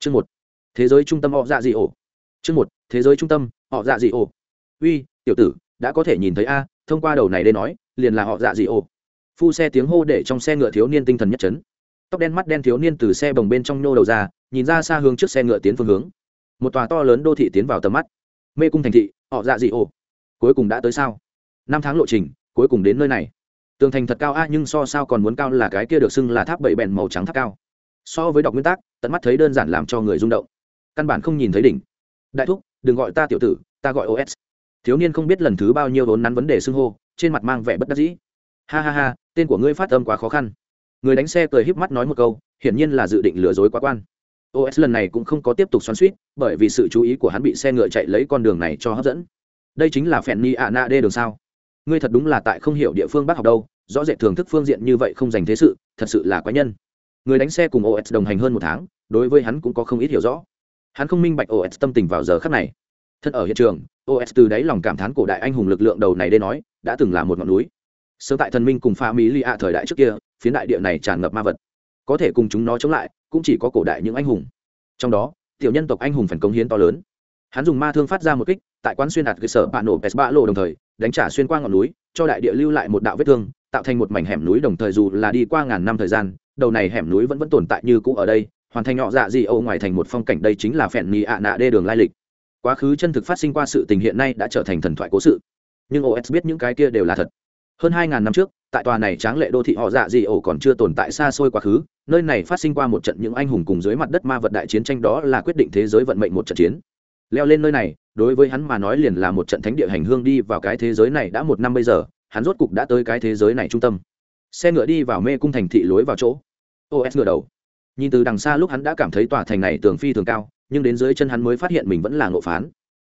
chương một, thế giới trung tâm họ dạ dị ổ. Chương một, thế giới trung tâm họ dạ dị ổ. Uy, tiểu tử, đã có thể nhìn thấy a, thông qua đầu này đây nói, liền là họ dạ dị ổ. Phu xe tiếng hô để trong xe ngựa thiếu niên tinh thần nhất trấn tóc đen mắt đen thiếu niên từ xe bồng bên trong nhô đầu ra, nhìn ra xa hướng trước xe ngựa tiến phương hướng. Một tòa to lớn đô thị tiến vào tầm mắt. Mê cung thành thị, họ dạ dị ổ. Cuối cùng đã tới sao? Năm tháng lộ trình, cuối cùng đến nơi này. Tường thành thật cao a, nhưng so sao còn muốn cao là cái kia được xưng là tháp bảy bèn màu trắng tháp cao so với đọc nguyên tắc, tận mắt thấy đơn giản làm cho người rung động. Căn bản không nhìn thấy đỉnh. Đại thúc, đừng gọi ta tiểu tử, ta gọi os thiếu niên không biết lần thứ bao nhiêu vốn nắn vấn đề xưng hô, trên mặt mang vẻ bất đắc dĩ. Ha ha ha, tên của ngươi phát âm quá khó khăn. Người đánh xe cười híp mắt nói một câu, hiển nhiên là dự định lừa dối quá quan. Os lần này cũng không có tiếp tục xoắn suýt, bởi vì sự chú ý của hắn bị xe ngựa chạy lấy con đường này cho hấp dẫn. Đây chính là phèn ni ạ na đê đường sao? Ngươi thật đúng là tại không hiểu địa phương bác học đâu, rõ rệt thưởng thức phương diện như vậy không dành thế sự, thật sự là quái nhân người đánh xe cùng os đồng hành hơn một tháng, đối với hắn cũng có không ít hiểu rõ. Hắn không minh bạch os tâm tình vào giờ khắc này. Thân ở hiện trường os từ đáy lòng cảm thán cổ đại anh hùng lực lượng đầu này đây nói, đã từng là một ngọn núi. Sớm tại thần minh cùng pha mỹ lì ạ thời đại trước kia, phiến đại địa này tràn ngập ma vật. Có thể cùng chúng nó chống lại, cũng chỉ có cổ đại những anh hùng. Trong đó, tiểu nhân tộc anh hùng phần cống hiến to lớn. Hắn dùng ma thương phát ra một kích, tại quán xuyên đạt cơ sở bạ nổ pes bạ lộ đồng thời, đánh trả xuyên qua ngọn núi, cho đại địa lưu lại một đạo vết thương, tạo thành một mảnh hẻm núi đồng thời dù là đi qua ngàn năm thời gian đầu này hẻm núi vẫn vẫn tồn tại như cũ ở đây, hoàn thành nhọ dạ gì âu ngoài thành một phong cảnh đây chính là phèn nhì ạ nạ đê đường lai lịch. Quá khứ chân thực phát sinh qua sự tình hiện nay đã trở thành thần thoại cố sự. Nhưng os biết những cái kia đều là thật. Hơn hai ngàn năm trước, tại tòa này tráng lệ đô thị họ dạ gì ổ còn chưa tồn tại xa xôi quá khứ, nơi này phát sinh qua một trận những anh hùng cùng dưới mặt đất ma vật đại chiến tranh đó là quyết định thế giới vận mệnh một trận chiến. Leo lên nơi này, đối với hắn mà nói liền là một trận thánh địa hành hương đi vào cái thế giới này đã một năm bây giờ, hắn rốt cục đã tới cái thế giới này trung tâm. Xe ngựa đi vào mê cung thành thị lối vào chỗ os ngửa đầu. Nhìn từ đằng xa lúc hắn đã cảm thấy tòa thành này tường phi thường cao, nhưng đến dưới chân hắn mới phát hiện mình vẫn là ngộ phán.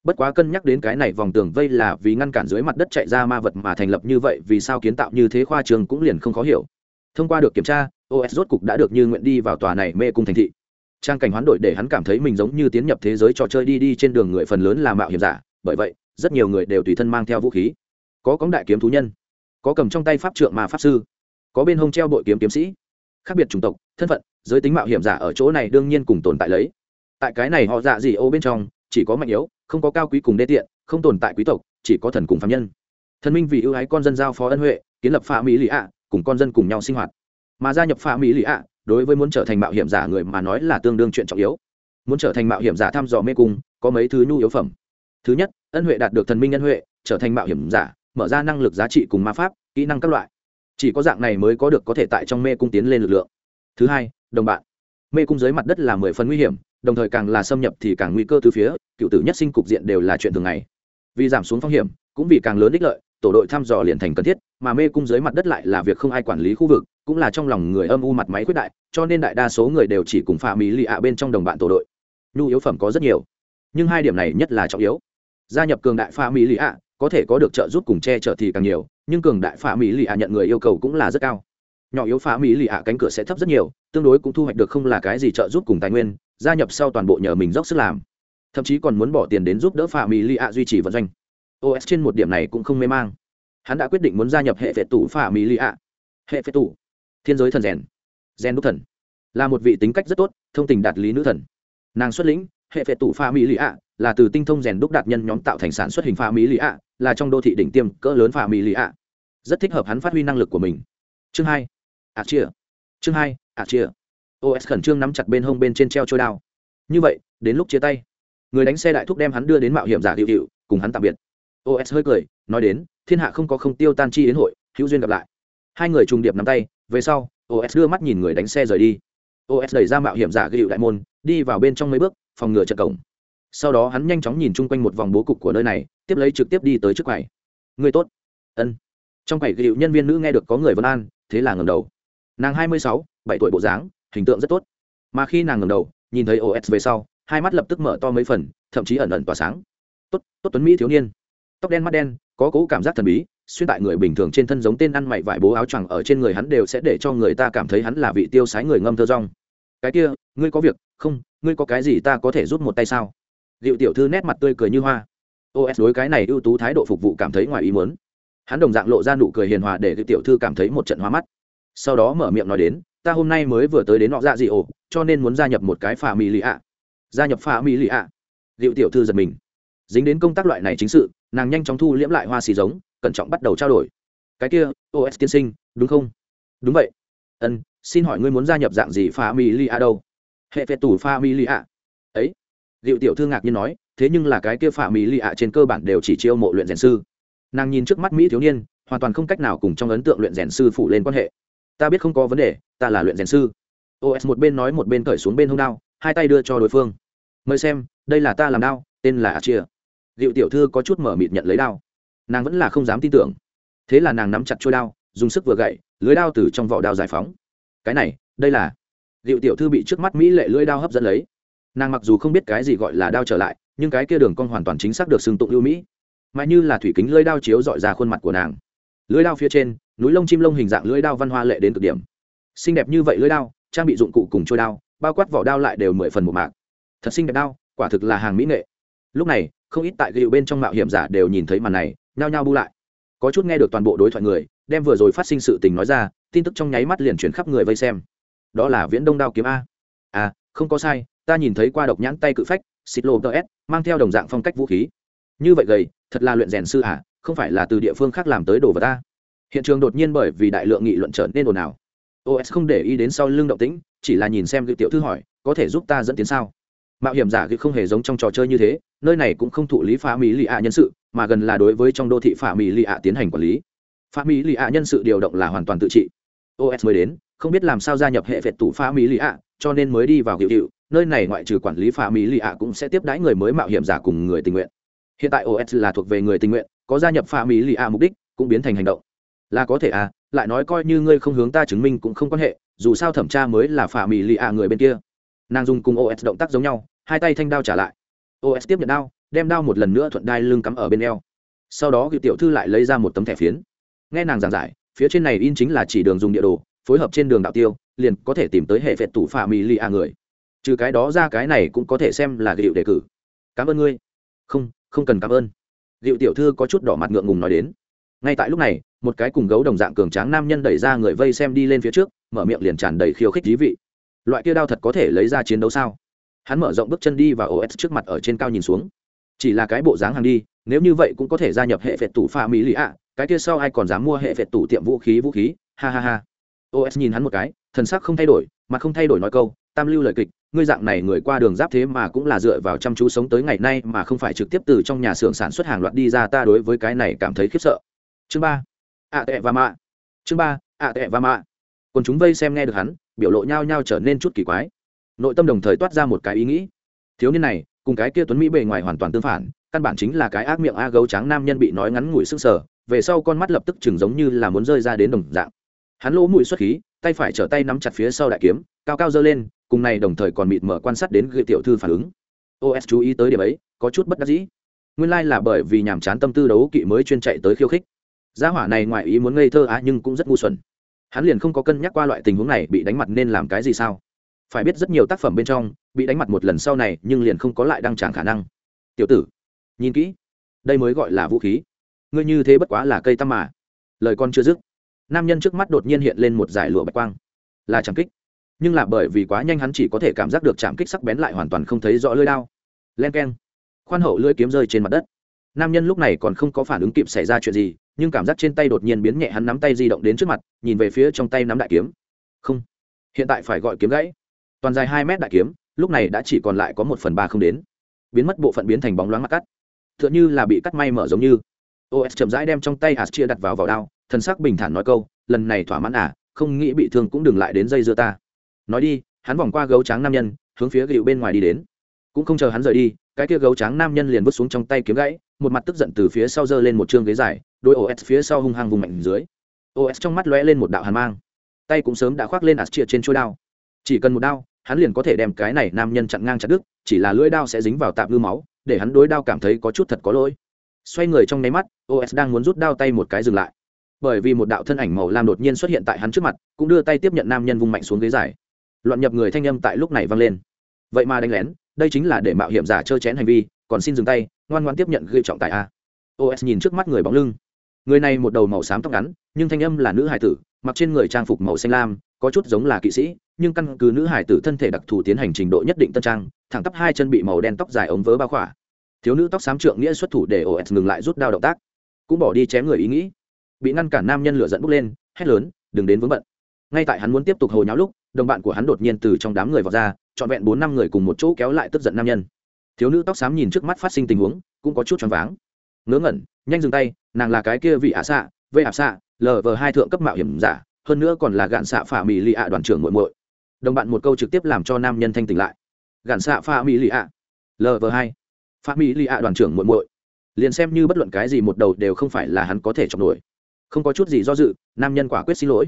Bất quá cân nhắc đến cái này vòng tường vây là vì ngăn cản dưới mặt đất chạy ra ma vật mà thành lập như vậy, vì sao kiến tạo như thế khoa trường cũng liền không khó hiểu. Thông qua được kiểm tra os rốt cục đã được như nguyện đi vào tòa này mê cung thành thị. Trang cảnh hoán đổi để hắn cảm thấy mình giống như tiến nhập thế giới trò chơi đi đi trên đường người phần lớn là mạo hiểm giả, bởi vậy, rất nhiều người đều tùy thân mang theo vũ khí. Có cóng đại kiếm thú nhân, có cầm trong tay pháp trượng mà pháp sư, có bên hông treo bội kiếm kiếm sĩ khác biệt chủng tộc, thân phận, giới tính mạo hiểm giả ở chỗ này đương nhiên cùng tồn tại lấy. Tại cái này họ dạ gì ô bên trong, chỉ có mạnh yếu, không có cao quý cùng đê tiện, không tồn tại quý tộc, chỉ có thần cùng phạm nhân. Thần minh vì ưu ái con dân giao phó ân huệ, kiến lập phạm mỹ lì ạ, cùng con dân cùng nhau sinh hoạt. Mà gia nhập phạm mỹ lì ạ, đối với muốn trở thành mạo hiểm giả người mà nói là tương đương chuyện trọng yếu. Muốn trở thành mạo hiểm giả thăm dò mê cung, có mấy thứ nhu yếu phẩm. Thứ nhất, ân huệ đạt được thần minh ân huệ, trở thành mạo hiểm giả, mở ra năng lực giá trị cùng ma pháp, kỹ năng các loại chỉ có dạng này mới có được có thể tại trong mê cung tiến lên lực lượng. Thứ hai, đồng bạn. Mê cung dưới mặt đất là mười phần nguy hiểm, đồng thời càng là xâm nhập thì càng nguy cơ từ phía, cựu tử nhất sinh cục diện đều là chuyện thường ngày. Vì giảm xuống phong hiểm, cũng vì càng lớn ích lợi, tổ đội thăm dò liền thành cần thiết, mà mê cung dưới mặt đất lại là việc không ai quản lý khu vực, cũng là trong lòng người âm u mặt máy khuyết đại, cho nên đại đa số người đều chỉ cùng phạm mỹ lì ạ bên trong đồng bạn tổ đội. Nhu yếu phẩm có rất nhiều, nhưng hai điểm này nhất là trọng yếu. Gia nhập cường đại phạm mỹ lì ạ, có thể có được trợ giúp cùng che chở thì càng nhiều nhưng cường đại phá mỹ lì ạ nhận người yêu cầu cũng là rất cao. Nhỏ yếu phá mỹ lì ạ cánh cửa sẽ thấp rất nhiều, tương đối cũng thu hoạch được không là cái gì trợ giúp cùng tài nguyên, gia nhập sau toàn bộ nhờ mình dốc sức làm. Thậm chí còn muốn bỏ tiền đến giúp đỡ phá mỹ lì ạ duy trì vận doanh. Os trên một điểm này cũng không mê mang. Hắn đã quyết định muốn gia nhập hệ vệ tủ phá mỹ lì ạ. Hệ vệ tủ. Thiên giới thần rèn. Gen đúc thần. Là một vị tính cách rất tốt, thông tình đạt lý nữ thần. Nàng xuất lĩnh hệ phệ tủ pha mỹ lì ạ, là từ tinh thông rèn đúc đạt nhân nhóm tạo thành sản xuất hình pha mỹ lì ạ, là trong đô thị đỉnh tiêm cỡ lớn pha mỹ lì ạ. Rất thích hợp hắn phát huy năng lực của mình. Chương hai, ạ chia chương hai, ạ chia os khẩn trương nắm chặt bên hông bên trên treo trôi đao. Như vậy, đến lúc chia tay, người đánh xe đại thúc đem hắn đưa đến mạo hiểm giả hiệu hiệu, cùng hắn tạm biệt. Os hơi cười, nói đến, thiên hạ không có không tiêu tan chi đến hội, hữu duyên gặp lại. Hai người trùng điệp nắm tay, về sau os đưa mắt nhìn người đánh xe rời đi. Os đẩy ra mạo hiểm giả ghi hiệu đại môn đi vào bên trong mấy bước, phòng ngừa trận cổng. Sau đó hắn nhanh chóng nhìn chung quanh một vòng bố cục của nơi này, tiếp lấy trực tiếp đi tới trước quầy. Người tốt. Ân. Trong quầy ghi hiệu nhân viên nữ nghe được có người vân an, thế là ngầm đầu. Nàng hai mươi sáu, bảy tuổi bộ dáng, hình tượng rất tốt. Mà khi nàng ngầm đầu, nhìn thấy os về sau, hai mắt lập tức mở to mấy phần, thậm chí ẩn ẩn tỏa sáng. Tốt tốt tuấn mỹ thiếu niên. Tóc đen mắt đen, có cố cảm giác thần bí, xuyên tại người bình thường trên thân giống tên ăn mày vải bố áo choàng ở trên người hắn đều sẽ để cho người ta cảm thấy hắn là vị tiêu sái người ngâm thơ rong cái kia, ngươi có việc, không, ngươi có cái gì ta có thể rút một tay sao? Liệu tiểu thư nét mặt tươi cười như hoa. Os đối cái này ưu tú thái độ phục vụ cảm thấy ngoài ý muốn. Hắn đồng dạng lộ ra nụ cười hiền hòa để tiểu thư cảm thấy một trận hoa mắt. Sau đó mở miệng nói đến, ta hôm nay mới vừa tới đến nọ dạ dị ổ, cho nên muốn gia nhập một cái phà mỹ lì ạ. Gia nhập phà mỹ lì ạ? Liệu tiểu thư giật mình. Dính đến công tác loại này chính sự, nàng nhanh chóng thu liễm lại hoa xì giống, cẩn trọng bắt đầu trao đổi. Cái kia os tiên sinh, đúng không? Đúng vậy. Ân xin hỏi ngươi muốn gia nhập dạng gì pha mi li a đâu? Hệ phệ tù pha mi li a ấy liệu tiểu thư ngạc nhiên nói, thế nhưng là cái kia pha mi li a trên cơ bản đều chỉ chiêu mộ luyện rèn sư. Nàng nhìn trước mắt mỹ thiếu niên, hoàn toàn không cách nào cùng trong ấn tượng luyện rèn sư phụ lên quan hệ. Ta biết không có vấn đề, ta là luyện rèn sư. Os một bên nói một bên cởi xuống bên hông đao, hai tay đưa cho đối phương. Mời xem, đây là ta làm đao, tên là a chia liệu tiểu thư có chút mở mịt nhận lấy đao. Nàng vẫn là không dám tin tưởng. Thế là nàng nắm chặt trôi đao, dùng sức vừa gậy, lưới đao từ trong vỏ đao giải phóng cái này, đây là. Liệu tiểu thư bị trước mắt mỹ lệ lưỡi đao hấp dẫn lấy. Nàng mặc dù không biết cái gì gọi là đao trở lại, nhưng cái kia đường cong hoàn toàn chính xác được xưng tụng lưu mỹ. Mà như là thủy kính lưỡi đao chiếu dọi ra khuôn mặt của nàng. Lưỡi đao phía trên, núi lông chim lông hình dạng lưỡi đao văn hoa lệ đến cực điểm. Xinh đẹp như vậy lưỡi đao, trang bị dụng cụ cùng trôi đao, bao quát vỏ đao lại đều mười phần một mạc. Thật xinh đẹp đao, quả thực là hàng mỹ nghệ. Lúc này, không ít tại gịu bên trong mạo hiểm giả đều nhìn thấy màn này, nhao nhao bu lại. Có chút nghe được toàn bộ đối thoại người, đem vừa rồi phát sinh sự tình nói ra tin tức trong nháy mắt liền chuyển khắp người vây xem. Đó là viễn đông đao kiếm a. À không có sai, ta nhìn thấy qua độc nhãn tay cự phách, xịt lô ts mang theo đồng dạng phong cách vũ khí. Như vậy gầy, thật là luyện rèn sư à không phải là từ địa phương khác làm tới đồ vật ta. Hiện trường đột nhiên bởi vì đại lượng nghị luận trở nên ồn ào. Os không để ý đến sau lưng động tĩnh, chỉ là nhìn xem gựu tiểu thư hỏi, có thể giúp ta dẫn tiến sao? Mạo hiểm giả gựu không hề giống trong trò chơi như thế, nơi này cũng không thụ lý phá mỹ lì ạ nhân sự, mà gần là đối với trong đô thị phá mỹ lì ạ tiến hành quản lý. Phá mỹ lì ạ nhân sự điều động là hoàn toàn tự trị os mới đến, không biết làm sao gia nhập hệ vẹt tủ phá mỹ lì ạ, cho nên mới đi vào hiệu hiệu, nơi này ngoại trừ quản lý phá mỹ lì ạ cũng sẽ tiếp đãi người mới mạo hiểm giả cùng người tình nguyện. Hiện tại os là thuộc về người tình nguyện, có gia nhập phá mỹ lì ạ mục đích, cũng biến thành hành động. Là có thể à lại nói coi như ngươi không hướng ta chứng minh cũng không quan hệ, dù sao thẩm tra mới là phà mỹ lì ạ người bên kia. Nàng dùng cùng os động tác giống nhau, hai tay thanh đao trả lại. Os tiếp nhận đao, đem đao một lần nữa thuận đai lưng cắm ở bên eo. Sau đó cựu tiểu thư lại lấy ra một tấm thẻ phiến. Nghe nàng giảng giải phía trên này in chính là chỉ đường dùng địa đồ, phối hợp trên đường đạo tiêu, liền có thể tìm tới hệ phệt tủ phà mỹ lì a người. Trừ cái đó ra cái này cũng có thể xem là gịu đề cử. Cảm ơn ngươi. Không không cần cảm ơn. Liệu tiểu thư có chút đỏ mặt ngượng ngùng nói đến. Ngay tại lúc này, một cái cùng gấu đồng dạng cường tráng nam nhân đẩy ra người vây xem đi lên phía trước, mở miệng liền tràn đầy khiêu khích dí vị. Loại kia đao thật có thể lấy ra chiến đấu sao? Hắn mở rộng bước chân đi và os trước mặt ở trên cao nhìn xuống. Chỉ là cái bộ dáng hàng đi, nếu như vậy cũng có thể gia nhập hệ phệt tủ pha mỹ lì ạ cái kia sau ai còn dám mua hệ phệt tủ tiệm vũ khí vũ khí? Ha ha ha. Os nhìn hắn một cái, thần sắc không thay đổi, mà không thay đổi nói câu, tam lưu lời kịch, ngươi dạng này người qua đường giáp thế mà cũng là dựa vào chăm chú sống tới ngày nay mà không phải trực tiếp từ trong nhà xưởng sản xuất hàng loạt đi ra ta đối với cái này cảm thấy khiếp sợ. Chương ba. Ạ tệ và mạ. Chương ba. Ạ tệ và mạ. Còn chúng vây xem nghe được hắn, biểu lộ nhao nhao trở nên chút kỳ quái. Nội tâm đồng thời toát ra một cái ý nghĩ. Thiếu niên này, cùng cái kia tuấn mỹ bề ngoài hoàn toàn tương phản, căn bản chính là cái ác miệng a gấu trắng nam nhân bị nói ngắn ngủi sức sở về sau con mắt lập tức chừng giống như là muốn rơi ra đến đồng dạng. Hắn lỗ mũi xuất khí, tay phải trở tay nắm chặt phía sau đại kiếm, cao cao giơ lên, cùng này đồng thời còn mịt mở quan sát đến gửi tiểu thư phản ứng. Os chú ý tới điểm ấy, có chút bất đắc dĩ. Nguyên lai là bởi vì nhàm chán tâm tư đấu kỵ mới chuyên chạy tới khiêu khích. Gia hỏa này ngoài ý muốn ngây thơ á, nhưng cũng rất ngu xuẩn. Hắn liền không có cân nhắc qua loại tình huống này, bị đánh mặt nên làm cái gì sao? Phải biết rất nhiều tác phẩm bên trong, bị đánh mặt một lần sau này, nhưng liền không có lại đăng tràng khả năng. Tiểu tử, nhìn kỹ. Đây mới gọi là vũ khí ngươi như thế bất quá là cây tăm mà. Lời con chưa dứt, nam nhân trước mắt đột nhiên hiện lên một giải lụa bạch quang. Là trảm kích. Nhưng là bởi vì quá nhanh hắn chỉ có thể cảm giác được trảm kích sắc bén lại hoàn toàn không thấy rõ lưỡi đao. Len keng. Khoan hậu lưỡi kiếm rơi trên mặt đất. Nam nhân lúc này còn không có phản ứng kịp xảy ra chuyện gì, nhưng cảm giác trên tay đột nhiên biến nhẹ hắn nắm tay di động đến trước mặt, nhìn về phía trong tay nắm đại kiếm. Không. Hiện tại phải gọi kiếm gãy. Toàn dài hai mét đại kiếm, lúc này đã chỉ còn lại có một phần ba không đến. Biến mất bộ phận biến thành bóng loáng mặt cắt. T h ư ợ n h ư là bị cắt may mở giống như os chậm rãi đem trong tay hạt chia đặt vào vào đao, thần sắc bình thản nói câu, lần này thỏa mãn à không nghĩ bị thương cũng đừng lại đến dây dưa ta. Nói đi, hắn vòng qua gấu tráng nam nhân, hướng phía gịu bên ngoài đi đến. Cũng không chờ hắn rời đi, cái kia gấu tráng nam nhân liền vứt xuống trong tay kiếm gãy, một mặt tức giận từ phía sau giơ lên một chương ghế dài, đôi os phía sau hung hăng vùng mạnh dưới. Os trong mắt lóe lên một đạo hàn mang. Tay cũng sớm đã khoác lên ạt chia trên chuôi đao. Chỉ cần một đao, hắn liền có thể đem cái này nam nhân chặn ngang chặt đứt, chỉ là lưỡi đao sẽ dính vào tạm ngư máu, để hắn đối đao cảm thấy có chút thật có lỗi xoay người trong nháy mắt os đang muốn rút đao tay một cái dừng lại. Bởi vì một đạo thân ảnh màu lam đột nhiên xuất hiện tại hắn trước mặt, cũng đưa tay tiếp nhận nam nhân vung mạnh xuống ghế dài. Loạn nhập người thanh âm tại lúc này vang lên. Vậy mà đánh lén, đây chính là để mạo hiểm giả chơi chén hành vi, còn xin dừng tay, ngoan ngoan tiếp nhận gây trọng tại a. Os nhìn trước mắt người bóng lưng. Người này một đầu màu xám tóc ngắn, nhưng thanh âm là nữ hải tử, mặc trên người trang phục màu xanh lam, có chút giống là kỵ sĩ, nhưng căn cứ nữ hải tử thân thể đặc thù tiến hành trình độ nhất định tân trang, thẳng tắp hai chân bị màu đen tóc dài ống vớ bao khỏa thiếu nữ tóc xám trượng nghĩa xuất thủ để os ngừng lại rút đao động tác. Cũng bỏ đi chém người ý nghĩ. Bị ngăn cản nam nhân lửa dẫn bốc lên, hét lớn, đừng đến vướng bận. Ngay tại hắn muốn tiếp tục hồi nháo lúc, đồng bạn của hắn đột nhiên từ trong đám người vào ra, trọn vẹn bốn năm người cùng một chỗ kéo lại tức giận nam nhân. Thiếu nữ tóc xám nhìn trước mắt phát sinh tình huống, cũng có chút choáng váng. Ngớ ngẩn, nhanh dừng tay, nàng là cái kia vị ả xạ vê ả xạ lờ vờ hai thượng cấp mạo hiểm giả, hơn nữa còn là gạn xạ phả mỹ lì ạ đoàn trưởng muội muội. Đồng bạn một câu trực tiếp làm cho nam nhân thanh tỉnh lại. Gạn xạ phả mỹ lì ạ lv hai phạm mỹ lì ạ đoàn trưởng muội muội. Liền xem như bất luận cái gì một đầu đều không phải là hắn có thể chọc nổi. Không có chút gì do dự, nam nhân quả quyết xin lỗi.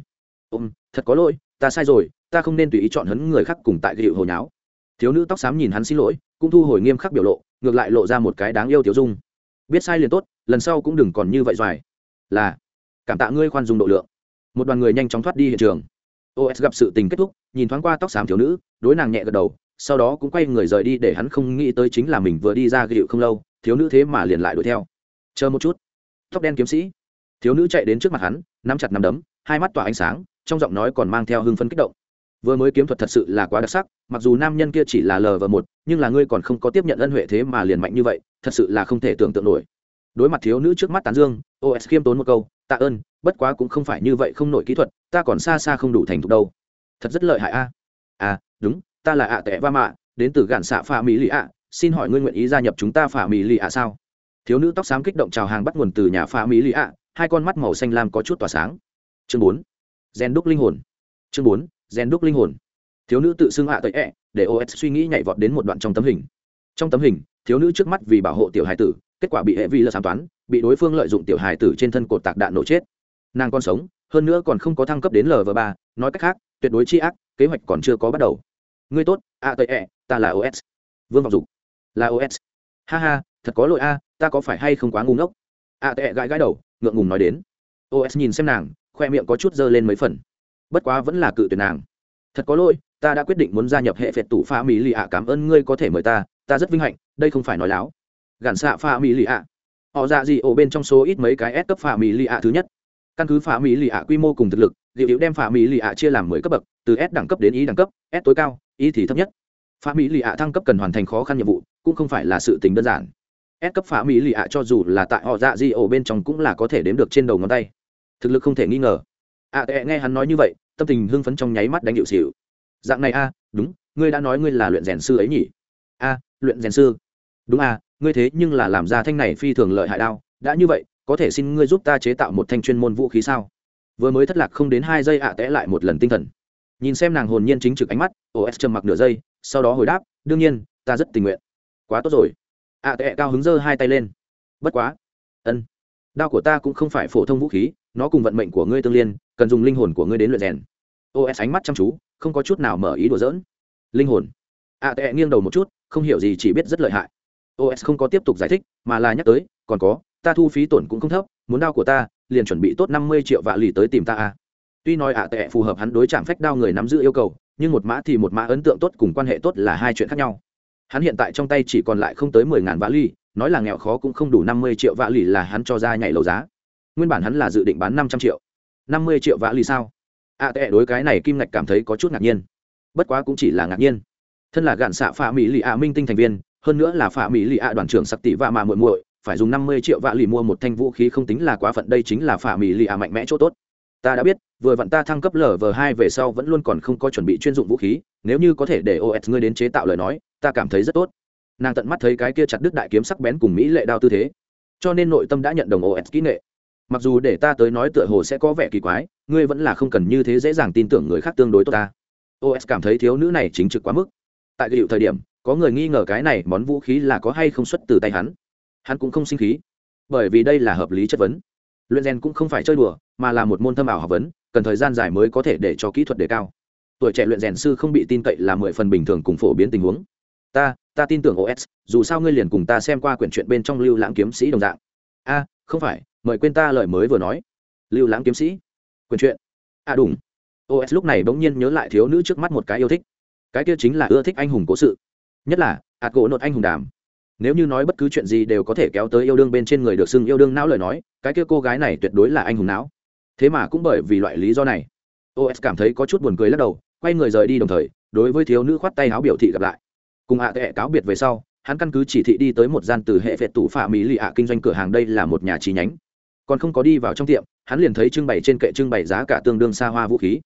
Ôm, thật có lỗi, ta sai rồi, ta không nên tùy ý chọn hấn người khác cùng tại gịu hồi nháo. Thiếu nữ tóc xám nhìn hắn xin lỗi, cũng thu hồi nghiêm khắc biểu lộ, ngược lại lộ ra một cái đáng yêu tiểu dung. Biết sai liền tốt, lần sau cũng đừng còn như vậy doài. Là, cảm tạ ngươi khoan dung độ lượng. Một đoàn người nhanh chóng thoát đi hiện trường. Os gặp sự tình kết thúc, nhìn thoáng qua tóc xám thiếu nữ, đối nàng nhẹ gật đầu sau đó cũng quay người rời đi để hắn không nghĩ tới chính là mình vừa đi ra ghiệu không lâu, thiếu nữ thế mà liền lại đuổi theo. Chờ một chút. Tóc đen kiếm sĩ. Thiếu nữ chạy đến trước mặt hắn, nắm chặt nắm đấm, hai mắt tỏa ánh sáng, trong giọng nói còn mang theo hưng phấn kích động. Vừa mới kiếm thuật thật sự là quá đặc sắc, mặc dù nam nhân kia chỉ là lờ và một, nhưng là ngươi còn không có tiếp nhận ân huệ thế mà liền mạnh như vậy, thật sự là không thể tưởng tượng nổi. Đối mặt thiếu nữ trước mắt tán dương os khiêm tốn một câu, tạ ơn, bất quá cũng không phải như vậy không nổi kỹ thuật, ta còn xa xa không đủ thành thục đâu. Thật rất lợi hại a. À đúng ta là ạ tệ va mạ, đến từ gạn xạ phà mỹ lì ạ, xin hỏi ngươi nguyện ý gia nhập chúng ta phà mỹ lì ạ sao? Thiếu nữ tóc xám kích động chào hàng bắt nguồn từ nhà phà mỹ lì ạ, hai con mắt màu xanh lam có chút tỏa sáng. Chương bốn gen đúc linh hồn. Chương bốn gen đúc linh hồn. Thiếu nữ tự xưng ạ tệ ẹ, để os suy nghĩ nhảy vọt đến một đoạn trong tấm hình. Trong tấm hình, thiếu nữ trước mắt vì bảo hộ tiểu hài tử, kết quả bị hệ vi lơ sám toán, bị đối phương lợi dụng tiểu hài tử trên thân cột tạc đạn nổ chết. Nàng còn sống, hơn nữa còn không có thăng cấp đến lv ba, nói cách khác, tuyệt đối chi ác, kế hoạch còn chưa có bắt đầu ngươi tốt, a tệ ẹ ta là os vương vọng dục. Là os ha ha, thật có lỗi a, ta có phải hay không quá ngu ngốc? A tệ gãi gãi đầu, ngượng ngùng nói đến. Os nhìn xem nàng, khoe miệng có chút dơ lên mấy phần. Bất quá vẫn là cự tuyệt nàng. Thật có lỗi, ta đã quyết định muốn gia nhập hệ phệt tủ pha mỹ lì ạ, cảm ơn ngươi có thể mời ta ta rất vinh hạnh, đây không phải nói láo. Gản xạ pha mỹ lì ạ. Họ dạ gì ổ bên trong số ít mấy cái S cấp pha mỹ lì ạ thứ nhất. Căn cứ pha mỹ lì ạ quy mô cùng thực lực liệu yếu đem pha mỹ lì ạ chia làm mười cấp bậc, từ S đẳng cấp đến Y đẳng cấp, S tối cao Y thì thấp nhất. Pha mỹ lì ạ thăng cấp cần hoàn thành khó khăn nhiệm vụ cũng không phải là sự tình đơn giản. S cấp pha mỹ lì ạ cho dù là tại họ dạ di ổ bên trong cũng là có thể đếm được trên đầu ngón tay. Thực lực không thể nghi ngờ. Ạ à, nghe hắn nói như vậy tâm tình hưng phấn trong nháy mắt đánh hiệu xịu dạng này a đúng ngươi đã nói ngươi là luyện rèn sư ấy nhỉ? A luyện rèn sư. Đúng a ngươi thế nhưng là làm ra thanh này phi thường lợi hại đao. Đã như vậy có thể xin ngươi giúp ta chế tạo một thanh chuyên môn vũ khí sao? Vừa mới thất lạc không đến hai giây ạ tẽ lại một lần tinh thần. Nhìn xem nàng hồn nhiên chính trực ánh mắt os trầm mặc nửa giây, sau đó hồi đáp, đương nhiên, ta rất tình nguyện. Quá tốt rồi. Ạ tệ cao hứng giơ hai tay lên. Bất quá. Ân, đao của ta cũng không phải phổ thông vũ khí, nó cùng vận mệnh của ngươi tương liên, cần dùng linh hồn của ngươi đến luyện rèn. Os ánh mắt chăm chú, không có chút nào mở ý đùa dỡn linh hồn? À tệ nghiêng đầu một chút, không hiểu gì chỉ biết rất lợi hại. Os không có tiếp tục giải thích, mà là nhắc tới, còn có, ta thu phí tổn cũng không thấp, muốn đao của ta, liền chuẩn bị tốt năm mươi triệu vạ lì tới tìm ta a. Tuy nói ạ tệ phù hợp hắn đối chạm phách đao người nắm giữ yêu cầu nhưng một mã thì một mã ấn tượng tốt cùng quan hệ tốt là hai chuyện khác nhau. Hắn hiện tại trong tay chỉ còn lại không tới mười ngàn vạ lì nói là nghèo khó cũng không đủ năm mươi triệu vạn lì là hắn cho ra nhảy lầu giá. Nguyên bản hắn là dự định bán năm trăm triệu. Năm mươi triệu vạn lì sao? Ạ tệ đối cái này kim ngạch cảm thấy có chút ngạc nhiên. Bất quá cũng chỉ là ngạc nhiên. Thân là gạn xạ phạ mỹ lì ạ minh tinh thành viên, hơn nữa là phạ mỹ lì ạ đoàn trưởng sặc tỷ và mà muội muội, phải dùng năm mươi triệu vạ lì mua một thanh vũ khí không tính là quá phận, đây chính là phạ mỹ lì ạ mạnh mẽ chỗ tốt. Ta đã biết vừa vặn ta thăng cấp lv hai về sau vẫn luôn còn không có chuẩn bị chuyên dụng vũ khí, nếu như có thể để os ngươi đến chế tạo lời nói, ta cảm thấy rất tốt. Nàng tận mắt thấy cái kia chặt đứt đại kiếm sắc bén cùng mỹ lệ đao tư thế, cho nên nội tâm đã nhận đồng os kỹ nghệ. Mặc dù để ta tới nói tựa hồ sẽ có vẻ kỳ quái, ngươi vẫn là không cần như thế dễ dàng tin tưởng người khác tương đối tốt ta. Os cảm thấy thiếu nữ này chính trực quá mức. Tại cái hiệu thời điểm, có người nghi ngờ cái này món vũ khí là có hay không xuất từ tay hắn. Hắn cũng không sinh khí, bởi vì đây là hợp lý chất vấn. Luyện rèn cũng không phải chơi đùa, mà là một môn thâm ảo học vấn cần thời gian dài mới có thể để cho kỹ thuật đề cao. Tuổi trẻ luyện rèn sư không bị tin cậy là mười phần bình thường cùng phổ biến tình huống. Ta ta tin tưởng os dù sao ngươi liền cùng ta xem qua quyển truyện bên trong lưu lãng kiếm sĩ đồng dạng. A, không phải, mời quên ta lời mới vừa nói. Lưu lãng kiếm sĩ. Quyển chuyện à đúng. Os lúc này bỗng nhiên nhớ lại thiếu nữ trước mắt một cái yêu thích. Cái kia chính là ưa thích anh hùng cố sự. Nhất là, ạt gỗ nột anh hùng đàm. Nếu như nói bất cứ chuyện gì đều có thể kéo tới yêu đương bên trên người được xưng yêu đương não lời nói, cái kia cô gái này tuyệt đối là anh hùng não thế mà cũng bởi vì loại lý do này os cảm thấy có chút buồn cười lắc đầu, quay người rời đi đồng thời, đối với thiếu nữ khoát tay áo biểu thị gặp lại. Cùng hạ à cáo biệt về sau, hắn căn cứ chỉ thị đi tới một gian từ hệ vệ tủ phạ mỹ lì ạ kinh doanh cửa hàng đây là một nhà trí nhánh. Còn không có đi vào trong tiệm, hắn liền thấy trưng bày trên kệ trưng bày giá cả tương đương xa hoa vũ khí.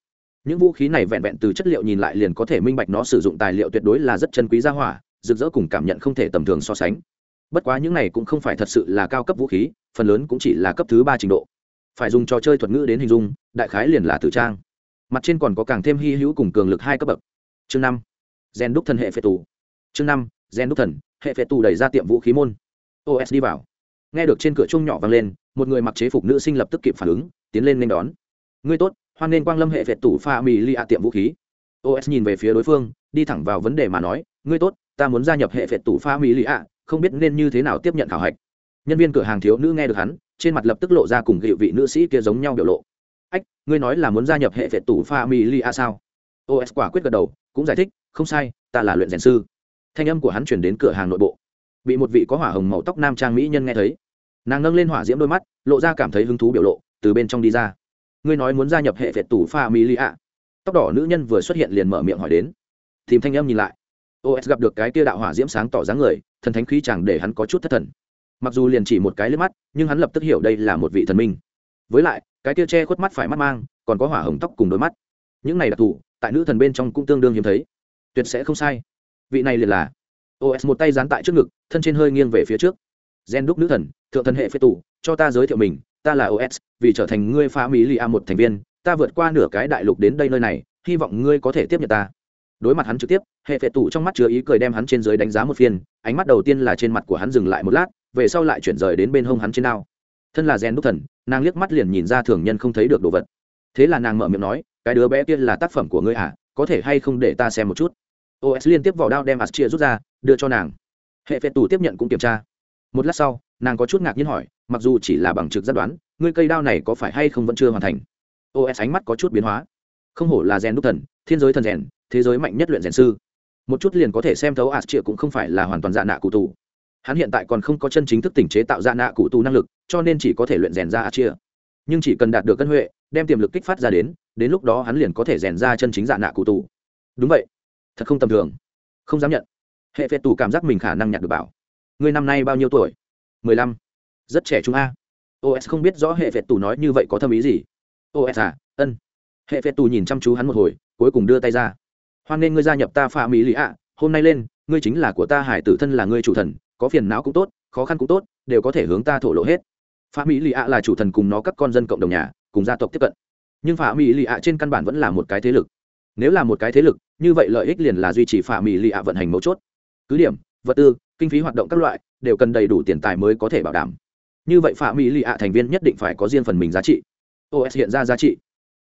Những vũ khí này vẹn vẹn từ chất liệu nhìn lại liền có thể minh bạch nó sử dụng tài liệu tuyệt đối là rất chân quý gia hỏa, rực rỡ cùng cảm nhận không thể tầm thường so sánh. Bất quá những này cũng không phải thật sự là cao cấp vũ khí, phần lớn cũng chỉ là cấp thứ ba trình độ phải dùng trò chơi thuật ngữ đến hình dung, đại khái liền là tử trang. Mặt trên còn có càng thêm hy hữu cùng cường lực hai cấp bậc. Chương năm, gen đúc thần hệ phệ tù. Chương năm, gen đúc thần hệ phệ tù đẩy ra tiệm vũ khí môn. Os đi vào. Nghe được trên cửa chung nhỏ vang lên, một người mặc chế phục nữ sinh lập tức kịp phản ứng, tiến lên nên đón. Ngươi tốt, hoan nên quang lâm hệ phệ tủ pha mì li a tiệm vũ khí. Os nhìn về phía đối phương, đi thẳng vào vấn đề mà nói, ngươi tốt, ta muốn gia nhập hệ phệ tủ pha mì li a không biết nên như thế nào tiếp nhận khảo hạch. Nhân viên cửa hàng thiếu nữ nghe được hắn trên mặt lập tức lộ ra cùng hiệu vị nữ sĩ kia giống nhau biểu lộ. Ách, ngươi nói là muốn gia nhập hệ vệ tủ pha mi li a sao os quả quyết gật đầu, cũng giải thích, không sai, ta là luyện rèn sư. Thanh âm của hắn chuyển đến cửa hàng nội bộ. Bị một vị có hỏa hồng màu tóc nam trang mỹ nhân nghe thấy. Nàng nâng lên hỏa diễm đôi mắt, lộ ra cảm thấy hứng thú biểu lộ, từ bên trong đi ra. Ngươi nói muốn gia nhập hệ vệ tủ pha mi lì tóc đỏ nữ nhân vừa xuất hiện liền mở miệng hỏi đến. Tìm thanh âm nhìn lại. Os gặp được cái tia đạo hỏa diễm sáng tỏ dáng người, thần thánh khí chẳng để hắn có chút thất thần mặc dù liền chỉ một cái lên mắt, nhưng hắn lập tức hiểu đây là một vị thần minh. Với lại, cái tia che khuất mắt phải mắt mang, còn có hỏa hồng tóc cùng đôi mắt. Những này đặc thù tại nữ thần bên trong cũng tương đương hiếm thấy. Tuyệt sẽ không sai. Vị này liền là os một tay dán tại trước ngực, thân trên hơi nghiêng về phía trước. Gen đúc nữ thần, thượng thần hệ phế tủ cho ta giới thiệu mình, ta là os vì trở thành ngươi phá mỹ lia a một thành viên, ta vượt qua nửa cái đại lục đến đây nơi này, hy vọng ngươi có thể tiếp nhận ta đối mặt hắn trực tiếp, hệ phệ tủ trong mắt chứa ý cười đem hắn trên dưới đánh giá một phiên, ánh mắt đầu tiên là trên mặt của hắn dừng lại một lát, về sau lại chuyển rời đến bên hông hắn trên đao thân là gen đúc thần, nàng liếc mắt liền nhìn ra thường nhân không thấy được đồ vật. Thế là nàng mở miệng nói, cái đứa bé kia là tác phẩm của ngươi à có thể hay không để ta xem một chút? Os liên tiếp vỏ đao đem ạt chia rút ra, đưa cho nàng. Hệ phệ tủ tiếp nhận cũng kiểm tra. Một lát sau, nàng có chút ngạc nhiên hỏi, mặc dù chỉ là bằng trực giác đoán, ngươi cây đao này có phải hay không vẫn chưa hoàn thành? Os ánh mắt có chút biến hóa. Không hổ là rèn đúc thần, thiên giới thần rèn thế giới mạnh nhất luyện rèn sư. Một chút liền có thể xem thấu ạt triệu cũng không phải là hoàn toàn dạ nạ cụ tù. Hắn hiện tại còn không có chân chính thức tỉnh chế tạo dạ nạ cụ tù năng lực, cho nên chỉ có thể luyện rèn ra ạt chia nhưng chỉ cần đạt được cân huệ, đem tiềm lực kích phát ra đến đến lúc đó hắn liền có thể rèn ra chân chính dạ nạ cụ tù. Đúng vậy. Thật không tầm thường. Không dám nhận. Hệ phệ tù cảm giác mình khả năng nhặt được bảo. Người năm nay bao nhiêu tuổi? Mười lăm. Rất trẻ trung a. Os không biết rõ hệ phệ tù nói như vậy có thâm ý gì. Os à ân. Hệ phệ tù nhìn chăm chú hắn một hồi, cuối cùng đưa tay ra hoan nên ngươi gia nhập ta pha mỹ lý ạ. Hôm nay lên, ngươi chính là của ta hải tử thân là ngươi chủ thần, có phiền não cũng tốt, khó khăn cũng tốt, đều có thể hướng ta thổ lộ hết. Pha mỹ lì ạ là chủ thần cùng nó các con dân cộng đồng nhà, cùng gia tộc tiếp cận. Nhưng pha mỹ lì ạ trên căn bản vẫn là một cái thế lực. Nếu là một cái thế lực, như vậy lợi ích liền là duy trì pha mỹ lì ạ vận hành mấu chốt. Cứ điểm, vật tư, kinh phí hoạt động các loại, đều cần đầy đủ tiền tài mới có thể bảo đảm. Như vậy pha mỹ lì ạ thành viên nhất định phải có riêng phần mình giá trị. Os hiện ra giá trị.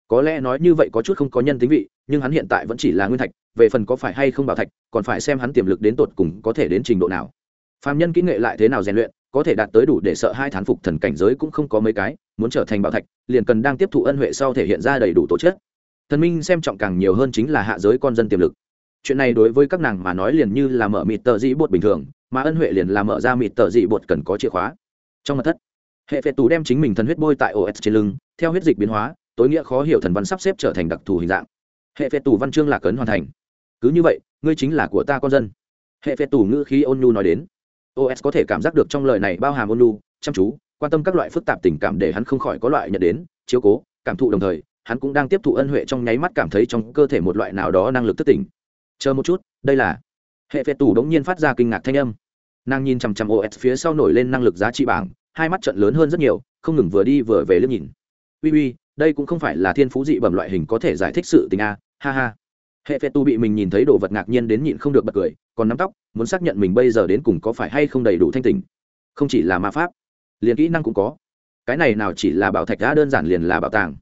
Có lẽ nói như vậy có chút không có nhân tính vị, nhưng hắn hiện tại vẫn chỉ là nguyên thạch về phần có phải hay không bảo thạch, còn phải xem hắn tiềm lực đến tột cùng có thể đến trình độ nào. Phạm nhân kỹ nghệ lại thế nào rèn luyện, có thể đạt tới đủ để sợ hai thán phục thần cảnh giới cũng không có mấy cái, muốn trở thành bảo thạch, liền cần đang tiếp thụ ân huệ sau thể hiện ra đầy đủ tổ chức thần minh xem trọng càng nhiều hơn chính là hạ giới con dân tiềm lực. Chuyện này đối với các nàng mà nói liền như là mở mịt tờ dĩ bột bình thường, mà ân huệ liền là mở ra mịt tờ dĩ bột cần có chìa khóa. Trong mặt thất, hệ phệ tù đem chính mình thần huyết bôi tại os trên lưng, theo huyết dịch biến hóa, tối nghĩa khó hiểu thần văn sắp xếp trở thành đặc thù hình dạng. Hệ phệ tù văn chương là cấn hoàn thành cứ như vậy, ngươi chính là của ta con dân. Hệ phệ tù ngữ khí ôn nhu nói đến. Os có thể cảm giác được trong lời này bao hàm ôn nhu, chăm chú, quan tâm các loại phức tạp tình cảm để hắn không khỏi có loại nhận đến, chiếu cố, cảm thụ đồng thời, hắn cũng đang tiếp thụ ân huệ trong nháy mắt cảm thấy trong cơ thể một loại nào đó năng lực thức tỉnh. Chờ một chút, đây là. Hệ phệ tù đống nhiên phát ra kinh ngạc thanh âm. Nàng nhìn chằm chằm os phía sau nổi lên năng lực giá trị bảng, hai mắt trận lớn hơn rất nhiều, không ngừng vừa đi vừa về liếc nhìn. Uy uy, đây cũng không phải là thiên phú dị bẩm loại hình có thể giải thích sự tình a, ha ha hệ phệ tu bị mình nhìn thấy đồ vật ngạc nhiên đến nhịn không được bật cười, còn nắm tóc, muốn xác nhận mình bây giờ đến cùng có phải hay không đầy đủ thanh tình không chỉ là ma pháp, liền kỹ năng cũng có. Cái này nào chỉ là bảo thạch đã đơn giản liền là bảo tàng.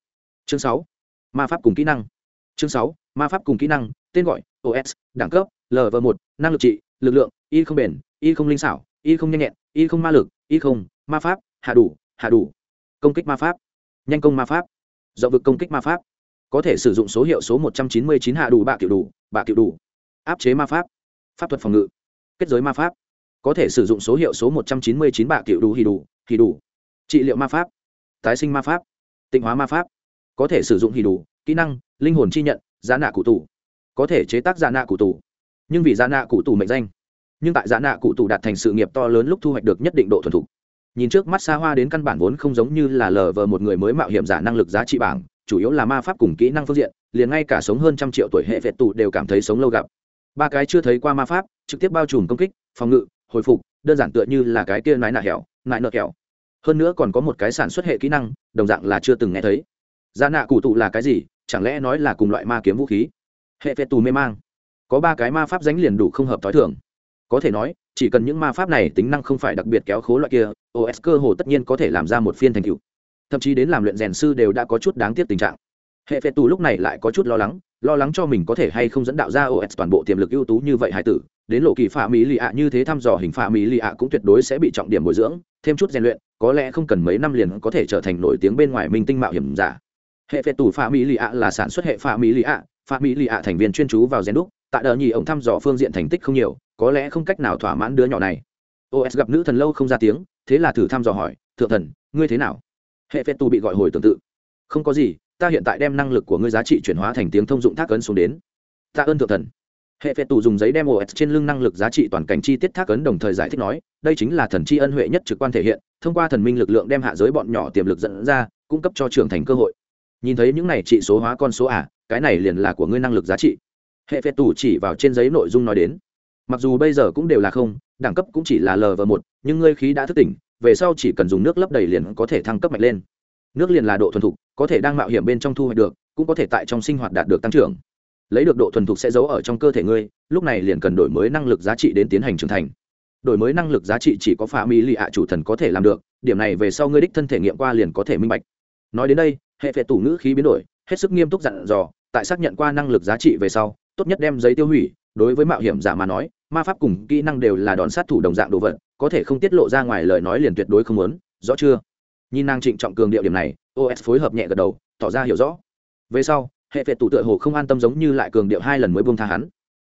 Chương sáu, ma pháp cùng kỹ năng. Chương sáu, ma pháp cùng kỹ năng, tên gọi os đẳng cấp lv một, năng lực trị, lực lượng, y không bền, y không linh xảo, y không nhanh nhẹn, y không ma lực, y không, ma pháp, hạ đủ hạ đủ. Công kích ma pháp, nhanh công ma pháp do vực công kích ma pháp có thể sử dụng số hiệu số một trăm chín mươi chín hạ đủ bạ kiểu đủ, bạ kiểu đủ. Áp chế ma pháp. Pháp thuật phòng ngự. Kết giới ma pháp. Có thể sử dụng số hiệu số một trăm chín mươi chín bạ kiểu đủ hì đủ hì đủ. Trị liệu ma pháp. Tái sinh ma pháp. Tịnh hóa ma pháp. Có thể sử dụng hì đủ, kỹ năng, linh hồn chi nhận giá nạ cụ tủ có thể chế tác giá nạ cụ tủ nhưng vì giá nạ cụ tủ mệnh danh, nhưng tại giá nạ cụ tủ đạt thành sự nghiệp to lớn lúc thu hoạch được nhất định độ thuần thục. Nhìn trước mắt xa hoa đến căn bản vốn không giống như là lờ vờ một người mới mạo hiểm giả năng lực giá trị bảng chủ yếu là ma pháp cùng kỹ năng phương diện, liền ngay cả sống hơn trăm triệu tuổi hệ vệ tù đều cảm thấy sống lâu gặp. Ba cái chưa thấy qua ma pháp, trực tiếp bao trùm công kích, phòng ngự, hồi phục, đơn giản tựa như là cái kia nái nạ hẻo nại nợ kẹo. Hơn nữa còn có một cái sản xuất hệ kỹ năng, đồng dạng là chưa từng nghe thấy. Gia nạ cụ tụ là cái gì? Chẳng lẽ nói là cùng loại ma kiếm vũ khí? Hệ vệ tù mê mang. Có ba cái ma pháp dánh liền đủ không hợp t h ó i thường. Có thể nói, chỉ cần những ma pháp này tính năng không phải đặc biệt kéo khố loại kia os cơ hồ tất nhiên có thể làm ra một phiên thành cựu thậm chí đến làm luyện rèn sư đều đã có chút đáng tiếc tình trạng. Hệ phệ tù lúc này lại có chút lo lắng lo lắng cho mình có thể hay không dẫn đạo ra os toàn bộ tiềm lực ưu tú như vậy hải tử, đến lộ kỳ phạm mỹ lì ạ như thế thăm dò hình phạm mỹ lì ạ cũng tuyệt đối sẽ bị trọng điểm bồi dưỡng, thêm chút rèn luyện, có lẽ không cần mấy năm liền có thể trở thành nổi tiếng bên ngoài minh tinh mạo hiểm giả. Hệ phệ tù phạm mỹ lì ạ là sản xuất hệ phạm mỹ lì ạ phạm mỹ lì ạ thành viên chuyên chú vào rèn đúc, tại đờ nhì ông thăm dò phương diện thành tích không nhiều, có lẽ không cách nào thỏa mãn đứa nhỏ này. Os gặp nữ thần lâu không ra tiếng, thế là thử thăm dò hỏi, thượng thần, ngươi thế nào? Hệ phép tù bị gọi hồi tương tự. Không có gì, ta hiện tại đem năng lực của ngươi giá trị chuyển hóa thành tiếng thông dụng thác ấn xuống đến. Ta ơn thượng thần. Hệ phệ tù dùng giấy đem os trên lưng năng lực giá trị toàn cảnh chi tiết thác ấn đồng thời giải thích nói, đây chính là thần chi ân huệ nhất trực quan thể hiện, thông qua thần minh lực lượng đem hạ giới bọn nhỏ tiềm lực dẫn ra, cung cấp cho trưởng thành cơ hội. Nhìn thấy những này trị số hóa con số à cái này liền là của ngươi năng lực giá trị. Hệ phệ tù chỉ vào trên giấy nội dung nói đến. Mặc dù bây giờ cũng đều là không, đẳng cấp cũng chỉ là l và một, nhưng ngươi khí đã thức tỉnh về sau chỉ cần dùng nước lấp đầy liền có thể thăng cấp mạnh lên. Nước liền là độ thuần thục, có thể đang mạo hiểm bên trong thu hoạch được, cũng có thể tại trong sinh hoạt đạt được tăng trưởng. Lấy được độ thuần thục sẽ giấu ở trong cơ thể ngươi, lúc này liền cần đổi mới năng lực giá trị đến tiến hành trưởng thành. Đổi mới năng lực giá trị chỉ có phạm mỹ lì ạ chủ thần có thể làm được, điểm này về sau ngươi đích thân thể nghiệm qua liền có thể minh bạch. Nói đến đây, hệ phệ tủ ngữ khí biến đổi, hết sức nghiêm túc dặn dò, tại xác nhận qua năng lực giá trị về sau, tốt nhất đem giấy tiêu hủy, đối với mạo hiểm giả mà nói, ma pháp cùng kỹ năng đều là đòn sát thủ đồng dạng đồ vật có thể không tiết lộ ra ngoài lời nói liền tuyệt đối không muốn, rõ chưa? Nhìn nàng trịnh trọng cường điệu điểm này os phối hợp nhẹ gật đầu, tỏ ra hiểu rõ. Về sau, hệ vệ tủ tựa hồ không an tâm giống như lại cường điệu hai lần mới buông tha hắn.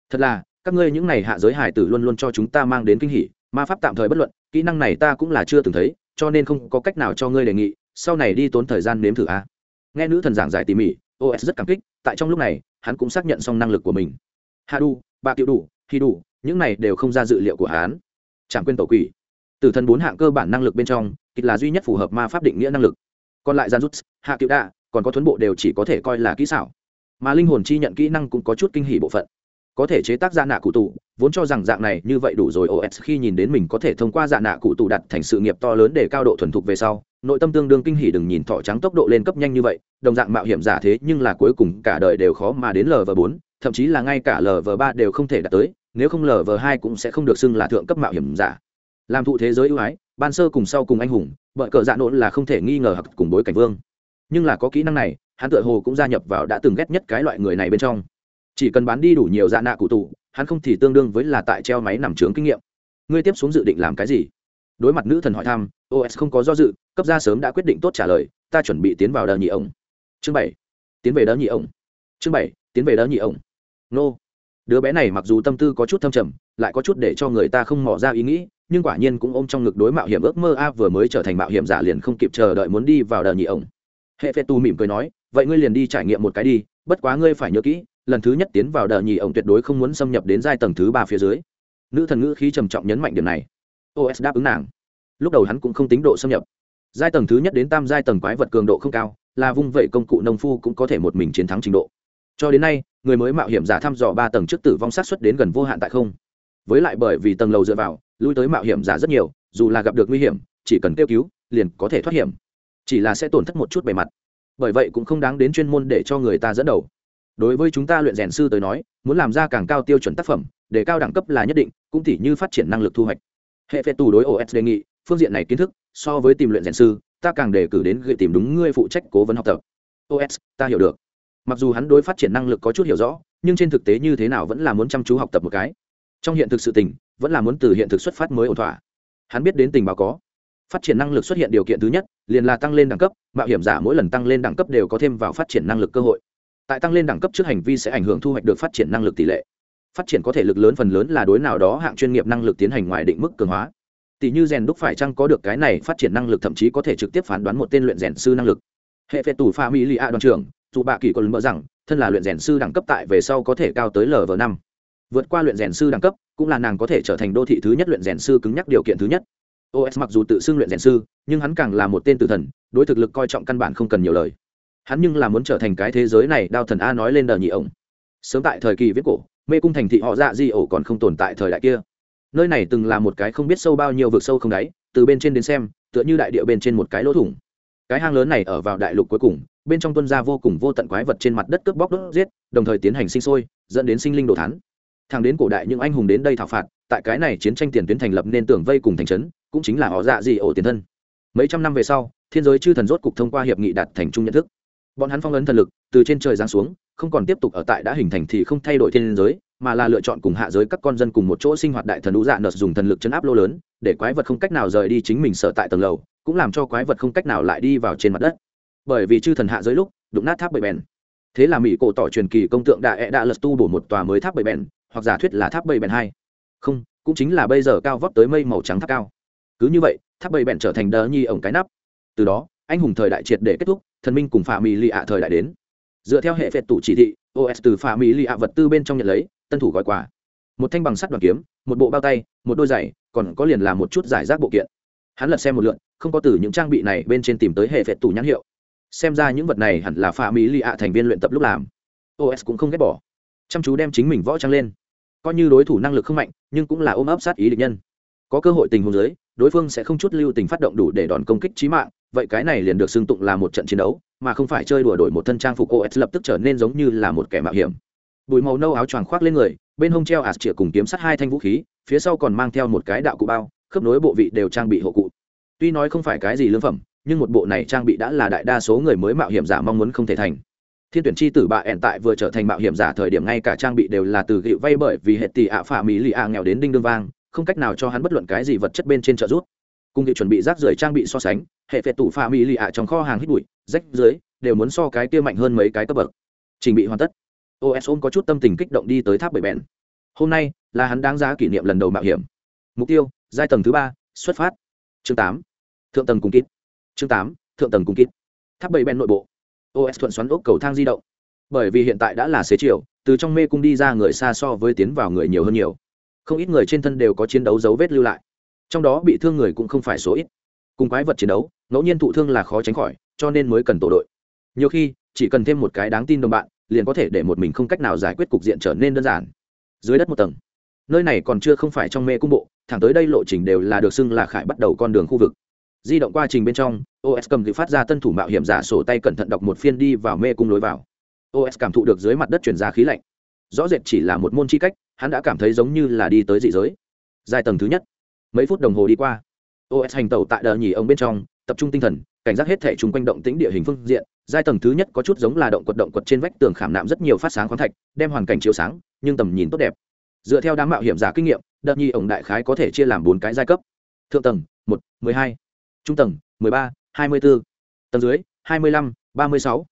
Thật là, các ngươi những này hạ giới hải tử luôn luôn cho chúng ta mang đến kinh hỉ, ma pháp tạm thời bất luận, kỹ năng này ta cũng là chưa từng thấy, cho nên không có cách nào cho ngươi đề nghị, sau này đi tốn thời gian nếm thử a. Nghe nữ thần giảng giải tỉ mỉ os rất cảm kích, tại trong lúc này, hắn cũng xác nhận xong năng lực của mình. Hạ đu ba tiểu đủ khi đủ, những này đều không ra dự liệu của hắn chẳng quên tổ quỷ. Tử thần bốn hạng cơ bản năng lực bên trong, kịch là duy nhất phù hợp ma pháp định nghĩa năng lực. Còn lại gian rút hạ cựu đạ, còn có thuấn bộ đều chỉ có thể coi là kỹ xảo. Mà linh hồn chi nhận kỹ năng cũng có chút kinh hỉ bộ phận. Có thể chế tác ra nạ cụ tù, vốn cho rằng dạng này như vậy đủ rồi os khi nhìn đến mình có thể thông qua dạ nạ cụ tù đặt thành sự nghiệp to lớn để cao độ thuần thục về sau, nội tâm tương đương kinh hỉ đừng nhìn thỏ trắng tốc độ lên cấp nhanh như vậy, đồng dạng mạo hiểm giả thế nhưng là cuối cùng cả đời đều khó mà đến lv bốn, thậm chí là ngay cả lv ba đều không thể đạt tới nếu không lv hai cũng sẽ không được xưng là thượng cấp mạo hiểm giả. Làm thụ thế giới ưu ái, ban sơ cùng sau cùng anh hùng, vợ cờ dạ nộn là không thể nghi ngờ hặc cùng bối cảnh vương. Nhưng là có kỹ năng này, hắn tựa hồ cũng gia nhập vào đã từng ghét nhất cái loại người này bên trong. Chỉ cần bán đi đủ nhiều dạ nạ cụ tụ hắn không thì tương đương với là tại treo máy nằm trướng kinh nghiệm. Ngươi tiếp xuống dự định làm cái gì? Đối mặt nữ thần hỏi thăm os không có do dự, cấp ra sớm đã quyết định tốt trả lời, ta chuẩn bị tiến vào đờ nhị ổng. Chương bảy. Tiến về đờ nhị ổng. Chương bảy. Tiến về đờ nhị ổng. Nô đứa bé này mặc dù tâm tư có chút thâm trầm, lại có chút để cho người ta không mỏ ra ý nghĩ, nhưng quả nhiên cũng ôm trong ngực đối mạo hiểm ước mơ a vừa mới trở thành mạo hiểm giả liền không kịp chờ đợi muốn đi vào đờ nhị ổng. Hệ phê tu mỉm cười nói, vậy ngươi liền đi trải nghiệm một cái đi, bất quá ngươi phải nhớ kỹ, lần thứ nhất tiến vào đờ nhị ổng tuyệt đối không muốn xâm nhập đến giai tầng thứ ba phía dưới. Nữ thần ngữ khí trầm trọng nhấn mạnh điểm này. Os đáp ứng nàng. Lúc đầu hắn cũng không tính độ xâm nhập. Giai tầng thứ nhất đến tam giai tầng quái vật cường độ không cao, là vung vẩy công cụ nông phu cũng có thể một mình chiến thắng trình độ cho đến nay, người mới mạo hiểm giả thăm dò ba tầng trước tử vong sát xuất đến gần vô hạn tại không. Với lại bởi vì tầng lầu dựa vào, lui tới mạo hiểm giả rất nhiều, dù là gặp được nguy hiểm, chỉ cần kêu cứu, liền có thể thoát hiểm. Chỉ là sẽ tổn thất một chút bề mặt. Bởi vậy cũng không đáng đến chuyên môn để cho người ta dẫn đầu. Đối với chúng ta luyện rèn sư tới nói, muốn làm ra càng cao tiêu chuẩn tác phẩm để cao đẳng cấp là nhất định, cũng tỉ như phát triển năng lực thu hoạch. Hệ phệ tù đối os đề nghị, phương diện này kiến thức, so với tìm luyện rèn sư, ta càng đề cử đến gợi tìm đúng ngươi phụ trách cố vấn học tập. Os ta hiểu được mặc dù hắn đối phát triển năng lực có chút hiểu rõ, nhưng trên thực tế như thế nào vẫn là muốn chăm chú học tập một cái. Trong hiện thực sự tình, vẫn là muốn từ hiện thực xuất phát mới ổn thỏa. Hắn biết đến tình báo có. Phát triển năng lực xuất hiện điều kiện thứ nhất, liền là tăng lên đẳng cấp, mạo hiểm giả mỗi lần tăng lên đẳng cấp đều có thêm vào phát triển năng lực cơ hội. Tại tăng lên đẳng cấp trước hành vi sẽ ảnh hưởng thu hoạch được phát triển năng lực tỷ lệ. Phát triển có thể lực lớn phần lớn là đối nào đó hạng chuyên nghiệp năng lực tiến hành ngoài định mức cường hóa. Tỷ như rèn đúc phải chăng có được cái này phát triển năng lực thậm chí có thể trực tiếp phán đoán một tên luyện rèn sư năng lực. Hệ phệ tủ pha mỹ lì a đoàn trưởng dù bạ kỳ còn mơ rằng, thân là luyện rèn sư đẳng cấp tại về sau có thể cao tới lv năm. Vượt qua luyện rèn sư đẳng cấp, cũng là nàng có thể trở thành đô thị thứ nhất luyện rèn sư cứng nhắc điều kiện thứ nhất. Os mặc dù tự xưng luyện rèn sư, nhưng hắn càng là một tên tử thần, đối thực lực coi trọng căn bản không cần nhiều lời. Hắn nhưng là muốn trở thành cái thế giới này đao thần a nói lên đờ nhị ổng. Sớm tại thời kỳ viết cổ, mê cung thành thị họ dạ di ổ còn không tồn tại thời đại kia. Nơi này từng là một cái không biết sâu bao nhiêu vực sâu không đáy, từ bên trên đến xem, tựa như đại địa bên trên một cái lỗ thủng. Cái hang lớn này ở vào đại lục cuối cùng bên trong tuân gia vô cùng vô tận quái vật trên mặt đất cướp bóc đốt giết, đồng thời tiến hành sinh sôi, dẫn đến sinh linh đồ thán. Thẳng đến cổ đại những anh hùng đến đây thảo phạt, tại cái này chiến tranh tiền tuyến thành lập nên tưởng vây cùng thành trấn, cũng chính là họ dạ dị ổ tiền thân. Mấy trăm năm về sau, thiên giới chư thần rốt cục thông qua hiệp nghị đạt thành chung nhận thức. Bọn hắn phong ấn thần lực, từ trên trời giáng xuống, không còn tiếp tục ở tại đã hình thành thì không thay đổi thiên giới, mà là lựa chọn cùng hạ giới các con dân cùng một chỗ sinh hoạt đại thần đũ dạ nợt dùng thần lực chấn áp lô lớn, để quái vật không cách nào rời đi chính mình sở tại tầng lầu, cũng làm cho quái vật không cách nào lại đi vào trên mặt đất bởi vì chư thần hạ giới lúc, đụng nát tháp bảy bèn. Thế là mỹ cổ tỏ truyền kỳ công tượng đại ẹ e đã lật tu bổ một tòa mới tháp bảy bèn, hoặc giả thuyết là tháp bảy bèn hai. Không, cũng chính là bây giờ cao vóc tới mây màu trắng tháp cao. Cứ như vậy, tháp bảy bèn trở thành đờ nhi ổng cái nắp. Từ đó, anh hùng thời đại triệt để kết thúc, thần minh cùng phạm mỹ lì ạ thời đại đến. Dựa theo hệ phệt tủ chỉ thị os từ phạm mỹ lì ạ vật tư bên trong nhận lấy, tân thủ gói quà. Một thanh bằng sắt đoàn kiếm, một bộ bao tay, một đôi giày, còn có liền là một chút giải rác bộ kiện. Hắn lật xem một lượn không có từ những trang bị này bên trên tìm tới hệ phệt tủ nhãn hiệu xem ra những vật này hẳn là pha mỹ lì ạ thành viên luyện tập lúc làm. Os cũng không ghét bỏ. Chăm chú đem chính mình võ trang lên. Coi như đối thủ năng lực không mạnh, nhưng cũng là ôm ấp sát ý địch nhân. Có cơ hội tình huống giới đối phương sẽ không chút lưu tình phát động đủ để đòn công kích trí mạng, vậy cái này liền được xưng tụng là một trận chiến đấu, mà không phải chơi đùa đổi một thân trang phục os lập tức trở nên giống như là một kẻ mạo hiểm. Bụi màu nâu áo choàng khoác lên người, bên hông treo ạt chĩa cùng kiếm sắt hai thanh vũ khí, phía sau còn mang theo một cái đạo cụ bao, khớp nối bộ vị đều trang bị hộ cụ. Tuy nói không phải cái gì lương phẩm nhưng một bộ này trang bị đã là đại đa số người mới mạo hiểm giả mong muốn không thể thành. Thiên tuyển chi tử bạ ẻn tại vừa trở thành mạo hiểm giả thời điểm ngay cả trang bị đều là từ gịu vay bởi vì hệ tỷ ạ phả mỹ lì ạ nghèo đến đinh đương vang, không cách nào cho hắn bất luận cái gì vật chất bên trên trợ giúp. Cùng gịu chuẩn bị rác rưởi trang bị so sánh, hệ phệ tủ phả mỹ lì ạ trong kho hàng hít bụi, rách dưới đều muốn so cái kia mạnh hơn mấy cái cấp bậc. Trình bị hoàn tất. Os ôm có chút tâm tình kích động đi tới tháp bảy bèn hôm nay là hắn đáng giá kỷ niệm lần đầu mạo hiểm. Mục tiêu, giai tầng thứ ba, xuất phát. Chương tám, thượng tầng cùng kít chương tám, thượng tầng cung kít tháp bảy bèn nội bộ. Os thuận xoắn ốc cầu thang di động. Bởi vì hiện tại đã là xế chiều, từ trong mê cung đi ra người xa so với tiến vào người nhiều hơn nhiều. Không ít người trên thân đều có chiến đấu dấu vết lưu lại. Trong đó bị thương người cũng không phải số ít. Cùng quái vật chiến đấu, ngẫu nhiên thụ thương là khó tránh khỏi, cho nên mới cần tổ đội. Nhiều khi, chỉ cần thêm một cái đáng tin đồng bạn, liền có thể để một mình không cách nào giải quyết cục diện trở nên đơn giản. Dưới đất một tầng. Nơi này còn chưa không phải trong mê cung bộ, thẳng tới đây lộ trình đều là được xưng là khải bắt đầu con đường khu vực di động qua trình bên trong os cầm tự phát ra tân thủ mạo hiểm giả sổ tay cẩn thận đọc một phiên đi vào mê cung lối vào. Os cảm thụ được dưới mặt đất chuyển ra khí lạnh. Rõ rệt chỉ là một môn chi cách, hắn đã cảm thấy giống như là đi tới dị giới. Giai tầng thứ nhất. Mấy phút đồng hồ đi qua. Os hành tàu tại đờ nhì ông bên trong, tập trung tinh thần, cảnh giác hết thể chung quanh động tĩnh địa hình phương diện. Giai tầng thứ nhất có chút giống là động quật động quật trên vách tường khảm nạm rất nhiều phát sáng khoáng thạch, đem hoàn cảnh chiếu sáng, nhưng tầm nhìn tốt đẹp. Dựa theo đám mạo hiểm giả kinh nghiệm đợt nhi ổng đại khái có thể chia làm bốn cái giai cấp. Thượng tầng, một, mười hai trung tầng mười ba hai mươi bốn tầng dưới hai mươi lăm ba mươi sáu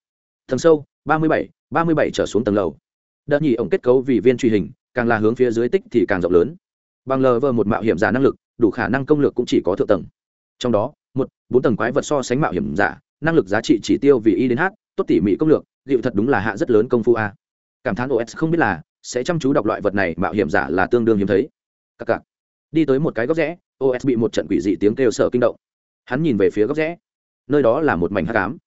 tầng sâu ba mươi bảy ba mươi bảy trở xuống tầng lầu. Đợt nhi ổng kết cấu vì viên truy hình càng là hướng phía dưới tích thì càng rộng lớn. Bằng lờ vờ một mạo hiểm giả năng lực đủ khả năng công lược cũng chỉ có thượng tầng. Trong đó một bốn tầng quái vật so sánh mạo hiểm giả năng lực giá trị chỉ tiêu vì y đến h tốt tỉ mỉ công lược liệu thật đúng là hạ rất lớn công phu a. Cảm thán os không biết là sẽ chăm chú đọc loại vật này mạo hiểm giả là tương đương hiếm thấy. Các cả, đi tới một cái góc rẽ os bị một trận quỷ dị tiếng kêu sợ kinh động hắn nhìn về phía góc rẽ. Nơi đó là một mảnh hát cám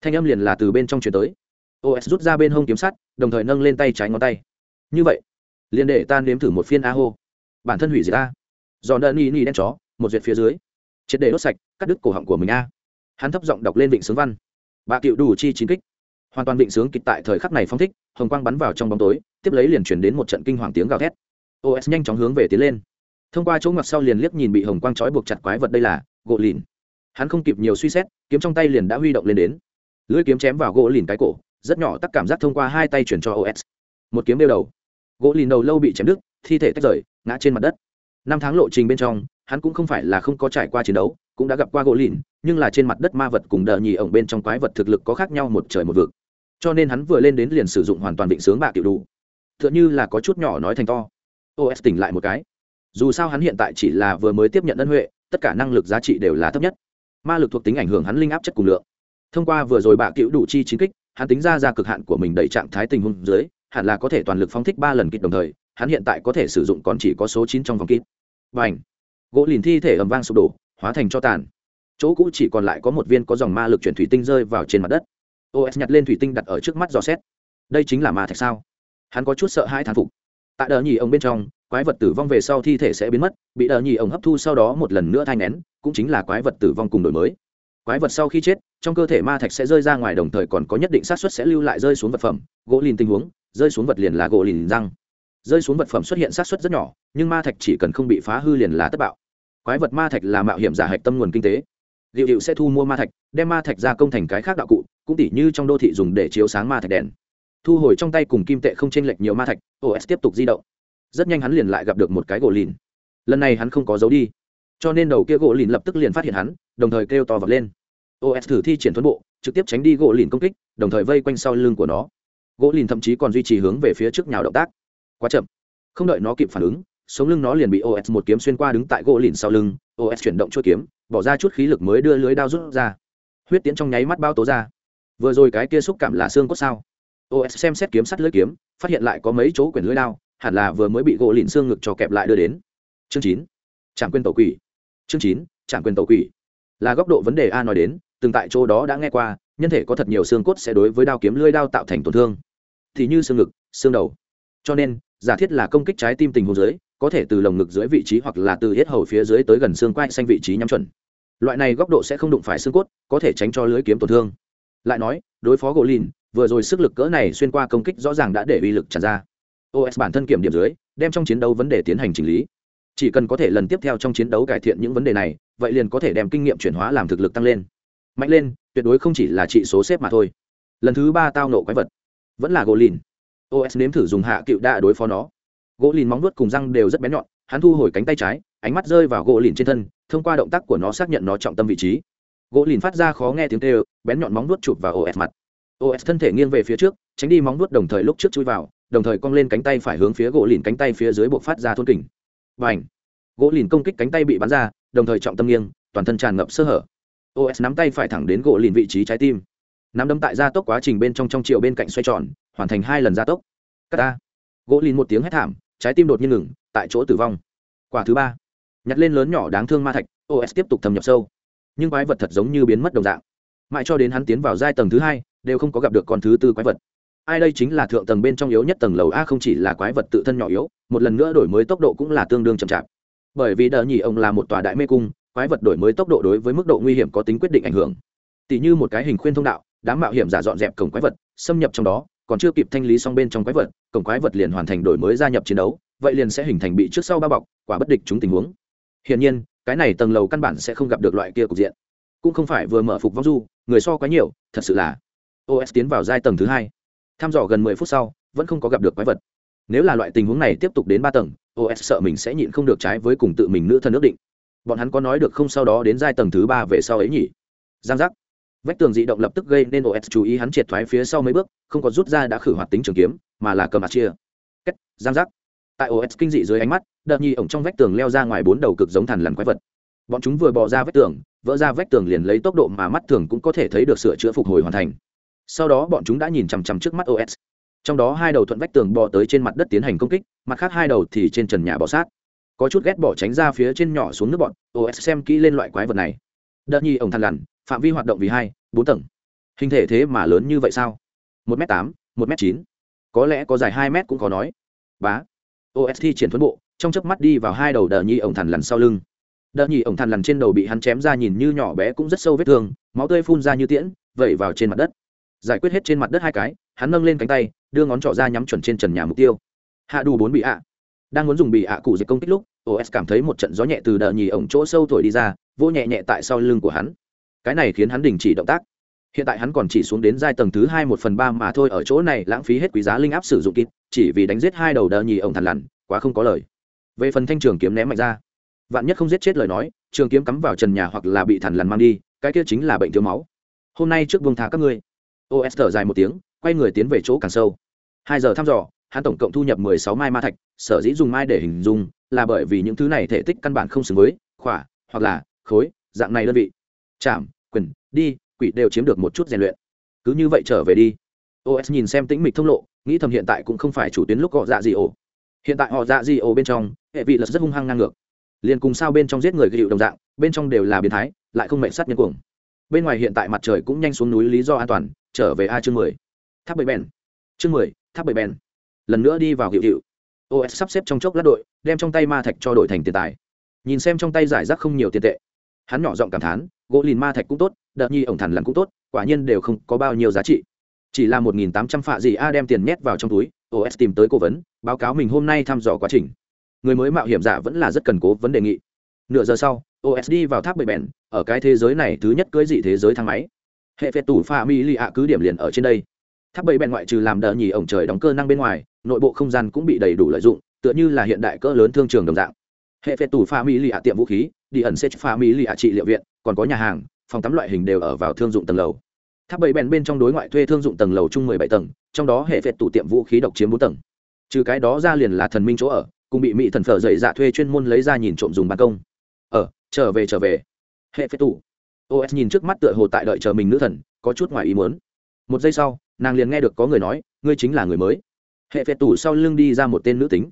thanh âm liền là từ bên trong chuyển tới. Os rút ra bên hông kiếm sắt, đồng thời nâng lên tay trái ngón tay. Như vậy, liền để ta nếm thử một phiên a hô bản thân hủy diệt ta giòn đơn ni ni đen chó, một duyệt phía dưới. Triệt để đốt sạch, cắt đứt cổ họng của mình a. Hắn thấp giọng đọc lên vịnh sướng văn. Bà cựu đủ chi chín kích. Hoàn toàn vịnh sướng kịch tại thời khắc này phong thích, hồng quang bắn vào trong bóng tối, tiếp lấy liền chuyển đến một trận kinh hoàng tiếng gào thét. Os nhanh chóng hướng về tiến lên. Thông qua chỗ ngoặt sau liền liếc nhìn bị hồng quang trói buộc chặt quái vật đây là gỗ lìn hắn không kịp nhiều suy xét, kiếm trong tay liền đã huy động lên đến. Lưỡi kiếm chém vào gỗ lìn cái cổ, rất nhỏ tắc cảm giác thông qua hai tay chuyển cho os một kiếm đeo đầu. Gỗ lìn đầu lâu bị chém đứt, thi thể tách rời, ngã trên mặt đất. Năm tháng lộ trình bên trong, hắn cũng không phải là không có trải qua chiến đấu, cũng đã gặp qua gỗ lìn, nhưng là trên mặt đất ma vật cùng đờ nhì ổng bên trong quái vật thực lực có khác nhau một trời một vực. Cho nên hắn vừa lên đến liền sử dụng hoàn toàn định sướng bạ kiểu đủ. T h ư ợ n như là có chút nhỏ nói thành to. Os tỉnh lại một cái. Dù sao hắn hiện tại chỉ là vừa mới tiếp nhận ân huệ, tất cả năng lực giá trị đều là thấp nhất ma lực thuộc tính ảnh hưởng hắn linh áp chất cùng lượng. Thông qua vừa rồi bạ cựu đủ chi chính kích, hắn tính ra ra cực hạn của mình đầy trạng thái tình huống dưới, hẳn là có thể toàn lực phóng thích ba lần kích đồng thời, hắn hiện tại có thể sử dụng còn chỉ có số chín trong vòng kít và ảnh gỗ lìn thi thể ầm vang sụp đổ, hóa thành cho tàn. Chỗ cũ chỉ còn lại có một viên có dòng ma lực chuyển thủy tinh rơi vào trên mặt đất. Os nhặt lên thủy tinh đặt ở trước mắt dò xét. Đây chính là ma thạch sao? Hắn có chút sợ hai thán phục. Tại đờ nhì ông bên trong quái vật tử vong về sau thi thể sẽ biến mất, bị đờ nhì ông hấp thu sau đó một lần nữa thai ngén cũng chính là quái vật tử vong cùng đổi mới. Quái vật sau khi chết, trong cơ thể ma thạch sẽ rơi ra ngoài đồng thời còn có nhất định xác suất sẽ lưu lại rơi xuống vật phẩm. Gỗ lìn tình huống, rơi xuống vật liền là gỗ lìn răng. Rơi xuống vật phẩm xuất hiện xác suất rất nhỏ, nhưng ma thạch chỉ cần không bị phá hư liền là tất bạo. Quái vật ma thạch là mạo hiểm giả hạch tâm nguồn kinh tế. Liệu hiệu sẽ thu mua ma thạch, đem ma thạch ra công thành cái khác đạo cụ, cũng tỉ như trong đô thị dùng để chiếu sáng ma thạch đèn. Thu hồi trong tay cùng kim tệ không chênh lệch nhiều ma thạch os tiếp tục di động rất nhanh hắn liền lại gặp được một cái gỗ lìn. Lần này hắn không có dấu đi. Cho nên đầu kia gỗ lìn lập tức liền phát hiện hắn, đồng thời kêu to vật lên. Os thử thi triển thuẫn bộ, trực tiếp tránh đi gỗ lìn công kích, đồng thời vây quanh sau lưng của nó. Gỗ lìn thậm chí còn duy trì hướng về phía trước nhào động tác. Quá chậm. Không đợi nó kịp phản ứng, sống lưng nó liền bị os một kiếm xuyên qua đứng tại gỗ lìn sau lưng. Os chuyển động chuỗi kiếm, bỏ ra chút khí lực mới đưa lưới đao rút ra. Huyết tiến trong nháy mắt bao tố ra. Vừa rồi cái kia xúc cảm là xương cốt sao? Os xem xét kiếm sắt lưỡi kiếm, phát hiện lại có mấy chỗ quyển lưỡi đao hẳn là vừa mới bị gỗ lìn xương ngực cho kẹp lại đưa đến. Chương chín, trạm quyền tàu quỷ. Chương chín, trạm quyền tàu quỷ. Là góc độ vấn đề a nói đến, từng tại chỗ đó đã nghe qua, nhân thể có thật nhiều xương cốt sẽ đối với đao kiếm lưỡi đao tạo thành tổn thương. Thì như xương ngực, xương đầu. Cho nên, giả thiết là công kích trái tim tình hồ dưới, có thể từ lồng ngực dưới vị trí hoặc là từ hết hầu phía dưới tới gần xương quai xanh vị trí nhắm chuẩn. Loại này góc độ sẽ không đụng phải xương cốt, có thể tránh cho lưới kiếm tổn thương. Lại nói, đối phó gỗ lìn, vừa rồi sức lực cỡ này xuyên qua công kích rõ ràng đã để uy lực tràn ra os bản thân kiểm điểm dưới, đem trong chiến đấu vấn đề tiến hành chỉnh lý. Chỉ cần có thể lần tiếp theo trong chiến đấu cải thiện những vấn đề này, vậy liền có thể đem kinh nghiệm chuyển hóa làm thực lực tăng lên. Mạnh lên, tuyệt đối không chỉ là trị số xếp mà thôi. Lần thứ ba tao nộ quái vật, vẫn là gỗ lìn os nếm thử dùng hạ cựu đa đối phó nó. Gỗ lìn móng vuốt cùng răng đều rất bén nhọn, hắn thu hồi cánh tay trái, ánh mắt rơi vào gỗ lìn trên thân, thông qua động tác của nó xác nhận nó trọng tâm vị trí. Gỗ lìn phát ra khó nghe tiếng kêu, bén nhọn móng vuốt chụp vào os mặt. os thân thể nghiêng về phía trước, tránh đi móng vuốt đồng thời lúc trước chui vào đồng thời cong lên cánh tay phải hướng phía gỗ lìn cánh tay phía dưới buộc phát ra thôn kình. Và ảnh gỗ lìn công kích cánh tay bị bắn ra, đồng thời trọng tâm nghiêng, toàn thân tràn ngập sơ hở. Os nắm tay phải thẳng đến gỗ lìn vị trí trái tim. Nắm đấm tại gia tốc quá trình bên trong trong chiều bên cạnh xoay tròn, hoàn thành hai lần gia tốc. Cắt ta gỗ lìn một tiếng hét thảm, trái tim đột nhiên ngừng, tại chỗ tử vong. Quả thứ ba. Nhặt lên lớn nhỏ đáng thương ma thạch os tiếp tục thâm nhập sâu. Nhưng quái vật thật giống như biến mất đồng dạng. Mãi cho đến hắn tiến vào giai tầng thứ hai, đều không có gặp được con thứ tư quái vật ai đây chính là thượng tầng bên trong yếu nhất tầng lầu a không chỉ là quái vật tự thân nhỏ yếu, một lần nữa đổi mới tốc độ cũng là tương đương chậm chạp. Bởi vì đờ nhì ông là một tòa đại mê cung, quái vật đổi mới tốc độ đối với mức độ nguy hiểm có tính quyết định ảnh hưởng. Tỷ như một cái hình khuyên thông đạo, đám mạo hiểm giả dọn dẹp cổng quái vật, xâm nhập trong đó, còn chưa kịp thanh lý xong bên trong quái vật, cổng quái vật liền hoàn thành đổi mới gia nhập chiến đấu, vậy liền sẽ hình thành bị trước sau bao bọc, quả bất địch chúng tình huống. Hiển nhiên, cái này tầng lầu căn bản sẽ không gặp được loại kia cục diện. Cũng không phải vừa mở phục vong du, người so quá nhiều, thật sự là. Os tiến vào giai tầng thứ hai thăm dò gần mười phút sau, vẫn không có gặp được quái vật. Nếu là loại tình huống này tiếp tục đến ba tầng os sợ mình sẽ nhịn không được trái với cùng tự mình nữ thân ước định. Bọn hắn có nói được không sau đó đến giai tầng thứ ba về sau ấy nhỉ? Giang giác. Vách tường dị động lập tức gây nên os chú ý hắn triệt thoái phía sau mấy bước, không có rút ra đã khử hoạt tính trường kiếm, mà là cầm mặt chia. Cách giang giác. Tại os kinh dị dưới ánh mắt, đợt nhi ổng trong vách tường leo ra ngoài bốn đầu cực giống thằn lằn quái vật. Bọn chúng vừa bỏ ra vách tường, vỡ ra vách tường liền lấy tốc độ mà mắt thường cũng có thể thấy được sửa chữa phục hồi hoàn thành sau đó bọn chúng đã nhìn chằm chằm trước mắt os trong đó hai đầu thuận vách tường bò tới trên mặt đất tiến hành công kích, mặt khác hai đầu thì trên trần nhà bò sát. Có chút ghét bỏ tránh ra phía trên nhỏ xuống nước bọn os xem kỹ lên loại quái vật này. Đợt nhi ổng thằn lằn, phạm vi hoạt động vì hai, bốn tầng. Hình thể thế mà lớn như vậy sao? Một m tám, một m chín. Có lẽ có dài hai m cũng có nói. Bá. Os thi triển thuẫn bộ, trong chớp mắt đi vào hai đầu đờ nhi ổng thằn lằn sau lưng. Đờ nhi ổng thằn lằn trên đầu bị hắn chém ra nhìn như nhỏ bé cũng rất sâu vết thương, máu tươi phun ra như tiễn, vẩy vào trên mặt đất giải quyết hết trên mặt đất hai cái, hắn nâng lên cánh tay, đưa ngón trỏ ra nhắm chuẩn trên trần nhà mục tiêu. Hạ đủ bốn bị ạ. Đang muốn dùng bị ạ cụ diệt công kích lúc os cảm thấy một trận gió nhẹ từ đờ nhì ổng chỗ sâu thổi đi ra vô nhẹ nhẹ tại sau lưng của hắn. Cái này khiến hắn đình chỉ động tác. Hiện tại hắn còn chỉ xuống đến giai tầng thứ hai một phần ba mà thôi, ở chỗ này lãng phí hết quý giá linh áp sử dụng kịp chỉ vì đánh giết hai đầu đờ nhì ổng thằn lằn, quá không có lời. Về phần thanh trường kiếm ném mạnh ra. Vạn nhất không giết chết lời nói, trường kiếm cắm vào trần nhà hoặc là bị thằn lằn mang đi, cái kia chính là bệnh thiếu máu. Hôm nay trước vương thả các ngươi os thở dài một tiếng, quay người tiến về chỗ càng sâu. Hai giờ thăm dò, hắn tổng cộng thu nhập mười sáu mai ma thạch, sở dĩ dùng mai để hình dung là bởi vì những thứ này thể tích căn bản không xứng với khỏa hoặc là khối dạng này đơn vị. Chạm, quyền, đi, quỷ đều chiếm được một chút rèn luyện. Cứ như vậy trở về đi. Os nhìn xem tĩnh mịch thông lộ, nghĩ thầm hiện tại cũng không phải chủ tuyến lúc họ dạ gì ổ. Hiện tại họ dạ gì ổ bên trong, hệ vị lật rất hung hăng ngang ngược. Liền cùng sao bên trong giết người gịu đồng dạng, bên trong đều là biến thái, lại không mệnh sát nhân cuồng. Bên ngoài hiện tại mặt trời cũng nhanh xuống núi lý do an toàn trở về a chương mười. Tháp bảy bèn. Chương mười, tháp bảy bèn. Lần nữa đi vào hiệu hiệu. Os sắp xếp trong chốc lát đội, đem trong tay ma thạch cho đội thành tiền tài. Nhìn xem trong tay giải rác không nhiều tiền tệ. Hắn nhỏ giọng cảm thán, gỗ lìn ma thạch cũng tốt, đợt nhi ổng thẳn lằn cũng tốt, quả nhiên đều không có bao nhiêu giá trị. Chỉ là một nghìn tám trăm phạ gì a đem tiền nhét vào trong túi os tìm tới cố vấn, báo cáo mình hôm nay thăm dò quá trình. Người mới mạo hiểm giả vẫn là rất cần cố vấn đề nghị. Nửa giờ sau os đi vào tháp bệ bèn, ở cái thế giới này thứ nhất cưới dị thế giới thang máy hệ phệt tủ pha mi li ạ cứ điểm liền ở trên đây. Tháp bảy bèn ngoại trừ làm đờ nhì ổng trời đóng cơ năng bên ngoài, nội bộ không gian cũng bị đầy đủ lợi dụng, tựa như là hiện đại cỡ lớn thương trường đồng dạng. Hệ phệt tủ pha mi li ạ tiệm vũ khí, đi ẩn sét pha mi li ạ trị liệu viện, còn có nhà hàng, phòng tắm loại hình đều ở vào thương dụng tầng lầu. Tháp bảy bèn bên trong đối ngoại thuê thương dụng tầng lầu chung mười bảy tầng, trong đó hệ phệt tủ tiệm vũ khí độc chiếm bốn tầng. Trừ cái đó ra liền là thần minh chỗ ở, cùng bị mỹ thần phở dậy dạ thuê chuyên môn lấy ra nhìn trộm dùng ban công. Ở, trở về trở về. Hệ phế tủ os nhìn trước mắt tựa hồ tại đợi chờ mình nữ thần, có chút ngoài ý muốn. Một giây sau, nàng liền nghe được có người nói, ngươi chính là người mới. Hệ phệ tủ sau lưng đi ra một tên nữ tính.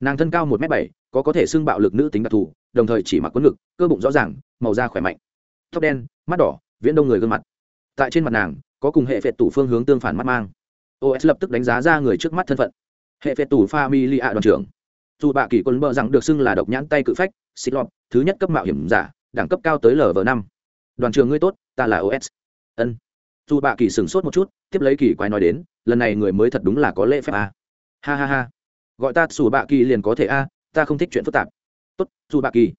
Nàng thân cao một m bảy, có có thể xưng bạo lực nữ tính đặc thù, đồng thời chỉ mặc quấn ngực, cơ bụng rõ ràng, màu da khỏe mạnh. Tóc đen, mắt đỏ, viễn đông người gương mặt. Tại trên mặt nàng, có cùng hệ phệ tủ phương hướng tương phản mắt mang. Os lập tức đánh giá ra người trước mắt thân phận. Hệ phệ tủ pha mi li ạ đoàn trưởng. Dù bạ kỳ quân bờ rằng được xưng là độc nhãn tay cự phách xịt lọt, thứ nhất cấp mạo hiểm giả, đẳng cấp cao tới lv năm đoàn trường ngươi tốt, ta là os ân. Dù bạ kỳ sửng sốt một chút, tiếp lấy kỳ quái nói đến, lần này người mới thật đúng là có lễ phép a ha ha ha. Gọi ta dù bạ kỳ liền có thể a ta không thích chuyện phức tạp. Tốt, dù bạ kỳ.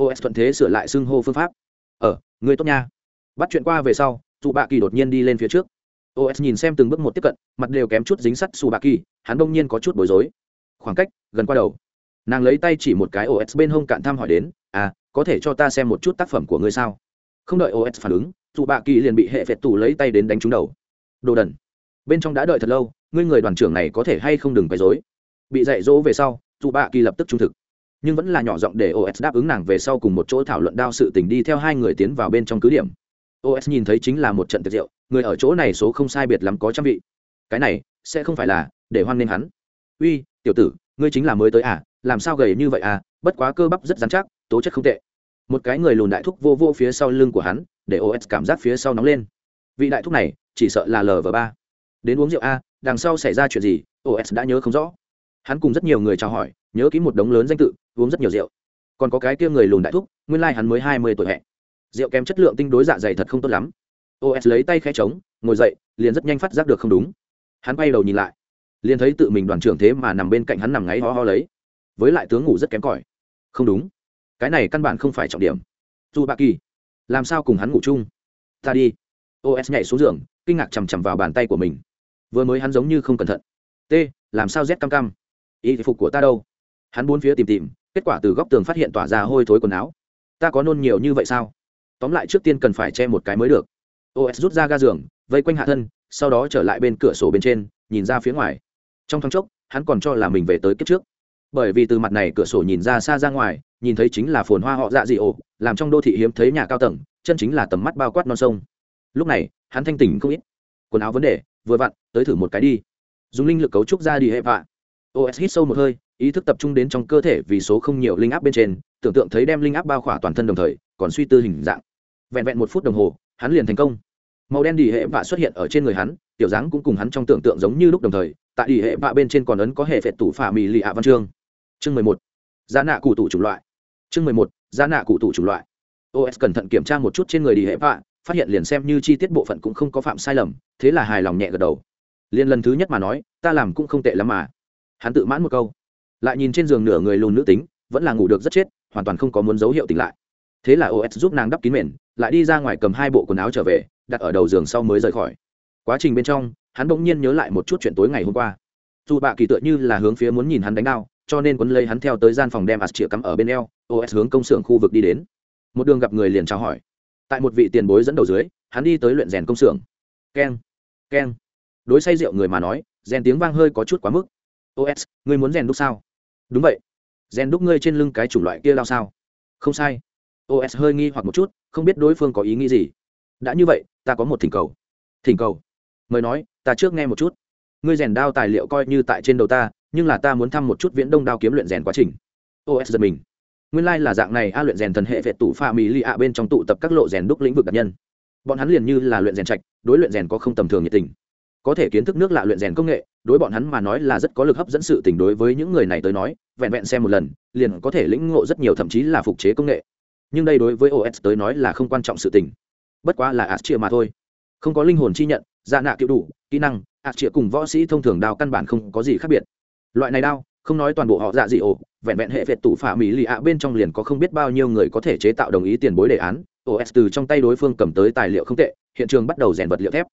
Os thuận thế sửa lại xưng hô phương pháp. Ờ ngươi tốt nha. Bắt chuyện qua về sau, dù bạ kỳ đột nhiên đi lên phía trước. Os nhìn xem từng bước một tiếp cận, mặt đều kém chút dính sắt xù bạ kỳ, hắn bỗng nhiên có chút bối rối. Khoảng cách, gần qua đầu. Nàng lấy tay chỉ một cái os bên hông cạn thăm hỏi đến à có thể cho ta xem một chút tác phẩm của ngươi sao? Không đợi os phản ứng, dù bạ kỳ liền bị hệ phệt tù lấy tay đến đánh trúng đầu. Đồ đần, bên trong đã đợi thật lâu, ngươi người đoàn trưởng này có thể hay không đừng quấy dối bị dạy dỗ về sau, dù bạ kỳ lập tức trung thực. Nhưng vẫn là nhỏ giọng để os đáp ứng nàng về sau cùng một chỗ thảo luận đao sự tình đi theo hai người tiến vào bên trong cứ điểm. Os nhìn thấy chính là một trận tiệc rượu, người ở chỗ này số không sai biệt lắm có trăm vị. Cái này, sẽ không phải là để hoan nghênh hắn. Uy, tiểu tử, ngươi chính là mới tới à làm sao gầy như vậy à bất quá cơ bắp rất dán chắc, tố chất không tệ một cái người lùn đại thúc vô vô phía sau lưng của hắn, để os cảm giác phía sau nóng lên. Vị đại thúc này, chỉ sợ là lv ba. Đến uống rượu a, đằng sau xảy ra chuyện gì os đã nhớ không rõ. Hắn cùng rất nhiều người chào hỏi, nhớ ký một đống lớn danh tự, uống rất nhiều rượu. Còn có cái kia người lùn đại thúc, nguyên lai、like、hắn mới hai mươi tuổi hẹ rượu kém chất lượng tinh đối dạ dày thật không tốt lắm. Os lấy tay khe trống, ngồi dậy, liền rất nhanh phát giác được không đúng. Hắn quay đầu nhìn lại, liền thấy tự mình đoàn trưởng thế mà nằm bên cạnh hắn nằm ngáy ho ho lấy. Với lại tướng ngủ rất kém cỏi. Không đúng cái này căn bản không phải trọng điểm. Dù bạ kỳ, làm sao cùng hắn ngủ chung? Ta đi. Os nhảy xuống giường, kinh ngạc chằm chằm vào bàn tay của mình. Vừa mới hắn giống như không cẩn thận. T, làm sao z cam cam y phục của ta đâu? Hắn bốn phía tìm tìm, kết quả từ góc tường phát hiện tỏa ra hôi thối quần áo. Ta có nôn nhiều như vậy sao? Tóm lại trước tiên cần phải che một cái mới được. Os rút ra ga giường, vây quanh hạ thân, sau đó trở lại bên cửa sổ bên trên, nhìn ra phía ngoài. Trong thoáng chốc, hắn còn cho là mình về tới kiếp trước bởi vì từ mặt này cửa sổ nhìn ra xa ra ngoài, nhìn thấy chính là phồn hoa họ dạ dị ổ, làm trong đô thị hiếm thấy nhà cao tầng, chân chính là tầm mắt bao quát non sông. Lúc này, hắn thanh tỉnh không ít. Quần áo vấn đề, vừa vặn, tới thử một cái đi. Dùng linh lực cấu trúc ra đi hệ vạ. Os hít sâu một hơi, ý thức tập trung đến trong cơ thể vì số không nhiều linh áp bên trên, tưởng tượng thấy đem linh áp bao khỏa toàn thân đồng thời, còn suy tư hình dạng. Vẹn vẹn một phút đồng hồ, hắn liền thành công. Màu đen đi hệ vạ xuất hiện ở trên người hắn, tiểu dáng cũng cùng hắn trong tưởng tượng giống như lúc đồng thời, tại đi hệ vạ bên trên còn ấn có hệ phệt tủ phả mì lì ạ văn chương chương mười một. Giá nạ cụ tủ chủng loại. Chương mười một. Giá nạ cụ tủ chủng loại. Os cẩn thận kiểm tra một chút trên người đi hệ vạ, phát hiện liền xem như chi tiết bộ phận cũng không có phạm sai lầm, thế là hài lòng nhẹ gật đầu. Liền lần thứ nhất mà nói, ta làm cũng không tệ lắm mà. Hắn tự mãn một câu. Lại nhìn trên giường nửa người lùn nữ tính, vẫn là ngủ được rất chết, hoàn toàn không có muốn dấu hiệu tỉnh lại. Thế là os giúp nàng đắp kín mền, lại đi ra ngoài cầm hai bộ quần áo trở về, đặt ở đầu giường sau mới rời khỏi. Quá trình bên trong, hắn bỗng nhiên nhớ lại một chút chuyện tối ngày hôm qua. Dù bạ kỳ tựa như là hướng phía muốn nhìn hắn đánh đao cho nên quấn lấy hắn theo tới gian phòng đem ạt chĩa cắm ở bên eo os hướng công xưởng khu vực đi đến. Một đường gặp người liền chào hỏi. Tại một vị tiền bối dẫn đầu dưới, hắn đi tới luyện rèn công xưởng. Keng keng. Đối say rượu người mà nói, rèn tiếng vang hơi có chút quá mức. Os ngươi muốn rèn đúc sao? Đúng vậy. Rèn đúc ngươi trên lưng cái chủng loại kia lao sao? Không sai. Os hơi nghi hoặc một chút, không biết đối phương có ý nghĩ gì. Đã như vậy, ta có một thỉnh cầu. Thỉnh cầu? Mời nói, ta trước nghe một chút. Ngươi rèn đao tài liệu coi như tại trên đầu ta nhưng là ta muốn thăm một chút viễn đông đao kiếm luyện rèn quá trình. Os giật mình. Nguyên lai、like、là dạng này, a luyện rèn thần hệ vệ tụ pha mỹ li ạ bên trong tụ tập các lộ rèn đúc lĩnh vực đặc nhân. Bọn hắn liền như là luyện rèn trạch, đối luyện rèn có không tầm thường nhiệt tình. Có thể kiến thức nước lạ luyện rèn công nghệ, đối bọn hắn mà nói là rất có lực hấp dẫn sự tình đối với những người này tới nói, vẹn vẹn xem một lần, liền có thể lĩnh ngộ rất nhiều thậm chí là phục chế công nghệ. Nhưng đây đối với os tới nói là không quan trọng sự tình. Bất quá là ạt chia mà thôi. Không có linh hồn chi nhận dạ nạ kiểu đủ, kỹ năng ạt chia cùng võ sĩ thông thường đào căn bản không có gì khác biệt loại này đao, không nói toàn bộ họ dạ dị ổ, vẹn vẹn hệ vẹt tủ phả mỹ lì ạ bên trong liền có không biết bao nhiêu người có thể chế tạo đồng ý tiền bối đề án. Os từ trong tay đối phương cầm tới tài liệu không tệ, hiện trường bắt đầu rèn vật liệu thép.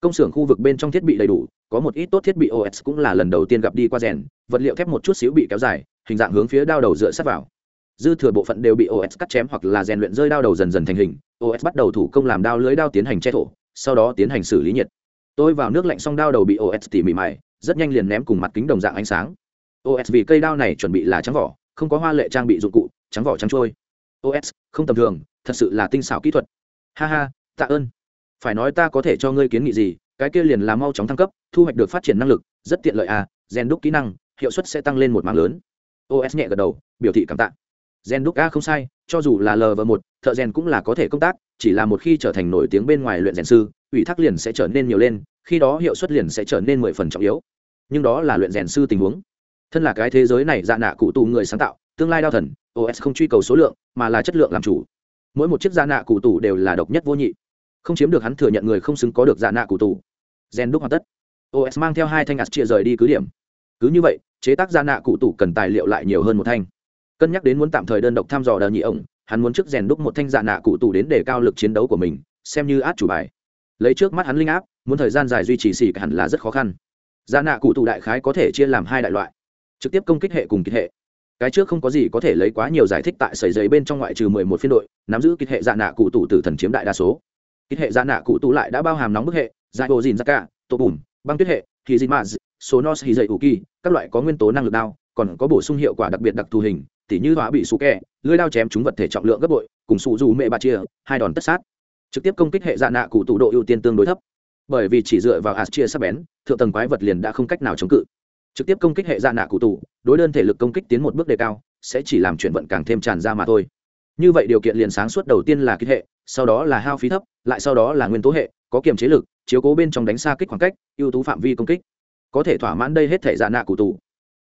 Công xưởng khu vực bên trong thiết bị đầy đủ, có một ít tốt thiết bị os cũng là lần đầu tiên gặp đi qua rèn, vật liệu thép một chút xíu bị kéo dài, hình dạng hướng phía đao đầu dựa sát vào. Dư thừa bộ phận đều bị os cắt chém hoặc là rèn luyện rơi đao đầu dần dần thành hình os bắt đầu thủ công làm đao lưới đao tiến hành che thổ, sau đó tiến hành xử lý nhiệt tôi vào nước lạnh xong đao đầu bị os tỉ mỉ mài, rất nhanh liền ném cùng mặt kính đồng dạng ánh sáng. Os vì cây đao này chuẩn bị là trắng vỏ, không có hoa lệ trang bị dụng cụ, trắng vỏ trắng trôi. Os không tầm thường, thật sự là tinh xảo kỹ thuật. Ha ha, tạ ơn. Phải nói ta có thể cho ngươi kiến nghị gì, cái kia liền là mau chóng thăng cấp, thu hoạch được phát triển năng lực, rất tiện lợi à gen đúc kỹ năng, hiệu suất sẽ tăng lên một mạng lớn. Os nhẹ gật đầu, biểu thị cảm tạ. Gen đúc a không sai, cho dù là lv một, thợ rèn cũng là có thể công tác chỉ là một khi trở thành nổi tiếng bên ngoài luyện rèn sư, ủy thác liền sẽ trở nên nhiều lên, khi đó hiệu suất liền sẽ trở nên mười phần trọng yếu. Nhưng đó là luyện rèn sư tình huống. Thân là cái thế giới này dạ nạ cụ tù người sáng tạo, tương lai đao thần os không truy cầu số lượng, mà là chất lượng làm chủ. Mỗi một chiếc dạ nạ cụ tù đều là độc nhất vô nhị. Không chiếm được hắn thừa nhận người không xứng có được dạ nạ cụ tù. Gen đúc hoàn tất. Os mang theo hai thanh ạt chia rời đi cứ điểm. Cứ như vậy, chế tác dạ nạ cụ tù cần tài liệu lại nhiều hơn một thanh. Cân nhắc đến muốn tạm thời đơn độc thăm dò đờ nhị ổng hắn muốn trước rèn đúc một thanh dạ nạ cụ tù đến để cao lực chiến đấu của mình, xem như át chủ bài. Lấy trước mắt hắn linh áp, muốn thời gian dài duy trì xỉ hẳn là rất khó khăn. Dạ nạ cụ tù đại khái có thể chia làm hai đại loại. Trực tiếp công kích hệ cùng kích hệ. Cái trước không có gì có thể lấy quá nhiều giải thích tại sầy giấy bên trong ngoại trừ mười một phiên đội, nắm giữ kích hệ dạ nạ cụ tù từ thần chiếm đại đa số. Kích hệ dạ nạ cụ tù lại đã bao hàm nóng bức hệ dạ giải bộ dìn ra cả, tổ bùn băng tuyết hệ khi dì maz số nos hì dậy ủ kỳ, các loại có nguyên tố năng lực đao, còn có bổ sung hiệu quả đặc biệt đặc thù hình tỉ như hóa bị sụ kẹ, lưới đao chém chúng vật thể trọng lượng gấp bội, cùng sụ dù mẹ bà chia, hai đòn tất sát. Trực tiếp công kích hệ dạ nạ cụ tụ độ ưu tiên tương đối thấp. Bởi vì chỉ dựa vào hạt chia sắp bén, thượng tầng quái vật liền đã không cách nào chống cự. Trực tiếp công kích hệ dạ nạ cụ tụ đối đơn thể lực công kích tiến một bước đề cao, sẽ chỉ làm chuyển vận càng thêm tràn ra mà thôi. Như vậy điều kiện liền sáng suốt đầu tiên là kích hệ, sau đó là hao phí thấp, lại sau đó là nguyên tố hệ, có kiềm chế lực, chiếu cố bên trong đánh xa kích khoảng cách, ưu tú phạm vi công kích. Có thể thỏa mãn đây hết thể dạ nạ cụ tụ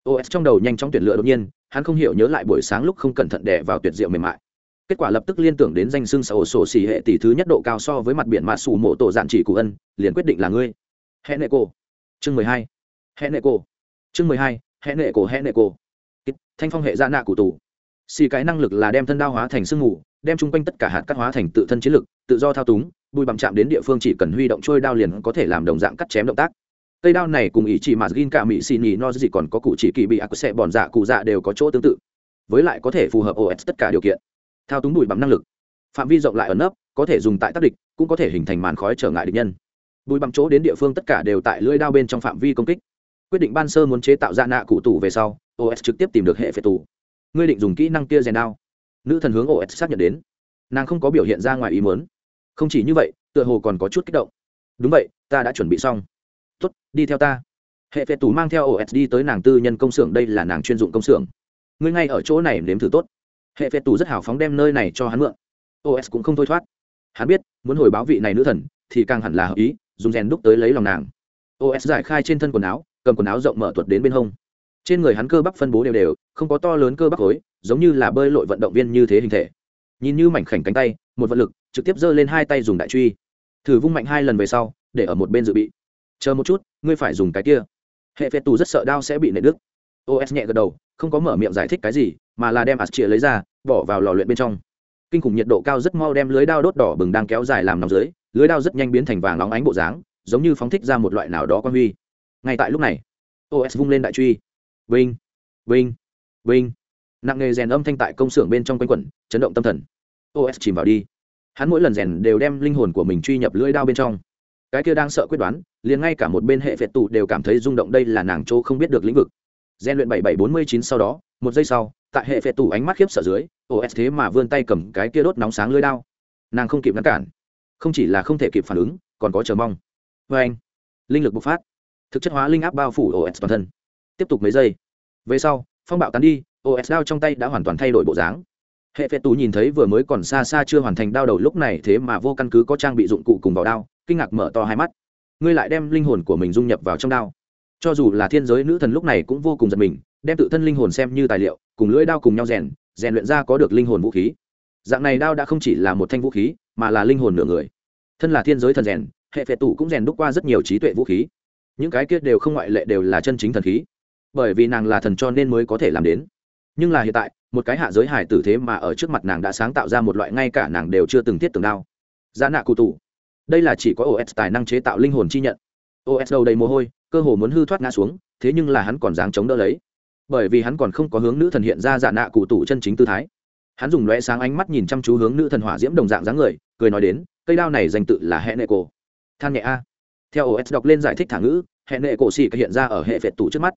os trong đầu nhanh chóng tuyển lựa đột nhiên hắn không hiểu nhớ lại buổi sáng lúc không cẩn thận đè vào tuyệt diệu mềm mại. Kết quả lập tức liên tưởng đến danh xưng xã sổ xỉ hệ tỷ thứ nhất độ cao so với mặt biển mạ xù mộ tổ dạn chỉ cụ ân, liền quyết định là ngươi. Hẹn nệ cổ. Chương mười hai. Hẹn nệ cổ. Chương mười hai. Hẹn nệ cổ hẹn nệ cổ. Thanh phong hệ gia nạ cụ tù. Xì cái năng lực là đem thân đao hóa thành sương mù, đem chung quanh tất cả hạt cắt hóa thành tự thân chiến lực, tự do thao túng bùi bằng chạm đến địa phương chỉ cần huy động trôi đao liền có thể làm đồng dạng cắt chém động tác cây đao này cùng ý chỉ mà gin cả mỹ xì nhì no gì còn có cụ chỉ kỳ bị ác sẽ bòn dạ cụ dạ đều có chỗ tương tự, với lại có thể phù hợp os tất cả điều kiện. Thao túng bụi bằng năng lực. Phạm vi rộng lại ẩn nấp, có thể dùng tại tác địch, cũng có thể hình thành màn khói trở ngại địch nhân. Bụi bằng chỗ đến địa phương tất cả đều tại lưỡi đao bên trong phạm vi công kích. Quyết định ban sơ muốn chế tạo ra nạ cụ tủ về sau os trực tiếp tìm được hệ phệ tủ ngươi định dùng kỹ năng kia rèn đao. Nữ thần hướng os xác nhận đến. Nàng không có biểu hiện ra ngoài ý muốn. Không chỉ như vậy, tựa hồ còn có chút kích động. Đúng vậy, ta đã chuẩn bị xong tốt, đi theo ta. Hệ phệ tù mang theo os đi tới nàng tư nhân công xưởng, đây là nàng chuyên dụng công xưởng. Ngươi ngay ở chỗ này nếm thử tốt. Hệ phệ tù rất hào phóng đem nơi này cho hắn mượn. Os cũng không thôi thoát. Hắn biết, muốn hồi báo vị này nữ thần, thì càng hẳn là hợp ý, dùng rèn đúc tới lấy lòng nàng. Os giải khai trên thân quần áo, cầm quần áo rộng mở tuột đến bên hông. Trên người hắn cơ bắp phân bố đều đều, không có to lớn cơ bắp khối giống như là bơi lội vận động viên như thế hình thể. Nhìn như mảnh khảnh cánh tay, một vật lực, trực tiếp giơ lên hai tay dùng đại truy. Thử vung mạnh hai lần về sau, để ở một bên dự bị chờ một chút, ngươi phải dùng cái kia. Hệ phệ tù rất sợ đao sẽ bị nệ đứt. Os nhẹ gật đầu, không có mở miệng giải thích cái gì, mà là đem ạt chĩa lấy ra, bỏ vào lò luyện bên trong. Kinh khủng nhiệt độ cao rất mau đem lưới đao đốt đỏ bừng đang kéo dài làm nóng dưới, lưới đao rất nhanh biến thành vàng nóng ánh bộ dáng, giống như phóng thích ra một loại nào đó quan huy. Ngay tại lúc này os vung lên đại truy. Vinh vinh vinh. Nặng nghề rèn âm thanh tại công xưởng bên trong quanh quẩn, chấn động tâm thần. Os chìm vào đi. Hắn mỗi lần rèn đều đem linh hồn của mình truy nhập lưỡi đao bên trong cái kia đang sợ quyết đoán, liền ngay cả một bên hệ phệ tụ đều cảm thấy rung động đây là nàng chỗ không biết được lĩnh vực. Gian luyện bảy bảy bốn mươi chín sau đó, một giây sau, tại hệ phệ tụ ánh mắt khiếp sợ dưới os thế mà vươn tay cầm cái kia đốt nóng sáng lưỡi đao. Nàng không kịp ngăn cản. Không chỉ là không thể kịp phản ứng, còn có chờ mong. Vê anh, linh lực bộc phát. Thực chất hóa linh áp bao phủ os toàn thân. Tiếp tục mấy giây. Về sau, phong bạo tán đi os đao trong tay đã hoàn toàn thay đổi bộ dáng. Hệ phệ tù nhìn thấy vừa mới còn xa xa chưa hoàn thành đao đầu lúc này thế mà vô căn cứ có trang bị dụng cụ cùng vào đao kinh ngạc mở to hai mắt. Ngươi lại đem linh hồn của mình dung nhập vào trong đao. Cho dù là thiên giới nữ thần lúc này cũng vô cùng giật mình, đem tự thân linh hồn xem như tài liệu, cùng lưỡi đao cùng nhau rèn rèn luyện ra có được linh hồn vũ khí. Dạng này đao đã không chỉ là một thanh vũ khí, mà là linh hồn nửa người. Thân là thiên giới thần rèn, hệ phệ tủ cũng rèn đúc qua rất nhiều trí tuệ vũ khí. Những cái kia đều không ngoại lệ đều là chân chính thần khí. Bởi vì nàng là thần cho nên mới có thể làm đến. Nhưng là hiện tại, một cái hạ giới hải tử thế mà ở trước mặt nàng đã sáng tạo ra một loại ngay cả nàng đều chưa từng thiết tưởng đao. Giá nạ cụ tủ đây là chỉ có os tài năng chế tạo linh hồn chi nhận. Os đầu đầy mồ hôi, cơ hồ muốn hư thoát ngã xuống, thế nhưng là hắn còn dáng chống đỡ lấy. Bởi vì hắn còn không có hướng nữ thần hiện ra dạ nạ cụ tủ chân chính tư thái. Hắn dùng lóe sáng ánh mắt nhìn chăm chú hướng nữ thần hỏa diễm đồng dạng dáng người, cười nói đến, cây đao này danh tự là hệ nệ cổ. Than nhẹ a. Theo os đọc lên giải thích thả ngữ hệ nệ cổ xì hiện ra ở hệ vẹt tủ trước mắt.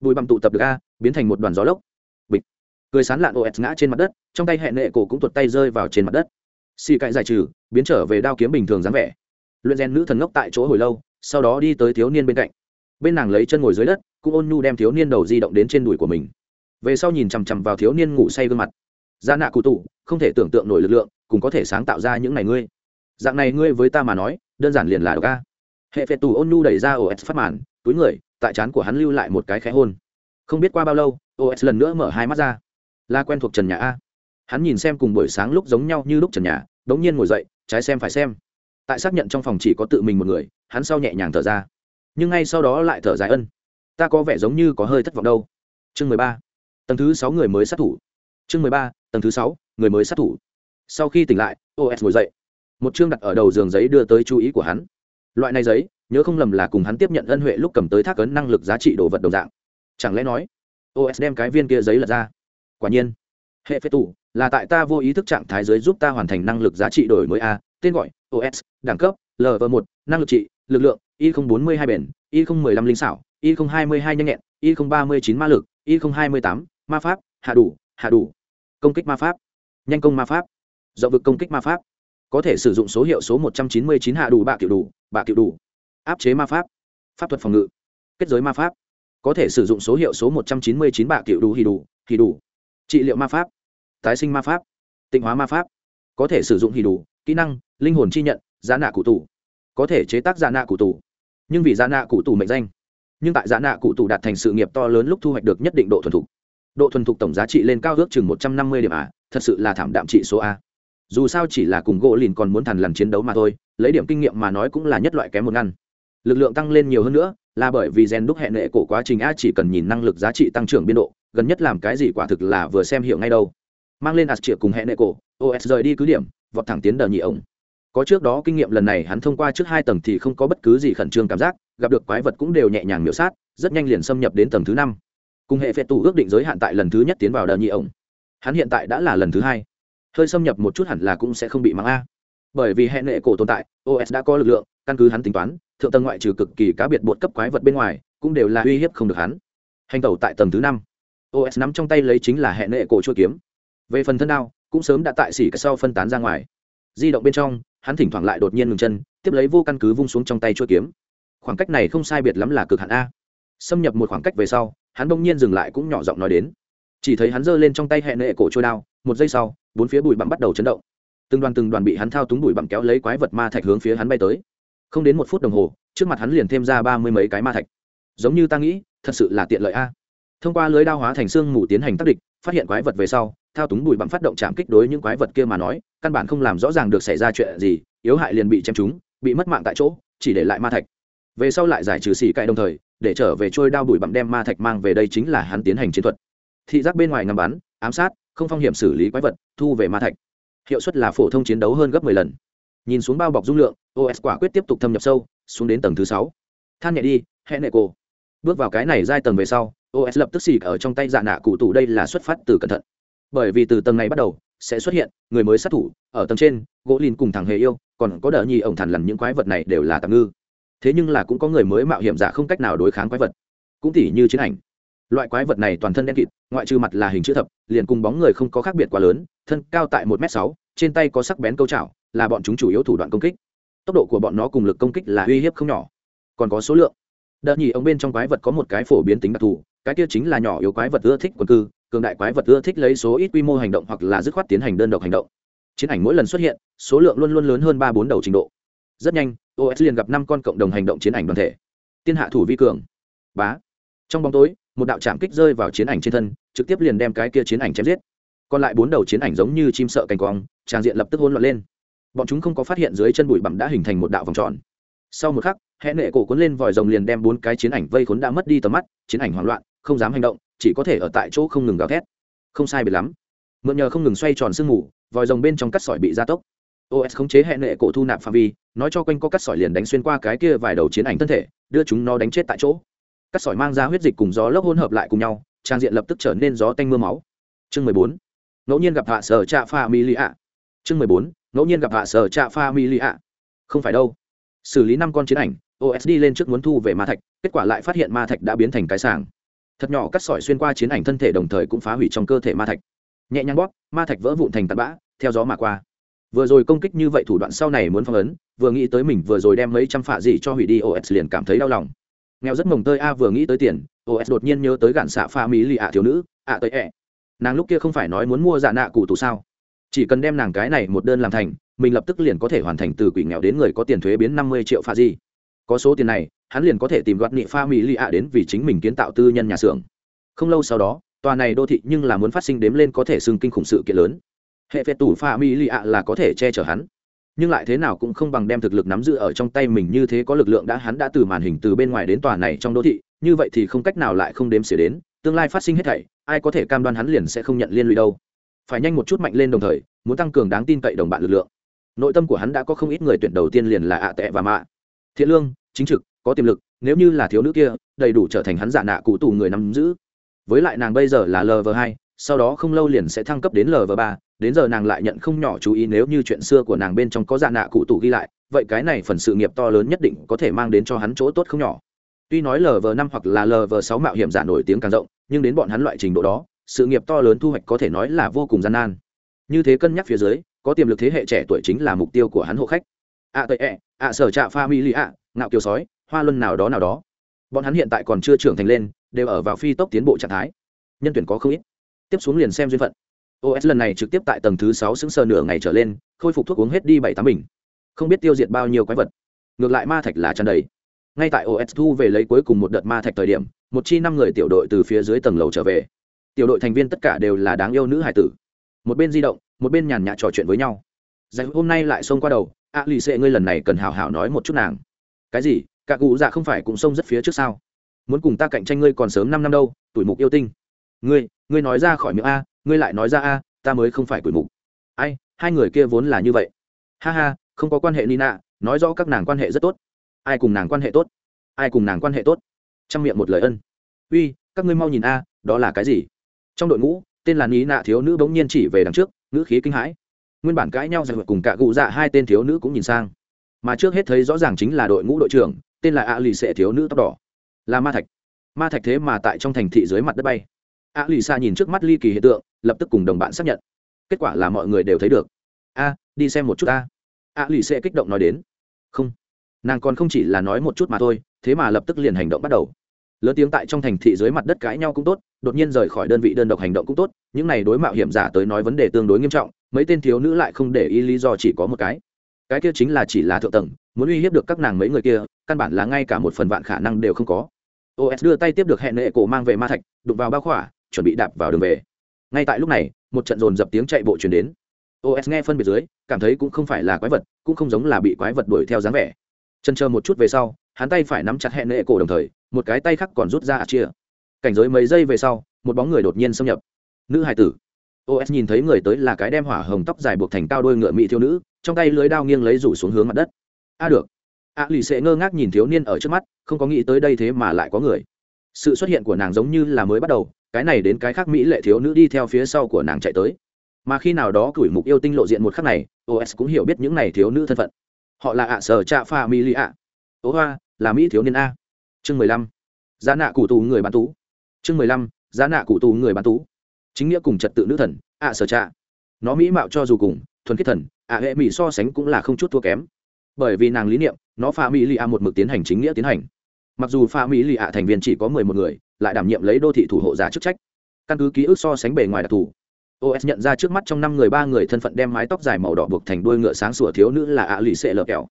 Bùi bằm tụ tập được a, biến thành một đoàn gió lốc. Bịch. Cười sán lạn os ngã trên mặt đất, trong tay hệ nệ cổ cũng tuột tay rơi vào trên mặt đất xì cãi giải trừ, biến trở về đao kiếm bình thường dáng vẻ. Luyện rèn nữ thần ngốc tại chỗ hồi lâu, sau đó đi tới thiếu niên bên cạnh. Bên nàng lấy chân ngồi dưới đất, cũng ôn nhu đem thiếu niên đầu di động đến trên đùi của mình. Về sau nhìn chằm chằm vào thiếu niên ngủ say gương mặt. Da nạ cụ tụ không thể tưởng tượng nổi lực lượng, cũng có thể sáng tạo ra những này ngươi. Dạng này ngươi với ta mà nói, đơn giản liền là độc ca hệ phệ tù ôn nhu đẩy ra os phát màn, túi người, tại trán của hắn lưu lại một cái khẽ hôn. Không biết qua bao lâu os lần nữa mở hai mắt ra. La quen thuộc trần nhà a. Hắn nhìn xem cùng buổi sáng lúc giống nhau như lúc trần nhà đ ố n g nhiên ngồi dậy, trái xem phải xem. Tại xác nhận trong phòng chỉ có tự mình một người, hắn sau nhẹ nhàng thở ra. Nhưng ngay sau đó lại thở dài ân. Ta có vẻ giống như có hơi thất vọng đâu. Chương mười ba. Tầng thứ sáu người mới sát thủ. Chương mười ba, tầng thứ sáu, người mới sát thủ. Sau khi tỉnh lại os ngồi dậy. Một chương đặt ở đầu giường giấy đưa tới chú ý của hắn. Loại này giấy, nhớ không lầm là cùng hắn tiếp nhận ân huệ lúc cầm tới thác ấn năng lực giá trị đồ vật đồng dạng. Chẳng lẽ nói os đem cái viên kia giấy lật ra? Quả nhiên, hệ phế tủ là tại ta vô ý thức trạng thái giới giúp ta hoàn thành năng lực giá trị đổi mới a, tên gọi os đẳng cấp lv một, năng lực trị, lực lượng y bốn mươi hai bền y một mươi năm linh xảo y hai mươi hai nhanh nhẹn y ba mươi chín ma lực y hai mươi tám ma pháp, hạ đủ hạ đủ. Công kích ma pháp. Nhanh công ma pháp. Dọ vực công kích ma pháp. Có thể sử dụng số hiệu số một trăm chín mươi chín hạ đủ bạ kiểu đủ, bạ kiểu đủ. Áp chế ma pháp. Pháp thuật phòng ngự. Kết giới ma pháp. Có thể sử dụng số hiệu số một trăm chín mươi chín bạ kiểu đủ, hì đủ hì đủ. Trị liệu ma pháp tái sinh ma pháp, tịnh hóa ma pháp, có thể sử dụng hì đủ, kỹ năng, linh hồn chi nhận, giá nạ cụ tù, có thể chế tác giá nạ cụ tù. Nhưng vì giá nạ cụ tù mệnh danh, nhưng tại giá nạ cụ tù đạt thành sự nghiệp to lớn lúc thu hoạch được nhất định độ thuần thục. Độ thuần thục tổng giá trị lên cao ước chừng một trăm năm mươi điểm a, thật sự là thảm đạm trị số a. Dù sao chỉ là cùng gỗ lìn còn muốn thằn lằn chiến đấu mà thôi, lấy điểm kinh nghiệm mà nói cũng là nhất loại kém một ngăn. Lực lượng tăng lên nhiều hơn nữa, là bởi vì gen đúc hệ nệ cổ quá trình a chỉ cần nhìn năng lực giá trị tăng trưởng biên độ, gần nhất làm cái gì quả thực là vừa xem hiểu ngay đâu mang lên ạt triệu cùng hệ nệ cổ os rời đi cứ điểm, vọt thẳng tiến đờ nhị ổng. Có trước đó kinh nghiệm lần này hắn thông qua trước hai tầng thì không có bất cứ gì khẩn trương cảm giác, gặp được quái vật cũng đều nhẹ nhàng miểu sát, rất nhanh liền xâm nhập đến tầng thứ năm. Cùng hệ phệ tù ước định giới hạn tại lần thứ nhất tiến vào đờ nhị ổng. Hắn hiện tại đã là lần thứ hai. Hơi xâm nhập một chút hẳn là cũng sẽ không bị mắng a. Bởi vì hệ nệ cổ tồn tại os đã có lực lượng, căn cứ hắn tính toán, thượng tầng ngoại trừ cực kỳ cá biệt bột cấp quái vật bên ngoài, cũng đều là uy hiếp không được hắn. Hành tẩu tại tầng thứ năm. Os nắm trong tay lấy chính là hệ nệ cổ chua kiếm về phần thân đao, cũng sớm đã tại xỉ cái sau phân tán ra ngoài. Di động bên trong, hắn thỉnh thoảng lại đột nhiên ngừng chân, tiếp lấy vô căn cứ vung xuống trong tay chuỗi kiếm. Khoảng cách này không sai biệt lắm là cực hạn a. Xâm nhập một khoảng cách về sau, hắn bỗng nhiên dừng lại cũng nhỏ giọng nói đến. Chỉ thấy hắn giơ lên trong tay hệ nệ cổ trôi đao, một giây sau, bốn phía bụi bặm bắt đầu chấn động. Từng đoàn từng đoàn bị hắn thao túng bụi bặm kéo lấy quái vật ma thạch hướng phía hắn bay tới. Không đến một phút đồng hồ, trước mặt hắn liền thêm ra ba mươi mấy cái ma thạch. Giống như ta nghĩ, thật sự là tiện lợi a. Thông qua lưới đao hóa thành xương mù tiến hành tác địch, phát hiện quái vật về sau thao túng bụi bặm phát động chạm kích đối những quái vật kia mà nói, căn bản không làm rõ ràng được xảy ra chuyện gì, yếu hại liền bị chém trúng, bị mất mạng tại chỗ, chỉ để lại ma thạch. Về sau lại giải trừ xỉ cãi đồng thời, để trở về trôi đao bụi bặm đem ma thạch mang về đây chính là hắn tiến hành chiến thuật. Thị giác bên ngoài ngắm bắn, ám sát, không phong hiểm xử lý quái vật, thu về ma thạch. Hiệu suất là phổ thông chiến đấu hơn gấp 10 lần. Nhìn xuống bao bọc dung lượng os quả quyết tiếp tục thâm nhập sâu, xuống đến tầng thứ sáu. Than nhẹ đi hẹn nệ cô bước vào cái này giai tầng về sau os lập tức xì ở trong tay dạ nạ cụ tủ đây là xuất phát từ cẩn thận bởi vì từ tầng này bắt đầu sẽ xuất hiện người mới sát thủ ở tầng trên, gỗ lìn cùng thằng hề yêu, còn có đỡ nhi ổng thằn lằn những quái vật này đều là tạm ngư. Thế nhưng là cũng có người mới mạo hiểm giả không cách nào đối kháng quái vật. Cũng tỉ như chiến ảnh. Loại quái vật này toàn thân đen kịt, ngoại trừ mặt là hình chữ thập, liền cùng bóng người không có khác biệt quá lớn, thân cao tại một m sáu, trên tay có sắc bén câu chảo, là bọn chúng chủ yếu thủ đoạn công kích. Tốc độ của bọn nó cùng lực công kích là uy hiếp không nhỏ. Còn có số lượng. Đợt nhì ông bên trong quái vật có một cái phổ biến tính đặc thù, cái kia chính là nhỏ yếu quái vật ưa thích quần cư cường đại quái vật ưa thích lấy số ít quy mô hành động hoặc là dứt khoát tiến hành đơn độc hành động. Chiến ảnh mỗi lần xuất hiện, số lượng luôn luôn lớn hơn ba bốn đầu trình độ. Rất nhanh os liền gặp năm con cộng đồng hành động chiến ảnh đoàn thể. Tiên hạ thủ vi cường. Bá. Trong bóng tối, một đạo trạm kích rơi vào chiến ảnh trên thân, trực tiếp liền đem cái kia chiến ảnh chém giết. Còn lại bốn đầu chiến ảnh giống như chim sợ cành quòng tràng diện lập tức hỗn loạn lên. Bọn chúng không có phát hiện dưới chân bụi bặm đã hình thành một đạo vòng tròn. Sau một khắc hẹn nệ cổ cuốn lên vòi rồng liền đem bốn cái chiến ảnh vây khốn đã mất đi tầm mắt, chiến ảnh hoảng loạn, không dám hành động chỉ có thể ở tại chỗ không ngừng gào thét. Không sai biệt lắm. Mượn nhờ không ngừng xoay tròn sương mù, vòi rồng bên trong cắt sỏi bị gia tốc. Os khống chế hệ nệ cổ thu nạp phạm vi, nói cho quanh có cắt sỏi liền đánh xuyên qua cái kia vài đầu chiến ảnh thân thể, đưa chúng nó đánh chết tại chỗ. Cắt sỏi mang ra huyết dịch cùng gió lốc hỗn hợp lại cùng nhau, trang diện lập tức trở nên gió tanh mưa máu. Chương mười bốn. Ngẫu nhiên gặp hạ sở trạ pha mi li ạ chương mười bốn. Ngẫu nhiên gặp hạ sở trạ pha mi li ạ không phải đâu. Xử lý năm con chiến ảnh os đi lên trước muốn thu về ma thạch, kết quả lại phát hiện ma thạch đã biến thành cái sàng thật nhỏ cắt sỏi xuyên qua chiến ảnh thân thể đồng thời cũng phá hủy trong cơ thể ma thạch. Nhẹ nhàng bóp, ma thạch vỡ vụn thành tạt bã, theo gió mà qua. Vừa rồi công kích như vậy thủ đoạn sau này muốn phong ấn, vừa nghĩ tới mình vừa rồi đem mấy trăm phạ gì cho hủy đi os liền cảm thấy đau lòng. Nghèo rất mồng tơi a, vừa nghĩ tới tiền os đột nhiên nhớ tới gạn xạ pha mỹ lì ạ thiếu nữ, ạ tới ẹ. Nàng lúc kia không phải nói muốn mua dạ nạ cụ tù sao? Chỉ cần đem nàng cái này một đơn làm thành, mình lập tức liền có thể hoàn thành từ quỷ nghèo đến người có tiền thuế biến năm mươi triệu pha gì có số tiền này, hắn liền có thể tìm đoạt nghị pha mỹ lì ạ đến vì chính mình kiến tạo tư nhân nhà xưởng. Không lâu sau đó, tòa này đô thị nhưng là muốn phát sinh đếm lên có thể xưng kinh khủng sự kiện lớn. Hệ phệt tủ pha mỹ lì ạ là có thể che chở hắn, nhưng lại thế nào cũng không bằng đem thực lực nắm giữ ở trong tay mình như thế có lực lượng đã hắn đã từ màn hình từ bên ngoài đến tòa này trong đô thị, như vậy thì không cách nào lại không đếm xỉa đến, tương lai phát sinh hết thảy, ai có thể cam đoan hắn liền sẽ không nhận liên lụy đâu. Phải nhanh một chút mạnh lên đồng thời, muốn tăng cường đáng tin cậy đồng bạn lực lượng. Nội tâm của hắn đã có không ít người tuyển đầu tiên liền là ạ tệ và mạ. Thiện lương chính trực, có tiềm lực, nếu như là thiếu nữ kia, đầy đủ trở thành hắn giả nạ cụ tù người nắm giữ. Với lại nàng bây giờ là lv hai, sau đó không lâu liền sẽ thăng cấp đến lv ba, đến giờ nàng lại nhận không nhỏ chú ý nếu như chuyện xưa của nàng bên trong có giả nạ cụ tù ghi lại, vậy cái này phần sự nghiệp to lớn nhất định có thể mang đến cho hắn chỗ tốt không nhỏ. Tuy nói lv năm hoặc là lv sáu mạo hiểm giả nổi tiếng càng rộng, nhưng đến bọn hắn loại trình độ đó, sự nghiệp to lớn thu hoạch có thể nói là vô cùng gian nan. Như thế cân nhắc phía dưới, có tiềm lực thế hệ trẻ tuổi chính là mục tiêu của hắn hộ khách ạ tệ ẹ ạ sở trạ pha mi lì ạ, ngạo kiều sói, hoa luân nào đó nào đó. Bọn hắn hiện tại còn chưa trưởng thành lên, đều ở vào phi tốc tiến bộ trạng thái. Nhân tuyển có không ít. Tiếp xuống liền xem duyên phận. Os lần này trực tiếp tại tầng thứ sáu xứng sờ nửa ngày trở lên, khôi phục thuốc uống hết đi bảy tám bình. Không biết tiêu diệt bao nhiêu quái vật. Ngược lại ma thạch là tràn đầy. Ngay tại os thu về lấy cuối cùng một đợt ma thạch thời điểm, một chi năm người tiểu đội từ phía dưới tầng lầu trở về. Tiểu đội thành viên tất cả đều là đáng yêu nữ hải tử. Một bên di động, một bên nhàn nhã trò chuyện với nhau. Giải, hôm nay lại xông qua đầu a lì xệ ngươi lần này cần hào hào nói một chút nàng. Cái gì? Cả cụ dạ không phải cũng xông rất phía trước sao? Muốn cùng ta cạnh tranh ngươi còn sớm năm năm đâu, tuổi mục yêu tinh. Ngươi ngươi nói ra khỏi miệng a, ngươi lại nói ra a, ta mới không phải tuổi mục. Ai, hai người kia vốn là như vậy. Ha ha, không có quan hệ nina, nói rõ các nàng quan hệ rất tốt. Ai cùng nàng quan hệ tốt? Ai cùng nàng quan hệ tốt? Trong miệng một lời ân. Uy, các ngươi mau nhìn a, đó là cái gì? Trong đội ngũ, tên là Nina thiếu nữ bỗng nhiên chỉ về đằng trước, ngữ khí kinh hãi nguyên bản cãi nhau giành cùng cả cụ dạ hai tên thiếu nữ cũng nhìn sang. Mà trước hết thấy rõ ràng chính là đội ngũ đội trưởng, tên là a lì xệ thiếu nữ tóc đỏ. Là ma thạch. Ma thạch thế mà tại trong thành thị dưới mặt đất bay. A lì xa nhìn trước mắt ly kỳ hiện tượng, lập tức cùng đồng bạn xác nhận. Kết quả là mọi người đều thấy được. A, đi xem một chút a a lì xệ kích động nói đến. Không. Nàng còn không chỉ là nói một chút mà thôi, thế mà lập tức liền hành động bắt đầu. Lớn tiếng tại trong thành thị dưới mặt đất cãi nhau cũng tốt, đột nhiên rời khỏi đơn vị đơn độc hành động cũng tốt, những này đối mạo hiểm giả tới nói vấn đề tương đối nghiêm trọng mấy tên thiếu nữ lại không để ý lý do chỉ có một cái. Cái kia chính là chỉ là thượng tầng, muốn uy hiếp được các nàng mấy người kia, căn bản là ngay cả một phần vạn khả năng đều không có. Os đưa tay tiếp được hẹn nệ cổ mang về ma thạch đục vào bao khỏa, chuẩn bị đạp vào đường về. Ngay tại lúc này, một trận dồn dập tiếng chạy bộ chuyển đến. Os nghe phân biệt dưới, cảm thấy cũng không phải là quái vật, cũng không giống là bị quái vật đuổi theo dáng vẻ. Chân chờ một chút về sau, hắn tay phải nắm chặt hẹn nệ cổ đồng thời, một cái tay khác còn rút ra chia. Cảnh giới mấy giây về sau, một bóng người đột nhiên xâm nhập. Nữ hải tử os nhìn thấy người tới là cái đem hỏa hồng tóc dài buộc thành cao đôi ngựa mỹ thiếu nữ, trong tay lưới đao nghiêng lấy rủ xuống hướng mặt đất. A được. A lì sẽ ngơ ngác nhìn thiếu niên ở trước mắt, không có nghĩ tới đây thế mà lại có người. Sự xuất hiện của nàng giống như là mới bắt đầu, cái này đến cái khác mỹ lệ thiếu nữ đi theo phía sau của nàng chạy tới. Mà khi nào đó cửi mục yêu tinh lộ diện một khắc này os cũng hiểu biết những này thiếu nữ thân phận. Họ là ạ sở trạ pha mỹ lì ạ. Ố hoa là mỹ thiếu niên a. Chương mười lăm. Giá nạ cụ tù người bán tú. Chương mười lăm. Giá nạ cụ tù người bán tú chính nghĩa cùng trật tự nữ thần, ạ sở trạ. Nó mỹ mạo cho dù cùng, thuần khiết thần, ạ hệ mỹ so sánh cũng là không chút thua kém. Bởi vì nàng lý niệm, nó pha mỹ lì ạ một mực tiến hành chính nghĩa tiến hành. Mặc dù pha mỹ lì ạ thành viên chỉ có mười một người, lại đảm nhiệm lấy đô thị thủ hộ giả chức trách. Căn cứ ký ức so sánh bề ngoài đặc thù os nhận ra trước mắt trong năm người ba người thân phận đem mái tóc dài màu đỏ buộc thành đuôi ngựa sáng sủa thiếu nữ là ạ lì xệ lờ kẹo.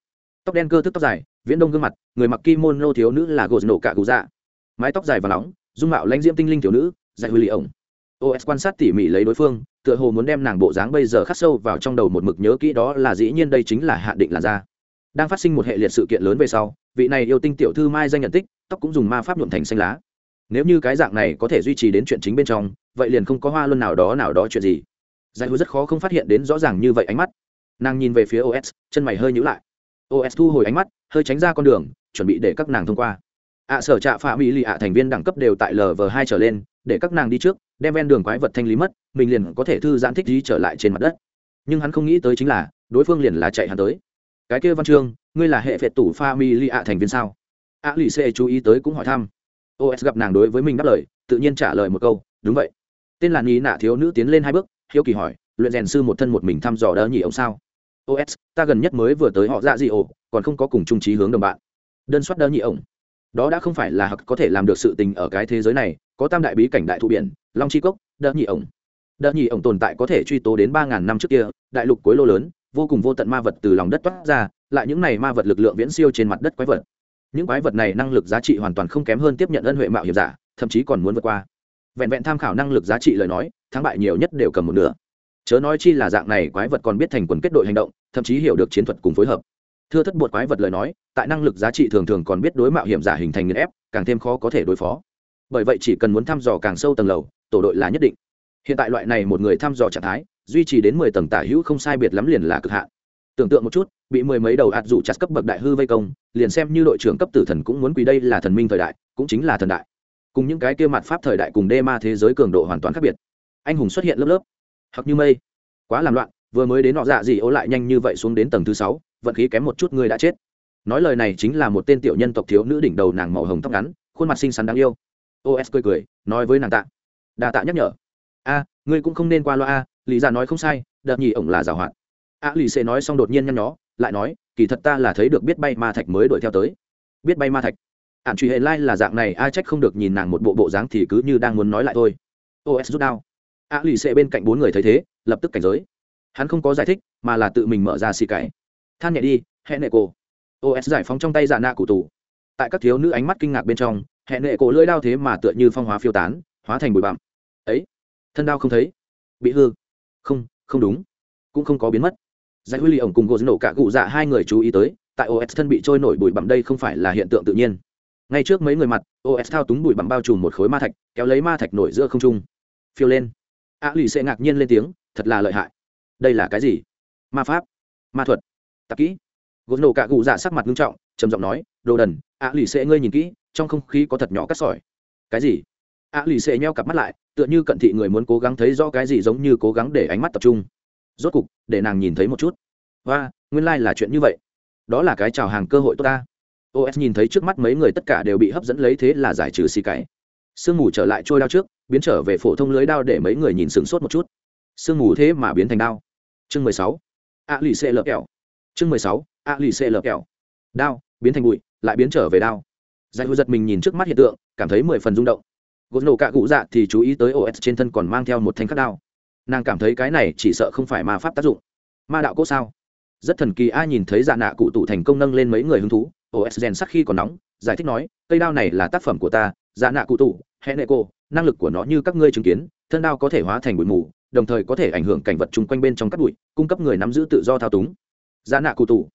Tóc đen cơ thức tóc dài, viễn đông gương mặt, người mặc kimono thiếu nữ là gột nổ cả cụ dạ mái tóc dài và nóng, dung mạo lãnh diễm tinh linh thiếu nữ dạy huy lì ổng os quan sát tỉ mỉ lấy đối phương, tựa hồ muốn đem nàng bộ dáng bây giờ khắc sâu vào trong đầu một mực nhớ kỹ đó là dĩ nhiên đây chính là hạ định là ra đang phát sinh một hệ liệt sự kiện lớn về sau, vị này yêu tinh tiểu thư mai danh nhận tích, tóc cũng dùng ma pháp nhuộm thành xanh lá. Nếu như cái dạng này có thể duy trì đến chuyện chính bên trong, vậy liền không có hoa luân nào đó nào đó chuyện gì. Giải hữu rất khó không phát hiện đến rõ ràng như vậy ánh mắt. Nàng nhìn về phía os chân mày hơi nhữ lại. Os thu hồi ánh mắt, hơi tránh ra con đường, chuẩn bị để các nàng thông qua. Ạ sở trạ phạm mỹ lì ạ thành viên đẳng cấp đều tại lv hai trở lên, để các nàng đi trước đem ven đường quái vật thanh lý mất, mình liền có thể thư giãn thích gì trở lại trên mặt đất. Nhưng hắn không nghĩ tới chính là, đối phương liền là chạy hắn tới. Cái kia văn chương ngươi là hệ phệt tủ pha mi li ạ thành viên sao? A lì xê chú ý tới cũng hỏi thăm. Os gặp nàng đối với mình đáp lời, tự nhiên trả lời một câu, đúng vậy. Tên là ni nạ thiếu nữ tiến lên hai bước, hiếu kỳ hỏi, luyện rèn sư một thân một mình thăm dò đỡ nhỉ ông sao? Os ta gần nhất mới vừa tới họ dạ gì ổ, còn không có cùng trung trí hướng đồng bạn. Đơn soát đỡ nhị ổng đó đã không phải là hặc có thể làm được sự tình ở cái thế giới này, có tam đại bí cảnh đại thụ biển, long chi cốc, đợt nhị ổng. Đợt nhị ổng tồn tại có thể truy tố đến ba ngàn năm trước kia, đại lục cuối lô lớn, vô cùng vô tận ma vật từ lòng đất toát ra, lại những này ma vật lực lượng viễn siêu trên mặt đất quái vật. Những quái vật này năng lực giá trị hoàn toàn không kém hơn tiếp nhận ân huệ mạo hiểm giả, thậm chí còn muốn vượt qua. Vẹn vẹn tham khảo năng lực giá trị lời nói, thắng bại nhiều nhất đều cầm một nửa. Chớ nói chi là dạng này quái vật còn biết thành quần kết đội hành động, thậm chí hiểu được chiến thuật cùng phối hợp thưa thất bột quái vật lời nói, tại năng lực giá trị thường thường còn biết đối mạo hiểm giả hình thành nghiền ép, càng thêm khó có thể đối phó. Bởi vậy chỉ cần muốn thăm dò càng sâu tầng lầu, tổ đội là nhất định. Hiện tại loại này một người thăm dò trạng thái, duy trì đến mười tầng tả hữu không sai biệt lắm liền là cực hạn. Tưởng tượng một chút, bị mười mấy đầu ạt dụ chặt cấp bậc đại hư vây công, liền xem như đội trưởng cấp tử thần cũng muốn quỳ đây là thần minh thời đại, cũng chính là thần đại. Cùng những cái kia mặt pháp thời đại cùng đê ma thế giới cường độ hoàn toàn khác biệt. Anh hùng xuất hiện lớp lớp. Hoặc như mây. Quá làm loạn vừa mới đến nọ dạ gì ố lại nhanh như vậy xuống đến tầng thứ sáu, vận khí kém một chút người đã chết. Nói lời này chính là một tên tiểu nhân tộc thiếu nữ đỉnh đầu nàng màu hồng tóc ngắn, khuôn mặt xinh xắn đáng yêu. Os cười cười, nói với nàng tạ. Đà tạ nhắc nhở. A, ngươi cũng không nên qua loa a, lý ra nói không sai, đợt nhì ổng là giảo hoạt. A lì xê nói xong đột nhiên nhăn nhó, lại nói, kỳ thật ta là thấy được biết bay ma thạch mới đuổi theo tới. Biết bay ma thạch. Ạn truy hệ lai là dạng này, ai trách không được nhìn nàng một bộ bộ dáng thì cứ như đang muốn nói lại thôi. Os rút đao. A lì xê bên cạnh bốn người thấy thế, lập tức cảnh giới hắn không có giải thích, mà là tự mình mở ra xì cái than nhẹ đi hẹn nệ cổ. Os giải phóng trong tay dạ nạ cụ tù. Tại các thiếu nữ ánh mắt kinh ngạc bên trong hẹn nệ cổ lưỡi đao thế mà tựa như phong hóa phiêu tán, hóa thành bụi bặm. Ấy, thân đao không thấy. Bị hư. Không không đúng. Cũng không có biến mất. Giải huy lì ổng cùng gỗ nổ cả cụ dạ hai người chú ý tới, tại os thân bị trôi nổi bụi bặm đây không phải là hiện tượng tự nhiên. Ngay trước mấy người mặt os thao túng bụi bặm bao trùm một khối ma thạch, kéo lấy ma thạch nổi giữa không trung. Phiêu lên. A lì sẽ ngạc nhiên lên tiếng, thật là lợi hại đây là cái gì? Ma pháp? Ma thuật? Tạp kỹ? Gột nổ cả cụ dạ sắc mặt nghiêm trọng, trầm giọng nói, đồ đần, ạ lì xệ ngươi nhìn kỹ, trong không khí có thật nhỏ cắt sỏi. Cái gì? ạ lì xệ nheo cặp mắt lại, tựa như cận thị người muốn cố gắng thấy rõ cái gì giống như cố gắng để ánh mắt tập trung. Rốt cục, để nàng nhìn thấy một chút. Và nguyên lai、like、là chuyện như vậy. Đó là cái chào hàng cơ hội tốt ta. Os nhìn thấy trước mắt mấy người tất cả đều bị hấp dẫn lấy thế là giải trừ xì cái. Sương mù trở lại trôi đao trước, biến trở về phổ thông lưới đao để mấy người nhìn sửng sốt một chút. Sương mù thế mà biến thành đao chương mười sáu. A lì xê lợp kẹo. Chương mười sáu. A lì xê lợp kẹo. Đao, biến thành bụi, lại biến trở về đao. Giải hư giật mình nhìn trước mắt hiện tượng, cảm thấy mười phần rung động. Gột nổ cạ cụ dạ thì chú ý tới os trên thân còn mang theo một thanh khắc đao. Nàng cảm thấy cái này chỉ sợ không phải ma pháp tác dụng. Ma đạo cốt sao? Rất thần kỳ, ai nhìn thấy dạ nạ cụ tụ thành công nâng lên mấy người hứng thú os rèn sắc khi còn nóng, giải thích nói, cây đao này là tác phẩm của ta dạ nạ cụ tụ hẹn nệ cô, năng lực của nó như các ngươi chứng kiến, thân đao có thể hóa thành bụi mù đồng thời có thể ảnh hưởng cảnh vật chung quanh bên trong các bụi, cung cấp người nắm giữ tự do thao túng. Giá nạ cụ tụ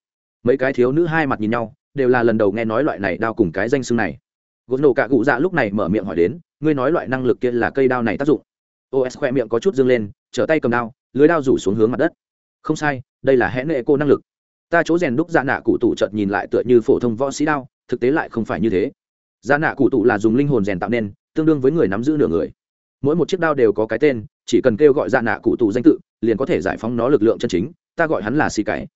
mấy cái thiếu nữ hai mặt nhìn nhau, đều là lần đầu nghe nói loại này đao cùng cái danh xưng này. Gột nổ cả cụ dạ lúc này mở miệng hỏi đến, ngươi nói loại năng lực kia là cây đao này tác dụng? Os khoe miệng có chút dương lên, trở tay cầm đao, lưới đao rủ xuống hướng mặt đất. Không sai, đây là hẽn nệ cô năng lực. Ta chỗ rèn đúc dạ nạ cụ tụ chợt nhìn lại tựa như phổ thông võ sĩ đao, thực tế lại không phải như thế. Dạ nạ cụ tụ là dùng linh hồn rèn tạo nên, tương đương với người nắm giữ nửa người. Mỗi một chiếc đao đều có cái tên chỉ cần kêu gọi dạ nạ cụ tụ danh tự, liền có thể giải phóng nó lực lượng chân chính, ta gọi hắn là xì cái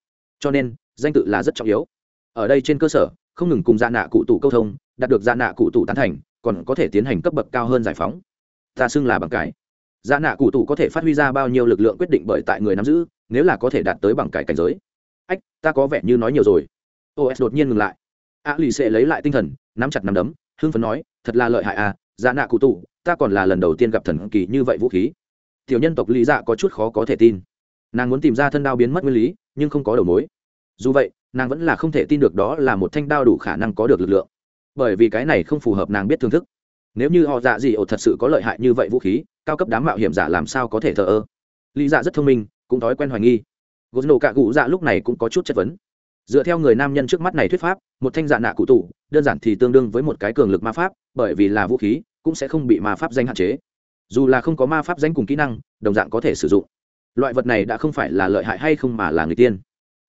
cho nên, danh tự là rất trọng yếu. Ở đây trên cơ sở, không ngừng cùng dạ nạ cụ tụ câu thông, đạt được dạ nạ cụ tụ tán thành, còn có thể tiến hành cấp bậc cao hơn giải phóng. Ta xưng là bằng cải. Dạ nạ cụ tụ có thể phát huy ra bao nhiêu lực lượng quyết định bởi tại người nắm giữ, nếu là có thể đạt tới bằng cải cảnh giới. Ách, ta có vẻ như nói nhiều rồi. Os đột nhiên ngừng lại. A lì sẽ lấy lại tinh thần, nắm chặt nắm đấm, hưng phấn nói, thật là lợi hại à dạ nạ cụ tụ ta còn là lần đầu tiên gặp thần kỳ như vậy vũ khí tiểu nhân tộc lý dạ có chút khó có thể tin. Nàng muốn tìm ra thân đao biến mất nguyên lý, nhưng không có đầu mối. Dù vậy, nàng vẫn là không thể tin được đó là một thanh đao đủ khả năng có được lực lượng. Bởi vì cái này không phù hợp nàng biết thưởng thức. Nếu như họ dạ gì ổ thật sự có lợi hại như vậy vũ khí, cao cấp đám mạo hiểm giả làm sao có thể thờ ơ? Lý dạ rất thông minh, cũng thói quen hoài nghi. Gỗ nổ cạ cụ dạ lúc này cũng có chút chất vấn. Dựa theo người nam nhân trước mắt này thuyết pháp, một thanh dạ nạ cụ tủ đơn giản thì tương đương với một cái cường lực ma pháp, bởi vì là vũ khí, cũng sẽ không bị ma pháp danh hạn chế dù là không có ma pháp danh cùng kỹ năng, đồng dạng có thể sử dụng. Loại vật này đã không phải là lợi hại hay không mà là người tiên.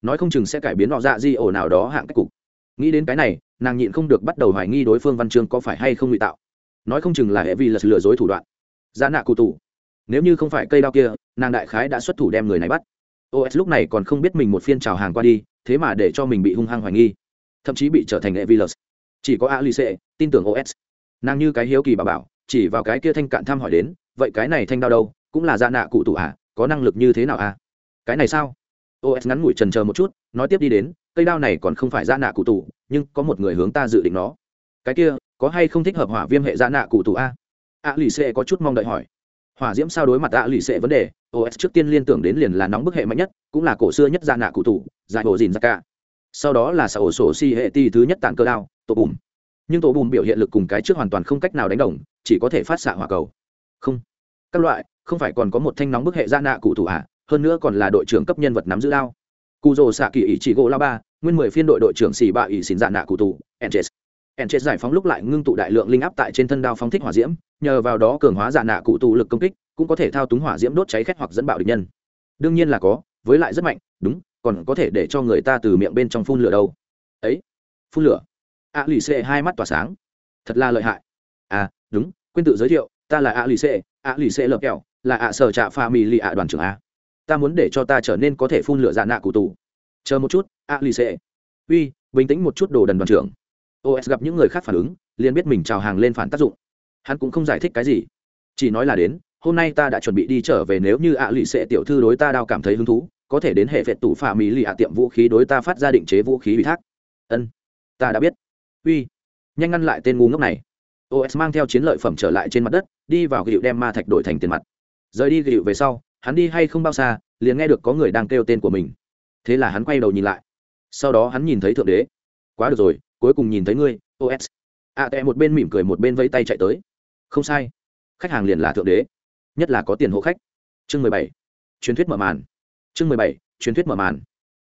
Nói không chừng sẽ cải biến họ dạ di ổ nào đó hạng cách cục. Nghĩ đến cái này, nàng nhịn không được bắt đầu hoài nghi đối phương văn chương có phải hay không ngụy tạo. Nói không chừng là hệ vi là lừa dối thủ đoạn. Giá nạ cụ tủ nếu như không phải cây đao kia, nàng đại khái đã xuất thủ đem người này bắt. Os lúc này còn không biết mình một phiên trào hàng qua đi, thế mà để cho mình bị hung hăng hoài nghi. Thậm chí bị trở thành hệ vi lật chỉ có alice, tin tưởng os nàng như cái hiếu kỳ bà bảo chỉ vào cái kia thanh cạn tham hỏi đến, vậy cái này thanh đao đâu? Cũng là dạ nạ cụ tủ à có năng lực như thế nào à? Cái này sao? Os ngắn ngủi trần chờ một chút, nói tiếp đi đến, cây đao này còn không phải dạ nạ cụ tủ, nhưng có một người hướng ta dự định nó. Cái kia, có hay không thích hợp hỏa viêm hệ dạ nạ cụ tủ a? A lì xệ có chút mong đợi hỏi. Hỏa diễm sao đối mặt a lì xệ vấn đề? Os trước tiên liên tưởng đến liền là nóng bức hệ mạnh nhất, cũng là cổ xưa nhất dạ nạ cụ tủ, giải hồ dìn ra cả. Sau đó là xà ổ sổ si hệ ti thứ nhất tàn cơ đao, tổ bùm nhưng tổ bùn biểu hiện lực cùng cái trước hoàn toàn không cách nào đánh đồng, chỉ có thể phát xạ hỏa cầu. Không. Các loại, không phải còn có một thanh nóng bức hệ gia nạ cụ thủ à hơn nữa còn là đội trưởng cấp nhân vật nắm giữ đao. Cụ rồ xạ kỳ ý chỉ gỗ la ba, nguyên mười phiên đội đội trưởng xì bạ ý xin dạ nạ cụ tù, enches. Enches giải phóng lúc lại ngưng tụ đại lượng linh áp tại trên thân đao phóng thích hỏa diễm, nhờ vào đó cường hóa dạ nạ cụ tù lực công kích, cũng có thể thao túng hỏa diễm đốt cháy khét hoặc dẫn bạo địch nhân. Đương nhiên là có, với lại rất mạnh, đúng, còn có thể để cho người ta từ miệng bên trong phun lửa đâu. Ấy, phun lửa? A lì xê hai mắt tỏa sáng. Thật là lợi hại. À đúng, quên tự giới thiệu, ta là a lì xê, a lì xê lợp kẹo, là ạ sở trạ pha mì lì ạ đoàn trưởng a. Ta muốn để cho ta trở nên có thể phun lửa dạ nạ cụ tù. Chờ một chút, a lì xê. Uy, bình tĩnh một chút đồ đần đoàn trưởng. Os gặp những người khác phản ứng, liền biết mình trào hàng lên phản tác dụng. Hắn cũng không giải thích cái gì. Chỉ nói là đến, hôm nay ta đã chuẩn bị đi trở về nếu như ạ lì xệ tiểu thư đối ta đao cảm thấy hứng thú, có thể đến hệ vệ tủ phà mỹ lì ạ tiệm vũ khí đối ta phát ra định chế vũ khí ủy thác. Ân, ta đã biết uy nhanh ngăn lại tên ngu ngốc này. Os mang theo chiến lợi phẩm trở lại trên mặt đất đi vào gịu đem ma thạch đổi thành tiền mặt. Rời đi gịu về sau hắn đi hay không bao xa liền nghe được có người đang kêu tên của mình. Thế là hắn quay đầu nhìn lại. Sau đó hắn nhìn thấy thượng đế. Quá được rồi cuối cùng nhìn thấy ngươi os a à, tệ một bên mỉm cười một bên vây tay chạy tới. Không sai. Khách hàng liền là thượng đế. Nhất là có tiền hộ khách. Chương mười bảy. Truyền thuyết mở màn. Chương mười bảy. Truyền thuyết mở màn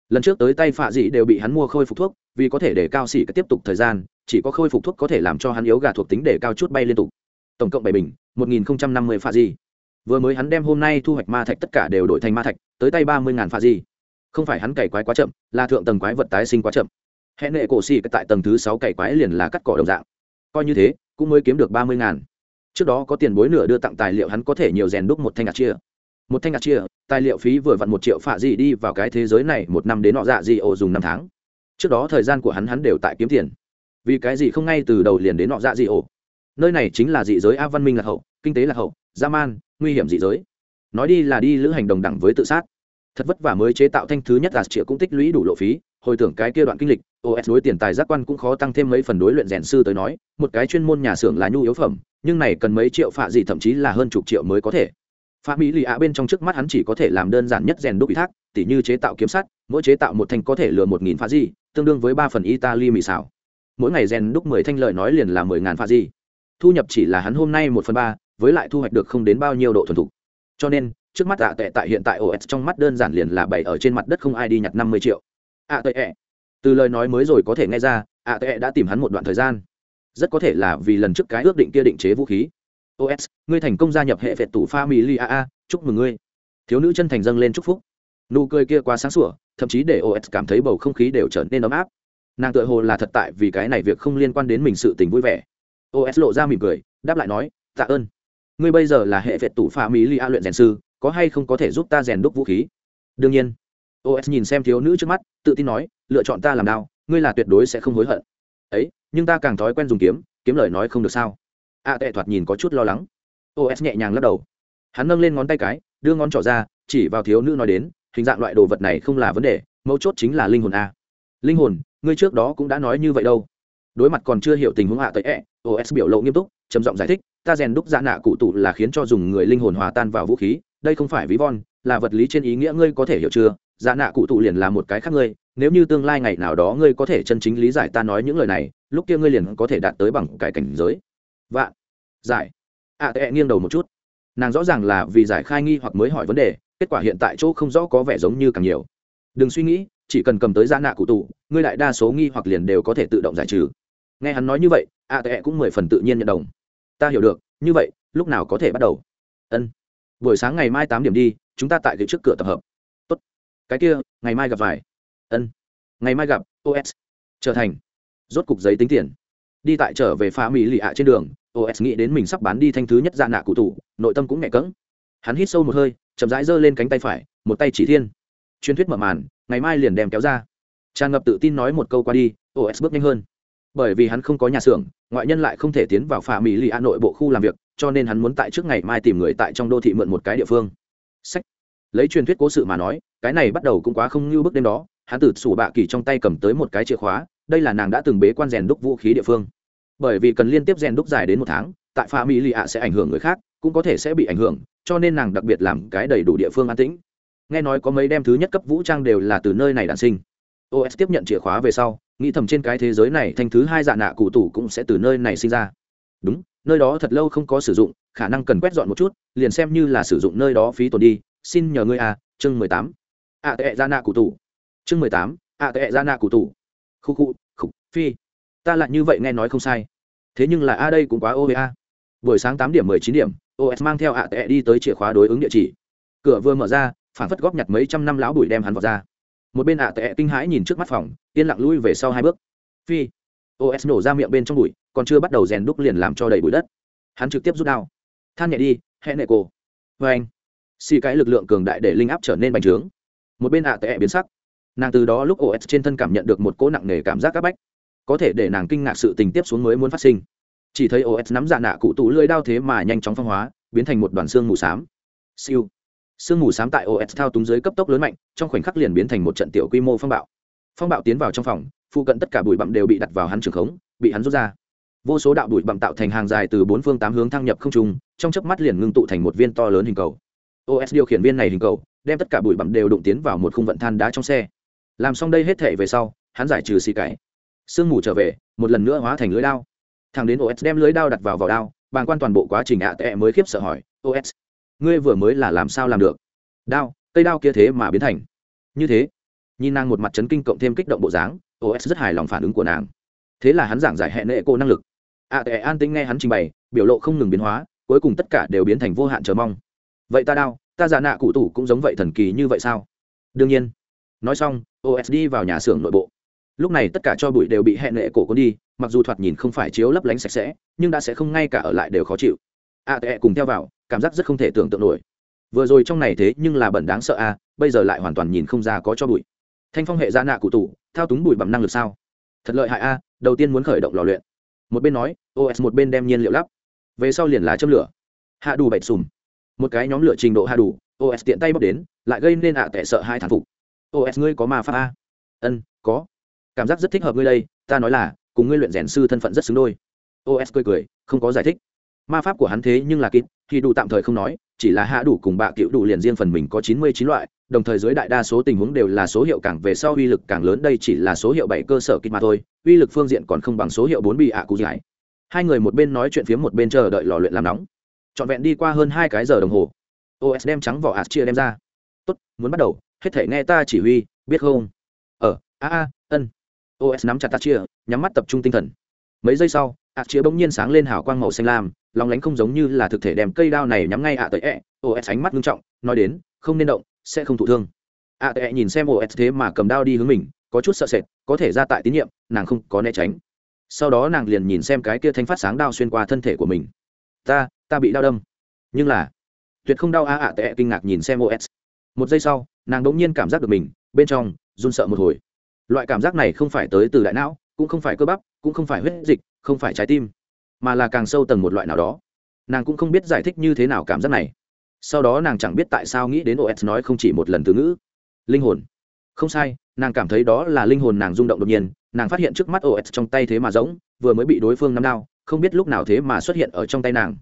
lần trước tới tay phạ dị đều bị hắn mua khôi phục thuốc, vì có thể để cao xỉ tiếp tục thời gian, chỉ có khôi phục thuốc có thể làm cho hắn yếu gà thuộc tính để cao chút bay liên tục. Tổng cộng bảy bình, một nghìn năm mươi phạ dị. Vừa mới hắn đem hôm nay thu hoạch ma thạch tất cả đều đổi thành ma thạch, tới tay ba mươi ngàn phạ dị. Không phải hắn cày quái quá chậm, là thượng tầng quái vật tái sinh quá chậm. Hẹn nệ cổ xỉ tại tầng thứ sáu cày quái liền là cắt cỏ đồng dạng. Coi như thế, cũng mới kiếm được ba mươi ngàn. Trước đó có tiền bối nửa đưa tặng tài liệu hắn có thể nhiều rèn đúc một thanh ngạc chia một thanh ngạc chia, tài liệu phí vừa vặn một triệu phạ gì đi vào cái thế giới này một năm đến nọ dạ gì ổ dùng năm tháng. Trước đó thời gian của hắn hắn đều tại kiếm tiền. Vì cái gì không ngay từ đầu liền đến nọ dạ gì ổ? Nơi này chính là dị giới a văn minh lạc hậu, kinh tế lạc hậu, gia man, nguy hiểm dị giới. Nói đi là đi lữ hành đồng đẳng với tự sát. Thật vất vả mới chế tạo thanh thứ nhất là triệu cũng tích lũy đủ lộ phí, hồi tưởng cái kia đoạn kinh lịch os đối tiền tài giác quan cũng khó tăng thêm mấy phần đối luyện rèn sư tới nói, một cái chuyên môn nhà xưởng là nhu yếu phẩm, nhưng này cần mấy triệu phạ gì thậm chí là hơn chục triệu mới có thể pha mỹ lì ạ bên trong trước mắt hắn chỉ có thể làm đơn giản nhất rèn đúc ủy thác, tỉ như chế tạo kiếm sắt, mỗi chế tạo một thanh có thể lừa một nghìn pha di, tương đương với ba phần italy mì xào. Mỗi ngày rèn đúc mười thanh lợi nói liền là mười ngàn pha di. Thu nhập chỉ là hắn hôm nay một phần ba, với lại thu hoạch được không đến bao nhiêu độ thuần thục. Cho nên, trước mắt ạ tệ tại hiện tại os trong mắt đơn giản liền là bày ở trên mặt đất không ai đi nhặt năm mươi triệu. ạ tệ từ lời nói mới rồi có thể nghe ra, ạ tệ đã tìm hắn một đoạn thời gian. Rất có thể là vì lần trước cái ước định kia định chế vũ khí os ngươi thành công gia nhập hệ vệ tủ pha mỹ li a, chúc mừng ngươi. Thiếu nữ chân thành dâng lên chúc phúc. Nụ cười kia quá sáng sủa, thậm chí để os cảm thấy bầu không khí đều trở nên ấm áp. Nàng tự hồ là thật tại vì cái này việc không liên quan đến mình sự tình vui vẻ. Os lộ ra mỉm cười, đáp lại nói, tạ ơn. Ngươi bây giờ là hệ vệ tủ pha mỹ li a luyện rèn sư, có hay không có thể giúp ta rèn đúc vũ khí? Đương nhiên. Os nhìn xem thiếu nữ trước mắt, tự tin nói, lựa chọn ta làm đao, ngươi là tuyệt đối sẽ không hối hận. Ấy, nhưng ta càng thói quen dùng kiếm kiếm lời nói không được sao? A tệ thoạt nhìn có chút lo lắng. Os nhẹ nhàng lắc đầu. Hắn nâng lên ngón tay cái, đưa ngón trỏ ra, chỉ vào thiếu nữ nói đến, hình dạng loại đồ vật này không là vấn đề, mấu chốt chính là linh hồn a. Linh hồn, ngươi trước đó cũng đã nói như vậy đâu. Đối mặt còn chưa hiểu tình huống hạ tới e os biểu lộ nghiêm túc, trầm giọng giải thích, ta rèn đúc dạ nạ cụ tụ là khiến cho dùng người linh hồn hòa tan vào vũ khí, đây không phải ví von, là vật lý trên ý nghĩa ngươi có thể hiểu chưa? Dạ nạ cụ tụ liền là một cái khác ngươi, nếu như tương lai ngày nào đó ngươi có thể chân chính lý giải ta nói những lời này, lúc kia ngươi liền có thể đạt tới bằng cái cảnh giới vạn. Giải. Ạ tệ, nghiêng đầu một chút. Nàng rõ ràng là vì giải khai nghi hoặc mới hỏi vấn đề, kết quả hiện tại chỗ không rõ có vẻ giống như càng nhiều. Đừng suy nghĩ, chỉ cần cầm tới giá nạ cụ tụ, ngươi đại đa số nghi hoặc liền đều có thể tự động giải trừ. Nghe hắn nói như vậy ạ tệ cũng mười phần tự nhiên nhận đồng. Ta hiểu được, như vậy, lúc nào có thể bắt đầu? Ân. Buổi sáng ngày mai tám điểm đi, chúng ta tại cái trước cửa tập hợp. Tốt. Cái kia, ngày mai gặp vài ân. Ngày mai gặp os trở thành. Rốt cục giấy tính tiền đi tại trở về phá mỹ lì ạ trên đường os nghĩ đến mình sắp bán đi thanh thứ nhất dạ nạ cụ tủ nội tâm cũng nhẹ cỡng hắn hít sâu một hơi, chậm rãi giơ lên cánh tay phải, một tay chỉ thiên. Truyền thuyết mở màn, ngày mai liền đem kéo ra. Tràn ngập tự tin nói một câu qua đi os bước nhanh hơn. Bởi vì hắn không có nhà xưởng, ngoại nhân lại không thể tiến vào phà mỹ lì a nội bộ khu làm việc, cho nên hắn muốn tại trước ngày mai tìm người tại trong đô thị mượn một cái địa phương. Sách. Lấy truyền thuyết cố sự mà nói, cái này bắt đầu cũng quá không như bước đêm đó, hắn từ sủ bạ kỳ trong tay cầm tới một cái chìa khóa, đây là nàng đã từng bế quan rèn đúc vũ khí địa phương bởi vì cần liên tiếp rèn đúc dài đến một tháng, tại pha mỹ lì ạ sẽ ảnh hưởng người khác, cũng có thể sẽ bị ảnh hưởng, cho nên nàng đặc biệt làm cái đầy đủ địa phương an tĩnh. Nghe nói có mấy đem thứ nhất cấp vũ trang đều là từ nơi này đản sinh. Os tiếp nhận chìa khóa về sau, nghĩ thầm trên cái thế giới này thanh thứ hai dạ nạ cụ tủ cũng sẽ từ nơi này sinh ra. Đúng, nơi đó thật lâu không có sử dụng, khả năng cần quét dọn một chút, liền xem như là sử dụng nơi đó phí tổn đi. Xin nhờ ngươi à chương mười tám. Ạ tệ dạ nạ cụ tủ. Chương mười tám, ạ tệ dạ nạ cụ tủ. Khu khu, khục, phi ta lại như vậy nghe nói không sai. Thế nhưng là a đây cũng quá ova buổi sáng tám điểm mười chín điểm os mang theo ạ tệ đi tới chìa khóa đối ứng địa chỉ. Cửa vừa mở ra, phản phất góp nhặt mấy trăm năm lão bụi đem hắn vào ra. Một bên ạ tệ kinh hãi nhìn trước mắt phòng, yên lặng lui về sau hai bước. Phi os nổ ra miệng bên trong bụi, còn chưa bắt đầu rèn đúc liền làm cho đầy bụi đất. Hắn trực tiếp rút đao. Than nhẹ đi hẹn nệ cổ. Vê anh, xì cái lực lượng cường đại để linh áp trở nên bành trướng. Một bên ạ tệ biến sắc. Nàng từ đó lúc os trên thân cảm nhận được một cỗ nặng nề cảm giác áp bách có thể để nàng kinh ngạc sự tình tiếp xuống mới muốn phát sinh. Chỉ thấy os nắm dạ nạ cụ tụ lưỡi đao thế mà nhanh chóng phong hóa, biến thành một đoàn xương mù xám. Siêu. Sương mù sám tại os thao túng dưới cấp tốc lớn mạnh, trong khoảnh khắc liền biến thành một trận tiểu quy mô phong bạo. Phong bạo tiến vào trong phòng, phụ cận tất cả bụi bặm đều bị đặt vào hắn trường khống, bị hắn rút ra. Vô số đạo bụi bặm tạo thành hàng dài từ bốn phương tám hướng thăng nhập không trung, trong chớp mắt liền ngưng tụ thành một viên to lớn hình cầu. Os điều khiển viên này hình cầu, đem tất cả bụi bặm đều đụng tiến vào một khung vận than đá trong xe. Làm xong đây hết thể về sau, hắn giải trừ xì cải sương mù trở về, một lần nữa hóa thành lưới đao. Thằng đến os đem lưới đao đặt vào vào đao bàn quan toàn bộ quá trình ạ tệ mới khiếp sợ hỏi os ngươi vừa mới là làm sao làm được? Đao, cây đao kia thế mà biến thành. Như thế, nhìn nàng một mặt chấn kinh cộng thêm kích động bộ dáng os rất hài lòng phản ứng của nàng. Thế là hắn giảng giải hệ nệ cô năng lực. ạ tệ an tính nghe hắn trình bày, biểu lộ không ngừng biến hóa, cuối cùng tất cả đều biến thành vô hạn chờ mong. Vậy ta đao, ta giả nạ cụ tủ cũng giống vậy thần kỳ như vậy sao? Đương nhiên. Nói xong os đi vào nhà xưởng nội bộ lúc này tất cả cho bụi đều bị hẹn lệ cổ cuốn đi, mặc dù thoạt nhìn không phải chiếu lấp lánh sạch sẽ, nhưng đã sẽ không ngay cả ở lại đều khó chịu. A tệ cùng theo vào, cảm giác rất không thể tưởng tượng nổi. Vừa rồi trong này thế nhưng là bẩn đáng sợ a, bây giờ lại hoàn toàn nhìn không ra có cho bụi. Thanh phong hệ gia nạ cụ tủ thao túng bụi bằng năng lực sao? Thật lợi hại a, đầu tiên muốn khởi động lò luyện. Một bên nói os một bên đem nhiên liệu lắp. Về sau liền lá châm lửa. Hạ đủ bạch sùm. Một cái nhóm lửa trình độ hạ đủ os tiện tay bóc đến, lại gây nên ạ tệ sợ hai thản phục. Os ngươi có ma pháp a? Ân, có cảm giác rất thích hợp ngươi đây, ta nói là, cùng ngươi luyện rèn sư thân phận rất xứng đôi. Os cười cười, không có giải thích. Ma pháp của hắn thế nhưng là kịp thì đủ tạm thời không nói, chỉ là hạ đủ cùng bạ cựu đủ liền riêng phần mình có chín mươi chín loại, đồng thời dưới đại đa số tình huống đều là số hiệu càng về sau uy lực càng lớn, đây chỉ là số hiệu bảy cơ sở kịp mà thôi, uy lực phương diện còn không bằng số hiệu bốn bị ạ cụ giải. Hai người một bên nói chuyện phía một bên chờ đợi lò luyện làm nóng. Trọn vẹn đi qua hơn hai cái giờ đồng hồ os đem trắng vỏ ạt chia đem ra. Tốt, muốn bắt đầu, hết thể nghe ta chỉ huy, biết không? Ờ a a, ân os nắm chặt ta chia nhắm mắt tập trung tinh thần. Mấy giây sau ạt chia bỗng nhiên sáng lên hào quang màu xanh lam lòng lánh không giống như là thực thể đem cây đao này nhắm ngay ạ tới ẹ. os ánh mắt nghiêm trọng, nói đến, không nên động, sẽ không thụ thương. ạ tới ẹ nhìn xem os thế mà cầm đao đi hướng mình, có chút sợ sệt, có thể ra tại tín nhiệm, nàng không có né tránh. Sau đó nàng liền nhìn xem cái kia thanh phát sáng đao xuyên qua thân thể của mình. Ta ta bị đau đâm. Nhưng là, tuyệt không đau a, ạ tệ kinh ngạc nhìn xem os. Một giây sau, nàng đ ỗ n g nhiên cảm giác được mình, bên trong run sợ một hồi loại cảm giác này không phải tới từ đại não cũng không phải cơ bắp cũng không phải huyết dịch không phải trái tim mà là càng sâu tầng một loại nào đó. Nàng cũng không biết giải thích như thế nào cảm giác này. Sau đó nàng chẳng biết tại sao nghĩ đến os nói không chỉ một lần từ ngữ. Linh hồn. Không sai nàng cảm thấy đó là linh hồn nàng rung động đột nhiên nàng phát hiện trước mắt os trong tay thế mà giống vừa mới bị đối phương nắm đao không biết lúc nào thế mà xuất hiện ở trong tay nàng.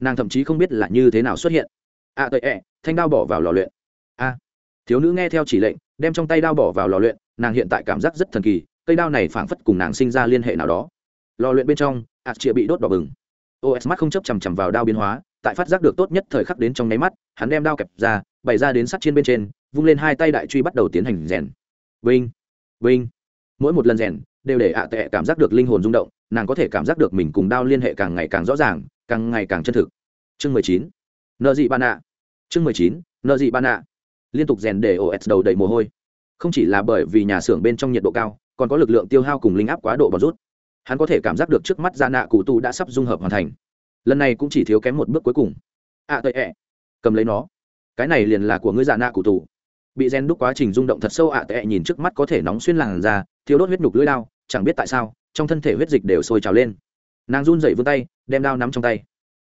Nàng thậm chí không biết là như thế nào xuất hiện. A à, tệ ẹ thanh đao bỏ vào lò luyện. A thiếu nữ nghe theo chỉ lệnh đem trong tay đao bỏ vào lò luyện, nàng hiện tại cảm giác rất thần kỳ, cây đao này phảng phất cùng nàng sinh ra liên hệ nào đó. Lò luyện bên trong ạt chĩa bị đốt đỏ bừng. Os mắt không chấp chằm chằm vào đao biến hóa, tại phát giác được tốt nhất thời khắc đến trong nháy mắt, hắn đem đao kẹp ra, bày ra đến sắt trên bên trên, vung lên hai tay đại truy bắt đầu tiến hành rèn. Vinh vinh. Mỗi một lần rèn, đều để ạ à tệ cảm giác được linh hồn rung động, nàng có thể cảm giác được mình cùng đao liên hệ càng ngày càng rõ ràng, càng ngày càng chân thực. Chương mười chín. Nợ dị ban ạ. Chương mười chín. Nợ dị ban ạ liên tục rèn để os đầu đầy mồ hôi. Không chỉ là bởi vì nhà xưởng bên trong nhiệt độ cao còn có lực lượng tiêu hao cùng linh áp quá độ bọt rút. Hắn có thể cảm giác được trước mắt gian nạ cụ tu đã sắp dung hợp hoàn thành. Lần này cũng chỉ thiếu kém một bước cuối cùng. Ạ à, tệ ẹ. Cầm lấy nó. Cái này liền là của ngươi dạ nạ cụ tù. Bị gen đúc quá trình rung động thật sâu ạ à, tệ nhìn trước mắt có thể nóng xuyên làn ra thiếu đốt huyết nhục lưỡi lao chẳng biết tại sao trong thân thể huyết dịch đều sôi trào lên. Nàng run dậy vươn tay đem đao nắm trong tay.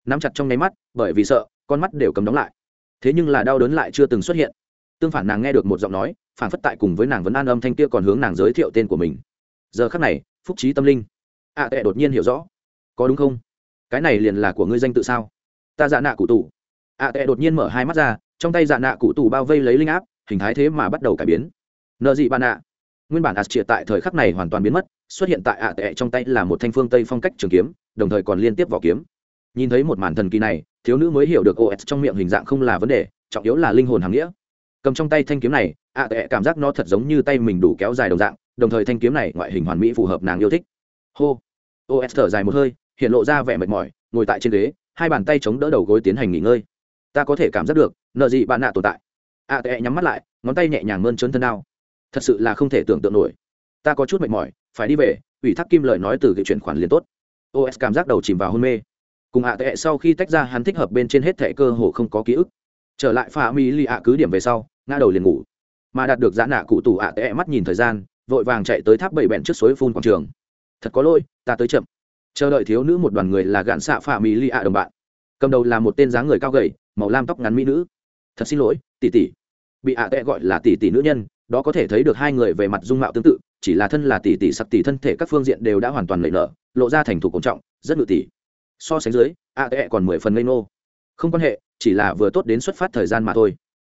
Nắm chặt trong nháy mắt bởi vì sợ con mắt đều cầm đóng lại. Thế nhưng là đau đớn lại chưa từng xuất hiện tương phản nàng nghe được một giọng nói phản phất tại cùng với nàng vẫn an âm thanh kia còn hướng nàng giới thiệu tên của mình. Giờ khắc này phúc trí tâm linh. Ạ à, tệ đột nhiên hiểu rõ. Có đúng không? Cái này liền là của ngươi danh tự sao? Ta dạ nạ cụ tù. Ạ à, tệ đột nhiên mở hai mắt ra trong tay dạ nạ cụ tù bao vây lấy linh áp hình thái thế mà bắt đầu cải biến. Nợ dị bạn ạ. Nguyên bản ạt triệt tại thời khắc này hoàn toàn biến mất xuất hiện tại ạ tệ trong tay là một thanh phương tây phong cách trường kiếm đồng thời còn liên tiếp vỏ kiếm. Nhìn thấy một màn thần kỳ này thiếu nữ mới hiểu được os trong miệng hình dạng không là vấn đề trọng yếu là linh hồn hàm nghĩa cầm trong tay thanh kiếm này, ạ tệ cảm giác nó thật giống như tay mình đủ kéo dài đồng dạng, đồng thời thanh kiếm này ngoại hình hoàn mỹ phù hợp nàng yêu thích. Hô. Os thở dài một hơi, hiện lộ ra vẻ mệt mỏi, ngồi tại trên ghế, hai bàn tay chống đỡ đầu gối tiến hành nghỉ ngơi. Ta có thể cảm giác được, nợ gì bạn nạ tồn tại. A tệ nhắm mắt lại, ngón tay nhẹ nhàng mơn trớn thân đao. Thật sự là không thể tưởng tượng nổi. Ta có chút mệt mỏi, phải đi về, ủy thác kim lời nói từ cái chuyển khoản liền tốt. Os cảm giác đầu chìm vào hôn mê. Cùng a tệ sau khi tách ra, hắn thích hợp bên trên hết thẻ cơ hồ không có ký ức trở lại pha mi lì ạ cứ điểm về sau, ngã đầu liền ngủ. Mà đạt được giã nạ cụ tủ ạ tệ mắt nhìn thời gian, vội vàng chạy tới tháp bảy bẹn trước suối phun quảng trường. Thật có lỗi, ta tới chậm. Chờ đợi thiếu nữ một đoàn người là gạn xạ pha mỹ lì ạ đồng bạn. Cầm đầu là một tên dáng người cao gầy, màu lam tóc ngắn mỹ nữ. Thật xin lỗi, tỷ tỷ. Bị ạ tệ gọi là tỷ tỷ nữ nhân, đó có thể thấy được hai người về mặt dung mạo tương tự, chỉ là thân là tỷ tỷ sặc tỷ thân thể các phương diện đều đã hoàn toàn lệ nở, lộ ra thành thủ cổng trọng, rất ngự tỷ. So sánh dưới, ạ tệ còn mười phần ngây nô không quan hệ, chỉ là vừa tốt đến xuất phát thời gian mà thôi.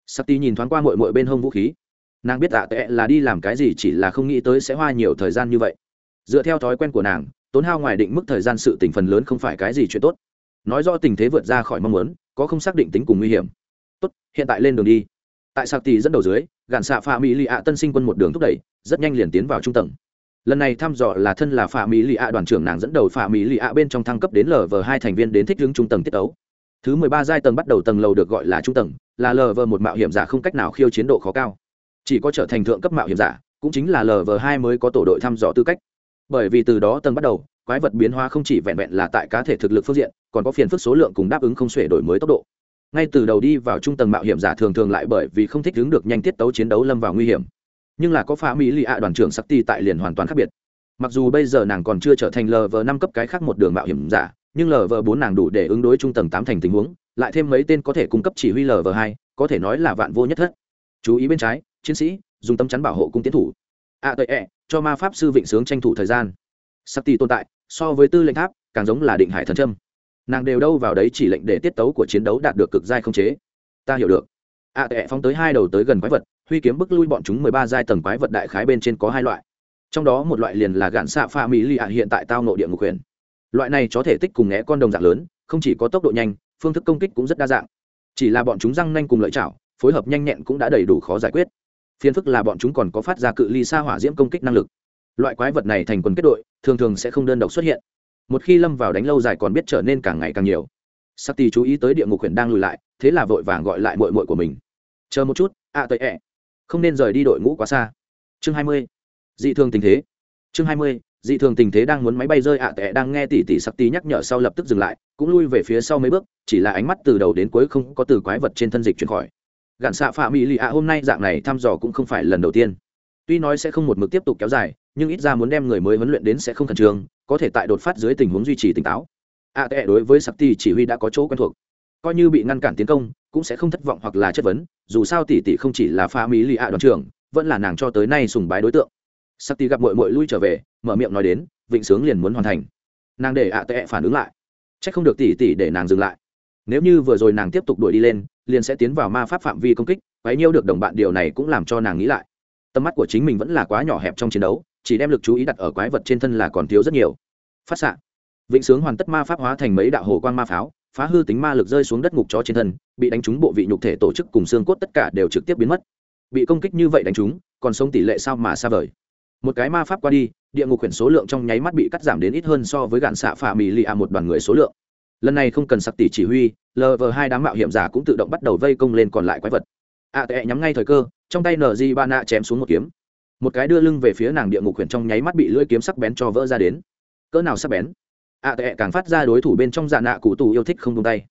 Sắc tỷ nhìn thoáng qua mội mội bên hông vũ khí. Nàng biết tạ tệ là đi làm cái gì, chỉ là không nghĩ tới sẽ hoa nhiều thời gian như vậy. Dựa theo thói quen của nàng, tốn hao ngoài định mức thời gian sự tình phần lớn không phải cái gì chuyện tốt. Nói rõ tình thế vượt ra khỏi mong muốn, có không xác định tính cùng nguy hiểm. Tốt, hiện tại lên đường đi. Tại sạc tì dẫn đầu dưới, gạn xạ phạm mỹ lì ạ tân sinh quân một đường thúc đẩy, rất nhanh liền tiến vào trung tầng. Lần này thăm dò là thân là phạm mỹ lì ạ đoàn trưởng nàng dẫn đầu phạm mỹ lì ạ bên trong thăng cấp đến lv hai thành viên đến thích hướng trung tầng tiết ấu thứ mười ba giai tầng bắt đầu tầng lầu được gọi là trung tầng, là lv một mạo hiểm giả không cách nào khiêu chiến độ khó cao. Chỉ có trở thành thượng cấp mạo hiểm giả, cũng chính là lv hai mới có tổ đội thăm dò tư cách. Bởi vì từ đó tầng bắt đầu, quái vật biến hóa không chỉ vẹn vẹn là tại cá thể thực lực phương diện, còn có phiền phức số lượng cùng đáp ứng không xuể đổi mới tốc độ. Ngay từ đầu đi vào trung tầng mạo hiểm giả thường thường lại bởi vì không thích ứng được nhanh tiết tấu chiến đấu lâm vào nguy hiểm. Nhưng là có phá mỹ lì ạ đoàn trưởng sắc ti tại liền hoàn toàn khác biệt. Mặc dù bây giờ nàng còn chưa trở thành lv năm cấp cái khác một đường mạo hiểm giả nhưng lv bốn nàng đủ để ứng đối trung tầng tám thành tình huống lại thêm mấy tên có thể cung cấp chỉ huy lv hai có thể nói là vạn vô nhất thất. Chú ý bên trái chiến sĩ dùng tấm chắn bảo hộ cung tiến thủ. A tệ ẹ、e, cho ma pháp sư vịnh sướng tranh thủ thời gian. Sắc ti tồn tại so với tư lệnh tháp càng giống là định hải thần trâm nàng đều đâu vào đấy chỉ lệnh để tiết tấu của chiến đấu đạt được cực giai không chế. Ta hiểu được. A tệ phóng tới hai đầu tới gần quái vật huy kiếm bức lui bọn chúng mười ba giai tầng quái vật đại khái bên trên có hai loại. Trong đó một loại liền là gạn xạ pha mỹ lì ạ hiện tại tao nộ địa ngục quyền loại này có thể tích cùng ngẽ con đồng dạng lớn không chỉ có tốc độ nhanh phương thức công kích cũng rất đa dạng. Chỉ là bọn chúng răng nanh cùng lợi chảo phối hợp nhanh nhẹn cũng đã đầy đủ khó giải quyết. Phiền phức là bọn chúng còn có phát ra cự ly xa hỏa diễm công kích năng lực. Loại quái vật này thành quần kết đội thường thường sẽ không đơn độc xuất hiện. Một khi lâm vào đánh lâu dài còn biết trở nên càng ngày càng nhiều. Sắc tì chú ý tới địa ngục huyện đang lùi lại thế là vội vàng gọi lại mội mội của mình. Chờ một chút ạ à, tệ ẹ. Không nên rời đi đội ngũ quá xa. Chương hai mươi. Dị thường tình thế. Chương hai mươi dị thường tình thế đang muốn máy bay rơi ạ à, tệ đang nghe tỉ tỉ sắc tí nhắc nhở sau lập tức dừng lại cũng lui về phía sau mấy bước chỉ là ánh mắt từ đầu đến cuối không có từ quái vật trên thân dịch chuyển khỏi. Gạn xạ phạm mỹ lì ạ hôm nay dạng này thăm dò cũng không phải lần đầu tiên. Tuy nói sẽ không một mực tiếp tục kéo dài nhưng ít ra muốn đem người mới huấn luyện đến sẽ không khẩn trương có thể tại đột phát dưới tình huống duy trì tỉnh táo. A tệ đối với sắc tí chỉ huy đã có chỗ quen thuộc. Coi như bị ngăn cản tiến công cũng sẽ không thất vọng hoặc là chất vấn dù sao tỷ tỷ không chỉ là pha mỹ lì ạ đoàn trưởng vẫn là nàng cho tới nay sùng bái đối tượng. Sắc tí gặp mội mội lui trở về mở miệng nói đến, vịnh sướng liền muốn hoàn thành. Nàng để ạ tệ phản ứng lại. C h ắ c không được tỉ tỉ để nàng dừng lại. Nếu như vừa rồi nàng tiếp tục đuổi đi lên, liền sẽ tiến vào ma pháp phạm vi công kích bấy nhiêu được đồng bạn điều này cũng làm cho nàng nghĩ lại. Tầm mắt của chính mình vẫn là quá nhỏ hẹp trong chiến đấu, chỉ đem lực chú ý đặt ở quái vật trên thân là còn thiếu rất nhiều. Phát xạ. Vịnh sướng hoàn tất ma pháp hóa thành mấy đạo hồ quan ma pháo, phá hư tính ma lực rơi xuống đất ngục chó trên thân, bị đánh trúng bộ vị nhục thể tổ chức cùng xương cốt tất cả đều trực tiếp biến mất. Bị công kích như vậy đánh trúng, còn sống tỷ lệ sao mà xa vời. Một cái ma pháp qua đi địa ngục quyển số lượng trong nháy mắt bị cắt giảm đến ít hơn so với gạn xạ phà mì lì a một đoàn người số lượng. Lần này không cần sặc tỷ chỉ huy lv hai đám mạo hiểm giả cũng tự động bắt đầu vây công lên còn lại quái vật. A tệ, nhắm ngay thời cơ, trong tay nờ di ba nạ chém xuống một kiếm. Một cái đưa lưng về phía nàng địa ngục quyển trong nháy mắt bị lưỡi kiếm sắc bén cho vỡ ra đến. Cỡ nào sắc bén? A tệ, càng phát ra đối thủ bên trong dạ nạ cụ tù yêu thích không tung tay.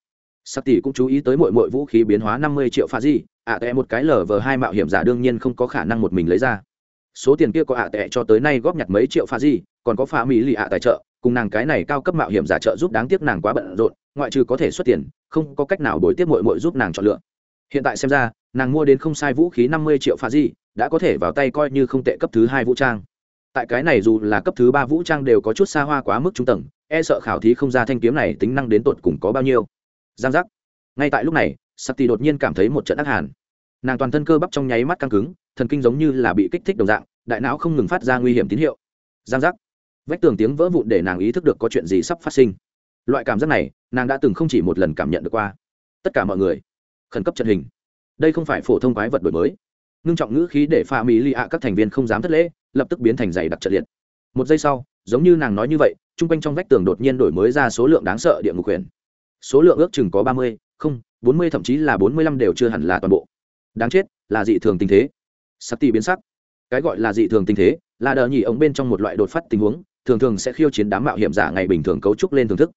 Sắc tỷ cũng chú ý tới mọi mọi vũ khí biến hóa năm mươi triệu pha di. A tệ, một cái lv hai mạo hiểm giả đương nhiên không có khả năng một mình lấy ra số tiền kia có ạ tệ cho tới nay góp nhặt mấy triệu pha di, còn có pha mỹ lì ạ tài trợ, cùng nàng cái này cao cấp mạo hiểm giả trợ giúp đáng tiếc nàng quá bận rộn, ngoại trừ có thể xuất tiền, không có cách nào đổi tiếp mội mội giúp nàng chọn lựa. Hiện tại xem ra, nàng mua đến không sai vũ khí năm mươi triệu pha di, đã có thể vào tay coi như không tệ cấp thứ hai vũ trang. Tại cái này dù là cấp thứ ba vũ trang đều có chút xa hoa quá mức trung tầng e sợ khảo thí không ra thanh kiếm này tính năng đến tột cùng có bao nhiêu. Giang giác. Ngay tại lúc này sắc tì đột nhiên cảm thấy một trận ác hàn nàng toàn thân cơ bắp trong nháy mắt căng cứng, thần kinh giống như là bị kích thích đồng dạng, đại não không ngừng phát ra nguy hiểm tín hiệu. Giang giác. Vách tường tiếng vỡ vụn để nàng ý thức được có chuyện gì sắp phát sinh. Loại cảm giác này, nàng đã từng không chỉ một lần cảm nhận được qua. Tất cả mọi người, khẩn cấp trận hình. Đây không phải phổ thông quái vật đổi mới. Ngưng trọng ngữ khí để pha mỹ lì ạ các thành viên không dám thất lễ, lập tức biến thành giày đặc trận liệt. Một giây sau, giống như nàng nói như vậy, chung quanh trong vách tường đột nhiên đổi mới ra số lượng đáng sợ địa ngục quyền. Số lượng ước chừng có ba mươi, không, bốn mươi thậm chí là bốn mươi lăm đều chưa hẳn là toàn bộ đáng chết, là dị thường tình thế. Sắc tỷ biến sắc. Cái gọi là dị thường tình thế, là đờ nhì ống bên trong một loại đột phát tình huống, thường thường sẽ khiêu chiến đám mạo hiểm giả ngày bình thường cấu trúc lên thưởng thức.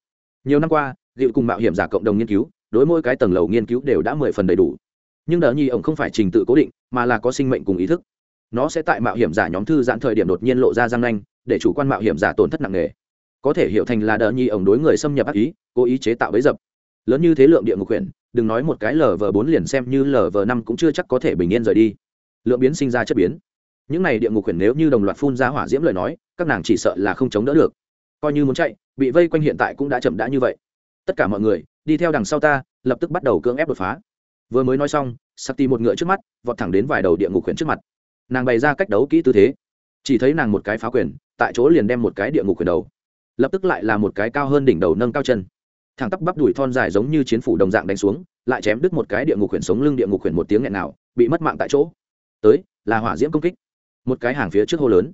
Nhiều năm qua liệu cùng mạo hiểm giả cộng đồng nghiên cứu, đối mỗi cái tầng lầu nghiên cứu đều đã mười phần đầy đủ. Nhưng đờ nhì ống không phải trình tự cố định, mà là có sinh mệnh cùng ý thức. Nó sẽ tại mạo hiểm giả nhóm thư giãn thời điểm đột nhiên lộ ra răng nanh, để chủ quan mạo hiểm giả tổn thất nặng nề. Có thể hiểu thành là đờ nhì ống đối người xâm nhập ác ý, cố ý chế tạo bấy dập lớn như thế lượng địa ngục quyển, đừng nói một cái lv bốn liền xem như lv năm cũng chưa chắc có thể bình yên rời đi. Lượng biến sinh ra chất biến. Những này địa ngục quyển nếu như đồng loạt phun ra hỏa diễm lời nói, các nàng chỉ sợ là không chống đỡ được. Coi như muốn chạy, bị vây quanh hiện tại cũng đã chậm đã như vậy. Tất cả mọi người, đi theo đằng sau ta, lập tức bắt đầu cưỡng ép đột phá. Vừa mới nói xong, sắc tì một ngựa trước mắt, vọt thẳng đến vài đầu địa ngục quyển trước mặt. Nàng bày ra cách đấu kỹ tư thế. Chỉ thấy nàng một cái phá quyền, tại chỗ liền đem một cái địa ngục quyền đầu. Lập tức lại là một cái cao hơn đỉnh đầu nâng cao chân thẳng tắp bắp đùi thon dài giống như chiến phủ đồng dạng đánh xuống, lại chém đứt một cái địa ngục khuyển sống lưng địa ngục khuyển một tiếng nghẹn nào, bị mất mạng tại chỗ. Tới, là hỏa diễm công kích. Một cái hàng phía trước hô lớn.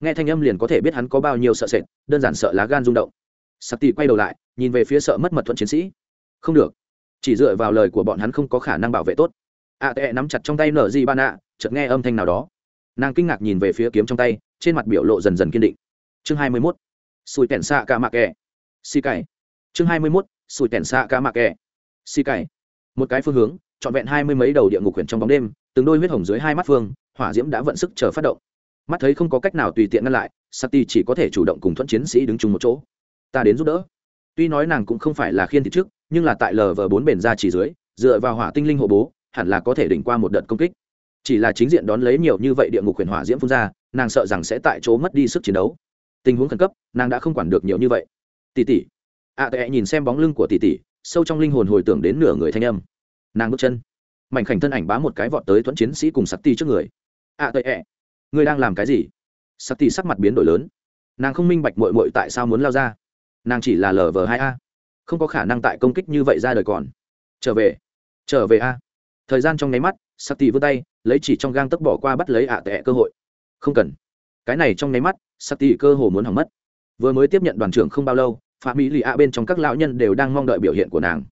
Nghe thanh âm liền có thể biết hắn có bao nhiêu sợ sệt, đơn giản sợ lá gan rung động. Sặc tì quay đầu lại, nhìn về phía sợ mất mật thuận chiến sĩ. Không được. Chỉ dựa vào lời của bọn hắn không có khả năng bảo vệ tốt. A tệ nắm chặt trong tay nở di ban ạ, chợt nghe âm thanh nào đó. Nàng kinh ngạc nhìn về phía kiếm trong tay, trên mặt biểu lộ dần dần kiên định. Chương hai mươi mốt. Sùi kẻn xạ cả mạc kè xì cày chương hai mươi mốt sùi kèn xạ ca mạc kè xì cày một cái phương hướng, trọn vẹn hai mươi mấy đầu địa ngục quyển trong bóng đêm, từng đôi huyết hồng dưới hai mắt phương, hỏa diễm đã vận sức chờ phát động. Mắt thấy không có cách nào tùy tiện ngăn lại, sati chỉ có thể chủ động cùng thuận chiến sĩ đứng chung một chỗ. Ta đến giúp đỡ. Tuy nói nàng cũng không phải là khiên thị trước, nhưng là tại lv bốn bền ra chỉ dưới, dựa vào hỏa tinh linh hộ bố, hẳn là có thể đỉnh qua một đợt công kích. Chỉ là chính diện đón lấy nhiều như vậy địa ngục quyền hỏa diễm phun ra, nàng sợ rằng sẽ tại chỗ mất đi sức chiến đấu. Tình huống khẩn cấp, nàng đã không quản được nhiều như vậy. Tỷ tỷ ạ à, tệ nhìn xem bóng lưng của tỷ tỷ sâu trong linh hồn hồi tưởng đến nửa người thanh âm. Nàng bước chân. Mảnh khảnh thân ảnh bá một cái vọt tới thuẫn chiến sĩ cùng sắc ti trước người. ạ à, tệ ẹ ngươi đang làm cái gì? Sắc ti sắc mặt biến đổi lớn. Nàng không minh bạch mội mội tại sao muốn lao ra. Nàng chỉ là lờ vờ hai a. Không có khả năng tại công kích như vậy ra đời còn. Trở về. Trở về a. Thời gian trong nháy mắt sắc ti vươn tay lấy chỉ trong gang tấc bỏ qua bắt lấy ạ à tệ cơ hội. Không cần. Cái này trong nháy mắt sắc ti cơ hồ muốn hỏng mất. Vừa mới tiếp nhận đoàn trưởng không bao lâu phạm mỹ lì ạ bên trong các lão nhân đều đang mong đợi biểu hiện của nàng.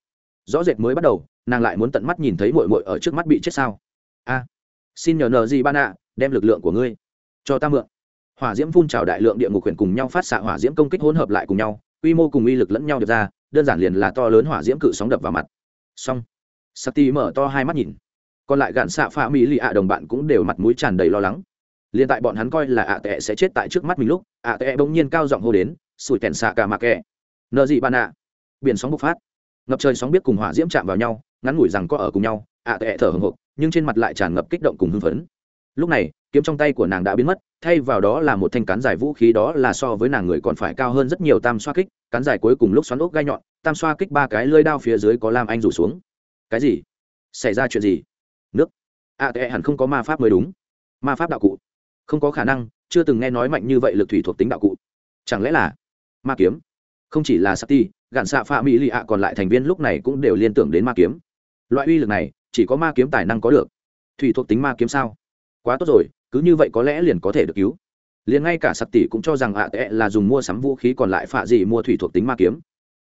Rõ rệt mới bắt đầu, nàng lại muốn tận mắt nhìn thấy mội mội ở trước mắt bị chết sao? A, xin nhờ nờ gì ban ạ, đem lực lượng của ngươi cho ta mượn. Hỏa diễm phun trào đại lượng địa ngục quyền cùng nhau phát xạ hỏa diễm công kích hỗn hợp lại cùng nhau, quy mô cùng uy lực lẫn nhau được ra, đơn giản liền là to lớn hỏa diễm cự sóng đập vào mặt. Xong. Sati mở to hai mắt nhìn. Còn lại gạn xạ pha mỹ lì ạ đồng bạn cũng đều mặt mũi tràn đầy lo lắng. Liền tại bọn hắn coi là ạ tệ sẽ chết tại trước mắt mình lúc, ạ tệ bỗng nhiên cao giọng hô đến, sủi tèn xạ cả mạc kẹ nợ gì bạn ạ? Biển sóng bộc phát. Ngập trời sóng biết cùng hỏa diễm chạm vào nhau ngắn ngủi rằng có ở cùng nhau ạ tệ thở hồng hộc nhưng trên mặt lại tràn ngập kích động cùng hưng phấn. Lúc này kiếm trong tay của nàng đã biến mất thay vào đó là một thanh cán dài vũ khí đó là so với nàng người còn phải cao hơn rất nhiều tam xoa kích cán dài cuối cùng lúc xoắn ốc gai nhọn tam xoa kích ba cái lơi đao phía dưới có lam anh rủ xuống. Cái gì? Xảy ra chuyện gì? Nước. Ạ à, tệ hẳn không có ma pháp mới đúng. Ma pháp đạo cụ. Không có khả năng chưa từng nghe nói mạnh như vậy lực thủy thuộc tính đạo cụ. Chẳng lẽ là ma kiếm? Không chỉ là sati, gạn xạ phạm mỹ lì ạ còn lại thành viên lúc này cũng đều liên tưởng đến ma kiếm. Loại uy lực này, chỉ có ma kiếm tài năng có được. Thủy thuộc tính ma kiếm sao? Quá tốt rồi, cứ như vậy có lẽ liền có thể được cứu. Liền ngay cả sặc tỷ cũng cho rằng ạ tệ là dùng mua sắm vũ khí còn lại phạ gì mua thủy thuộc tính ma kiếm.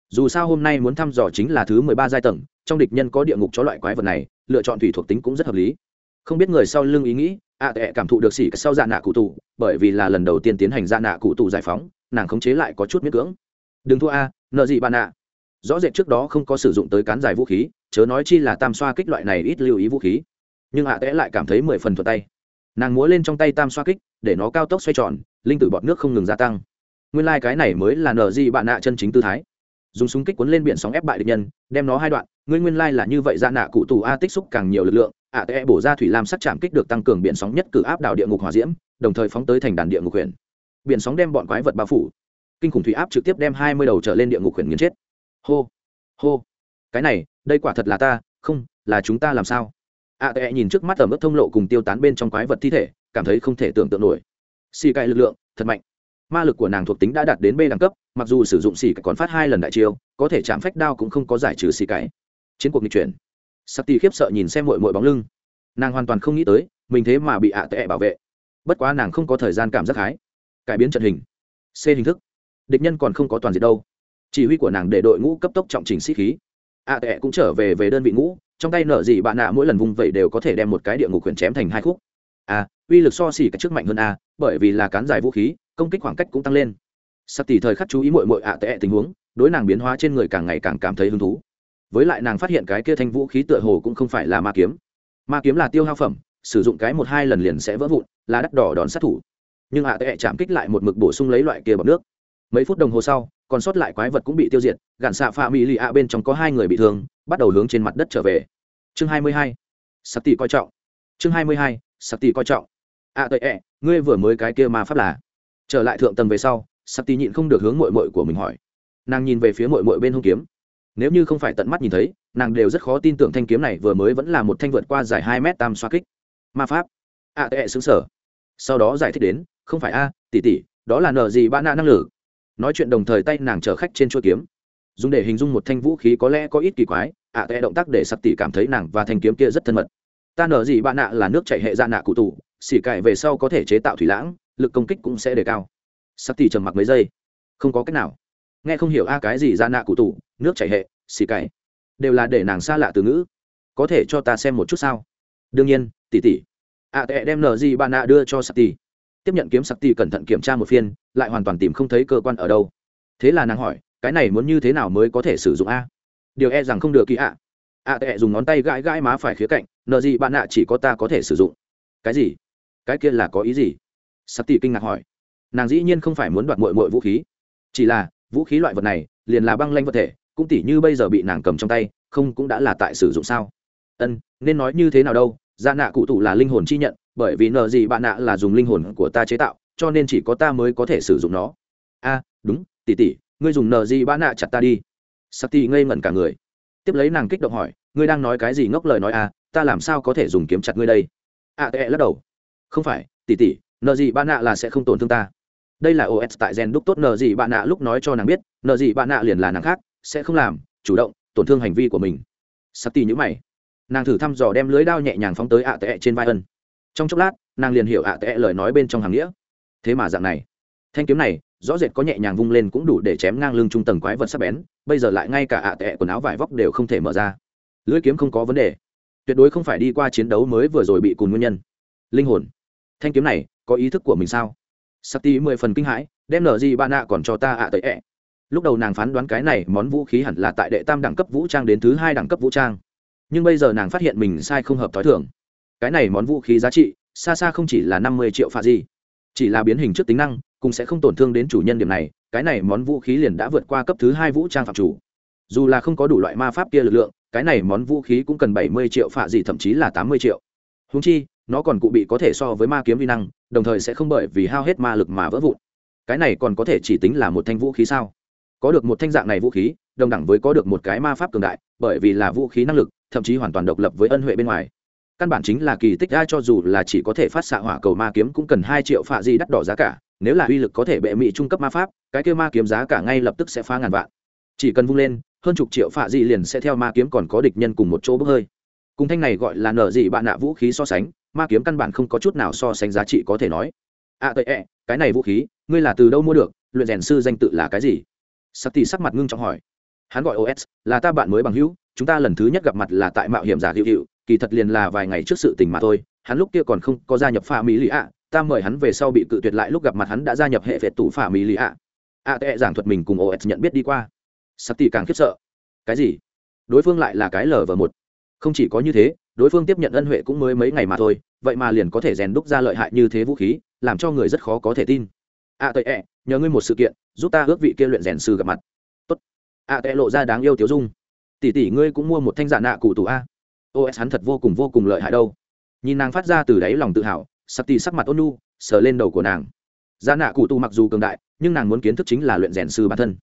Dù sao hôm nay muốn thăm dò chính là thứ mười ba giai tầng, trong địch nhân có địa ngục cho loại quái vật này, lựa chọn thủy thuộc tính cũng rất hợp lý. Không biết người sau lưng ý nghĩ, ạ tệ cảm thụ được xỉ sau dạ nạ cụ tù, bởi vì là lần đầu tiên tiến hành dạ nạ cụ tù giải phóng, nàng khống chế lại có chút miễn cưỡng đừng thua a, nợ gì bạn ạ? Rõ rệt trước đó không có sử dụng tới cán dài vũ khí, chớ nói chi là tam xoa kích loại này ít lưu ý vũ khí. Nhưng ạ tẽ lại cảm thấy mười phần thuật tay. Nàng múa lên trong tay tam xoa kích, để nó cao tốc xoay tròn, linh tử bọt nước không ngừng gia tăng. Nguyên lai、like、cái này mới là nở gì bạn nạ chân chính tư thái. Dùng súng kích cuốn lên biển sóng ép bại địch nhân, đem nó hai đoạn, ngươi nguyên lai là như vậy ra nạ cụ tù a, tích xúc càng nhiều lực lượng, ạ tệ bổ ra thủy lam sắc chạm kích được tăng cường biển sóng nhất cử áp đảo địa ngục hòa diễm, đồng thời phóng tới thành đàn địa ngục huyện biển sóng đem bọn quái vật bao phủ kinh khủng thủy áp trực tiếp đem hai mươi đầu trở lên địa ngục khuyển nghiến chết. Hô hô. Cái này, đây quả thật là ta, không, là chúng ta làm sao? Ạ tệ nhìn trước mắt ở mức thông lộ cùng tiêu tán bên trong quái vật thi thể, cảm thấy không thể tưởng tượng nổi. Xì cậy lực lượng, thật mạnh. Ma lực của nàng thuộc tính đã đạt đến b đẳng cấp, mặc dù sử dụng xì cậy còn phát hai lần đại chiêu, có thể chạm phách đao cũng không có giải trừ xì cậy chiến cuộc nghịch chuyển. Sắc ti khiếp sợ nhìn xem mội mội bóng lưng. Nàng hoàn toàn không nghĩ tới, mình thế mà bị ạ tệ bảo vệ. Bất quá nàng không có thời gian cảm giác hái. Cải biến trận hình. C hình thức địch nhân còn không có toàn diện đâu. Chỉ huy của nàng để đội ngũ cấp tốc trọng trình sĩ khí. A tệ cũng trở về về đơn vị ngũ, trong tay nở gì bạn nạ mỗi lần vung vẩy đều có thể đem một cái địa ngục quyền chém thành hai khúc. A uy lực so xỉ cái trước mạnh hơn a, bởi vì là cán dài vũ khí, công kích khoảng cách cũng tăng lên. Sắc tỷ thời khắc chú ý mội mội ạ tệ tình huống, đối nàng biến hóa trên người càng ngày càng cảm thấy hứng thú. Với lại nàng phát hiện cái kia thanh vũ khí tựa hồ cũng không phải là ma kiếm. Ma kiếm là tiêu hao phẩm, sử dụng cái một hai lần liền sẽ vỡ vụn, là đắt đỏ đòn sát thủ. Nhưng ạ tệ chạm kích lại một mực bổ sung lấy loại kia bọc nước mấy phút đồng hồ sau còn sót lại quái vật cũng bị tiêu diệt gạn xạ phạm mỹ lì ạ bên trong có hai người bị thương bắt đầu hướng trên mặt đất trở về. Chương 22, mươi sắc tỷ coi trọng. Chương 22, mươi sắc tỷ coi trọng. Ạ tệ ẹ ngươi vừa mới cái kia ma pháp là? Trở lại thượng tầng về sau sắc tỷ nhịn không được hướng mội mội của mình hỏi. Nàng nhìn về phía mội mội bên hông kiếm. Nếu như không phải tận mắt nhìn thấy nàng đều rất khó tin tưởng thanh kiếm này vừa mới vẫn là một thanh vượt qua dài hai mét tam xoa kích. Ma pháp. Ạ tệ xứng sở sau đó giải thích đến không phải a tỷ tỷ đó là nợ gì ba nạ năng lực? Nói chuyện đồng thời tay nàng chở khách trên chuôi kiếm. Dùng để hình dung một thanh vũ khí có lẽ có ít kỳ quái, ạ tệ động tác để sặc tỷ cảm thấy nàng và thanh kiếm kia rất thân mật. Ta nở gì bạn nạ là nước chảy hệ dạ nạ cụ tủ xỉ cải về sau có thể chế tạo thủy lãng, lực công kích cũng sẽ đề cao. Sắc tỷ trầm mặc mấy giây. Không có cách nào. Nghe không hiểu a cái gì dạ nạ cụ tủ nước chảy hệ, xỉ cải. Đều là để nàng xa lạ từ ngữ. Có thể cho ta xem một chút sao? Đương nhiên tỷ tỷ ạ tệ đem nở gì bạn nạ đưa cho sắc tỷ tiếp nhận kiếm sặc tỷ cẩn thận kiểm tra một phiên, lại hoàn toàn tìm không thấy cơ quan ở đâu. Thế là nàng hỏi, cái này muốn như thế nào mới có thể sử dụng a? Điều e rằng không được kỳ ạ. Ạ tệ dùng ngón tay gãi gãi má phải khía cạnh, nợ gì bạn ạ, chỉ có ta có thể sử dụng. Cái gì? Cái kia là có ý gì? Sắp tỷ kinh ngạc hỏi. Nàng dĩ nhiên không phải muốn đoạt mội mội vũ khí. Chỉ là, vũ khí loại vật này, liền là băng lanh vật thể, cũng tỉ như bây giờ bị nàng cầm trong tay, không cũng đã là tại sử dụng sao? Ân, nên nói như thế nào đâu gia nạ cụ tụ là linh hồn chi nhận bởi vì nợ gì bạn nạ là dùng linh hồn của ta chế tạo, cho nên chỉ có ta mới có thể sử dụng nó. A, đúng tỉ tỉ ngươi dùng nợ gì bạn nạ chặt ta đi. Sắc tỉ ngây ngẩn cả người. Tiếp lấy nàng kích động hỏi, ngươi đang nói cái gì ngốc lời nói à ta làm sao có thể dùng kiếm chặt ngươi đây? A, tệ lắc đầu. Không phải tỉ tỉ nợ gì bạn nạ là sẽ không tổn thương ta. Đây là os tại gen đúc tốt nợ gì bạn nạ lúc nói cho nàng biết, nợ gì bạn nạ liền là nàng khác, sẽ không làm, chủ động, tổn thương hành vi của mình. Sắc tỉ nhữ mày. Nàng thử thăm dò đem lưới đao nhẹ nhàng phóng tới ạ tệ trên vai ân trong chốc lát, nàng liền hiểu ạ tệ lời nói bên trong hàng nghĩa. Thế mà dạng này. Thanh kiếm này, rõ rệt có nhẹ nhàng vung lên cũng đủ để chém ngang lưng trung tầng quái vật sắp bén, bây giờ lại ngay cả ạ tệ quần áo vải vóc đều không thể mở ra. Lưỡi kiếm không có vấn đề. Tuyệt đối không phải đi qua chiến đấu mới vừa rồi bị cùn nguyên nhân. Linh hồn. Thanh kiếm này, có ý thức của mình sao? Sắc tí mười phần kinh hãi, đem nở gì bạn nạ còn cho ta ạ tệ ẹ. Lúc đầu nàng phán đoán cái này món vũ khí hẳn là tại đệ tam đẳng cấp vũ trang đến thứ hai đẳng cấp vũ trang. Nhưng bây giờ nàng phát hiện mình sai không hợp t h ó i thưởng cái này món vũ khí giá trị, xa xa không chỉ là năm mươi triệu pha gì chỉ là biến hình trước tính năng, cũng sẽ không tổn thương đến chủ nhân điểm này, cái này món vũ khí liền đã vượt qua cấp thứ hai vũ trang phạm chủ. Dù là không có đủ loại ma pháp kia lực lượng, cái này món vũ khí cũng cần bảy mươi triệu phạ gì thậm chí là tám mươi triệu. Húng chi, nó còn cụ bị có thể so với ma kiếm vi năng, đồng thời sẽ không bởi vì hao hết ma lực mà vỡ vụn. Cái này còn có thể chỉ tính là một thanh vũ khí sao? Có được một thanh dạng này vũ khí, đồng đẳng với có được một cái ma pháp cường đại, bởi vì là vũ khí năng lực, thậm chí hoàn toàn độc lập với ân huệ bên ngoài căn bản chính là kỳ tích ra cho dù là chỉ có thể phát xạ hỏa cầu ma kiếm cũng cần hai triệu phạ di đắt đỏ giá cả, nếu là uy lực có thể bệ mỹ trung cấp ma pháp, cái kêu ma kiếm giá cả ngay lập tức sẽ phá ngàn vạn. Chỉ cần vung lên, hơn chục triệu phạ di liền sẽ theo ma kiếm còn có địch nhân cùng một chỗ bốc hơi. Cùng thanh này gọi là nở dị bạn nạ vũ khí so sánh, ma kiếm căn bản không có chút nào so sánh giá trị có thể nói. À tệ, ẹ, cái này vũ khí, ngươi là từ đâu mua được, luyện rèn sư danh tự là cái gì? Sắc tỷ sắc mặt ngưng trọng hỏi. Hắn gọi os là ta bạn mới bằng hữu chúng ta lần thứ nhất gặp mặt là tại mạo hiểm giả hữu hữu, kỳ thật liền là vài ngày trước sự tình mà thôi, hắn lúc kia còn không có gia nhập pha mỹ lì ạ, ta mời hắn về sau bị cự tuyệt lại lúc gặp mặt hắn đã gia nhập hệ vệ tủ pha mỹ lì ạ. A tệ giảng thuật mình cùng os nhận biết đi qua. Sắc tỷ càng khiếp sợ. Cái gì? Đối phương lại là cái lờ vờ một. Không chỉ có như thế, đối phương tiếp nhận ân huệ cũng mới mấy ngày mà thôi, vậy mà liền có thể rèn đúc ra lợi hại như thế vũ khí, làm cho người rất khó có thể tin. A tệ ẹ nhờ ngươi một sự kiện, giúp ta ước vị kia luyện rèn sư gặp mặt. Tốt. A tệ lộ ra đáng yêu tiếu dung tỷ tỷ ngươi cũng mua một thanh giả nạ cụ tù a. Os hắn thật vô cùng vô cùng lợi hại đâu. Nhìn nàng phát ra từ đáy lòng tự hào sắc tỷ sắc mặt ôn nu sờ lên đầu của nàng. Giả nạ cụ tù mặc dù cường đại, nhưng nàng muốn kiến thức chính là luyện rèn sư bản thân.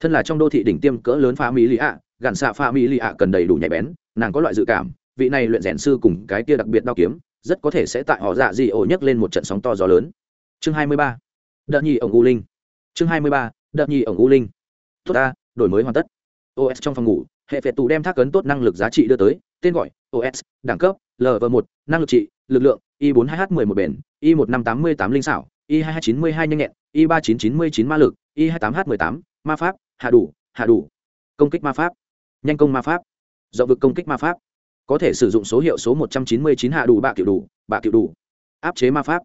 Thân là trong đô thị đỉnh tiêm cỡ lớn pha mỹ lì ạ, gạn xạ pha mỹ lì ạ cần đầy đủ nhạy bén, nàng có loại dự cảm, vị này luyện rèn sư cùng cái kia đặc biệt đao kiếm, rất có thể sẽ tại họ dạ dị ổ nhấc lên một trận sóng to gió lớn. Chương hai mươi ba. Đợt nhì ổng u linh. Chương hai mươi ba. Đợt nhì ổng u linh. Tốt ta, đổi mới hoàn tất. Os trong phòng ngủ hệ phệ tù đem thác ấn tốt năng lực giá trị đưa tới, tên gọi os đẳng cấp lv một, năng lực trị, lực lượng i bốn hai h mười một bền, i một năm tám mươi tám linh xảo, i hai hai chín mươi hai nhanh nhẹn, i ba chín chín mươi chín ma lực, i hai tám h mười tám, ma pháp, hạ đủ hạ đủ. Công kích ma pháp. Nhanh công ma pháp. Rộng vực công kích ma pháp. Có thể sử dụng số hiệu số một trăm chín mươi chín hạ đủ bạ kiểu đủ, bạ kiểu đủ. Áp chế ma pháp.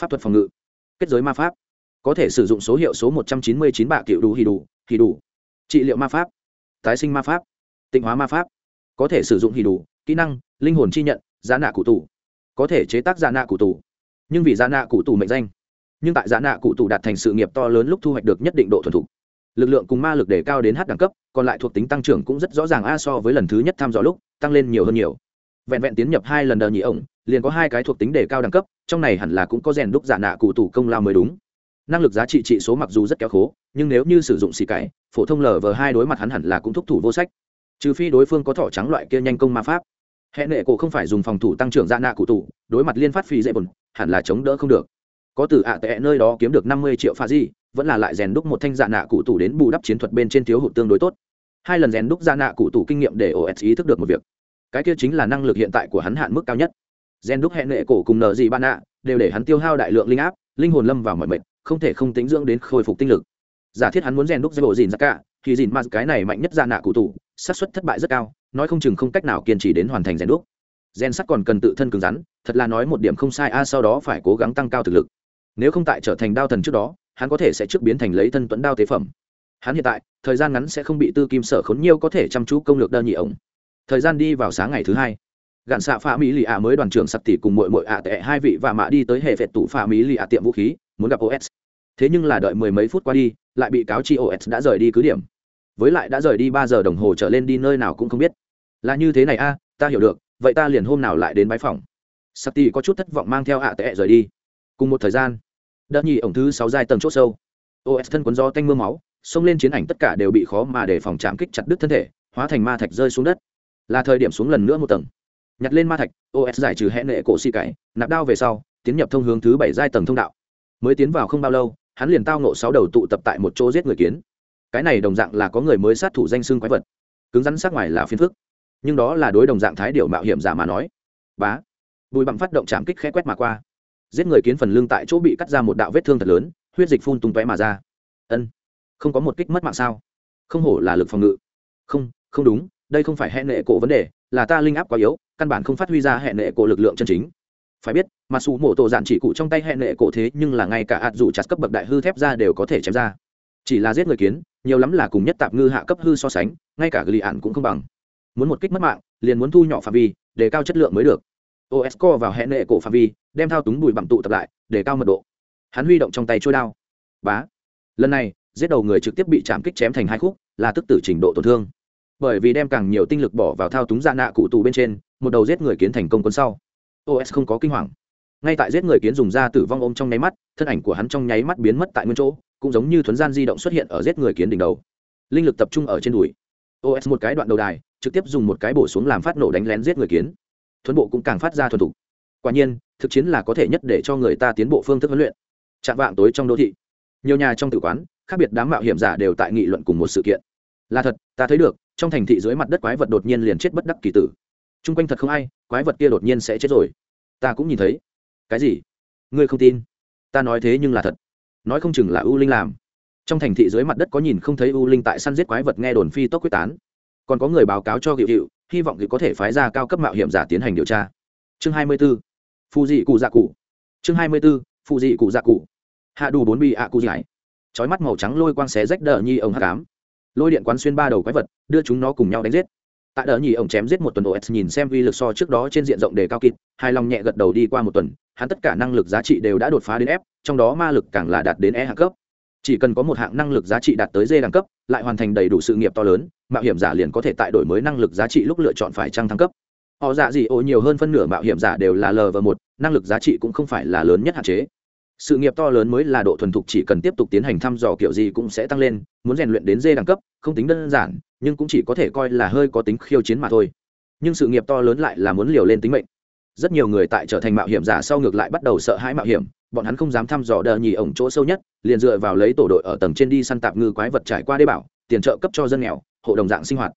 Pháp thuật phòng ngự. Kết giới ma pháp. Có thể sử dụng số hiệu số một trăm chín mươi chín bạ kiểu đủ hì đủ hì đủ. Trị liệu ma pháp. Tái sinh ma pháp tịnh hóa ma pháp, có thể sử dụng hì đủ, kỹ năng, linh hồn chi nhận, giá nạ cụ tù. Có thể chế tác giá nạ cụ tù. Nhưng vì giá nạ cụ tù mệnh danh, nhưng tại giá nạ cụ tù đạt thành sự nghiệp to lớn lúc thu hoạch được nhất định độ thuần thục. Lực lượng cùng ma lực để cao đến h đẳng cấp, còn lại thuộc tính tăng trưởng cũng rất rõ ràng a so với lần thứ nhất thăm dò lúc, tăng lên nhiều hơn nhiều. Vẹn vẹn tiến nhập hai lần đờ nhị ổng, liền có hai cái thuộc tính đề cao đẳng cấp, trong này hẳn là cũng có rèn đúc giả nạ cụ tủ công lao mới đúng. Năng lực giá trị trị số mặc dù rất kéo khố, nhưng nếu như sử dụng xì cải, phổ thông lờ vờ hai đối mặt hắn hẳn là cũng thúc thủ vô sách trừ phi đối phương có thỏ trắng loại kia nhanh công ma pháp. Hệ nệ cổ không phải dùng phòng thủ tăng trưởng dạ nạ cụ tủ đối mặt liên phát phi dễ bùn hẳn là chống đỡ không được. Có từ ạ tệ nơi đó kiếm được năm mươi triệu pha di, vẫn là lại rèn đúc một thanh dạ nạ cụ tủ đến bù đắp chiến thuật bên trên thiếu hụt tương đối tốt. Hai lần rèn đúc dạ nạ cụ tủ kinh nghiệm để os ý thức được một việc. Cái kia chính là năng lực hiện tại của hắn hạn mức cao nhất. Rèn đúc hệ nệ cổ cùng nợ gì ban nạ, đều để hắn tiêu hao đại lượng linh áp, linh hồn lâm vào mọi mệnh không thể không tính dưỡng đến khôi phục tinh lực. Giả thiết hắn muốn rèn đúc dây bộ dìn ra cả thì dìn mà cái này mạnh nhất ra nạ cụ tủ xác suất thất bại rất cao, nói không chừng không cách nào kiên trì đến hoàn thành rèn đúc. Gen sắt còn cần tự thân cứng rắn, thật là nói một điểm không sai, a, sau đó phải cố gắng tăng cao thực lực. Nếu không tại trở thành đao thần trước đó, hắn có thể sẽ trước biến thành lấy thân tuẫn đao tế phẩm. Hắn hiện tại, thời gian ngắn sẽ không bị tư kim sở khốn nhiều có thể chăm chú công lược đơn nhị ổng. Thời gian đi vào sáng ngày thứ hai, gạn xạ pha mỹ lì ạ mới đoàn trưởng sặc tỷ cùng mội mội ạ tệ hai vị và mạ đi tới hệ vệ tủ pha mỹ lì ạ tiệm vũ khí, muốn gặp os thế nhưng là đợi mười mấy phút qua đi, lại bị cáo chi os đã rời đi cứ điểm. Với lại đã rời đi ba giờ đồng hồ trở lên đi nơi nào cũng không biết. Là như thế này a, ta hiểu được, vậy ta liền hôm nào lại đến bãi phòng. Sati có chút thất vọng mang theo ạ tệ rời đi. Cùng một thời gian, đợt nhì ổng thứ sáu giai tầng c h sâu os thân quấn do tanh mưa máu, xông lên chiến ảnh tất cả đều bị khó mà để phòng chạm kích chặt đứt thân thể, hóa thành ma thạch rơi xuống đất. Là thời điểm xuống lần nữa một tầng. Nhặt lên ma thạch os giải trừ hẹn nệ cổ xì cải, nạp đao về sau, tiến nhập thông hướng thứ bảy giai tầng thông đạo. Mới tiến vào không bao lâu hắn liền tao nộ sáu đầu tụ tập tại một chỗ giết người kiến. Cái này đồng dạng là có người mới sát thủ danh xưng quái vật. Cứng rắn sát ngoài là phiên phức. Nhưng đó là đối đồng dạng thái điệu mạo hiểm giả mà nói. Bá. Bùi bặm phát động chạm kích khẽ quét mà qua. Giết người kiến phần lưng tại chỗ bị cắt ra một đạo vết thương thật lớn, huyết dịch phun tung tóe mà ra. Ân. Không có một kích mất mạng sao? Không hổ là lực phòng ngự. Không không đúng, đây không phải hệ nệ cổ vấn đề, là ta linh áp quá yếu, căn bản không phát huy ra hệ nệ cổ lực lượng chân chính. Phải biết mà xù mổ tổ dạn chỉ cụ trong tay hẹn lệ cổ thế nhưng là ngay cả hạt dù chặt cấp bậc đại hư thép ra đều có thể chém ra. Chỉ là giết người kiến, nhiều lắm là cùng nhất tạp ngư hạ cấp hư so sánh, ngay cả ghi ạn cũng không bằng. Muốn một kích mất mạng, liền muốn thu nhỏ phạm vi, để cao chất lượng mới được. Os co vào hẹn lệ cổ phạm vi, đem thao túng bùi bặm tụ tập lại, để cao mật độ. Hắn huy động trong tay trôi đao. Bá. Lần này, giết đầu người trực tiếp bị chạm kích chém thành hai khúc, là tức tử trình độ tổn thương. Bởi vì đem càng nhiều tinh lực bỏ vào thao túng dạ nạ cụ tù bên trên, một đầu giết người kiến thành công quân sau. Os không có kinh hoàng ngay tại giết người kiến dùng ra tử vong ôm trong nháy mắt, thân ảnh của hắn trong nháy mắt biến mất tại nguyên chỗ, cũng giống như thuấn gian di động xuất hiện ở giết người kiến đỉnh đầu. Linh lực tập trung ở trên đùi. Os một cái đoạn đầu đài, trực tiếp dùng một cái bổ xuống làm phát nổ đánh lén giết người kiến. Thuấn bộ cũng càng phát ra thuần thục. Quả nhiên, thực chiến là có thể nhất để cho người ta tiến bộ phương thức huấn luyện. Chạm vạng tối trong đô thị. Nhiều nhà trong tử quán, khác biệt đám mạo hiểm giả đều tại nghị luận cùng một sự kiện. Là thật, ta thấy được, trong thành thị dưới mặt đất quái vật đột nhiên liền chết bất đắc kỳ tử. T r u n g quanh thật không ai, quái vật kia đột nhiên sẽ chết rồi. Ta cũng nhìn thấy cái gì? Ngươi không tin? Ta nói thế nhưng là thật. Nói không chừng là u linh làm. Trong thành thị dưới mặt đất có nhìn không thấy u linh tại săn giết quái vật nghe đồn phi tốc quyết tán. Còn có người báo cáo cho hiệu hiệu hy vọng thì có thể phái ra cao cấp mạo hiểm giả tiến hành điều tra. Chương hai mươi b ố phù dị cụ dạ cụ chương hai mươi b ố phù dị cụ dạ cụ hạ đủ bốn bị ạ cụ giải. Trói mắt màu trắng lôi quang xé rách đờ nhi ông hát cám lôi điện quán xuyên ba đầu quái vật, đưa chúng nó cùng nhau đánh giết tại đỡ nhì ổng chém giết một tuần os nhìn xem uy lực so trước đó trên diện rộng đề cao kịp hai lòng nhẹ gật đầu đi qua một tuần, hắn tất cả năng lực giá trị đều đã đột phá đến f, trong đó ma lực càng là đạt đến e hạng cấp. Chỉ cần có một hạng năng lực giá trị đạt tới d đẳng cấp, lại hoàn thành đầy đủ sự nghiệp to lớn, mạo hiểm giả liền có thể tại đổi mới năng lực giá trị lúc lựa chọn phải trăng thăng cấp. Họ dạ gì ô nhiều hơn phân nửa mạo hiểm giả đều là l và một, năng lực giá trị cũng không phải là lớn nhất hạn chế sự nghiệp to lớn mới là độ thuần thục chỉ cần tiếp tục tiến hành thăm dò kiểu gì cũng sẽ tăng lên, muốn rèn luyện đến dê đẳng cấp, không tính đơn giản, nhưng cũng chỉ có thể coi là hơi có tính khiêu chiến mà thôi. Nhưng sự nghiệp to lớn lại là muốn liều lên tính mệnh. Rất nhiều người tại trở thành mạo hiểm giả sau ngược lại bắt đầu sợ hãi mạo hiểm, bọn hắn không dám thăm dò đờ nhì ổng chỗ sâu nhất, liền dựa vào lấy tổ đội ở tầng trên đi săn tạp ngư quái vật trải qua đê bảo, tiền trợ cấp cho dân nghèo, hộ đồng dạng sinh hoạt.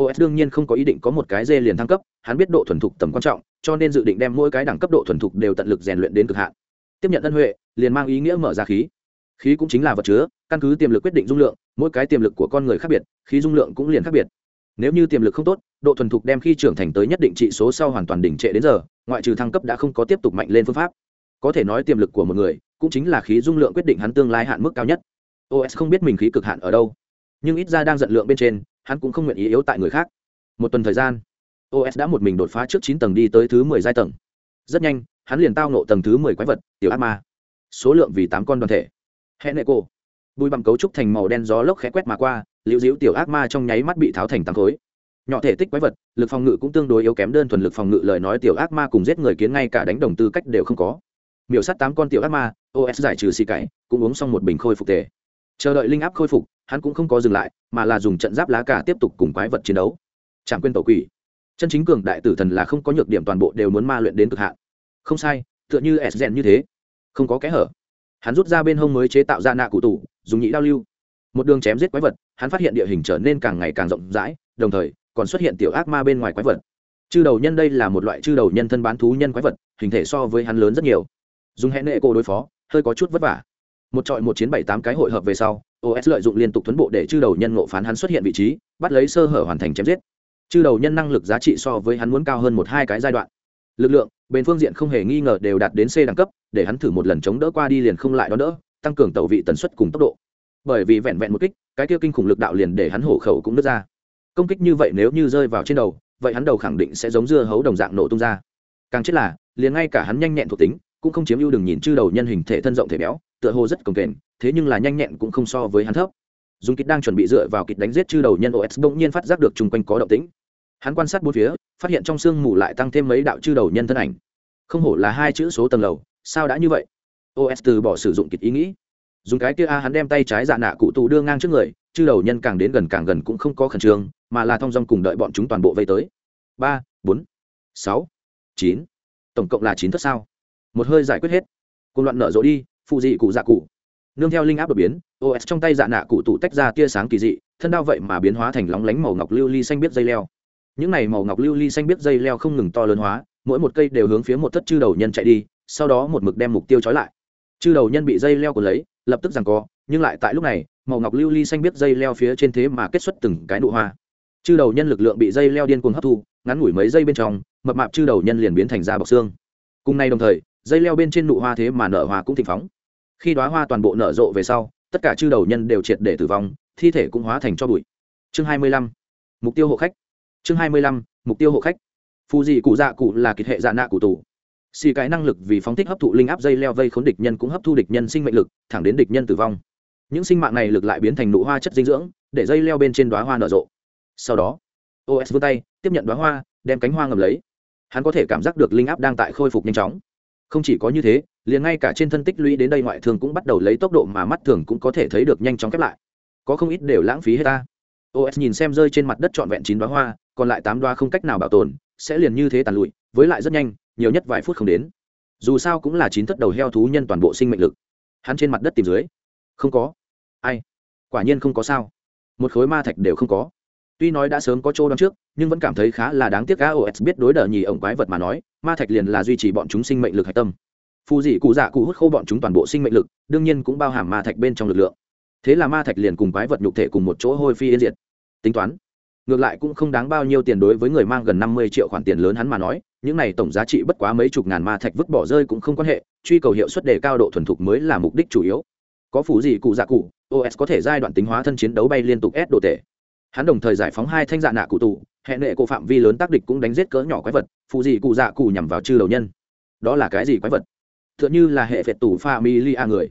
Os đương nhiên không có ý định có một cái dê liền thăng cấp, hắn biết độ thuần thục tầm quan trọng, cho nên dự định đem mỗi cái đẳng cấp độ thuần thục đều tận lực rèn luyện đến cực hạn. Tiếp nhận ân huệ liền mang ý nghĩa mở ra khí. Khí cũng chính là vật chứa, căn cứ tiềm lực quyết định dung lượng, mỗi cái tiềm lực của con người khác biệt, khí dung lượng cũng liền khác biệt. Nếu như tiềm lực không tốt, độ thuần thục đem khi trưởng thành tới nhất định trị số sau hoàn toàn đỉnh trệ đến giờ, ngoại trừ thăng cấp đã không có tiếp tục mạnh lên phương pháp. Có thể nói tiềm lực của một người, cũng chính là khí dung lượng quyết định hắn tương lai hạn mức cao nhất. Os không biết mình khí cực hạn ở đâu, nhưng ít ra đang giận lượng bên trên, hắn cũng không nguyện ý yếu tại người khác. Một tuần thời gian os đã một mình đột phá trước chín tầng đi tới thứ mười giai tầng. Rất nhanh, hắn liền tao nộ tầng thứ mười quái vật, tiểu ác ma số lượng vì tám con đoàn thể. Hẹn nệ cô bùi bằng cấu trúc thành màu đen gió lốc khẽ quét mà qua, liễu diễu tiểu ác ma trong nháy mắt bị tháo thành tám khối. Nhỏ thể tích quái vật, lực phòng ngự cũng tương đối yếu kém đơn thuần lực phòng ngự lời nói tiểu ác ma cùng giết người kiến ngay cả đánh đồng tư cách đều không có. Miểu sát tám con tiểu ác ma os giải trừ xì cải. cũng uống xong một bình khôi phục tề. Chờ đợi linh áp khôi phục, hắn cũng không có dừng lại, mà là dùng trận giáp lá cả tiếp tục cùng quái vật chiến đấu. Chẳng quên tổ quỷ. Chân chính cường đại tử thần là không có nhược điểm toàn bộ đều muốn ma luyện đến cực hạn. Không sai, tựa như s rèn như thế không có kẽ hở. Hắn rút ra bên hông mới chế tạo ra nạ cụ tủ, dùng nhị đao lưu. Một đường chém giết quái vật, hắn phát hiện địa hình trở nên càng ngày càng rộng rãi, đồng thời, còn xuất hiện tiểu ác ma bên ngoài quái vật. Chư đầu nhân đây là một loại chư đầu nhân thân bán thú nhân quái vật, hình thể so với hắn lớn rất nhiều. Dùng hẹn nệ cô đối phó, hơi có chút vất vả. Một trọi một chiến bảy tám cái hội hợp về sau os lợi dụng liên tục tuấn bộ để chư đầu nhân ngộ phán hắn xuất hiện vị trí, bắt lấy sơ hở hoàn thành chém giết. Chư đầu nhân năng lực giá trị so với hắn muốn cao hơn một hai cái giai đoạn lực lượng, bên phương diện không hề nghi ngờ đều đạt đến c đẳng cấp, để hắn thử một lần chống đỡ qua đi liền không lại đón đỡ, tăng cường tẩu vị tần suất cùng tốc độ. Bởi vì vẹn vẹn một kích, cái kia kinh khủng lực đạo liền để hắn hổ khẩu cũng nứt ra. Công kích như vậy nếu như rơi vào trên đầu, vậy hắn đầu khẳng định sẽ giống dưa hấu đồng dạng nổ tung ra. Càng chết là, liền ngay cả hắn nhanh nhẹn thuộc tính, cũng không chiếm ưu đừng nhìn chư đầu nhân hình thể thân rộng thể béo, tựa hồ rất cồng kềnh, thế nhưng là nhanh nhẹn cũng không so với hắn thấp. Dùng kịch đang chuẩn bị dựa vào kịch đánh giết chư đầu nhân os bỗng nhiên phát giác được chung quanh có động tĩnh hắn quan sát bốn phía, phát hiện trong sương mù lại tăng thêm mấy đạo chư đầu nhân thân ảnh. Không hổ là hai chữ số tầng lầu, sao đã như vậy? Os từ bỏ sử dụng kịch ý nghĩ. Dùng cái kia a, hắn đem tay trái dạ nạ cụ tù đưa ngang trước người, chư đầu nhân càng đến gần càng gần cũng không có khẩn trương, mà là thong dong cùng đợi bọn chúng toàn bộ vây tới. Ba, bốn, sáu, chín. Tổng cộng là chín thất sao? Một hơi giải quyết hết. Cùng loạn nở rộ đi, phụ dị cụ dạ cụ. Nương theo linh áp đột biến os trong tay dạ nạ cụ tụ tách ra tia sáng kỳ dị, thân đao vậy mà biến hóa thành lóng lánh màu ngọc lưu ly xanh biết dây leo những này màu ngọc lưu ly xanh biết dây leo không ngừng to lớn hóa, mỗi một cây đều hướng phía một thất chư đầu nhân chạy đi, sau đó một mực đem mục tiêu trói lại. Chư đầu nhân bị dây leo của lấy, lập tức rằng co, nhưng lại tại lúc này, màu ngọc lưu ly xanh biết dây leo phía trên thế mà kết xuất từng cái nụ hoa. Chư đầu nhân lực lượng bị dây leo điên cuồng hấp thu, ngắn ngủi mấy giây bên trong, mập mạp chư đầu nhân liền biến thành da bọc xương. Cùng nay đồng thời, dây leo bên trên nụ hoa thế mà nở hoa cũng thịnh phóng. Khi đoá hoa toàn bộ nở rộ về sau, tất cả chư đầu nhân đều triệt để tử vong, thi thể cũng hóa thành cho bụi. Chương hai mươi lăm, mục tiêu hộ khách chương hai mươi lăm, mục tiêu hộ khách. Phù dị cụ dạ cụ là kiệt hệ dạ nạ cụ tù. Xì cái năng lực vì phóng thích hấp thụ linh áp dây leo vây khốn địch nhân cũng hấp thu địch nhân sinh mệnh lực, thẳng đến địch nhân tử vong. Những sinh mạng này lực lại biến thành nụ hoa chất dinh dưỡng, để dây leo bên trên đoá hoa nở rộ. Sau đó os vươn tay, tiếp nhận đoá hoa, đem cánh hoa ngầm lấy. Hắn có thể cảm giác được linh áp đang tại khôi phục nhanh chóng. Không chỉ có như thế, liền ngay cả trên thân tích lũy đến đây ngoại thường cũng bắt đầu lấy tốc độ mà mắt thường cũng có thể thấy được nhanh chóng khép lại. Có không ít đều lãng phí hết ta os nhìn xem rơi trên mặt đất trọn vẹn chín đoá hoa, còn lại tám đoá không cách nào bảo tồn, sẽ liền như thế tàn lụi, với lại rất nhanh, nhiều nhất vài phút không đến. Dù sao cũng là chín thất đầu heo thú nhân toàn bộ sinh mệnh lực. Hắn trên mặt đất tìm dưới. Không có. Ai? Quả nhiên không có sao. Một khối ma thạch đều không có. Tuy nói đã sớm có chỗ đón trước, nhưng vẫn cảm thấy khá là đáng tiếc O'S biết đối đờ nhì ổng quái vật mà nói, ma thạch liền là duy trì bọn chúng sinh mệnh lực hạch tâm. Phù dị cụ dạ cụ hút khô bọn chúng toàn bộ sinh mệnh lực, đương nhiên cũng bao hàm ma thạch bên trong lực lượng. Thế là ma thạch liền cùng quái vật nhục thể cùng một chỗ hôi phi yên diệt tính toán. Ngược lại cũng không đáng bao nhiêu tiền đối với người mang gần năm mươi triệu khoản tiền lớn hắn mà nói, những này tổng giá trị bất quá mấy chục ngàn ma thạch vứt bỏ rơi cũng không quan hệ, truy cầu hiệu suất đề cao độ thuần thục mới là mục đích chủ yếu. Có phủ gì cụ dạ cụ os có thể giai đoạn tính hóa thân chiến đấu bay liên tục ép độ tệ. Hắn đồng thời giải phóng hai thanh dạ nạ cụ tụ hệ nệ cổ phạm vi lớn tác địch cũng đánh giết cỡ nhỏ quái vật phụ gì cụ dạ cụ nhằm vào chư đầu nhân. Đó là cái gì quái vật? T h ư ợ n như là hệ phệt tủ pha mi li a người.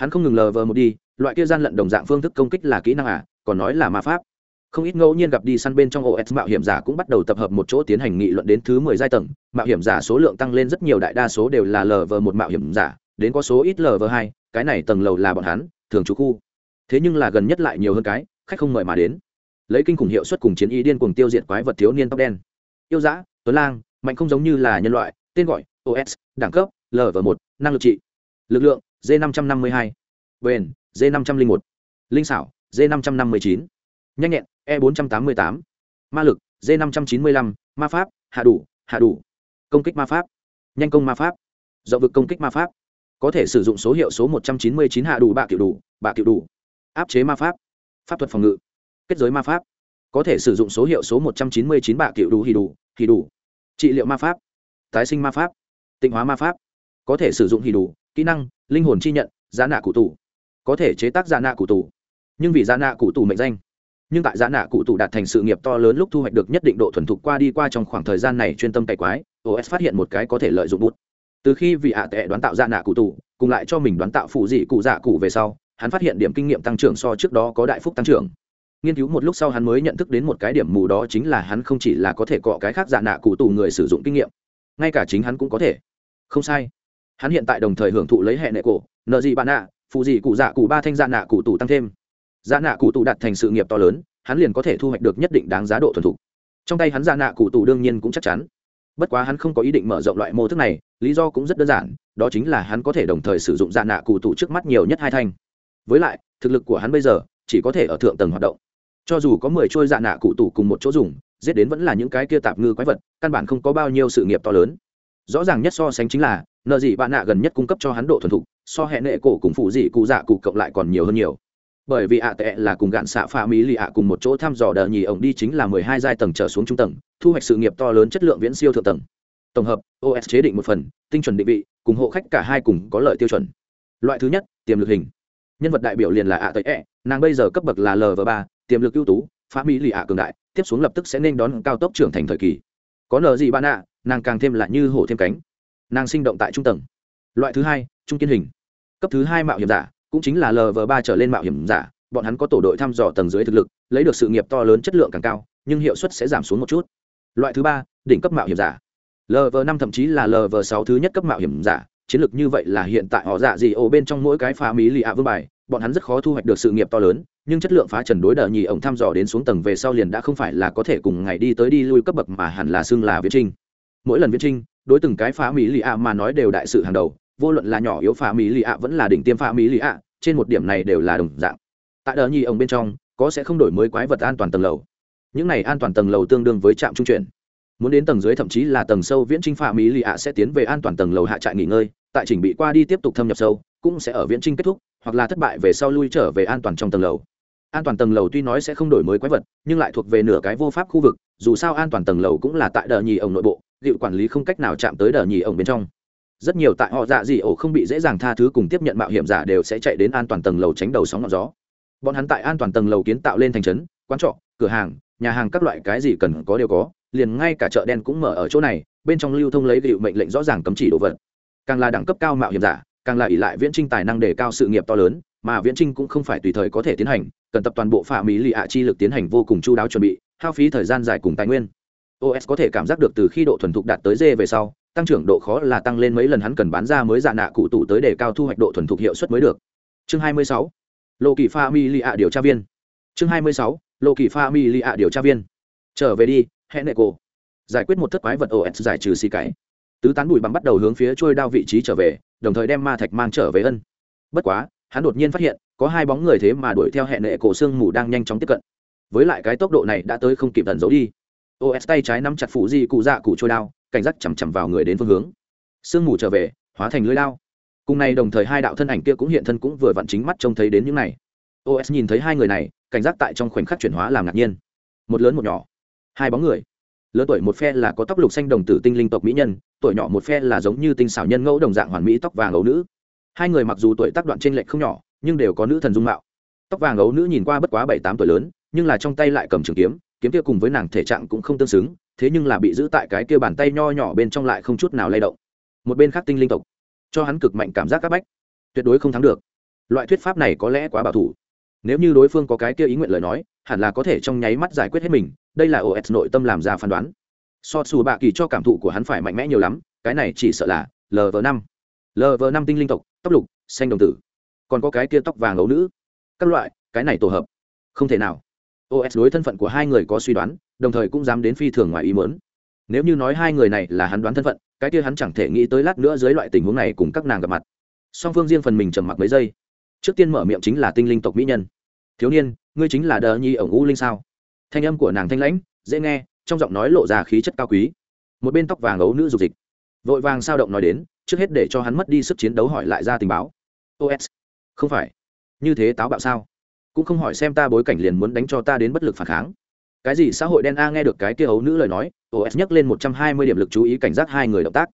Hắn không ngừng lờ vờ một đi, loại kia gian lận đồng dạng phương thức công kích là kỹ năng à còn nói là ma pháp không ít ngẫu nhiên gặp đi săn bên trong os mạo hiểm giả cũng bắt đầu tập hợp một chỗ tiến hành nghị luận đến thứ mười giai tầng. Mạo hiểm giả số lượng tăng lên rất nhiều, đại đa số đều là lờ vờ một mạo hiểm giả, đến có số ít lờ vờ hai. Cái này tầng lầu là bọn hắn, thường trú khu. Thế nhưng là gần nhất lại nhiều hơn cái, khách không mời mà đến. Lấy kinh khủng hiệu suất cùng chiến ý điên cuồng tiêu diệt quái vật thiếu niên tóc đen. Yêu dã, tuấn lang, mạnh không giống như là nhân loại, tên gọi os đẳng cấp lv một, năng lực trị. Lực lượng d năm trăm năm mươi hai. Bền d năm trăm linh một. Linh xảo d năm trăm năm mươi chín nhanh nhẹn e bốn trăm tám mươi tám. Ma lực d năm trăm chín mươi lăm ma pháp hạ đủ hạ đủ. Công kích ma pháp. Nhanh công ma pháp. Dậu vực công kích ma pháp. Có thể sử dụng số hiệu số một trăm chín mươi chín hạ đủ bạ kiểu đủ bạ kiểu đủ. Áp chế ma pháp. Pháp thuật phòng ngự. Kết giới ma pháp. Có thể sử dụng số hiệu số một trăm chín mươi chín bạ kiểu đủ hì đủ hì đủ. Trị liệu ma pháp. Tái sinh ma pháp. Tịnh hóa ma pháp. Có thể sử dụng hì đủ kỹ năng linh hồn chi nhận giá nạ cụ tủ, có thể chế tác giá nạ cụ tủ, nhưng vì giá nạ cụ tủ mệnh danh nhưng tại giã nạ cụ tụ đạt thành sự nghiệp to lớn lúc thu hoạch được nhất định độ thuần thục qua đi qua trong khoảng thời gian này chuyên tâm cày quái os phát hiện một cái có thể lợi dụng bút. Từ khi vị ạ tệ đoán tạo giã nạ cụ tụ cùng lại cho mình đoán tạo phụ dị cụ dạ cụ về sau, hắn phát hiện điểm kinh nghiệm tăng trưởng so trước đó có đại phúc tăng trưởng. Nghiên cứu một lúc sau hắn mới nhận thức đến một cái điểm mù đó chính là hắn không chỉ là có thể cọ cái khác dạ nạ cụ tù người sử dụng kinh nghiệm, ngay cả chính hắn cũng có thể. Không sai. Hắn hiện tại đồng thời hưởng thụ lấy hệ nệ cổ, nợ gì bạn ạ, phụ gì cụ dạ cụ ba thanh dạ nạ cụ tù tăng thêm dạ nạ cụ tụ đạt thành sự nghiệp to lớn, hắn liền có thể thu hoạch được nhất định đáng giá độ thuần thục. Trong tay hắn dạ nạ cụ tụ đương nhiên cũng chắc chắn. Bất quá hắn không có ý định mở rộng loại mô thức này, lý do cũng rất đơn giản, đó chính là hắn có thể đồng thời sử dụng dạ nạ cụ tụ trước mắt nhiều nhất hai thanh. Với lại, thực lực của hắn bây giờ chỉ có thể ở thượng tầng hoạt động. Cho dù có mười trôi dạ nạ cụ tụ cùng một chỗ dùng, giết đến vẫn là những cái kia tạp ngư quái vật, căn bản không có bao nhiêu sự nghiệp to lớn. Rõ ràng nhất so sánh chính là, nợ gì bạn nạ gần nhất cung cấp cho hắn độ thuần thục, so hệ nệ cổ cùng phụ dị cụ dạ cụ cộng lại còn nhiều hơn nhiều bởi vì ạ tệ là cùng gạn xạ pha mỹ lì ạ cùng một chỗ thăm dò đờ nhì ổng đi chính là mười hai giai tầng trở xuống trung tầng, thu hoạch sự nghiệp to lớn chất lượng viễn siêu thượng tầng. Tổng hợp os chế định một phần, tinh chuẩn định vị, cùng hộ khách cả hai cùng có lợi tiêu chuẩn. Loại thứ nhất, tiềm lực hình. Nhân vật đại biểu liền là ạ tệ e nàng bây giờ cấp bậc là lv ba, tiềm lực ưu tú, pha mỹ lì ạ cường đại, tiếp xuống lập tức sẽ nên đón cao tốc trưởng thành thời kỳ. Có nờ gì bạn ạ, nàng càng thêm lại như hổ thêm cánh. Nàng sinh động tại trung tầng. Loại thứ hai, trung kiên hình. Cấp thứ hai mạo hiểm giả cũng chính là lv ba trở lên mạo hiểm giả, bọn hắn có tổ đội thăm dò tầng dưới thực lực, lấy được sự nghiệp to lớn chất lượng càng cao, nhưng hiệu suất sẽ giảm xuống một chút. Loại thứ ba, đỉnh cấp mạo hiểm giả. Lv năm thậm chí là lv sáu thứ nhất cấp mạo hiểm giả, chiến lược như vậy là hiện tại họ dạ gì ồ bên trong mỗi cái phá mỹ lì ạ vương bài, bọn hắn rất khó thu hoạch được sự nghiệp to lớn, nhưng chất lượng phá trần đối đờ nhì ổng thăm dò đến xuống tầng về sau liền đã không phải là có thể cùng ngày đi tới đi lui cấp bậc mà hẳn là xưng là viễn trinh. Mỗi lần viễn trinh, đối từng cái phá mỹ lì ạ mà nói đều đại sự hàng đầu vô luận là nhỏ yếu phá mỹ lì ạ vẫn là đỉnh tiêm phá mỹ lì ạ, trên một điểm này đều là đồng dạng. Tại đờ nhi ông bên trong, có sẽ không đổi mới quái vật an toàn tầng lầu. Những này an toàn tầng lầu tương đương với trạm trung chuyển. Muốn đến tầng dưới thậm chí là tầng sâu viễn trinh phá mỹ lì ạ sẽ tiến về an toàn tầng lầu hạ trại nghỉ ngơi, tại chỉnh bị qua đi tiếp tục thâm nhập sâu, cũng sẽ ở viễn trinh kết thúc, hoặc là thất bại về sau lui trở về an toàn trong tầng lầu. An toàn tầng lầu tuy nói sẽ không đổi mới quái vật, nhưng lại thuộc về nửa cái vô pháp khu vực, dù sao an toàn tầng lầu cũng là tại đờ nhì ổng nội bộ, liệu quản lý không cách nào chạm tới đờ nhì ổng bên trong rất nhiều tại họ dạ dị ổ không bị dễ dàng tha thứ cùng tiếp nhận mạo hiểm giả đều sẽ chạy đến an toàn tầng lầu tránh đầu sóng ngọn gió. Bọn hắn tại an toàn tầng lầu kiến tạo lên thành trấn, quán trọ, cửa hàng, nhà hàng các loại cái gì cần có đều có, liền ngay cả chợ đen cũng mở ở chỗ này, bên trong lưu thông lấy liệu mệnh lệnh rõ ràng cấm chỉ đồ vật. Càng là đẳng cấp cao mạo hiểm giả, càng là ỷ lại viễn trinh tài năng để cao sự nghiệp to lớn, mà viễn trinh cũng không phải tùy thời có thể tiến hành, cần tập toàn bộ phạm mỹ lì ạ chi lực tiến hành vô cùng chu đáo chuẩn bị, hao phí thời gian dài cùng tài nguyên. Os có thể cảm giác được từ khi độ thuần thục đạt tới d về sau tăng trưởng độ khó là tăng lên mấy lần hắn cần bán ra mới dạ nạ cụ tủ tới để cao thu hoạch độ thuần thục hiệu suất mới được. Chương 26. lộ kỳ pha mi li ạ điều tra viên. Chương 26. lộ kỳ pha mi li ạ điều tra viên. Trở về đi hẹn nệ cổ. Giải quyết một thất quái vật os giải trừ xì cái tứ tán bụi bằng bắt đầu hướng phía trôi đao vị trí trở về, đồng thời đem ma thạch mang trở về ân. Bất quá, hắn đột nhiên phát hiện, có hai bóng người thế mà đuổi theo hẹn nệ cổ xương mù đang nhanh chóng tiếp cận. Với lại cái tốc độ này đã tới không kịp tận giấu đi. Os tay trái nắm chặt phụ di cụ dạ cụ trôi đao cảnh giác chằm chằm vào người đến phương hướng. Sương mù trở về, hóa thành lưới lao. Cùng này đồng thời hai đạo thân ảnh kia cũng hiện thân cũng vừa vặn chính mắt trông thấy đến những này. Os nhìn thấy hai người này, cảnh giác tại trong khoảnh khắc chuyển hóa làm ngạc nhiên. Một lớn một nhỏ. Hai bóng người. Lớn tuổi một phe là có tóc lục xanh đồng tử tinh linh tộc mỹ nhân, tuổi nhỏ một phe là giống như tinh xảo nhân ngẫu đồng dạng hoàn mỹ tóc vàng ấu nữ. Hai người mặc dù tuổi tác đoạn trên lệch không nhỏ, nhưng đều có nữ thần dung mạo. Tóc vàng ấu nữ nhìn qua bất quá bảy tám tuổi lớn, nhưng là trong tay lại cầm trường kiếm kiếm kia cùng với nàng thể trạng cũng không tương xứng thế nhưng là bị giữ tại cái kia bàn tay nho nhỏ bên trong lại không chút nào lay động. Một bên khác tinh linh tộc, cho hắn cực mạnh cảm giác c áp bách, tuyệt đối không thắng được. Loại thuyết pháp này có lẽ quá bảo thủ. Nếu như đối phương có cái kia ý nguyện lời nói, hẳn là có thể trong nháy mắt giải quyết hết mình, đây là os nội tâm làm ra phán đoán. So xù bạ kỳ cho cảm thụ của hắn phải mạnh mẽ nhiều lắm, cái này chỉ sợ là lv năm. Lv năm tinh linh tộc tóc lục, xanh đồng tử. Còn có cái kia tóc vàng ấu nữ. Các loại, cái này tổ hợp. Không thể nào. Os đối thân phận của hai người có suy đoán đồng thời cũng dám đến phi thường ngoài ý mớn nếu như nói hai người này là hắn đoán thân phận, cái kia hắn chẳng thể nghĩ tới lát nữa dưới loại tình huống này cùng các nàng gặp mặt. Song phương riêng phần mình trầm mặc mấy giây. Trước tiên mở miệng chính là tinh linh tộc mỹ nhân. Thiếu niên, ngươi chính là đờ nhi ổng u linh sao? Thanh âm của nàng thanh lãnh, dễ nghe, trong giọng nói lộ ra khí chất cao quý. Một bên tóc vàng ấu nữ dục dịch. Vội vàng sao động nói đến, trước hết để cho hắn mất đi sức chiến đấu hỏi lại ra tình báo. Os không phải. Như thế táo bạo sao? Cũng không hỏi xem ta bối cảnh liền muốn đánh cho ta đến bất lực phản kháng cái gì xã hội đen a nghe được cái kia ấu nữ lời nói os nhắc lên một trăm hai mươi điểm lực chú ý cảnh giác hai người động tác.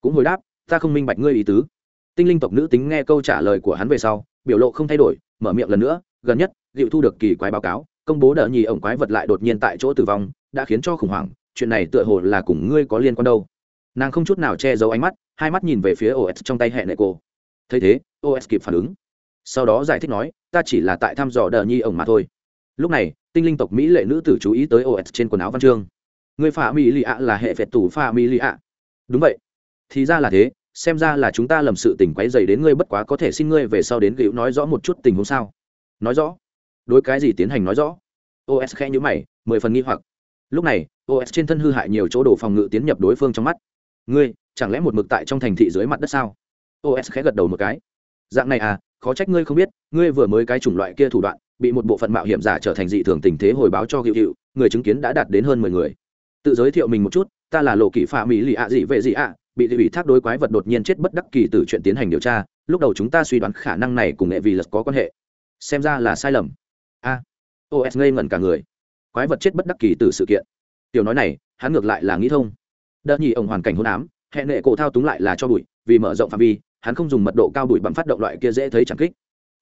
Cũng hồi đáp, ta không minh bạch ngươi ý tứ. Tinh linh tộc nữ tính nghe câu trả lời của hắn về sau, biểu lộ không thay đổi, mở miệng lần nữa, gần nhất liệu thu được kỳ quái báo cáo, công bố đỡ nhì ổng quái vật lại đột nhiên tại chỗ tử vong, đã khiến cho khủng hoảng, chuyện này tựa hồ là cùng ngươi có liên quan đâu. Nàng không chút nào che giấu ánh mắt, hai mắt nhìn về phía os trong tay hẹn nệ cô thấy thế os kịp phản ứng. Sau đó giải thích nói, ta chỉ là tại thăm dò đờ nhi ổng mà thôi lúc này, tinh linh tộc mỹ lệ nữ tử chú ý tới os trên quần áo văn chương. Người phà mỹ lì ạ là hệ phệt tủ phà mỹ lì ạ. Đúng vậy. Thì ra là thế, xem ra là chúng ta lầm sự tình quấy dày đến ngươi bất quá có thể xin ngươi về sau đến gịu nói rõ một chút tình huống sao. Nói rõ. Đối cái gì tiến hành nói rõ? Os khe nhữ mày, mười phần nghi hoặc. Lúc này os trên thân hư hại nhiều chỗ đồ phòng ngự tiến nhập đối phương trong mắt. Ngươi, chẳng lẽ một mực tại trong thành thị dưới mặt đất sao? Os khẽ gật đầu một cái. Dạng này à khó trách ngươi không biết, ngươi vừa mới cái chủng loại kia thủ đoạn bị một bộ phận mạo hiểm giả trở thành dị thường tình thế hồi báo cho hữu hữu, người chứng kiến đã đạt đến hơn mười người. Tự giới thiệu mình một chút, ta là lộ kỷ phạm mỹ lì ạ dị vệ dị ạ, bị ủy thác đối quái vật đột nhiên chết bất đắc kỳ từ chuyện tiến hành điều tra, lúc đầu chúng ta suy đoán khả năng này cùng nghệ vì lật có quan hệ. Xem ra là sai lầm. A. Os ngây ngẩn cả người. Quái vật chết bất đắc kỳ từ sự kiện. Tiểu nói này, hắn ngược lại là nghĩ thông. Đợt nhì ông hoàn cảnh hôn ám, hệ nệ cổ thao túng lại là cho bụi, vì mở rộng phạm vi, hắn không dùng mật độ cao bụi bằng phát động loại kia dễ thấy chẳng kích.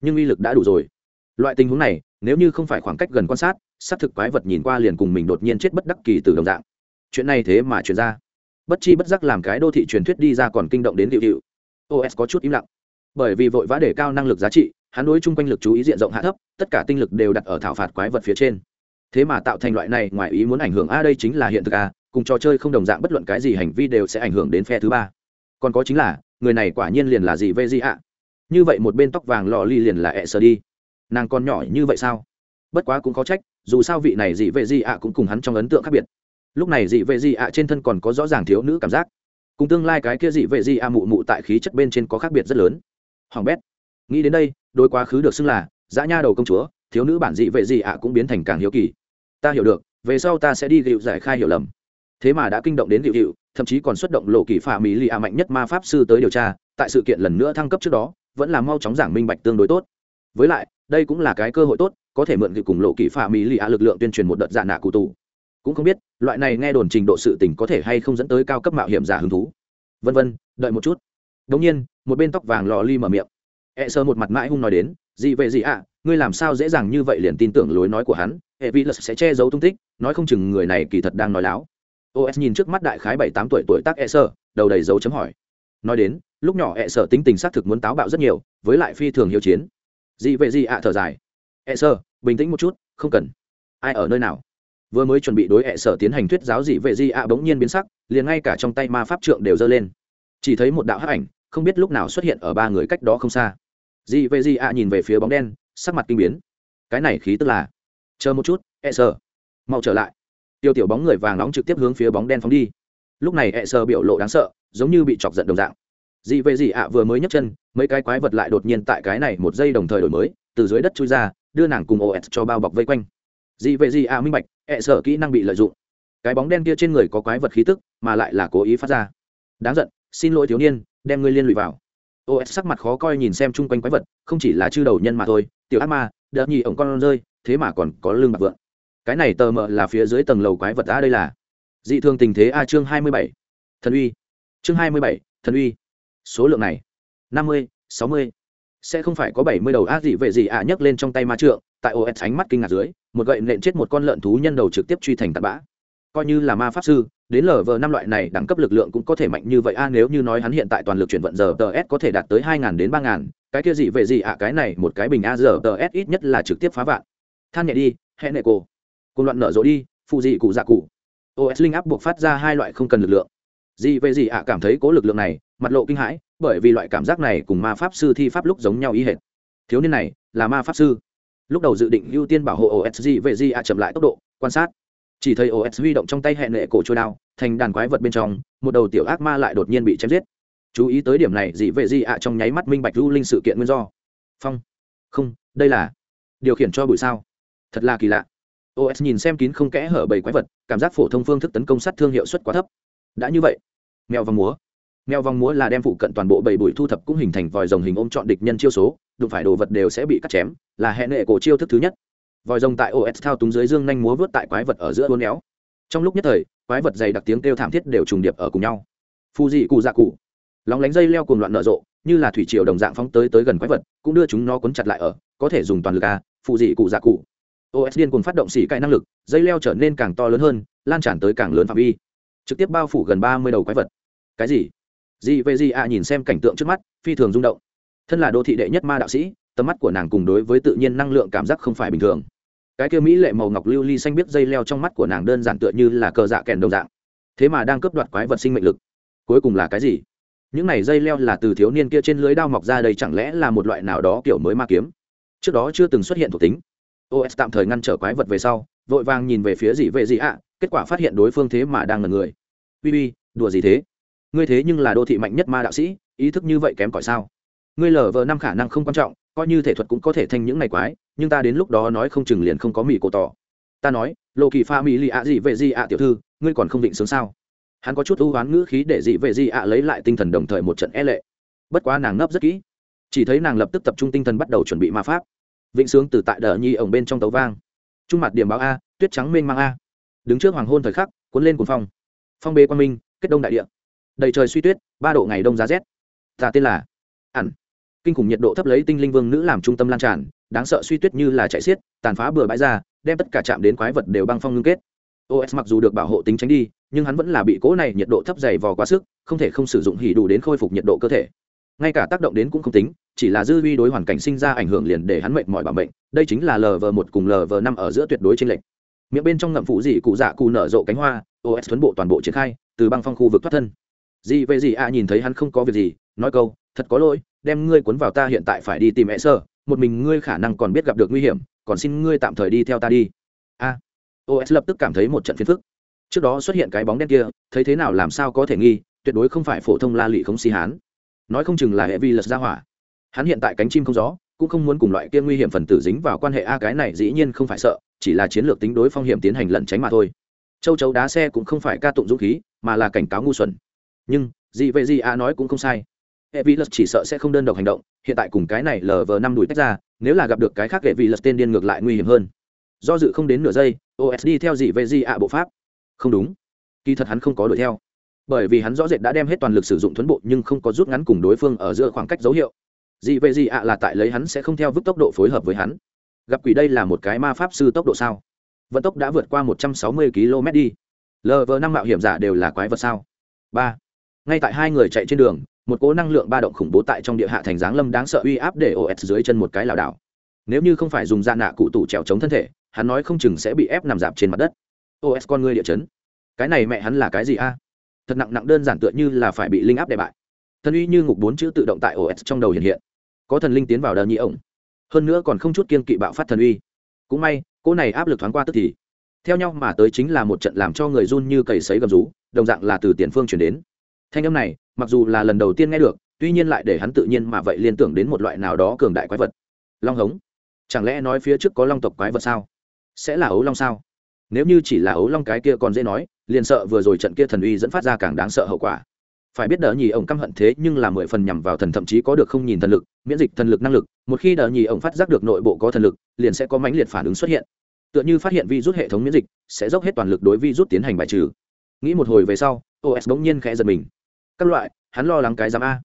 Nhưng uy lực đã đủ rồi loại tình huống này, nếu như không phải khoảng cách gần quan sát, xác thực quái vật nhìn qua liền cùng mình đột nhiên chết bất đắc kỳ từ đồng dạng. Chuyện này thế mà chuyển ra. Bất chi bất giác làm cái đô thị truyền thuyết đi ra còn kinh động đến điệu hiệu os có chút im lặng. Bởi vì vội vã để cao năng lực giá trị, hắn đối chung quanh lực chú ý diện rộng hạ thấp, tất cả tinh lực đều đặt ở thảo phạt quái vật phía trên. Thế mà tạo thành loại này, ngoài ý muốn ảnh hưởng, a, đây chính là hiện thực, a, cùng trò chơi không đồng dạng bất luận cái gì hành vi đều sẽ ảnh hưởng đến phe thứ ba. Còn có chính là, người này quả nhiên liền là gì vê gì ạ? Như vậy một bên tóc vàng lò ly liền là ẹ sờ đi nàng còn nhỏ như vậy sao? Bất quá cũng có trách dù sao vị này dị vệ dị ạ cũng cùng hắn trong ấn tượng khác biệt. Lúc này dị vệ dị ạ trên thân còn có rõ ràng thiếu nữ cảm giác. Cùng tương lai cái kia dị vệ dị ạ mụ mụ tại khí chất bên trên có khác biệt rất lớn. Hoàng bét nghĩ đến đây đôi quá khứ được xưng là dã nha đầu công chúa thiếu nữ bản dị vệ dị ạ cũng biến thành càng hiếu kỳ. Ta hiểu được về sau ta sẽ đi dịu giải khai hiểu lầm. Thế mà đã kinh động đến dịu dịu, thậm chí còn xuất động lộ kỳ phà mỹ lì ạ mạnh nhất ma pháp sư tới điều tra tại sự kiện lần nữa thăng cấp trước đó vẫn là mau chóng giảng minh bạch tương đối tốt. Với lại đây cũng là cái cơ hội tốt, có thể mượn gịu cùng lộ kỹ phạm mỹ lì ạ lực lượng tuyên truyền một đợt dạ nạ cụ tù. Cũng không biết, loại này nghe đồn trình độ sự tình có thể hay không dẫn tới cao cấp mạo hiểm giả hứng thú. Vân vân, đợi một chút. Đống nhiên, một bên tóc vàng lò ly mở miệng. E sơ một mặt mãi hung nói đến gì vậy gì ạ, ngươi làm sao dễ dàng như vậy liền tin tưởng lối nói của hắn? E Hệ vi lật sẽ che giấu tung tích, nói không chừng người này kỳ thật đang nói láo. Os nhìn trước mắt đại khái bảy tám tuổi tuổi tác e sơ, đầu đầy dấu chấm hỏi. Nói đến, lúc nhỏ e sợ tính tình xác thực muốn táo bạo rất nhiều, với lại phi thường hiếu chiến gì vậy gì ạ thở dài. E sơ, bình tĩnh một chút, không cần. Ai ở nơi nào? Vừa mới chuẩn bị đối ẹ sở tiến hành thuyết giáo dị vệ di ạ bỗng nhiên biến sắc, liền ngay cả trong tay ma pháp trượng đều giơ lên. Chỉ thấy một đạo hắc ảnh, không biết lúc nào xuất hiện ở ba người cách đó không xa. Dị vệ di ạ nhìn về phía bóng đen, sắc mặt kinh biến. Cái này khí tức là chờ một chút, ẹ sở mau trở lại. Tiêu tiểu bóng người vàng nóng trực tiếp hướng phía bóng đen phóng đi. Lúc này ẹ sở biểu lộ đáng sợ, giống như bị chọc giận đồng dạng dị vệ dị ạ vừa mới nhấc chân, mấy cái quái vật lại đột nhiên tại cái này một giây đồng thời đổi mới, từ dưới đất chui ra, đưa nàng cùng os cho bao bọc vây quanh. Dị vệ dị ạ minh bạch hệ sở kỹ năng bị lợi dụng. Cái bóng đen kia trên người có quái vật khí tức, mà lại là cố ý phát ra. Đáng giận, xin lỗi thiếu niên, đem ngươi liên lụy vào. Os sắc mặt khó coi nhìn xem chung quanh quái vật, không chỉ là chư đầu nhân mà thôi, tiểu ác ma, đợt nhì ổng con rơi, thế mà còn có lương bạc vượng. Cái này tờ mờ là phía dưới tầng lầu quái vật a đây là. Dị thường tình thế a chương hai mươi bảy. Thần uy. Chương hai mươi bảy, thần uy số lượng này, năm mươi, sáu mươi, sẽ không phải có bảy mươi đầu a dị vệ gì ạ nhấc lên trong tay ma trượng, tại os ánh mắt kinh ngạc dưới, một gậy nện chết một con lợn thú nhân đầu trực tiếp truy thành tạt bã. Coi như là ma pháp sư, đến lv năm loại này đẳng cấp lực lượng cũng có thể mạnh như vậy a, nếu như nói hắn hiện tại toàn lực chuyển vận giờ tờ s có thể đạt tới hai n đến ba n cái kia gì về gì ạ, cái này một cái bình a giờ tờ s ít nhất là trực tiếp phá vạn. Than nhẹ đi, hẹn nệ cổ. Cùng loạn nở rộ đi, phụ dị cụ dạ cụ. Os linh áp buộc phát ra hai loại không cần lực lượng gì về gì ạ cảm thấy cố lực lượng này, mặt lộ kinh hãi, bởi vì loại cảm giác này cùng ma pháp sư thi pháp lúc giống nhau ý hệt. Thiếu niên này, là ma pháp sư. Lúc đầu dự định ưu tiên bảo hộ osg về gì ạ chậm lại tốc độ, quan sát. Chỉ thấy os huy động trong tay hẹn lệ cổ trôi đao, thành đàn quái vật bên trong, một đầu tiểu ác ma lại đột nhiên bị chém giết. Chú ý tới điểm này dị vệ dị ạ trong nháy mắt minh bạch lưu linh sự kiện nguyên do. Phong. Không, đây là điều khiển cho bụi sao? Thật là kỳ lạ. Os nhìn xem kín không kẽ hở bầy quái vật, cảm giác phổ thông phương thức tấn công sát thương hiệu suất quá thấp đã như vậy, mèo vòng múa. Mèo vòng múa là đem phụ cận toàn bộ bầy bụi thu thập cũng hình thành vòi rồng hình ôm chọn địch nhân chiêu số, đụng phải đồ vật đều sẽ bị cắt chém, là hệ nệ cổ chiêu thức thứ nhất. Vòi rồng tại os thao túng dưới dương nhanh múa vớt tại quái vật ở giữa uốn éo. Trong lúc nhất thời, quái vật dày đặc tiếng kêu thảm thiết đều trùng điệp ở cùng nhau. Phù dị cụ dạ cụ lóng lánh dây leo cùng loạn nở rộ, như là thủy triều đồng dạng phóng tới tới gần quái vật, cũng đưa chúng nó cuốn chặt lại ở, có thể dùng toàn lực a phù dị cụ dạ cụ os điên cùng phát động xỉ cãi năng lực, dây leo trở nên càng to lớn hơn, lan tràn tới càng lớn phạm vi trực tiếp bao phủ gần ba mươi đầu quái vật. Cái gì? Gì về gì ạ nhìn xem cảnh tượng trước mắt, phi thường rung động. Thân là đô thị đệ nhất ma đạo sĩ, tầm mắt của nàng cùng đối với tự nhiên năng lượng cảm giác không phải bình thường. Cái kia mỹ lệ màu ngọc lưu ly xanh biết dây leo trong mắt của nàng đơn giản tựa như là cờ dạ kèn đồng dạng. Thế mà đang cướp đoạt quái vật sinh mệnh lực. Cuối cùng là cái gì? Những này dây leo là từ thiếu niên kia trên lưới đao mọc ra đây chẳng lẽ là một loại nào đó kiểu mới ma kiếm? Trước đó chưa từng xuất hiện thuộc tính. Os tạm thời ngăn trở quái vật về sau, vội vàng nhìn về phía dị vệ dị ạ kết quả phát hiện đối phương thế mà đang ngần người. Uy uy đùa gì thế? Ngươi thế nhưng là đô thị mạnh nhất ma đạo sĩ, ý thức như vậy kém cỏi sao? Ngươi lờ vờ năm khả năng không quan trọng, coi như thể thuật cũng có thể thành những này quái, nhưng ta đến lúc đó nói không chừng liền không có mỹ cổ tỏ. Ta nói lộ kỳ pha mỹ lì ạ gì về gì ạ tiểu thư, ngươi còn không định sướng sao? Hắn có chút ưu hoán ngữ khí để dị về dị ạ lấy lại tinh thần đồng thời một trận e lệ. Bất quá nàng ngấp rất kỹ. Chỉ thấy nàng lập tức tập trung tinh thần bắt đầu chuẩn bị ma pháp. Vịnh sướng từ tại đờ nhi ổng bên trong tấu vang. Trung mặt điểm báo a, tuyết trắng mênh mang a đứng trước hoàng hôn thời khắc, cuốn lên cuốn phong. Phong bê quang minh, kết đông đại địa. Đầy trời suy tuyết, ba độ ngày đông giá rét. Ta tên là ẩn kinh khủng nhiệt độ thấp lấy tinh linh vương nữ làm trung tâm lan tràn, đáng sợ suy tuyết như là chạy xiết, tàn phá bừa bãi ra, đem tất cả chạm đến quái vật đều băng phong ngưng kết. Os mặc dù được bảo hộ tính tránh đi, nhưng hắn vẫn là bị cố này nhiệt độ thấp dày vò quá sức, không thể không sử dụng hỉ đủ đến khôi phục nhiệt độ cơ thể. Ngay cả tác động đến cũng không tính, chỉ là dư vi đối hoàn cảnh sinh ra ảnh hưởng liền để hắn mệt mỏi bảo bệnh, đây chính là lv một cùng lv năm ở giữa tuyệt đối trên lệnh miệng bên trong ngậm phụ dị cụ dạ cụ nở rộ cánh hoa os tuấn bộ toàn bộ triển khai, từ băng phong khu vực thoát thân. Dị về gì à nhìn thấy hắn không có việc gì, nói câu, thật có lỗi, đem ngươi cuốn vào ta hiện tại phải đi tìm mẹ sơ, một mình ngươi khả năng còn biết gặp được nguy hiểm, còn xin ngươi tạm thời đi theo ta đi. A. Os lập tức cảm thấy một trận phiền phức. Trước đó xuất hiện cái bóng đen kia, thấy thế nào làm sao có thể nghi, tuyệt đối không phải phổ thông la lị không xì hán. Nói không chừng là hệ vi lật ra hỏa. Hắn hiện tại cánh chim không gió, cũng không muốn cùng loại kia nguy hiểm phần tử dính vào quan hệ, a, cái này dĩ nhiên không phải sợ chỉ là chiến lược tính đối phong hiểm tiến hành lẩn tránh mà thôi. Châu chấu đá xe cũng không phải ca tụng dũng khí, mà là cảnh cáo ngu xuẩn. Nhưng gì vậy gì a nói cũng không sai. Hệ vi lật chỉ sợ sẽ không đơn độc hành động, hiện tại cùng cái này lờ vờ năm đuổi tách ra, nếu là gặp được cái khác hệ vi lật tên điên ngược lại nguy hiểm hơn. Do dự không đến nửa giây osd theo dị vậy gì a bộ pháp. Không đúng. Kỳ thật hắn không có đuổi theo. Bởi vì hắn rõ rệt đã đem hết toàn lực sử dụng thuấn bộ nhưng không có rút ngắn cùng đối phương ở giữa khoảng cách dấu hiệu. Dị vậy gì ạ là tại lấy hắn sẽ không theo vứt tốc độ phối hợp với hắn gặp quỷ đây là một cái ma pháp sư tốc độ sao? Vận tốc đã vượt qua một trăm sáu mươi km đi. Lv năm mạo hiểm giả đều là quái vật sao? Ba. Ngay tại hai người chạy trên đường, một cố năng lượng ba động khủng bố tại trong địa hạ thành giáng lâm đáng sợ uy áp để os dưới chân một cái lảo đảo. Nếu như không phải dùng da nạ cụ tủ trèo chống thân thể, hắn nói không chừng sẽ bị ép nằm dạp trên mặt đất. Os con người địa chấn. Cái này mẹ hắn là cái gì a? Thật nặng nặng đơn giản tựa như là phải bị linh áp đè bại. Thần uy như ngục bốn chữ tự động tại os trong đầu hiện hiện. Có thần linh tiến vào đờ nhị ổng hơn nữa còn không chút kiên kỵ bạo phát thần uy. Cũng may cô này áp lực thoáng qua tức thì. Theo nhau mà tới chính là một trận làm cho người run như cầy sấy gầm rú, đồng dạng là từ tiền phương chuyển đến. Thanh âm này, mặc dù là lần đầu tiên nghe được, tuy nhiên lại để hắn tự nhiên mà vậy liên tưởng đến một loại nào đó cường đại quái vật. Long hống. Chẳng lẽ nói phía trước có long tộc quái vật sao? Sẽ là ấu long sao? Nếu như chỉ là ấu long cái kia còn dễ nói, liền sợ vừa rồi trận kia thần uy dẫn phát ra càng đáng sợ hậu quả phải biết đỡ nhì ổng căm hận thế nhưng là mười phần nhằm vào thần thậm chí có được không nhìn thần lực, miễn dịch thần lực năng lực, một khi đỡ nhì ổng phát giác được nội bộ có thần lực, liền sẽ có mãnh liệt phản ứng xuất hiện. Tựa như phát hiện vi rút hệ thống miễn dịch, sẽ dốc hết toàn lực đối vi rút tiến hành bài trừ. Nghĩ một hồi về sau os bỗng nhiên khẽ giật mình. Các loại, hắn lo lắng cái giám a.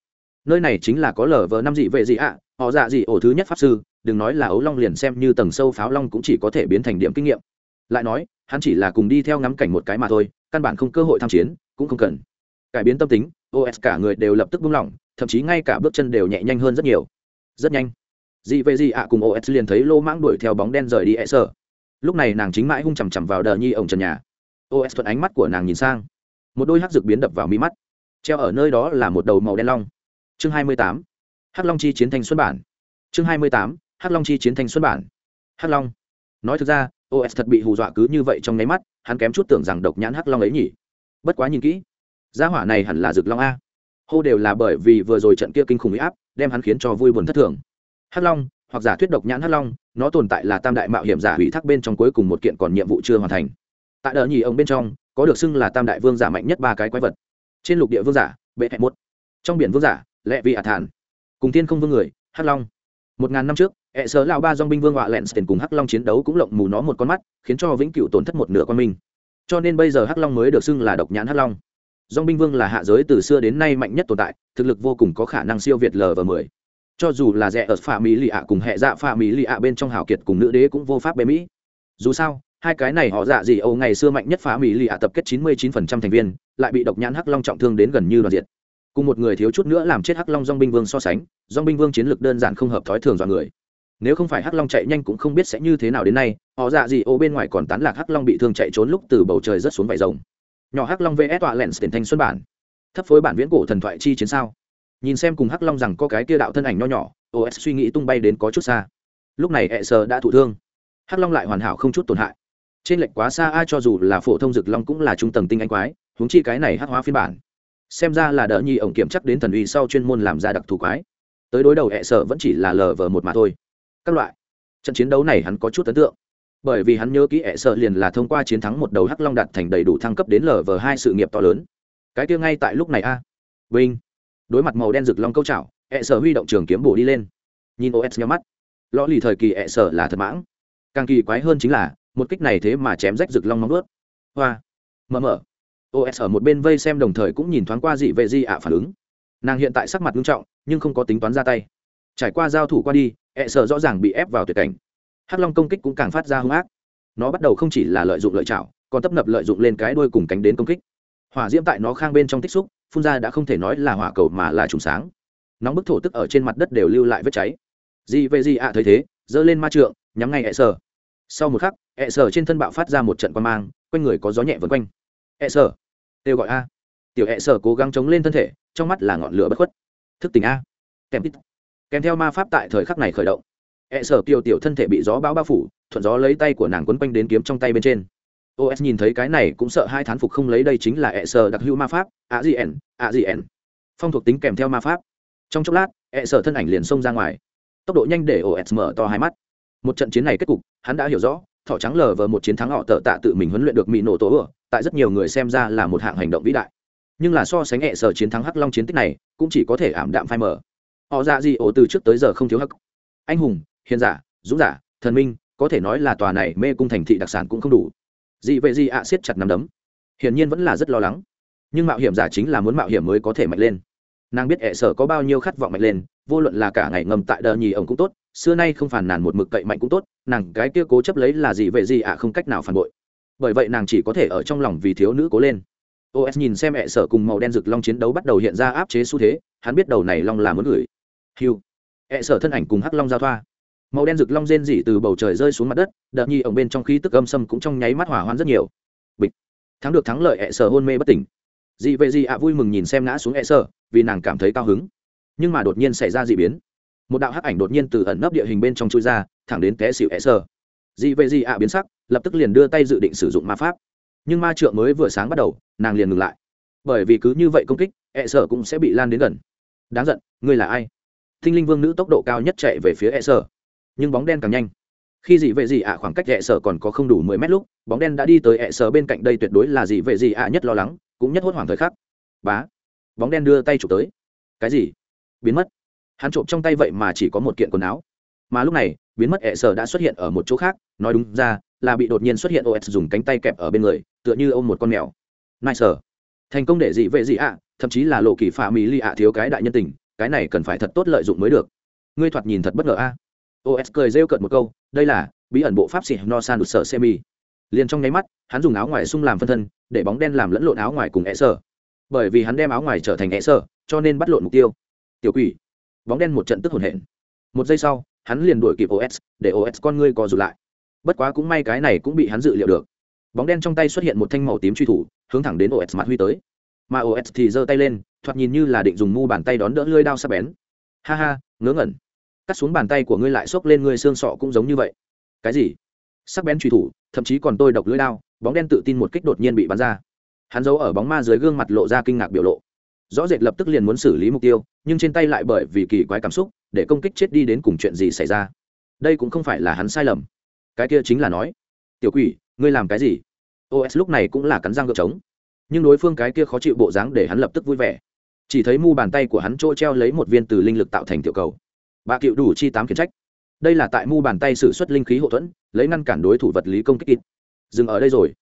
Nơi này chính là có lở vờ năm dị vệ gì ạ họ dạ gì ổ thứ nhất pháp sư, đừng nói là ấu long liền xem như tầng sâu pháo long cũng chỉ có thể biến thành điểm kinh nghiệm. Lại nói, hắn chỉ là cùng đi theo ngắm cảnh một cái mà thôi, căn bản không cơ hội tham chiến, cũng không cần. Cải biến tâm tính os cả người đều lập tức buông lỏng, thậm chí ngay cả bước chân đều nhẹ nhanh hơn rất nhiều. Rất nhanh. Dị vệ dị ạ cùng os liền thấy lô mãng đuổi theo bóng đen rời đi e sợ lúc này nàng chính mãi hung chằm chằm vào đờ nhi ổng trần nhà. Os thuận ánh mắt của nàng nhìn sang. Một đôi hắc dược biến đập vào mi mắt. Treo ở nơi đó là một đầu màu đen long. Chương hai mươi tám. Hắc long chi chiến thanh xuân bản. Chương hai mươi tám. Hắc long chi chiến thanh xuân bản. Hắc long. Nói thực ra os thật bị hù dọa cứ như vậy trong nháy mắt, hắn kém chút tưởng rằng độc nhãn hắc long ấy nhỉ. Bất quá nhìn kỹ gia hỏa này hẳn là rực long a. Hô đều là bởi vì vừa rồi trận kia kinh khủng huy áp, đem hắn khiến cho vui buồn thất thường. Hắc long, hoặc giả thuyết độc nhãn hắc long, nó tồn tại là tam đại mạo hiểm giả hủy thác bên trong cuối cùng một kiện còn nhiệm vụ chưa hoàn thành. Tại đỡ nhì ông bên trong, có được xưng là tam đại vương giả mạnh nhất ba cái quái vật. Trên lục địa vương giả, bệ hẹn một trong biển vương giả, lệ vị ả thản. Cùng thiên không vương người, hắc long. Một ngàn năm trước e hệ sở lão ba dong binh vương họa lẹn tiền cùng hắc long chiến đấu cũng lộng mù nó một con mắt, khiến cho vĩnh cửu tổn thất một nửa con mình cho nên bây giờ hắc long mới được xưng là độc nhãn hắc long dong binh vương là hạ giới từ xưa đến nay mạnh nhất tồn tại, thực lực vô cùng có khả năng siêu việt l và mười. Cho dù là rẻ ở pha mỹ lì ạ cùng hệ dạ pha mỹ lì ạ bên trong hảo kiệt cùng nữ đế cũng vô pháp bê mỹ. Dù sao, hai cái này họ dạ gì âu ngày xưa mạnh nhất phá mỹ lì ạ tập kết chín mươi chín phần trăm thành viên, lại bị độc nhãn hắc long trọng thương đến gần như đoàn diệt. Cùng một người thiếu chút nữa làm chết hắc long dong binh vương so sánh dong binh vương chiến lược đơn giản không hợp thói thường dọa người. Nếu không phải hắc long chạy nhanh cũng không biết sẽ như thế nào đến nay, họ dạ gì ô bên ngoài còn tán lạc hắc long bị thương chạy trốn lúc từ bầu trời rất xuống vải rồng nhỏ hắc long vs tọa lẹn tiền thanh xuân bản. Thấp phối bản viễn cổ thần thoại chi chiến sao? Nhìn xem cùng hắc long rằng có cái kia đạo thân ảnh nho nhỏ os suy nghĩ tung bay đến có chút xa. Lúc này hệ sờ đã thụ thương. Hắc long lại hoàn hảo không chút tổn hại. Trên lệch quá xa ai cho dù là phổ thông rực long cũng là trung tầng tinh anh quái, huống chi cái này hắc hóa phiên bản. Xem ra là đỡ nhi ổng kiểm chắc đến thần uy sau chuyên môn làm ra đặc thù quái. Tới đối đầu hệ sở vẫn chỉ là lờ vờ một mà thôi. Các loại. Trận chiến đấu này hắn có chút ấn tượng bởi vì hắn nhớ kỹ hệ sở liền là thông qua chiến thắng một đầu hắc long đạt thành đầy đủ thăng cấp đến lờ vờ hai sự nghiệp to lớn. Cái kia ngay tại lúc này a. À. vinh. Đối mặt màu đen rực long câu chảo hệ sở huy động trường kiếm bổ đi lên. Nhìn os nhắm mắt. Lõ lì thời kỳ hệ sở là thật mãng. Càng kỳ quái hơn chính là, một kích này thế mà chém rách rực long móng ướt hoa. Mở mở. Os ở một bên vây xem đồng thời cũng nhìn thoáng qua dị vệ di ạ phản ứng. Nàng hiện tại sắc mặt nghiêm trọng, nhưng không có tính toán ra tay. Trải qua giao thủ qua đi hệ sở rõ ràng bị ép vào tuyệt cảnh hắc long công kích cũng càng phát ra hung ác. Nó bắt đầu không chỉ là lợi dụng lợi chảo, còn tấp nập lợi dụng lên cái đuôi cùng cánh đến công kích. Hỏa diễm tại nó khang bên trong tích xúc, phun ra đã không thể nói là hỏa cầu mà là trùng sáng. Nóng bức thổ tức ở trên mặt đất đều lưu lại vết cháy. Dị về dị ạ thấy thế, giơ lên ma trượng, nhắm ngay hẹ sở sau một khắc hẹ sở trên thân bạo phát ra một trận quan mang, quanh người có gió nhẹ vân quanh. Hẹ sở kêu gọi a. Tiểu hẹ sở cố gắng chống lên thân thể, trong mắt là ngọn lửa bất khuất. Thức tỉnh a. Kèm tít kèm theo ma pháp tại thời khắc này khởi động. E sở kiều tiểu thân thể bị gió bão bao phủ thuận gió lấy tay của nàng quấn quanh đến kiếm trong tay bên trên. Os nhìn thấy cái này cũng sợ hai thán phục không lấy đây chính là E sở đặc hữu ma pháp ạ gì ẻn ạ gì ẻn phong thuộc tính kèm theo ma pháp. Trong chốc lát E sở thân ảnh liền xông ra ngoài. Tốc độ nhanh để os mở to hai mắt. Một trận chiến này kết cục hắn đã hiểu rõ thỏ trắng lờ vờ một chiến thắng họ tự tạ tự mình huấn luyện được mỹ nổ tổ ở, tại rất nhiều người xem ra là một hạng hành động vĩ đại. Nhưng là so sánh E sở chiến thắng hắc long chiến tích này cũng chỉ có thể ảm đạm phai mờ. Họ dạ gì ổ từ trước tới giờ không thiếu hắc. Anh hùng hiền giả, dũng giả, thần minh, có thể nói là tòa này mê cung thành thị đặc sản cũng không đủ. Dị vệ dị ạ siết chặt nắm đấm. Hiển nhiên vẫn là rất lo lắng. Nhưng mạo hiểm giả chính là muốn mạo hiểm mới có thể mạnh lên. Nàng biết ẹ sở có bao nhiêu khát vọng mạnh lên, vô luận là cả ngày ngầm tại đờ nhì ổng cũng tốt, xưa nay không phản nàn một mực cậy mạnh cũng tốt, nàng cái kia cố chấp lấy là gì vậy gì ạ không cách nào phản bội. Bởi vậy nàng chỉ có thể ở trong lòng vì thiếu nữ cố lên. Os nhìn xem ẹ sở cùng màu đen rực long chiến đấu bắt đầu hiện ra áp chế xu thế, hắn biết đầu này long là muốn gửi. Hiu ẹ sở thân ảnh cùng hắc long giao thoa màu đen rực long rên rỉ từ bầu trời rơi xuống mặt đất, đợt nhi ổng bên trong khí tức âm sâm cũng trong nháy mắt hỏa hoạn rất nhiều. Thắng được thắng lợi hẹ sở hôn mê bất tỉnh. Dị vệ dị ạ vui mừng nhìn xem ngã xuống hẹ sở vì nàng cảm thấy cao hứng. Nhưng mà đột nhiên xảy ra d ị biến. Một đạo hắc ảnh đột nhiên từ ẩn nấp địa hình bên trong chui ra, thẳng đến té xịu hẹ sở dị vệ dị ạ biến sắc, lập tức liền đưa tay dự định sử dụng ma pháp. Nhưng ma trượng mới vừa sáng bắt đầu, nàng liền ngừng lại. Bởi vì cứ như vậy công kích hẹ sở cũng sẽ bị lan đến gần. Đáng giận, ngươi là ai? Thinh linh vương nữ tốc độ cao nhất chạy về phía hẹ sở nhưng bóng đen càng nhanh. Khi dị vệ dị ạ khoảng cách ẹ sở còn có không đủ mười mét lúc, bóng đen đã đi tới ẹ sở bên cạnh đây tuyệt đối là dị vệ dị ạ nhất lo lắng, cũng nhất hốt hoảng thời khắc. Bá! Bóng đen đưa tay chụp tới. Cái gì? Biến mất. Hắn trộm trong tay vậy mà chỉ có một kiện quần áo. Mà lúc này, biến mất ẹ sở đã xuất hiện ở một chỗ khác, nói đúng ra, là bị đột nhiên xuất hiện os dùng cánh tay kẹp ở bên người, tựa như ôm một con mèo. Nai sở thành công để dị vệ dị ạ, thậm chí là lộ kỳ phạm mỹ lì ạ thiếu cái đại nhân tình, cái này cần phải thật tốt lợi dụng mới được. Ngươi thoạt nhìn thật bất ngờ a os cười rêu cợt một câu, đây là, bí ẩn bộ pháp xịt no san đột sở semi. Liền trong nháy mắt, hắn dùng áo ngoài xung làm phân thân, để bóng đen làm lẫn lộn áo ngoài cùng e sở bởi vì hắn đem áo ngoài trở thành e sở cho nên bắt lộn mục tiêu. Tiểu quỷ. Bóng đen một trận tức hồn hển. Một giây sau, hắn liền đuổi kịp os để os con ngươi co rụt lại. Bất quá cũng may cái này cũng bị hắn dự liệu được. Bóng đen trong tay xuất hiện một thanh màu tím truy thủ, hướng thẳng đến os mặt huy tới. Mà os thì giơ tay lên, thoạt nhìn như là định dùng mu bàn tay đón đỡ lưỡi đao sắc bén. Ha ha, ngớ ngẩn cắt xuống bàn tay của ngươi lại xốc lên ngươi xương sọ cũng giống như vậy. Cái gì? Sắc bén truy thủ, thậm chí còn tôi độc lưỡi đao, bóng đen tự tin một kích đột nhiên bị bắn ra. Hắn giấu ở bóng ma dưới gương mặt lộ ra kinh ngạc biểu lộ. Rõ rệt lập tức liền muốn xử lý mục tiêu, nhưng trên tay lại bởi vì kỳ quái cảm xúc, để công kích chết đi đến cùng chuyện gì xảy ra. Đây cũng không phải là hắn sai lầm. Cái kia chính là nói, tiểu quỷ, ngươi làm cái gì? Os lúc này cũng là cắn răng gợp trống. Nhưng đối phương cái kia khó chịu bộ dáng để hắn lập tức vui vẻ. Chỉ thấy mu bàn tay của hắn trôi treo lấy một viên từ linh lực tạo thành tiểu cầu bà cựu đủ chi tám khiển trách. Đây là tại mu bàn tay sử xuất linh khí hậu thuẫn, lấy ngăn cản đối thủ vật lý công kích ít dừng ở đây rồi.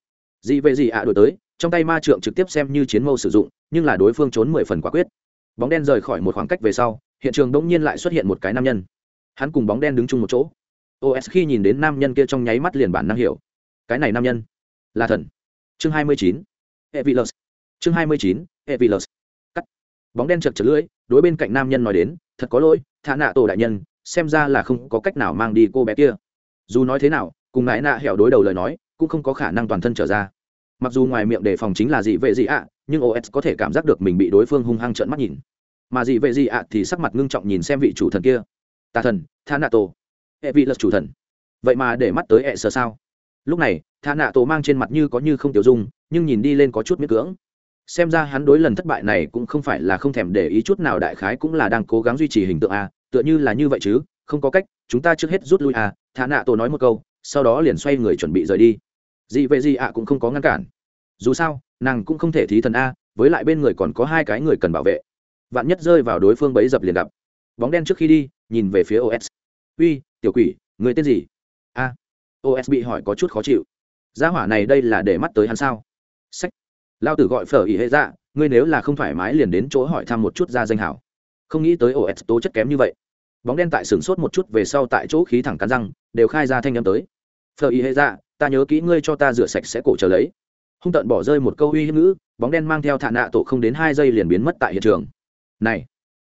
Gì về gì ạ đổi tới, trong tay ma trượng trực tiếp xem như chiến mâu sử dụng, nhưng là đối phương trốn mười phần quả quyết. Bóng đen rời khỏi một khoảng cách về sau, hiện trường đ ỗ n g nhiên lại xuất hiện một cái nam nhân. Hắn cùng bóng đen đứng chung một chỗ. Os khi nhìn đến nam nhân kia trong nháy mắt liền bản năng hiểu. Cái này nam nhân là thần. Chương hai mươi chín. Evilus chương hai mươi chín. Evilus cắt. Bóng đen chật chật lưỡi, đối bên cạnh nam nhân nói đến, thật có lỗi thả nạ tổ đại nhân, xem ra là không có cách nào mang đi cô bé kia. Dù nói thế nào, cùng ngại nạ hẹo đối đầu lời nói, cũng không có khả năng toàn thân trở ra. Mặc dù ngoài miệng đề phòng chính là gì vệ gì ạ, nhưng os có thể cảm giác được mình bị đối phương hung hăng trợn mắt nhìn. Mà gì vệ gì ạ thì sắc mặt ngưng trọng nhìn xem vị chủ thần kia. Tà thần tha nạ tổ. Hệ vị lật chủ thần. Vậy mà để mắt tới hệ sơ sao? Lúc này tha nạ tổ mang trên mặt như có như không tiểu dung, nhưng nhìn đi lên có chút miễn cưỡng xem ra hắn đối lần thất bại này cũng không phải là không thèm để ý chút nào, đại khái cũng là đang cố gắng duy trì hình tượng a, tựa như là như vậy chứ, không có cách, chúng ta trước hết rút lui a, thả nạ tổ nói một câu, sau đó liền xoay người chuẩn bị rời đi. Dị vệ gì ạ cũng không có ngăn cản. Dù sao, nàng cũng không thể thí thần a, với lại bên người còn có hai cái người cần bảo vệ. Vạn nhất rơi vào đối phương bấy dập liền gặp. Bóng đen trước khi đi, nhìn về phía os uy, tiểu quỷ, người tên gì? A. Os bị hỏi có chút khó chịu. Gia hỏa này đây là để mắt tới hắn sao? Sách lao tử gọi phở ý hệ dạ ngươi nếu là không thoải mái liền đến chỗ hỏi thăm một chút ra danh hảo. Không nghĩ tới os tố chất kém như vậy. Bóng đen tại sửng sốt một chút về sau tại chỗ khí thẳng cắn răng, đều khai ra thanh â m tới. Phở ý hệ dạ ta nhớ kỹ ngươi cho ta rửa sạch sẽ cổ trở lấy. Hung tận bỏ rơi một câu uy hiếp ngữ, bóng đen mang theo thả nạ tổ không đến hai giây liền biến mất tại hiện trường. Này,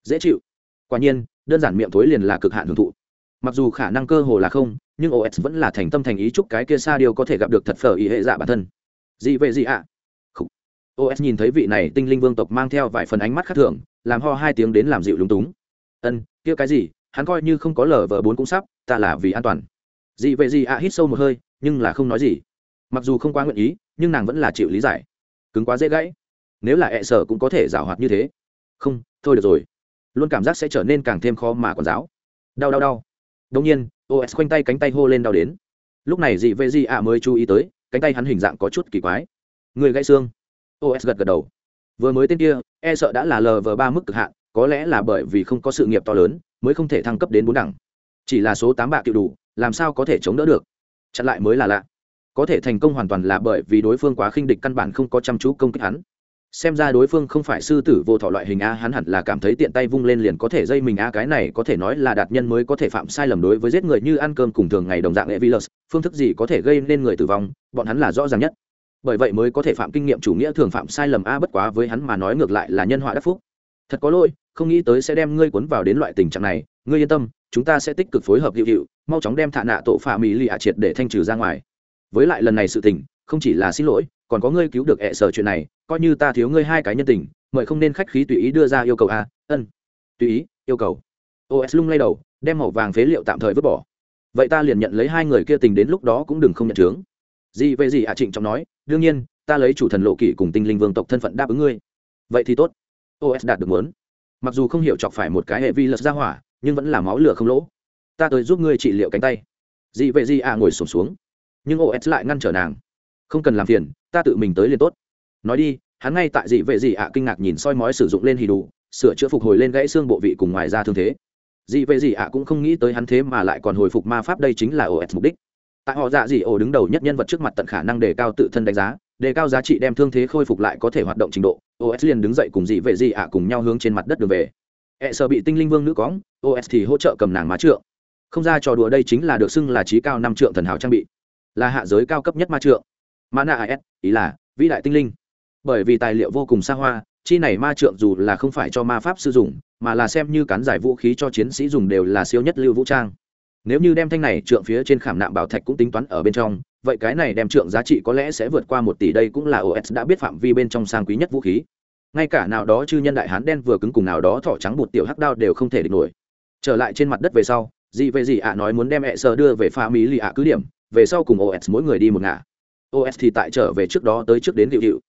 dễ chịu. Quả nhiên, đơn giản miệng thối liền là cực hạn hưởng thụ. Mặc dù khả năng cơ hồ là không, nhưng os vẫn là thành tâm thành ý chúc cái kia xa điều có thể gặp được thật phở ý hệ dạ bản thân. Dị vậy gì ạ. à? Os nhìn thấy vị này tinh linh vương tộc mang theo vài phần ánh mắt khác thường, làm ho hai tiếng đến làm dịu lúng túng. Ân, kia cái gì? Hắn coi như không có lở vờ bốn cũng sắp, ta là vì an toàn. Dị vậy gì ạ hít sâu một hơi, nhưng là không nói gì. Mặc dù không quá nguyện ý, nhưng nàng vẫn là chịu lý giải. Cứng quá dễ gãy. Nếu là ẹ sở cũng có thể giảo hoạt như thế. Không, thôi được rồi. Luôn cảm giác sẽ trở nên càng thêm khó mà còn giáo. Đau đau đau. Đông nhiên os khoanh tay cánh tay hô lên đau đến. Lúc này dị vệ dị ạ mới chú ý tới, cánh tay hắn hình dạng có chút kỳ quái. Người gãy xương os gật gật đầu. Vừa mới tên kia e sợ đã là lờ ba mức cực hạn, có lẽ là bởi vì không có sự nghiệp to lớn, mới không thể thăng cấp đến bốn đẳng. Chỉ là số tám bạc chịu đủ, làm sao có thể chống đỡ được? Chặn lại mới là lạ. Có thể thành công hoàn toàn là bởi vì đối phương quá khinh địch căn bản không có chăm chú công kích hắn. Xem ra đối phương không phải sư tử vô thọ loại hình a, hắn hẳn là cảm thấy tiện tay vung lên liền có thể dây mình a, cái này có thể nói là đạt nhân mới có thể phạm sai lầm đối với giết người như ăn cơm cùng thường ngày đồng dạng e vilus phương thức gì có thể gây nên người tử vong, bọn hắn là rõ ràng nhất bởi vậy mới có thể phạm kinh nghiệm chủ nghĩa thường phạm sai lầm a, bất quá với hắn mà nói ngược lại là nhân họa đắc phúc. Thật có lỗi, không nghĩ tới sẽ đem ngươi cuốn vào đến loại tình trạng này. Ngươi yên tâm, chúng ta sẽ tích cực phối hợp hiệu hiệu mau chóng đem thạ nạ tội phạm mỹ lì hạ triệt để thanh trừ ra ngoài. Với lại lần này sự tình, không chỉ là xin lỗi, còn có ngươi cứu được ẹ sở chuyện này, coi như ta thiếu ngươi hai cái nhân tình, mời không nên khách khí tùy ý đưa ra yêu cầu a. Ân, tùy ý, yêu cầu. Os lung lay đầu, đem màu vàng phế liệu tạm thời vứt bỏ. Vậy ta liền nhận lấy hai người kia tình đến lúc đó cũng đừng không nhận chướng. Gì về gì ạ trịnh trọng nói đương nhiên, ta lấy chủ thần lộ kỷ cùng tinh linh vương tộc thân phận đáp ứng ngươi. Vậy thì tốt. Os đạt được muốn. Mặc dù không hiểu chọc phải một cái hệ vi lật ra hỏa, nhưng vẫn là máu lửa không lỗ. Ta tới giúp ngươi trị liệu cánh tay. Dị vệ dị ạ ngồi sổm xuống. Nhưng os lại ngăn trở nàng. Không cần làm phiền, ta tự mình tới liền tốt. Nói đi, hắn ngay tại dị vệ dị ạ kinh ngạc nhìn soi mói sử dụng lên hì đủ, sửa chữa phục hồi lên gãy xương bộ vị cùng ngoài ra thương thế. Dị vệ dị ạ cũng không nghĩ tới hắn thế mà lại còn hồi phục ma pháp đây chính là os mục đích tại họ dạ dị ổ đứng đầu nhất nhân vật trước mặt tận khả năng đề cao tự thân đánh giá, đề cao giá trị đem thương thế khôi phục lại có thể hoạt động trình độ os liền đứng dậy cùng dị vệ dị ạ cùng nhau hướng trên mặt đất đường về. E sợ bị tinh linh vương nữ cóng os thì hỗ trợ cầm nàng má trượng. Không ra trò đùa đây chính là được xưng là trí cao năm trượng thần hào trang bị. Là hạ giới cao cấp nhất ma trượng. Mana as ý là, vĩ đại tinh linh. Bởi vì tài liệu vô cùng xa hoa, chi này ma trượng dù là không phải cho ma pháp sử dụng, mà là xem như cán giải vũ khí cho chiến sĩ dùng đều là siêu nhất lưu vũ trang nếu như đem thanh này trượng phía trên khảm nạm bảo thạch cũng tính toán ở bên trong, vậy cái này đem trượng giá trị có lẽ sẽ vượt qua một tỷ đây cũng là os đã biết phạm vi bên trong sang quý nhất vũ khí. Ngay cả nào đó chư nhân đại hán đen vừa cứng cùng nào đó thỏ trắng bụt tiểu hắc đao đều không thể địch nổi. Trở lại trên mặt đất về sau gì về gì ạ nói muốn đem hẹ sơ đưa về pha mỹ lì ạ cứ điểm, về sau cùng os mỗi người đi một ngả. Os thì tại trở về trước đó tới trước đến điệu hiệu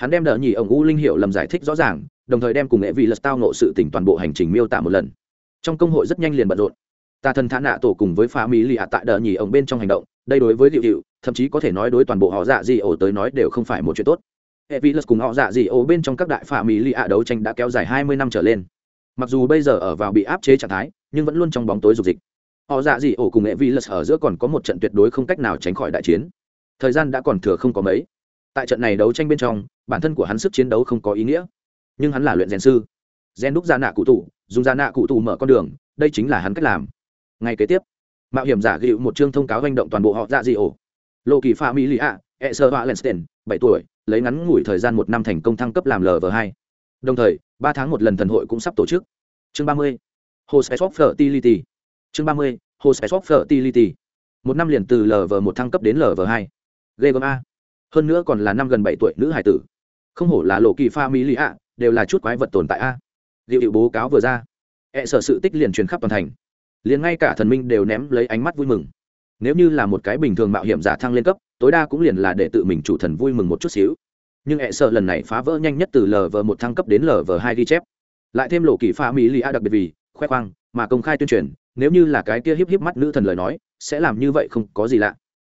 hắn đem đỡ nhì ông u linh hiệu lầm giải thích rõ ràng, đồng thời đem cùng nghệ vị lật tao nộ sự tỉnh toàn bộ hành trình miêu tả một lần. Trong công hội rất nhanh liền bận rộn tà thần thả nạ tổ cùng với phá mỹ lì ạ tại đỡ nhì ông bên trong hành động, đây đối với liệu hiệu thậm chí có thể nói đối toàn bộ họ dạ Dị ổ tới nói đều không phải một chuyện tốt. Hệ Vi lật cùng họ dạ Dị ổ bên trong các đại phá mỹ lì ạ đấu tranh đã kéo dài hai mươi năm trở lên. Mặc dù bây giờ ở vào bị áp chế trạng thái, nhưng vẫn luôn trong bóng tối dục dịch. Họ dạ Dị ổ cùng hệ vi lật ở giữa còn có một trận tuyệt đối không cách nào tránh khỏi đại chiến. Thời gian đã còn thừa không có mấy. Tại trận này đấu tranh bên trong, bản thân của hắn sức chiến đấu không có ý nghĩa. Nhưng hắn là luyện rèn sư. Gen đúc gia nạ cụ tụ dùng gia nạ cụ tụ mở con đường, đây chính là hắn cách làm ngay kế tiếp mạo hiểm giả gịu một chương thông cáo hành động toàn bộ họ dạ dị ổ lộ kỳ pha mỹ lì ạ e sơ hoa lensten bảy tuổi lấy ngắn ngủi thời gian một năm thành công thăng cấp làm lv hai đồng thời ba tháng một lần thần hội cũng sắp tổ chức chương ba mươi Host of Fertility. Chương ba mươi, 30, Host of Fertility. Một năm liền từ LV một thăng cấp đến lv hai Ghê gớm a. Hơn nữa còn là năm gần bảy tuổi nữ hải tử. Không hổ là lộ kỳ pha mỹ lì ạ, đều là chút quái vật tồn tại a. Liệu hiệu bố cáo vừa ra, e sở sự tích liền truyền khắp toàn thành. Liền ngay cả thần minh đều ném lấy ánh mắt vui mừng. Nếu như là một cái bình thường mạo hiểm giả thăng lên cấp, tối đa cũng liền là để tự mình chủ thần vui mừng một chút xíu. Nhưng e sợ lần này phá vỡ nhanh nhất từ LV một thăng cấp đến lv hai ghi chép. Lại thêm lộ kỳ pha mỹ lia đặc biệt vì khoe khoang mà công khai tuyên truyền nếu như là cái kia híp híp mắt nữ thần lời nói sẽ làm như vậy không có gì lạ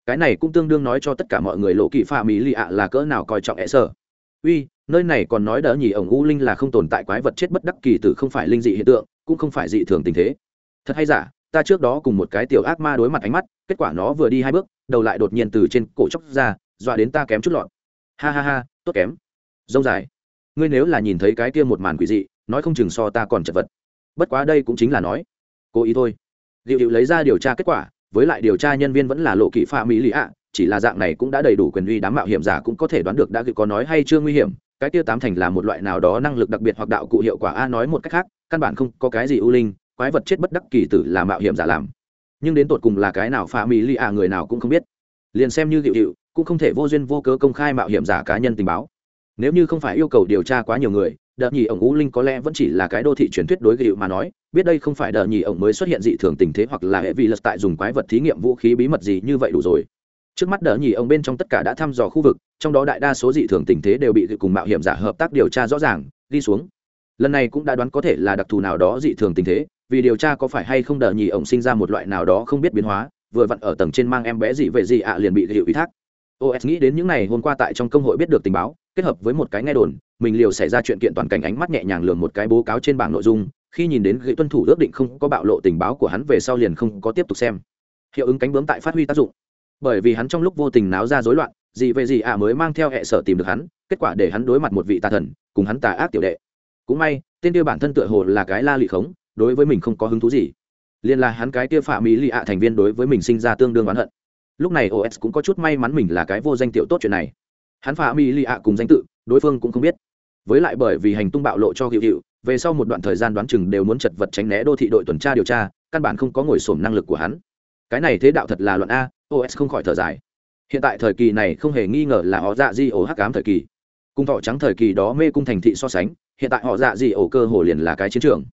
cái này cũng tương đương nói cho tất cả mọi người lộ kỳ pha mỹ lì là cỡ nào coi trọng hệ sợ uy nơi này còn nói đỡ nhì ổng u linh là không tồn tại quái vật chết bất đắc kỳ tử không phải linh dị hiện tượng cũng không phải dị thường tình thế thật hay giả, ta trước đó cùng một cái tiểu ác ma đối mặt ánh mắt, kết quả nó vừa đi hai bước, đầu lại đột nhiên từ trên cổ chóc ra, dọa đến ta kém chút lọt. Ha ha ha, tốt kém. Dông dài. Ngươi nếu là nhìn thấy cái kia một màn quỷ dị, nói không chừng so ta còn chật vật. Bất quá đây cũng chính là nói. Cố ý thôi. Liệu hiệu lấy ra điều tra kết quả, với lại điều tra nhân viên vẫn là lộ kỵ pha mỹ lì ạ, chỉ là dạng này cũng đã đầy đủ quyền uy đám mạo hiểm giả cũng có thể đoán được đã có nói hay chưa nguy hiểm, cái tiêu tám thành là một loại nào đó năng lực đặc biệt hoặc đạo cụ hiệu quả, a, nói một cách khác, căn bản không có cái gì ưu linh quái vật chết bất đắc kỳ tử là mạo hiểm giả làm. Nhưng đến tột cùng là cái nào pha mỹ lì à người nào cũng không biết. Liền xem như hiệu hiệu cũng không thể vô duyên vô cớ công khai mạo hiểm giả cá nhân tình báo. Nếu như không phải yêu cầu điều tra quá nhiều người đợt nhì ổng u linh có lẽ vẫn chỉ là cái đô thị truyền thuyết đối hiệu mà nói, biết đây không phải đợt nhì ổng mới xuất hiện dị thường tình thế hoặc là hệ vi lật tại dùng quái vật thí nghiệm vũ khí bí mật gì như vậy đủ rồi. Trước mắt đỡ nhì ổng bên trong tất cả đã thăm dò khu vực, trong đó đại đa số dị thường tình thế đều bị cùng mạo hiểm giả hợp tác điều tra rõ ràng đi xuống. Lần này cũng đã đoán có thể là đặc thù nào đó dị thường tình thế vì điều tra có phải hay không đờ nhì ổng sinh ra một loại nào đó không biết biến hóa, vừa vặn ở tầng trên mang em bé gì vậy gì ạ liền bị hiệu ý thác. Os nghĩ đến những này hôm qua tại trong công hội biết được tình báo, kết hợp với một cái nghe đồn, mình liều xảy ra chuyện kiện toàn cảnh ánh mắt nhẹ nhàng lường một cái bố cáo trên bảng nội dung, khi nhìn đến gậy tuân thủ ước định không có bạo lộ tình báo của hắn về sau liền không có tiếp tục xem. Hiệu ứng cánh bướm tại phát huy tác dụng. Bởi vì hắn trong lúc vô tình náo ra rối loạn, gì về gì ạ mới mang theo hệ sở tìm được hắn, kết quả để hắn đối mặt một vị tà thần, cùng hắn tà ác tiểu đệ. Cũng may, tên tiêu bản thân tựa hồ là cái la lị khống đối với mình không có hứng thú gì. Liên là hắn cái kia phạm mỹ lì ạ thành viên đối với mình sinh ra tương đương oán hận. Lúc này os cũng có chút may mắn mình là cái vô danh tiểu tốt chuyện này. Hắn phạm mỹ lì ạ cùng danh tự, đối phương cũng không biết. Với lại bởi vì hành tung bạo lộ cho hiệu hiệu về sau một đoạn thời gian đoán chừng đều muốn chật vật tránh né đô thị đội tuần tra điều tra, căn bản không có ngồi sổm năng lực của hắn. Cái này thế đạo thật là luận a os không khỏi thở dài. Hiện tại thời kỳ này không hề nghi ngờ là họ dạ di ổ hắc ám thời kỳ. Cung thọ trắng thời kỳ đó mê cung thành thị so sánh, hiện tại họ dạ di ổ cơ hồ liền là cái chiến trường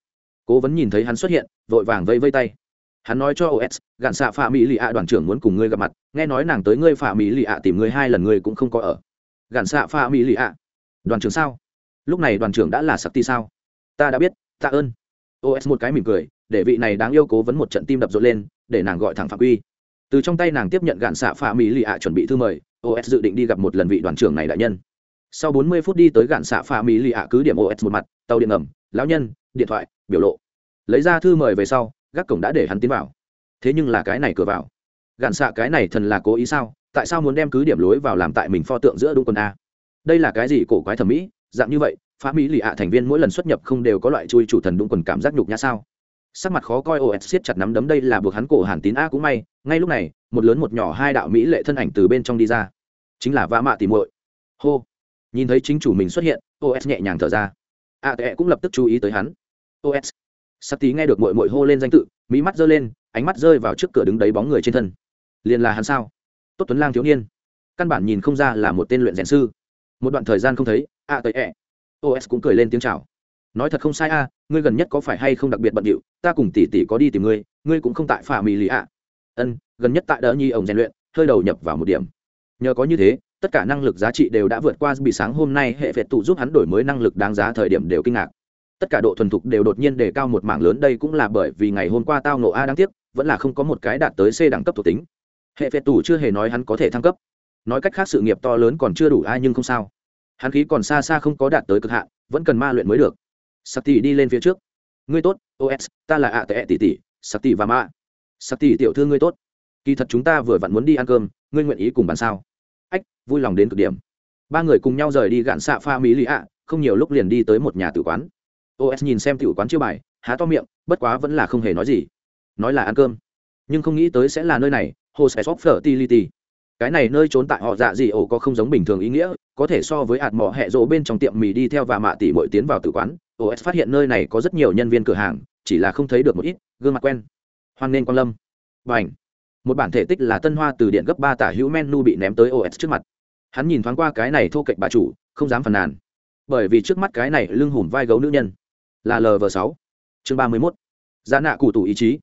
cố vấn nhìn thấy hắn xuất hiện, vội vàng vây vây tay. Hắn nói cho os gạn xạ phạm mỹ lì ạ, đoàn trưởng muốn cùng ngươi gặp mặt, nghe nói nàng tới ngươi phạm mỹ lì ạ tìm ngươi hai lần ngươi cũng không có ở. Gạn xạ phạm mỹ lì ạ? Đoàn trưởng sao? Lúc này đoàn trưởng đã là sắc ti sao? Ta đã biết, tạ ơn. Os một cái mỉm cười, để vị này đáng yêu cố vấn một trận tim đập rộn lên, để nàng gọi thẳng phạm quy. Từ trong tay nàng tiếp nhận gạn xạ phạm mỹ lì ạ chuẩn bị thư mời os dự định đi gặp một lần vị đoàn trưởng này đại nhân. Sau 40 phút đi tới gạn xạ phạm mỹ lì ạ cứ điểm os một mặt, tàu điện ngầm, lão nhân, điện thoại biểu lộ. Lấy ra thư mời về sau, gác cổng đã để hắn tiến vào. Thế nhưng là cái này cửa vào. Gạn xạ cái này thần là cố ý sao? Tại sao muốn đem cứ điểm lối vào làm tại mình pho tượng giữa đúng quần a? Đây là cái gì cổ quái thẩm mỹ? Dạng như vậy, phá mỹ lì ạ thành viên mỗi lần xuất nhập không đều có loại chui chủ thần đúng quần cảm giác nhục nhã sao? Sắc mặt khó coi os siết chặt nắm đấm đây là buộc hắn cổ hàn tín a cũng may, ngay lúc này, một lớn một nhỏ hai đạo mỹ lệ thân ảnh từ bên trong đi ra. Chính là vã mạ tìm muội. Hô. Nhìn thấy chính chủ mình xuất hiện os nhẹ nhàng thở ra. A tệ cũng lập tức chú ý tới hắn os sắc tí nghe được mội mội hô lên danh tự mỹ mắt giơ lên, ánh mắt rơi vào trước cửa đứng đấy bóng người trên thân. Liền là hắn sao? Tốt tuấn lang thiếu niên. Căn bản nhìn không ra là một tên luyện rèn sư. Một đoạn thời gian không thấy, a tới ẹ. Os cũng cười lên tiếng chào. Nói thật không sai a, ngươi gần nhất có phải hay không đặc biệt bận điệu, ta cùng tỷ tỷ có đi tìm ngươi ngươi cũng không tại phà mì lì ạ. Ân, gần nhất tại đỡ nhi ổng rèn luyện, hơi đầu nhập vào một điểm. Nhờ có như thế, tất cả năng lực giá trị đều đã vượt qua bị sáng hôm nay hệ vệ tụ giúp hắn đổi mới năng lực đáng giá thời điểm đều kinh ngạc tất cả độ thuần thục đều đột nhiên đề cao một mảng lớn, đây cũng là bởi vì ngày hôm qua tao nổ a đáng tiếc, vẫn là không có một cái đạt tới c đẳng cấp thuộc tính. Hệ phệ tủ chưa hề nói hắn có thể thăng cấp. Nói cách khác sự nghiệp to lớn còn chưa đủ ai nhưng không sao. Hắn khí còn xa xa không có đạt tới cực hạn, vẫn cần ma luyện mới được. Sắc tỷ đi lên phía trước. Ngươi tốt os ta là ạ tệ tỷ tỷ sắc tỷ và ma. Sắc tỷ tiểu thư ngươi tốt. Kỳ thật chúng ta vừa vặn muốn đi ăn cơm, ngươi nguyện ý cùng bàn sao? Ách, vui lòng đến cực điểm. Ba người cùng nhau rời đi gạn xạ pha mỹ lì ạ không nhiều lúc liền đi tới một nhà tử quán os nhìn xem tiểu quán chiêu bài, há to miệng, bất quá vẫn là không hề nói gì. Nói là ăn cơm. Nhưng không nghĩ tới sẽ là nơi này, host of fertility. Cái này nơi trốn tại họ dạ gì ổ có không giống bình thường ý nghĩa, có thể so với ạt mỏ hẹ rỗ bên trong tiệm mì đi theo và mạ tỷ bội tiến vào tử quán. Os phát hiện nơi này có rất nhiều nhân viên cửa hàng, chỉ là không thấy được một ít, gương mặt quen. Hoan nên quan lâm. Và ảnh một bản thể tích là tân hoa từ điện gấp ba tả hữu menu bị ném tới os trước mặt. Hắn nhìn thoáng qua cái này thô kệch bà chủ, không dám phàn nàn. Bởi vì trước mắt cái này lưng hùm vai gấu nữ nhân là lv sáu. Chương ba mươi mốt. Giá nạ cụ tủ ý chí.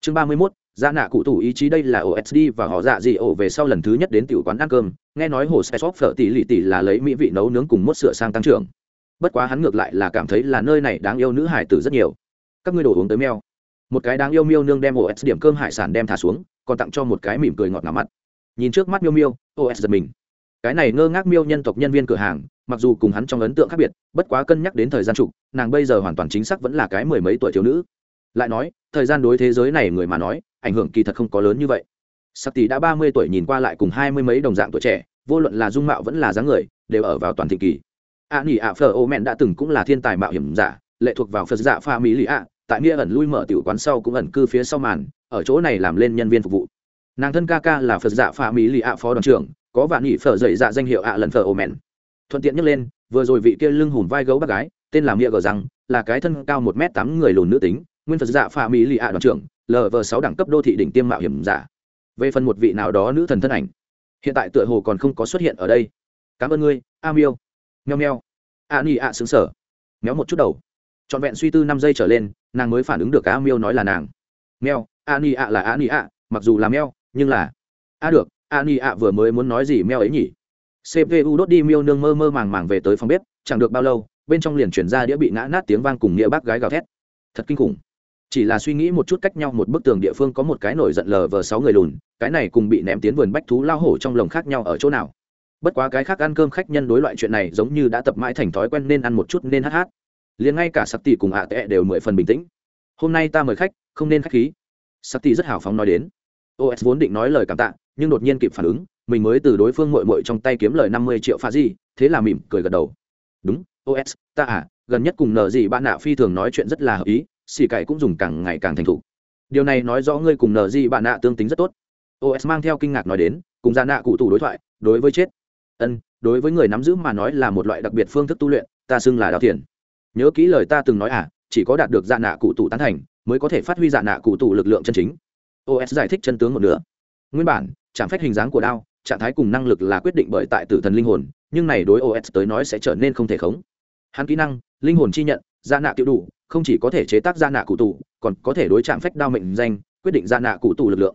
Chương ba mươi mốt. Giá nạ cụ tủ ý chí đây là osd và họ dạ gì ổ về sau lần thứ nhất đến tiểu quán ăn cơm. Nghe nói hồ sẽ xóp phở tỷ lì tỷ là lấy mỹ vị nấu nướng cùng mốt sửa sang tăng trưởng. Bất quá hắn ngược lại là cảm thấy là nơi này đáng yêu nữ hải tử rất nhiều. Các ngươi đồ uống tới meo một cái đáng yêu miêu nương đem os điểm cơm hải sản đem thả xuống, còn tặng cho một cái mỉm cười ngọt ngào mặt. Nhìn trước mắt miêu miêu os giật mình. Cái này ngơ ngác miêu nhân tộc nhân viên cửa hàng mặc dù cùng hắn trong ấn tượng khác biệt, bất quá cân nhắc đến thời gian trục, nàng bây giờ hoàn toàn chính xác vẫn là cái mười mấy tuổi thiếu nữ. Lại nói, thời gian đối thế giới này người mà nói, ảnh hưởng kỳ thật không có lớn như vậy. Sắc tỷ đã ba mươi tuổi nhìn qua lại cùng hai mươi mấy đồng dạng tuổi trẻ, vô luận là dung mạo vẫn là dáng người, đều ở vào toàn thị kỳ. A nỉ ạ phờ ô mẹn đã từng cũng là thiên tài mạo hiểm giả, lệ thuộc vào phật giả pha mỹ lì ạ tại nghĩa ẩn lui mở tiểu quán sau cũng ẩn cư phía sau màn, ở chỗ này làm lên nhân viên phục vụ. Nàng thân ca ca là phật giả pha mỹ lì ạ phó đoàn trưởng, có vạn nhị phở dậy dạ danh hiệu ạ lần phở ô mẹn thuận tiện nhắc lên, vừa rồi vị kia lưng hùn vai gấu bác gái, tên là mia gờ rằng, là cái thân cao một m tám người lùn nữ tính, nguyên phật dạ phạm mỹ lì ạ đoàn trưởng lv sáu đẳng cấp đô thị đỉnh tiêm mạo hiểm giả. Về phần một vị nào đó nữ thần thân ảnh, hiện tại tựa hồ còn không có xuất hiện ở đây. Cảm ơn ngươi, a miêu. Nheo nheo a ni a xứng sở méo một chút đầu. Trọn vẹn suy tư năm giây trở lên, nàng mới phản ứng được a miêu nói là nàng. Meo, a ni a là a ni a mặc dù là meo, nhưng là. A được, a ni a vừa mới muốn nói gì meo ấy nhỉ? Cpu đốt đi miêu nương mơ mơ màng màng về tới phòng bếp, chẳng được bao lâu, bên trong liền chuyển ra đĩa bị ngã nát tiếng vang cùng nghĩa bác gái gào thét. Thật kinh khủng. Chỉ là suy nghĩ một chút cách nhau, một bức tường địa phương có một cái nổi giận lờ vờ sáu người lùn, cái này cùng bị ném tiến vườn bách thú lao hổ trong lồng khác nhau ở chỗ nào? Bất quá cái khác ăn cơm khách nhân đối loại chuyện này giống như đã tập mãi thành thói quen nên ăn một chút nên hát hát. Liền ngay cả sắc tỷ cùng ạ à tệ đều mười phần bình tĩnh. Hôm nay ta mời khách, không nên khách khí. Sắc tỷ rất hào phóng nói đến. Os vốn định nói lời cảm tạ, nhưng đột nhiên kịp phản ứng mình mới từ đối phương mội mội trong tay kiếm lời năm mươi triệu pha gì, thế là mỉm cười gật đầu. Đúng os ta à gần nhất cùng nợ gì bạn nạ phi thường nói chuyện rất là hợp ý, xì cậy cũng dùng càng ngày càng thành thục. Điều này nói rõ ngươi cùng nợ gì bạn nạ tương tính rất tốt. os mang theo kinh ngạc nói đến, cùng gia nạ cụ tủ đối thoại, đối với chết. Ân, đối với người nắm giữ mà nói là một loại đặc biệt phương thức tu luyện, ta xưng là đào thiền. Nhớ kỹ lời ta từng nói à chỉ có đạt được dạ nạ cụ tủ tán thành, mới có thể phát huy dạ nạ cụ tủ lực lượng chân chính. os giải thích chân tướng một nửa. Nguyên bản chẳng phách hình dáng của đao trạng thái cùng năng lực là quyết định bởi tại tử thần linh hồn, nhưng này đối os tới nói sẽ trở nên không thể khống. Hắn kỹ năng, linh hồn chi nhận, gia nạ tiêu đủ không chỉ có thể chế tác gia nạ cụ tù còn có thể đối chạm phách đao mệnh danh, quyết định gia nạ cụ tù lực lượng.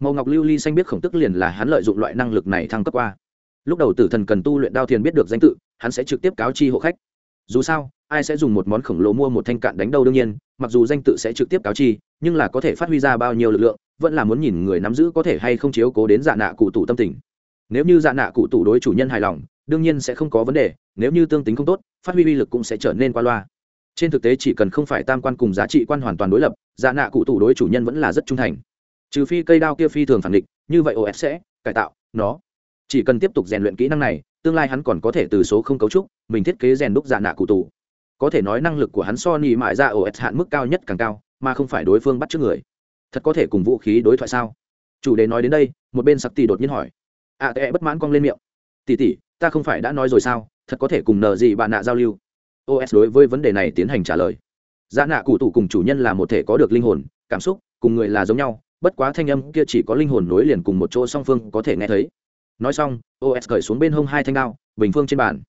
Màu ngọc lưu ly xanh biết khổng tức liền là hắn lợi dụng loại năng lực này thăng cấp qua. Lúc đầu tử thần cần tu luyện đao thiền biết được danh tự, hắn sẽ trực tiếp cáo chi hộ khách. Dù sao, ai sẽ dùng một món khổng lồ mua một thanh cạn đánh đâu đương nhiên, mặc dù danh tự sẽ trực tiếp cáo chi, nhưng là có thể phát huy ra bao nhiêu lực lượng, vẫn là muốn nhìn người nắm giữ có thể hay không chiếu cố đến dạ nạ cụ tù tâm tình nếu như dạ nạ cụ tủ đối chủ nhân hài lòng, đương nhiên sẽ không có vấn đề, nếu như tương tính không tốt, phát huy uy lực cũng sẽ trở nên qua loa. Trên thực tế chỉ cần không phải tam quan cùng giá trị quan hoàn toàn đối lập dạ nạ cụ tủ đối chủ nhân vẫn là rất trung thành. Trừ phi cây đao kia phi thường phản định như vậy os sẽ cải tạo nó. Chỉ cần tiếp tục rèn luyện kỹ năng này, tương lai hắn còn có thể từ số không cấu trúc, mình thiết kế rèn đúc dạ nạ cụ tủ. Có thể nói năng lực của hắn so nị mại ra os hạn mức cao nhất càng cao, mà không phải đối phương bắt trước người. Thật có thể cùng vũ khí đối thoại sao? Chủ đề nói đến đây, một bên sặc tỷ đột nhiên hỏi a à, tệ bất mãn cong lên miệng. Tỷ tỷ ta không phải đã nói rồi sao? Thật có thể cùng nờ gì bạn nạ giao lưu? Os đối với vấn đề này tiến hành trả lời. Dạ nạ cụ tủ cùng chủ nhân là một thể có được linh hồn cảm xúc cùng người là giống nhau bất quá thanh âm kia chỉ có linh hồn nối liền cùng một chỗ song phương có thể nghe thấy. Nói xong os cởi xuống bên hông hai thanh đao bình phương trên bàn.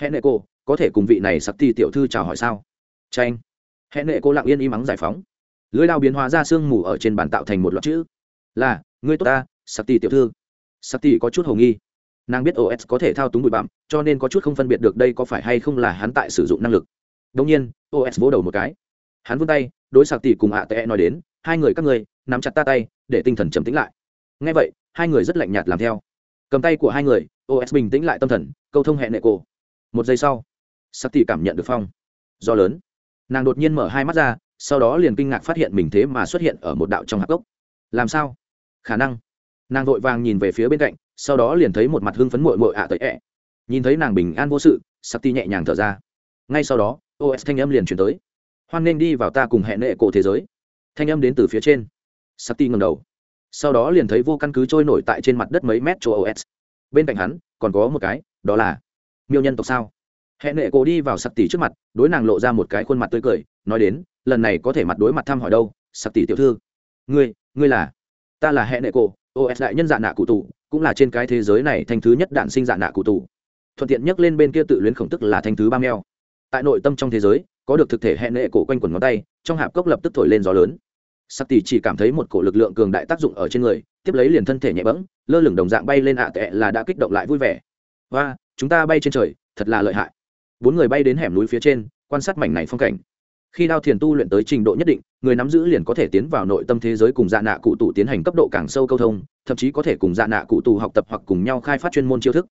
Hẹn nệ cô có thể cùng vị này sặc ti tiểu thư chào hỏi sao? Tranh hẹn nệ cô lặng yên im ắng giải phóng. Lưới đao biến hóa ra sương mù ở trên bàn tạo thành một loạt chữ. Là ngươi tốt ta sặc ti tiểu thư. Sakti có chút hồ nghi. Nàng biết os có thể thao túng bụi bặm, cho nên có chút không phân biệt được đây có phải hay không là hắn tại sử dụng năng lực. Đương nhiên os vỗ đầu một cái. Hắn vươn tay, đối Sakti tỷ cùng ạ tệ nói đến, hai người các ngươi, nắm chặt ta tay, để tinh thần trầm tĩnh lại. Nghe vậy, hai người rất lạnh nhạt làm theo. Cầm tay của hai người os bình tĩnh lại tâm thần, câu thông hẹn nệ cổ. Một giây sau Sakti tỷ cảm nhận được phong. Do lớn. Nàng đột nhiên mở hai mắt ra, sau đó liền kinh ngạc phát hiện mình thế mà xuất hiện ở một đạo trong hạp gốc. Làm sao? Khả năng nàng vội vàng nhìn về phía bên cạnh, sau đó liền thấy một mặt hưng phấn mội mội ạ tới ẹ. Nhìn thấy nàng bình an vô sự sắc ti nhẹ nhàng thở ra. Ngay sau đó os thanh âm liền chuyển tới. Hoan nên đi vào ta cùng hẹn nệ cổ thế giới. Thanh âm đến từ phía trên. Sắc ti ngầm đầu. Sau đó liền thấy vô căn cứ trôi nổi tại trên mặt đất mấy mét chỗ os bên cạnh hắn, còn có một cái, đó là miêu nhân tộc sao? Hẹn nệ cổ đi vào sắc tỷ trước mặt, đối nàng lộ ra một cái khuôn mặt tươi cười, nói đến, lần này có thể mặt đối mặt thăm hỏi đâu sắc tỷ tiểu thư. Ngươi ngươi là? Ta là hẹn nệ cổ os đại nhân dạ nạ cụ tù, cũng là trên cái thế giới này thanh thứ nhất đạn sinh dạ nạ cụ tù. Thuận tiện nhắc lên bên kia tự luyến khổng tức là thanh thứ ba meo tại nội tâm trong thế giới, có được thực thể hẹn nệ cổ quanh quần ngón tay, trong hạp cốc lập tức thổi lên gió lớn. Sắc tỷ chỉ cảm thấy một cổ lực lượng cường đại tác dụng ở trên người, tiếp lấy liền thân thể nhẹ bẫng, lơ lửng đồng dạng bay lên ạ à tệ là đã kích động lại vui vẻ. Và chúng ta bay trên trời, thật là lợi hại. Bốn người bay đến hẻm núi phía trên, quan sát mảnh này phong cảnh khi đao thiền tu luyện tới trình độ nhất định, người nắm giữ liền có thể tiến vào nội tâm thế giới cùng dạ nạ cụ tù tiến hành cấp độ càng sâu câu thông, thậm chí có thể cùng dạ nạ cụ tù học tập hoặc cùng nhau khai phát chuyên môn chiêu thức.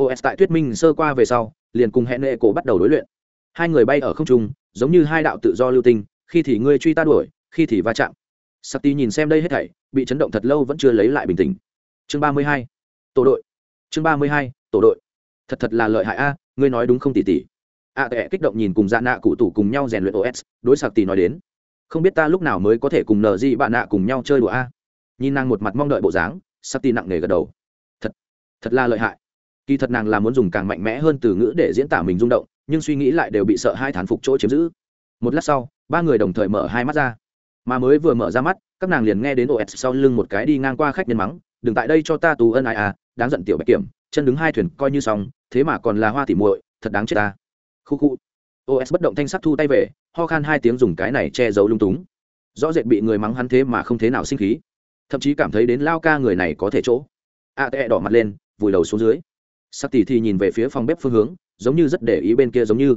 Os tại thuyết minh sơ qua về sau, liền cùng hẹn nệ cổ bắt đầu đối luyện. Hai người bay ở không trung, giống như hai đạo tự do lưu tinh, khi thì ngươi truy ta đuổi, khi thì va chạm. Sati nhìn xem đây hết thảy, bị chấn động thật lâu vẫn chưa lấy lại bình tĩnh. Chương ba mươi hai, tổ đội. Chương ba mươi hai, tổ đội. Thật thật là lợi hại a, ngươi nói đúng không tỷ tỷ? A tệ kích động nhìn cùng dạ nạ cụ tủ cùng nhau rèn luyện os đối sạc tỷ nói đến. Không biết ta lúc nào mới có thể cùng nờ gì bạn nạ cùng nhau chơi đùa a? Nhìn nàng một mặt mong đợi bộ dáng, sạc tỷ nặng nề gật đầu. Thật thật là lợi hại. Kỳ thật nàng là muốn dùng càng mạnh mẽ hơn từ ngữ để diễn tả mình rung động, nhưng suy nghĩ lại đều bị sợ hai thán phục chỗ chiếm giữ. Một lát sau, ba người đồng thời mở hai mắt ra. Mà mới vừa mở ra mắt, các nàng liền nghe đến os sau lưng một cái đi ngang qua khách nhân mắng, đừng tại đây cho ta tù ân ai à đáng giận tiểu bạch kiểm, chân đứng hai thuyền coi như xong, thế mà còn là hoa tỉ muội, thật đáng chết ta khu khu. Os bất động thanh sắc thu tay về, ho khan hai tiếng dùng cái này che giấu lung túng. Rõ rệt bị người mắng hắn thế mà không thế nào sinh khí. Thậm chí cảm thấy đến lao ca người này có thể chỗ. A tệ đỏ mặt lên, vùi đầu xuống dưới. Sắc tỷ thì nhìn về phía phòng bếp phương hướng, giống như rất để ý bên kia giống như.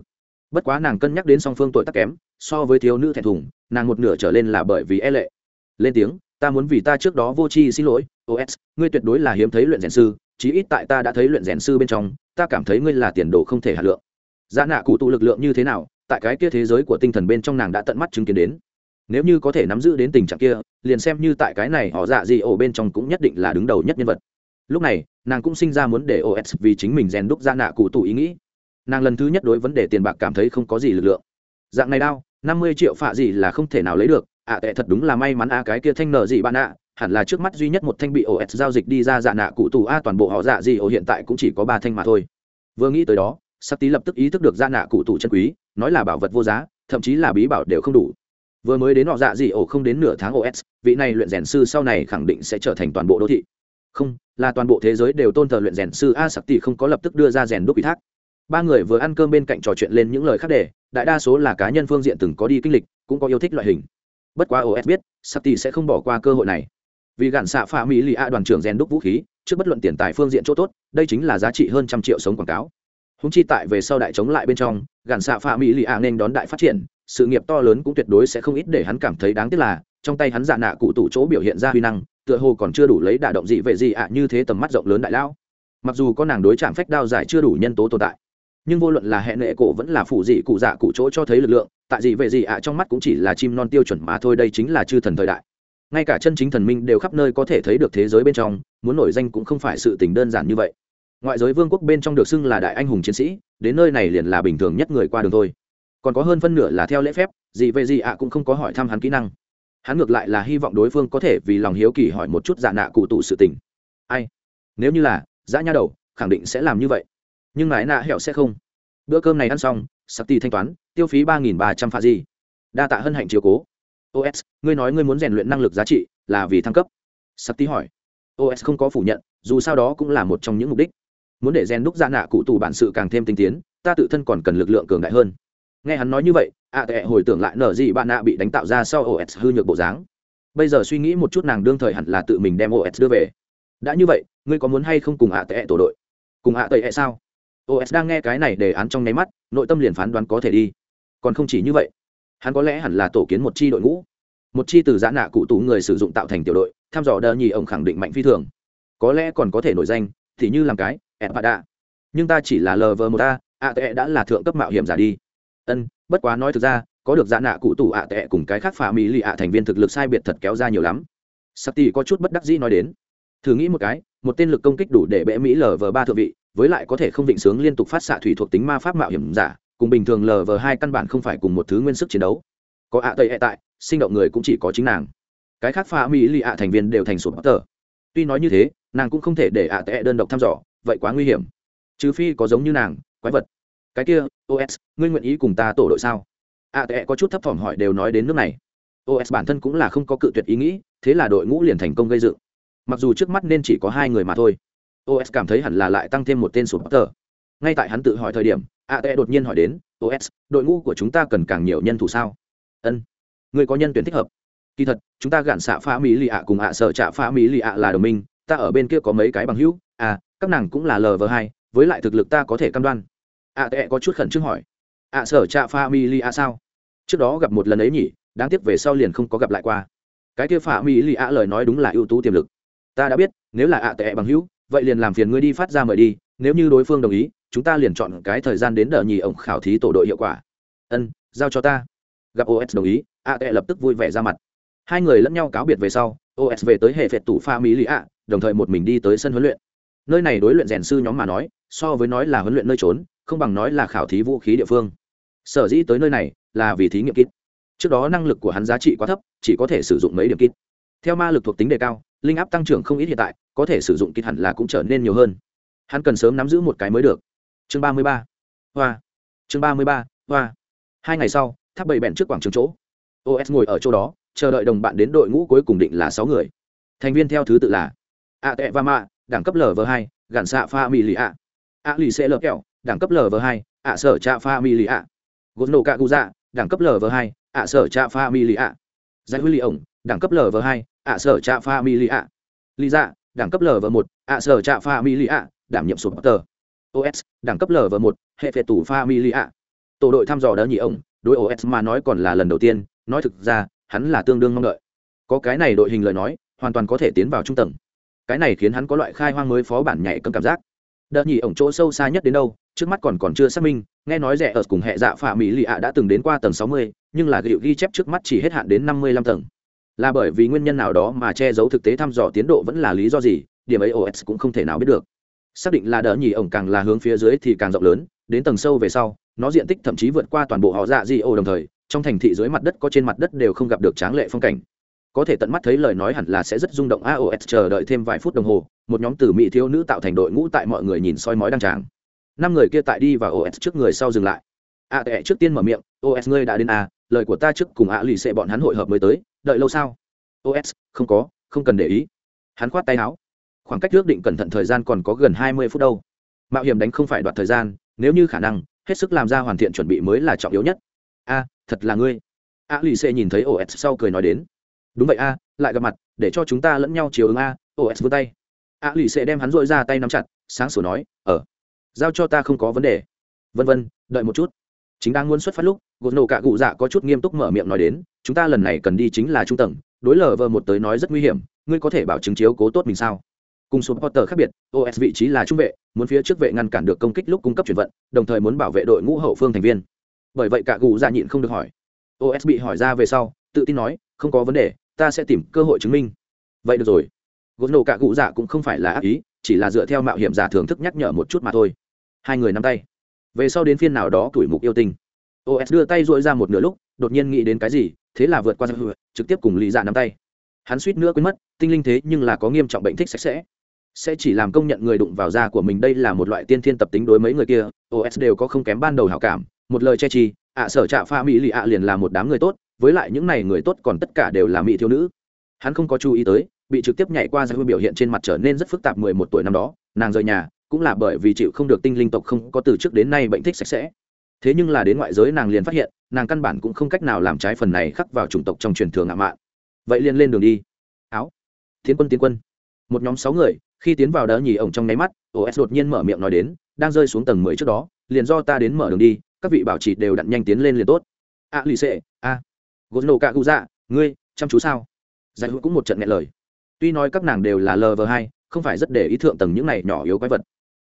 Bất quá nàng cân nhắc đến song phương tuổi tác kém, so với thiếu nữ thẹn thùng, nàng một nửa trở lên là bởi vì e lệ. Lên tiếng, ta muốn vì ta trước đó vô tri xin lỗi os ngươi tuyệt đối là hiếm thấy luyện rèn sư, chí ít tại ta đã thấy luyện rèn sư bên trong, ta cảm thấy ngươi là tiền đồ không thể hạt lượng dạ nạ cụ tụ lực lượng như thế nào tại cái kia thế giới của tinh thần bên trong nàng đã tận mắt chứng kiến đến. Nếu như có thể nắm giữ đến tình trạng kia liền xem như tại cái này họ dạ gì ổ bên trong cũng nhất định là đứng đầu nhất nhân vật. Lúc này nàng cũng sinh ra muốn để os vì chính mình rèn đúc ra nạ cụ tụ ý nghĩ. Nàng lần thứ nhất đối vấn đề tiền bạc cảm thấy không có gì lực lượng. Dạng này đau năm mươi triệu phạ gì là không thể nào lấy được ạ à, tệ thật đúng là may mắn a cái kia thanh nợ gì bạn ạ hẳn là trước mắt duy nhất một thanh bị os giao dịch đi ra dạ nạ cụ tù a toàn bộ họ dạ gì ổ hiện tại cũng chỉ có ba thanh mà thôi. Vừa nghĩ tới đó sắc tí lập tức ý thức được dạ nạ cụ tủ chân quý nói là bảo vật vô giá thậm chí là bí bảo đều không đủ. Vừa mới đến họ dạ gì ổ không đến nửa tháng os vị này luyện rèn sư sau này khẳng định sẽ trở thành toàn bộ đô thị. Không là toàn bộ thế giới đều tôn thờ luyện rèn sư a sặc tỷ không có lập tức đưa ra rèn đúc ủy thác. Ba người vừa ăn cơm bên cạnh trò chuyện lên những lời khác đề, đại đa số là cá nhân phương diện từng có đi kinh lịch cũng có yêu thích loại hình. Bất quá os biết sặc tỷ sẽ không bỏ qua cơ hội này. Vì gạn xạ phạm mỹ lì a đoàn trưởng rèn đúc vũ khí trước bất luận tiền tài phương diện chỗ tốt đây chính là giá trị hơn trăm triệu sống quảng cáo húng chi tại về sau đại chống lại bên trong gạn xạ pha mỹ lì à nên đón đại phát triển, sự nghiệp to lớn cũng tuyệt đối sẽ không ít để hắn cảm thấy đáng tiếc là, trong tay hắn giả nạ cụ tủ chỗ biểu hiện ra huy năng, tựa hồ còn chưa đủ lấy đả động dị về gì ạ như thế tầm mắt rộng lớn đại lão. Mặc dù có nàng đối chạm phách đao giải chưa đủ nhân tố tồn tại, nhưng vô luận là hệ nệ cổ vẫn là phủ dị cụ dạ cụ chỗ cho thấy lực lượng, tại gì về gì ạ trong mắt cũng chỉ là chim non tiêu chuẩn mà thôi, đây chính là chư thần thời đại. Ngay cả chân chính thần minh đều khắp nơi có thể thấy được thế giới bên trong, muốn nổi danh cũng không phải sự tình đơn giản như vậy ngoại giới vương quốc bên trong được xưng là đại anh hùng chiến sĩ, đến nơi này liền là bình thường nhất người qua đường thôi. Còn có hơn phân nửa là theo lễ phép, gì về gì ạ cũng không có hỏi thăm hắn kỹ năng. Hắn ngược lại là hy vọng đối phương có thể vì lòng hiếu kỳ hỏi một chút dạ nạ cụ tụ sự tình. Ai? Nếu như là, dã nha đầu, khẳng định sẽ làm như vậy. Nhưng ngài nạ hẹo sẽ không. Bữa cơm này ăn xong, sắp tì thanh toán, tiêu phí ba nghìn ba trăm pha di. Đa tạ hân hạnh chiếu cố. Os ngươi nói ngươi muốn rèn luyện năng lực giá trị là vì thăng cấp. Sắp ti hỏi. Os không có phủ nhận, dù sao đó cũng là một trong những mục đích muốn để rèn đúc ra nạ cụ tù bản sự càng thêm tinh tiến, ta tự thân còn cần lực lượng cường đại hơn. Nghe hắn nói như vậy, ạ à tệ hồi tưởng lại nở gì bạn nạ bị đánh tạo ra sau os hư nhược bộ dáng. Bây giờ suy nghĩ một chút nàng đương thời hẳn là tự mình đem os đưa về. Đã như vậy, ngươi có muốn hay không cùng ạ à tệ tổ đội? Cùng ạ tệ sao? Os đang nghe cái này đề án trong nháy mắt, nội tâm liền phán đoán có thể đi. Còn không chỉ như vậy, hắn có lẽ hẳn là tổ kiến một chi đội ngũ. Một chi từ giã nạ cụ tù người sử dụng tạo thành tiểu đội thăm dò đờ nhì ông khẳng định mạnh phi thường. Có lẽ còn có thể nổi danh, thì như làm cái ed bada nhưng ta chỉ là lv một a ạ tệ đã là thượng cấp mạo hiểm giả đi. Ân, bất quá nói thực ra, có được dạ nạ cụ tủ ạ tệ cùng cái khác phà mỹ lì ạ thành viên thực lực sai biệt thật kéo ra nhiều lắm. Sati có chút bất đắc dĩ nói đến. Thử nghĩ một cái, một tên lực công kích đủ để bẽ mỹ lờ vờ ba thượng vị, với lại có thể không định sướng liên tục phát xạ thủy thuộc tính ma pháp mạo hiểm giả, cùng bình thường lờ vờ hai căn bản không phải cùng một thứ nguyên sức chiến đấu. Có ạ tây tại, sinh động người cũng chỉ có chính nàng. Cái khác phá mỹ lì ạ thành viên đều thành sụp tờ. Tuy nói như thế, nàng cũng không thể để ạ tệ đơn độc thăm dò vậy quá nguy hiểm. Trừ phi có giống như nàng, quái vật. Cái kia os ngươi nguyện ý cùng ta tổ đội sao? A, tệ có chút thấp thỏm hỏi đều nói đến nước này. Os bản thân cũng là không có cự tuyệt ý nghĩ, thế là đội ngũ liền thành công gây dựng. Mặc dù trước mắt nên chỉ có hai người mà thôi. Os cảm thấy hẳn là lại tăng thêm một tên sụp tờ. Ngay tại hắn tự hỏi thời điểm, a, tệ đột nhiên hỏi đến os đội ngũ của chúng ta cần càng nhiều nhân thủ sao? Ân người có nhân tuyển thích hợp. Kỳ thật, chúng ta gạn xạ pha mỹ lì ạ cùng ạ sợ trạ pha mỹ lì ạ là đồng minh, ta ở bên kia có mấy cái bằng hữu. À các nàng cũng là lv hai, với lại thực lực ta có thể cam đoan. Ạ tệ có chút khẩn trương hỏi. Ạ sở trạ pha mi li a sao? Trước đó gặp một lần ấy nhỉ, đáng tiếc về sau liền không có gặp lại qua. Cái kia pha mi li a lời nói đúng là ưu tú tiềm lực. Ta đã biết, nếu là ạ tệ bằng hữu, vậy liền làm phiền ngươi đi phát ra mời đi, nếu như đối phương đồng ý, chúng ta liền chọn cái thời gian đến đờ nhì ổng khảo thí tổ đội hiệu quả. Ân, giao cho ta. Gặp os đồng ý ạ tệ lập tức vui vẻ ra mặt. Hai người lẫn nhau cáo biệt về sau os về tới hệ phệt tủ pha mỹ li ạ đồng thời một mình đi tới sân huấn luyện nơi này đối luyện rèn sư nhóm mà nói, so với nói là huấn luyện nơi trốn, không bằng nói là khảo thí vũ khí địa phương. Sở dĩ tới nơi này là vì thí nghiệm kít trước đó năng lực của hắn giá trị quá thấp, chỉ có thể sử dụng mấy điểm kít theo ma lực thuộc tính đề cao, linh áp tăng trưởng không ít hiện tại, có thể sử dụng kít hẳn là cũng trở nên nhiều hơn. Hắn cần sớm nắm giữ một cái mới được. Chương ba mươi ba, hoa. Chương ba mươi ba, hoa. Hai ngày sau, tháp bầy bẹn trước quảng trường chỗ. Os ngồi ở chỗ đó, chờ đợi đồng bạn đến đội ngũ cuối cùng định là sáu người. Thành viên theo thứ tự là a tệ và mạ đẳng cấp lv hai, gạn xạ pha mỹ lì ạ. A lì xê lờ kẹo, đẳng cấp lv hai, ạ sở trạ pha mi lì ạ. Gột nổ cạ gu dạ đẳng cấp lv hai, ạ sở trạ pha mi lì ạ. Dạ Giải huy lì ổng, đẳng cấp lv hai, ạ sở trạ pha mi lì ạ. Lì dạ đẳng cấp lv một, ạ sở trạ pha mi lì ạ, đảm nhiệm sụp tờ. Os đẳng cấp lv một, hệ phệ tủ pha mi lì ạ. Tổ đội thăm dò đỡ nhị ổng, đối os mà nói còn là lần đầu tiên, nói thực ra, hắn là tương đương mong đợi. Có cái này đội hình lời nói, hoàn toàn có thể tiến vào trung tầng cái này khiến hắn có loại khai hoang mới phó bản nhảy cấm cảm giác. Đợt nhì ổng chỗ sâu xa nhất đến đâu, trước mắt còn còn chưa xác minh, nghe nói rẻ ở cùng hệ dạ phạ mỹ lì ạ đã từng đến qua tầng sáu mươi, nhưng là gịu ghi chép trước mắt chỉ hết hạn đến năm mươi lăm tầng. Là bởi vì nguyên nhân nào đó mà che giấu thực tế thăm dò tiến độ vẫn là lý do gì, điểm ấy os cũng không thể nào biết được. Xác định là đỡ nhì ổng càng là hướng phía dưới thì càng rộng lớn, đến tầng sâu về sau, nó diện tích thậm chí vượt qua toàn bộ họ dạ di ô đồng thời, trong thành thị dưới mặt đất có trên mặt đất đều không gặp được tráng lệ phong cảnh có thể tận mắt thấy lời nói hẳn là sẽ rất rung động aos chờ đợi thêm vài phút đồng hồ, một nhóm từ mỹ thiếu nữ tạo thành đội ngũ tại mọi người nhìn soi mói đăng tràng. Năm người kia tại đi và os trước người sau dừng lại. A tệ trước tiên mở miệng os ngươi đã đến a lời của ta trước cùng a lì xệ bọn hắn hội hợp mới tới, đợi lâu sao? Os không có, không cần để ý. Hắn khoát tay áo. Khoảng cách ước định cẩn thận thời gian còn có gần hai mươi phút đâu. Mạo hiểm đánh không phải đoạt thời gian, nếu như khả năng, hết sức làm ra hoàn thiện chuẩn bị mới là trọng yếu nhất. A, thật là ngươi. A lì xệ nhìn thấy os sau cười nói đến đúng vậy a, lại gặp mặt, để cho chúng ta lẫn nhau chiều ứng a os vươn tay. A lì sẽ đem hắn dội ra tay nắm chặt, sáng sủa nói ở giao cho ta không có vấn đề. Vân vân, đợi một chút. Chính đang muốn xuất phát lúc, gột nổ cả cụ dạ có chút nghiêm túc mở miệng nói đến, chúng ta lần này cần đi chính là trung tầng, đối lờ vờ một tới nói rất nguy hiểm, ngươi có thể bảo chứng chiếu cố tốt mình sao? Cùng số potter khác biệt os vị trí là trung vệ, muốn phía trước vệ ngăn cản được công kích lúc cung cấp chuyển vận, đồng thời muốn bảo vệ đội ngũ hậu phương thành viên. Bởi vậy cả cụ dạ nhịn không được hỏi. Os bị hỏi ra về sau, tự tin nói, không có vấn đề ta sẽ tìm cơ hội chứng minh. Vậy được rồi. Gột nổ cả cụ dạ cũng không phải là ác ý, chỉ là dựa theo mạo hiểm giả thưởng thức nhắc nhở một chút mà thôi. Hai người nắm tay. Về sau đến phiên nào đó tuổi mục yêu tinh. Os đưa tay dội ra một nửa lúc, đột nhiên nghĩ đến cái gì, thế là vượt qua giặc hựa, trực tiếp cùng lì dạ nắm tay. Hắn suýt nữa quên mất, tinh linh thế nhưng là có nghiêm trọng bệnh thích sạch sẽ. Sẽ chỉ làm công nhận người đụng vào da của mình đây là một loại tiên thiên tập tính đối mấy người kia os đều có không kém ban đầu hảo cảm, một lời che chi, ạ sở trạ pha mỹ lì ạ liền là một đám người tốt với lại những này người tốt còn tất cả đều là mỹ thiếu nữ. Hắn không có chú ý tới, bị trực tiếp nhảy qua ra biểu hiện trên mặt trở nên rất phức tạp mười một tuổi năm đó, nàng rời nhà, cũng là bởi vì chịu không được tinh linh tộc không có từ trước đến nay bệnh thích sạch sẽ. Thế nhưng là đến ngoại giới nàng liền phát hiện, nàng căn bản cũng không cách nào làm trái phần này khắc vào chủng tộc trong truyền thường ngạo mạn. Vậy liền lên đường đi. Áo. Tiến quân tiến quân. Một nhóm sáu người, khi tiến vào đỡ nhì ổng trong nháy mắt os đột nhiên mở miệng nói đến, đang rơi xuống tầng mười trước đó, liền do ta đến mở đường đi, các vị bảo trì đều đặn nhanh tiến lên liền tốt. A, lì xệ a gột nổ cạ cụ dạ ngươi, chăm chú sao? Giải hữu cũng một trận nghe lời. Tuy nói các nàng đều là lv hai, không phải rất để ý thượng tầng những này nhỏ yếu quái vật.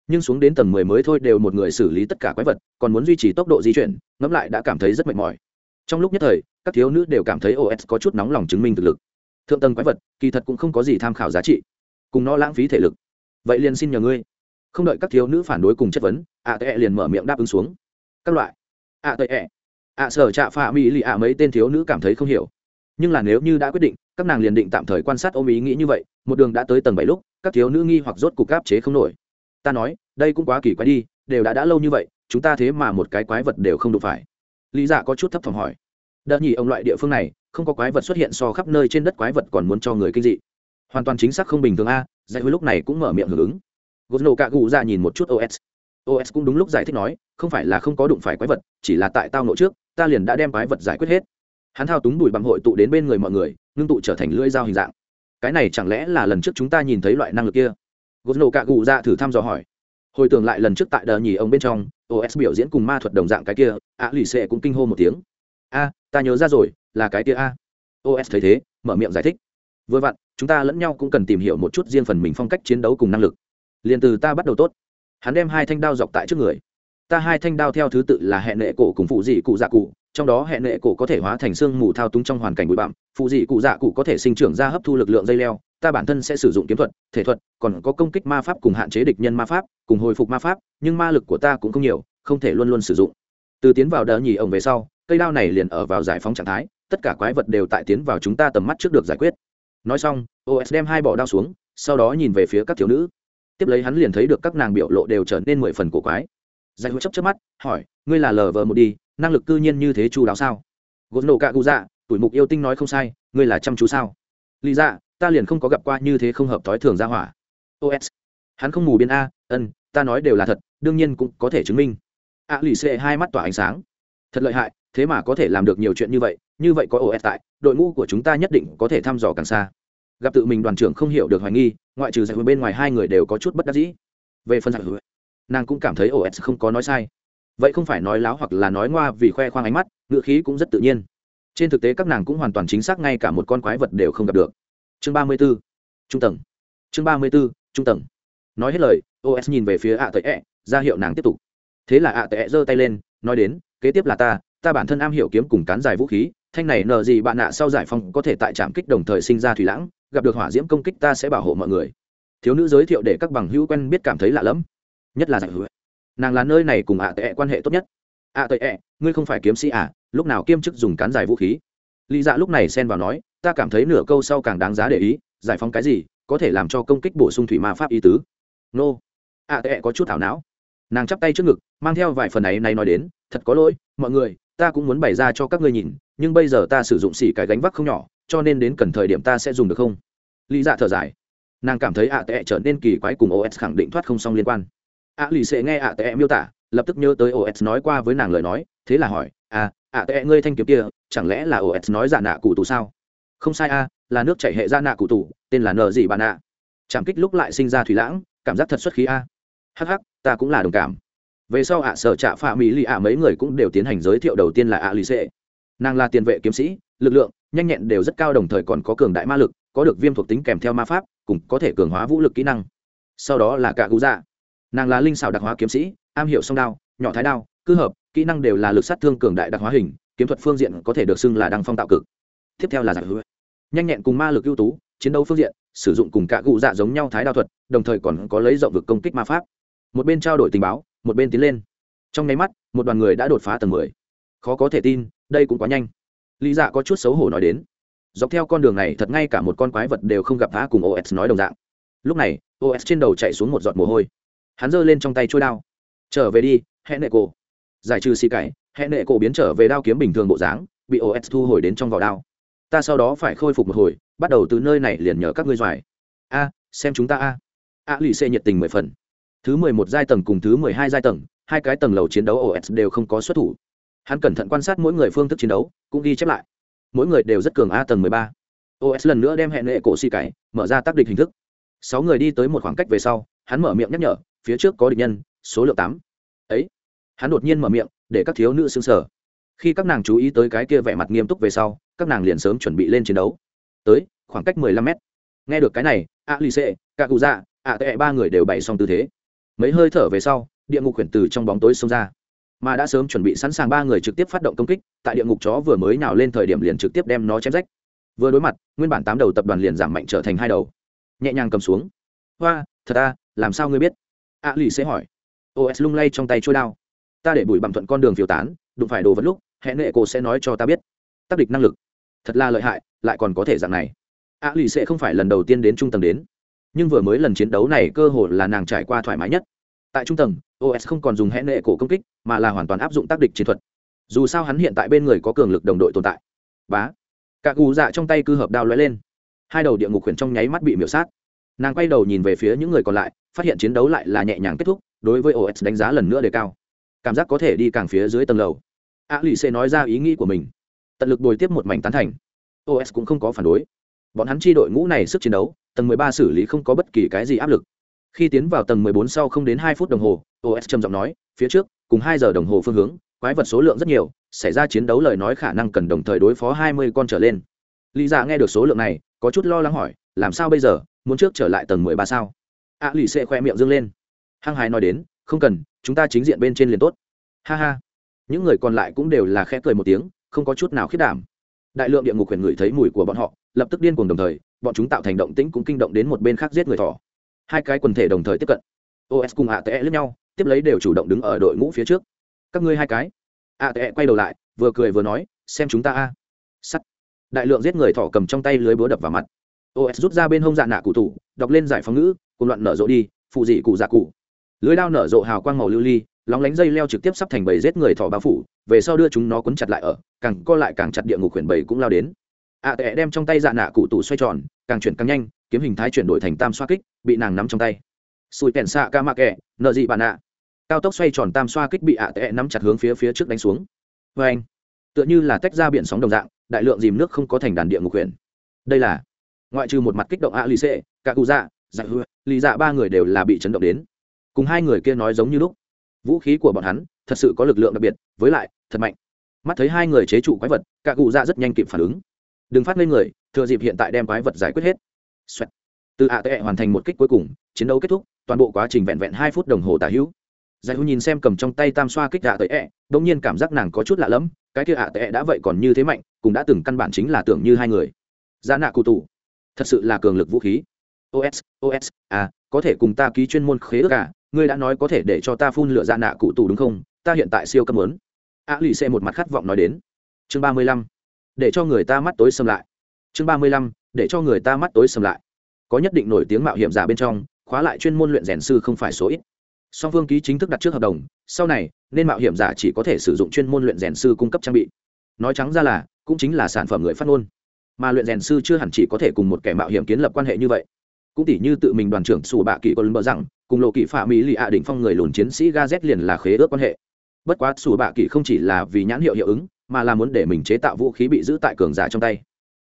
Nhưng xuống đến tầng mười mới thôi đều một người xử lý tất cả quái vật, còn muốn duy trì tốc độ di chuyển, ngẫm lại đã cảm thấy rất mệt mỏi. Trong lúc nhất thời, các thiếu nữ đều cảm thấy os có chút nóng lòng chứng minh thực lực. Thượng tầng quái vật, kỳ thật cũng không có gì tham khảo giá trị. Cùng nó lãng phí thể lực. Vậy liền xin nhờ ngươi. Không đợi các thiếu nữ phản đối cùng chất vấn ạ tệ liền mở miệng đáp ứng xuống. Các loại. Ạ tệ ạ sở trạ phạ mỹ lì ạ mấy tên thiếu nữ cảm thấy không hiểu. Nhưng là nếu như đã quyết định, các nàng liền định tạm thời quan sát ôm ý nghĩ như vậy, một đường đã tới tầng bảy lúc, các thiếu nữ nghi hoặc rốt cục áp chế không nổi. Ta nói, đây cũng quá kỳ quái đi, đều đã đã lâu như vậy, chúng ta thế mà một cái quái vật đều không đụng phải. Lý dạ có chút thấp thỏm hỏi. Đợt nhỉ ông loại địa phương này, không có quái vật xuất hiện so khắp nơi trên đất quái vật còn muốn cho người kinh dị. Hoàn toàn chính xác không bình thường a dạy hồi lúc này cũng mở miệng hưởng ứng. Gosno cạ gù ra nhìn một chút os os cũng đúng lúc giải thích nói, không phải là không có đụng phải quái vật, chỉ là tại tao nộ trước ta liền đã đem quái vật giải quyết hết. Hắn thao túng đùi bằng hội tụ đến bên người mọi người, ngưng tụ trở thành lưỡi dao hình dạng. Cái này chẳng lẽ là lần trước chúng ta nhìn thấy loại năng lực kia? Gosno cạ gù ra thử thăm dò hỏi. Hồi tưởng lại lần trước tại đờ nhì ông bên trong os biểu diễn cùng ma thuật đồng dạng cái kia, ạ lì xệ cũng kinh hô một tiếng. A, ta nhớ ra rồi, là cái kia a. Os thấy thế, mở miệng giải thích. Vừa vặn, chúng ta lẫn nhau cũng cần tìm hiểu một chút riêng phần mình phong cách chiến đấu cùng năng lực. Liền từ ta bắt đầu tốt. Hắn đem hai thanh đao dọc tại trước người ta hai thanh đao theo thứ tự là hệ nệ cổ cùng phụ dị cụ dạ cụ, trong đó hệ nệ cổ có thể hóa thành xương mù thao túng trong hoàn cảnh bụi bặm, phụ dị cụ dạ cụ có thể sinh trưởng ra hấp thu lực lượng dây leo, ta bản thân sẽ sử dụng kiếm thuật, thể thuật, còn có công kích ma pháp cùng hạn chế địch nhân ma pháp, cùng hồi phục ma pháp, nhưng ma lực của ta cũng không nhiều, không thể luôn luôn sử dụng. Từ tiến vào đỡ nhì ổng về sau, cây đao này liền ở vào giải phóng trạng thái, tất cả quái vật đều tại tiến vào chúng ta tầm mắt trước được giải quyết. Nói xong os đem hai bỏ đao xuống, sau đó nhìn về phía các thiếu nữ. Tiếp lấy hắn liền thấy được các nàng biểu lộ đều trở nên mười phần cổ quái giải hữu chấp chấp mắt, hỏi, ngươi là lờ vờ một đi, năng lực cư nhiên như thế chú đáo sao? Gột nổ cạ cụ dạ tuổi mục yêu tinh nói không sai, ngươi là chăm chú sao? Lý dạ ta liền không có gặp qua như thế không hợp thói thường ra hỏa. Os hắn không mù biên a, ân, ta nói đều là thật, đương nhiên cũng có thể chứng minh. A lì xệ hai mắt tỏa ánh sáng. Thật lợi hại, thế mà có thể làm được nhiều chuyện như vậy như vậy có os tại, đội ngũ của chúng ta nhất định có thể thăm dò càng xa. Gặp tự mình đoàn trưởng không hiểu được hoài nghi, ngoại trừ giải hứa bên ngoài hai người đều có chút bất đắc dĩ. Về phần giải hứa nàng cũng cảm thấy os không có nói sai. Vậy không phải nói láo hoặc là nói ngoa vì khoe khoang ánh mắt ngựa khí cũng rất tự nhiên. Trên thực tế các nàng cũng hoàn toàn chính xác ngay cả một con quái vật đều không gặp được. Chương ba mươi b ố trung tầng. Chương ba mươi b ố trung tầng. Nói hết lời os nhìn về phía ạ tệ ẹ, ra hiệu nàng tiếp tục. Thế là ạ tệ giơ tay lên, nói đến, kế tiếp là ta ta bản thân am hiểu kiếm cùng cán dài vũ khí, thanh này nờ gì bạn nạ sau giải phong có thể tại trạm kích đồng thời sinh ra thủy lãng, gặp được hỏa diễm công kích ta sẽ bảo hộ mọi người. Thiếu nữ giới thiệu để các bằng hữu quen biết cảm thấy lạ lẫm nhất là giải hữu nàng là nơi này cùng ạ tệ quan hệ tốt nhất. Ạ tệ, ẹ, ngươi không phải kiếm sĩ à? Lúc nào kiêm chức dùng cán dài vũ khí? Lý dạ lúc này xen vào nói, ta cảm thấy nửa câu sau càng đáng giá để ý, giải phóng cái gì, có thể làm cho công kích bổ sung thủy ma pháp ý tứ. Nô. Ạ tệ có chút thảo não. Nàng chắp tay trước ngực, mang theo vài phần ấy này nói đến, thật có lỗi, mọi người, ta cũng muốn bày ra cho các ngươi nhìn, nhưng bây giờ ta sử dụng xỉ cái gánh vác không nhỏ, cho nên đến cần thời điểm ta sẽ dùng được không? Lý dạ thở dài. Nàng cảm thấy ạ tệ trở nên kỳ quái cùng os khẳng định thoát không xong liên quan ạ lì xệ nghe ạ tệ miêu tả, lập tức nhớ tới os nói qua với nàng lời nói, thế là hỏi à ạ tệ ngươi thanh kiếm kia, chẳng lẽ là os nói giả nạ cụ tù sao? Không sai a, là nước chảy hệ ra nạ cụ tù, tên là nờ gì bà nạ chạm kích lúc lại sinh ra thủy lãng, cảm giác thật xuất khí a. Hh ta cũng là đồng cảm. Về sau ạ sở trạ phạm mỹ lì ạ mấy người cũng đều tiến hành giới thiệu đầu tiên là ạ lì xệ. Nàng là tiền vệ kiếm sĩ, lực lượng, nhanh nhẹn đều rất cao đồng thời còn có cường đại ma lực, có được viêm thuộc tính kèm theo ma pháp, cùng có thể cường hóa vũ lực kỹ năng. Sau đó là cả cú dạ nàng là linh xào đặc hóa kiếm sĩ, am hiểu song đao, nhỏ thái đao, cư hợp, kỹ năng đều là lực sát thương cường đại đặc hóa hình, kiếm thuật phương diện có thể được xưng là đăng phong tạo cực. Tiếp theo là giải hứa. Nhanh nhẹn cùng ma lực ưu tú, chiến đấu phương diện, sử dụng cùng cả cụ dạ giống nhau thái đao thuật, đồng thời còn có lấy rộng vực công kích ma pháp. Một bên trao đổi tình báo, một bên tiến lên. Trong nháy mắt, một đoàn người đã đột phá tầng mười. Khó có thể tin, đây cũng quá nhanh. Lý dạ có chút xấu hổ nói đến. Dọc theo con đường này, thật ngay cả một con quái vật đều không gặp phá cùng os nói đồng dạng. Lúc này os trên đầu chạy xuống một giọt mồ hôi hắn giơ lên trong tay trôi đao. Trở về đi hẹn nệ cổ. Giải trừ xì cải hẹn nệ cổ biến trở về đao kiếm bình thường bộ dáng, bị os thu hồi đến trong vỏ đao. Ta sau đó phải khôi phục một hồi, bắt đầu từ nơi này liền nhờ các ngươi doài. A, xem chúng ta a. A lì xê nhiệt tình mười phần. Thứ mười một giai tầng cùng thứ mười hai giai tầng, hai cái tầng lầu chiến đấu os đều không có xuất thủ. Hắn cẩn thận quan sát mỗi người phương thức chiến đấu, cũng ghi chép lại. Mỗi người đều rất cường a tầng mười ba. Os lần nữa đem hẹn nệ cổ xì cải, mở ra tác địch hình thức. Sáu người đi tới một khoảng cách về sau, hắn mở miệng nhắc nhở phía trước có địch nhân, số lượng tám. Ấy, hắn đột nhiên mở miệng, để các thiếu nữ xứng sở khi các nàng chú ý tới cái kia vẻ mặt nghiêm túc về sau, các nàng liền sớm chuẩn bị lên chiến đấu. Tới, khoảng cách mười lăm mét. Nghe được cái này a lì xệ cả cụ dạ a tệ ba người đều bày xong tư thế. Mấy hơi thở về sau, địa ngục khuyển từ trong bóng tối xông ra. Mà đã sớm chuẩn bị sẵn sàng ba người trực tiếp phát động công kích, tại địa ngục chó vừa mới nào lên thời điểm liền trực tiếp đem nó chém rách. Vừa đối mặt, nguyên bản tám đầu tập đoàn liền giảm mạnh trở thành hai đầu. Nhẹ nhàng cầm xuống. Hoa, thật à làm sao ngươi biết? A lì sẽ hỏi. Os lung lay trong tay trôi đao. Ta để bụi bằng thuận con đường phiêu tán, đụng phải đồ vật lúc, hẹn nệ cô sẽ nói cho ta biết. Tác địch năng lực. Thật là lợi hại, lại còn có thể dạng này. A lì sẽ không phải lần đầu tiên đến trung tầng đến. Nhưng vừa mới lần chiến đấu này cơ hội là nàng trải qua thoải mái nhất. Tại trung tầng os không còn dùng hẹn nệ cổ công kích, mà là hoàn toàn áp dụng tác địch chiến thuật. Dù sao hắn hiện tại bên người có cường lực đồng đội tồn tại. Bá. Cả gù dạ trong tay cư hợp đao lóe lên. Hai đầu địa ngục khuyển trong nháy mắt bị miểu sát nàng quay đầu nhìn về phía những người còn lại, phát hiện chiến đấu lại là nhẹ nhàng kết thúc, đối với os đánh giá lần nữa đề cao. Cảm giác có thể đi càng phía dưới tầng lầu. A lì xê nói ra ý nghĩ của mình. Tận lực bồi tiếp một mảnh tán thành. Os cũng không có phản đối. Bọn hắn chi đội ngũ này sức chiến đấu, tầng mười ba xử lý không có bất kỳ cái gì áp lực. Khi tiến vào tầng mười bốn sau không đến hai phút đồng hồ os trầm giọng nói, phía trước, cùng hai giờ đồng hồ phương hướng, quái vật số lượng rất nhiều, xảy ra chiến đấu lời nói khả năng cần đồng thời đối phó hai mươi con trở lên. Lý dạ nghe được số lượng này có chút lo lắng hỏi làm sao bây giờ? Muốn trước trở lại tầng mười ba sao? A à, lì sẽ khoe miệng dâng lên. Hăng hái nói đến không cần chúng ta chính diện bên trên liền tốt. Ha ha. Những người còn lại cũng đều là khẽ cười một tiếng không có chút nào khiết đảm. Đại lượng địa ngục huyền ngửi thấy mùi của bọn họ lập tức điên cuồng đồng thời bọn chúng tạo thành động tĩnh cũng kinh động đến một bên khác giết người thỏ. Hai cái quần thể đồng thời tiếp cận. Os cùng ạ tệ lẫn nhau tiếp lấy đều chủ động đứng ở đội ngũ phía trước. Các ngươi hai cái. Ạ tệ quay đầu lại vừa cười vừa nói xem chúng ta a. Sắt đại lượng giết người thỏ cầm trong tay lưới búa đập vào mặt. Os rút ra bên hông dạ nạ cụ thủ, đọc lên giải phóng ngữ cùng loạn nở rộ đi phụ dị cụ dạ cụ. Lưới đao nở rộ hào quang màu lưu ly lóng lánh dây leo trực tiếp sắp thành bầy giết người thỏ bao phủ về sau đưa chúng nó quấn chặt lại ở càng co lại càng chặt địa ngục khuyển bầy cũng lao đến. Ạ tệ đem trong tay dạ nạ cụ tủ xoay tròn càng chuyển càng nhanh kiếm hình thái chuyển đổi thành tam xoa kích bị nàng nắm trong tay. Sùi kèn xạ ca mạ kẹ nợ dị bạn ạ cao tốc xoay tròn tam xoa kích bị ạ tệ nắm chặt hướng phía phía trước đánh xuống. Vê anh tựa như là tách ra biển sóng đồng dạng đại lượng dìm nước không có thành đàn địa ngục quyền. đây là, ngoại trừ một mặt kích động ạ lì xệ, cả cụ dạ dạ hư lì dạ ba người đều là bị chấn động đến. Cùng hai người kia nói giống như lúc. Vũ khí của bọn hắn thật sự có lực lượng đặc biệt, với lại, thật mạnh. Mắt thấy hai người chế trụ quái vật, cả cụ dạ rất nhanh kịp phản ứng. Đừng phát lên người, thừa dịp hiện tại đem quái vật giải quyết hết. Xoẹt. từ ạ tệ hoàn thành một kích cuối cùng, chiến đấu kết thúc, toàn bộ quá trình vẹn vẹn hai phút đồng hồ tả hữu. Dạ giải hữu nhìn xem cầm trong tay tam xoa kích ạ tệ ẹ đông nhiên cảm giác nàng có chút lạ lẫm cái kia ạ tệ đã vậy còn như thế mạnh, cũng đã từng căn bản chính là tưởng như hai người. Giá nạ cụ tù. Thật sự là cường lực vũ khí. Os os à có thể cùng ta ký chuyên môn khế ước à ngươi đã nói có thể để cho ta phun lửa dạ nạ cụ tù đúng không? Ta hiện tại siêu cấm lớn a lì xê một mặt khát vọng nói đến. Chương ba mươi lăm, để cho người ta mắt tối xâm lại. Chương ba mươi lăm, để cho người ta mắt tối xâm lại. Có nhất định nổi tiếng mạo hiểm giả bên trong, khóa lại chuyên môn luyện rèn sư không phải số ít. Song phương ký chính thức đặt trước hợp đồng, sau này nên mạo hiểm giả chỉ có thể sử dụng chuyên môn luyện rèn sư cung cấp trang bị. Nói trắng ra là, cũng chính là sản phẩm người phát ngôn. Mà luyện rèn sư chưa hẳn chỉ có thể cùng một kẻ mạo hiểm kiến lập quan hệ như vậy. Cũng tỉ như tự mình đoàn trưởng sủ bạ kỳ còn bờ rằng cùng lộ kỳ phạm mỹ lì ạ đỉnh phong người lùn chiến sĩ ga z liền là khế ước quan hệ. Bất quá sủ bạ kỳ không chỉ là vì nhãn hiệu hiệu ứng, mà là muốn để mình chế tạo vũ khí bị giữ tại cường giả trong tay.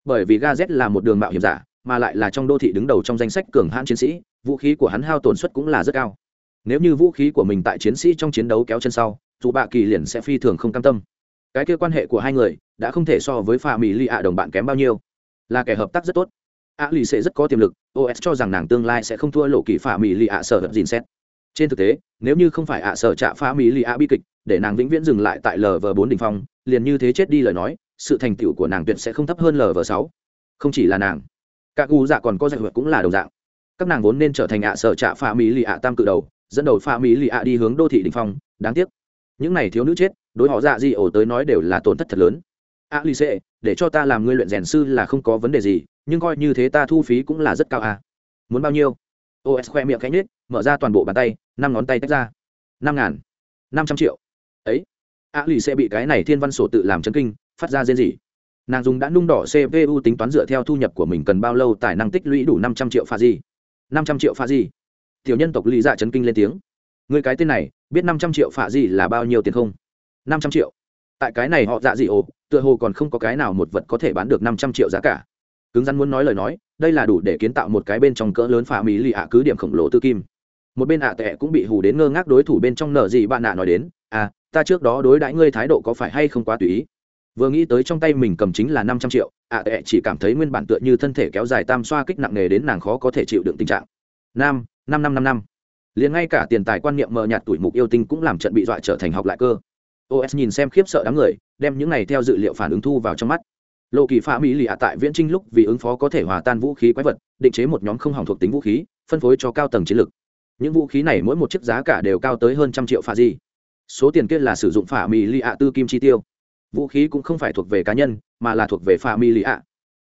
Bởi vì ga z là một đường mạo hiểm giả, mà lại là trong đô thị đứng đầu trong danh sách cường hãn chiến sĩ, vũ khí của hắn hao tổn suất cũng là rất cao nếu như vũ khí của mình tại chiến sĩ trong chiến đấu kéo chân sau, dù bạ kỳ liền sẽ phi thường không cam tâm. Cái kia quan hệ của hai người đã không thể so với pha mỹ lì ạ đồng bạn kém bao nhiêu. Là kẻ hợp tác rất tốt. A lì sẽ rất có tiềm lực os cho rằng nàng tương lai sẽ không thua lộ kỳ pha mỹ lì ạ sở hợp dìn xét. Trên thực tế, nếu như không phải ạ sở trạ pha mỹ lì ạ bi kịch, để nàng vĩnh viễn dừng lại tại lv bốn đ ỉ n h phong, liền như thế chết đi lời nói, sự thành tựu của nàng tuyệt sẽ không thấp hơn lv sáu. Không chỉ là nàng, các gu dạ còn có giải huyệt cũng là đồng dạng. Các nàng vốn nên trở thành ạ sở trạ pha mỹ lì ạ tam cự đầu dẫn đầu pha mỹ lì ạ đi hướng đô thị đình phong, đáng tiếc. Những này thiếu nữ chết, đối họ dạ di ổ tới nói đều là tổn thất thật lớn. A lì xệ để cho ta làm ngươi luyện rèn sư là không có vấn đề gì, nhưng coi như thế ta thu phí cũng là rất cao à. muốn bao nhiêu? Os khoe miệng cánh nết mở ra toàn bộ bàn tay, năm ngón tay tách ra. Năm ngàn. Năm trăm triệu. Ấy. A lì sẽ bị cái này thiên văn sổ tự làm chấn kinh, phát ra rên gì nàng dùng đã nung đỏ cpu tính toán dựa theo thu nhập của mình cần bao lâu, tài năng tích lũy đủ năm trăm triệu pha gì năm trăm triệu pha gì tiểu nhân tộc lý dạ chấn kinh lên tiếng. Người cái tên này, biết năm trăm triệu phạ gì là bao nhiêu tiền không? năm trăm triệu. Tại cái này họ dạ gì ồ, tựa hồ còn không có cái nào một vật có thể bán được năm trăm triệu giá cả. Cứng rắn muốn nói lời nói, đây là đủ để kiến tạo một cái bên trong cỡ lớn phạ mỹ lì ạ cứ điểm khổng lồ tư kim. Một bên ạ à tệ cũng bị hù đến ngơ ngác đối thủ bên trong nợ gì bạn nạ nói đến à ta trước đó đối đãi ngươi thái độ có phải hay không quá tùy ý? Vừa nghĩ tới trong tay mình cầm chính là năm trăm triệu, ạ tệ chỉ cảm thấy nguyên bản tựa như thân thể kéo dài tam xoa kích nặng nề đến nàng khó có thể chịu đựng tình trạng. Nam năm năm năm năm. Liền ngay cả tiền tài quan niệm mờ nhạt tuổi mục yêu tinh cũng làm trận bị dọa trở thành học lại cơ. Os nhìn xem khiếp sợ đám người, đem những này theo dự liệu phản ứng thu vào trong mắt. Lộ kỳ phá mỹ lì ạ tại viễn trinh lúc vì ứng phó có thể hòa tan vũ khí quái vật, định chế một nhóm không hỏng thuộc tính vũ khí, phân phối cho cao tầng chiến lược. Những vũ khí này mỗi một chiếc giá cả đều cao tới hơn trăm triệu pha di. Số tiền kia là sử dụng phả mỹ lì ạ tư kim chi tiêu. Vũ khí cũng không phải thuộc về cá nhân, mà là thuộc về phả mỹ lì ạ.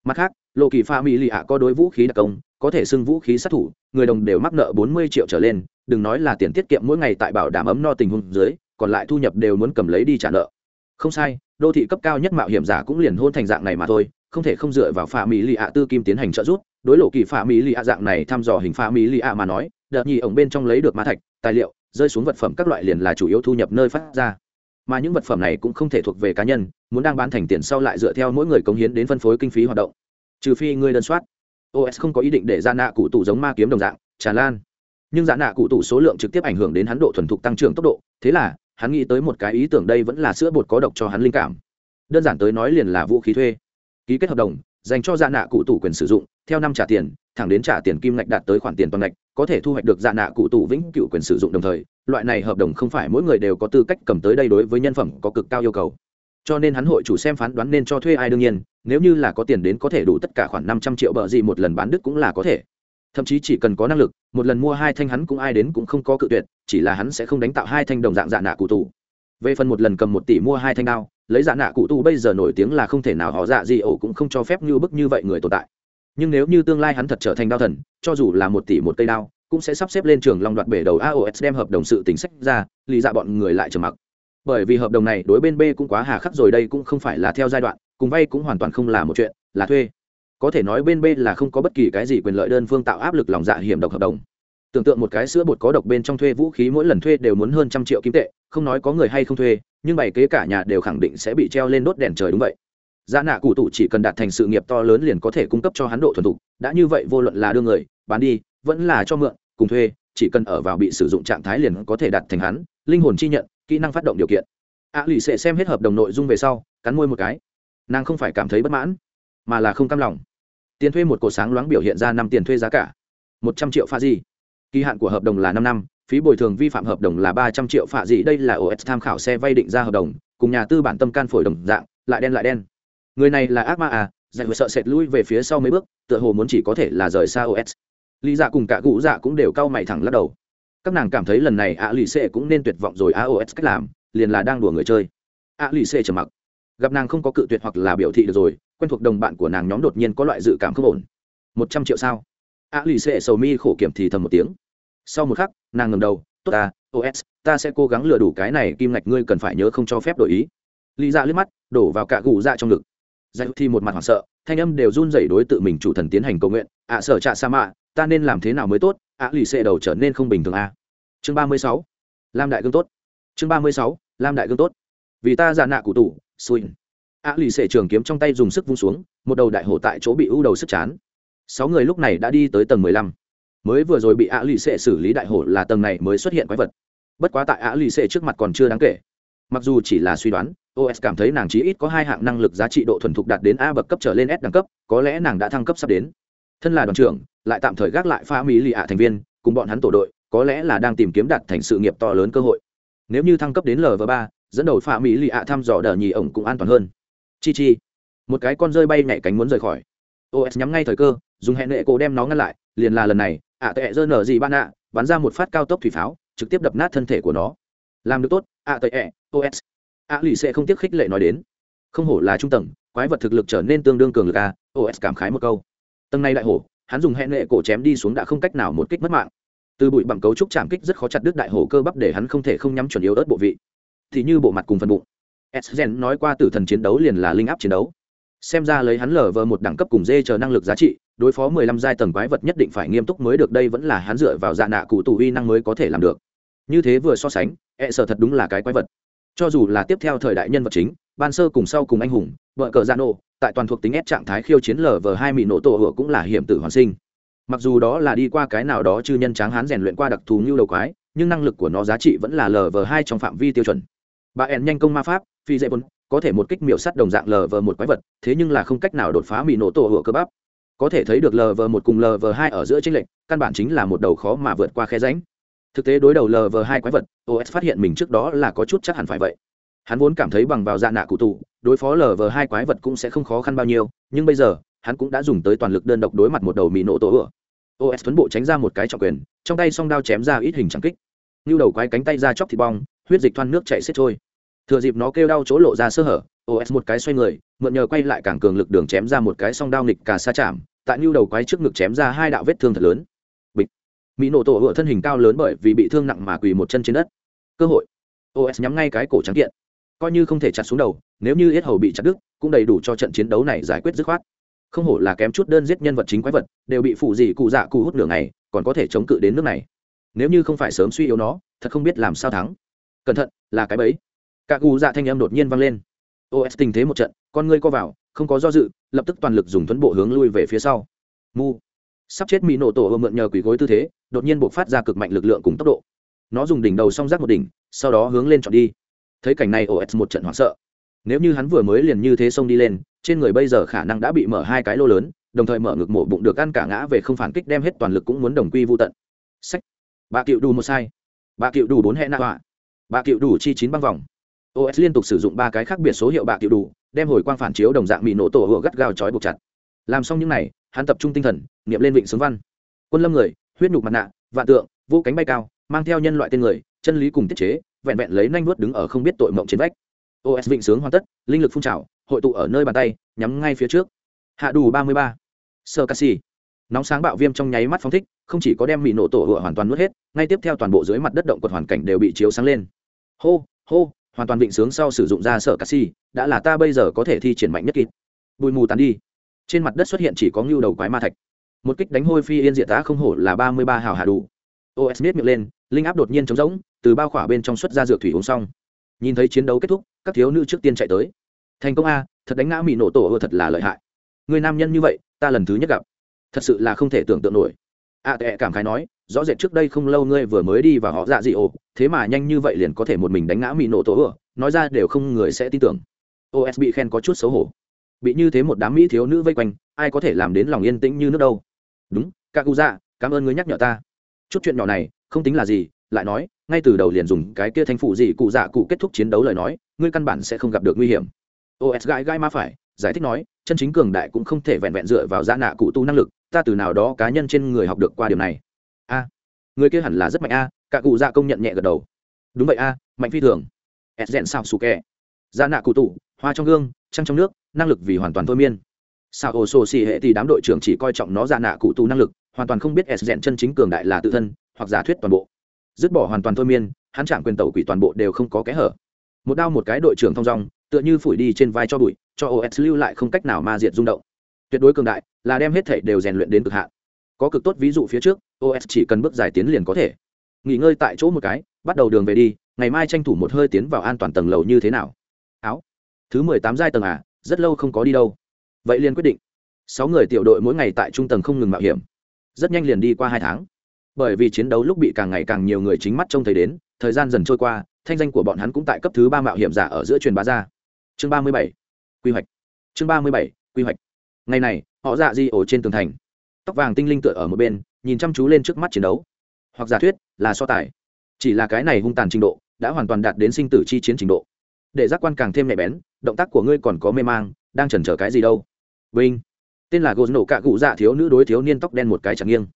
Mặt khác lộ kỳ phả mỹ lì ạ có đối vũ khí đặc công có thể xưng vũ khí sát thủ, người đồng đều mắc nợ bốn mươi triệu trở lên, đừng nói là tiền tiết kiệm mỗi ngày tại bảo đảm ấm no tình huống dưới, còn lại thu nhập đều muốn cầm lấy đi trả nợ. Không sai, đô thị cấp cao nhất mạo hiểm giả cũng liền hôn thành dạng này mà thôi, không thể không dựa vào phạm mỹ lì ạ tư kim tiến hành trợ giúp, đối lộ kỳ phạm mỹ lì ạ dạng này thăm dò hình phạm mỹ lì ạ mà nói, đợt nhì ổng bên trong lấy được ma thạch, tài liệu, rơi xuống vật phẩm các loại liền là chủ yếu thu nhập nơi phát ra. Mà những vật phẩm này cũng không thể thuộc về cá nhân, muốn đang bán thành tiền sau lại dựa theo mỗi người cống hiến đến phân phối kinh phí hoạt động. Trừ phi người đơn soát os không có ý định để ra nạ cụ tủ giống ma kiếm đồng dạng, tràn lan. Nhưng dạ nạ cụ tủ số lượng trực tiếp ảnh hưởng đến hắn độ thuần thục tăng trưởng tốc độ, thế là, hắn nghĩ tới một cái ý tưởng đây vẫn là sữa bột có độc cho hắn linh cảm. Đơn giản tới nói liền là vũ khí thuê. Ký kết hợp đồng, dành cho dạ nạ cụ tủ quyền sử dụng, theo năm trả tiền, thẳng đến trả tiền kim ngạch đạt tới khoản tiền toàn ngạch, có thể thu hoạch được dạ nạ cụ tủ vĩnh cựu quyền sử dụng đồng thời, loại này hợp đồng không phải mỗi người đều có tư cách cầm tới đây đối với nhân phẩm có cực cao yêu cầu. Cho nên hắn hội chủ xem phán đoán nên cho thuê ai đương nhiên nếu như là có tiền đến có thể đủ tất cả khoảng năm trăm triệu bờ gì một lần bán đứt cũng là có thể. Thậm chí chỉ cần có năng lực, một lần mua hai thanh hắn cũng ai đến cũng không có cự tuyệt, chỉ là hắn sẽ không đánh tạo hai thanh đồng dạng dạ nạ cụ tù. Về phần một lần cầm một tỷ mua hai thanh đao, lấy dạ nạ cụ tù bây giờ nổi tiếng là không thể nào họ dạ gì ổ cũng không cho phép như bức như vậy người tồn tại. Nhưng nếu như tương lai hắn thật trở thành đao thần, cho dù là một tỷ một cây đao, cũng sẽ sắp xếp lên trường long đoạt bể đầu aos đem hợp đồng sự tính sách ra lý dạ bọn người lại trầm mặc. Bởi vì hợp đồng này đối bên b cũng quá hà khắc rồi, đây cũng không phải là theo giai đoạn cùng vay cũng hoàn toàn không là một chuyện là thuê. Có thể nói bên b là không có bất kỳ cái gì quyền lợi đơn phương tạo áp lực lòng dạ hiểm độc hợp đồng. Tưởng tượng một cái sữa bột có độc bên trong thuê vũ khí mỗi lần thuê đều muốn hơn trăm triệu kim tệ không nói có người hay không thuê nhưng bày kế cả nhà đều khẳng định sẽ bị treo lên đốt đèn trời đúng vậy. Giá nạ cụ tụ chỉ cần đạt thành sự nghiệp to lớn liền có thể cung cấp cho hắn độ thuần thục đã như vậy vô luận là đưa người bán đi vẫn là cho mượn cùng thuê chỉ cần ở vào bị sử dụng trạng thái liền có thể đạt thành hắn linh hồn chi nhận kỹ năng phát động điều kiện. A à, lì sẽ xem hết hợp đồng nội dung về sau cắn môi một cái nàng không phải cảm thấy bất mãn, mà là không cam lòng. Tiền thuê một cổ sáng loáng biểu hiện ra năm tiền thuê giá cả. Một trăm triệu pha gì kỳ hạn của hợp đồng là năm năm, phí bồi thường vi phạm hợp đồng là ba trăm triệu pha gì đây là os tham khảo xe vay định ra hợp đồng, cùng nhà tư bản tâm can phổi đồng dạng, lại đen lại đen. Người này là ác ma à dạy vừa sợ sệt lui về phía sau mấy bước, tựa hồ muốn chỉ có thể là rời xa os lý dạ cùng cả cụ dạ cũng đều cau mày thẳng lắc đầu. Các nàng cảm thấy lần này a lì xê cũng nên tuyệt vọng rồi aos cách làm, liền là đang đùa người chơi. A lì xê trầm mặc gặp nàng không có cự tuyệt hoặc là biểu thị được rồi quen thuộc đồng bạn của nàng nhóm đột nhiên có loại dự cảm không ổn. Một trăm triệu sao? A lì xệ sầu mi khổ kiểm thì thầm một tiếng. Sau một khắc nàng ngầm đầu tốt ta os ta sẽ cố gắng lừa đủ cái này kim ngạch ngươi cần phải nhớ không cho phép đổi ý. Lý ra dạ liếc mắt đổ vào cả gù ra trong ngực. Dạy thì một mặt hoảng sợ thanh âm đều run rẩy đối tự mình chủ thần tiến hành cầu nguyện. Ạ à, sở trạ sa mạ ta nên làm thế nào mới tốt? Ạ lì xệ đầu trở nên không bình thường a. Chương ba mươi sáu lam đại gương tốt. Chương ba mươi sáu lam đại gương tốt vì ta giả nạ cụ tủ xui a lì xệ trường kiếm trong tay dùng sức vung xuống, một đầu đại hổ tại chỗ bị ưu đầu sức chán. Sáu người lúc này đã đi tới tầng mười lăm. Mới vừa rồi bị a lì xệ xử lý đại hổ là tầng này mới xuất hiện quái vật. Bất quá tại a lì xệ trước mặt còn chưa đáng kể. Mặc dù chỉ là suy đoán os cảm thấy nàng chí ít có hai hạng năng lực giá trị độ thuần thục đạt đến a bậc cấp trở lên s đẳng cấp, có lẽ nàng đã thăng cấp sắp đến. Thân là đoàn trưởng, lại tạm thời gác lại pha mỹ lì ạ thành viên, cùng bọn hắn tổ đội, có lẽ là đang tìm kiếm đạt thành sự nghiệp to lớn cơ hội. Nếu như thăng cấp đến lv ba dẫn đầu Phạm mỹ lì ạ thăm dò đờ nhì ổng cũng an toàn hơn. Chi chi. Một cái con rơi bay nhảy cánh muốn rời khỏi. Os nhắm ngay thời cơ, dùng hẹn lệ cổ đem nó ngăn lại, liền là lần này, ạ tệ dơ nở gì ban ạ, bắn ra một phát cao tốc thủy pháo, trực tiếp đập nát thân thể của nó. Làm được tốt, ạ tệ ẹ os ạ lì sẽ không tiếc khích lệ nói đến. Không hổ là trung tầng, quái vật thực lực trở nên tương đương cường lực a os cảm khái một câu. Tầng này đại hổ, hắn dùng hẹn lệ cổ chém đi xuống đã không cách nào một kích mất mạng. Từ bụi bằng cấu trúc chạm kích rất khó chặt đứt đại hổ cơ bắp để hắn không thể không nhắm chuẩn yếu ớt bộ vị thì như bộ mặt cùng phần bụng. S nói qua tử thần chiến đấu liền là linh áp chiến đấu. Xem ra lấy hắn lở vờ một đẳng cấp cùng dê chờ năng lực giá trị, đối phó mười lăm giai tầng quái vật nhất định phải nghiêm túc mới được, đây vẫn là hắn dựa vào dạ nạ cụ tù uy năng mới có thể làm được. Như thế vừa so sánh e sợ thật đúng là cái quái vật. Cho dù là tiếp theo thời đại nhân vật chính, ban sơ cùng sau cùng anh hùng, vợ cờ dạ gia nô tại toàn thuộc tính ép trạng thái khiêu chiến lở vờ hai mỹ nổ tổ hựa cũng là hiểm tử hoàn sinh. Mặc dù đó là đi qua cái nào đó chư nhân tráng hán rèn luyện qua đặc thù như đầu quái, nhưng năng lực của nó giá trị vẫn là lờ vờ hai trong phạm vi tiêu chuẩn bà ẻn nhanh công ma pháp phi dễ bốn có thể một kích miểu sắt đồng dạng lờ vờ một quái vật thế nhưng là không cách nào đột phá mỹ nổ tổ hựa cơ bắp. Có thể thấy được lờ vờ một cùng lờ vờ hai ở giữa tranh lệch căn bản chính là một đầu khó mà vượt qua khe ránh thực tế đối đầu lờ vờ hai quái vật os phát hiện mình trước đó là có chút chắc hẳn phải vậy. Hắn vốn cảm thấy bằng vào dạ nạ cụ tụ, đối phó lờ vờ hai quái vật cũng sẽ không khó khăn bao nhiêu nhưng bây giờ hắn cũng đã dùng tới toàn lực đơn độc đối mặt một đầu mỹ nổ tổ hựa. Os tuấn bộ tránh ra một cái trọng quyền trong tay song đao chém ra ít hình trắng kích. Như đầu quái cánh tay ra chóc thịt bong huyết dịch thoăn nước chảy xiết trôi. Thừa dịp nó kêu đau chỗ lộ ra sơ hở os một cái xoay người, mượn nhờ quay lại càng cường lực đường chém ra một cái song đao nghịch cả xa chạm, tại nhu đầu quái trước ngực chém ra hai đạo vết thương thật lớn. Bịch. Mỹ nổ tổ ửa thân hình cao lớn bởi vì bị thương nặng mà quỳ một chân trên đất. Cơ hội. Os nhắm ngay cái cổ trắng kiện. Coi như không thể chặt xuống đầu, nếu như yết hầu bị chặt đứt, cũng đầy đủ cho trận chiến đấu này giải quyết dứt khoát. Không hổ là kém chút đơn giết nhân vật chính quái vật, đều bị phụ dị cụ dạ cụ hút nửa ngày, còn có thể chống cự đến nước này. Nếu như không phải sớm suy yếu nó, thật không biết làm sao thắng cẩn thận, là cái bẫy. Cả cụ dạ thanh âm đột nhiên vang lên. Os tình thế một trận, con ngươi co vào, không có do dự, lập tức toàn lực dùng tuấn bộ hướng lui về phía sau. Mu. Sắp chết mỹ nổ tổ ôm mượn nhờ quỷ gối tư thế, đột nhiên buộc phát ra cực mạnh lực lượng cùng tốc độ. Nó dùng đỉnh đầu song rác một đỉnh, sau đó hướng lên chọn đi. Thấy cảnh này os một trận hoảng sợ. Nếu như hắn vừa mới liền như thế xông đi lên, trên người bây giờ khả năng đã bị mở hai cái lô lớn, đồng thời mở ngực mổ bụng được ăn cả ngã về không phản kích, đem hết toàn lực cũng muốn đồng quy vô tận. Sách. Bà cựu đủ một sai. Bà cựu đủ bốn hệ nạ họa bà cựu đủ chi chín băng vòng. Os liên tục sử dụng ba cái khác biệt số hiệu bà cựu đủ, đem hồi quang phản chiếu đồng dạng bị nổ tổ hựa gắt gao trói buộc chặt. Làm xong những n à y hắn tập trung tinh thần, niệm lên vịnh xướng văn. Quân lâm người, huyết nhục mặt nạ, vạn tượng, vũ cánh bay cao, mang theo nhân loại tên người, chân lý cùng tiết chế, vẹn vẹn lấy nanh vuốt đứng ở không biết tội mộng trên vách. Os vịnh sướng hoàn tất, linh lực phun trào, hội tụ ở nơi bàn tay, nhắm ngay phía trước. Hạ đủ ba mươi ba. Sơ casi nóng sáng bạo viêm trong nháy mắt phóng thích, không chỉ có đem bị nổ tổ hựa hoàn toàn nuốt hết, ngay tiếp theo toàn bộ dưới mặt đất động quật hoàn cảnh đều bị chiếu sáng lên hô hô, hoàn toàn định sướng sau sử dụng ra sở casi đã là ta bây giờ có thể thi triển mạnh nhất kịp. Bụi mù tàn đi. Trên mặt đất xuất hiện chỉ có ngưu đầu quái ma thạch. Một kích đánh hôi phi yên diệt tá không hổ là ba mươi ba hào hạ đủ. Os miết miệng lên, linh áp đột nhiên trống rỗng, từ bao khỏa bên trong xuất ra dược thủy uống xong. Nhìn thấy chiến đấu kết thúc, các thiếu nữ trước tiên chạy tới. Thành công a, thật đánh ngã mỹ nổ tổ ưa thật là lợi hại. Người nam nhân như vậy, ta lần thứ nhất gặp. Thật sự là không thể tưởng tượng nổi. A tệ cảm khái nói rõ rệt trước đây không lâu ngươi vừa mới đi và họ dạ dị ồ thế mà nhanh như vậy liền có thể một mình đánh ngã mỹ nổ tổ ựa, nói ra đều không người sẽ tin tưởng. Os bị khen có chút xấu hổ. Bị như thế một đám mỹ thiếu nữ vây quanh, ai có thể làm đến lòng yên tĩnh như nước đâu? Đúng các cụ dạ cảm ơn ngươi nhắc nhở ta. Chút chuyện nhỏ này, không tính là gì, lại nói, ngay từ đầu liền dùng cái kia thanh phụ gì cụ dạ cụ kết thúc chiến đấu lời nói, ngươi căn bản sẽ không gặp được nguy hiểm. Os gãi gãi ma phải, giải thích nói, chân chính cường đại cũng không thể vẹn vẹn dựa vào gia nạ cụ tu năng lực, ta từ nào đó cá nhân trên người học được qua điều này a. Người kia hẳn là rất mạnh a cả cụ dạ công nhận nhẹ gật đầu. Đúng vậy a mạnh phi thường. S rèn sao su kẹ da nạ cụ tủ, hoa trong gương trăng trong nước năng lực vì hoàn toàn thôi miên. Sao ô sô xì hệ thì đám đội trưởng chỉ coi trọng nó da nạ cụ tủ năng lực hoàn toàn không biết s rèn chân chính cường đại là tự thân hoặc giả thuyết toàn bộ. Dứt bỏ hoàn toàn thôi miên hắn chạm quyền tẩu quỷ toàn bộ đều không có kẽ hở. Một đao một cái đội trưởng thông dong tựa như phủi đi trên vai cho bụi cho os lưu lại không cách nào ma diệt rung động. Tuyệt đối cường đại là đem hết thể đều rèn luyện đến cực hạn. Có cực tốt ví dụ phía trước os chỉ cần bước dài tiến liền có thể. Nghỉ ngơi tại chỗ một cái, bắt đầu đường về đi, ngày mai tranh thủ một hơi tiến vào an toàn tầng lầu như thế nào? Áo. Thứ mười tám giai tầng à rất lâu không có đi đâu. Vậy liền quyết định. Sáu người tiểu đội mỗi ngày tại trung tầng không ngừng mạo hiểm. Rất nhanh liền đi qua hai tháng. Bởi vì chiến đấu lúc bị càng ngày càng nhiều người chính mắt trông thấy đến, thời gian dần trôi qua, thanh danh của bọn hắn cũng tại cấp thứ ba mạo hiểm giả ở giữa truyền bá ra. Chương ba mươi bảy. Quy hoạch. Chương ba mươi bảy. Quy hoạch. Ngày này, họ dạ di ổ trên tường thành. Tóc vàng tinh linh tựa ở một bên nhìn chăm chú lên trước mắt chiến đấu. Hoặc giả thuyết, là so tài. Chỉ là cái này hung tàn trình độ, đã hoàn toàn đạt đến sinh tử chi chiến trình độ. Để giác quan càng thêm nhạy bén, động tác của ngươi còn có mê mang, đang chần chờ cái gì đâu. Vinh. Tên là gỗ nổ cạ cụ dạ thiếu nữ đối thiếu niên tóc đen một cái chẳng nghiêng.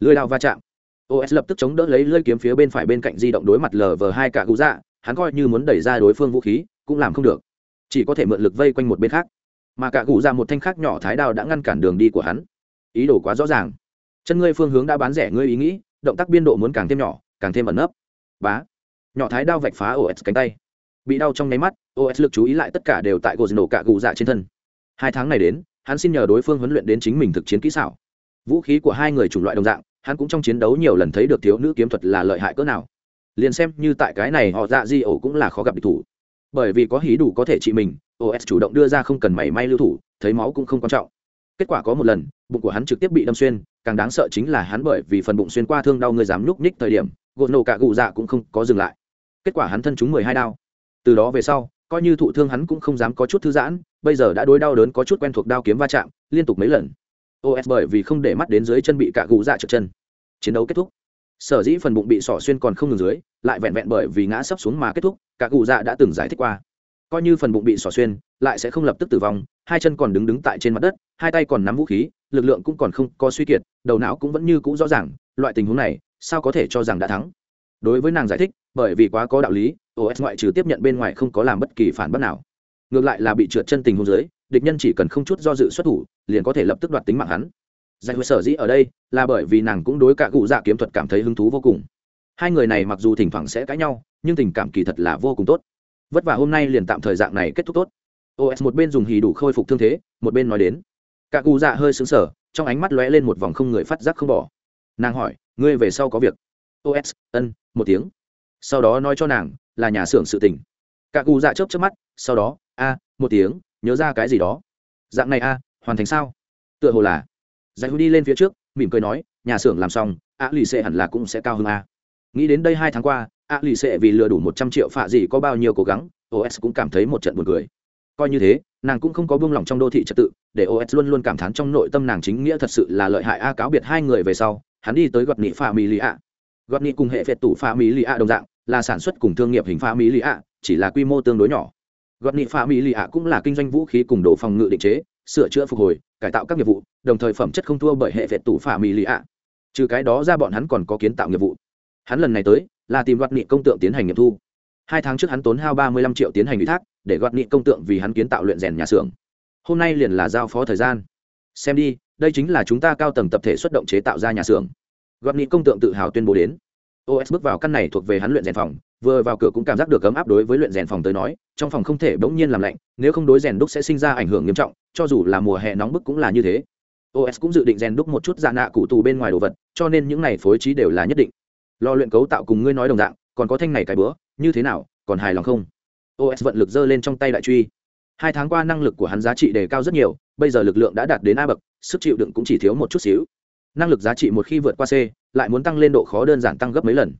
Lưới đao va chạm. Os lập tức chống đỡ lấy lưỡi kiếm phía bên phải bên cạnh di động đối mặt lờ vờ hai cạ cụ dạ hắn coi như muốn đẩy ra đối phương vũ khí, cũng làm không được. Chỉ có thể mượn lực vây quanh một bên khác. Mà cạ cụ dạ một thanh khác nhỏ thái đao đã ngăn cản đường đi của hắn. Ý đồ quá rõ ràng chân ngươi phương hướng đã bán rẻ ngươi ý nghĩ, động tác biên độ muốn càng thêm nhỏ, càng thêm ẩn nấp. Bá. Nhỏ thái đao vạch phá os cánh tay. Bị đau trong nháy mắt os lực chú ý lại tất cả đều tại gỗ nổ cạ gù dạ trên thân. Hai tháng này đến, hắn xin nhờ đối phương huấn luyện đến chính mình thực chiến kỹ xảo. Vũ khí của hai người chủng loại đồng dạng, hắn cũng trong chiến đấu nhiều lần thấy được thiếu nữ kiếm thuật là lợi hại cỡ nào. Liền xem như tại cái này họ dạ di ổ cũng là khó gặp địch thủ. Bởi vì có hí đủ có thể trị mình os chủ động đưa ra không cần mảy may lưu thủ, thấy máu cũng không quan trọng kết quả có một lần, bụng của hắn trực tiếp bị đâm xuyên, càng đáng sợ chính là hắn bởi vì phần bụng xuyên qua thương đau người dám nhúc nhích thời điểm, gột nổ cả gù dạ cũng không có dừng lại. Kết quả hắn thân chúng mười hai đao từ đó về sau, coi như thụ thương hắn cũng không dám có chút thư giãn, bây giờ đã đối đau đớn có chút quen thuộc đao kiếm va chạm, liên tục mấy lần. Os bởi vì không để mắt đến dưới chân bị cả gù dạ trượt chân. Chiến đấu kết thúc. Sở dĩ phần bụng bị sỏ xuyên còn không ngừng dưới, lại vẹn vẹn bởi vì ngã sấp xuống mà kết thúc, cả gù dạ đã từng giải thích qua coi như phần bụng bị xỏ xuyên, lại sẽ không lập tức tử vong, hai chân còn đứng đứng tại trên mặt đất, hai tay còn nắm vũ khí, lực lượng cũng còn không có suy kiệt, đầu não cũng vẫn như cũ rõ ràng, loại tình huống này, sao có thể cho rằng đã thắng? Đối với nàng giải thích, bởi vì quá có đạo lý os ngoại trừ tiếp nhận bên ngoài không có làm bất kỳ phản bác nào. Ngược lại là bị trượt chân tình hôn dưới, địch nhân chỉ cần không chút do dự xuất thủ, liền có thể lập tức đoạt tính mạng hắn. Giải huệ sở dĩ ở đây, là bởi vì nàng cũng đối cả cụ dạ kiếm thuật cảm thấy hứng thú vô cùng. Hai người này mặc dù thỉnh thoảng sẽ cãi nhau, nhưng tình cảm kỳ thật là vô cùng tốt vất vả hôm nay liền tạm thời dạng này kết thúc tốt. Os một bên dùng hì đủ khôi phục thương thế, một bên nói đến. Cả cụ dạ hơi xứng sở trong ánh mắt lóe lên một vòng không người phát giác không bỏ. Nàng hỏi, ngươi về sau có việc? Os ân, một tiếng. Sau đó nói cho nàng, là nhà xưởng sự tình. Cả cụ dạ chớp chớp mắt, sau đó, a, một tiếng, nhớ ra cái gì đó. Dạng này a, hoàn thành sao? Tựa hồ là. Giải hữu đi lên phía trước, mỉm cười nói, nhà xưởng làm xong, a lì xệ hẳn là cũng sẽ cao hơn a nghĩ đến đây hai tháng qua a lì xệ vì lừa đủ một trăm triệu phạ gì có bao nhiêu cố gắng os cũng cảm thấy một trận buồn cười. Coi như thế, nàng cũng không có buông lỏng trong đô thị trật tự, để os luôn luôn cảm thán trong nội tâm nàng chính nghĩa thật sự là lợi hại a cáo biệt hai người về sau, hắn đi tới gọt nghị pha mỹ lì a. Gọt nghị cùng hệ phệt tủ pha mỹ lì a đồng dạng, là sản xuất cùng thương nghiệp hình pha mỹ lì a, chỉ là quy mô tương đối nhỏ. Gọt nghị pha mỹ lì a cũng là kinh doanh vũ khí cùng đồ phòng ngự định chế, sửa chữa phục hồi, cải tạo các nghiệp vụ, đồng thời phẩm chất không thua bởi hệ phệt tủ pha mỹ lì a. Trừ cái đó ra bọn hắn còn có kiến tạo nghiệp vụ hắn lần này tới là tìm đoạt nghị công tượng tiến hành nghiệm thu. Hai tháng trước hắn tốn hao ba mươi lăm triệu tiến hành ủy thác để đoạt nghị công tượng vì hắn kiến tạo luyện rèn nhà xưởng. Hôm nay liền là giao phó thời gian. Xem đi, đây chính là chúng ta cao tầng tập thể xuất động chế tạo ra nhà xưởng. Đoạt nghị công tượng tự hào tuyên bố đến. Os bước vào căn này thuộc về hắn luyện rèn phòng, vừa vào cửa cũng cảm giác được ấm áp đối với luyện rèn phòng tới nói, trong phòng không thể bỗng nhiên làm lạnh, nếu không đối rèn đúc sẽ sinh ra ảnh hưởng nghiêm trọng, cho dù là mùa hè nóng bức cũng là như thế. Os cũng dự định rèn đúc một chút dạ nạ cụ tù bên ngoài đồ vật, cho nên những này phối trí đều là nhất định lo luyện cấu tạo cùng ngươi nói đồng dạng, còn có thanh này cái bữa, như thế nào, còn hài lòng không? Os vận lực giơ lên trong tay đại truy. Hai tháng qua năng lực của hắn giá trị đề cao rất nhiều, bây giờ lực lượng đã đạt đến a bậc, sức chịu đựng cũng chỉ thiếu một chút xíu. Năng lực giá trị một khi vượt qua c, lại muốn tăng lên độ khó đơn giản tăng gấp mấy lần.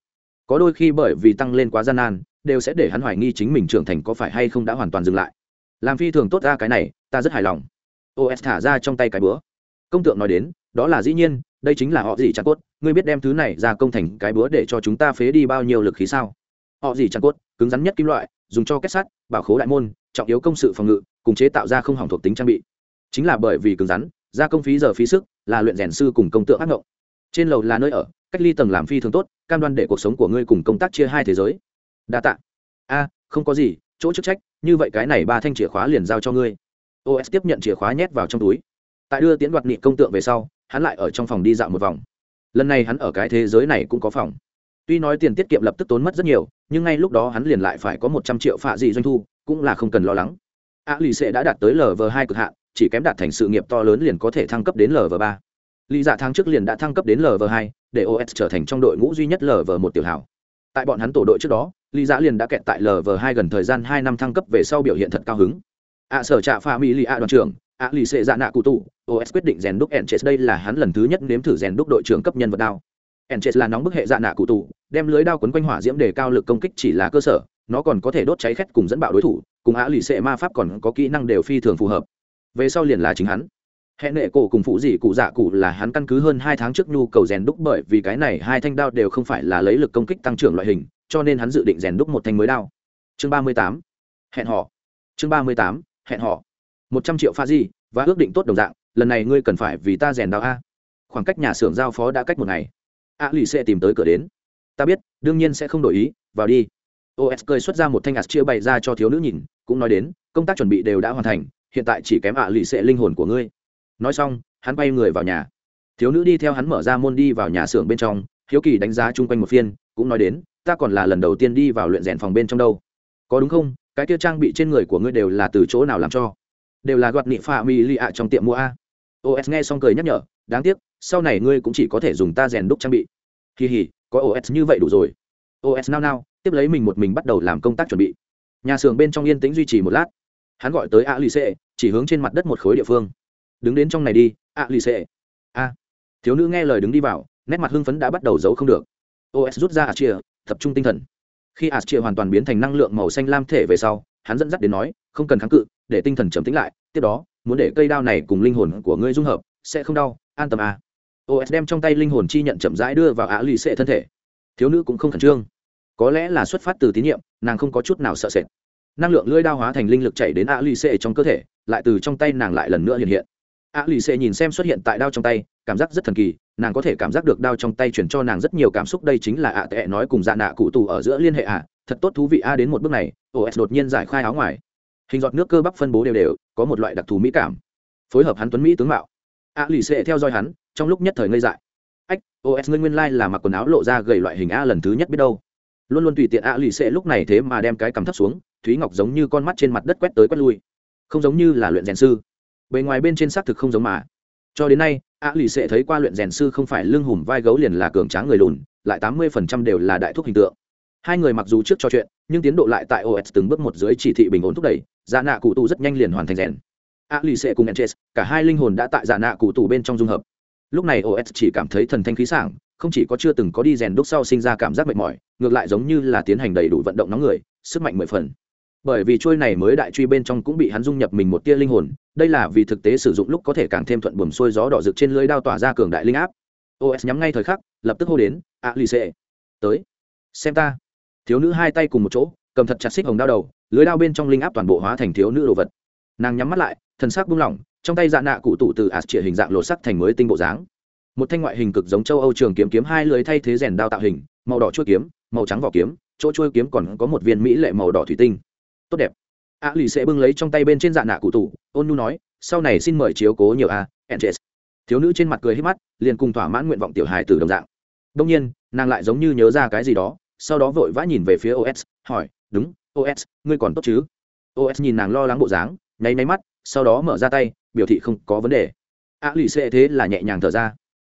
Có đôi khi bởi vì tăng lên quá gian nan, đều sẽ để hắn hoài nghi chính mình trưởng thành có phải hay không đã hoàn toàn dừng lại. Làm phi thường tốt ra cái này, ta rất hài lòng. Os thả ra trong tay cái búa công tượng nói đến, đó là dĩ nhiên đây chính là họ gì chặt cốt, ngươi biết đem thứ này ra công thành cái búa để cho chúng ta phế đi bao nhiêu lực khí sao? Họ gì chặt cốt, cứng rắn nhất kim loại, dùng cho kết sắt bảo khố đại môn, trọng yếu công sự phòng ngự, cùng chế tạo ra không hỏng thuộc tính trang bị. Chính là bởi vì cứng rắn gia công phí giờ phí sức, là luyện rèn sư cùng công tượng ác ngộng. Trên lầu là nơi ở, cách ly tầng làm phi thường tốt, cam đoan để cuộc sống của ngươi cùng công tác chia hai thế giới. Đa tạ. A, không có gì, chỗ chức trách, như vậy cái này ba thanh chìa khóa liền giao cho ngươi. Os tiếp nhận chìa khóa nhét vào trong túi. Tại đưa tiến đoạt nghị công tượng về sau hắn lại ở trong phòng đi dạo một vòng. Lần này hắn ở cái thế giới này cũng có phòng. Tuy nói tiền tiết kiệm lập tức tốn mất rất nhiều, nhưng ngay lúc đó hắn liền lại phải có một trăm triệu phạ dị doanh thu, cũng là không cần lo lắng. A lì xệ đã đạt tới lv hai cực hạn, chỉ kém đạt thành sự nghiệp to lớn liền có thể thăng cấp đến lv ba. Lý dạ tháng trước liền đã thăng cấp đến lv hai, để os trở thành trong đội ngũ duy nhất lv một tiểu hảo. Tại bọn hắn tổ đội trước đó lý dạ liền đã kẹt tại lv hai gần thời gian hai năm thăng cấp về sau biểu hiện thật cao hứng. Ạ sở trạ pha mỹ lì ạ đoàn trưởng ạ lì xệ dạ nạ cụ tụ os quyết định rèn đúc enches đây là hắn lần thứ nhất nếm thử rèn đúc đội trưởng cấp nhân vật đao. Enches là nóng bức hệ dạ nạ cụ tụ đem lưới đao quấn quanh hỏa diễm để cao lực công kích chỉ là cơ sở, nó còn có thể đốt cháy khét cùng dẫn bạo đối thủ, cùng ạ lì xệ ma pháp còn có kỹ năng đều phi thường phù hợp. Về sau liền là chính hắn. Hệ nệ cổ cùng phụ dị cụ dạ cụ là hắn căn cứ hơn hai tháng trước nhu cầu rèn đúc bởi vì cái này hai thanh đao đều không phải là lấy lực công kích tăng trưởng loại hình, cho nên hắn dự định rèn đúc một thanh mới đao. Chương ba mươi tám. Hẹn họ chương ba mươi tám. Hẹn họ một trăm triệu pha di, và ước định tốt đồng dạng, lần này ngươi cần phải vì ta rèn đao a. Khoảng cách nhà xưởng giao phó đã cách một ngày. A lì sẽ tìm tới cửa đến. Ta biết, đương nhiên sẽ không đổi ý, vào đi. Os cười xuất ra một thanh ạt chia bày ra cho thiếu nữ nhìn, cũng nói đến, công tác chuẩn bị đều đã hoàn thành, hiện tại chỉ kém ạ lì sẽ linh hồn của ngươi. Nói xong, hắn bay người vào nhà. Thiếu nữ đi theo hắn mở ra môn đi vào nhà xưởng bên trong, hiếu kỳ đánh giá chung quanh một phiên, cũng nói đến, ta còn là lần đầu tiên đi vào luyện rèn phòng bên trong đâu. Có đúng không? Cái kia trang bị trên người của ngươi đều là từ chỗ nào làm cho? Đều là gọt nị pha mi li ạ trong tiệm mua a. Os nghe xong cười nhắc nhở, đáng tiếc, sau này ngươi cũng chỉ có thể dùng ta rèn đúc trang bị. Kỳ hỉ, có os như vậy đủ rồi. Os nao nao, tiếp lấy mình một mình bắt đầu làm công tác chuẩn bị. Nhà xưởng bên trong yên tĩnh duy trì một lát. Hắn gọi tới a lì xệ chỉ hướng trên mặt đất một khối địa phương. Đứng đến trong này đi a lì xệ a. Thiếu nữ nghe lời đứng đi vào, nét mặt hưng phấn đã bắt đầu giấu không được. Os rút ra a chia tập trung tinh thần. Khi a chia hoàn toàn biến thành năng lượng màu xanh lam thể về sau hắn dẫn dắt đến nói, không cần kháng cự, để tinh thần trầm tĩnh lại, tiếp đó, muốn để cây đao này cùng linh hồn của ngươi dung hợp, sẽ không đau, an tâm à? os đem trong tay linh hồn chi nhận chậm rãi đưa vào a lì xệ thân thể. Thiếu nữ cũng không khẩn trương. Có lẽ là xuất phát từ tín nhiệm, nàng không có chút nào sợ sệt. Năng lượng lưỡi đao hóa thành linh lực chảy đến a lì xệ trong cơ thể, lại từ trong tay nàng lại lần nữa hiện hiện. a lì xệ nhìn xem xuất hiện tại đao trong tay, cảm giác rất thần kỳ, nàng có thể cảm giác được đao trong tay chuyển cho nàng rất nhiều cảm xúc, đây chính là ạ tệ nói cùng dạ nạ cụ tù ở giữa liên hệ ạ thật tốt thú vị a, đến một bước này os đột nhiên giải khai áo ngoài. Hình giọt nước cơ bắp phân bố đều đều, có một loại đặc thù mỹ cảm. Phối hợp hắn tuấn mỹ tướng mạo. A lì xệ theo dõi hắn, trong lúc nhất thời ngây dại. Ách os ngươi nguyên lai、like、là mặc quần áo lộ ra gầy loại hình a lần thứ nhất biết đâu. Luôn luôn tùy tiện a lì xệ lúc này thế mà đem cái cằm thấp xuống, thúy ngọc giống như con mắt trên mặt đất quét tới quét lui. Không giống như là luyện rèn sư. Bề ngoài bên trên xác thực không giống mà. Cho đến nay, a lì xệ thấy qua luyện rèn sư không phải lưng hùm vai gấu liền là cường tráng người lùn, lại tám mươi phần trăm đều là đại thúc hình tượng hai người mặc dù trước trò chuyện, nhưng tiến độ lại tại os từng bước một dưới chỉ thị bình ổn thúc đẩy dạ nạ cụ tù rất nhanh liền hoàn thành rèn. A lì xệ cùng enches, cả hai linh hồn đã tại dạ nạ cụ tù bên trong dung hợp. Lúc này os chỉ cảm thấy thần thanh khí sảng, không chỉ có chưa từng có đi rèn đúc sau sinh ra cảm giác mệt mỏi, ngược lại giống như là tiến hành đầy đủ vận động nóng người, sức mạnh mười phần. Bởi vì trôi này mới đại truy bên trong cũng bị hắn dung nhập mình một tia linh hồn, đây là vì thực tế sử dụng lúc có thể càng thêm thuận buồm xuôi gió đỏ rực trên lưới đao tỏa ra cường đại linh áp. Os nhắm ngay thời khắc, lập tức hô đến, a lì xệ tới, xem ta thiếu nữ hai tay cùng một chỗ, cầm thật chặt xích hồng đao đầu, lưới đao bên trong linh áp toàn bộ hóa thành thiếu nữ đồ vật. Nàng nhắm mắt lại thân xác buông lỏng, trong tay dạ nạ cụ tụ từ ạt trịa hình dạng lột sắc thành mới tinh bộ dáng. Một thanh ngoại hình cực giống châu âu trường kiếm kiếm hai lưới thay thế rèn đao tạo hình, màu đỏ chuôi kiếm, màu trắng vỏ kiếm, chỗ chuôi kiếm còn có một viên mỹ lệ màu đỏ thủy tinh. Tốt đẹp. A lì sẽ bưng lấy trong tay bên trên dạ nạ cụ tủ ôn nu nói, sau này xin mời chiếu cố nhiều a enches thiếu nữ trên mặt cười hết mắt, liền cùng thỏa mãn nguyện vọng tiểu hài từ đồng dạng. Đông nhiên, nàng lại giống như nhớ ra cái gì đó sau đó vội vã nhìn về phía os hỏi đúng os ngươi còn tốt chứ? Os nhìn nàng lo lắng bộ dáng nháy nháy mắt sau đó mở ra tay biểu thị không có vấn đề. A lì sẽ thế là nhẹ nhàng thở ra.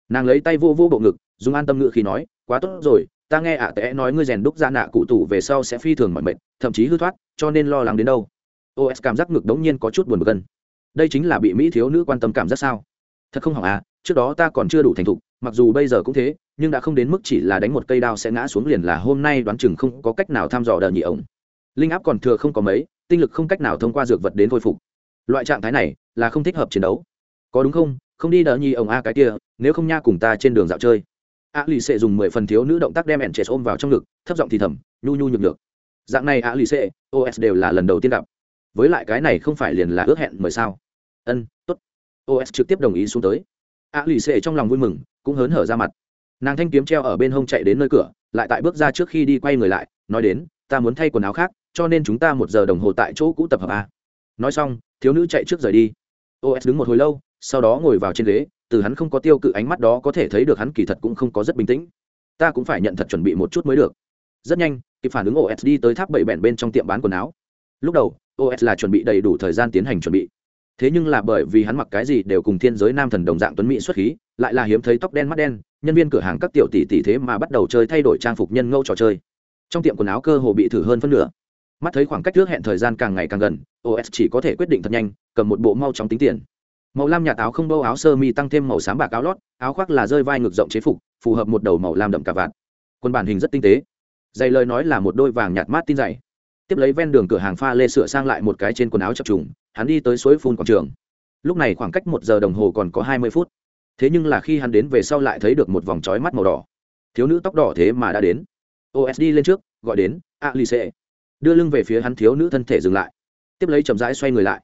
Nàng lấy tay vô vô bộ ngực dùng an tâm ngự khi nói quá tốt rồi ta nghe ạ à tệ nói ngươi rèn đúc ra nạ cụ tủ về sau sẽ phi thường mọi mệnh thậm chí hư thoát cho nên lo lắng đến đâu? Os cảm giác ngực đống nhiên có chút buồn bực gần, đây chính là bị mỹ thiếu nữ quan tâm cảm giác sao? Thật không hỏng à trước đó ta còn chưa đủ thành thục mặc dù bây giờ cũng thế nhưng đã không đến mức chỉ là đánh một cây đao sẽ ngã xuống liền là hôm nay đoán chừng không có cách nào thăm dò đờ nhị ổng. Linh áp còn thừa không có mấy, tinh lực không cách nào thông qua dược vật đến khôi phục. Loại trạng thái này là không thích hợp chiến đấu. Có đúng không? Không đi đờ nhị ổng a cái kia, nếu không nha cùng ta trên đường dạo chơi. A lì xệ dùng mười phần thiếu nữ động tác đem ẻn trẻ ôm vào trong ngực, thấp giọng thì thầm, nhu nhu nhược được dạng này a lì xệ os đều là lần đầu tiên gặp. Với lại cái này không phải liền là ước hẹn mời sao? Ân t ố t os trực tiếp đồng ý xuống tới. A lì xệ trong lòng vui mừng, cũng hớn hở ra mặt nàng thanh kiếm treo ở bên hông chạy đến nơi cửa, lại tại bước ra trước khi đi quay người lại, nói đến, ta muốn thay quần áo khác, cho nên chúng ta một giờ đồng hồ tại chỗ cũ tập hợp a nói xong, thiếu nữ chạy trước rời đi. Os đứng một hồi lâu, sau đó ngồi vào trên ghế, từ hắn không có tiêu cự ánh mắt đó có thể thấy được hắn kỳ thật cũng không có rất bình tĩnh. Ta cũng phải nhận thật chuẩn bị một chút mới được. Rất nhanh, kịp phản ứng os đi tới tháp bảy bẹn bên trong tiệm bán quần áo. Lúc đầu os là chuẩn bị đầy đủ thời gian tiến hành chuẩn bị. Thế nhưng là bởi vì hắn mặc cái gì đều cùng thiên giới nam thần đồng dạng tuấn mỹ xuất khí, lại là hiếm thấy tóc đen mắt đen nhân viên cửa hàng các tiểu tỷ tỷ thế mà bắt đầu chơi thay đổi trang phục nhân ngẫu trò chơi. Trong tiệm quần áo cơ hồ bị thử hơn phân nửa. Mắt thấy khoảng cách trước hẹn thời gian càng ngày càng gần os chỉ có thể quyết định thật nhanh, cầm một bộ mau chóng tính tiền. Màu lam nhà táo không bâu áo sơ mi tăng thêm màu xám bạc áo lót, áo khoác là rơi vai ngực rộng chế phục, phù hợp một đầu màu lam đậm cà vạt. Quân bản hình rất tinh tế. Dày lời nói là một đôi vàng nhạt mát tin dày tiếp lấy ven đường cửa hàng pha lê sửa sang lại một cái trên quần áo chập trùng, hắn đi tới suối phun quảng trường. Lúc này khoảng cách một giờ đồng hồ còn có hai mươi phút thế nhưng là khi hắn đến về sau lại thấy được một vòng trói mắt màu đỏ. Thiếu nữ tóc đỏ thế mà đã đến. Osd lên trước gọi đến alice. Đưa lưng về phía hắn thiếu nữ thân thể dừng lại. Tiếp lấy chậm rãi xoay người lại.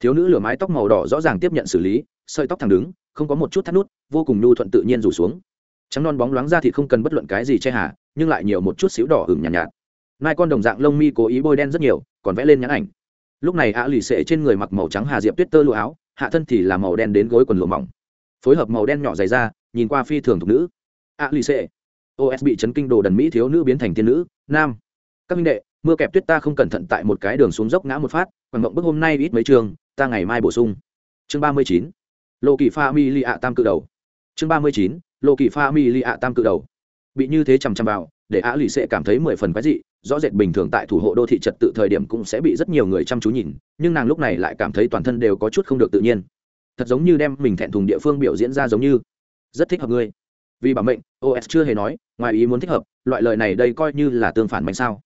Thiếu nữ lửa mái tóc màu đỏ rõ ràng tiếp nhận xử lý sợi tóc thẳng đứng không có một chút thắt nút vô cùng nhu thuận tự nhiên rủ xuống. Trắng non bóng loáng ra thì không cần bất luận cái gì che hà nhưng lại nhiều một chút xíu đỏ hừng nhàn nhạt, nhạt. Nai con đồng dạng lông mi cố ý bôi đen rất nhiều còn vẽ lên nhãn ảnh. Lúc này ạ lì xệ trên người mặc màu trắng hà diệp tuyết tơ lụa áo hạ thân thì là màu đen đến gối quần lụa mỏng phối hợp màu đen nhỏ dày ra, nhìn qua phi thường thục nữ. Ạ lì xệ os bị chấn kinh đồ đần mỹ thiếu nữ biến thành thiên nữ, nam. Các minh đệ, mưa kẹp tuyết ta không cẩn thận tại một cái đường xuống dốc ngã một phát còn mộng bức hôm nay ít mấy trường, ta ngày mai bổ sung. Chương ba mươi chín. Lộ kỳ pha mi li ạ tam cự đầu. Chương ba mươi chín. Lộ kỳ pha mi li ạ tam cự đầu. Bị như thế chằm chằm vào, để á lì sẽ cảm thấy mười phần quái dị, rõ rệt bình thường tại thủ hộ đô thị trật tự thời điểm cũng sẽ bị rất nhiều người chăm chú nhìn, nhưng nàng lúc này lại cảm thấy toàn thân đều có chút không được tự nhiên thật giống như đem mình thẹn thùng địa phương biểu diễn ra giống như. Rất thích hợp ngươi. Vì bảo mệnh os chưa hề nói, ngoài ý muốn thích hợp, loại lời này đây coi như là tương phản mạnh sao.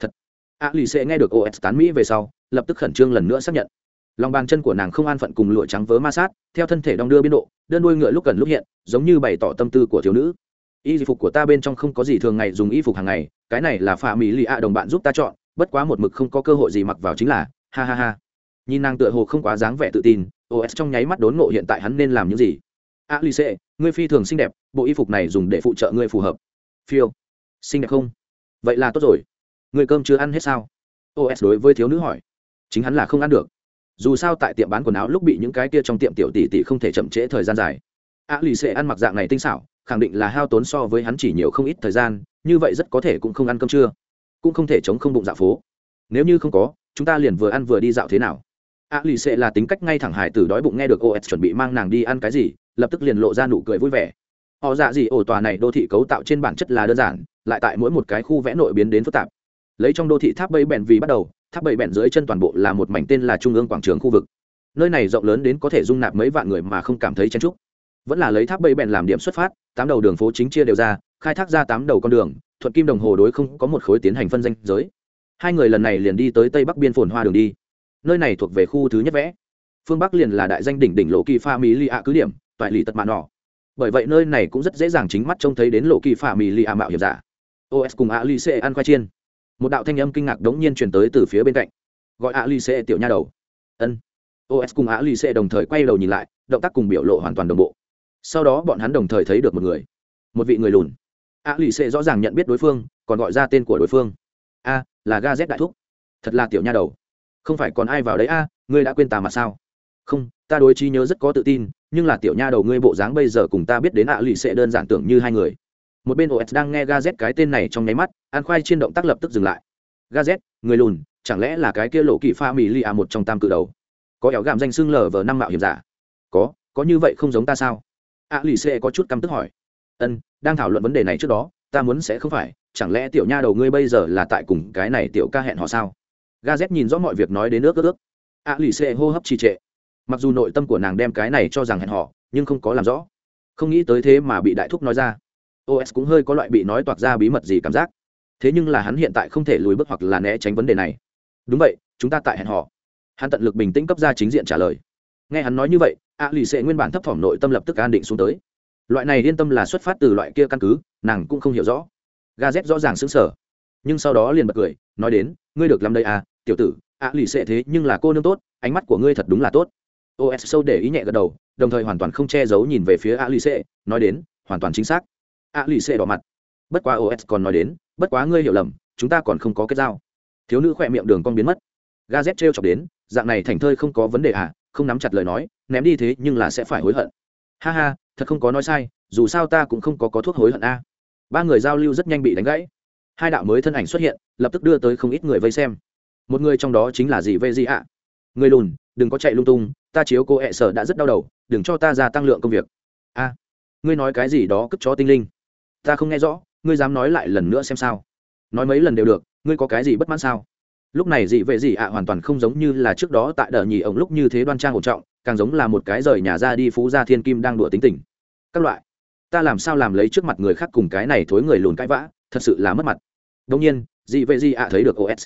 Thật. A lì sẽ nghe được os tán mỹ về sau, lập tức khẩn trương lần nữa xác nhận. Lòng bàn chân của nàng không an phận cùng lụa trắng vớ ma sát, theo thân thể đong đưa biên độ, đơn đuôi ngựa lúc gần lúc hiện, giống như bày tỏ tâm tư của thiếu nữ. Y phục của ta bên trong không có gì thường ngày dùng y phục hàng ngày, cái này là phạm mỹ lì ạ đồng bạn giúp ta chọn, bất quá một mực không có cơ hội gì mặc vào chính là, ha ha ha. Nhìn nàng tựa hồ không quá dáng vẻ tự tin os trong nháy mắt đốn ngộ hiện tại hắn nên làm những gì? A lì ngươi phi thường xinh đẹp, bộ y phục này dùng để phụ trợ ngươi phù hợp. Phiêu. Xinh đẹp không? Vậy là tốt rồi. Người cơm chưa ăn hết sao? Os đối với thiếu nữ hỏi. Chính hắn là không ăn được. Dù sao tại tiệm bán quần áo lúc bị những cái kia trong tiệm tiểu tỷ tỷ không thể chậm trễ thời gian dài. A lì ăn mặc dạng này tinh xảo, khẳng định là hao tốn so với hắn chỉ nhiều không ít thời gian, như vậy rất có thể cũng không ăn cơm trưa. Cũng không thể chống không bụng dạo phố. Nếu như không có, chúng ta liền vừa ăn vừa đi dạo thế nào? A lì xệ là tính cách ngay thẳng hải tử đói bụng nghe được os chuẩn bị mang nàng đi ăn cái gì, lập tức liền lộ ra nụ cười vui vẻ. Họ dạ gì ổ tòa này đô thị cấu tạo trên bản chất là đơn giản, lại tại mỗi một cái khu vẽ nội biến đến phức tạp. Lấy trong đô thị tháp bẫy bẹn vì bắt đầu, tháp bẫy bẹn dưới chân toàn bộ là một mảnh tên là trung ương quảng trường khu vực. Nơi này rộng lớn đến có thể dung nạp mấy vạn người mà không cảm thấy chen trúc vẫn là lấy tháp bẫy bẹn làm điểm xuất phát, tám đầu đường phố chính chia đều ra, khai thác ra tám đầu con đường, thuận kim đồng hồ đối không có một khối tiến hành phân danh giới. Hai người lần này liền đi tới tây bắc biên phồn hoa đường đi nơi này thuộc về khu thứ nhất vẽ. Phương bắc liền là đại danh đỉnh đỉnh lộ kỳ pha mỹ lì ạ cứ điểm, toại lì tật mạn nọ. Bởi vậy nơi này cũng rất dễ dàng chính mắt trông thấy đến lộ kỳ pha mỹ lì ạ mạo hiểm giả. Os cùng ạ lì xê ăn khoai chiên. Một đạo thanh âm kinh ngạc đống nhiên truyền tới từ phía bên cạnh. Gọi ạ lì xê tiểu nha đầu. Ân. Os cùng ạ lì xê đồng thời quay đầu nhìn lại, động tác cùng biểu lộ hoàn toàn đồng bộ. Sau đó bọn hắn đồng thời thấy được một người. Một vị người lùn. Ạ lì xê rõ ràng nhận biết đối phương, còn gọi ra tên của đối phương. A, là ga z đại thúc. Thật là tiểu nha đầu không phải còn ai vào đấy a ngươi đã quên ta mà sao? Không ta đối trí nhớ rất có tự tin nhưng là tiểu nha đầu ngươi bộ dáng bây giờ cùng ta biết đến ạ lì sẽ đơn giản tưởng như hai người. Một bên os đang nghe Gaz cái tên này trong nháy mắt an khoai trên động tác lập tức dừng lại. Gaz, người lùn chẳng lẽ là cái kia lộ kỵ pha mỹ li a một trong tam cự đầu? Có éo gạm danh xưng lờ vờ năm mạo hiểm giả. Có có như vậy không giống ta sao? ạ lì sẽ có chút căm tức hỏi. Ân đang thảo luận vấn đề này trước đó ta muốn sẽ không phải chẳng lẽ tiểu nha đầu ngươi bây giờ là tại cùng cái này tiểu ca hẹn họ sao? Ga z nhìn rõ mọi việc nói đến nước ước ước. A lì xê hô hấp trì trệ. Mặc dù nội tâm của nàng đem cái này cho rằng hẹn họ nhưng không có làm rõ. Không nghĩ tới thế mà bị đại thúc nói ra. Os cũng hơi có loại bị nói toạc ra bí mật gì cảm giác. Thế nhưng là hắn hiện tại không thể lùi bước hoặc là né tránh vấn đề này. Đúng vậy, chúng ta tại hẹn họ hắn tận lực bình tĩnh cấp ra chính diện trả lời. Nghe hắn nói như vậy, a lì xệ nguyên bản thấp thỏm nội tâm lập tức an định xuống tới. Loại này yên tâm là xuất phát từ loại kia căn cứ, nàng cũng không hiểu rõ. Ga z rõ ràng xứng sở nhưng sau đó liền bật cười, nói đến, ngươi được làm đây à tiểu tử a lì xệ thế nhưng là cô nương tốt, ánh mắt của ngươi thật đúng là tốt. Os sâu để ý nhẹ gật đầu, đồng thời hoàn toàn không che giấu nhìn về phía a lì xệ, nói đến, hoàn toàn chính xác. a lì xệ đỏ mặt. Bất quá os còn nói đến, bất quá ngươi hiểu lầm, chúng ta còn không có kết giao. Thiếu nữ khỏe miệng đường con biến mất. Ga z trêu chọc đến, dạng này thành thơi không có vấn đề à không nắm chặt lời nói, ném đi thế nhưng là sẽ phải hối hận. Ha ha, thật không có nói sai, dù sao ta cũng không có có thuốc hối hận a ba người giao lưu rất nhanh bị đánh gãy. Hai đạo mới thân ảnh xuất hiện, lập tức đưa tới không ít người vây xem một người trong đó chính là dì vê gì ạ? Người lùn, đừng có chạy lung tung, ta chiếu cô ẹ sở đã rất đau đầu, đừng cho ta gia tăng lượng công việc. A, ngươi nói cái gì đó cất chó tinh linh? Ta không nghe rõ, ngươi dám nói lại lần nữa xem sao. Nói mấy lần đều được, ngươi có cái gì bất mãn sao? Lúc này dị vệ dị ạ hoàn toàn không giống như là trước đó tại đờ nhì ổng lúc như thế đoan trang ổn trọng, càng giống là một cái rời nhà ra đi phú gia thiên kim đang đùa tính tình. Các loại, ta làm sao làm lấy trước mặt người khác cùng cái này thối người lùn cãi vã, thật sự là mất mặt. Đông nhiên dị vệ dị ạ thấy được os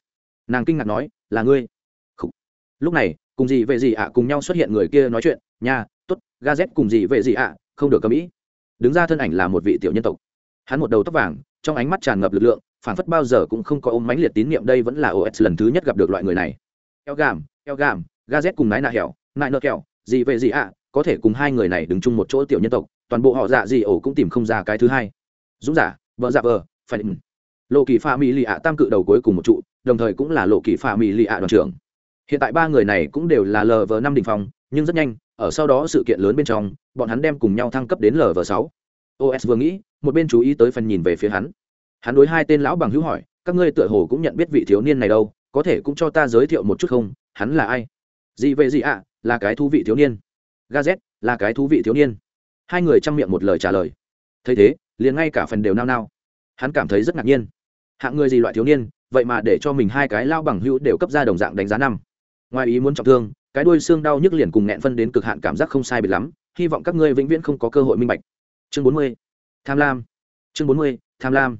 nàng kinh ngạc nói, là ngươi? Khủ. lúc này, cùng gì về gì ạ cùng nhau xuất hiện người kia nói chuyện, nha t ố t ga z cùng gì về gì ạ, không được cầm ý. Đứng ra thân ảnh là một vị tiểu nhân tộc. Hắn một đầu tóc vàng, trong ánh mắt tràn ngập lực lượng phản phất bao giờ cũng không có ôm mãnh liệt tín nhiệm đây vẫn là os lần thứ nhất gặp được loại người này. Eo gàm eo gàm ga z cùng nái nạ hẻo nại nợ kẹo, gì về gì ạ, có thể cùng hai người này đứng chung một chỗ tiểu nhân tộc, toàn bộ họ dạ gì ổ cũng tìm không ra cái thứ hai. Dũng giả, vợ dạ vợ, phải định. Lộ kỳ pha mỹ lì ạ tam cự đầu cuối cùng một trụ đồng thời cũng là lộ kỳ phạm mỹ lì ạ đoàn trưởng. Hiện tại ba người này cũng đều là lv năm đình phòng nhưng rất nhanh, ở sau đó sự kiện lớn bên trong, bọn hắn đem cùng nhau thăng cấp đến lv sáu. Os vừa nghĩ, một bên chú ý tới phần nhìn về phía hắn. Hắn đối hai tên lão bằng hữu hỏi, các ngươi tựa hồ cũng nhận biết vị thiếu niên này đâu, có thể cũng cho ta giới thiệu một chút không? Hắn là ai? Gì về gì ạ, là cái thú vị thiếu niên. Gazet là cái thú vị thiếu niên. Hai người chăm miệng một lời trả lời. Thấy thế, liền ngay cả phần đều nao nao. Hắn cảm thấy rất ngạc nhiên. Hạng người gì loại thiếu niên? Vậy mà để cho mình hai cái lao bằng hữu đều cấp ra đồng dạng đánh giá năm. Ngoài ý muốn trọng thương, cái đuôi xương đau nhức liền cùng nghẹn phân đến cực hạn cảm giác không sai biệt lắm, hy vọng các ngươi vĩnh viễn không có cơ hội minh bạch. Chương bốn mươi, tham lam. Chương bốn mươi, tham lam.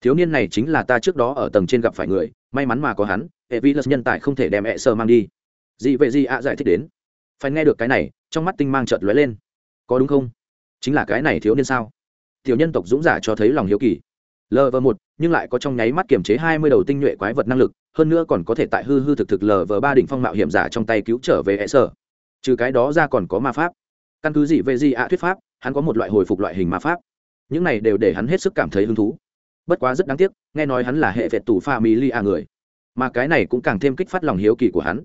Thiếu niên này chính là ta trước đó ở tầng trên gặp phải người, may mắn mà có hắn, hệ vi lật nhân tài không thể đem e sơ mang đi. Dị vậy gì ạ giải thích đến. Phải nghe được cái này, trong mắt tinh mang chợt lóe lên. Có đúng không? Chính là cái này thiếu niên sao? Tiểu nhân tộc dũng giả cho thấy lòng hiếu kỳ. Lv một nhưng lại có trong nháy mắt kiểm chế hai mươi đầu tinh nhuệ quái vật năng lực, hơn nữa còn có thể tại hư hư thực thực lv ba đỉnh phong mạo hiểm giả trong tay cứu trở về hệ sở. Trừ cái đó ra còn có ma pháp. Căn cứ gì về gì ạ thuyết pháp, hắn có một loại hồi phục loại hình ma pháp. Những này đều để hắn hết sức cảm thấy hứng thú. Bất quá rất đáng tiếc, nghe nói hắn là hệ vệ tù pha mỹ a người. Mà cái này cũng càng thêm kích phát lòng hiếu kỳ của hắn.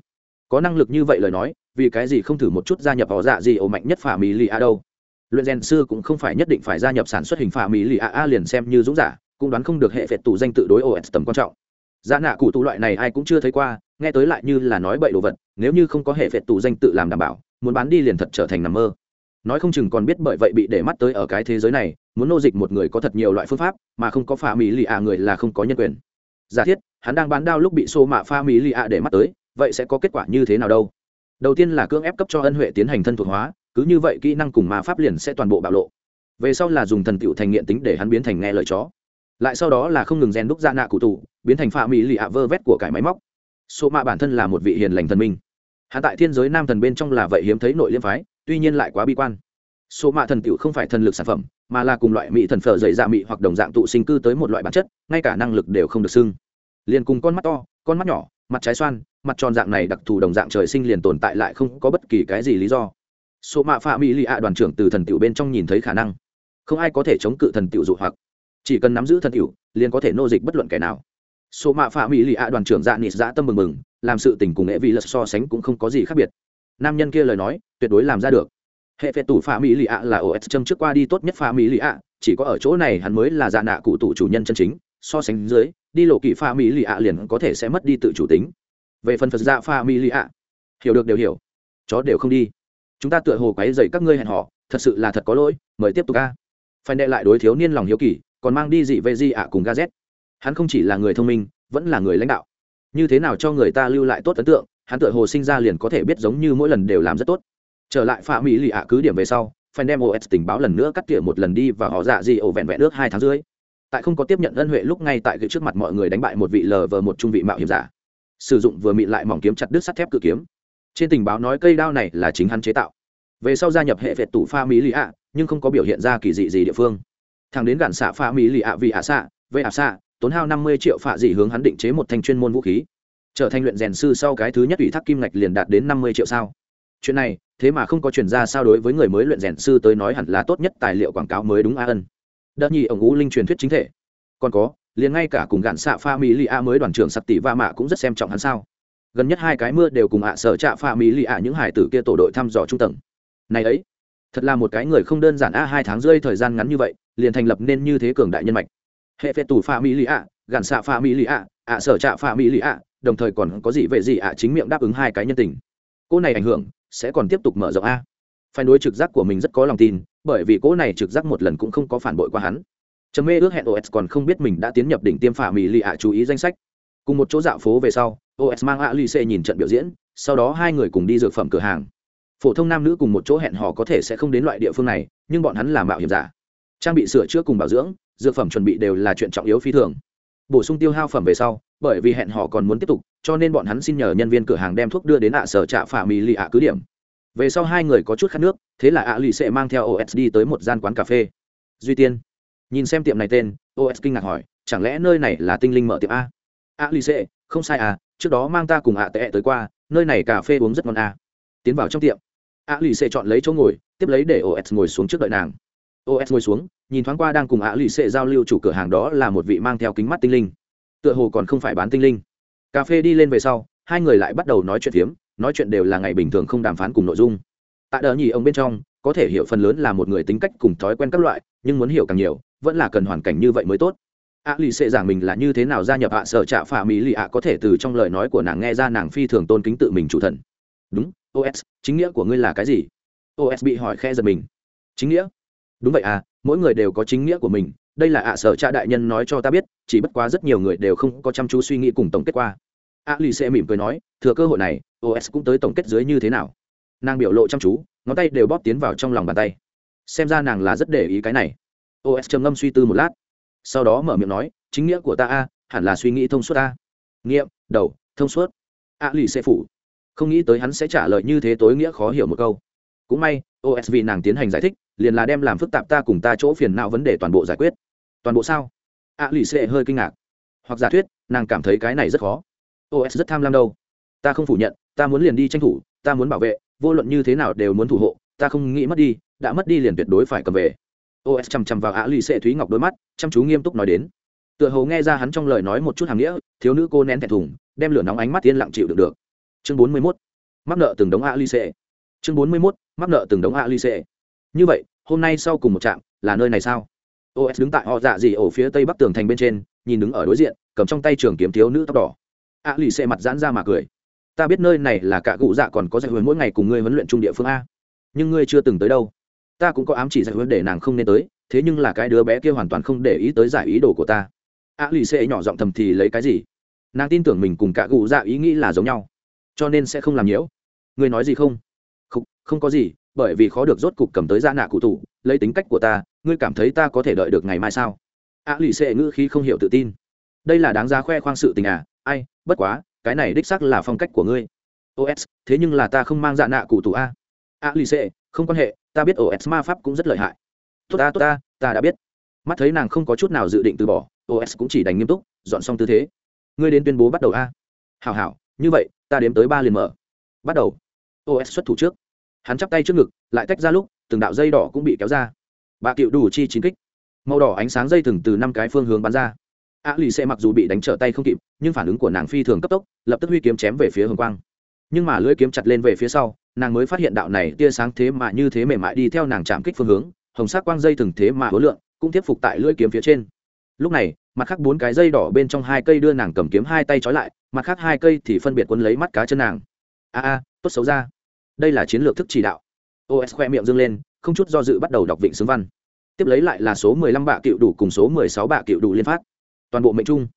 Có năng lực như vậy lời nói, vì cái gì không thử một chút gia nhập họ dạ gì ổ mạnh nhất pha mỹ a đâu? Luyện rèn sư cũng không phải nhất định phải gia nhập sản xuất hình pha mỹ a a liền xem như dũng giả cũng đoán không được hệ phệ tù danh tự đối os tầm quan trọng. Giá nạ cụ tù loại này ai cũng chưa thấy qua, nghe tới lại như là nói bậy đồ vật, nếu như không có hệ phệ tù danh tự làm đảm bảo, muốn bán đi liền thật trở thành nằm mơ. Nói không chừng còn biết bởi vậy bị để mắt tới ở cái thế giới này, muốn nô dịch một người có thật nhiều loại phương pháp, mà không có pha mỹ lì ạ người là không có nhân quyền. Giả thiết, hắn đang bán đao lúc bị xô mạ pha mỹ lì ạ để mắt tới, vậy sẽ có kết quả như thế nào đâu? Đầu tiên là cưỡng ép cấp cho ân huệ tiến hành thân thuộc hóa, cứ như vậy kỹ năng cùng ma pháp liền sẽ toàn bộ bạo lộ. Về sau là dùng thần tựu thành nghiện tính để hắn biến thành nghe lời chó lại sau đó là không ngừng rèn đúc ra nạ cụ tù, biến thành phạm mỹ lì ạ vơ vét của cải máy móc. Số mạ bản thân là một vị hiền lành thần minh. Hắn tại thiên giới nam thần bên trong là vậy hiếm thấy nội liêm phái, tuy nhiên lại quá bi quan. Số mạ thần tựu không phải thần lực sản phẩm, mà là cùng loại mỹ thần phở dày dạ mỹ hoặc đồng dạng tụ sinh cư tới một loại bản chất, ngay cả năng lực đều không được xưng. Liền cùng con mắt to, con mắt nhỏ, mặt trái xoan, mặt tròn dạng này đặc thù đồng dạng trời sinh liền tồn tại lại không có bất kỳ cái gì lý do. Số mạ phạm mỹ lì ạ đoàn trưởng từ thần tiểu bên trong nhìn thấy khả năng. Không ai có thể chống cự thần tiểu dụ hoặc chỉ cần nắm giữ thần tiểu liền có thể nô dịch bất luận kẻ nào. Số mạ phạm mỹ lì ạ đoàn trưởng dạ nịt dạ tâm mừng mừng, làm sự tình cùng nghệ vị lật so sánh cũng không có gì khác biệt. Nam nhân kia lời nói, tuyệt đối làm ra được. Hệ phệ tủ phạm mỹ lì ạ là os châm trước qua đi tốt nhất phạm mỹ lì ạ, chỉ có ở chỗ này hắn mới là dạ nạ cụ tủ chủ nhân chân chính, so sánh dưới, đi lộ kỳ phạm mỹ lì ạ liền có thể sẽ mất đi tự chủ tính. Về phần phật dạ phạm mỹ lì ạ, hiểu được đều hiểu. Chó đều không đi. Chúng ta tựa hồ quấy dày các ngươi hẹn họ thật sự là thật có lỗi, mời tiếp tục ca. Phải đệ lại đối thiếu niên lòng hiếu kỳ còn mang đi dị về di ạ cùng gazet. Hắn không chỉ là người thông minh, vẫn là người lãnh đạo. Như thế nào cho người ta lưu lại tốt ấn tượng, hắn tựa hồ sinh ra liền có thể biết giống như mỗi lần đều làm rất tốt. Trở lại phạm mỹ lì ạ cứ điểm về sau phải đem os tình báo lần nữa cắt tỉa một lần đi và họ dạ gì ổ vẹn vẹn nước hai tháng rưỡi. Tại không có tiếp nhận ân huệ lúc ngay tại trước mặt mọi người đánh bại một vị lờ vờ một trung vị mạo hiểm giả. Sử dụng vừa mịn lại mỏng kiếm chặt đứt sắt thép cự kiếm. Trên tình báo nói cây đao này là chính hắn chế tạo. Về sau gia nhập hệ vẹt tủ pha mỹ lì ạ, nhưng không có biểu hiện ra kỳ dị gì địa phương thằng đến gạn xạ pha mỹ lì ạ vì ạ xạ về ạ xạ, tốn hao năm mươi triệu phạ dị hướng hắn định chế một thanh chuyên môn vũ khí. Trở thành luyện rèn sư sau cái thứ nhất ủy thác kim ngạch liền đạt đến năm mươi triệu sao. Chuyện này, thế mà không có chuyển ra sao đối với người mới luyện rèn sư tới nói hẳn là tốt nhất tài liệu quảng cáo mới đúng a ân. Đợt nhi ổng ngũ linh truyền thuyết chính thể. Còn có, liền ngay cả cùng gạn xạ pha mỹ lì a mới đoàn trưởng sặc tỷ va mạ cũng rất xem trọng hắn sao. Gần nhất hai cái mưa đều cùng ạ sở trạ pha mỹ lì a những hải tử kia tổ đội thăm dò trung tầng. Này ấy, thật là một cái người không đơn giản a, hai tháng rơi thời gian ngắn như vậy liền thành lập nên như thế cường đại nhân mạch. Hệ phệ tù pha mỹ lì ạ gạn xạ pha mỹ lì ạ ạ sở trạ pha mỹ lì ạ đồng thời còn có gì về gì ạ chính miệng đáp ứng hai cái nhân tình. Cô này ảnh hưởng sẽ còn tiếp tục mở rộng a. Phải đối trực giác của mình rất có lòng tin, bởi vì cô này trực giác một lần cũng không có phản bội qua hắn. Trầm mê ước hẹn os còn không biết mình đã tiến nhập đỉnh tiêm phả mỹ lì ạ chú ý danh sách. Cùng một chỗ dạo phố về sau os mang ạ lì xê nhìn trận biểu diễn, sau đó hai người cùng đi dược phẩm cửa hàng. Phổ thông nam nữ cùng một chỗ hẹn hò có thể sẽ không đến loại địa phương này, nhưng bọn hắn là mạo hiểm giả trang bị sửa chữa cùng bảo dưỡng, dược phẩm chuẩn bị đều là chuyện trọng yếu phi thường. Bổ sung tiêu hao phẩm về sau, bởi vì hẹn họ còn muốn tiếp tục, cho nên bọn hắn xin nhờ nhân viên cửa hàng đem thuốc đưa đến ạ sở trạ phả mì lì ạ cứ điểm. Về sau hai người có chút khát nước, thế là ạ lì sẽ mang theo osd tới một gian quán cà phê. Duy tiên, nhìn xem tiệm này tên os kinh ngạc hỏi, chẳng lẽ nơi này là tinh linh mở tiệm a? Ạ lì sẽ, không sai à trước đó mang ta cùng ạ tệ tới qua, nơi này cà phê uống rất ngon à. tiến vào trong tiệm, ạ lì sẽ chọn lấy chỗ ngồi, tiếp lấy để os ngồi xuống trước đợi nàng os ngồi xuống, nhìn thoáng qua đang cùng ạ lì xệ giao lưu chủ cửa hàng đó là một vị mang theo kính mắt tinh linh. Tựa hồ còn không phải bán tinh linh. Cà phê đi lên về sau, hai người lại bắt đầu nói chuyện phiếm, nói chuyện đều là ngày bình thường không đàm phán cùng nội dung. Tại đờ nhì ông bên trong, có thể hiểu phần lớn là một người tính cách cùng thói quen các loại, nhưng muốn hiểu càng nhiều, vẫn là cần hoàn cảnh như vậy mới tốt. Ạ lì xệ giảng mình là như thế nào gia nhập ạ sở trạ phả mỹ lì ạ có thể từ trong lời nói của nàng nghe ra nàng phi thường tôn kính tự mình chủ thần. Đúng os chính nghĩa của ngươi là cái gì? Os bị hỏi khe giật mình. Chính nghĩa? Đúng vậy à mỗi người đều có chính nghĩa của mình, đây là ạ sở cha đại nhân nói cho ta biết, chỉ bất quá rất nhiều người đều không có chăm chú suy nghĩ cùng tổng kết qua. A lì sẽ mỉm cười nói, thừa cơ hội này os cũng tới tổng kết dưới như thế nào? Nàng biểu lộ chăm chú, ngón tay đều bóp tiến vào trong lòng bàn tay. Xem ra nàng là rất để ý cái này. Os trầm ngâm suy tư một lát, sau đó mở miệng nói, chính nghĩa của ta a, hẳn là suy nghĩ thông suốt a. Nghiệm, đầu, thông suốt. A lì sẽ phủ. Không nghĩ tới hắn sẽ trả lời như thế tối nghĩa khó hiểu một câu. Cũng may os vì nàng tiến hành giải thích liền là đem làm phức tạp ta cùng ta chỗ phiền não vấn đề toàn bộ giải quyết. Toàn bộ sao? A lì xệ hơi kinh ngạc. Hoặc giả thuyết, nàng cảm thấy cái này rất khó. Os rất tham lam đâu. Ta không phủ nhận, ta muốn liền đi tranh thủ, ta muốn bảo vệ, vô luận như thế nào đều muốn thủ hộ, ta không nghĩ mất đi, đã mất đi liền tuyệt đối phải cầm về. Os chằm chằm vào a lì xệ thúy ngọc đôi mắt, chăm chú nghiêm túc nói đến. Tựa hồ nghe ra hắn trong lời nói một chút hàm nghĩa, thiếu nữ cô nén thẹn thùng, đem lửa nóng ánh mắt yên lặng chịu được được. Chương bốn mươi mốt. Mắc nợ từng đống a lì xệ. Chương bốn mươi mốt. Mắc nợ từng đống a lì xệ như vậy hôm nay sau cùng một trạm là nơi này sao? Os đứng tại họ dạ dị ở phía tây bắc tường thành bên trên nhìn đứng ở đối diện cầm trong tay trường kiếm thiếu nữ tóc đỏ. A lì xệ mặt giãn ra mà cười. Ta biết nơi này là cả cụ dạ còn có dạy huấn mỗi ngày cùng ngươi huấn luyện trung địa phương a. Nhưng ngươi chưa từng tới đâu. Ta cũng có ám chỉ dạy huấn để nàng không nên tới thế nhưng là cái đứa bé kia hoàn toàn không để ý tới giải ý đồ của ta. A lì xệ nhỏ giọng thầm thì lấy cái gì? Nàng tin tưởng mình cùng cả cụ dạ ý nghĩ là giống nhau. Cho nên sẽ không làm nhiễu. Ngươi nói gì không? Không, không có gì bởi vì khó được rốt cục cầm tới ra nạ cụ tủ lấy tính cách của ta, ngươi cảm thấy ta có thể đợi được ngày mai sao? A lì xệ ngữ khí không hiểu tự tin. Đây là đáng giá khoe khoang sự tình à? Ai, bất quá, cái này đích sắc là phong cách của ngươi. Os thế nhưng là ta không mang dạ nạ cụ tủ a a lì xệ, không quan hệ, ta biết os ma pháp cũng rất lợi hại. Tốt ta tốt ta ta đã biết. Mắt thấy nàng không có chút nào dự định từ bỏ os cũng chỉ đành nghiêm túc, dọn xong tư thế. Ngươi đến tuyên bố bắt đầu a hảo hảo, như vậy, ta đếm tới ba liền mở. Bắt đầu. Os xuất thủ trước hắn chắp tay trước ngực, lại tách ra lúc, từng đạo dây đỏ cũng bị kéo ra. Bà cựu đủ chi chín kích. Màu đỏ ánh sáng dây thừng từ năm cái phương hướng bắn ra. A lì xê mặc dù bị đánh trở tay không kịp, nhưng phản ứng của nàng phi thường cấp tốc, lập tức huy kiếm chém về phía hồng quang. Nhưng mà lưỡi kiếm chặt lên về phía sau, nàng mới phát hiện đạo này tia sáng thế mà như thế mềm mại đi theo nàng chạm kích phương hướng, hồng sắc quang dây thừng thế mà hối lượng, cũng tiếp phục tại lưỡi kiếm phía trên. Lúc này, mặt khác bốn cái dây đỏ bên trong hai cây đưa nàng cầm kiếm hai tay trói lại, mặt khác hai cây thì phân biệt quấn lấy mắt cá chân nàng. A a, tốt xấu ra đây là chiến lược thức chỉ đạo. Os khoe miệng dâng lên, không chút do dự bắt đầu đọc vịnh xướng văn. Tiếp lấy lại là số mười lăm bạ cựu đủ cùng số mười sáu bạ cựu đủ liên phát. Toàn bộ mệnh trung,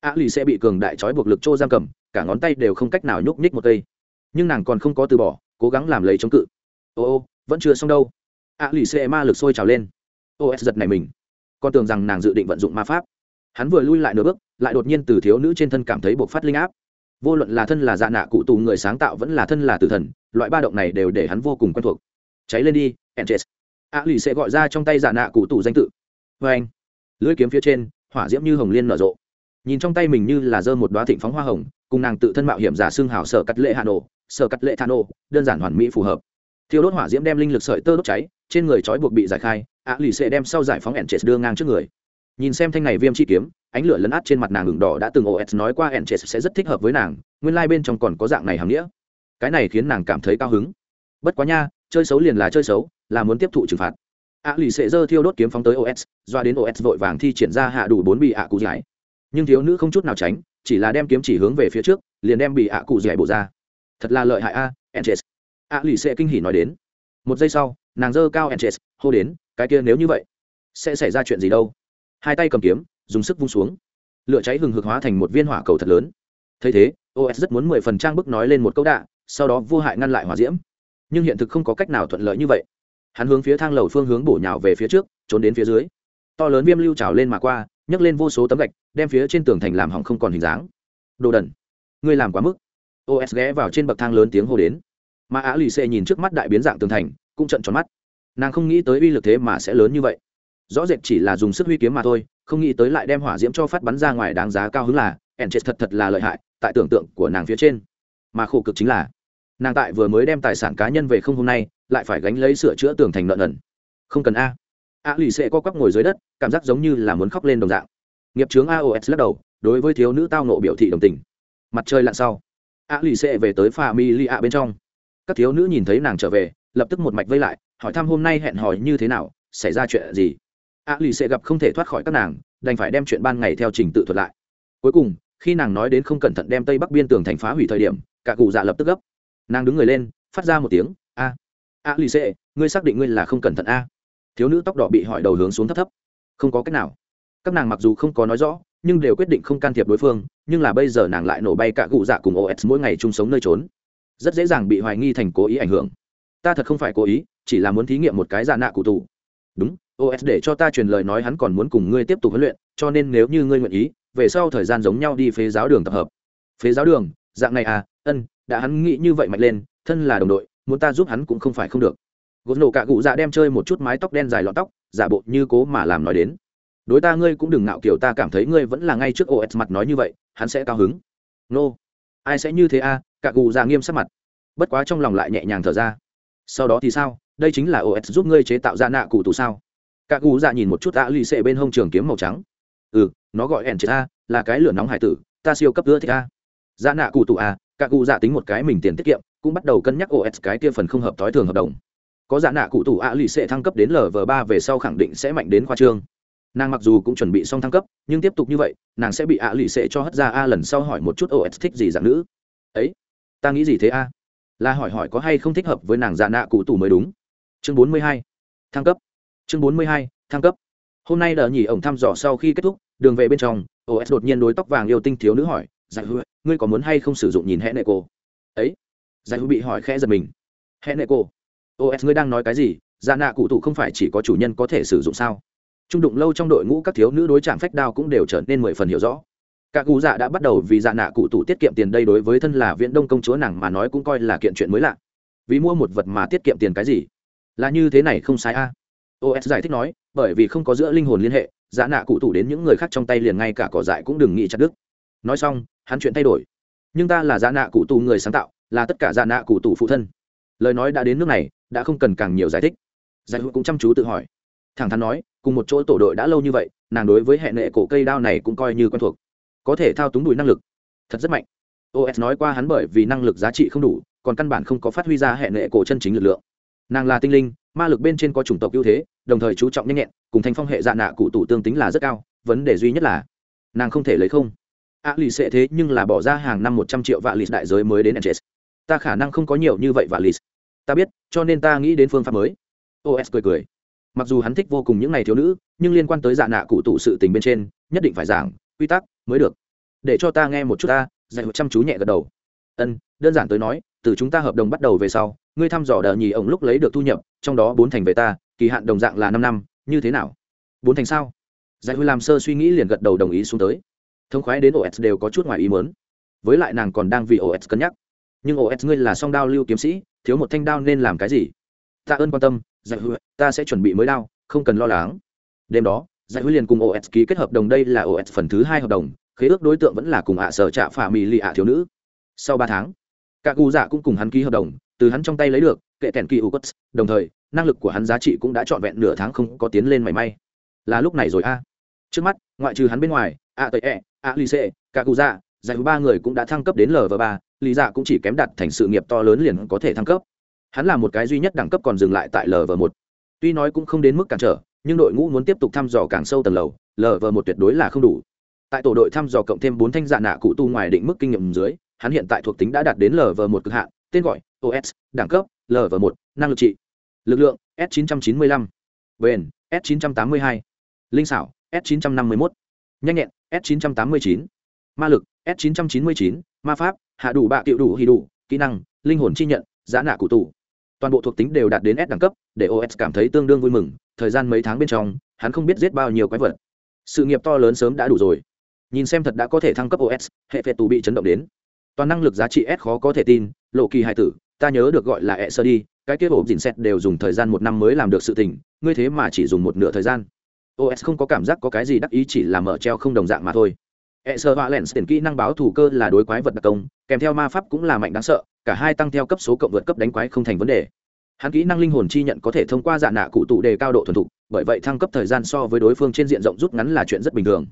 a lì sẽ bị cường đại trói buộc lực trô giam cầm, cả ngón tay đều không cách nào nhúc nhích một cây. Nhưng nàng còn không có từ bỏ, cố gắng làm lấy chống cự. Ô ô, vẫn chưa xong đâu. A lì sẽ ma lực sôi trào lên. Os giật này mình. Con tưởng rằng nàng dự định vận dụng ma pháp. Hắn vừa lui lại nửa bước, lại đột nhiên từ thiếu nữ trên thân cảm thấy buộc phát linh áp. Vô luận là thân là dạ nạ cụ tù người sáng tạo vẫn là thân là tử thần loại ba động này đều để hắn vô cùng quen thuộc. Cháy lên đi, enches. A lì sẽ gọi ra trong tay giả nạ cụ tủ danh tự. Vê anh. Lưỡi kiếm phía trên, hỏa diễm như hồng liên nở rộ. Nhìn trong tay mình như là dơ một đoá thịnh phóng hoa hồng, cùng nàng tự thân mạo hiểm giả xương hào sở cắt lệ hà nổ, sở cắt lệ thà nổ, đơn giản hoàn mỹ phù hợp. Thiêu đốt hỏa diễm đem linh lực sợi tơ đốt cháy, trên người trói buộc bị giải khai, a lì sẽ đem sau giải phóng enches đưa ngang trước người. Nhìn xem thanh này viêm chi kiếm, ánh lửa lấn át trên mặt nàng ngừng đỏ đã từng os nói qua enches sẽ rất thích hợp với nàng, nguyên lai、like、bên trong còn có dạng này hàm nghĩa cái này khiến nàng cảm thấy cao hứng. Bất quá nha, chơi xấu liền là chơi xấu, là muốn tiếp thụ trừng phạt. A lì sẽ dơ thiêu đốt kiếm phóng tới os doa đến os vội vàng thi triển ra hạ đủ bốn bị ạ cụ giải. Nhưng thiếu nữ không chút nào tránh, chỉ là đem kiếm chỉ hướng về phía trước, liền đem bị ạ cụ giải bổ ra. Thật là lợi hại a, enches. Ạ lì sẽ kinh hỉ nói đến. Một giây sau, nàng dơ cao enches, hô đến, cái kia nếu như vậy, sẽ xảy ra chuyện gì đâu? Hai tay cầm kiếm, dùng sức vung xuống. Lửa cháy hừng hực hóa thành một viên hỏa cầu thật lớn. Thấy thế os rất muốn mười phần trang bức nói lên một câu đạ sau đó vô hại ngăn lại hỏa diễm. Nhưng hiện thực không có cách nào thuận lợi như vậy. Hắn hướng phía thang lầu phương hướng bổ nhào về phía trước, trốn đến phía dưới. To lớn viêm lưu trào lên mà qua, nhấc lên vô số tấm gạch, đem phía trên tường thành làm hỏng không còn hình dáng. Đồ đần, ngươi làm quá mức. Os ghé vào trên bậc thang lớn tiếng hô đến. Mà á lì xê nhìn trước mắt đại biến dạng tường thành, cũng trận tròn mắt. Nàng không nghĩ tới uy lực thế mà sẽ lớn như vậy. Rõ rệt chỉ là dùng sức huy kiếm mà thôi, không nghĩ tới lại đem hỏa diễm cho phát bắn ra ngoài đáng giá cao hứng là ẻn chết thật thật là lợi hại, tại tưởng tượng của nàng phía trên. Mà khổ cực chính là nàng tại vừa mới đem tài sản cá nhân về không hôm nay, lại phải gánh lấy sửa chữa tường thành nợ nần. Không cần a. A lì xệ co quắp ngồi dưới đất, cảm giác giống như là muốn khóc lên đồng dạng. Nghiệp trướng aos lắc đầu, đối với thiếu nữ tao nộ biểu thị đồng tình. Mặt trời lặn sau, a lì xệ về tới pha mi li a bên trong. Các thiếu nữ nhìn thấy nàng trở về, lập tức một mạch vây lại, hỏi thăm hôm nay hẹn hò như thế nào, xảy ra chuyện gì. A lì xệ gặp không thể thoát khỏi các nàng, đành phải đem chuyện ban ngày theo trình tự thuật lại. Cuối cùng, khi nàng nói đến không cẩn thận đem tây bắc biên tường thành phá hủy thời điểm, cả cụ dạ lập tức gấp nàng đứng người lên, phát ra một tiếng, a a lì xê, ngươi xác định ngươi là không cẩn thận a? Thiếu nữ tóc đỏ bị hỏi đầu hướng xuống thấp thấp. Không có cách nào. Các nàng mặc dù không có nói rõ, nhưng đều quyết định không can thiệp đối phương, nhưng là bây giờ nàng lại nổ bay cả cụ dạ cùng os mỗi ngày chung sống nơi trốn. Rất dễ dàng bị hoài nghi thành cố ý ảnh hưởng. Ta thật không phải cố ý, chỉ là muốn thí nghiệm một cái giả nạ cụ tù. Đúng os để cho ta truyền lời nói hắn còn muốn cùng ngươi tiếp tục huấn luyện, cho nên nếu như ngươi nguyện ý, về sau thời gian giống nhau đi phế giáo đường tập hợp. Phế giáo đường, dạng này à ân đã hắn nghĩ như vậy mạnh lên, thân là đồng đội, muốn ta giúp hắn cũng không phải không được. Gột nổ cạ cụ dạ đem chơi một chút mái tóc đen dài lọt tóc, giả bộ như cố mà làm nói đến. Đối ta ngươi cũng đừng ngạo kiểu, ta cảm thấy ngươi vẫn là ngay trước os mặt nói như vậy, hắn sẽ cao hứng. Nô、no. ai sẽ như thế a? À? cụ dạ nghiêm sắc mặt. Bất quá trong lòng lại nhẹ nhàng thở ra. Sau đó thì sao? Đây chính là os giúp ngươi chế tạo ra nạ cụ tù sao? Cạ cụ dạ nhìn một chút ạ lì xệ bên hông trường kiếm màu trắng. Ừ nó gọi ẻn chết a, là cái lửa nóng hải tử, ta siêu cấp ưa thích a. Dạ nạ cụ tù a cả cụ dạ tính một cái mình tiền tiết kiệm, cũng bắt đầu cân nhắc os cái kia phần không hợp thói thường hợp đồng. Có giả nạ cụ tủ ạ lì xệ thăng cấp đến lv ba về sau khẳng định sẽ mạnh đến khoa trương. Nàng mặc dù cũng chuẩn bị xong thăng cấp, nhưng tiếp tục như vậy, nàng sẽ bị ạ lì xệ cho hất ra a lần sau hỏi một chút os thích gì dạng nữ. Ấy, ta nghĩ gì thế a? Là hỏi hỏi có hay không thích hợp với nàng giả nạ cụ tủ mới đúng. Chương bốn mươi hai, thăng cấp. Chương bốn mươi hai, thăng cấp. Hôm nay đờ nhỉ ổng thăm dò sau khi kết thúc, đường về bên trong os đột nhiên đối tóc vàng yêu tinh thiếu nữ hỏi giải hữu, ngươi có muốn hay không sử dụng nhìn Hẹn nệ cô ấy, giải hữu bị hỏi khẽ giật mình. Hẹn nệ cô os ngươi đang nói cái gì? Dạ nạ cụ tụ không phải chỉ có chủ nhân có thể sử dụng sao? Trung đụng lâu trong đội ngũ các thiếu nữ đối trạm phách đao cũng đều trở nên mười phần hiểu rõ. Các cụ dạ đã bắt đầu vì dạ nạ cụ tụ tiết kiệm tiền đây đối với thân là viễn đông công chúa nàng mà nói cũng coi là kiện chuyện mới lạ. Vì mua một vật mà tiết kiệm tiền cái gì? Là như thế này không sai a. Os giải thích nói, bởi vì không có giữa linh hồn liên hệ dạ nạ cụ tụ đến những người khác trong tay liền ngay cả cỏ dại cũng đừng nghĩ chặt đứt nói xong, hắn chuyện thay đổi. Nhưng ta là dạ nạ cụ tù người sáng tạo, là tất cả dạ nạ cụ tù phụ thân. Lời nói đã đến nước này, đã không cần càng nhiều giải thích. Dạ giải hữu cũng chăm chú tự hỏi. Thẳng thắn nói, cùng một chỗ tổ đội đã lâu như vậy, nàng đối với hệ nệ cổ cây đao này cũng coi như quen thuộc. Có thể thao túng đùi năng lực. Thật rất mạnh. Os nói qua hắn bởi vì năng lực giá trị không đủ, còn căn bản không có phát huy ra hệ nệ cổ chân chính lực lượng. Nàng là tinh linh, ma lực bên trên có chủng tộc ưu thế, đồng thời chú trọng nhanh nhẹn, cùng thanh phong hệ dạ nạ cụ tủ tương tính là rất cao, vấn đề duy nhất là nàng không thể lấy không a lì sẽ thế nhưng là bỏ ra hàng năm một trăm triệu vạ lì đại giới mới đến enches ta khả năng không có nhiều như vậy vạ lì. Ta biết, cho nên ta nghĩ đến phương pháp mới. Os cười cười. Mặc dù hắn thích vô cùng những này thiếu nữ, nhưng liên quan tới dạ nạ cụ tụ sự tình bên trên, nhất định phải giảng, quy tắc mới được. Để cho ta nghe một chút ta, dạy một chăm chú nhẹ gật đầu. Ân, đơn giản tới nói, từ chúng ta hợp đồng bắt đầu về sau, ngươi thăm dò đờ nhì ổng lúc lấy được thu nhập, trong đó bốn thành về ta, kỳ hạn đồng dạng là năm năm, như thế nào? Bốn thành sao? Dạy huy làm sơ suy nghĩ liền gật đầu đồng ý xuống tới thông khoái đến os đều có chút ngoài ý mớn với lại nàng còn đang vì os cân nhắc. Nhưng os ngươi là song đao lưu kiếm sĩ, thiếu một thanh đao nên làm cái gì? Ta ơn quan tâm dạ giải huy ta sẽ chuẩn bị mới đao, không cần lo lắng. Đêm đó dạ giải huy liền cùng os ký kết hợp đồng đây là os phần thứ hai hợp đồng, khế ước đối tượng vẫn là cùng ạ sở trạ phả mì lì ạ thiếu nữ. Sau ba tháng các cụ dạ cũng cùng hắn ký hợp đồng, từ hắn trong tay lấy được, kệ tèn kỳ u đồng thời, năng lực của hắn giá trị cũng đã trọn vẹn nửa tháng không có tiến lên mảy may. Là lúc này rồi a. Trước mắt, ngoại trừ hắn bên ngoài, ạ tệ e a lì xê cả cụ dạ giải ba người cũng đã thăng cấp đến lv ba lý dạ cũng chỉ kém đặt thành sự nghiệp to lớn liền có thể thăng cấp. Hắn là một cái duy nhất đẳng cấp còn dừng lại tại lv một. Tuy nói cũng không đến mức cản trở, nhưng đội ngũ muốn tiếp tục thăm dò càng sâu tầng lầu lv một tuyệt đối là không đủ. Tại tổ đội thăm dò cộng thêm bốn thanh dạ nạ cụ tu ngoài định mức kinh nghiệm dưới, hắn hiện tại thuộc tính đã đạt đến lv một cực hạn, tên gọi os đẳng cấp lv một, năng lực trị. Lực lượng, s 995 bền, s 982 linh xảo, s 951 nhanh nhẹn s 989 ma lực s 999 ma pháp, hạ đủ bạ tiệu đủ hì đủ, kỹ năng, linh hồn chi nhận, giá nạ cụ tủ toàn bộ thuộc tính đều đạt đến s đẳng cấp, để os cảm thấy tương đương vui mừng, thời gian mấy tháng bên trong, hắn không biết giết bao nhiêu quái vật. Sự nghiệp to lớn sớm đã đủ rồi. Nhìn xem thật đã có thể thăng cấp os hệ phệ tù bị chấn động đến. Toàn năng lực giá trị s khó có thể tin, lộ kỳ hài tử, ta nhớ được gọi là e sơ đi cái kia bộ dìn xét đều dùng thời gian một năm mới làm được sự tình, ngươi thế mà chỉ dùng một nửa thời gian os không có cảm giác có cái gì đắc ý, chỉ là mở treo không đồng dạng mà thôi. E sơ hoa lens tiền kỹ năng báo thủ cơ là đối quái vật đặc công, kèm theo ma pháp cũng là mạnh đáng sợ, cả hai tăng theo cấp số cộng vượt cấp đánh quái không thành vấn đề. Hắn kỹ năng linh hồn chi nhận có thể thông qua dạ nạ cụ tụ đề cao độ thuần thục, bởi vậy thăng cấp thời gian so với đối phương trên diện rộng rút ngắn là chuyện rất bình thường.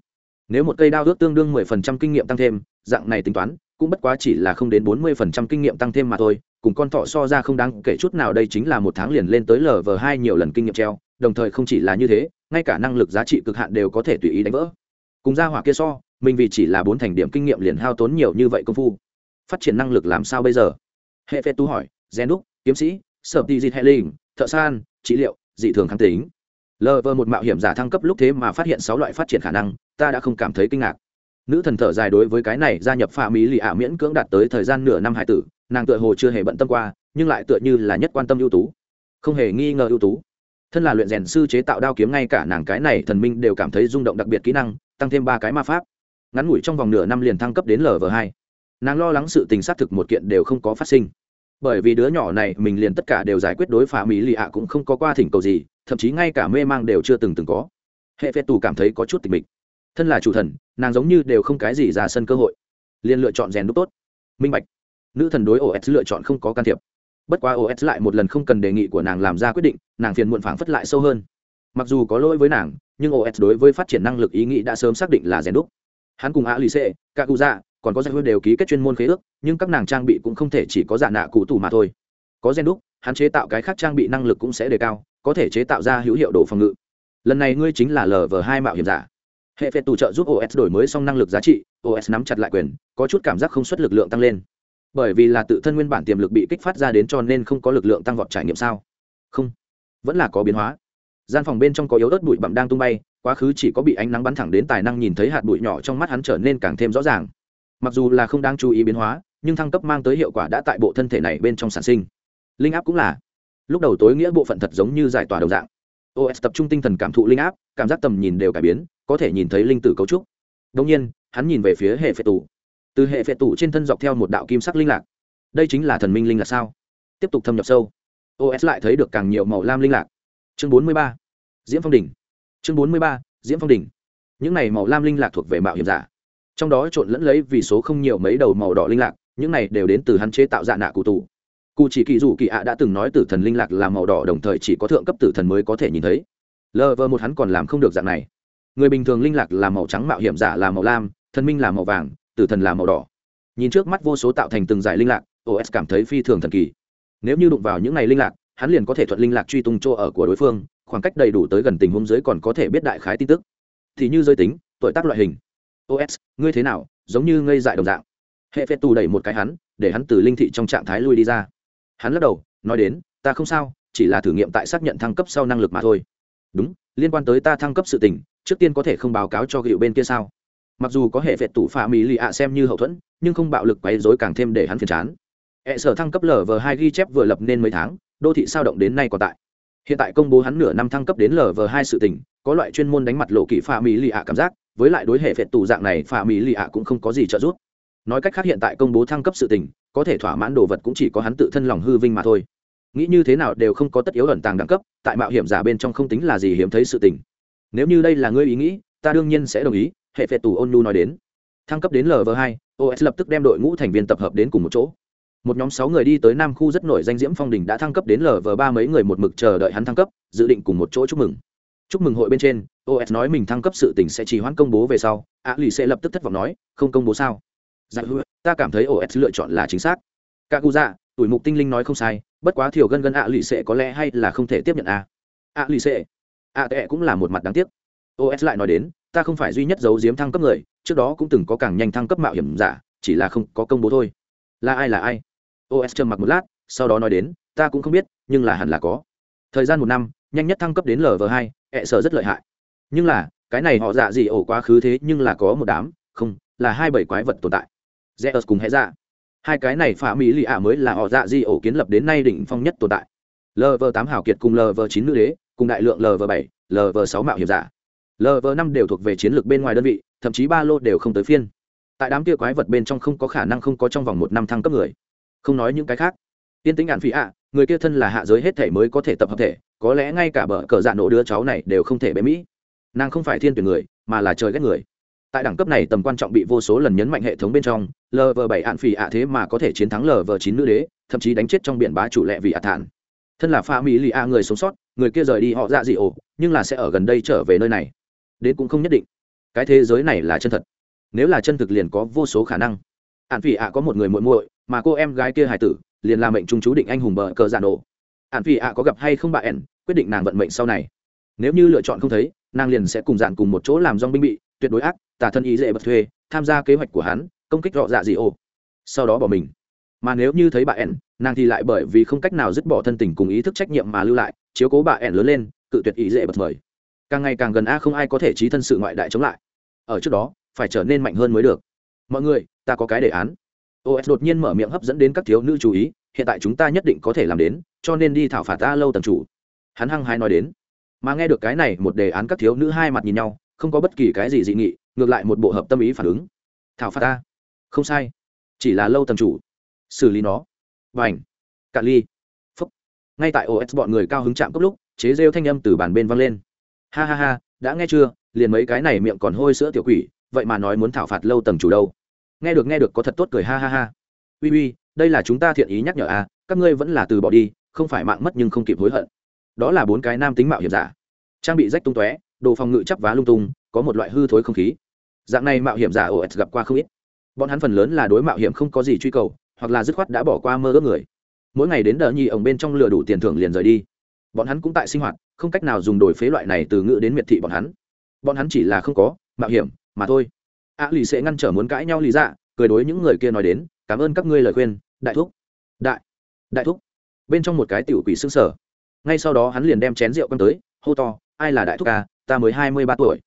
Nếu một cây đao ước tương đương mười phần trăm kinh nghiệm tăng thêm, dạng này tính toán, cũng bất quá chỉ là không đến bốn mươi phần trăm kinh nghiệm tăng thêm mà thôi, cùng con thọ so ra không đáng kể chút nào, đây chính là một tháng liền lên tới lv hai nhiều lần kinh nghiệm treo đồng thời không chỉ là như thế, ngay cả năng lực giá trị cực hạn đều có thể tùy ý đánh vỡ. Cùng ra hỏa kia so, mình vì chỉ là bốn thành điểm kinh nghiệm liền hao tốn nhiều như vậy công phu. Phát triển năng lực làm sao bây giờ? Hệ phê tu hỏi gen đúc kiếm sĩ sợ tì dịt hệ linh, thợ san, trị liệu, dị thường kháng tính. Lờ vờ một mạo hiểm giả thăng cấp lúc thế mà phát hiện sáu loại phát triển khả năng, ta đã không cảm thấy kinh ngạc. Nữ thần thở dài đối với cái này gia nhập pha mỹ lì ả miễn cưỡng đạt tới thời gian nửa năm hải tử, nàng tựa hồ chưa hề bận tâm qua, nhưng lại tựa như là nhất quan tâm ưu tú. Không hề nghi ngờ ưu tú thân là luyện rèn sư chế tạo đao kiếm ngay cả nàng cái này thần minh đều cảm thấy rung động đặc biệt kỹ năng, tăng thêm ba cái ma pháp. Ngắn ngủi trong vòng nửa năm liền thăng cấp đến lv hai. Nàng lo lắng sự tình xác thực một kiện đều không có phát sinh. Bởi vì đứa nhỏ này mình liền tất cả đều giải quyết đối phá mỹ lì ạ cũng không có qua thỉnh cầu gì, thậm chí ngay cả mê mang đều chưa từng từng có. Hệ phê tù cảm thấy có chút tình mình thân là chủ thần, nàng giống như đều không cái gì ra sân cơ hội. Liền lựa chọn rèn đúc tốt. Minh bạch. Nữ thần đối os lựa chọn không có can thiệp bất quá os lại một lần không cần đề nghị của nàng làm ra quyết định, nàng phiền muộn phảng phất lại sâu hơn. Mặc dù có lỗi với nàng, nhưng os đối với phát triển năng lực ý nghĩ đã sớm xác định là rèn đúc. Hắn cùng a lì xê cả cụ dạ còn có giải hứa đều ký kết chuyên môn khế ước, nhưng các nàng trang bị cũng không thể chỉ có giả nạ cụ tủ mà thôi. Có rèn đúc, hắn chế tạo cái khác trang bị năng lực cũng sẽ đề cao, có thể chế tạo ra hữu hiệu độ phòng ngự. Lần này ngươi chính là lv hai mạo hiểm giả. Hệ phệ tù trợ giúp os đổi mới xong năng lực giá trị os nắm chặt lại quyền, có chút cảm giác không xuất lực lượng tăng lên bởi vì là tự thân nguyên bản tiềm lực bị kích phát ra đến cho nên không có lực lượng tăng vọt trải nghiệm sao? Không. Vẫn là có biến hóa. Gian phòng bên trong có yếu ớt bụi bặm đang tung bay, quá khứ chỉ có bị ánh nắng bắn thẳng đến tài năng nhìn thấy hạt bụi nhỏ trong mắt hắn trở nên càng thêm rõ ràng. Mặc dù là không đang chú ý biến hóa, nhưng thăng cấp mang tới hiệu quả đã tại bộ thân thể này bên trong sản sinh. Linh áp cũng là. Lúc đầu tối nghĩa bộ phận thật giống như giải tỏa đồng dạng. Os tập trung tinh thần cảm thụ linh áp, cảm giác tầm nhìn đều cải biến, có thể nhìn thấy linh tử cấu trúc. Đông nhiên, hắn nhìn về phía hệ phệ tủ từ hệ phệ tủ trên thân dọc theo một đạo kim sắc linh lạc. Đây chính là thần minh linh lạc sao? Tiếp tục thâm nhập sâu. Os lại thấy được càng nhiều màu lam linh lạc. Chương bốn mươi ba, diễm phong đỉnh. Chương bốn mươi ba, diễm phong đỉnh. Những này màu lam linh lạc thuộc về mạo hiểm giả. Trong đó trộn lẫn lấy vì số không nhiều mấy đầu màu đỏ linh lạc, những này đều đến từ hắn chế tạo dạ nạ cụ tù. Cụ chỉ kỳ dù kỳ ạ đã từng nói tử thần linh lạc là màu đỏ đồng thời chỉ có thượng cấp tử thần mới có thể nhìn thấy. Lờ vờ một hắn còn làm không được dạng này. Người bình thường linh lạc là màu trắng mạo hiểm giả là màu lam, thần minh là màu vàng tử thần là màu đỏ. Nhìn trước mắt vô số tạo thành từng giải linh lạc os cảm thấy phi thường thần kỳ. Nếu như đụng vào những ngày linh lạc, hắn liền có thể thuận linh lạc truy tung chỗ ở của đối phương, khoảng cách đầy đủ tới gần tình huống dưới còn có thể biết đại khái tin tức. Thì như giới tính, tuổi tác loại hình. Os ngươi thế nào? Giống như ngây dại đồng dạng. Hệ phép tù đẩy một cái hắn, để hắn từ linh thị trong trạng thái lui đi ra. Hắn lắc đầu, nói đến, ta không sao, chỉ là thử nghiệm tại xác nhận thăng cấp sau năng lực mà thôi. Đúng, liên quan tới ta thăng cấp sự tình, trước tiên có thể không báo cáo cho hiệu bên kia sao? Mặc dù có hệ vệ tủ phạm mỹ lì ạ xem như hậu thuẫn, nhưng không bạo lực quấy dối càng thêm để hắn phiền chán. Hệ sở thăng cấp lv hai ghi chép vừa lập nên mấy tháng, đô thị sao động đến nay còn tại. Hiện tại công bố hắn nửa năm thăng cấp đến lv hai sự tình, có loại chuyên môn đánh mặt lộ kỹ phạm mỹ lì ạ cảm giác, với lại đối hệ vệ tủ dạng này phạm mỹ lì ạ cũng không có gì trợ giúp. Nói cách khác hiện tại công bố thăng cấp sự tình, có thể thỏa mãn đồ vật cũng chỉ có hắn tự thân lòng hư vinh mà thôi. Nghĩ như thế nào đều không có tất yếu ẩn tàng đẳng cấp, tại mạo hiểm giả bên trong không tính là gì hiếm thấy sự tình. Nếu như đây là ngươi ý nghĩ, ta đương nhiên sẽ đồng ý hệ phệ tù ôn nu nói đến. Thăng cấp đến lv hai os lập tức đem đội ngũ thành viên tập hợp đến cùng một chỗ. Một nhóm sáu người đi tới nam khu rất nổi danh diễm phong đình đã thăng cấp đến lv ba mấy người một mực chờ đợi hắn thăng cấp, dự định cùng một chỗ chúc mừng. Chúc mừng hội bên trên os nói mình thăng cấp sự tình sẽ chỉ hoãn công bố về sau. A lì sẽ lập tức thất vọng nói, không công bố sao? Dạ hứa, ta cảm thấy os lựa chọn là chính xác. Cả cụ dạ tuổi mục tinh linh nói không sai, bất quá thiểu gân gân ạ lì sẽ có lẽ hay là không thể tiếp nhận a. A lì sẽ a tệ cũng là một mặt đáng tiếc. Os lại nói đến ta không phải duy nhất giấu giếm thăng cấp người, trước đó cũng từng có càng nhanh thăng cấp mạo hiểm giả, chỉ là không có công bố thôi. Là ai là ai? Os trầm mặc một lát, sau đó nói đến, ta cũng không biết, nhưng là hẳn là có. Thời gian một năm, nhanh nhất thăng cấp đến lv hai hẹ sợ rất lợi hại. Nhưng là, cái này họ dạ gì ổ quá khứ thế nhưng là có một đám, không, là hai bảy quái vật tồn tại. Rẽ ớt cùng hẹ dạ hai cái này phá mỹ lì ạ mới là họ dạ di ổ kiến lập đến nay đỉnh phong nhất tồn tại. Lv tám hảo kiệt cùng lv chín nữ đế, cùng đại lượng lv bảy lv sáu mạo hiểm giả lv năm đều thuộc về chiến lược bên ngoài đơn vị, thậm chí ba lô đều không tới phiên. Tại đám kia quái vật bên trong không có khả năng không có trong vòng một năm thăng cấp người. Không nói những cái khác. Tiên tính ạn phí ạ, người kia thân là hạ giới hết thể mới có thể tập hợp thể, có lẽ ngay cả bờ cờ dạ nổ đứa cháu này đều không thể bế mỹ. Nàng không phải thiên tuyển người, mà là trời ghét người. Tại đẳng cấp này tầm quan trọng bị vô số lần nhấn mạnh hệ thống bên trong lv bảy ạn phỉ ạ thế mà có thể chiến thắng lv chín nữ đế, thậm chí đánh chết trong biển bá chủ lệ vì ạ thản. Thân là pha mỹ lì a người sống sót, người kia rời đi họ dạ dị ổ, nhưng là sẽ ở gần đây trở về nơi này đến cũng không nhất định. Cái thế giới này là chân thật. Nếu là chân thực liền có vô số khả năng. Ạn phỉ ạ có một người muội muội, mà cô em gái kia hài tử, liền làm mệnh trung chú định anh hùng bờ cờ giàn nổ. Ạn phỉ ạ có gặp hay không bà ẻn, quyết định nàng vận mệnh sau này. Nếu như lựa chọn không thấy, nàng liền sẽ cùng dạn cùng một chỗ làm dong binh bị, tuyệt đối ác tả thân ý dễ bật thuê, tham gia kế hoạch của hắn, công kích rõ dạ dị ô. Sau đó bỏ mình. Mà nếu như thấy bà ẻn, nàng thì lại bởi vì không cách nào dứt bỏ thân tình cùng ý thức trách nhiệm mà lưu lại, chiếu cố bà ẻn lớn lên, cự tuyệt ý dễ bật mời càng ngày càng gần a không ai có thể trí thân sự ngoại đại chống lại. Ở trước đó, phải trở nên mạnh hơn mới được. Mọi người, ta có cái đề án. Os đột nhiên mở miệng hấp dẫn đến các thiếu nữ chú ý, hiện tại chúng ta nhất định có thể làm đến, cho nên đi thảo phạt ta lâu tầm chủ. Hắn hăng hái nói đến. Mà nghe được cái này, một đề án các thiếu nữ hai mặt nhìn nhau, không có bất kỳ cái gì dị nghị, ngược lại một bộ hợp tâm ý phản ứng. Thảo phạt ta? Không sai. Chỉ là lâu tầm chủ. Xử lý nó. Và ảnh cạn ly. Phúc. Ngay tại os bọn người cao hứng chạm cấp lúc, chế rêu thanh âm từ bàn bên văng lên ha ha ha, đã nghe chưa? Liền mấy cái này miệng còn hôi sữa tiểu quỷ, vậy mà nói muốn thảo phạt lâu tầng chủ đâu. Nghe được nghe được, có thật tốt cười, ha ha ha. Uy uy, đây là chúng ta thiện ý nhắc nhở à các ngươi vẫn là từ bỏ đi, không phải mạng mất nhưng không kịp hối hận. Đó là bốn cái nam tính mạo hiểm giả. Trang bị rách tung tóe, đồ phòng ngự chắp vá lung tung, có một loại hư thối không khí. Dạng này mạo hiểm giả os gặp qua không ít. Bọn hắn phần lớn là đối mạo hiểm không có gì truy cầu, hoặc là dứt khoát đã bỏ qua mơ ước người. Mỗi ngày đến đờ nhi ổng bên trong lừa đủ tiền thưởng liền rời đi bọn hắn cũng tại sinh hoạt không cách nào dùng đổi phế loại này từ ngữ đến miệt thị bọn hắn. Bọn hắn chỉ là không có mạo hiểm mà thôi. A à, lì sẽ ngăn trở muốn cãi nhau lý dạ cười đối những người kia nói đến cảm ơn các ngươi lời khuyên đại thúc. Đại đại thúc. Bên trong một cái tiểu quỷ xương sở ngay sau đó hắn liền đem chén rượu quăng tới hô to ai là đại thúc à ta mới hai mươi ba tuổi.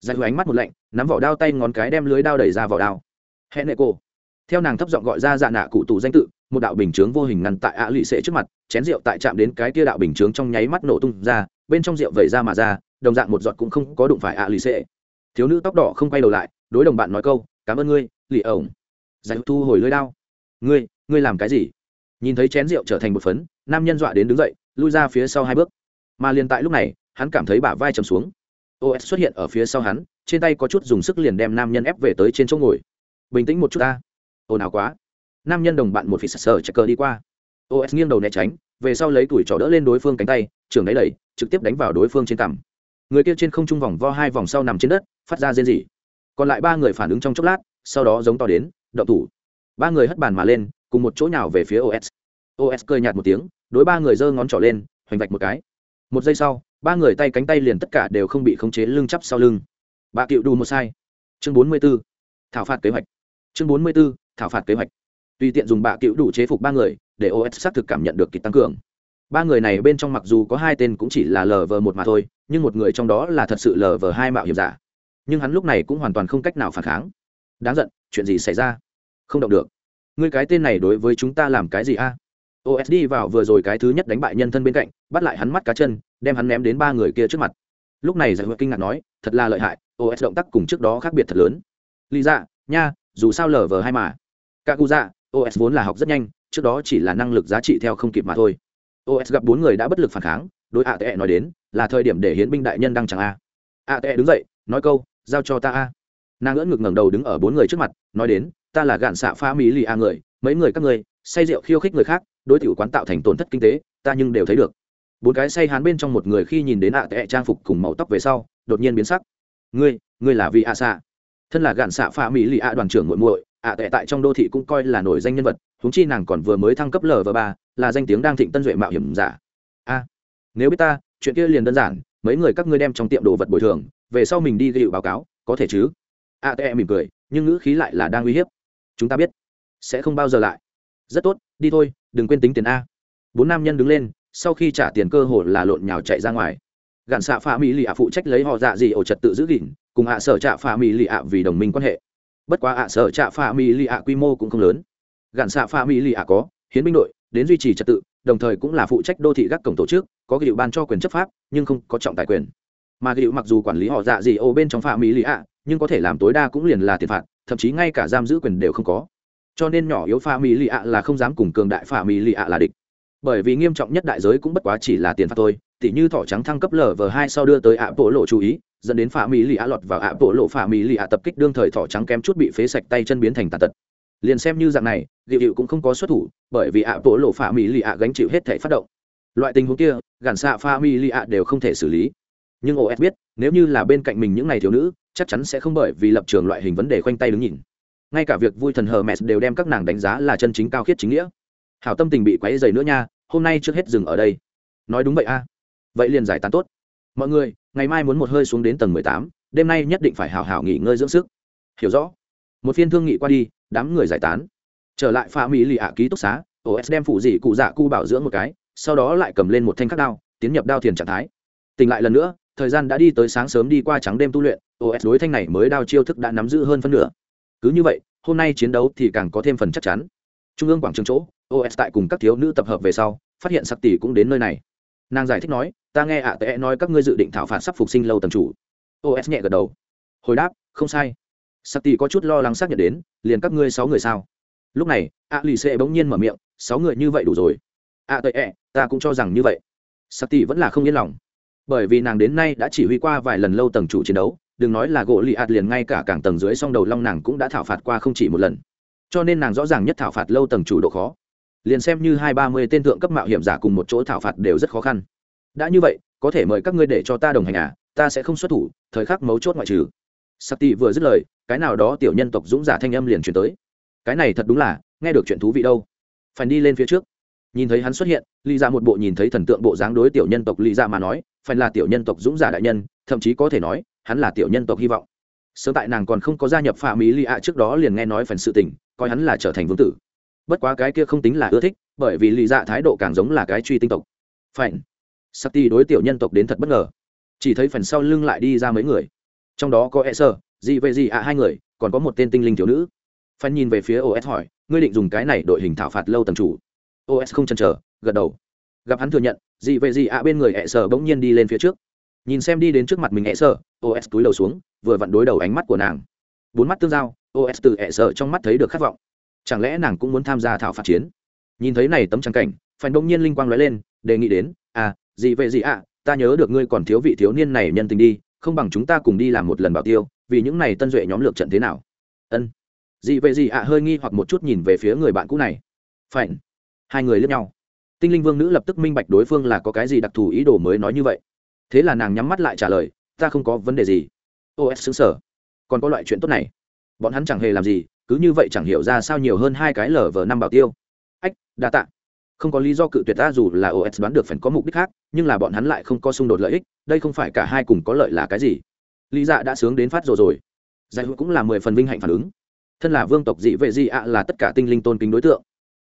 Giải hữu ánh mắt một lạnh nắm vỏ đao tay ngón cái đem lưới đao đẩy ra vỏ đao. Hẹn nệ cô theo nàng thấp giọng gọi ra dạ nạ cụ tù danh tự, một đạo bình chướng vô hình ngăn tại ạ lụy sệ trước mặt, chén rượu tại chạm đến cái tia đạo bình chướng trong nháy mắt nổ tung ra, bên trong rượu vẩy ra mà ra, đồng dạng một giọt cũng không có đụng phải ạ lụy sệ. Thiếu nữ tóc đỏ không quay đầu lại, đối đồng bạn nói câu, cảm ơn ngươi, lì ổng. Giải thu hồi lưới đao. Ngươi ngươi làm cái gì? Nhìn thấy chén rượu trở thành một phấn, nam nhân dọa đến đứng dậy, lui ra phía sau hai bước. Mà liền tại lúc này, hắn cảm thấy bả vai trầm xuống. Os xuất hiện ở phía sau hắn, trên tay có chút dùng sức liền đem nam nhân ép về tới trên chỗ ngồi. Bình tĩnh một chút ta ồn ào quá. Nam nhân đồng bạn một phỉ sờ chạy cờ đi qua. Os nghiêng đầu né tránh, về sau lấy tuổi trỏ đỡ lên đối phương cánh tay trường đáy đẩy, trực tiếp đánh vào đối phương trên cằm. Người kia trên không trung vòng vo hai vòng sau nằm trên đất, phát ra rên rỉ. Còn lại ba người phản ứng trong chốc lát, sau đó giống to đến, động thủ. Ba người hất bàn mà lên, cùng một chỗ nào về phía os os cười nhạt một tiếng, đối ba người giơ ngón trỏ lên, hoành vạch một cái. Một giây sau, ba người tay cánh tay liền tất cả đều không bị khống chế lưng chắp sau lưng. Bà cựu đủ một sai. Chương bốn mươi b ố thảo phạt kế hoạch chương bốn mươi b ố thảo phạt kế hoạch. Tùy tiện dùng bạ cựu đủ chế phục ba người, để os xác thực cảm nhận được kịch tăng cường. Ba người này bên trong mặc dù có hai tên cũng chỉ là lờ vờ một mà thôi, nhưng một người trong đó là thật sự lờ vờ hai mạo hiểm giả. Nhưng hắn lúc này cũng hoàn toàn không cách nào phản kháng. Đáng giận, chuyện gì xảy ra? Không động được. Người cái tên này đối với chúng ta làm cái gì a? Os đi vào vừa rồi cái thứ nhất đánh bại nhân thân bên cạnh, bắt lại hắn mắt cá chân, đem hắn ném đến ba người kia trước mặt. Lúc này giải hữu kinh ngạc nói, thật là lợi hại os động tác cùng trước đó khác biệt thật lớn. Lý ra nha dù sao lờ vờ hai mà. Các cụ dạ os vốn là học rất nhanh, trước đó chỉ là năng lực giá trị theo không kịp mà thôi. Os gặp bốn người đã bất lực phản kháng, đối ạ tệ nói đến, là thời điểm để hiến binh đại nhân đăng chẳng a. Ạ tệ đứng dậy, nói câu, giao cho ta a. Nàng ngỡ ngực ngẩng đầu đứng ở bốn người trước mặt, nói đến, ta là gạn xạ pha mỹ lì a người, mấy người các người, say rượu khiêu khích người khác, đối tiểu quán tạo thành tổn thất kinh tế, ta nhưng đều thấy được. Bốn cái say hán bên trong một người khi nhìn đến ạ tệ trang phục cùng màu tóc về sau, đột nhiên biến sắc. Ngươi ngươi là vì a xạ? Thân là gạn xạ pha mỹ lì ạ đoàn trưởng muội muội, ạ tệ tại trong đô thị cũng coi là nổi danh nhân vật, huống chi nàng còn vừa mới thăng cấp lv ba, là danh tiếng đang thịnh tân duệ mạo hiểm giả. A, nếu biết ta, chuyện kia liền đơn giản, mấy người các ngươi đem trong tiệm đồ vật bồi thường, về sau mình đi ghi báo cáo, có thể chứ? A tệ mỉm cười, nhưng ngữ khí lại là đang uy hiếp. Chúng ta biết, sẽ không bao giờ lại. Rất tốt, đi thôi, đừng quên tính tiền a. Bốn nam nhân đứng lên, sau khi trả tiền cơ hội là lộn nhào chạy ra ngoài. Gạn xạ pha mỹ lì ạ phụ trách lấy họ dạ gì ổ trật tự giữ gìn cùng ạ sở trạ phà mỹ lì ạ vì đồng minh quan hệ. Bất quá ạ sở trạ phà mỹ lì ạ quy mô cũng không lớn. Gạn xạ phà mỹ lì ạ có, hiến binh đội, đến duy trì trật tự, đồng thời cũng là phụ trách đô thị gác cổng tổ chức, có gịu ban cho quyền chấp pháp, nhưng không có trọng tài quyền. Mà gịu mặc dù quản lý họ dạ gì ô bên trong phà mỹ lì ạ, nhưng có thể làm tối đa cũng liền là tiền phạt, thậm chí ngay cả giam giữ quyền đều không có. Cho nên nhỏ yếu phà mỹ lì ạ là không dám cùng cường đại phà mỹ lì ạ là địch. Bởi vì nghiêm trọng nhất đại giới cũng bất quá chỉ là tiền phạt thôi, tỉ như thỏ trắng thăng cấp lở vờ hai sau đưa tới ạ bộ lộ chú ý dẫn đến phạm mỹ lì ạ lọt vào ạ bộ lộ phạm mỹ lì ạ tập kích đương thời thỏ trắng kém chút bị phế sạch tay chân biến thành tàn tật. Liền xem như dạng này liệu hiệu cũng không có xuất thủ, bởi vì ạ bộ lộ phạm mỹ lì ạ gánh chịu hết thể phát động. Loại tình huống kia, gàn xạ phạm mỹ lì ạ đều không thể xử lý. Nhưng os biết, nếu như là bên cạnh mình những ngày thiếu nữ, chắc chắn sẽ không bởi vì lập trường loại hình vấn đề khoanh tay đứng nhìn. Ngay cả việc vui thần hờ mẹ đều đem các nàng đánh giá là chân chính cao khiết chính nghĩa. Hảo tâm tình bị quấy dày nữa nha, hôm nay trước hết dừng ở đây. Nói đúng vậy a. Vậy liền giải tán tốt. Mọi người ngày mai muốn một hơi xuống đến tầng mười tám, đêm nay nhất định phải hào hào nghỉ ngơi dưỡng sức. Hiểu rõ. Một phiên thương nghị qua đi, đám người giải tán. Trở lại pha mỹ lì ạ ký túc xá os đem phụ dị cụ dạ cu bảo dưỡng một cái, sau đó lại cầm lên một thanh khắc đao, tiến nhập đao thiền trạng thái. Tỉnh lại lần nữa, thời gian đã đi tới sáng sớm đi qua trắng đêm tu luyện os đối thanh này mới đao chiêu thức đã nắm giữ hơn phân nửa. Cứ như vậy, hôm nay chiến đấu thì càng có thêm phần chắc chắn. Trung ương quảng trường chỗ os tại cùng các thiếu nữ tập hợp về sau, phát hiện sắc tỷ cũng đến nơi này nàng giải thích nói, ta nghe ạ à tệ nói các ngươi dự định thảo phạt sắp phục sinh lâu tầm chủ. Os nhẹ gật đầu. Hồi đáp, không sai. Sắc tỷ có chút lo lắng xác nhận đến, liền các ngươi sáu người sao? Lúc này, ạ lì xệ bỗng nhiên mở miệng, sáu người như vậy đủ rồi. Ạ tệ, ta cũng cho rằng như vậy. Sắc tỷ vẫn là không yên lòng. Bởi vì nàng đến nay đã chỉ huy qua vài lần lâu tầng chủ chiến đấu, đừng nói là gỗ lì ạt liền ngay cả cảng tầng dưới song đầu long nàng cũng đã thảo phạt qua không chỉ một lần. Cho nên nàng rõ ràng nhất thảo phạt lâu tầng chủ độ khó liền xem như hai ba mươi tên thượng cấp mạo hiểm giả cùng một chỗ thảo phạt đều rất khó khăn. Đã như vậy, có thể mời các ngươi để cho ta đồng hành à ta sẽ không xuất thủ, thời khắc mấu chốt ngoại trừ. Sắc tị vừa dứt lời, cái nào đó tiểu nhân tộc dũng giả thanh âm liền chuyển tới. Cái này thật đúng là, nghe được chuyện thú vị đâu. Phải đi lên phía trước. Nhìn thấy hắn xuất hiện ly ra dạ một bộ nhìn thấy thần tượng bộ dáng đối tiểu nhân tộc ly ra dạ mà nói phải là tiểu nhân tộc dũng giả đại nhân, thậm chí có thể nói, hắn là tiểu nhân tộc hy vọng. Sớm tại nàng còn không có gia nhập phạm mỹ lì ạ trước đó liền nghe nói phần sự tình, coi hắn là trở thành vương tử bất quá cái kia không tính là ưa thích, bởi vì lì dạ thái độ càng giống là cái truy tinh tộc. Phải sắc ti đối tiểu nhân tộc đến thật bất ngờ. Chỉ thấy phần sau lưng lại đi ra mấy người. Trong đó có e sơ gì về gì ạ hai người, còn có một tên tinh linh thiếu nữ. Phan nhìn về phía os hỏi, ngươi định dùng cái này đội hình thảo phạt lâu tầm chủ? Os không chần chờ, gật đầu. Gặp hắn thừa nhận gì về gì ạ bên người e sợ bỗng nhiên đi lên phía trước. Nhìn xem đi đến trước mặt mình e sợ os túi đầu xuống, vừa vặn đối đầu ánh mắt của nàng. Bốn mắt tương giao os từ e sợ trong mắt thấy được khát vọng chẳng lẽ nàng cũng muốn tham gia thảo phạt chiến? Nhìn thấy này tấm trang cảnh phải đông nhiên linh quang nói lên, đề nghị đến à gì vậy gì ạ? Ta nhớ được ngươi còn thiếu vị thiếu niên này nhân tình đi, không bằng chúng ta cùng đi làm một lần bảo tiêu, vì những này tân duệ nhóm lược trận thế nào? Ân. Dị vậy gì ạ? hơi nghi hoặc một chút nhìn về phía người bạn cũ này. Phải hai người lướt nhau. Tinh linh vương nữ lập tức minh bạch đối phương là có cái gì đặc thù ý đồ mới nói như vậy. Thế là nàng nhắm mắt lại trả lời, ta không có vấn đề gì. Os xứng sở. Còn có loại chuyện tốt này. Bọn hắn chẳng hề làm gì cứ như vậy chẳng hiểu ra sao nhiều hơn hai cái lở vờ năm bảo tiêu. Ách, đa tạ. Không có lý do cự tuyệt ta dù là os đoán được phần có mục đích khác, nhưng là bọn hắn lại không có xung đột lợi ích, đây không phải cả hai cùng có lợi là cái gì. Lý dạ đã sướng đến phát rồi rồi. Giải hữu cũng là mười phần vinh hạnh phản ứng. Thân là vương tộc dị vệ dị ạ là tất cả tinh linh tôn kính đối tượng.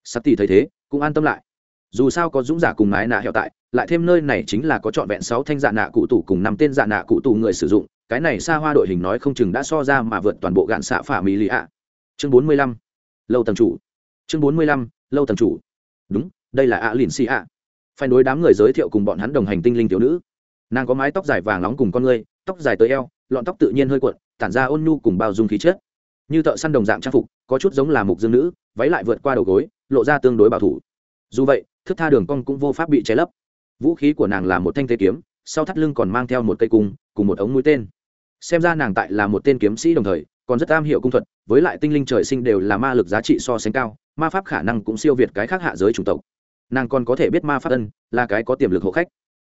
Sát tỷ thấy thế, cũng an tâm lại. Dù sao có dũng giả cùng mái nạ hiệu tại, lại thêm nơi này chính là có trọn vẹn sáu thanh dạ nạ cụ tủ cùng năm tên dạ nạ cụ tủ người sử dụng, cái này xa hoa đội hình nói không chừng đã so ra mà vượt toàn bộ gạn xạ phả mỹ lì ạ chương bốn mươi lăm, lâu tầng chủ. Chương bốn mươi lăm, lâu tầng chủ. Đúng, đây là ạ lìn xì ạ phải đối đám người giới thiệu cùng bọn hắn đồng hành tinh linh thiếu nữ. Nàng có mái tóc dài vàng nóng cùng con người tóc dài tới eo, lọn tóc tự nhiên hơi cuộn, tản ra ôn nhu cùng bao dung khí chất. Như thợ săn đồng dạng trang phục, có chút giống là mục dương nữ, váy lại vượt qua đầu gối, lộ ra tương đối bảo thủ. Dù vậy, thức tha đường cong cũng vô pháp bị che lấp. Vũ khí của nàng là một thanh thế kiếm, sau thắt lưng còn mang theo một cây cung, cùng một ống mũi tên. Xem ra nàng tại là một tên kiếm sĩ đồng thời còn rất am hiểu cung thuật, với lại tinh linh trời sinh đều là ma lực giá trị so sánh cao, ma pháp khả năng cũng siêu việt cái khác hạ giới chủng tộc. Nàng còn có thể biết ma pháp ân, là cái có tiềm lực hộ khách.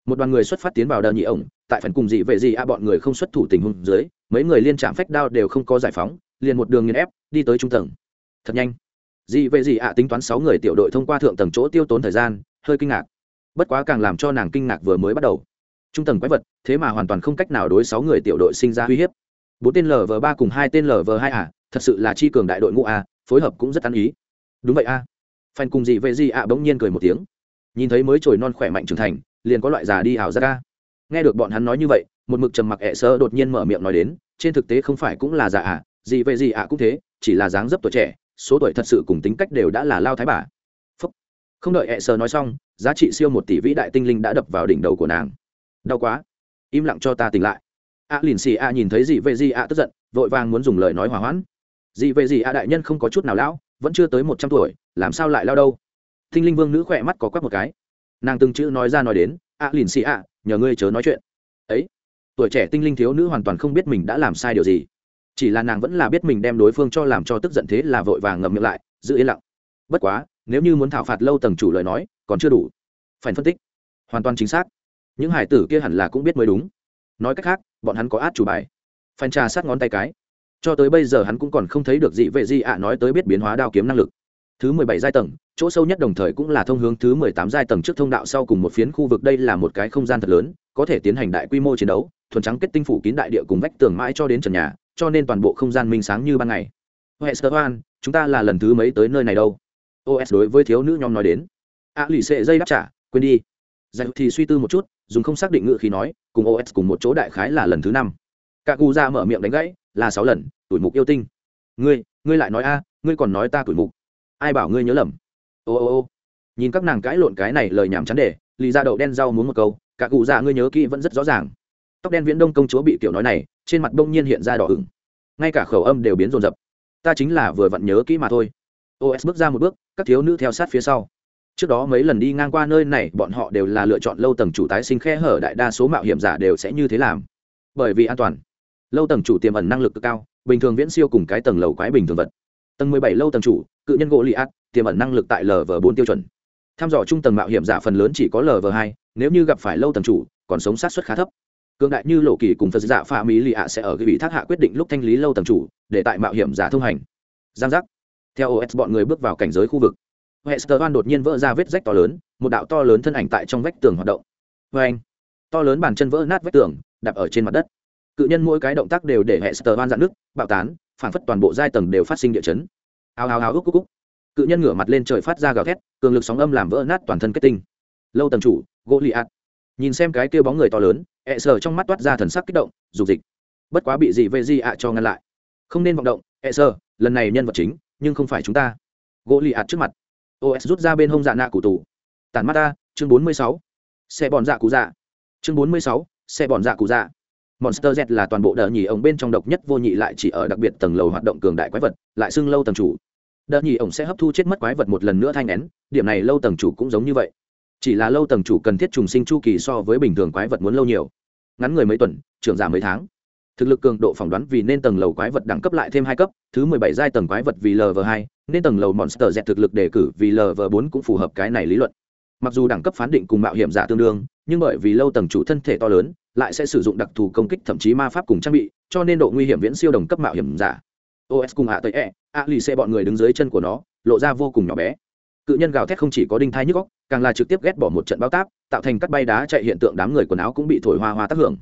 Một đoàn người xuất phát tiến vào đợt nhị ổng, tại phần cùng dị vệ gì a bọn người không xuất thủ tình huống dưới, mấy người liên trạm phách đao đều không có giải phóng, liền một đường nghiền ép, đi tới trung tầng. Thật nhanh. Dị vệ gì ạ tính toán sáu người tiểu đội thông qua thượng tầng chỗ tiêu tốn thời gian, hơi kinh ngạc. Bất quá càng làm cho nàng kinh ngạc vừa mới bắt đầu. Trung tầng quái vật, thế mà hoàn toàn không cách nào đối sáu người tiểu đội sinh ra uy hiếp bốn tên lv ba cùng hai tên lv hai à thật sự là chi cường đại đội ngũ à, phối hợp cũng rất ăn ý. Đúng vậy à. phanh cùng gì về gì ạ bỗng nhiên cười một tiếng. Nhìn thấy mới trồi non khỏe mạnh trưởng thành liền có loại già đi ảo ra ca nghe được bọn hắn nói như vậy một mực trầm mặc ẹ sơ đột nhiên mở miệng nói đến trên thực tế không phải cũng là già ạ gì về gì ạ cũng thế chỉ là dáng dấp tuổi trẻ số tuổi thật sự cùng tính cách đều đã là lao thái bà. Phúc. không đợi ẹ sơ nói xong giá trị siêu một tỷ vĩ đại tinh linh đã đập vào đỉnh đầu của nàng. Đau quá. Im lặng cho ta tỉnh lại a lìn xì a nhìn thấy gì về gì a tức giận, vội vàng muốn dùng lời nói hòa hoãn. Gì về gì a đại nhân không có chút nào lão, vẫn chưa tới một trăm tuổi, làm sao lại lao đâu? Tinh linh vương nữ khỏe mắt có quắc một cái. Nàng từng chữ nói ra nói đến, a lìn xì a, nhờ ngươi chớ nói chuyện. Ấy, tuổi trẻ tinh linh thiếu nữ hoàn toàn không biết mình đã làm sai điều gì. Chỉ là nàng vẫn là biết mình đem đối phương cho làm cho tức giận thế là vội vàng ngậm miệng lại, giữ yên lặng. Bất quá, nếu như muốn thảo phạt lâu tầng chủ lời nói, còn chưa đủ. Phải phân tích. Hoàn toàn chính xác. Những hải tử kia hẳn là cũng biết mới đúng nói cách khác, bọn hắn có át chủ bài. Phanh trà sát ngón tay cái. Cho tới bây giờ hắn cũng còn không thấy được gì về gì ạ nói tới biết biến hóa đao kiếm năng lực. Thứ mười bảy giai tầng, chỗ sâu nhất đồng thời cũng là thông hướng thứ mười tám giai tầng trước thông đạo sau cùng một phiến khu vực. Đây là một cái không gian thật lớn, có thể tiến hành đại quy mô chiến đấu, thuần trắng kết tinh phủ kín đại địa cùng vách tường mãi cho đến trần nhà, cho nên toàn bộ không gian minh sáng như ban ngày. Hester chúng ta là lần thứ mấy tới nơi này đâu? Os đối với thiếu nữ nhóm nói đến. A lì xệ dây đáp trả, quên đi dạy thì suy tư một chút, dùng không xác định ngự khi nói, cùng os cùng một chỗ đại khái là lần thứ năm. Cả gu ra mở miệng đánh gãy, là sáu lần, tuổi mục yêu tinh. Ngươi ngươi lại nói a, ngươi còn nói ta tuổi mục. Ai bảo ngươi nhớ lầm? Ô ô ô. Nhìn các nàng cãi lộn cái này lời nhảm chán để lì ra đậu đen rau muốn một câu cả cụ già ngươi nhớ kỹ vẫn rất rõ ràng. Tóc đen viễn đông công chúa bị kiểu nói này, trên mặt đông nhiên hiện ra đỏ ửng. Ngay cả khẩu âm đều biến rồn rập. Ta chính là vừa vặn nhớ kỹ mà thôi. Os bước ra một bước, các thiếu nữ theo sát phía sau trước đó mấy lần đi ngang qua nơi này, bọn họ đều là lựa chọn lâu tầng chủ tái sinh khe hở, đại đa số mạo hiểm giả đều sẽ như thế làm. Bởi vì an toàn. Lâu tầng chủ tiềm ẩn năng lực cực cao, bình thường viễn siêu cùng cái tầng lầu quái bình thường vật. Tầng mười bảy lâu tầng chủ, cự nhân gỗ li át tiềm ẩn năng lực tại lv bốn tiêu chuẩn. Tham dò trung tầng mạo hiểm giả phần lớn chỉ có lv hai, nếu như gặp phải lâu tầng chủ, còn sống sát xuất khá thấp. Cương đại như lộ kỳ cùng phật giả pha mỹ lì ạ sẽ ở cái vị thác hạ quyết định lúc thanh lý lâu tầng chủ, để tại mạo hiểm giả thông hành. Giang giác. Theo os bọn người bước vào cảnh giới khu vực hester van đột nhiên vỡ ra vết rách to lớn, một đạo to lớn thân ảnh tại trong vách tường hoạt động. Vê anh, to lớn bàn chân vỡ nát vách tường, đạp ở trên mặt đất. Cự nhân mỗi cái động tác đều để hester van dạn nước bạo tán, phản phất toàn bộ giai tầng đều phát sinh địa chấn. Ào ào ào ức cúc cúc cự nhân ngửa mặt lên trời phát ra gào thét, cường lực sóng âm làm vỡ nát toàn thân kết tinh. Lâu tầng chủ gỗ Lì ạt nhìn xem cái kêu bóng người to lớn ẹ sờ trong mắt toát ra thần sắc kích động, dục dịch. Bất quá bị gì về gì ạ cho ngăn lại. Không nên vọng động ẹ sờ lần này nhân vật chính, nhưng không phải chúng ta. Gỗ Lì ạt trước mặt os rút ra bên hông dạ nạ cụ tủ. Tản mắt ta, chương bốn mươi sáu. Xe bọn dạ cụ dạ. Chương bốn mươi sáu, xe bọn dạ cụ dạ. Monster z là toàn bộ đợt nhì ổng bên trong độc nhất, vô nhị lại chỉ ở đặc biệt tầng lầu hoạt động cường đại quái vật, lại xưng lâu tầng chủ. Đợt nhì ổng sẽ hấp thu chết mất quái vật một lần nữa thanh nén, điểm này lâu tầng chủ cũng giống như vậy. Chỉ là lâu tầng chủ cần thiết trùng sinh chu kỳ so với bình thường quái vật muốn lâu nhiều. Ngắn người mấy tuần, trưởng giả mấy tháng. Thực lực cường độ phỏng đoán vì nên tầng lầu quái vật đẳng cấp lại thêm hai cấp, thứ mười bảy giai tầng quái vật vì lv hai nên tầng lầu monster dẹt thực lực đề cử vì lv bốn cũng phù hợp cái này lý luận. Mặc dù đẳng cấp phán định cùng mạo hiểm giả tương đương, nhưng bởi vì lâu tầng chủ thân thể to lớn, lại sẽ sử dụng đặc thù công kích thậm chí ma pháp cùng trang bị, cho nên độ nguy hiểm viễn siêu đồng cấp mạo hiểm giả. Os cùng hạ tới e a lì xe bọn người đứng dưới chân của nó, lộ ra vô cùng nhỏ bé. Cự nhân gào thét không chỉ có đinh thai nhức góc càng là trực tiếp ghét bỏ một trận bao táp, tạo thành cắt bay đá chạy hiện tượng đám người quần áo cũng bị thổi hoa hoa tác hưởng.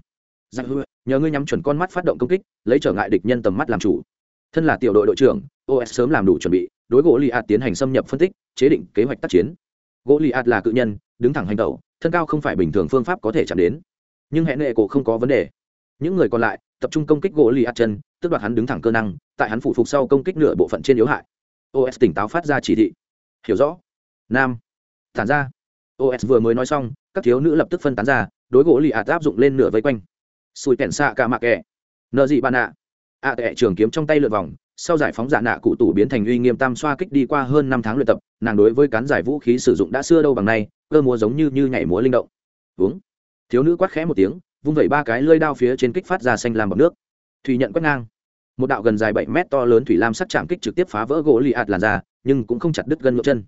Giặc hư, nhờ ngươi nhắm chuẩn con mắt phát động công kích, lấy trở ngại địch nhân tầm mắt làm chủ. Thân là tiểu đội đội trưởng os sớm làm đủ chuẩn bị đối gỗ li ạt tiến hành xâm nhập phân tích, chế định kế hoạch tác chiến. Gỗ li ạt là cự nhân, đứng thẳng hành tẩu, thân cao không phải bình thường phương pháp có thể chạm đến. Nhưng hệ nệ cổ không có vấn đề. Những người còn lại, tập trung công kích gỗ li ạt chân, tức đoạt hắn đứng thẳng cơ năng, tại hắn phụ phục sau công kích nửa bộ phận trên yếu hại. Os tỉnh táo phát ra chỉ thị. Hiểu rõ. Nam. Tản ra. Os vừa mới nói xong, các thiếu nữ lập tức phân tán ra, đối gỗ lì ạt áp dụng lên nửa vây quanh. Sùi kẻn xạ cả mạc kẹ nợ dị bà nạ ạ tệ trường kiếm trong tay lượt vòng sau giải phóng giả nạ cụ tủ biến thành uy nghiêm tam xoa kích đi qua hơn năm tháng luyện tập, nàng đối với cán giải vũ khí sử dụng đã xưa đâu bằng nay, cơ múa giống như như nhảy múa linh động. Uống. Thiếu nữ quát khẽ một tiếng, vung vẩy ba cái lơi đao phía trên kích phát ra xanh làm bọc nước. Thủy nhận quét ngang. Một đạo gần dài bảy mét to lớn thủy lam sắc chạm kích trực tiếp phá vỡ gỗ lì ạt làn ra nhưng cũng không chặt đứt gân ngựa chân.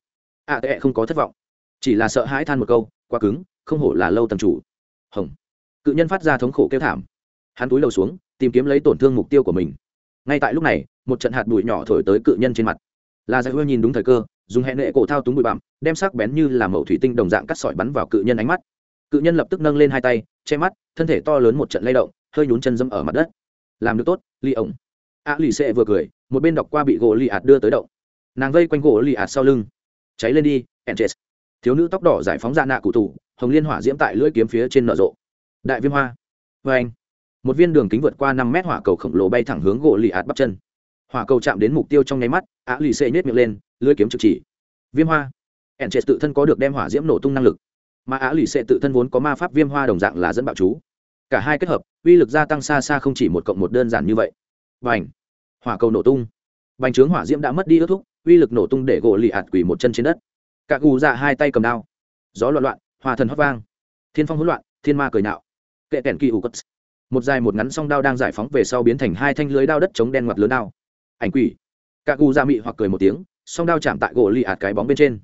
Ạ tệ, không có thất vọng. Chỉ là sợ hãi than một câu, quá cứng, không hổ là lâu tầm chủ. Hồng. Cự nhân phát ra thống khổ kêu thảm. Hắn túi lầu xuống, tìm kiếm lấy tổn thương mục tiêu của mình. Ngay tại lúc này một trận hạt bụi nhỏ thổi tới cự nhân trên mặt. Là giải huê nhìn đúng thời cơ dùng hệ nệ cổ thao túng bụi bặm đem sắc bén như là mẩu thủy tinh đồng dạng cắt sỏi bắn vào cự nhân ánh mắt. Cự nhân lập tức nâng lên hai tay che mắt thân thể to lớn một trận lay động hơi nhún chân dâm ở mặt đất. Làm được tốt ly ổng. A lì xệ vừa cười một bên đọc qua bị gỗ lì ạt đưa tới động. Nàng vây quanh gỗ lì ạt sau lưng. Cháy lên đi enches thiếu nữ tóc đỏ giải phóng ra nạ cụ tủ, hồng liên hỏa diễm tại lưỡi kiếm phía trên nở rộ. Đại viêm hoa. Vê anh một viên đường kính vượt qua năm mét hỏa cầu khổng lồ bay thẳng hướng gỗ lì ạt bắp chân hỏa cầu chạm đến mục tiêu trong nháy mắt, á lì xê nhét miệng lên lưới kiếm trực chỉ. Viêm hoa. Ẻn trệ tự thân có được đem hỏa diễm nổ tung năng lực, mà á lì xê tự thân vốn có ma pháp viêm hoa đồng dạng là dẫn bạo chú. Cả hai kết hợp, uy lực gia tăng xa xa không chỉ một cộng một đơn giản như vậy. Và ảnh hỏa cầu nổ tung. Bành trướng hỏa diễm đã mất đi ước thúc, uy lực nổ tung để gỗ lì ạt quỷ một chân trên đất. Cả gù ra hai tay cầm đao. Gió loạn loạn, hòa thần hót vang. Thiên phong hỗn loạn, thiên ma cười nạo. Kệ kèn kỳ ủ cất. Một dài một ngắn song đao đang giải phóng về sau biến thành hai thanh lưới đao đất chống đen ngoặt lớn đao ảnh quỷ. Cả cụ ra mị hoặc cười một tiếng, song đao chạm tại gỗ lì ạt cái bóng bên trên.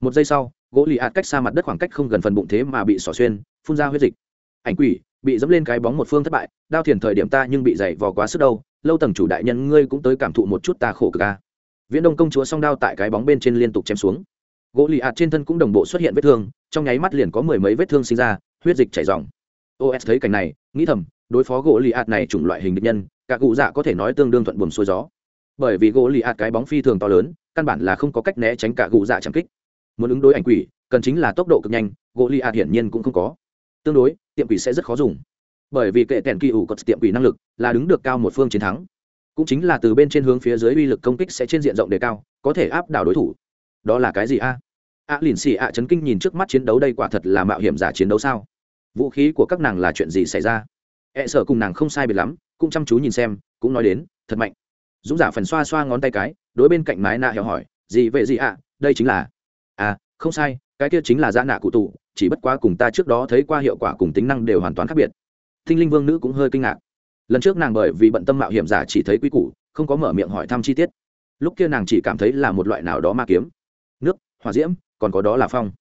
Một giây sau gỗ lì ạt cách xa mặt đất khoảng cách không gần phần bụng thế mà bị xỏ xuyên, phun ra huyết dịch. Ảnh quỷ, bị dẫm lên cái bóng một phương thất bại, đao thiền thời điểm ta nhưng bị dày vò quá sức đâu, lâu tầng chủ đại nhân ngươi cũng tới cảm thụ một chút ta khổ cực ca viễn đông công chúa song đao tại cái bóng bên trên liên tục chém xuống. Gỗ lì ạt trên thân cũng đồng bộ xuất hiện vết thương, trong nháy mắt liền có mười mấy vết thương sinh ra, huyết dịch chảy dòng. Os thấy cảnh này, nghĩ thầm, đối phó gỗ lì ạt này chủng loại hình địch nhân cả cụ dạ có thể nói tương đương thuận buồm xuôi gió bởi vì gỗ lì ạt cái bóng phi thường to lớn, căn bản là không có cách né tránh cả gù dạ chẳng kích. Muốn ứng đối ảnh quỷ, cần chính là tốc độ cực nhanh, gỗ lì ạt hiển nhiên cũng không có. Tương đối, tiệm quỷ sẽ rất khó dùng. Bởi vì kệ tèn kỳ ủ có tiệm quỷ năng lực là đứng được cao một phương chiến thắng. Cũng chính là từ bên trên hướng phía dưới uy lực công kích sẽ trên diện rộng đề cao, có thể áp đảo đối thủ. Đó là cái gì a? A lìn xì a chấn kinh nhìn trước mắt chiến đấu đây quả thật là mạo hiểm giả chiến đấu sao? Vũ khí của các nàng là chuyện gì xảy ra? E sợ cùng nàng không sai biệt lắm, cũng chăm chú nhìn xem, cũng nói đến, thật mạnh dũng giả phần xoa xoa ngón tay cái, đối bên cạnh mái nạ heo hỏi, gì vậy gì ạ? Đây chính là à không sai, cái kia chính là giã nạ cụ tụ chỉ bất quá cùng ta trước đó thấy qua hiệu quả cùng tính năng đều hoàn toàn khác biệt. Thinh linh vương nữ cũng hơi kinh ngạc. Lần trước nàng bởi vì bận tâm mạo hiểm giả chỉ thấy quy củ, không có mở miệng hỏi thăm chi tiết. Lúc kia nàng chỉ cảm thấy là một loại nào đó ma kiếm. Nước, hỏa diễm, còn có đó là phong.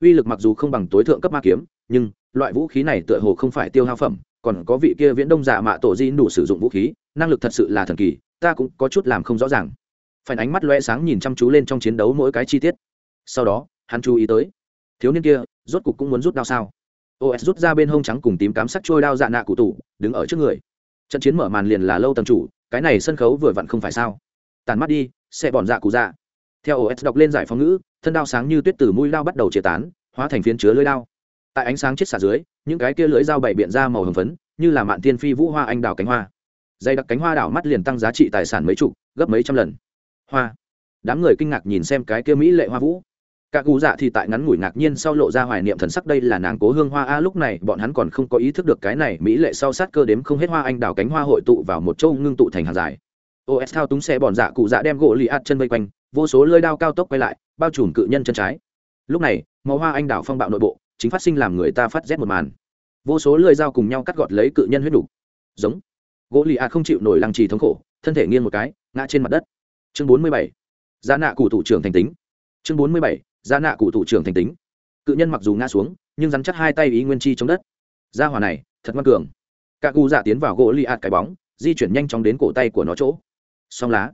Uy lực mặc dù không bằng tối thượng cấp ma kiếm, nhưng loại vũ khí này tựa hồ không phải tiêu hao phẩm còn có vị kia viễn đông giả mạ tổ di đủ sử dụng vũ khí, năng lực thật sự là thần kỳ, ta cũng có chút làm không rõ ràng. Phản ánh mắt loe sáng nhìn chăm chú lên trong chiến đấu mỗi cái chi tiết. Sau đó, hắn chú ý tới, thiếu niên kia, rốt cục cũng muốn rút đao sao? Os rút ra bên hông trắng cùng tím cám sắc trôi đao dạ nạ cụ tủ, đứng ở trước người. Trận chiến mở màn liền là lâu tầm chủ, cái này sân khấu vừa vặn không phải sao? Tàn mắt đi, sẽ bọn dạ cụ dạ. Theo os đọc lên giải phóng ngữ, thân đao sáng như tuyết từ mũi lao bắt đầu chia tán, hóa thành phiến chứa lưới lao tại ánh sáng chết xả dưới, những cái kia lưới dao bày biện ra màu hồng phấn, như là mạn tiên phi vũ hoa anh đào cánh hoa. Dày đặc cánh hoa đảo mắt liền tăng giá trị tài sản mấy chục, gấp mấy trăm lần. Hoa. Đám người kinh ngạc nhìn xem cái kia mỹ lệ hoa vũ. Cả cụ dạ thì tại ngắn ngủi ngạc nhiên sau lộ ra hoài niệm thần sắc đây là nàng cố hương hoa a, lúc này bọn hắn còn không có ý thức được cái này mỹ lệ sau sát cơ đếm không hết hoa anh đào cánh hoa hội tụ vào một châu ngưng tụ thành hàng dài. Os thao túng xe bọn dạ cụ dạ đem gỗ lì ạt chân vây quanh, vô số lơi đao cao tốc quay lại, bao trùm cự nhân chân trái. Lúc này, màu hoa anh đào phong bạo nội bộ chính phát sinh làm người ta phát rét một màn. Vô số lưỡi dao cùng nhau cắt gọt lấy cự nhân huyết đủ. giống. Gỗ lì ạt không chịu nổi lăng trì thống khổ thân thể nghiêng một cái ngã trên mặt đất. Chương bốn mươi bảy. Giá nạ cụ thủ trưởng thành tính. Chương bốn mươi bảy. Giá nạ cụ thủ trưởng thành tính. Cự nhân mặc dù ngã xuống nhưng rắn chắc hai tay ý nguyên chi chống đất. Gia hòa này thật ngoan cường. Cả cụ dạ tiến vào gỗ lì ạt cái bóng di chuyển nhanh chóng đến cổ tay của nó chỗ. Song lá.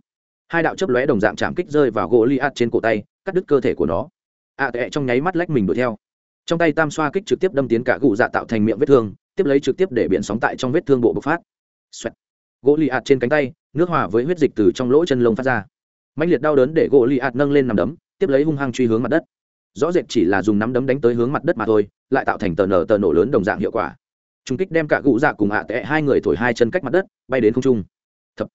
Hai đạo chấp lóe đồng dạng chạm kích rơi vào gỗ lì ạt trên cổ tay cắt đứt cơ thể của nó. Ạ à, tệ trong nháy mắt lách mình đuổi theo trong tay tam xoa kích trực tiếp đâm tiến cả gù dạ tạo thành miệng vết thương, tiếp lấy trực tiếp để biển sóng tại trong vết thương bộ bộc phát. Xoẹt. gỗ lì ạt trên cánh tay, nước hòa với huyết dịch từ trong lỗ chân lông phát ra. Mạnh liệt đau đớn để gỗ lì ạt nâng lên nằm đấm, tiếp lấy hung hăng truy hướng mặt đất. Rõ rệt chỉ là dùng nắm đấm đánh tới hướng mặt đất mà thôi, lại tạo thành tờ nở tờ nổ lớn đồng dạng hiệu quả. Trung kích đem cả gụ dạ cùng hạ tệ hai người thổi hai chân cách mặt đất, bay đến không trung. Thật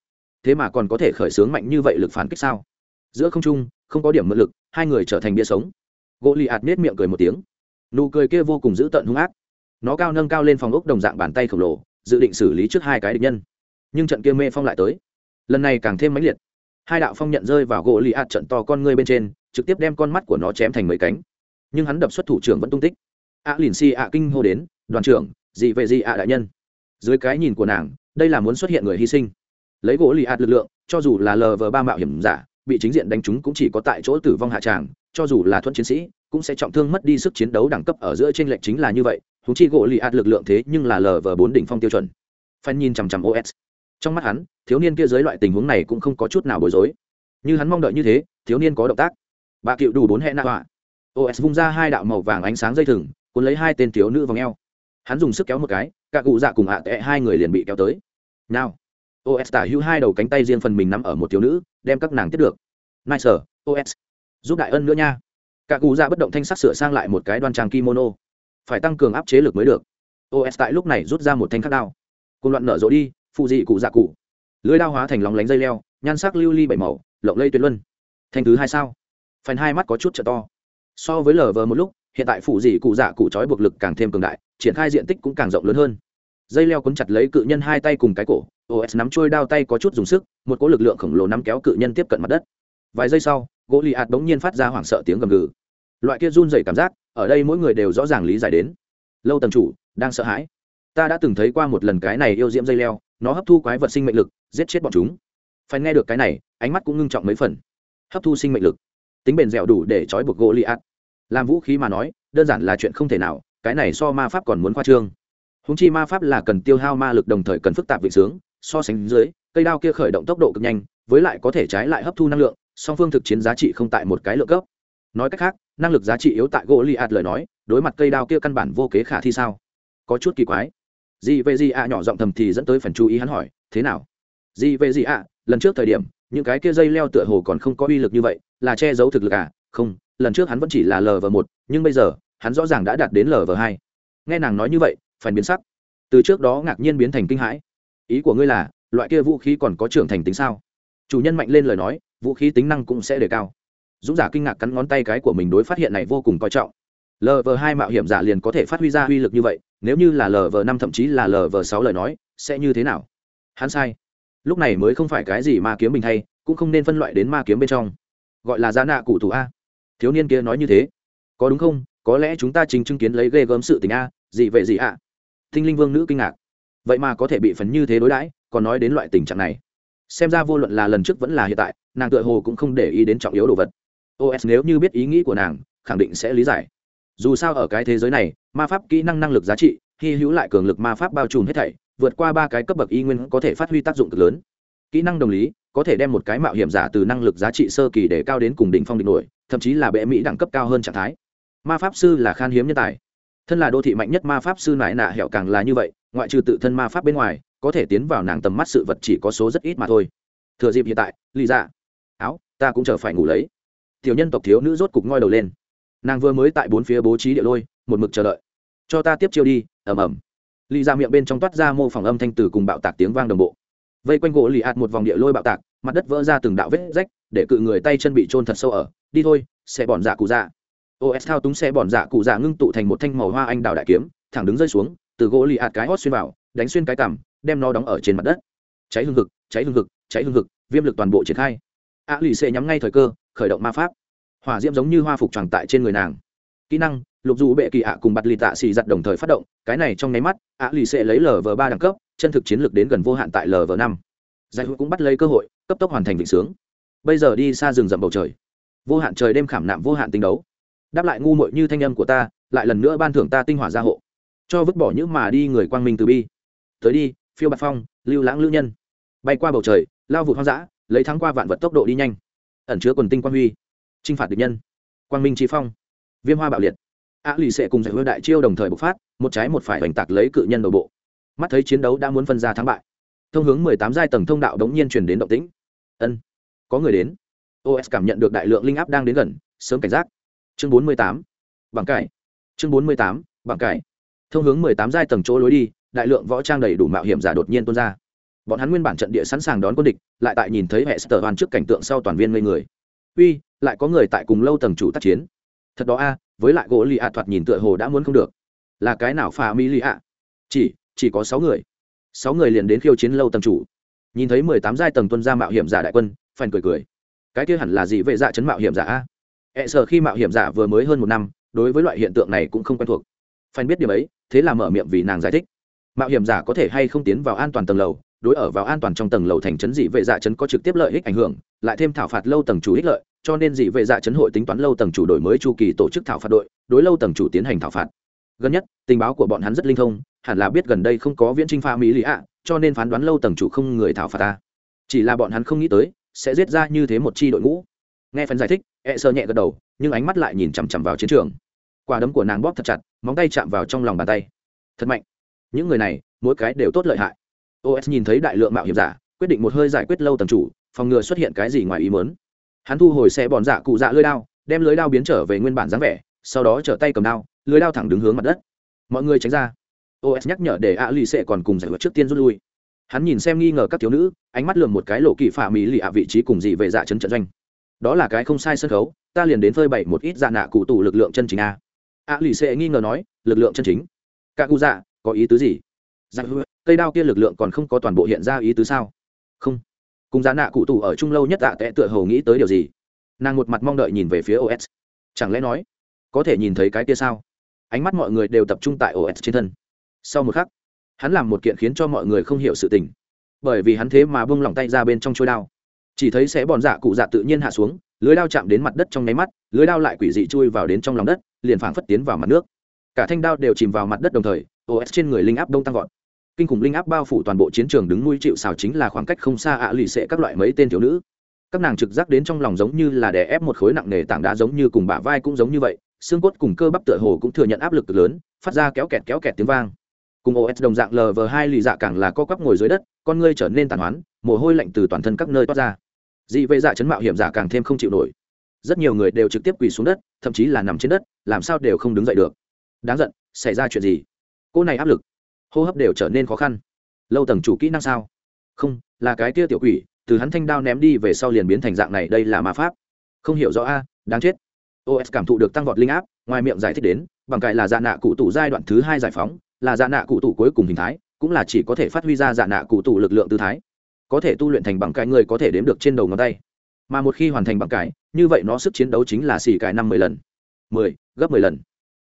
thế mà còn có thể khởi xướng mạnh như vậy lực phản kích sao? Giữa không trung, không có điểm mượn lực, hai người trở thành bia sống. Gỗ lì ạt nết miệng cười một tiếng nụ cười kia vô cùng dữ tợn hung ác. Nó cao nâng cao lên phòng ốc đồng dạng bàn tay khổng lồ, dự định xử lý trước hai cái địch nhân. Nhưng trận kia mê phong lại tới. Lần này càng thêm mãnh liệt. Hai đạo phong nhận rơi vào gỗ lì ạt trận to con ngươi bên trên, trực tiếp đem con mắt của nó chém thành mấy cánh. Nhưng hắn đập xuất thủ trưởng vẫn tung tích. A lìn si ạ kinh hô đến, đoàn trưởng gì vệ gì ạ đại nhân. Dưới cái nhìn của nàng, đây là muốn xuất hiện người hy sinh. Lấy gỗ lì ạt lực lượng, cho dù là lờ vờ ba mạo hiểm giả, bị chính diện đánh chúng cũng chỉ có tại chỗ tử vong hạ tràng cho dù là thuận chiến sĩ, cũng sẽ trọng thương mất đi sức chiến đấu đẳng cấp ở giữa trên lệnh chính là như vậy húng chi gỗ lì ạt lực lượng thế nhưng là lờ vờ bốn đỉnh phong tiêu chuẩn. Phan nhìn chằm chằm os trong mắt hắn, thiếu niên kia dưới loại tình huống này cũng không có chút nào bối rối. Như hắn mong đợi như thế, thiếu niên có động tác. Bà cựu đủ bốn hẹn nạ họa. Os vung ra hai đạo màu vàng ánh sáng dây thừng, cuốn lấy hai tên thiếu nữ vòng eo. Hắn dùng sức kéo một cái, cả cụ dạ cùng ạ à tệ hai người liền bị kéo tới. Nào. Os tả hữu hai đầu cánh tay riêng phần mình nắm ở một thiếu nữ, đem các nàng tiếp được. Nice os giúp đại ân nữa nha. Cả cụ dạ bất động thanh sắc sửa sang lại một cái đoan trang kimono. Phải tăng cường áp chế lực mới được. Os tại lúc này rút ra một thanh khắc đao. Cùng loạn nở rộ đi, phụ dị cụ dạ cụ. Lưới đao hóa thành lóng lánh dây leo, nhan sắc lưu ly bảy màu, lộng lây tuyệt luân. Thanh thứ hai sao? Phần hai mắt có chút trợ to. So với lờ vờ một lúc, hiện tại phụ dị cụ dạ cụ trói buộc lực càng thêm cường đại, triển khai diện tích cũng càng rộng lớn hơn. Dây leo cuốn chặt lấy cự nhân hai tay cùng cái cổ os nắm trôi đao tay có chút dùng sức, một cỗ lực lượng khổng lồ nắm kéo cự nhân tiếp cận mặt đất. Vài giây sau gỗ lì ạt bỗng nhiên phát ra hoảng sợ tiếng gầm gừ. Loại kia run dày cảm giác, ở đây mỗi người đều rõ ràng lý giải đến. Lâu Tần chủ, đang sợ hãi. Ta đã từng thấy qua một lần cái này yêu diễm dây leo, nó hấp thu quái vật sinh mệnh lực, giết chết bọn chúng. Phải nghe được cái này, ánh mắt cũng ngưng trọng mấy phần. Hấp thu sinh mệnh lực. Tính bền dẻo đủ để trói buộc gỗ lì ạt. Làm vũ khí mà nói, đơn giản là chuyện không thể nào, cái này so ma pháp còn muốn khoa trương. Húng chi ma pháp là cần tiêu hao ma lực đồng thời cần phức tạp vị sướng, so sánh dưới, cây đao kia khởi động tốc độ cực nhanh, với lại có thể trái lại hấp thu năng lượng song phương thực chiến giá trị không tại một cái lượng cấp. Nói cách khác, năng lực giá trị yếu tại gỗ li ạt lời nói, đối mặt cây đao kia căn bản vô kế khả thi sao? Có chút kỳ quái. Gì về gì ạ nhỏ giọng thầm thì dẫn tới phần chú ý hắn hỏi, thế nào? Gì về gì ạ lần trước thời điểm, những cái kia dây leo tựa hồ còn không có uy lực như vậy, là che giấu thực lực à? Không, lần trước hắn vẫn chỉ là lv một, nhưng bây giờ, hắn rõ ràng đã đạt đến lv hai. Nghe nàng nói như vậy, phản biến sắc. Từ trước đó ngạc nhiên biến thành kinh hãi. Ý của ngươi là, loại kia vũ khí còn có trưởng thành tính sao? Chủ nhân mạnh lên lời nói vũ khí tính năng cũng sẽ đề cao. Dũng giả kinh ngạc cắn ngón tay cái của mình đối phát hiện này vô cùng coi trọng. Lv hai mạo hiểm giả liền có thể phát huy ra uy lực như vậy, nếu như là lv năm thậm chí là lv sáu lời nói, sẽ như thế nào? Hắn sai. Lúc này mới không phải cái gì ma kiếm bình thay, cũng không nên phân loại đến ma kiếm bên trong. Gọi là giá nạ cụ thủ a. Thiếu niên kia nói như thế. Có đúng không? Có lẽ chúng ta chính chứng kiến lấy ghê gớm sự tình a, gì vậy gì ạ? À? linh vương nữ kinh ngạc. Vậy mà có thể bị phần như thế đối đãi, còn nói đến loại tình trạng này xem ra vô luận là lần trước vẫn là hiện tại, nàng tựa hồ cũng không để ý đến trọng yếu đồ vật. Os nếu như biết ý nghĩ của nàng, khẳng định sẽ lý giải. Dù sao ở cái thế giới này, ma pháp kỹ năng năng lực giá trị, hy hữu lại cường lực ma pháp bao trùm hết thảy, vượt qua ba cái cấp bậc y nguyên có thể phát huy tác dụng cực lớn. Kỹ năng đồng lý, có thể đem một cái mạo hiểm giả từ năng lực giá trị sơ kỳ để cao đến cùng đỉnh phong đỉnh nổi, thậm chí là bệ mỹ đẳng cấp cao hơn trạng thái. Ma pháp sư là khan hiếm nhân tài. Thân là đô thị mạnh nhất ma pháp sư nại nạ hẹo càng là như vậy, ngoại trừ tự thân ma pháp bên ngoài có thể tiến vào nàng tầm mắt sự vật chỉ có số rất ít mà thôi. Thừa dịp hiện tại, lì ra dạ. áo, ta cũng chờ phải ngủ lấy. Tiểu nhân tộc thiếu nữ rốt cục ngoi đầu lên. Nàng vừa mới tại bốn phía bố trí địa lôi, một mực chờ đợi. Cho ta tiếp chiêu đi. Ẩm ẩm lì ra miệng bên trong toát ra mô phỏng âm thanh từ cùng bạo tạc tiếng vang đồng bộ. Vây quanh gỗ lì ạt một vòng địa lôi bạo tạc, mặt đất vỡ ra từng đạo vết rách, để cự người tay chân bị trôn thật sâu ở. Đi thôi xe bòn dạ cụ dạ. Os thao túng xe bòn dạ cụ dạ ngưng tụ thành một thanh màu hoa anh đào đại kiếm, thẳng đứng rơi xuống, từ gỗ lì ạt cái hót xuyên vào, đánh xuyên cái cằm đem nó đóng ở trên mặt đất. Cháy hương thực cháy hương thực cháy hương thực viêm lực toàn bộ triển khai. A lì xê nhắm ngay thời cơ, khởi động ma pháp. Hỏa diễm giống như hoa phục tròn tại trên người nàng. Kỹ năng, lục dù bệ kỳ ạ cùng bặt lì tạ xì giặt đồng thời phát động, cái này trong nháy mắt ạ lì xệ lấy lv ba đẳng cấp, chân thực chiến lược đến gần vô hạn tại lv năm. Giải hữu cũng bắt lấy cơ hội, cấp tốc hoàn thành vịnh sướng. Bây giờ đi xa rừng rậm bầu trời. Vô hạn trời đêm khảm nạm vô hạn tinh đấu. Đáp lại ngu muội như thanh âm của ta, lại lần nữa ban thưởng ta tinh hỏa gia hộ. Cho vứt bỏ những mà đi người quang minh từ bi. Tới đi phiêu bạc phong, lưu lãng lữ nhân. Bay qua bầu trời, lao vụt hoang dã, lấy thắng qua vạn vật tốc độ đi nhanh. Ẩn chứa quần tinh quang huy t r i n h phạt địch nhân. Quang minh trí phong, viêm hoa bạo liệt. A lì sẽ cùng giải hư đại chiêu đồng thời bộc phát, một trái một phải hoành tạc lấy cự nhân nội bộ. Mắt thấy chiến đấu đã muốn phân ra thắng bại. Thông hướng mười tám giai tầng thông đạo đống nhiên truyền đến động tĩnh. Ân, có người đến. Os cảm nhận được đại lượng linh áp đang đến gần, sớm cảnh giác. Chương bốn mươi tám bằng cải. Chương bốn mươi tám bằng cải. Thông hướng mười tám giai tầng chỗ lối đi đại lượng võ trang đầy đủ mạo hiểm giả đột nhiên tuôn ra. Bọn hắn nguyên bản trận địa sẵn sàng đón quân địch, lại tại nhìn thấy hệ sở hoàn trước cảnh tượng sau toàn viên ngây người. Uy, lại có người tại cùng lâu tầng chủ tác chiến. Thật đó a, với lại gỗ lì ạ thoạt nhìn tựa hồ đã muốn không được. Là cái nào phà mi lì ạ? Chỉ chỉ có sáu người. Sáu người liền đến khiêu chiến lâu tầng chủ. Nhìn thấy mười tám giai tầng tuân ra mạo hiểm giả đại quân phèn cười cười. Cái kia hẳn là gì vệ dạ chấn mạo hiểm giả a? E sợ khi mạo hiểm giả vừa mới hơn một năm, đối với loại hiện tượng này cũng không quen thuộc. Phèn biết điều ấy, thế là mở miệng vì nàng giải thích mạo hiểm giả có thể hay không tiến vào an toàn tầng lầu, đối ở vào an toàn trong tầng lầu thành trấn dị vệ dạ trấn có trực tiếp lợi ích ảnh hưởng, lại thêm thảo phạt lâu tầng chủ ích lợi, cho nên dị vệ dạ trấn hội tính toán lâu tầng chủ đổi mới chu kỳ tổ chức thảo phạt đội, đối lâu tầng chủ tiến hành thảo phạt. Gần nhất, tình báo của bọn hắn rất linh thông, hẳn là biết gần đây không có viễn trinh pha mỹ lý ạ, cho nên phán đoán lâu tầng chủ không người thảo phạt ta. Chỉ là bọn hắn không nghĩ tới, sẽ giết ra như thế một chi đội ngũ. Nghe phần giải thích e sơ nhẹ gật đầu, nhưng ánh mắt lại nhìn chằm chằm vào chiến trường. Quả đấm của nàng bóp thật chặt, móng tay chạm vào trong lòng bàn tay. Thật mạnh những người này, mỗi cái đều tốt lợi hại. Os nhìn thấy đại lượng mạo hiểm giả, quyết định một hơi giải quyết lâu tầng chủ, phòng ngừa xuất hiện cái gì ngoài ý mớn hắn thu hồi xe bòn dạ cụ dạ lưới đao, đem lưới đao biến trở về nguyên bản dáng vẻ, sau đó trở tay cầm đao, lưới đao thẳng đứng hướng mặt đất. Mọi người tránh ra. Os nhắc nhở để a lì xệ còn cùng giải quyết trước tiên rút lui. Hắn nhìn xem nghi ngờ các thiếu nữ, ánh mắt lườm một cái lộ kỳ phả mỹ lì ạ vị trí cùng dị về dạ chấn trận doanh. Đó là cái không sai sân khấu, ta liền đến phơi bày một ít dạ nạ cụ tủ lực lượng chân chính a. A lì xệ nghi ngờ nói, lực lượng chân chính. Cả cụ dạ có ý tứ gì? Dạ cây đao kia lực lượng còn không có toàn bộ hiện ra ý tứ sao? Không. Cùng giá nạ cụ tù ở chung lâu nhất tạ tệ tựa hầu nghĩ tới điều gì? Nàng một mặt mong đợi nhìn về phía os chẳng lẽ nói, có thể nhìn thấy cái kia sao? Ánh mắt mọi người đều tập trung tại os trên thân. Sau một khắc, hắn làm một kiện khiến cho mọi người không hiểu sự tình. Bởi vì hắn thế mà bông lỏng tay ra bên trong trôi đao. Chỉ thấy sẽ bòn dạ cụ dạ tự nhiên hạ xuống, lưới đao chạm đến mặt đất trong nháy mắt, lưới đao lại quỷ dị chui vào đến trong lòng đất, liền phảng phất tiến vào mặt nước. Cả thanh đao đều chìm vào mặt đất đồng thời os trên người linh áp đông tăng vọt. Kinh khủng linh áp bao phủ toàn bộ chiến trường đứng nuôi chịu xào chính là khoảng cách không xa ạ lì xệ các loại mấy tên thiếu nữ. Các nàng trực giác đến trong lòng giống như là đè ép một khối nặng nề tảng đá giống như cùng bả vai cũng giống như vậy, xương cốt cùng cơ bắp tựa hồ cũng thừa nhận áp lực cực lớn, phát ra kéo kẹt kéo kẹt tiếng vang. Cùng os đồng dạng lv hai lì dạ càng là co quắp ngồi dưới đất, con ngươi trở nên tàn hoán, mồ hôi lạnh từ toàn thân các nơi toát ra. Dị vệ dạ chấn mạo hiểm giả càng thêm không chịu nổi. Rất nhiều người đều trực tiếp quỳ xuống đất, thậm chí là nằm trên đất, làm sao đều không đứng dậy được. Đáng giận, xảy ra chuyện gì? Cô này áp lực, hô hấp đều trở nên khó khăn. Lâu tầng chủ kỹ năng sao? Không, là cái kia tiểu quỷ, từ hắn thanh đao ném đi về sau liền biến thành dạng này, đây là ma pháp. Không hiểu rõ a, đáng chết. Os cảm thụ được tăng vọt linh áp, ngoài miệng giải thích đến, bằng cải là dạ nạ cụ tủ giai đoạn thứ hai giải phóng, là dạ nạ cụ tủ cuối cùng hình thái, cũng là chỉ có thể phát huy ra dạ nạ cụ tủ lực lượng tư thái. Có thể tu luyện thành bằng cải người có thể đếm được trên đầu ngón tay. Mà một khi hoàn thành bằng cải như vậy nó sức chiến đấu chính là xỉ cải năm mười lần. mười, gấp mười lần.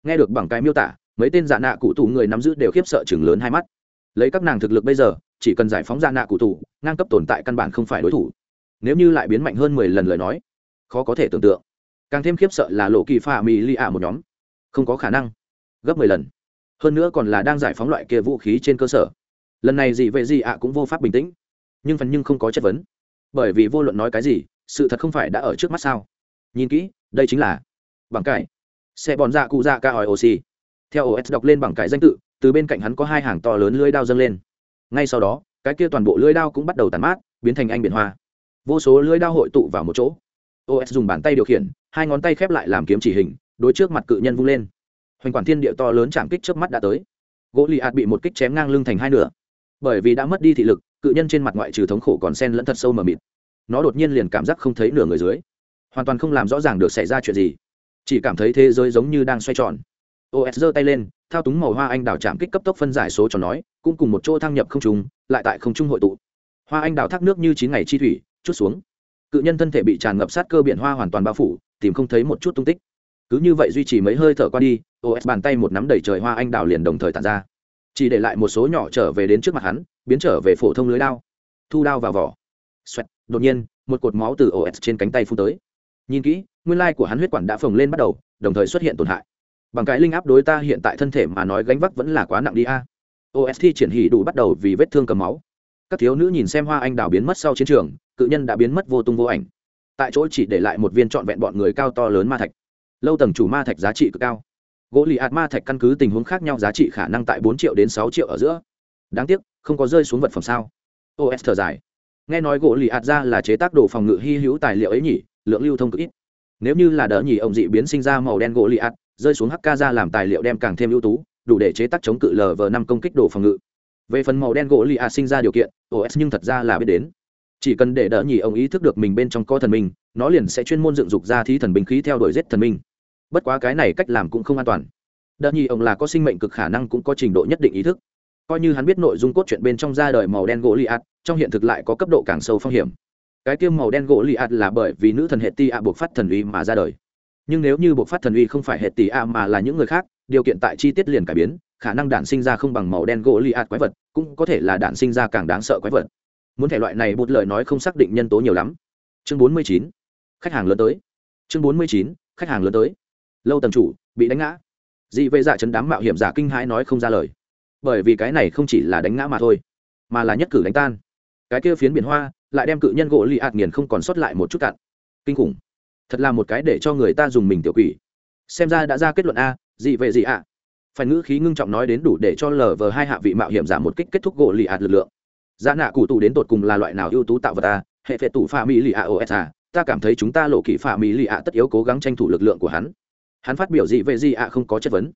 Nghe được bằng cái miêu tả mấy tên dạ nạ cụ tù người nắm giữ đều khiếp sợ chừng lớn hai mắt. Lấy các nàng thực lực bây giờ, chỉ cần giải phóng dạ nạ cụ tù, ngang cấp tồn tại căn bản không phải đối thủ. Nếu như lại biến mạnh hơn mười lần lời nói, khó có thể tưởng tượng. Càng thêm khiếp sợ là lộ kỳ pha mỹ li ạ một nhóm. Không có khả năng. Gấp mười lần. Hơn nữa còn là đang giải phóng loại kia vũ khí trên cơ sở. Lần này gì vậy gì ạ cũng vô pháp bình tĩnh. Nhưng phần nhưng không có chất vấn. Bởi vì vô luận nói cái gì, sự thật không phải đã ở trước mắt sao? Nhìn kỹ, đây chính là bằng cải. Xe bòn dạ cụ dạ ca hỏi oxy theo os đọc lên bằng cái danh tự, từ bên cạnh hắn có hai hàng to lớn lưới đao dâng lên. Ngay sau đó, cái kia toàn bộ lưới đao cũng bắt đầu tàn mát, biến thành anh biển hoa. Vô số lưới đao hội tụ vào một chỗ. Os dùng bàn tay điều khiển, hai ngón tay khép lại làm kiếm chỉ hình, đối trước mặt cự nhân vung lên. Hoành quản thiên địa to lớn chạm kích trước mắt đã tới. Gỗ lì ạt bị một kích chém ngang lưng thành hai nửa. Bởi vì đã mất đi thị lực, cự nhân trên mặt ngoại trừ thống khổ còn sen lẫn thật sâu mờ mịt. Nó đột nhiên liền cảm giác không thấy nửa người dưới. Hoàn toàn không làm rõ ràng được xảy ra chuyện gì. Chỉ cảm thấy thế giới giống như đang xoay tròn os giơ tay lên thao túng màu hoa anh đào chạm kích cấp tốc phân giải số cho nói cũng cùng một chỗ thăng nhập không trùng lại tại không trung hội tụ. Hoa anh đào thác nước như chín ngày chi thủy chút xuống. Cự nhân thân thể bị tràn ngập sát cơ biển hoa hoàn toàn bao phủ tìm không thấy một chút tung tích. Cứ như vậy duy trì mấy hơi thở qua đi os bàn tay một nắm đầy trời hoa anh đào liền đồng thời tàn ra. Chỉ để lại một số nhỏ trở về đến trước mặt hắn biến trở về phổ thông lưới đao. Thu đao vào vỏ. Xoẹt, đột nhiên một cột máu từ os trên cánh tay phun tới. Nhìn kỹ nguyên lai của hắn huyết quản đã phồng lên bắt đầu đồng thời xuất hiện tổn hại bằng cái linh áp đối ta hiện tại thân thể mà nói gánh vác vẫn là quá nặng đi a. Ost triển hỉ đủ bắt đầu vì vết thương cầm máu. Các thiếu nữ nhìn xem hoa anh đào biến mất sau chiến trường, cự nhân đã biến mất vô tung vô ảnh. Tại chỗ chỉ để lại một viên trọn vẹn bọn người cao to lớn ma thạch. Lâu tầng chủ ma thạch giá trị cực cao. Gỗ lì ạt ma thạch căn cứ tình huống khác nhau giá trị khả năng tại bốn triệu đến sáu triệu ở giữa. Đáng tiếc, không có rơi xuống vật phẩm sao? Os thở dài. Nghe nói gỗ lì ạt ra là chế tác đồ phòng ngự hy hữu tài liệu ấy nhỉ, lượng lưu thông cực ít. Nếu như là đỡ nhỉ, ông dị biến sinh ra màu đen gỗ lì ạt rơi xuống hk ra làm tài liệu đem càng thêm ưu tú, đủ để chế tác chống cự lv năm công kích đồ phòng ngự. Về phần màu đen gỗ lì a sinh ra điều kiện os nhưng thật ra là biết đến. Chỉ cần để đỡ nhì ông ý thức được mình bên trong co thần minh, nó liền sẽ chuyên môn dựng dục ra thí thần binh khí theo đuổi giết thần minh. Bất quá cái này cách làm cũng không an toàn. Đỡ nhì ông là có sinh mệnh cực khả năng cũng có trình độ nhất định ý thức. Coi như hắn biết nội dung cốt truyện bên trong ra đời màu đen gỗ lì ạt trong hiện thực lại có cấp độ càng sâu phong hiểm. Cái tiêm màu đen gỗ lì ạt là bởi vì nữ thần hệ ti ạ buộc phát thần uy mà ra đời nhưng nếu như bộ phát thần uy không phải hệ tỷ a mà là những người khác, điều kiện tại chi tiết liền cải biến, khả năng đản sinh ra không bằng màu đen gỗ li ạt quái vật, cũng có thể là đản sinh ra càng đáng sợ quái vật. Muốn thể loại này bút lời nói không xác định nhân tố nhiều lắm. Chương bốn mươi chín, khách hàng lớn tới. Chương bốn mươi chín, khách hàng lớn tới. Lâu tầm chủ, bị đánh ngã. Dị vệ dạ chấn đám mạo hiểm giả kinh hãi nói không ra lời. Bởi vì cái này không chỉ là đánh ngã mà thôi, mà là nhất cử đánh tan. Cái kia phiến biển hoa, lại đem cự nhân gỗ li ạt nghiền không còn sót lại một chút cạn kinh khủng thật là một cái để cho người ta dùng mình tiểu quỷ. Xem ra đã ra kết luận a gì về gì ạ. Phải ngữ khí ngưng trọng nói đến đủ để cho lờ vờ hai hạ vị mạo hiểm giảm một kích kết thúc gỗ lì ạt lực lượng. Giá nạ cụ tù đến tột cùng là loại nào ưu tú tạo vật a? Hệ phệ tủ pha mỹ lì ạ os a à. ta cảm thấy chúng ta lộ kỹ pha mỹ lì ạ tất yếu cố gắng tranh thủ lực lượng của hắn. Hắn phát biểu gì về gì ạ không có chất vấn.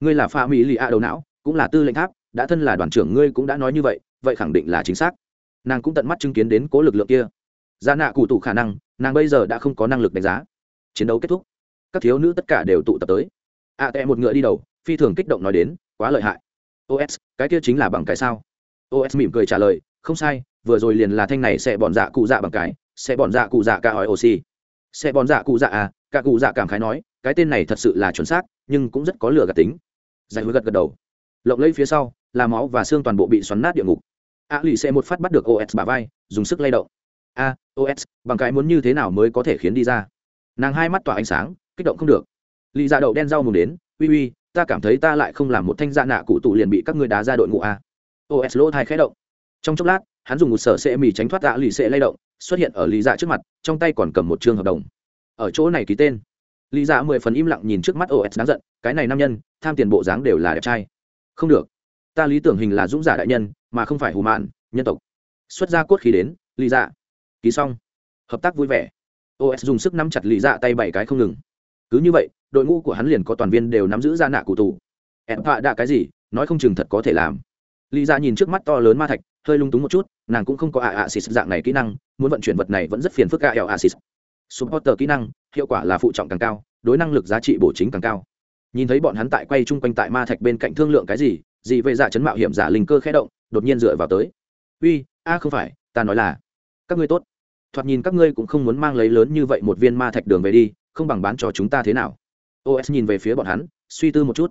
Ngươi là pha mỹ lì ạ đầu não, cũng là tư lệnh tháp, đã thân là đoàn trưởng ngươi cũng đã nói như vậy vậy khẳng định là chính xác. Nàng cũng tận mắt chứng kiến đến cố lực lượng kia gia nạ cụ tụ khả năng nàng bây giờ đã không có năng lực đánh giá. Chiến đấu kết thúc. Các thiếu nữ tất cả đều tụ tập tới. A à, tệ một ngựa đi đầu phi thường kích động nói đến quá lợi hại. Os cái kia chính là bằng cái sao? Os mỉm cười trả lời không sai vừa rồi liền là thanh này sẽ bọn dạ cụ dạ bằng cái sẽ bọn dạ cụ dạ ca hỏi oxy sẽ bọn dạ cụ dạ à cả cụ dạ cảm khái nói cái tên này thật sự là chuẩn xác nhưng cũng rất có lửa gạt tính. Giải hứa gật gật đầu. Lộng lấy phía sau là máu và xương toàn bộ bị xoắn nát địa ngục. A lì sẽ một phát bắt được os bà vai dùng sức lay động. A os bằng cái muốn như thế nào mới có thể khiến đi ra? Nàng hai mắt tỏa ánh sáng, kích động không được. Lì dạ đậu đen rau mùng đến, uy uy, ta cảm thấy ta lại không làm một thanh dạ nạ cụ tụ liền bị các người đá ra đội ngũ a. Os lỗ thai khẽ động. Trong chốc lát, hắn dùng một sở xe mì tránh thoát tạ lì xệ lay động, xuất hiện ở lý dạ trước mặt, trong tay còn cầm một chương hợp đồng. Ở chỗ này ký tên. Lý dạ mười phần im lặng nhìn trước mắt os đáng giận, cái này nam nhân, tham tiền bộ dáng đều là đẹp trai. Không được. Ta lý tưởng hình là dũng giả đại nhân, mà không phải hù mạn, nhân tộc. Xuất ra cốt khí đến lý dạ ký xong. Hợp tác vui vẻ. Os dùng sức nắm chặt lì dạ tay bảy cái không ngừng. Cứ như vậy, đội ngũ của hắn liền có toàn viên đều nắm giữ ra nạ cụ tù. Em họa đã cái gì, nói không chừng thật có thể làm. Lì dạ nhìn trước mắt to lớn ma thạch, hơi lung túng một chút, nàng cũng không có ạ ạ xịt dạng này kỹ năng, muốn vận chuyển vật này vẫn rất phiền phức ạ ẹo ạ xịt supporter kỹ năng, hiệu quả là phụ trọng càng cao, đối năng lực giá trị bổ chính càng cao. Nhìn thấy bọn hắn tại quay chung quanh tại ma thạch bên cạnh thương lượng cái gì gì vệ giả chấn mạo hiểm giả linh cơ khẽ động, đột nhiên dựa vào tới. Uy, a không phải, ta nói là, các ngươi tốt thoạt nhìn các ngươi cũng không muốn mang lấy lớn như vậy một viên ma thạch đường về đi, không bằng bán cho chúng ta thế nào? Os nhìn về phía bọn hắn, suy tư một chút.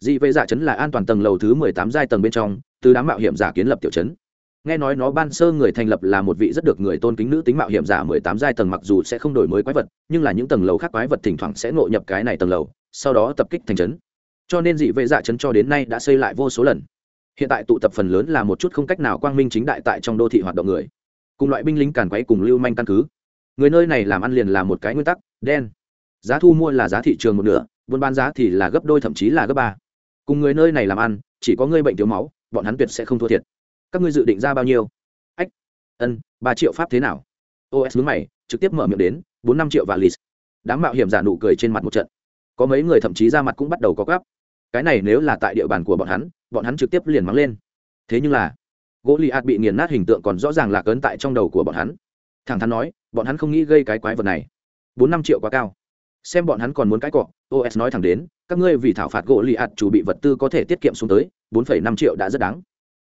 Dị vệ giả chấn là an toàn tầng lầu thứ mười tám giai tầng bên trong, từ đám mạo hiểm giả kiến lập tiểu chấn. Nghe nói nó ban sơ người thành lập là một vị rất được người tôn kính nữ tính mạo hiểm giả mười tám giai tầng mặc dù sẽ không đổi mới quái vật, nhưng là những tầng lầu khác quái vật thỉnh thoảng sẽ ngộ nhập cái này tầng lầu, sau đó tập kích thành trấn cho nên dị vệ dạ giả trấn cho đến nay đã xây lại vô số lần. Hiện tại tụ tập phần lớn là một chút không cách nào quang minh chính đại tại trong đô thị hoạt động người cùng loại binh lính càn quấy cùng lưu manh căn cứ. Người nơi này làm ăn liền là một cái nguyên tắc, đen. Giá thu mua là giá thị trường một nửa, buôn bán giá thì là gấp đôi thậm chí là gấp ba. Cùng người nơi này làm ăn, chỉ có người bệnh thiếu máu, bọn hắn tuyệt sẽ không thua thiệt. Các ngươi dự định ra bao nhiêu? Ách, ân, ba triệu pháp thế nào? Os mướn mày, trực tiếp mở miệng đến, bốn năm triệu và lì đám mạo hiểm giả nụ cười trên mặt một trận. Có mấy người thậm chí ra mặt cũng bắt đầu có gắp cái này nếu là tại địa bàn của bọn hắn bọn hắn trực tiếp liền mắng lên. Thế nhưng là gỗ li ạt bị nghiền nát hình tượng còn rõ ràng là cấn tại trong đầu của bọn hắn. Thẳng thắn nói, bọn hắn không nghĩ gây cái quái vật này. Bốn năm triệu quá cao. Xem bọn hắn còn muốn cái cọ os nói thẳng đến, các ngươi vì thảo phạt gỗ li ạt chủ bị vật tư có thể tiết kiệm xuống tới, bốn phẩy năm triệu đã rất đáng.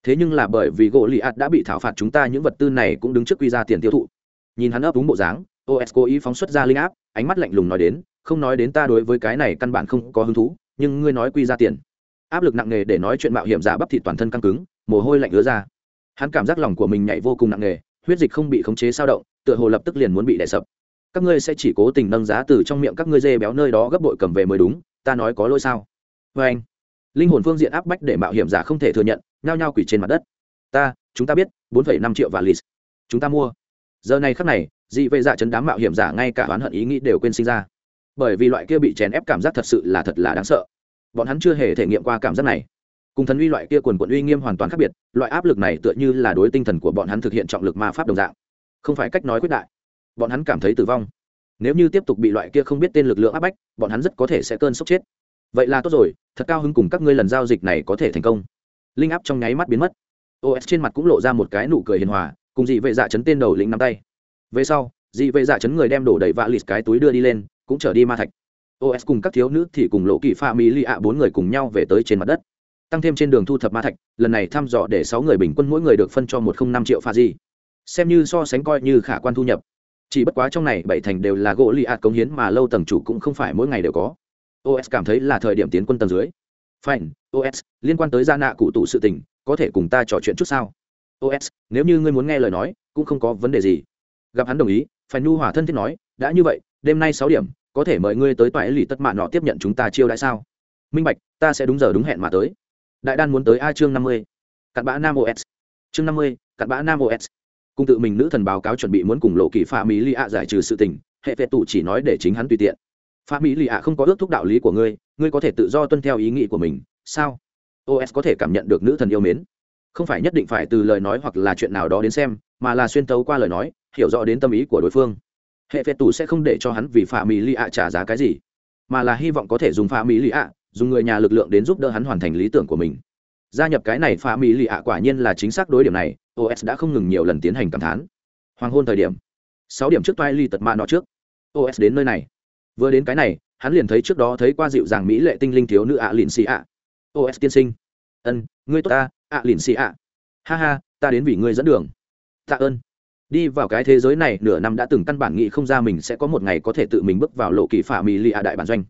Thế nhưng là bởi vì gỗ li ạt đã bị thảo phạt chúng ta những vật tư này cũng đứng trước quy ra tiền tiêu thụ. Nhìn hắn ấp đúng bộ dáng os cố ý phóng xuất ra linh áp, ánh mắt lạnh lùng nói đến, không nói đến ta đối với cái này căn bản không có hứng thú, nhưng ngươi nói quy ra tiền. Áp lực nặng nề để nói chuyện mạo hiểm giả bắp thị toàn thân căng cứng, mồ hôi lạnh ứa ra hắn cảm giác lòng của mình nhảy vô cùng nặng nề, huyết dịch không bị khống chế sao động, tựa hồ lập tức liền muốn bị đè sập. Các ngươi sẽ chỉ cố tình nâng giá từ trong miệng các ngươi dê béo nơi đó gấp bội cầm về mới đúng, ta nói có lỗi sao? Vê anh. Linh hồn phương diện áp bách để mạo hiểm giả không thể thừa nhận, nhao nhao quỷ trên mặt đất. Ta, chúng ta biết, bốn phẩy năm triệu và lì chúng ta mua. Giờ này khắc này, dị vệ dạ chấn đám mạo hiểm giả ngay cả oán hận ý nghĩ đều quên sinh ra. Bởi vì loại kia bị chèn ép cảm giác thật sự là thật là đáng sợ. Bọn hắn chưa hề thể nghiệm qua cảm giác này cùng thần uy loại kia quần quận uy nghiêm hoàn toàn khác biệt, loại áp lực này tựa như là đối tinh thần của bọn hắn thực hiện trọng lực ma pháp đồng dạng. Không phải cách nói quyết đại. Bọn hắn cảm thấy tử vong. Nếu như tiếp tục bị loại kia không biết tên lực lượng áp bách, bọn hắn rất có thể sẽ cơn sốc chết. Vậy là tốt rồi, thật cao hứng cùng các ngươi lần giao dịch này có thể thành công. Linh áp trong nháy mắt biến mất. Os trên mặt cũng lộ ra một cái nụ cười hiền hòa, cùng dị vệ dạ chấn tên đầu lĩnh nắm tay. Về sau, dị vệ dạ chấn người đem đổ đầy vạ lịt cái túi đưa đi lên, cũng trở đi ma thạch. Os cùng các thiếu nữ thì cùng lộ kỳ pha mỹ lì ạ bốn người cùng nhau về tới trên mặt đất tăng thêm trên đường thu thập ma thạch, lần này thăm dò để sáu người bình quân mỗi người được phân cho một không năm triệu pha di. Xem như so sánh coi như khả quan thu nhập. Chỉ bất quá trong này bảy thành đều là gỗ lì ạt cống hiến mà lâu tầng chủ cũng không phải mỗi ngày đều có. Os cảm thấy là thời điểm tiến quân tầng dưới. Fine os liên quan tới gia nạ cụ tụ sự tình, có thể cùng ta trò chuyện chút sao? Os nếu như ngươi muốn nghe lời nói, cũng không có vấn đề gì. Gặp hắn đồng ý phải nhu hỏa thân thiết nói, đã như vậy, đêm nay sáu điểm, có thể mời ngươi tới toại lì tất mạn nọ tiếp nhận chúng ta chiêu đãi sao? Minh bạch, ta sẽ đúng giờ đúng hẹn mà tới đại đan muốn tới a chương năm mươi. Cặn bã nam os chương năm mươi, cặn bã nam os cùng tự mình nữ thần báo cáo chuẩn bị muốn cùng lộ kỳ phạm mỹ lì ạ giải trừ sự tình, hệ vệ tụ chỉ nói để chính hắn tùy tiện. Phạm mỹ lì ạ không có ước thúc đạo lý của ngươi ngươi có thể tự do tuân theo ý nghĩ của mình, sao? Os có thể cảm nhận được nữ thần yêu mến. Không phải nhất định phải từ lời nói hoặc là chuyện nào đó đến xem, mà là xuyên tấu qua lời nói, hiểu rõ đến tâm ý của đối phương. Hệ phệ tù sẽ không để cho hắn vì phạm mỹ lì ạ trả giá cái gì, mà là hy vọng có thể dùng phạm mỹ lì ạ dùng người nhà lực lượng đến giúp đỡ hắn hoàn thành lý tưởng của mình. Gia nhập cái này pha mỹ lì ạ quả nhiên là chính xác đối điểm này os đã không ngừng nhiều lần tiến hành cảm thán. Hoàng hôn thời điểm, sáu điểm trước toai ly tật mạ nọ trước. Os đến nơi này. Vừa đến cái này, hắn liền thấy trước đó thấy qua dịu dàng mỹ lệ tinh linh thiếu nữ ạ lìn xì ạ. Os tiên sinh. Ân, ngươi tốt ta, ạ lìn xì ạ. Ha ha, ta đến vì ngươi dẫn đường. Tạ ơn. Đi vào cái thế giới này nửa năm đã từng căn bản nghĩ không ra mình sẽ có một ngày có thể tự mình bước vào lộ kỳ phả mỹ lì ạ đại bản doanh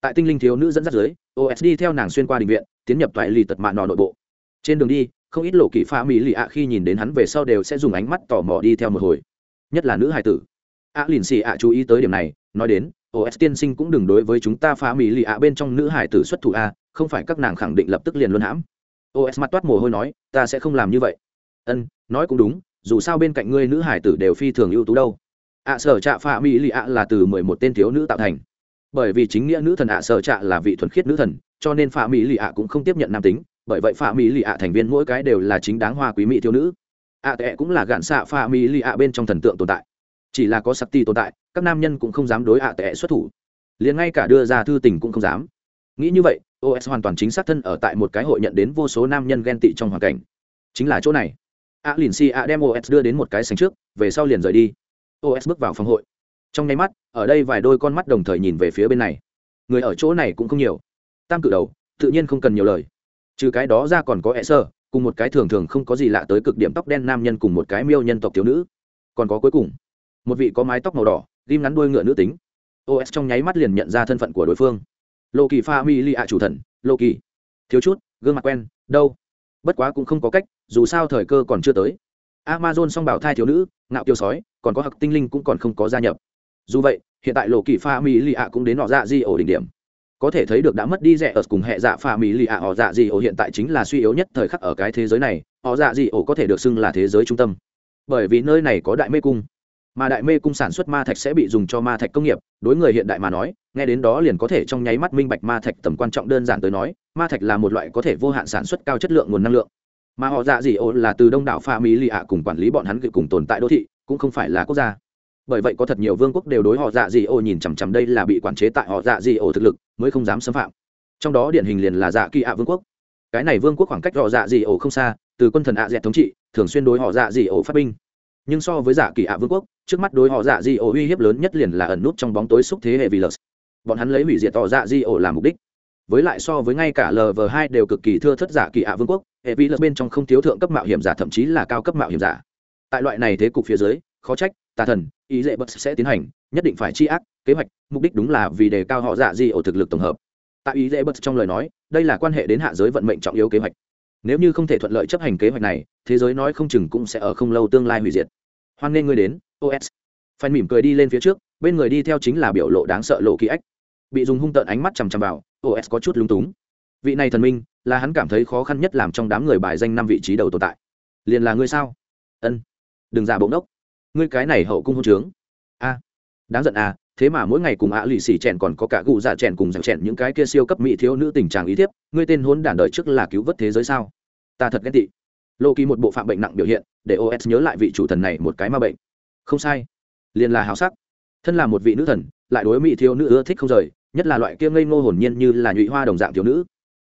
tại tinh linh thiếu nữ dẫn dắt dưới osd đi theo nàng xuyên qua định viện, tiến nhập toại lì tật mạ nọ nội bộ. Trên đường đi, không ít lộ kỷ pha mỹ lì ạ khi nhìn đến hắn về sau đều sẽ dùng ánh mắt tò mò đi theo một hồi. Nhất là nữ hải tử. Ạ lìn xì ạ chú ý tới điểm này, nói đến os tiên sinh cũng đừng đối với chúng ta phá mỹ lì ạ bên trong nữ hải tử xuất thủ a, không phải các nàng khẳng định lập tức liền luân hãm. Os mặt toát mồ hôi nói, ta sẽ không làm như vậy. Ân, nói cũng đúng, dù sao bên cạnh ngươi nữ hải tử đều phi thường ưu tú đâu. Ạ sở trạ phá mỹ lì ạ là từ mười một tên thiếu nữ tạo thành bởi vì chính nghĩa nữ thần ạ sở trạ là vị thuần khiết nữ thần, cho nên phạm mỹ lì ạ cũng không tiếp nhận nam tính, bởi vậy phạm mỹ lì ạ thành viên mỗi cái đều là chính đáng hoa quý mỹ thiếu nữ. Ạ tệ cũng là gạn xạ phạm mỹ lì ạ bên trong thần tượng tồn tại. Chỉ là có sắc ti tồn tại, các nam nhân cũng không dám đối ạ tệ xuất thủ. Liền ngay cả đưa ra thư tình cũng không dám. Nghĩ như vậy os hoàn toàn chính xác thân ở tại một cái hội nhận đến vô số nam nhân ghen tị trong hoàn cảnh. Chính là chỗ này. A lìn si a đem os đưa đến một cái sành trước, về sau liền rời đi. Os bước vào phòng hội trong nháy mắt, ở đây vài đôi con mắt đồng thời nhìn về phía bên này. Người ở chỗ này cũng không nhiều. Tam cự đầu, tự nhiên không cần nhiều lời. Trừ cái đó ra còn có e sơ cùng một cái thường thường không có gì lạ tới cực điểm tóc đen nam nhân cùng một cái miêu nhân tộc thiếu nữ. Còn có cuối cùng, một vị có mái tóc màu đỏ ghim ngắn đuôi ngựa nữ tính. Os trong nháy mắt liền nhận ra thân phận của đối phương. Lô kỳ pha mi li ạ chủ thần lô kỳ thiếu chút, gương mặt quen, đâu? Bất quá cũng không có cách, dù sao thời cơ còn chưa tới. Amazon song bảo thai thiếu nữ, ngạo tiêu sói, còn có hặc tinh linh cũng còn không có gia nhập dù vậy, hiện tại lộ kỳ pha mi lì ạ cũng đến họ dạ di ổ đỉnh điểm. Có thể thấy được đã mất đi rẻ ở cùng hệ dạ pha mi lì ạ họ dạ di ổ hiện tại chính là suy yếu nhất thời khắc ở cái thế giới này, họ dạ di ổ có thể được xưng là thế giới trung tâm. Bởi vì nơi này có đại mê cung, mà đại mê cung sản xuất ma thạch sẽ bị dùng cho ma thạch công nghiệp, đối người hiện đại mà nói, nghe đến đó liền có thể trong nháy mắt minh bạch ma thạch tầm quan trọng đơn giản tới nói, ma thạch là một loại có thể vô hạn sản xuất cao chất lượng nguồn năng lượng. Mà họ dạ dị ô là từ đông đảo pha mỹ lì ạ cùng quản lý bọn hắn cùng tồn tại đô thị, cũng không phải là quốc gia bởi vậy có thật nhiều vương quốc đều đối họ dạ dị ô nhìn chằm chằm đây là bị quản chế tại họ dạ dị ô thực lực, mới không dám xâm phạm. Trong đó điển hình liền là dạ kỳ ạ vương quốc. Cái này vương quốc khoảng cách họ dạ dị ô không xa, từ quân thần ạ dẹt thống trị, thường xuyên đối họ dạ dị ô phát binh. Nhưng so với dạ kỳ ạ vương quốc, trước mắt đối họ dạ dị ổ uy hiếp lớn nhất liền là ẩn nút trong bóng tối xúc thế hệ vì lờ. Bọn hắn lấy hủy diệt họ dạ dị ổ làm mục đích. Với lại so với ngay cả lv hai đều cực kỳ thưa thất giả dạ kỳ ạ vương quốc, hệ vi lờ bên trong không thiếu thượng cấp mạo hiểm giả thậm chí là cao cấp mạo hiểm giả. Tại loại này thế cục phía dưới, khó trách tà thần, ý dễ bất sẽ tiến hành, nhất định phải chi ác, kế hoạch, mục đích đúng là vì đề cao họ dạ di ổ thực lực tổng hợp. Tại ý dễ bất trong lời nói, đây là quan hệ đến hạ giới vận mệnh trọng yếu kế hoạch. Nếu như không thể thuận lợi chấp hành kế hoạch này, thế giới nói không chừng cũng sẽ ở không lâu tương lai hủy diệt. Hoan nghê ngươi đến os phan mỉm cười đi lên phía trước, bên người đi theo chính là biểu lộ đáng sợ lộ ký ách. Bị dùng hung tợn ánh mắt chằm chằm vào os có chút lúng túng. Vị này thần minh, là hắn cảm thấy khó khăn nhất làm trong đám người bài danh năm vị trí đầu tồn tại. Liền là ngươi sao? Ân. Đừng giả bỗng đốc ngươi cái này hậu cung hôn trướng. A, đáng giận à thế mà mỗi ngày cùng ạ lì xì chèn còn có cả gù dạ chèn cùng giảng chèn những cái kia siêu cấp mỹ thiếu nữ tình trạng ý thiếp, ngươi tên hôn đản đời trước là cứu vớt thế giới sao? Ta thật ghét tị. Lô kỳ một bộ phạm bệnh nặng biểu hiện, để os nhớ lại vị chủ thần này một cái ma bệnh. Không sai. Liền là hào sắc. Thân là một vị nữ thần, lại đối mỹ thiếu nữ ưa thích không rời, nhất là loại kia ngây ngô hồn nhiên như là nhụy hoa đồng dạng thiếu nữ.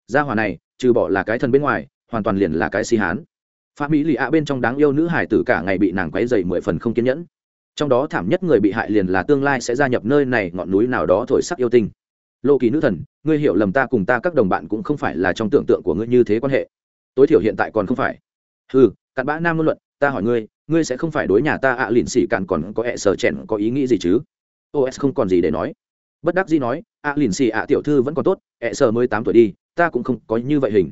Gia hòa này, trừ bỏ là cái thần bên ngoài, hoàn toàn liền là cái si hán phạm mỹ lì ạ bên trong đáng yêu nữ hải tử cả ngày bị nàng quấy dày mười phần không kiên nhẫn. Trong đó thảm nhất người bị hại liền là tương lai sẽ gia nhập nơi này, ngọn núi nào đó thổi sắc yêu tinh. Lô kỳ nữ thần, ngươi hiểu lầm ta cùng ta các đồng bạn cũng không phải là trong tưởng tượng của ngươi như thế quan hệ. Tối thiểu hiện tại còn không phải. Ừ cặn bã nam ngôn luận, ta hỏi ngươi ngươi sẽ không phải đối nhà ta ạ à lìn xỉ cạn còn có ẹ sờ chèn có ý nghĩ gì chứ? Os không còn gì để nói. Bất đắc dĩ nói, ạ à lìn xỉ ạ tiểu thư vẫn còn tốt, ẹ sờ mới tám tuổi đi, ta cũng không có như vậy hình.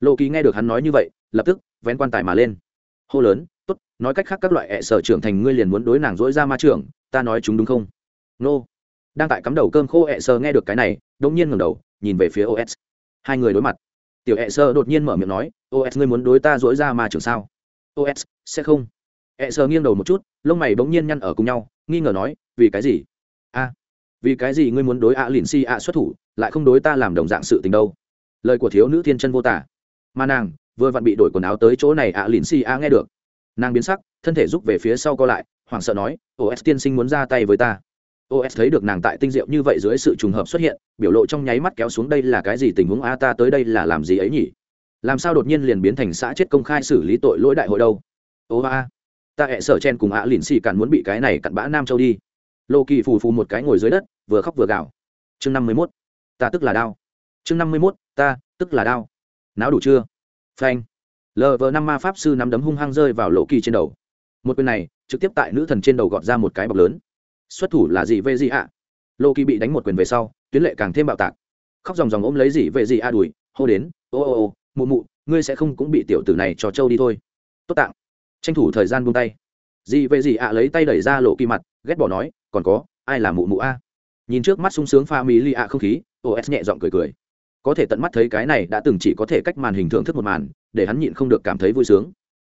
Lộ kỳ nghe được hắn nói như vậy, lập tức vén quan tài mà lên. Hô lớn, tốt, nói cách khác các loại ẹ sở trưởng thành ngươi liền muốn đối nàng dỗi ra ma trưởng, ta nói chúng đúng không? Nô. Đang tại cắm đầu cơm khô ẹ sờ nghe được cái này đống nhiên ngầm đầu, nhìn về phía os hai người đối mặt. Tiểu ẹ sờ đột nhiên mở miệng nói os ngươi muốn đối ta dỗi ra ma trưởng sao? Os sẽ không. Ẹ sờ nghiêng đầu một chút, lông mày bỗng nhiên nhăn ở cùng nhau, nghi ngờ nói, vì cái gì? A, vì cái gì ngươi muốn đối ạ lìn si ạ xuất thủ, lại không đối ta làm đồng dạng sự tình đâu? Lời của thiếu nữ thiên chân vô tả. Mà nàng vừa vặn bị đổi quần áo tới chỗ này ạ lìn xì a nghe được. Nàng biến sắc, thân thể rút về phía sau co lại, hoảng sợ nói os tiên sinh muốn ra tay với ta. Os thấy được nàng tại tinh diệu như vậy dưới sự trùng hợp xuất hiện, biểu lộ trong nháy mắt kéo xuống, đây là cái gì tình huống a? Ta tới đây là làm gì ấy nhỉ? Làm sao đột nhiên liền biến thành xã chết công khai xử lý tội lỗi đại hội đâu? Ô a ta hẹ sở chen cùng ạ lìn xì cản muốn bị cái này cặn bã nam châu đi. Lô kỳ phù phù một cái ngồi dưới đất, vừa khóc vừa gào. Chương năm mươi mốt, ta tức là đau. Chương năm mươi mốt, ta tức là đau. Não đủ chưa? Phanh. Lờ vờ năm ma pháp sư nắm đấm hung hăng rơi vào lộ kỳ trên đầu. Một quyền này, trực tiếp tại nữ thần trên đầu gọt ra một cái bọc lớn. Xuất thủ là gì về gì ạ? Lộ kỳ bị đánh một quyền về sau, tuyến lệ càng thêm bạo tạc. Khóc dòng dòng ôm lấy gì về gì a đùi, hô đến, ô ô ô, mụ mụ, ngươi sẽ không cũng bị tiểu tử này cho trâu đi thôi. Tốt tạng. Tranh thủ thời gian buông tay. Gì về gì ạ lấy tay đẩy ra lộ kỳ mặt, ghét bỏ nói, còn có, ai là mụ mụ a? Nhìn trước mắt sung sướng pha mỹ li ạ không khí os nhẹ giọng cười cười có thể tận mắt thấy cái này đã từng chỉ có thể cách màn hình thưởng thức một màn, để hắn nhịn không được cảm thấy vui sướng.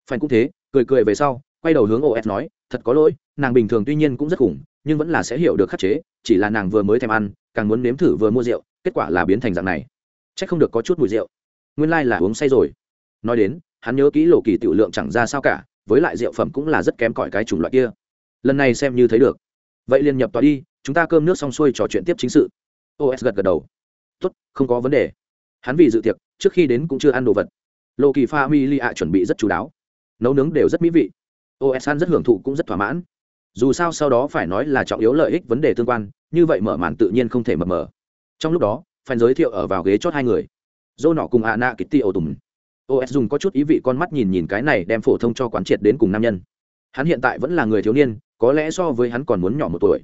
Phanh cũng thế, cười cười về sau, quay đầu hướng os nói, thật có lỗi, nàng bình thường tuy nhiên cũng rất khủng, nhưng vẫn là sẽ hiểu được khắc chế, chỉ là nàng vừa mới thèm ăn, càng muốn nếm thử vừa mua rượu, kết quả là biến thành dạng này. C h ắ c không được có chút mùi rượu. Nguyên lai、like、là uống say rồi. Nói đến, hắn nhớ kỹ lộ kỳ tiểu lượng chẳng ra sao cả, với lại rượu phẩm cũng là rất kém cỏi cái chủng loại kia. Lần này xem như thấy được. Vậy liền nhập tòa đi, chúng ta cơm nước xong xuôi trò chuyện tiếp chính sự. Os gật gật đầu tốt, không có vấn đề. Hắn vì dự tiệc, trước khi đến cũng chưa ăn đồ vật. Lộ kỳ pha mi li ạ chuẩn bị rất chú đáo. Nấu nướng đều rất mỹ vị. Os ăn rất hưởng thụ cũng rất thỏa mãn. Dù sao sau đó phải nói là trọng yếu lợi ích vấn đề tương quan, như vậy mở màn tự nhiên không thể mập mờ. Trong lúc đó phan giới thiệu ở vào ghế chót hai người. Dô nọ cùng ạ nạ kitty ô tùng os dùng có chút ý vị con mắt nhìn nhìn cái này đem phổ thông cho quán triệt đến cùng nam nhân. Hắn hiện tại vẫn là người thiếu niên, có lẽ so với hắn còn muốn nhỏ một tuổi.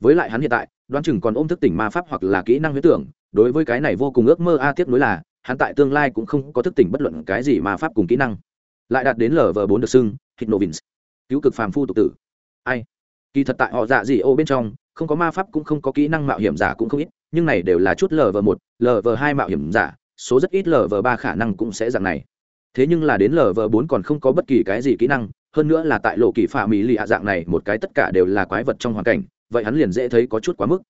Với lại hắn hiện tại, đoán chừng còn ôm thức tỉnh ma pháp hoặc là kỹ năng huyết tưởng đối với cái này vô cùng ước mơ, a tiếc nối là, hắn tại tương lai cũng không có thức tỉnh bất luận cái gì mà pháp cùng kỹ năng. Lại đạt đến lờ vờ bốn được xưng hít vins cứu cực phàm phu tục tử. Ai? Kỳ thật tại họ dạ gì ô bên trong, không có ma pháp cũng không có kỹ năng mạo hiểm giả cũng không ít, nhưng này đều là chút lờ vờ một lờ vờ hai mạo hiểm giả, số rất ít lờ vờ ba khả năng cũng sẽ dạng này. Thế nhưng là đến lờ vờ bốn còn không có bất kỳ cái gì kỹ năng, hơn nữa là tại lộ kỳ phạm mỹ lì hạ dạng này, một cái tất cả đều là quái vật trong hoàn cảnh, vậy hắn liền dễ thấy có chút quá mức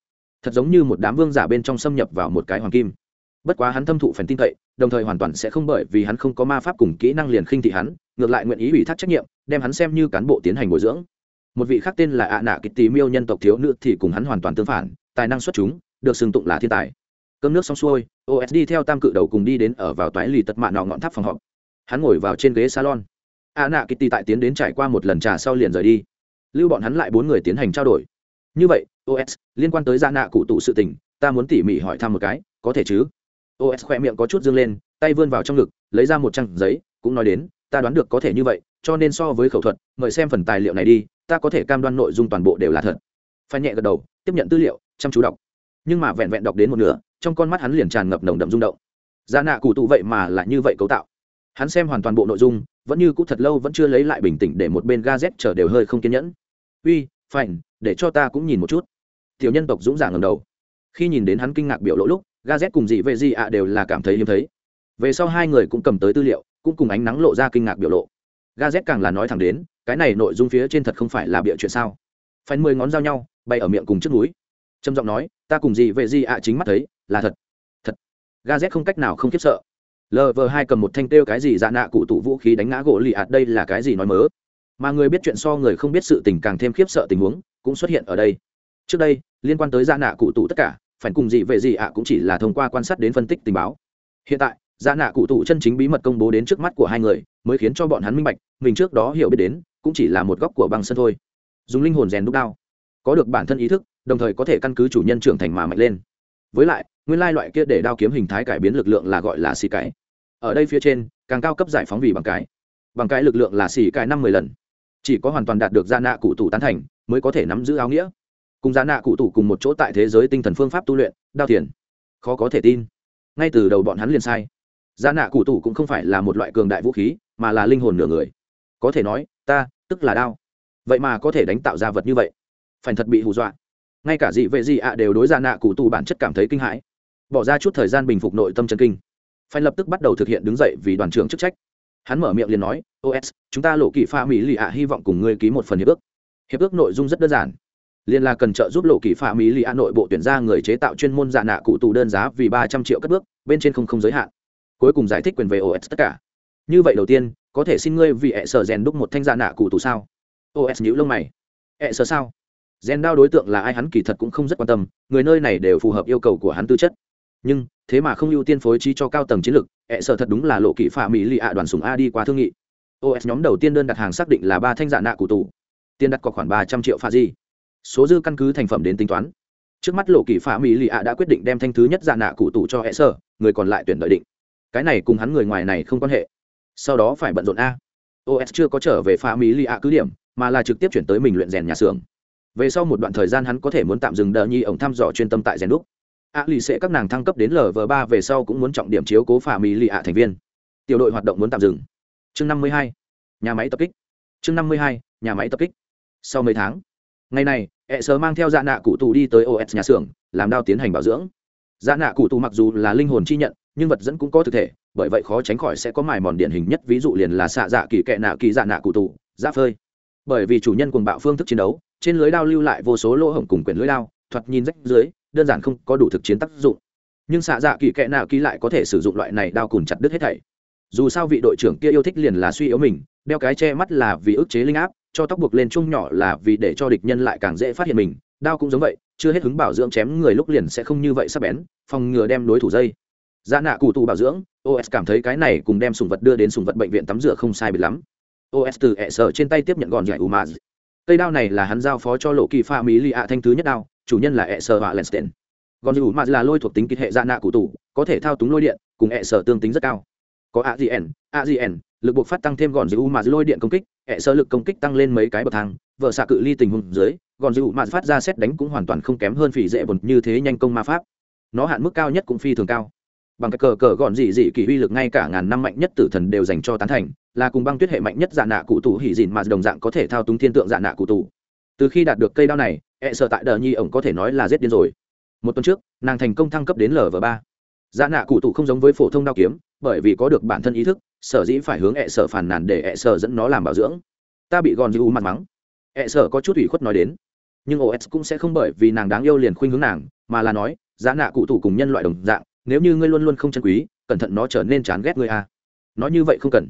thật giống như một đám vương giả bên trong xâm nhập vào một cái hoàng kim. Bất quá hắn thâm thụ phần tin cậy, đồng thời hoàn toàn sẽ không bởi vì hắn không có ma pháp cùng kỹ năng liền khinh thị hắn, ngược lại nguyện ý ủy thác trách nhiệm, đem hắn xem như cán bộ tiến hành bồi dưỡng. Một vị khác tên là ạ nạ kịch tì miêu nhân tộc thiếu nữ thì cùng hắn hoàn toàn tương phản, tài năng xuất chúng, được xưng tụng là thiên tài. Cơm nước xong xuôi osd theo tam cự đầu cùng đi đến ở vào toái lì tật mạ nọ ngọn tháp phòng họp. Hắn ngồi vào trên ghế salon. Ạ nạ tì tại tiến đến trải qua một lần trà sau liền rời đi. Lưu bọn hắn lại bốn người tiến hành trao đổi như vậy os liên quan tới gia nạ cụ tụ sự tình, ta muốn tỉ mỉ hỏi thăm một cái, có thể chứ? Os khỏe miệng có chút dương lên, tay vươn vào trong ngực, lấy ra một trang giấy, cũng nói đến, ta đoán được có thể như vậy, cho nên so với khẩu thuật, mời xem phần tài liệu này đi, ta có thể cam đoan nội dung toàn bộ đều là thật. Phải nhẹ gật đầu, tiếp nhận tư liệu, chăm chú đọc. Nhưng mà vẹn vẹn đọc đến một nửa, trong con mắt hắn liền tràn ngập nồng đậm rung động. Gia nạ cụ tụ vậy mà là như vậy cấu tạo. Hắn xem hoàn toàn bộ nội dung, vẫn như cũ thật lâu vẫn chưa lấy lại bình tĩnh để một bên ga z chờ đều hơi không kiên nhẫn. Uy, phành để cho ta cũng nhìn một chút. Tiểu nhân tộc dũng giả ngầm đầu. Khi nhìn đến hắn kinh ngạc biểu lỗ lúc ga z cùng dị về dị ạ đều là cảm thấy hiếm thấy. Về sau hai người cũng cầm tới tư liệu, cũng cùng ánh nắng lộ ra kinh ngạc biểu lộ. Ga z càng là nói thẳng đến, cái này nội dung phía trên thật không phải là bịa chuyện sao? Phanh mười ngón giao nhau, bay ở miệng cùng trước núi. Trầm giọng nói, ta cùng dị về dị ạ chính mắt thấy, là thật. Thật. Ga z không cách nào không khiếp sợ. Lv hai cầm một thanh têu cái gì dạ nạ cụ tụ vũ khí đánh ngã gỗ lì ạt đây là cái gì nói mớ? Mà người biết chuyện so người không biết sự tình càng thêm khiếp sợ tình huống cũng xuất hiện ở đây. Trước đây, liên quan tới gia nạ cụ tụ tất cả, phản cùng gì về gì ạ cũng chỉ là thông qua quan sát đến phân tích tình báo. Hiện tại gia nạ cụ tụ chân chính bí mật công bố đến trước mắt của hai người, mới khiến cho bọn hắn minh bạch, mình trước đó hiểu biết đến, cũng chỉ là một góc của băng sân thôi. Dùng linh hồn rèn đúc đao, có được bản thân ý thức, đồng thời có thể căn cứ chủ nhân trưởng thành mà mạnh lên. Với lại, nguyên lai loại kia để đao kiếm hình thái cải biến lực lượng là gọi là xì cái ở đây phía trên, càng cao cấp giải phóng vì bằng cái. Bằng cái lực lượng là xì cái năm mười lần chỉ có hoàn toàn đạt được gia nạ cụ tủ tán thành, mới có thể nắm giữ áo nghĩa. Cùng gia nạ cụ tủ cùng một chỗ tại thế giới tinh thần phương pháp tu luyện, đao thiền. Khó có thể tin. Ngay từ đầu bọn hắn liền sai. Gia nạ cụ tủ cũng không phải là một loại cường đại vũ khí, mà là linh hồn nửa người. Có thể nói, ta, tức là đao. Vậy mà có thể đánh tạo ra vật như vậy. Phải thật bị hù dọa. Ngay cả dị vệ dị ạ đều đối gia nạ cụ tù bản chất cảm thấy kinh hãi. Bỏ ra chút thời gian bình phục nội tâm chân kinh. Phải lập tức bắt đầu thực hiện đứng dậy vì đoàn trưởng chức trách. Hắn mở miệng liền nói os chúng ta lộ kỳ pha mỹ lì ạ, hy vọng cùng ngươi ký một phần hiệp ước. Hiệp ước nội dung rất đơn giản. Liên là cần trợ giúp lộ kỳ pha mỹ lì ạ nội bộ tuyển ra người chế tạo chuyên môn dạ nạ cụ tù đơn giá vì ba trăm triệu cất bước, bên trên không không giới hạn. Cuối cùng giải thích quyền về os tất cả. Như vậy đầu tiên, có thể xin ngươi vì hệ sở rèn đúc một thanh dạ nạ cụ tù sao? Os nhữ lông mày. Ẹ sợ sao? Rèn đao đối tượng là ai hắn kỳ thật cũng không rất quan tâm, người nơi này đều phù hợp yêu cầu của hắn tư chất. Nhưng, thế mà không ưu tiên phối trí cho cao tầng chiến lược ẹ sợ thật đúng là lộ kỹ phạm mỹ lì ạ đoàn sùng a đi qua thương nghị os nhóm đầu tiên đơn đặt hàng xác định là ba thanh dạ nạ cụ tù. Tiền đặt có khoảng ba trăm triệu pha di. Số dư căn cứ thành phẩm đến tính toán. Trước mắt lộ kỳ phạm mỹ lì ạ đã quyết định đem thanh thứ nhất dạ nạ cụ tù cho hệ sở, người còn lại tuyển đợi định. Cái này cùng hắn người ngoài này không quan hệ. Sau đó phải bận rộn a. Os chưa có trở về phạm mỹ lì ạ cứ điểm, mà là trực tiếp chuyển tới mình luyện rèn nhà xưởng. Về sau một đoạn thời gian hắn có thể muốn tạm dừng đờ nhi ổng thăm dò chuyên tâm tại rèn đúc. A lì sẽ các nàng thăng cấp đến lv ba về sau cũng muốn trọng điểm chiếu cố phà mỹ lì ạ thành viên. Tiểu đội hoạt động muốn tạm dừng chương năm mươi hai, nhà máy tập kích. Chương năm mươi hai, nhà máy tập kích. Sau mấy tháng, ngày này hệ sơ mang theo dạ nạ cụ tù đi tới os nhà xưởng, làm đao tiến hành bảo dưỡng. Dạ nạ cụ tù mặc dù là linh hồn chi nhận, nhưng vật dẫn cũng có thực thể, bởi vậy khó tránh khỏi sẽ có mài mòn điển hình nhất, ví dụ liền là xạ dạ kỳ kệ nạ kỳ dạ nạ cụ tù dạ phơi. Bởi vì chủ nhân cùng bạo phương thức chiến đấu, trên lưới đao lưu lại vô số lỗ hổng cùng quyển lưới đao, thoạt nhìn rách dưới, đơn giản không có đủ thực chiến tác dụng. Nhưng xạ dạ kỳ kệ nạ kỳ lại có thể sử dụng loại này đao cùn chặt đứt hết thảy dù sao vị đội trưởng kia yêu thích liền là suy yếu mình, đeo cái che mắt là vì ức chế linh áp, cho tóc buộc lên chung nhỏ là vì để cho địch nhân lại càng dễ phát hiện mình, đao cũng giống vậy, chưa hết hứng bảo dưỡng chém người lúc liền sẽ không như vậy sắp bén, phòng ngừa đem đối thủ dây dạ nạ cụ tù bảo dưỡng os cảm thấy cái này cùng đem sùng vật đưa đến sùng vật bệnh viện tắm rửa không sai biệt lắm os từ ẹ sợ trên tay tiếp nhận gòn giải Umaz. cây đao này là hắn giao phó cho lộ kỳ pha mỹ lì ạ thanh thứ nhất đao, chủ nhân là ẹ sợ và Lenstein. gòn giải Umaz là lôi thuộc tính kích hệ dạ nạ cụ tù, có thể thao túng lôi điện, cùng ẹ sợ tương tính rất cao có agn n lực buộc phát tăng thêm gòn u giữ lôi điện công kích, hệ sơ lực công kích tăng lên mấy cái bậc thang, vợ xạ cự ly tình huống dưới, gòn u mà phát ra xét đánh cũng hoàn toàn không kém hơn phỉ dễ bột như thế nhanh công ma pháp. Nó hạn mức cao nhất cũng phi thường cao. Bằng cái cờ cờ gọn dị dị kỳ uy lực ngay cả ngàn năm mạnh nhất tử thần đều dành cho tán thành, là cùng băng tuyết hệ mạnh nhất dạ nạ cụ tủ hỉ dịn mà đồng dạng có thể thao túng thiên tượng dạ nạ cụ tủ từ khi đạt được cây đao này e sợ tại đờ nhi ổng có thể nói là giết điên rồi. Một tuần trước, nàng thành công thăng cấp đến lv ba. Dạ nạ cụ tủ không giống với phổ thông đao kiếm bởi vì có được bản thân ý thức, sở dĩ phải hướng hẹ sở phản nàn để hẹ sở dẫn nó làm bảo dưỡng. Ta bị gòn dư mặt mắng. Hẹ sở có chút ủy khuất nói đến. Nhưng os cũng sẽ không bởi vì nàng đáng yêu liền khuynh hướng nàng, mà là nói, giá nạ cụ thủ cùng nhân loại đồng dạng, nếu như ngươi luôn luôn không chân quý, cẩn thận nó trở nên chán ghét ngươi a à. nói như vậy không cần.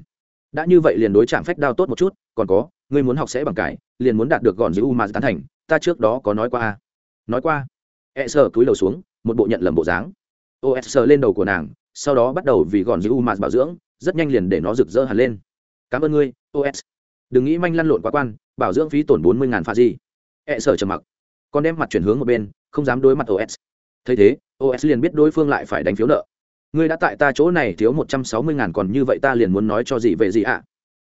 Đã như vậy liền đối chạm phách đao tốt một chút, còn có, ngươi muốn học sẽ bằng cải, liền muốn đạt được gòn giữ mà tán thành, ta trước đó có nói qua a nói qua. E sở túi đầu xuống, một bộ nhận lầm bộ dáng. Os sờ lên đầu của nàng sau đó bắt đầu vì gòn giữ u mà bảo dưỡng, rất nhanh liền để nó rực rỡ hẳn lên. Cảm ơn ngươi os đừng nghĩ manh lăn lộn quá quan, bảo dưỡng phí tổn bốn mươi ngàn pha gì e sở trầm mặc. Con đem mặt chuyển hướng một bên, không dám đối mặt os thấy thế os liền biết đối phương lại phải đánh phiếu nợ. Ngươi đã tại ta chỗ này thiếu một trăm sáu mươi ngàn còn như vậy ta liền muốn nói cho gì về gì ạ? À?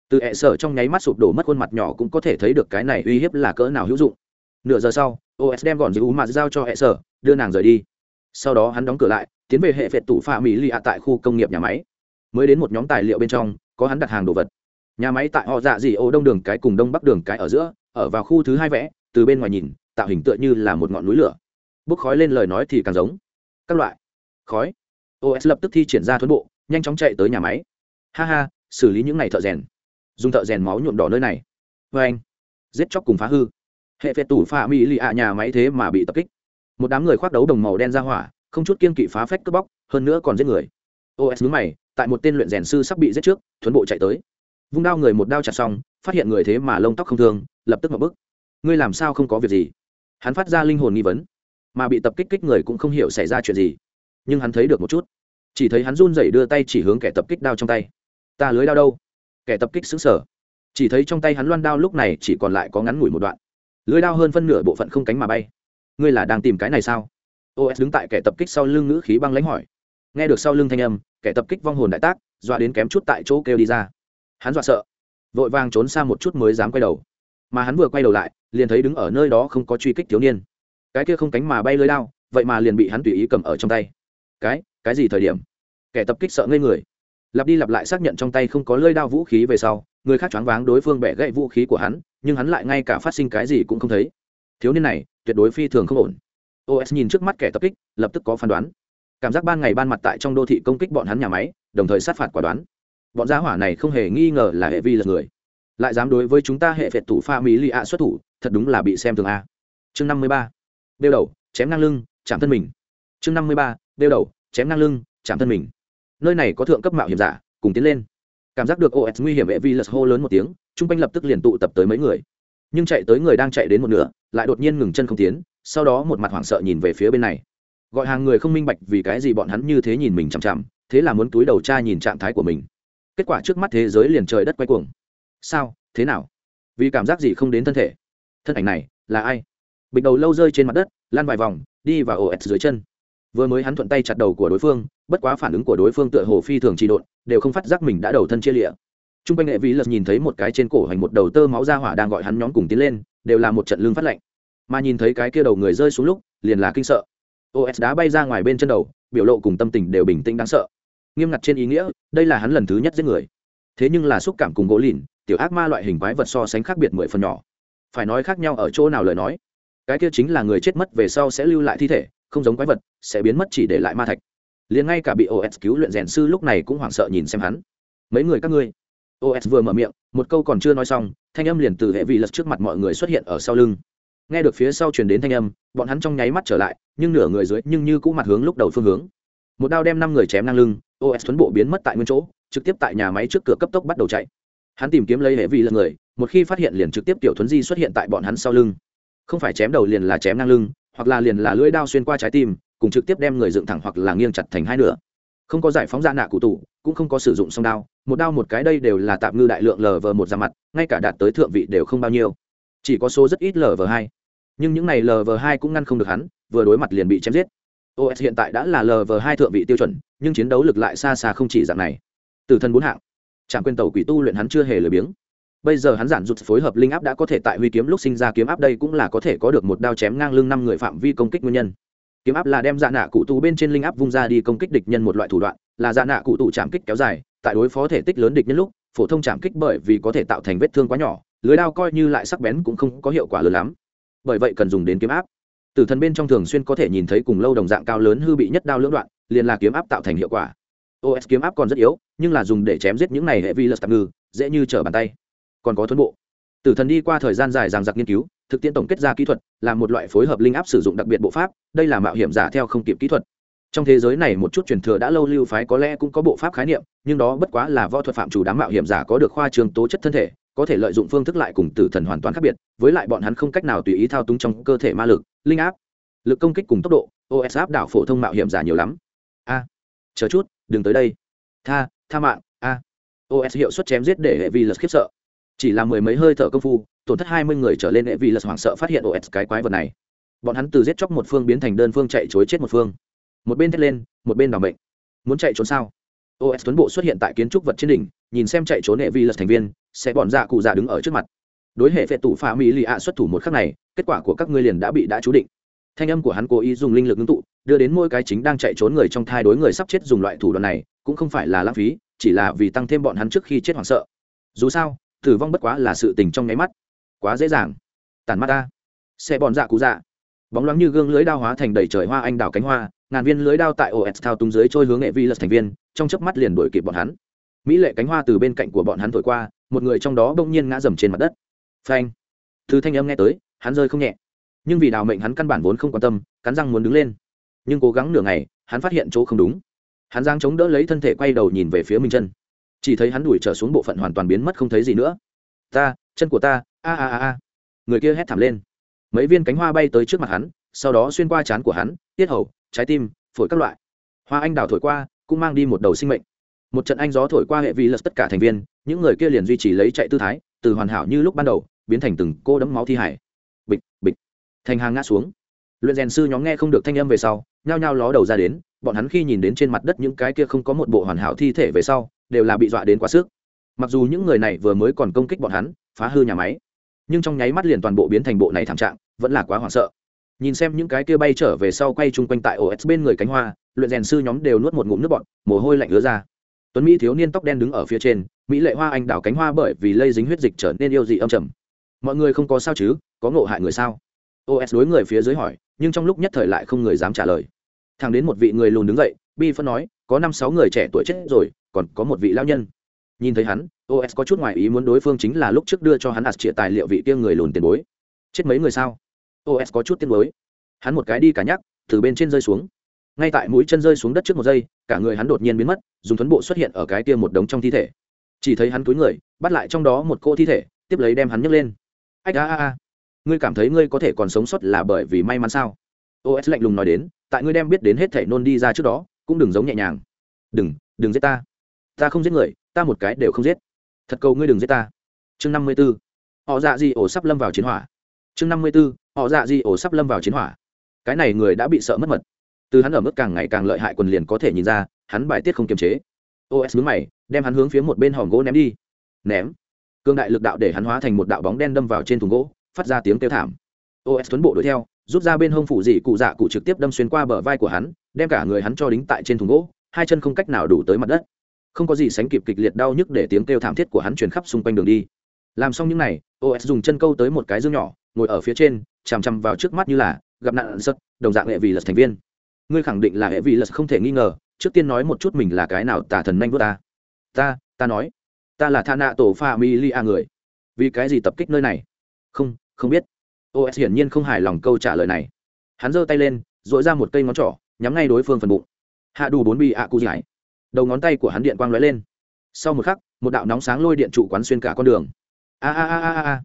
từ hệ sở trong nháy mắt sụp đổ mất khuôn mặt nhỏ cũng có thể thấy được cái này uy hiếp là cỡ nào hữu dụng. Nửa giờ sau os đem gọn giữ mà giao cho hệ sở, đưa nàng rời đi. Sau đó hắn đóng cửa lại tiến về hệ phệt tủ pha mỹ lì ạ tại khu công nghiệp nhà máy. Mới đến một nhóm tài liệu bên trong, có hắn đặt hàng đồ vật. Nhà máy tại họ dạ dị ô đông đường cái cùng đông bắc đường cái ở giữa, ở vào khu thứ hai vẽ, từ bên ngoài nhìn, tạo hình tựa như là một ngọn núi lửa. Bốc khói lên lời nói thì càng giống. Các loại. Khói. Os lập tức thi triển ra thuẫn bộ, nhanh chóng chạy tới nhà máy. Ha ha, xử lý những này thợ rèn. Dùng thợ rèn máu nhuộm đỏ nơi này. Vê anh. Giết chóc cùng phá hư. Hệ phệt tủ pha mỹ lì ạ nhà máy thế mà bị tập kích. Một đám người khoác đấu đồng màu đen ra hỏa không chút kiên kỵ phá phách cướp bóc, hơn nữa còn giết người. Os nhướng mày, tại một tên luyện rèn sư sắp bị giết trước, thuấn bộ chạy tới. Vung đao người một đao chặt xong, phát hiện người thế mà lông tóc không thương, lập tức một bức. Ngươi làm sao không có việc gì? Hắn phát ra linh hồn nghi vấn, mà bị tập kích kích người cũng không hiểu xảy ra chuyện gì. Nhưng hắn thấy được một chút. Chỉ thấy hắn run rẩy đưa tay chỉ hướng kẻ tập kích đao trong tay. Ta lưới đao đâu? Kẻ tập kích xứng sở chỉ thấy trong tay hắn loan đao lúc này chỉ còn lại có ngắn ngủi một đoạn. Lưới đao hơn phân nửa bộ phận không cánh mà bay. Ngươi là đang tìm cái này sao? Os đứng tại kẻ tập kích sau lưng ngữ khí băng lãnh hỏi. Nghe được sau lưng thanh âm, kẻ tập kích vong hồn đại tác, dọa đến kém chút tại chỗ kêu đi ra. Hắn dọa sợ. Vội vàng trốn xa một chút mới dám quay đầu. Mà hắn vừa quay đầu lại, liền thấy đứng ở nơi đó không có truy kích thiếu niên. Cái kia không cánh mà bay lưới đao, vậy mà liền bị hắn tùy ý cầm ở trong tay. Cái cái gì thời điểm? Kẻ tập kích sợ ngây người. Lặp đi lặp lại xác nhận trong tay không có lơi đao vũ khí về sau, người khác choáng váng đối phương bẻ gãy vũ khí của hắn, nhưng hắn lại ngay cả phát sinh cái gì cũng không thấy. Thiếu niên này, tuyệt đối phi thường không ổn os nhìn trước mắt kẻ tập kích, lập tức có phán đoán. Cảm giác ban ngày ban mặt tại trong đô thị công kích bọn hắn nhà máy, đồng thời sát phạt quả đoán. Bọn gia hỏa này không hề nghi ngờ là hệ vi là người. Lại dám đối với chúng ta hệ phệt thủ pha mỹ lì ạ xuất thủ, thật đúng là bị xem thường a. Chương năm mươi ba. Đeo đầu, chém ngang lưng, chạm thân mình. Chương năm mươi ba. Đeo đầu, chém ngang lưng, chạm thân mình. Nơi này có thượng cấp mạo hiểm giả, cùng tiến lên. Cảm giác được os nguy hiểm, hệ vi lật hô lớn một tiếng chung quanh lập tức liền tụ tập tới mấy người. Nhưng chạy tới người đang chạy đến một nửa, lại đột nhiên ngừng chân không tiến sau đó một mặt hoảng sợ nhìn về phía bên này. Gọi hàng người không minh bạch vì cái gì bọn hắn như thế nhìn mình chằm chằm, thế là muốn túi đầu tra nhìn trạng thái của mình. Kết quả trước mắt thế giới liền trời đất quay cuồng. Sao? Thế nào? Vì cảm giác gì không đến thân thể? Thân ảnh này là ai? Bịch đầu lâu rơi trên mặt đất lan vài vòng, đi và ổ ẹt dưới chân. Vừa mới hắn thuận tay chặt đầu của đối phương, bất quá phản ứng của đối phương tựa hồ phi thường trị độn, đều không phát giác mình đã đầu thân chia lịa. T r u n g quanh nghệ vĩ lật nhìn thấy một cái trên cổ hành một đầu tơ máu ra hỏa đang gọi hắn nhóm cùng tiến lên, đều là một trận lương phát lạnh mà nhìn thấy cái kia đầu người rơi xuống lúc, liền là kinh sợ. Os đá bay ra ngoài bên chân đầu, biểu lộ cùng tâm tình đều bình tĩnh đáng sợ. Nghiêm ngặt trên ý nghĩa, đây là hắn lần thứ nhất giết người. Thế nhưng là xúc cảm cùng gỗ lìn, tiểu ác ma loại hình quái vật so sánh khác biệt mười phần nhỏ. Phải nói khác nhau ở chỗ nào lời nói. Cái kia chính là người chết mất về sau sẽ lưu lại thi thể, không giống quái vật, sẽ biến mất chỉ để lại ma thạch. Liền ngay cả bị os cứu luyện rèn sư lúc này cũng hoảng sợ nhìn xem hắn. Mấy người các ngươi. Os vừa mở miệng, một câu còn chưa nói xong, thanh âm liền từ hệ vị lật trước mặt mọi người xuất hiện ở sau lưng nghe được phía sau truyền đến thanh âm, bọn hắn trong nháy mắt trở lại, nhưng nửa người dưới, nhưng như cũ mặt hướng lúc đầu phương hướng. Một đao đem năm người chém ngang lưng os tuấn bộ biến mất tại nguyên chỗ, trực tiếp tại nhà máy trước cửa cấp tốc bắt đầu chạy. Hắn tìm kiếm lấy hệ vi lật người, một khi phát hiện liền trực tiếp tiểu thuấn di xuất hiện tại bọn hắn sau lưng. Không phải chém đầu liền là chém ngang lưng, hoặc là liền là lưỡi đao xuyên qua trái tim, cùng trực tiếp đem người dựng thẳng hoặc là nghiêng chặt thành hai nửa. Không có giải phóng ra nạ cụ tủ cũng không có sử dụng song đao, một đao một cái đây đều là tạm ngư đại lượng lờ vờ một ra mặt, ngay cả đạt tới thượng vị đều không bao nhiêu. Chỉ có số rất ít lờ vờ hai nhưng những này lv hai cũng ngăn không được hắn, vừa đối mặt liền bị chém giết. Os hiện tại đã là lv hai thượng vị tiêu chuẩn, nhưng chiến đấu lực lại xa xa không chỉ dạng này. Từ thân bốn hạng. Chẳng quên tàu quỷ tu luyện hắn chưa hề lười biếng. Bây giờ hắn giản rụt phối hợp linh áp đã có thể tại huy kiếm lúc sinh ra kiếm áp đây cũng là có thể có được một đao chém ngang lưng năm người phạm vi công kích nguyên nhân. Kiếm áp là đem dạ nạ cụ tù bên trên linh áp vung ra đi công kích địch nhân một loại thủ đoạn, là dạ nạ cụ tù chạm kích kéo dài, tại đối phó thể tích lớn địch nhân lúc, phổ thông chạm kích bởi vì có thể tạo thành vết thương quá nhỏ, lưới đao coi như lại sắc bén cũng không có hiệu quả lớn lắm bởi vậy cần dùng đến kiếm áp. Tử thần bên trong thường xuyên có thể nhìn thấy cùng lâu đồng dạng cao lớn hư bị nhất đao lưỡng đoạn, liền là kiếm áp tạo thành hiệu quả. Os kiếm áp còn rất yếu, nhưng là dùng để chém giết những này hệ vi lật tạm ngư, dễ như trở bàn tay. Còn có thuấn bộ. Tử thần đi qua thời gian dài ràng giặc nghiên cứu, thực tiễn tổng kết ra kỹ thuật, là một loại phối hợp linh áp sử dụng đặc biệt bộ pháp, đây là mạo hiểm giả theo không kịp kỹ thuật. Trong thế giới này một chút truyền thừa đã lâu lưu phái có lẽ cũng có bộ pháp khái niệm, nhưng đó bất quá là võ thuật phạm chủ đám mạo hiểm giả có được khoa trường tố chất thân thể có thể lợi dụng phương thức lại cùng tử thần hoàn toàn khác biệt, với lại bọn hắn không cách nào tùy ý thao túng trong cơ thể ma lực, linh áp, lực công kích cùng tốc độ os áp đảo phổ thông mạo hiểm giả nhiều lắm. A, chờ chút, đừng tới đây. Tha tha mạng, a. Os hiệu suất chém giết để hệ vi lật khiếp sợ. Chỉ là mười mấy hơi thở công phu, tổn thất hai mươi người trở lên hệ vi lật hoảng sợ phát hiện os cái quái vật này. Bọn hắn từ giết chóc một phương biến thành đơn phương chạy chối chết một phương. Một bên thét lên, một bên bảo mệnh. Muốn chạy trốn sao? Os tuấn bộ xuất hiện tại kiến trúc vật trên đỉnh, nhìn xem chạy trốn hệ vi lật thành viên, sẽ bọn dạ cụ già đứng ở trước mặt. Đối hệ vệ tủ pha mỹ lì ạ xuất thủ một khắc này, kết quả của các ngươi liền đã bị đã chú định. Thanh âm của hắn cố ý dùng linh lực ngưng tụ, đưa đến mỗi cái chính đang chạy trốn người trong thai đối người sắp chết dùng loại thủ đoạn này, cũng không phải là lãng phí, chỉ là vì tăng thêm bọn hắn trước khi chết hoảng sợ. Dù sao, tử vong bất quá là sự tình trong nháy mắt. Quá dễ dàng. Tàn mắt ta. Xe bọn dạ cụ dạ bóng loáng như gương lưới đao hóa thành đầy trời hoa anh đào cánh hoa, ngàn viên lưới đao tại os thao túng dưới trôi hướng nghệ vi lật thành viên, trong chớp mắt liền đuổi kịp bọn hắn. Mỹ lệ cánh hoa từ bên cạnh của bọn hắn thổi qua, một người trong đó bỗng nhiên ngã dầm trên mặt đất. Phanh. Từ thanh âm nghe tới, hắn rơi không nhẹ. Nhưng vì đào mệnh hắn căn bản vốn không quan tâm, cắn răng muốn đứng lên. Nhưng cố gắng nửa ngày, hắn phát hiện chỗ không đúng. Hắn giang chống đỡ lấy thân thể quay đầu nhìn về phía minh chân. Chỉ thấy hắn đuổi trở xuống bộ phận hoàn toàn biến mất không thấy gì nữa. Ta, chân của ta, a a a a. Người kia hét thảm lên mấy viên cánh hoa bay tới trước mặt hắn, sau đó xuyên qua trán của hắn, tiết hầu, trái tim, phổi các loại. Hoa anh đào thổi qua, cũng mang đi một đầu sinh mệnh. Một trận anh gió thổi qua hệ vi lật tất cả thành viên, những người kia liền duy trì lấy chạy tư thái, từ hoàn hảo như lúc ban đầu, biến thành từng cô đấm máu thi hải. Bịch bịch. Thành hàng ngã xuống. Luyện rèn sư nhóm nghe không được thanh âm về sau, nhao nhao ló đầu ra đến, bọn hắn khi nhìn đến trên mặt đất những cái kia không có một bộ hoàn hảo thi thể về sau, đều là bị dọa đến quá sức. Mặc dù những người này vừa mới còn công kích bọn hắn, phá hư nhà máy nhưng trong nháy mắt liền toàn bộ biến thành bộ này thảm trạng, vẫn là quá hoảng sợ. Nhìn xem những cái kia bay trở về sau quay chung quanh tại os bên người cánh hoa, luyện rèn sư nhóm đều nuốt một ngụm nước bọt, mồ hôi lạnh ứa ra. Tuấn mỹ thiếu niên tóc đen đứng ở phía trên, mỹ lệ hoa anh đào cánh hoa bởi vì lây dính huyết dịch trở nên yêu dị âm trầm. Mọi người không có sao chứ, có ngộ hại người sao? Os đối người phía dưới hỏi, nhưng trong lúc nhất thời lại không người dám trả lời. Thằng đến một vị người lùn đứng dậy, bi phân nói, có năm sáu người trẻ tuổi chết rồi, còn có một vị lao nhân nhìn thấy hắn os có chút ngoài ý muốn đối phương chính là lúc trước đưa cho hắn ạt trịa tài liệu vị kia người lùn tiền bối. Chết mấy người sao? Os có chút tiền bối hắn một cái đi cả nhắc, từ bên trên rơi xuống. Ngay tại mũi chân rơi xuống đất trước một giây, cả người hắn đột nhiên biến mất, dùng thuấn bộ xuất hiện ở cái kia một đống trong thi thể. Chỉ thấy hắn túi người, bắt lại trong đó một cô thi thể, tiếp lấy đem hắn nhấc lên. Ách a a a. Ngươi cảm thấy ngươi có thể còn sống sót là bởi vì may mắn sao? Os lạnh lùng nói đến, tại ngươi đem biết đến hết thể nôn đi ra trước đó, cũng đừng giống nhẹ nhàng. Đừng đừng giết ta. Ta không giết người ta một cái đều không giết. Thật cầu ngươi đừng giết ta. Chương năm mươi b ố họ dạ gì ổ sắp lâm vào chiến hỏa. Chương năm mươi b ố họ dạ gì ổ sắp lâm vào chiến hỏa. Cái này người đã bị sợ mất mật. Từ hắn ở mức càng ngày càng lợi hại quần liền có thể nhìn ra, hắn bài tiết không kiềm chế. Os mướn mày, đem hắn hướng phía một bên hòm gỗ ném đi. Ném. Cương đại lực đạo để hắn hóa thành một đạo bóng đen đâm vào trên thùng gỗ, phát ra tiếng kêu thảm. Os tuấn bộ đuổi theo, rút ra bên hông phủ dị cụ dạ cụ trực tiếp đâm xuyên qua bờ vai của hắn, đem cả người hắn cho đính tại trên thùng gỗ, hai chân không cách nào đủ tới mặt đất không có gì sánh kịp kịch liệt đau nhức để tiếng kêu thảm thiết của hắn truyền khắp xung quanh đường đi. Làm xong những n à y os dùng chân câu tới một cái dương nhỏ, ngồi ở phía trên, chằm chằm vào trước mắt như là gặp nạn sật đồng dạng hệ vị lật thành viên. Ngươi khẳng định là hệ vị lật không thể nghi ngờ, trước tiên nói một chút mình là cái nào tả thần nhanh vớt ta. Ta ta nói, ta là tha nạ tổ pha mi li a người. Vì cái gì tập kích nơi này? Không không biết. Os hiển nhiên không hài lòng câu trả lời này. Hắn giơ tay lên dội ra một cây ngón trỏ, nhắm ngay đối phương phần bụng. Hạ đủ bốn bị ạ cụ giải đầu ngón tay của hắn điện quang lóe lên. Sau một khắc, một đạo nóng sáng lôi điện trụ quán xuyên cả con đường. A a a a a.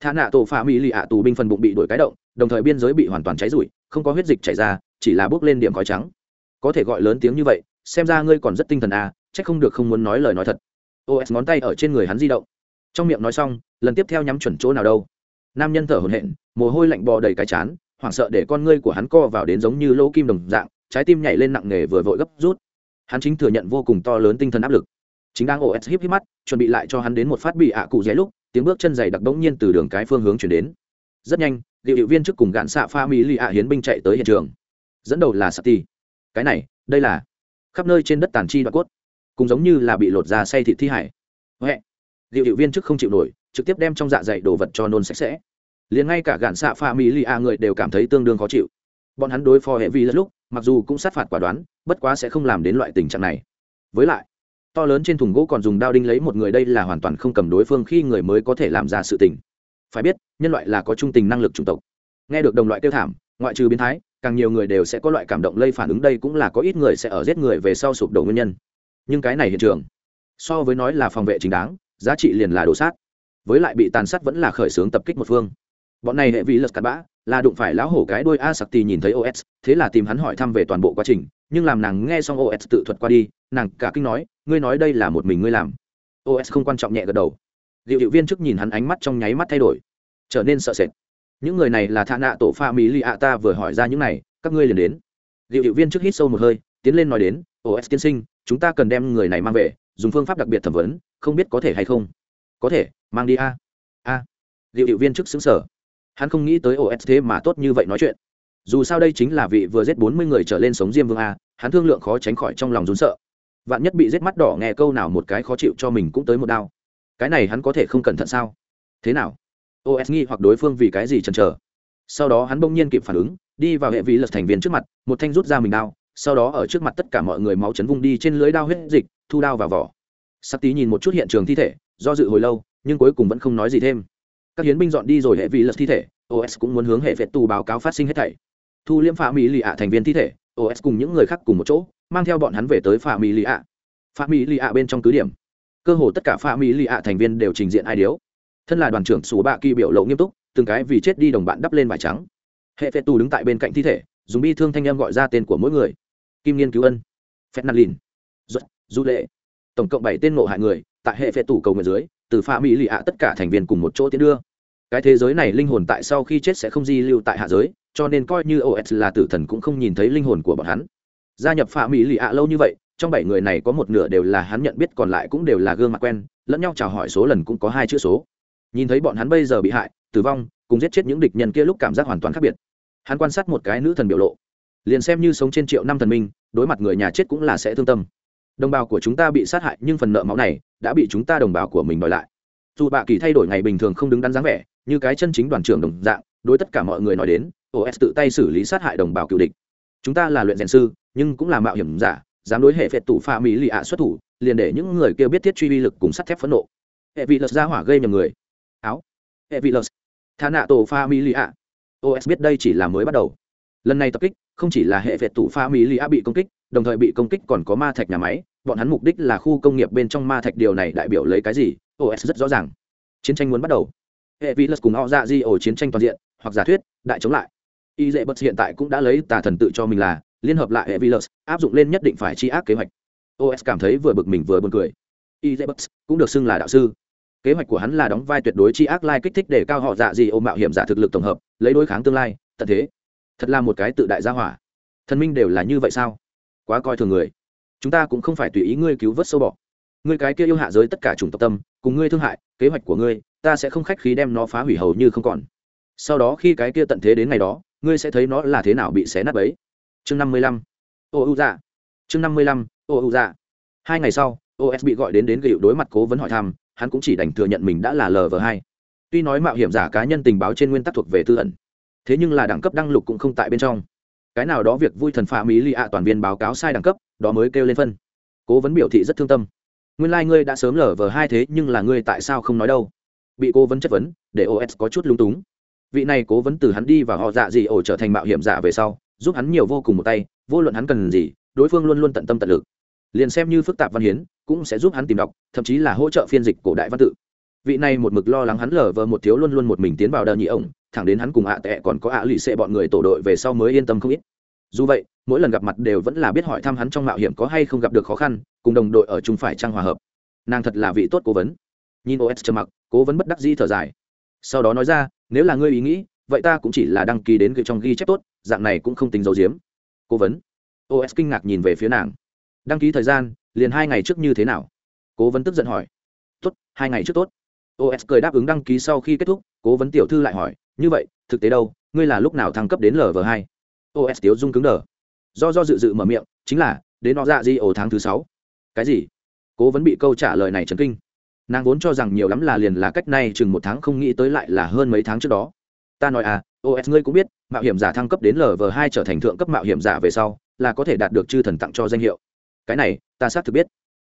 Thả nạ tổ phạm mỹ lì ạ tù binh phần bụng bị đổi cái động, đồng thời biên giới bị hoàn toàn cháy rụi, không có huyết dịch chảy ra, chỉ là bước lên điểm khói trắng. Có thể gọi lớn tiếng như vậy, xem ra ngươi còn rất tinh thần à c h ắ c không được không muốn nói lời nói thật. Os ngón tay ở trên người hắn di động. Trong miệng nói xong, lần tiếp theo nhắm chuẩn chỗ nào đâu. Nam nhân thở hồn hện mồ hôi lạnh bò đầy cái chán, hoảng sợ để con ngươi của hắn co vào đến giống như lỗ kim đồng dạng, trái tim nhảy lên nặng nề vừa vội gấp rút hắn chính thừa nhận vô cùng to lớn tinh thần áp lực. Chính đang os híp híp mắt, chuẩn bị lại cho hắn đến một phát bị ạ cụ dễ lúc, tiếng bước chân dày đặc bỗng nhiên từ đường cái phương hướng chuyển đến. Rất nhanh liệu hiệu viên trước cùng gạn xạ pha mỹ lì ạ hiến binh chạy tới hiện trường. Dẫn đầu là sati. Cái này, đây là khắp nơi trên đất tàn chi đoạn cốt, cũng giống như là bị lột ra say thịt thi hải. Huệ. Liệu hiệu viên trước không chịu nổi, trực tiếp đem trong dạ dày đồ vật cho nôn sạch sẽ. Liền ngay cả gạn xạ pha mỹ lì a người đều cảm thấy tương đương khó chịu. Bọn hắn đối phó hệ vi lúc mặc dù cũng sát phạt quả đoán, bất quá sẽ không làm đến loại tình trạng này. Với lại, to lớn trên thùng gỗ còn dùng đao đinh lấy một người, đây là hoàn toàn không cầm đối phương khi người mới có thể làm ra sự tình. Phải biết, nhân loại là có trung tình năng lực chủng tộc. Nghe được đồng loại tiêu thảm, ngoại trừ biến thái, càng nhiều người đều sẽ có loại cảm động lây phản ứng, đây cũng là có ít người sẽ ở giết người về sau sụp đổ nguyên nhân. Nhưng cái này hiện trường, so với nói là phòng vệ chính đáng, giá trị liền là đồ sát. Với lại bị tàn sát vẫn là khởi xướng tập kích một phương bọn này hệ vị lật cắt bã, là đụng phải lão hổ cái đôi a sặc tì nhìn thấy os thế là tìm hắn hỏi thăm về toàn bộ quá trình, nhưng làm nàng nghe xong os tự thuật qua đi, nàng cả kinh nói, ngươi nói đây là một mình ngươi làm. Os không quan trọng nhẹ gật đầu. Liệu hiệu viên trước nhìn hắn ánh mắt trong nháy mắt thay đổi, trở nên sợ sệt. Những người này là thạ nạ tổ pha mỹ lì ạ, ta vừa hỏi ra những này, các ngươi liền đến. Liệu hiệu viên trước hít sâu một hơi, tiến lên nói đến os tiên sinh, chúng ta cần đem người này mang về, dùng phương pháp đặc biệt thẩm vấn, không biết có thể hay không? Có thể, mang đi a. A. Liệu hiệu viên trước xứng sở hắn không nghĩ tới os thế mà tốt như vậy nói chuyện. Dù sao đây chính là vị vừa giết bốn mươi người trở lên sống diêm vương a, hắn thương lượng khó tránh khỏi trong lòng rún sợ. Vạn nhất bị giết mắt đỏ nghe câu nào một cái khó chịu cho mình cũng tới một đao. Cái này hắn có thể không cẩn thận sao? Thế nào? Os nghi hoặc đối phương vì cái gì chần chờ? Sau đó hắn bỗng nhiên kịp phản ứng, đi vào hệ vị lật thành viên trước mặt, một thanh rút ra mình đao, sau đó ở trước mặt tất cả mọi người máu chấn vung đi trên lưới đao huyết dịch, thu đao vào vỏ. Sắc tí nhìn một chút hiện trường thi thể, do dự hồi lâu, nhưng cuối cùng vẫn không nói gì thêm các hiến binh dọn đi rồi hệ vi lật thi thể os cũng muốn hướng hệ vệ tù báo cáo phát sinh hết thảy. Thu liễm phạm mỹ lì ạ thành viên thi thể os cùng những người khác cùng một chỗ, mang theo bọn hắn về tới phạm mỹ lì ạ. Phạm mỹ lì ạ bên trong cứ điểm. Cơ hồ tất cả phạm mỹ lì ạ thành viên đều trình diện ai điếu. Thân là đoàn trưởng sù bạ kỳ biểu lộ nghiêm túc, từng cái vì chết đi đồng bạn đắp lên vải trắng. Hệ vệ tù đứng tại bên cạnh thi thể, dùng bi thương thanh em gọi ra tên của mỗi người. Kim nghiên cứu ân phép nạt lìn du lệ. Tổng cộng bảy tên nộ hại người, tại hệ vệ tù cầu người dưới, từ phạm mỹ lì ạ tất cả thành viên cùng một chỗ tiến đưa cái thế giới này linh hồn tại sau khi chết sẽ không di lưu tại hạ giới, cho nên coi như os là tử thần cũng không nhìn thấy linh hồn của bọn hắn. Gia nhập Phạm mỹ lì ạ lâu như vậy, trong bảy người này có một nửa đều là hắn nhận biết, còn lại cũng đều là gương mặt quen, lẫn nhau chào hỏi số lần cũng có hai chữ số. Nhìn thấy bọn hắn bây giờ bị hại, tử vong, cùng giết chết những địch nhân kia lúc cảm giác hoàn toàn khác biệt. Hắn quan sát một cái nữ thần biểu lộ. Liền xem như sống trên triệu năm thần minh, đối mặt người nhà chết cũng là sẽ thương tâm. Đồng bào của chúng ta bị sát hại, nhưng phần nợ máu này đã bị chúng ta đồng bào của mình đòi lại. Dù bạ kỳ thay đổi ngày bình thường không đứng đắn dáng vẻ như cái chân chính đoàn trưởng đồng dạng, đối tất cả mọi người nói đến os tự tay xử lý sát hại đồng bào cựu địch. Chúng ta là luyện rèn sư, nhưng cũng là mạo hiểm giả, dám đối hệ phệt tủ pha mỹ lì ạ xuất thủ, liền để những người kia biết thiết truy uy lực cùng sắt thép phẫn nộ. Hệ vị lật ra hỏa gây nhầm người. Áo. Hệ vị lật. Tha nạ tổ pha mỹ lì ạ. Os biết đây chỉ là mới bắt đầu. Lần này tập kích, không chỉ là hệ phệt tủ pha mỹ lì ạ bị công kích, đồng thời bị công kích còn có ma thạch nhà máy, bọn hắn mục đích là khu công nghiệp bên trong ma thạch điều này đại biểu lấy cái gì os rất rõ ràng. Chiến tranh muốn bắt đầu hệ vi lật cùng họ dạ di ổ chiến tranh toàn diện, hoặc giả thuyết, đại chống lại. Y dễ bật hiện tại cũng đã lấy tà thần tự cho mình là, liên hợp lại hệ vi lật áp dụng lên nhất định phải chi ác kế hoạch. Os cảm thấy vừa bực mình vừa buồn cười. Y dễ bật cũng được xưng là đạo sư. Kế hoạch của hắn là đóng vai tuyệt đối chi ác lai kích thích để cao họ dạ di ổ mạo hiểm giả thực lực tổng hợp, lấy đối kháng tương lai, tận thế. Thật là một cái tự đại gia hỏa. Thần minh đều là như vậy sao? Quá coi thường người. Chúng ta cũng không phải tùy ý ngươi cứu vớt sâu bọ ngươi cái kia yêu hạ giới tất cả chủng tộc tâm, cùng ngươi thương hại, kế hoạch của ngươi, ta sẽ không khách khí đem nó phá hủy hầu như không còn. Sau đó khi cái kia tận thế đến ngày đó, ngươi sẽ thấy nó là thế nào bị xé nát ấy chương năm mươi lăm. Ô u dạ. Chương năm mươi lăm. Ô u dạ. Hai ngày sau os bị gọi đến đến gịu đối mặt cố vấn hỏi thăm, hắn cũng chỉ đành thừa nhận mình đã là lv hai. Tuy nói mạo hiểm giả cá nhân tình báo trên nguyên tắc thuộc về tư ẩn, thế nhưng là đẳng cấp đăng lục cũng không tại bên trong. Cái nào đó việc vui thần phạ mỹ lì ạ toàn viên báo cáo sai đẳng cấp, đó mới kêu lên phân. Cố vấn biểu thị rất thương tâm nguyên lai、like、ngươi đã sớm lở vờ hai thế, nhưng là ngươi tại sao không nói đâu? Bị cố vấn chất vấn, để os có chút lung túng. Vị này cố vấn từ hắn đi và họ dạ gì ổ trở thành mạo hiểm giả về sau, giúp hắn nhiều vô cùng một tay, vô luận hắn cần gì, đối phương luôn luôn tận tâm tận lực. Liền xem như phức tạp văn hiến, cũng sẽ giúp hắn tìm đọc, thậm chí là hỗ trợ phiên dịch cổ đại văn tự. Vị này một mực lo lắng hắn lở vờ một thiếu luôn luôn một mình tiến vào đờ nhị ổng, thẳng đến hắn cùng ạ tệ còn có ạ lì xệ bọn người tổ đội về sau mới yên tâm không ít dù vậy, mỗi lần gặp mặt đều vẫn là biết hỏi thăm hắn trong mạo hiểm có hay không gặp được khó khăn, cùng đồng đội ở chung phải trang hòa hợp. Nàng thật là vị tốt cố vấn. Nhìn os trầm mặc, cố vấn bất đắc dĩ thở dài. Sau đó nói ra, nếu là ngươi ý nghĩ, vậy ta cũng chỉ là đăng ký đến gửi trong ghi chép tốt, dạng này cũng không tính dấu diếm cố vấn. Os kinh ngạc nhìn về phía nàng. Đăng ký thời gian, liền hai ngày trước như thế nào? Cố vấn tức giận hỏi. Tốt, hai ngày trước tốt. Os cười đáp ứng đăng ký sau khi kết thúc, cố vấn tiểu thư lại hỏi, như vậy, thực tế đâu? Ngươi là lúc nào thăng cấp đến lv hai? Os tiếu dung cứng đờ. Do do dự dự mở miệng, chính là, đến nó dạ di ổ tháng thứ sáu. Cái gì? Cố vấn bị câu trả lời này chấn kinh. Nàng vốn cho rằng nhiều lắm là liền là cách nay chừng một tháng không nghĩ tới lại là hơn mấy tháng trước đó. Ta nói à os ngươi cũng biết, mạo hiểm giả thăng cấp đến lv hai trở thành thượng cấp mạo hiểm giả về sau, là có thể đạt được chư thần tặng cho danh hiệu. Cái này, ta xác thực biết.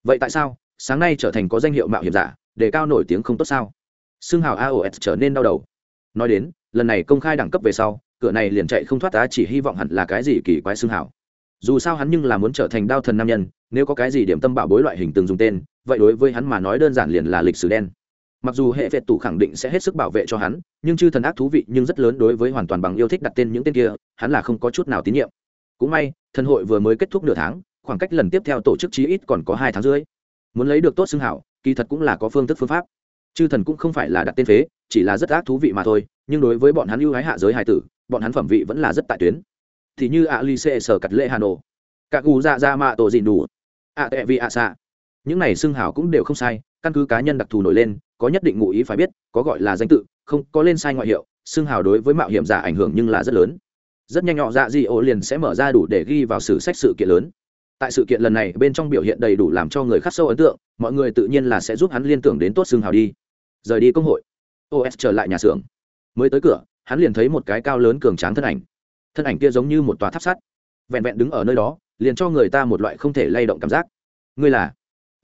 Vậy tại sao, sáng nay trở thành có danh hiệu mạo hiểm giả, để cao nổi tiếng không tốt sao? Xưng hào aos trở nên đau đầu. Nói đến, lần này công khai đẳng cấp về sau cửa này liền chạy không thoát ta, chỉ hy vọng hẳn là cái gì kỳ quái xưng hào dù sao hắn nhưng là muốn trở thành đao thần nam nhân, nếu có cái gì điểm tâm bảo bối loại hình từng dùng tên, vậy đối với hắn mà nói đơn giản liền là lịch sử đen. Mặc dù hệ vệ tủ khẳng định sẽ hết sức bảo vệ cho hắn, nhưng chư thần ác thú vị nhưng rất lớn đối với hoàn toàn bằng yêu thích đặt tên những tên kia, hắn là không có chút nào tín nhiệm. Cũng may, thần hội vừa mới kết thúc nửa tháng, khoảng cách lần tiếp theo tổ chức chí ít còn có hai tháng rưỡi. Muốn lấy được tốt xưng hảo, kỳ thật cũng là có phương thức phương pháp. Chư thần cũng không phải là đặt tên phế, chỉ là rất ác thú vị mà thôi, nhưng đối với bọn hắn ưu hái hạ giới hài tử bọn hắn phẩm vị vẫn là rất tại tuyến. Thì như ạ ly xê sở cặt lệ hà nổ các gu dạ ra mạ tổ dìn đủ. Ạ tệ vị ạ xạ. Những này xưng hảo cũng đều không sai, căn cứ cá nhân đặc thù nổi lên, có nhất định ngụ ý phải biết, có gọi là danh tự, không, có lên sai ngoại hiệu, xưng hào đối với mạo hiểm giả ảnh hưởng nhưng là rất lớn. Rất nhanh nhọ dạ di ô liền sẽ mở ra đủ để ghi vào sử sách sự kiện lớn. Tại sự kiện lần này, bên trong biểu hiện đầy đủ làm cho người khắc sâu ấn tượng, mọi người tự nhiên là sẽ giúp hắn liên tưởng đến tốt xưng hào đi. Rời đi công hội. Os trở lại nhà xưởng. Mới tới cửa hắn liền thấy một cái cao lớn cường tráng thân ảnh. Thân ảnh kia giống như một tòa tháp sắt. Vẹn vẹn đứng ở nơi đó, liền cho người ta một loại không thể lay động cảm giác. Ngươi là?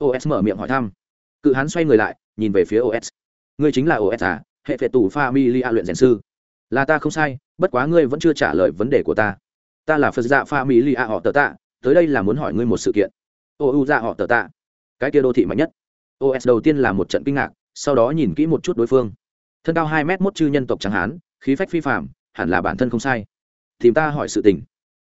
Os mở miệng hỏi thăm. Cự hắn xoay người lại, nhìn về phía os ngươi chính là os à? Hệ phệ tù pha mi li a luyện rèn sư. Là ta không sai, bất quá ngươi vẫn chưa trả lời vấn đề của ta. Ta là phật dạ pha mi li a họ tờ tạ, tới đây là muốn hỏi ngươi một sự kiện. Ô u dạ họ tờ tạ. Cái kia đô thị mạnh nhất. Os đầu tiên là một trận kinh ngạc, sau đó nhìn kỹ một chút đối phương. Thân cao hai m một chư nhân tộc trắng hán khí phách phi phạm hẳn là bản thân không sai. Tìm ta hỏi sự tình.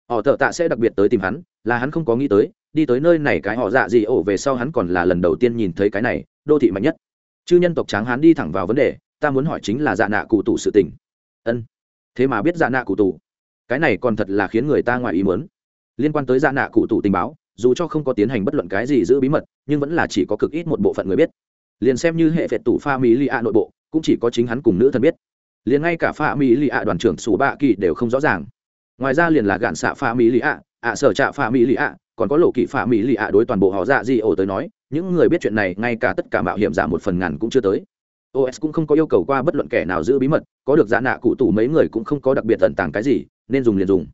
Họ thợ tạ sẽ đặc biệt tới tìm hắn, là hắn không có nghĩ tới, đi tới nơi này cái họ dạ gì ổ về sau hắn còn là lần đầu tiên nhìn thấy cái này, đô thị mạnh nhất. Chứ nhân tộc tráng hắn đi thẳng vào vấn đề, ta muốn hỏi chính là dạ nạ cụ tủ sự tình. Ân. Thế mà biết dạ nạ cụ tủ cái này còn thật là khiến người ta ngoài ý muốn. Liên quan tới dạ nạ cụ tủ tình báo, dù cho không có tiến hành bất luận cái gì giữ bí mật, nhưng vẫn là chỉ có cực ít một bộ phận người biết. Liền xem như hệ phệt tủ pha mỹ li ạ nội bộ, cũng chỉ có chính hắn cùng nữ thần biết liền ngay cả pha mỹ lì ạ đoàn trưởng sủ bạ kỳ đều không rõ ràng. Ngoài ra liền là gạn xạ pha mỹ lì ạ ạ sở trạ pha mỹ lì ạ còn có lộ kỵ pha mỹ lì ạ đối toàn bộ họ dạ gì ổ tới nói, những người biết chuyện này ngay cả tất cả mạo hiểm giả một phần ngàn cũng chưa tới. Os cũng không có yêu cầu qua bất luận kẻ nào giữ bí mật, có được giả nạ cụ tủ mấy người cũng không có đặc biệt tận tàng cái gì, nên dùng liền dùng.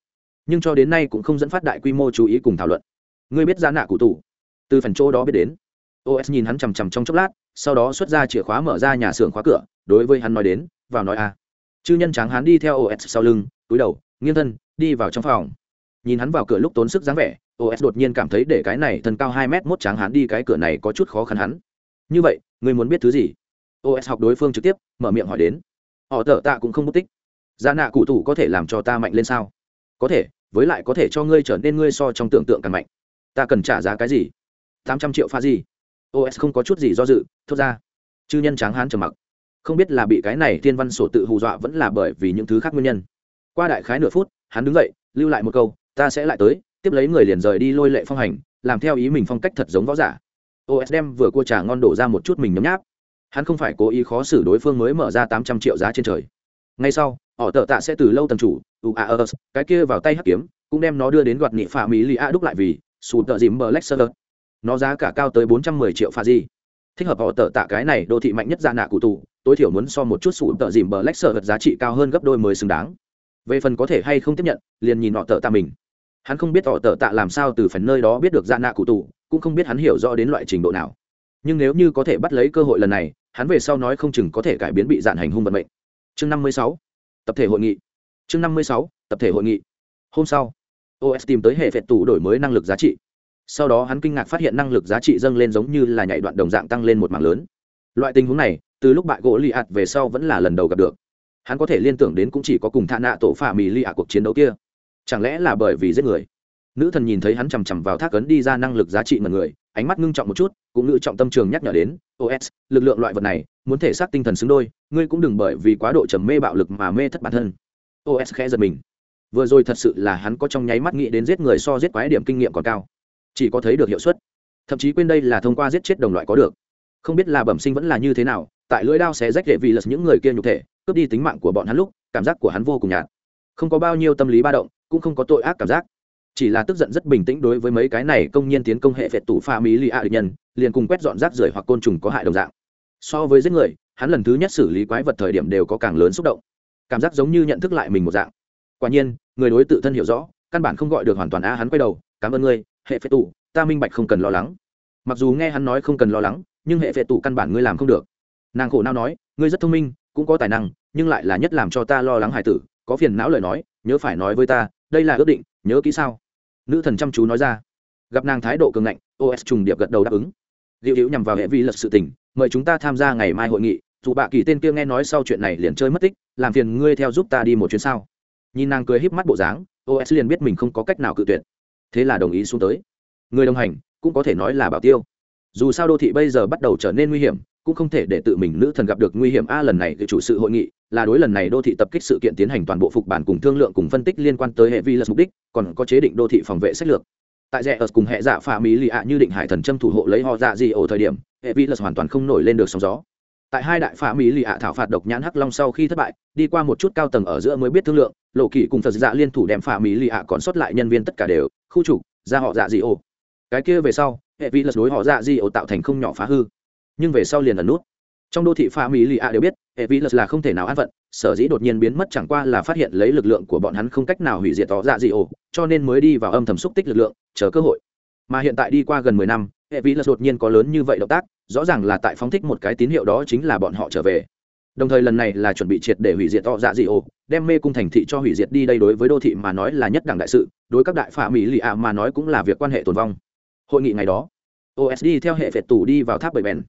Nhưng cho đến nay cũng không dẫn phát đại quy mô chú ý cùng thảo luận. Ngươi biết giả nạ cụ tủ từ phần chỗ đó biết đến. Os nhìn hắn chằm chằm trong chốc lát, sau đó xuất ra chìa khóa mở ra nhà xưởng khóa cửa, đối với hắn nói đến, vào nói a. à chư nhân tráng hắn đi theo os sau lưng, túi đầu, nghiêng thân, đi vào trong phòng. Nhìn hắn vào cửa lúc tốn sức dáng vẻ os đột nhiên cảm thấy để cái này thân cao hai m mốt tráng hắn đi cái cửa này có chút khó khăn hắn. Như vậy, ngươi muốn biết thứ gì? Os học đối phương trực tiếp, mở miệng hỏi đến. Họ tở tạ cũng không mất tích. Gia nạ cụ thủ có thể làm cho ta mạnh lên sao? Có thể, với lại có thể cho ngươi trở nên ngươi so trong tưởng tượng càng mạnh. Ta cần trả giá cái gì? Tám trăm triệu pha gì os không có chút gì do dự, thốt ra. Chư nhân tráng hán trầm mặc không biết là bị cái này thiên văn sổ tự hù dọa vẫn là bởi vì những thứ khác nguyên nhân. Qua đại khái nửa phút, hắn đứng dậy, lưu lại một câu, ta sẽ lại tới, tiếp lấy người liền rời đi lôi lệ phong hành, làm theo ý mình phong cách thật giống võ giả. Os đem vừa cua trà ngon đổ ra một chút mình nhấm nháp. Hắn không phải cố ý khó xử đối phương mới mở ra tám trăm triệu giá trên trời. Ngay sau, họ tợ tạ sẽ từ lâu tầm chủ uaers cái kia vào tay hắc kiếm, cũng đem nó đưa đến đoạt nghị phạm mỹ lì a đúc lại vì sù tợ dìm bờ lexer nó giá cả cao tới bốn trăm mười triệu pha di. Thích hợp họ tợ tạ cái này đô thị mạnh nhất gia nạ cụ tù tối thiểu muốn so một chút sủ tợ dìm bờ lách sở vật giá trị cao hơn gấp đôi mới xứng đáng. Về phần có thể hay không tiếp nhận, liền nhìn họ tợ tạ mình. Hắn không biết họ tợ tạ làm sao từ phần nơi đó biết được gia nạ cụ tù, cũng không biết hắn hiểu rõ đến loại trình độ nào. Nhưng nếu như có thể bắt lấy cơ hội lần này, hắn về sau nói không chừng có thể cải biến bị dạn hành hung vận mệnh. Chương năm mươi sáu. Tập thể hội nghị. Chương năm mươi sáu. Tập thể hội nghị. Hôm sau os tìm tới hệ phệt tủ đổi mới năng lực giá trị. Sau đó hắn kinh ngạc phát hiện năng lực giá trị dâng lên giống như là nhảy đoạn đồng dạng tăng lên một mảng lớn. Loại tình huống này từ lúc bại gỗ li ạt về sau vẫn là lần đầu gặp được. Hắn có thể liên tưởng đến cũng chỉ có cùng thạ nạ tổ phà mì li ạ cuộc chiến đấu kia. Chẳng lẽ là bởi vì giết người? Nữ thần nhìn thấy hắn chằm chằm vào thác ấn đi ra năng lực giá trị mật người, ánh mắt ngưng trọng một chút, cũng ngự trọng tâm trường nhắc nhở đến os lực lượng loại vật này, muốn thể xác tinh thần xứng đôi, ngươi cũng đừng bởi vì quá độ trầm mê bạo lực mà mê thất bản thân. Os khẽ giật mình. Vừa rồi thật sự là hắn có trong nháy mắt nghĩ đến giết người so giết quái điểm kinh nghiệm còn cao. Chỉ có thấy được hiệu suất. Thậm chí quên đây là thông qua giết chết đồng loại có được. Không biết là bẩm sinh vẫn là như thế nào tại lưỡi đao xé rách đệ vì lật những người kia nhục thể, cướp đi tính mạng của bọn hắn lúc, cảm giác của hắn vô cùng nhạt. Không có bao nhiêu tâm lý ba động, cũng không có tội ác cảm giác. Chỉ là tức giận rất bình tĩnh đối với mấy cái này công nhiên tiến công hệ phệ tủ pha mỹ lì a địch nhân, liền cùng quét dọn rác rưởi hoặc côn trùng có hại đồng dạng. So với giết người, hắn lần thứ nhất xử lý quái vật thời điểm đều có càng lớn xúc động. Cảm giác giống như nhận thức lại mình một dạng. Quả nhiên, người đối tự thân hiểu rõ, căn bản không gọi được hoàn toàn a hắn quay đầu, cảm ơn ngươi, hệ phệ tủ, ta minh bạch không cần lo lắng. Mặc dù nghe hắn nói không cần lo lắng, nhưng hệ phệ tủ căn bản ngươi làm không được nàng khổ nao nói, ngươi rất thông minh, cũng có tài năng, nhưng lại là nhất làm cho ta lo lắng hải tử, có phiền não lời nói, nhớ phải nói với ta, đây là ước định, nhớ kỹ sao? Nữ thần chăm chú nói ra. Gặp nàng thái độ cường ngạnh os trùng điệp gật đầu đáp ứng. Liệu hữu nhằm vào hệ vi lật sự tình, mời chúng ta tham gia ngày mai hội nghị, dù bạ kỳ tên kia nghe nói sau chuyện này liền chơi mất tích, làm phiền ngươi theo giúp ta đi một chuyến sao? Nhìn nàng cười híp mắt bộ dáng os liền biết mình không có cách nào cự tuyệt. Thế là đồng ý xuống tới. Người đồng hành, cũng có thể nói là bảo tiêu. Dù sao đô thị bây giờ bắt đầu trở nên nguy hiểm cũng không thể để tự mình nữ thần gặp được nguy hiểm. A, lần này chủ sự hội nghị là đối lần này đô thị tập kích sự kiện tiến hành toàn bộ phục bản cùng thương lượng cùng phân tích liên quan tới hệ vi lật mục đích, còn có chế định đô thị phòng vệ sách lược. Tại rẽ ở cùng hệ dạ phà mỹ lì ạ như định hải thần châm thủ hộ lấy họ dạ gì ở thời điểm, hệ vi lật hoàn toàn không nổi lên được sóng gió. Tại hai đại phà mỹ lì ạ thảo phạt độc nhãn hắc long sau khi thất bại, đi qua một chút cao tầng ở giữa mới biết thương lượng, lộ kỷ cùng phật dạ liên thủ đem phà mỹ lì ạ còn sót lại nhân viên tất cả đều, khu trục, ra họ dạ gì ổ. Cái kia về sau, hệ vi lật đối họ dạ gì ổ tạo thành không nhỏ phá hư nhưng về sau liền ẩn nút. Trong đô thị pha mỹ lì a đều biết, hệ vi là không thể nào an phận, sở dĩ đột nhiên biến mất chẳng qua là phát hiện lấy lực lượng của bọn hắn không cách nào hủy diệt tỏ dạ gì ồ cho nên mới đi vào âm thầm xúc tích lực lượng, chờ cơ hội. Mà hiện tại đi qua gần mười năm, hệ vi đột nhiên có lớn như vậy động tác, rõ ràng là tại phóng thích một cái tín hiệu đó chính là bọn họ trở về. Đồng thời lần này là chuẩn bị triệt để hủy diệt tỏ dạ gì ồ đem mê cung thành thị cho hủy diệt đi đây đối với đô thị mà nói là nhất đẳng đại sự, đối các đại phả mỹ lì ạ mà nói cũng là việc quan hệ tồn vong. Hội nghị ngày đó osd theo hệ phệt tủ đi vào tháp bảy bèn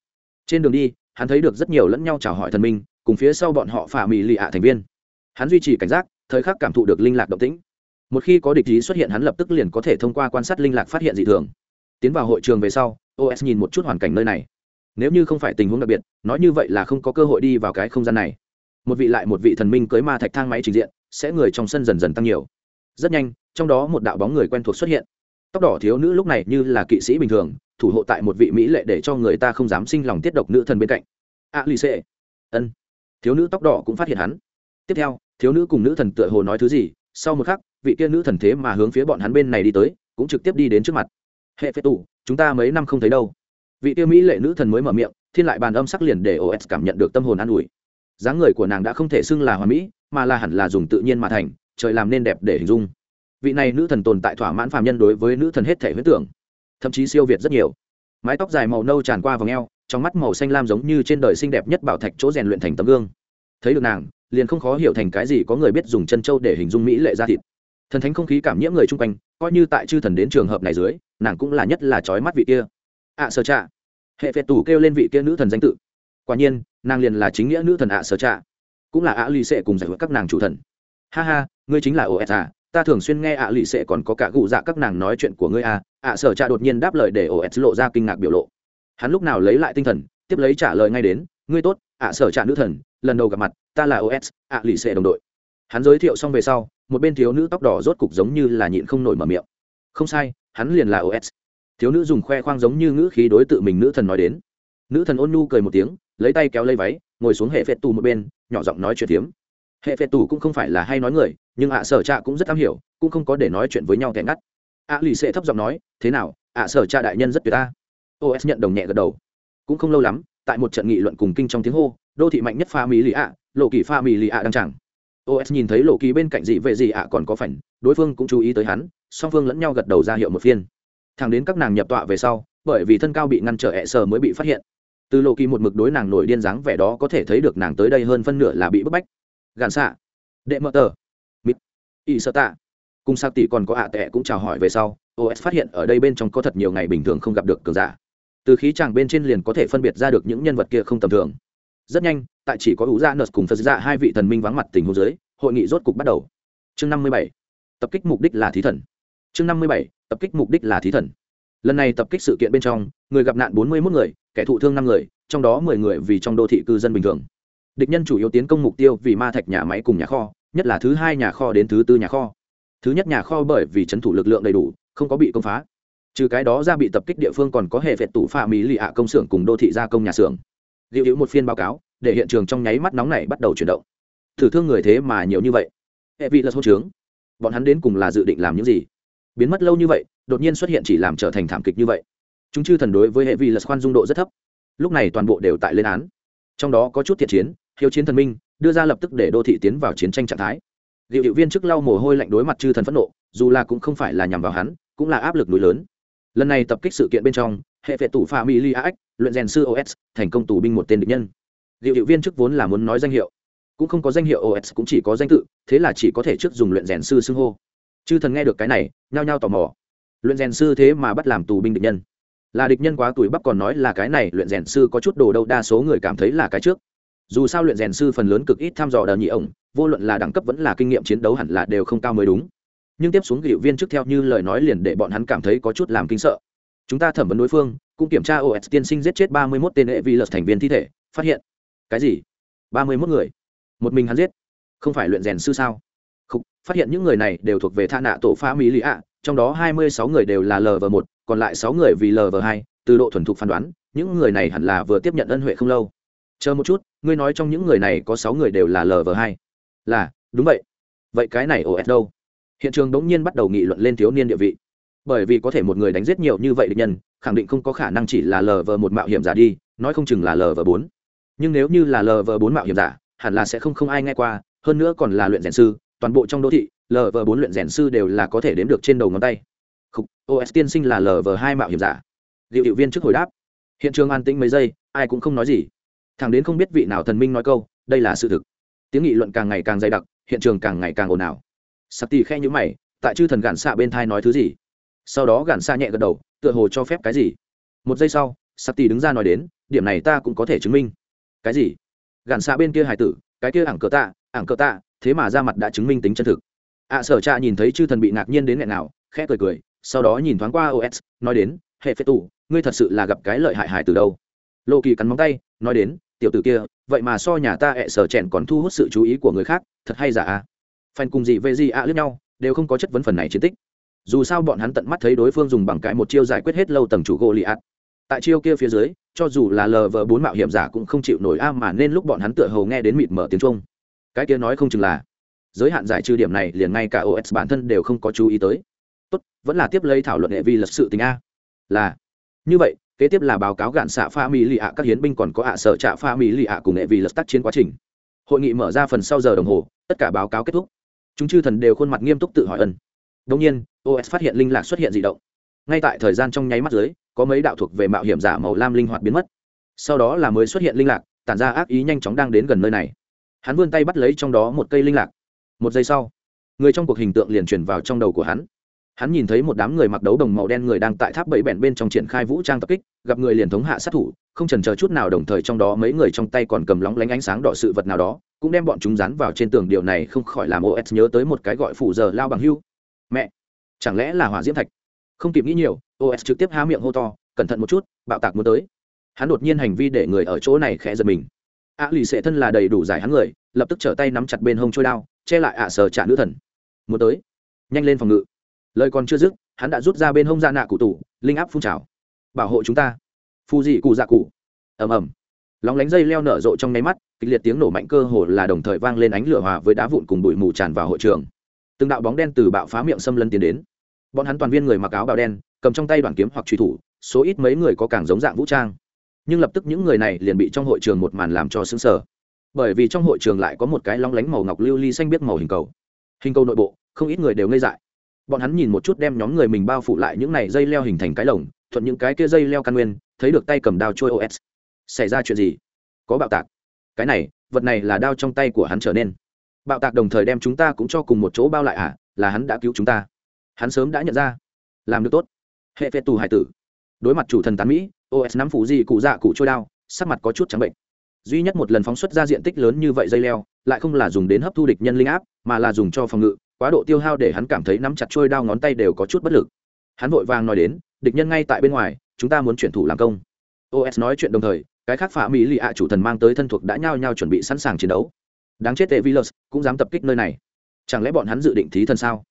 trên đường đi, hắn thấy được rất nhiều lẫn nhau chào hỏi thần minh, cùng phía sau bọn họ phả mỹ lì ạ thành viên. Hắn duy trì cảnh giác, thời khắc cảm thụ được linh lạc động tĩnh. Một khi có địch ý xuất hiện, hắn lập tức liền có thể thông qua quan sát linh lạc phát hiện dị thường. Tiến vào hội trường về sau os nhìn một chút hoàn cảnh nơi này. Nếu như không phải tình huống đặc biệt, nói như vậy là không có cơ hội đi vào cái không gian này. Một vị lại một vị thần minh cưới ma thạch thang máy trình diện, sẽ người trong sân dần dần tăng nhiều. Rất nhanh, trong đó một đạo bóng người quen thuộc xuất hiện tóc đỏ thiếu nữ lúc này như là kỵ sĩ bình thường, thủ hộ tại một vị mỹ lệ để cho người ta không dám sinh lòng tiết độc nữ thần bên cạnh. A lì xê ân. Thiếu nữ tóc đỏ cũng phát hiện hắn. Tiếp theo, thiếu nữ cùng nữ thần tựa hồ nói thứ gì, sau một khắc, vị kia nữ thần thế mà hướng phía bọn hắn bên này đi tới, cũng trực tiếp đi đến trước mặt. Hệ phế tù, chúng ta mấy năm không thấy đâu. Vị kia mỹ lệ nữ thần mới mở miệng, thiên lại bàn âm sắc liền để os cảm nhận được tâm hồn an ủi. Dáng người của nàng đã không thể xưng là hoàn mỹ, mà là hẳn là dùng tự nhiên mà thành, trời làm nên đẹp để hình dung vị này nữ thần tồn tại thỏa mãn phàm nhân đối với nữ thần hết thể huyết tưởng thậm chí siêu việt rất nhiều. Mái tóc dài màu nâu tràn qua vòng eo trong mắt màu xanh lam giống như trên đời xinh đẹp nhất bảo thạch chỗ rèn luyện thành tấm gương. Thấy được nàng liền không khó hiểu thành cái gì có người biết dùng chân trâu để hình dung mỹ lệ ra thịt. Thần thánh không khí cảm nhiễm người chung quanh coi như tại chư thần đến trường hợp này dưới nàng cũng là nhất là trói mắt vị kia. Ạ à, sơ trạ. Hệ phệt tủ kêu lên vị kia nữ thần danh tự. Quả nhiên nàng liền là chính nghĩa nữ thần ạ à sơ trạ. Cũng là ạ lì sệ cùng giải quyết các nàng chủ thần. Ha ha ngươi chính là os à ta thường xuyên nghe ạ lì xệ còn có cả gụ dạ các nàng nói chuyện của ngươi à ạ sở cha đột nhiên đáp lời để os lộ ra kinh ngạc biểu lộ. Hắn lúc nào lấy lại tinh thần, tiếp lấy trả lời ngay đến, ngươi tốt, ạ sở cha nữ thần, lần đầu gặp mặt, ta là os ạ lì xệ đồng đội. Hắn giới thiệu xong về sau, một bên thiếu nữ tóc đỏ rốt cục giống như là nhịn không nổi mở miệng. Không sai, hắn liền là os thiếu nữ dùng khoe khoang giống như ngữ khí đối tự mình nữ thần nói đến. Nữ thần ôn nu cười một tiếng, lấy tay kéo lấy váy, ngồi xuống hệ phệt tù một bên, nhỏ giọng nói chuyện tiếm hệ phệ tù cũng không phải là hay nói người, nhưng ạ sở cha cũng rất am hiểu, cũng không có để nói chuyện với nhau kẻ ngắt. Ạ lì xệ thấp giọng nói, thế nào, ạ sở cha đại nhân rất tuyệt ta? Os nhận đồng nhẹ gật đầu. Cũng không lâu lắm, tại một trận nghị luận cùng kinh trong tiếng hô, đô thị mạnh nhất pha mỹ lì ạ, lộ kỳ pha mỹ lì ạ đang chẳng. Os nhìn thấy lộ kỳ bên cạnh dị vệ gì ạ còn có phảnh đối phương cũng chú ý tới hắn, song phương lẫn nhau gật đầu ra hiệu một phiên. Thẳng đến các nàng nhập tọa về sau, bởi vì thân cao bị ngăn trở hẹ sờ mới bị phát hiện. Từ lộ kỳ một mực đối nàng nổi điên dáng vẻ đó có thể thấy được nàng tới đây hơn phân nửa là bị bức bách gạn xạ đệ mợ tờ. Mít y sơ tạ. Cùng sao tỷ còn có ạ à tệ cũng chào hỏi về sau os phát hiện ở đây bên trong có thật nhiều ngày bình thường không gặp được cường giả. Từ khí chàng bên trên liền có thể phân biệt ra được những nhân vật kia không tầm thường. Rất nhanh, tại chỉ có ủ ra dạ nợt cùng phật ra hai vị thần minh vắng mặt tình hồ dưới, hội nghị rốt cục bắt đầu. Chương năm mươi bảy. Tập kích mục đích là thí thần. Chương năm mươi bảy. Tập kích mục đích là thí thần. Lần này tập kích sự kiện bên trong, người gặp nạn bốn mươi mốt người, kẻ thụ thương năm người, trong đó mười người vì trong đô thị cư dân bình thường địch nhân chủ yếu tiến công mục tiêu vì ma thạch nhà máy cùng nhà kho, nhất là thứ hai nhà kho đến thứ tư nhà kho. Thứ nhất nhà kho bởi vì trấn thủ lực lượng đầy đủ, không có bị công phá. Trừ cái đó ra bị tập kích địa phương còn có hệ vẹt tủ pha mỹ lì ạ công xưởng cùng đô thị gia công nhà xưởng. Liệu hữu một phiên báo cáo, để hiện trường trong nháy mắt nóng này bắt đầu chuyển động. Thử thương người thế mà nhiều như vậy. Hệ vị là số trướng. Bọn hắn đến cùng là dự định làm những gì? Biến mất lâu như vậy, đột nhiên xuất hiện chỉ làm trở thành thảm kịch như vậy. Chúng chư thần đối với hệ vị là khoan dung độ rất thấp. Lúc này toàn bộ đều tại lên án. Trong đó có chút thiện chiến hiếu chiến thần minh, đưa ra lập tức để đô thị tiến vào chiến tranh trạng thái. Liệu hiệu viên chức lau mồ hôi lạnh đối mặt chư thần phẫn nộ, dù là cũng không phải là nhằm vào hắn, cũng là áp lực núi lớn. Lần này tập kích sự kiện bên trong, hệ vệ tủ pha mỹ li ách luyện rèn sư os thành công tù binh một tên địch nhân. Liệu hiệu viên chức vốn là muốn nói danh hiệu, cũng không có danh hiệu os cũng chỉ có danh tự, thế là chỉ có thể trước dùng luyện rèn sư xưng hô. Chư thần nghe được cái này, nhao nhao tò mò. Luyện rèn sư thế mà bắt làm tù binh địch nhân. Là địch nhân quá tuổi bắp còn nói là cái này, luyện rèn sư có chút đồ đâu, đa số người cảm thấy là cái trước dù sao luyện rèn sư phần lớn cực ít tham dò đờ nhị ổng vô luận là đẳng cấp vẫn là kinh nghiệm chiến đấu hẳn là đều không cao mới đúng. Nhưng tiếp xuống hiệu viên trước theo như lời nói liền để bọn hắn cảm thấy có chút làm kinh sợ. Chúng ta thẩm vấn đối phương cũng kiểm tra os tiên sinh giết chết ba mươi mốt tên hệ vi lật thành viên thi thể phát hiện. Cái gì? ba mươi mốt người. Một mình hắn giết? Không phải luyện rèn sư sao? Không, phát hiện những người này đều thuộc về tha nạ tổ phá mỹ lý ạ trong đó hai mươi sáu người đều là lv một còn lại sáu người vì lv hai từ độ thuần thục phán đoán những người này hẳn là vừa tiếp nhận ân huệ không lâu chờ một chút ngươi nói trong những người này có sáu người đều là lv hai. Là đúng vậy. Vậy cái này os đâu? Hiện trường đống nhiên bắt đầu nghị luận lên thiếu niên địa vị. Bởi vì có thể một người đánh giết nhiều như vậy địch nhân khẳng định không có khả năng chỉ là lv một mạo hiểm giả đi nói không chừng là lv bốn. Nhưng nếu như là lv bốn mạo hiểm giả hẳn là sẽ không không ai nghe qua hơn nữa còn là luyện rèn sư toàn bộ trong đô thị lv bốn luyện rèn sư đều là có thể đếm được trên đầu ngón tay. Khúc, os tiên sinh là lv hai mạo hiểm giả. Liệu hiệu viên trước hồi đáp. Hiện trường an tĩnh mấy giây ai cũng không nói gì thằng đến không biết vị nào thần minh nói câu, đây là sự thực. Tiếng nghị luận càng ngày càng dày đặc, hiện trường càng ngày càng ồn ào. Sắp tì khe nhữ mày, tại chư thần gạn xạ bên thai nói thứ gì? Sau đó gạn xạ nhẹ gật đầu, tựa hồ cho phép cái gì? Một giây sau sắp tì đứng ra nói đến, điểm này ta cũng có thể chứng minh. Cái gì? Gạn xạ bên kia hải tử, cái kia ảng cờ tạ, ảng cờ tạ, thế mà ra mặt đã chứng minh tính chân thực. Ạ sở cha nhìn thấy chư thần bị ngạc nhiên đến nghẹn nào, khẽ cười cười, sau đó nhìn thoáng qua os nói đến, hệ phế tù, ngươi thật sự là gặp cái lợi hại hải từ đâu? Lô kỳ cắn móng tay, nói đến tiểu tử kia, vậy mà so nhà ta ẹ sở chèn còn thu hút sự chú ý của người khác, thật hay giả à? Phanh cùng gì về gì ạ lướt nhau, đều không có chất vấn phần này chiến tích. Dù sao bọn hắn tận mắt thấy đối phương dùng bằng cái một chiêu giải quyết hết lâu tầng chủ gỗ lì ạt tại chiêu kia phía dưới, cho dù là lờ vờ bốn mạo hiểm giả cũng không chịu nổi a mà nên lúc bọn hắn tựa hầu nghe đến mịt mở tiếng trung. Cái kia nói không chừng là, giới hạn giải trừ điểm này liền ngay cả os bản thân đều không có chú ý tới. Tốt, vẫn là tiếp lấy thảo luận hệ vi lật sự tình a. Là, như vậy kế tiếp là báo cáo gạn xạ pha mỹ lì ạ, các hiến binh còn có ạ à sở trạ pha mỹ lì ạ cùng nghệ vì lật tắt chiến quá trình. Hội nghị mở ra phần sau giờ đồng hồ, tất cả báo cáo kết thúc. Chúng chư thần đều khuôn mặt nghiêm túc tự hỏi ân. Đông nhiên os phát hiện linh lạc xuất hiện d ị động. Ngay tại thời gian trong nháy mắt dưới, có mấy đạo thuộc về mạo hiểm giả màu lam linh hoạt biến mất. Sau đó là mới xuất hiện linh lạc, tản ra ác ý nhanh chóng đang đến gần nơi này. Hắn vươn tay bắt lấy trong đó một cây linh lạc. Một giây sau, người trong cuộc hình tượng liền chuyển vào trong đầu của hắn hắn nhìn thấy một đám người mặc đấu đồng màu đen người đang tại tháp bảy bèn bên trong triển khai vũ trang tập kích, gặp người liền thống hạ sát thủ, không trần chờ chút nào đồng thời trong đó mấy người trong tay còn cầm lóng lánh ánh sáng đỏ sự vật nào đó, cũng đem bọn chúng dán vào trên tường. Điều này không khỏi làm os nhớ tới một cái gọi phủ giờ lao bằng hưu. Mẹ, chẳng lẽ là hỏa diễm thạch? Không kịp nghĩ nhiều os trực tiếp há miệng hô to, cẩn thận một chút, bạo tạc muốn tới. Hắn đột nhiên hành vi để người ở chỗ này khẽ giật mình. A lì sệ thân là đầy đủ giải hắn người, lập tức trở tay nắm chặt bên hông trôi đao, che lại ạ sờ trả nữ thần. Muốn tới. Nhanh lên phòng ngự lời còn chưa dứt, hắn đã rút ra bên hông ra nạ cụ tủ, linh áp phun trào. Bảo hộ chúng ta. Phù dị cụ dạ cụ. Ầm ầm. Lóng lánh dây leo nở rộ trong nháy mắt, kịch liệt tiếng nổ mạnh cơ hồ là đồng thời vang lên ánh lửa hòa với đá vụn cùng bụi mù tràn vào hội trường. Từng đạo bóng đen từ bạo phá miệng xâm lấn tiến đến. Bọn hắn toàn viên người mặc áo bào đen, cầm trong tay đoàn kiếm hoặc truy thủ, số ít mấy người có càng giống dạng vũ trang. Nhưng lập tức những người này liền bị trong hội trường một màn làm cho xứng sở bởi vì trong hội trường lại có một cái long lánh màu ngọc lưu ly xanh biết màu hình cầu. Hình cầu nội bộ, không ít người đều ngây dại bọn hắn nhìn một chút đem nhóm người mình bao phủ lại những này dây leo hình thành cái lồng, thuận những cái kia dây leo căn nguyên, thấy được tay cầm đao trôi os xảy ra chuyện gì? Có bạo tạc. Cái này, vật này là đao trong tay của hắn trở nên. Bạo tạc đồng thời đem chúng ta cũng cho cùng một chỗ bao lại à? Là hắn đã cứu chúng ta. Hắn sớm đã nhận ra. Làm được tốt. Hệ phê tù hải tử. Đối mặt chủ thần tán mỹ os nắm phủ gì cụ dạ cụ trôi đao, sắc mặt có chút trắng bệnh. Duy nhất một lần phóng xuất ra diện tích lớn như vậy dây leo, lại không là dùng đến hấp thu địch nhân linh áp, mà là dùng cho phòng ngự quá độ tiêu hao để hắn cảm thấy nắm chặt trôi đao ngón tay đều có chút bất lực. Hắn vội vàng nói đến, địch nhân ngay tại bên ngoài, chúng ta muốn chuyển thủ làm công. Os nói chuyện đồng thời, cái khác phá mỹ lì ạ chủ thần mang tới thân thuộc đã nhao nhao chuẩn bị sẵn sàng chiến đấu. Đáng chết tệ vilus cũng dám tập kích nơi này. Chẳng lẽ bọn hắn dự định thí thân sao?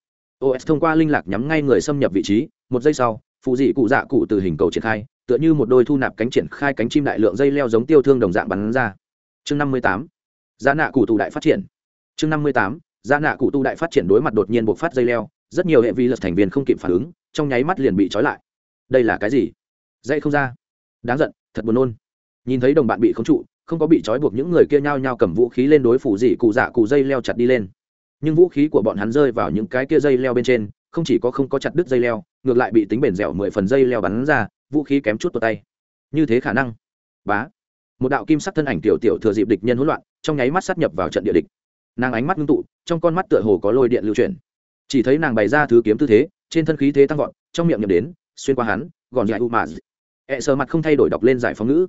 Os thông qua linh lạc nhắm ngay người xâm nhập vị trí, một giây sau, phụ dị cụ dạ cụ từ hình cầu triển khai, tựa như một đôi thu nạp cánh triển khai cánh chim đại lượng dây leo giống tiêu thương đồng dạng bắn ra. Chương năm mươi tám, giá nạ cụ tù đại phát triển. Chương năm mươi tám gia nạ cụ tu đại phát triển đối mặt đột nhiên buộc phát dây leo, rất nhiều hệ vi lật thành viên không kịp phản ứng, trong nháy mắt liền bị trói lại. Đây là cái gì? Dây không ra. Đáng giận, thật buồn nôn. Nhìn thấy đồng bạn bị khống trụ, không có bị trói buộc những người kia nhao nhao cầm vũ khí lên đối phủ dị cụ dạ cụ dây leo chặt đi lên. Nhưng vũ khí của bọn hắn rơi vào những cái kia dây leo bên trên, không chỉ có không có chặt đứt dây leo, ngược lại bị tính bền dẻo mười phần dây leo bắn ra, vũ khí kém chút vào tay. Như thế khả năng? Bá. Một đạo kim sắc thân ảnh tiểu tiểu thừa dịp địch nhân hỗn loạn, trong nháy mắt sát nhập vào trận địa địch nàng ánh mắt ngưng tụ, trong con mắt tựa hồ có lôi điện lưu chuyển. Chỉ thấy nàng bày ra thứ kiếm tư thế, trên thân khí thế tăng vọt, trong miệng nhậm đến, xuyên qua hắn gòn dài u mà. Ẹ sờ mặt không thay đổi đọc lên giải phóng ngữ.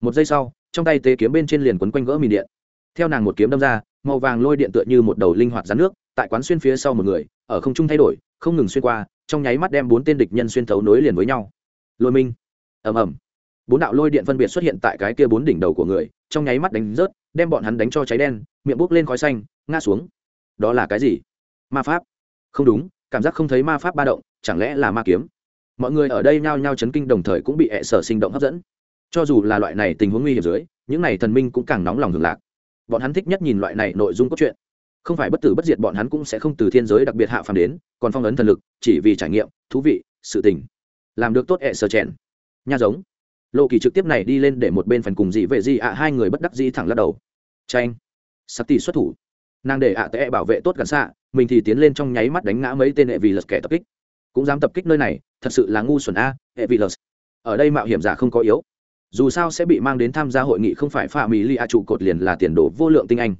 Một giây sau, trong tay tế kiếm bên trên liền quấn quanh gỡ mìn điện. Theo nàng một kiếm đâm ra, màu vàng lôi điện tựa như một đầu linh hoạt rắn nước, tại quán xuyên phía sau một người, ở không trung thay đổi, không ngừng xuyên qua, trong nháy mắt đem bốn tên địch nhân xuyên thấu nối liền với nhau. Lôi minh. Ầm ầm. Bốn đạo lôi điện phân biệt xuất hiện tại cái kia bốn đỉnh đầu của người trong nháy mắt đánh rớt, đem bọn hắn đánh cho cháy đen, miệng bốc lên khói xanh, ngã xuống. Đó là cái gì? Ma pháp. Không đúng, cảm giác không thấy ma pháp ba động, chẳng lẽ là ma kiếm? Mọi người ở đây nhao nhao chấn kinh đồng thời cũng bị hẹ sở sinh động hấp dẫn. Cho dù là loại này tình huống nguy hiểm dưới, những này thần minh cũng càng nóng lòng hưởng lạc. Bọn hắn thích nhất nhìn loại này nội dung cốt truyện. Không phải bất tử bất diệt bọn hắn cũng sẽ không từ thiên giới đặc biệt hạ phàm đến, còn phong ấn thần lực, chỉ vì trải nghiệm, thú vị, sự tình. Làm được tốt hẹ sở chèn. Nha giống lộ kỳ trực tiếp này đi lên để một bên phần cùng dị vệ dị ạ, hai người bất đắc dĩ thẳng lắc đầu. Tranh sắc tỷ xuất thủ. Nàng để ạ à tệ bảo vệ tốt gần xạ mình thì tiến lên trong nháy mắt đánh ngã mấy tên hệ vì lật kẻ tập kích. Cũng dám tập kích nơi này, thật sự là ngu xuẩn a, hệ vì lật. Ở đây mạo hiểm giả không có yếu. Dù sao sẽ bị mang đến tham gia hội nghị không phải pha mỹ li a trụ cột liền là tiền đồ vô lượng tinh anh.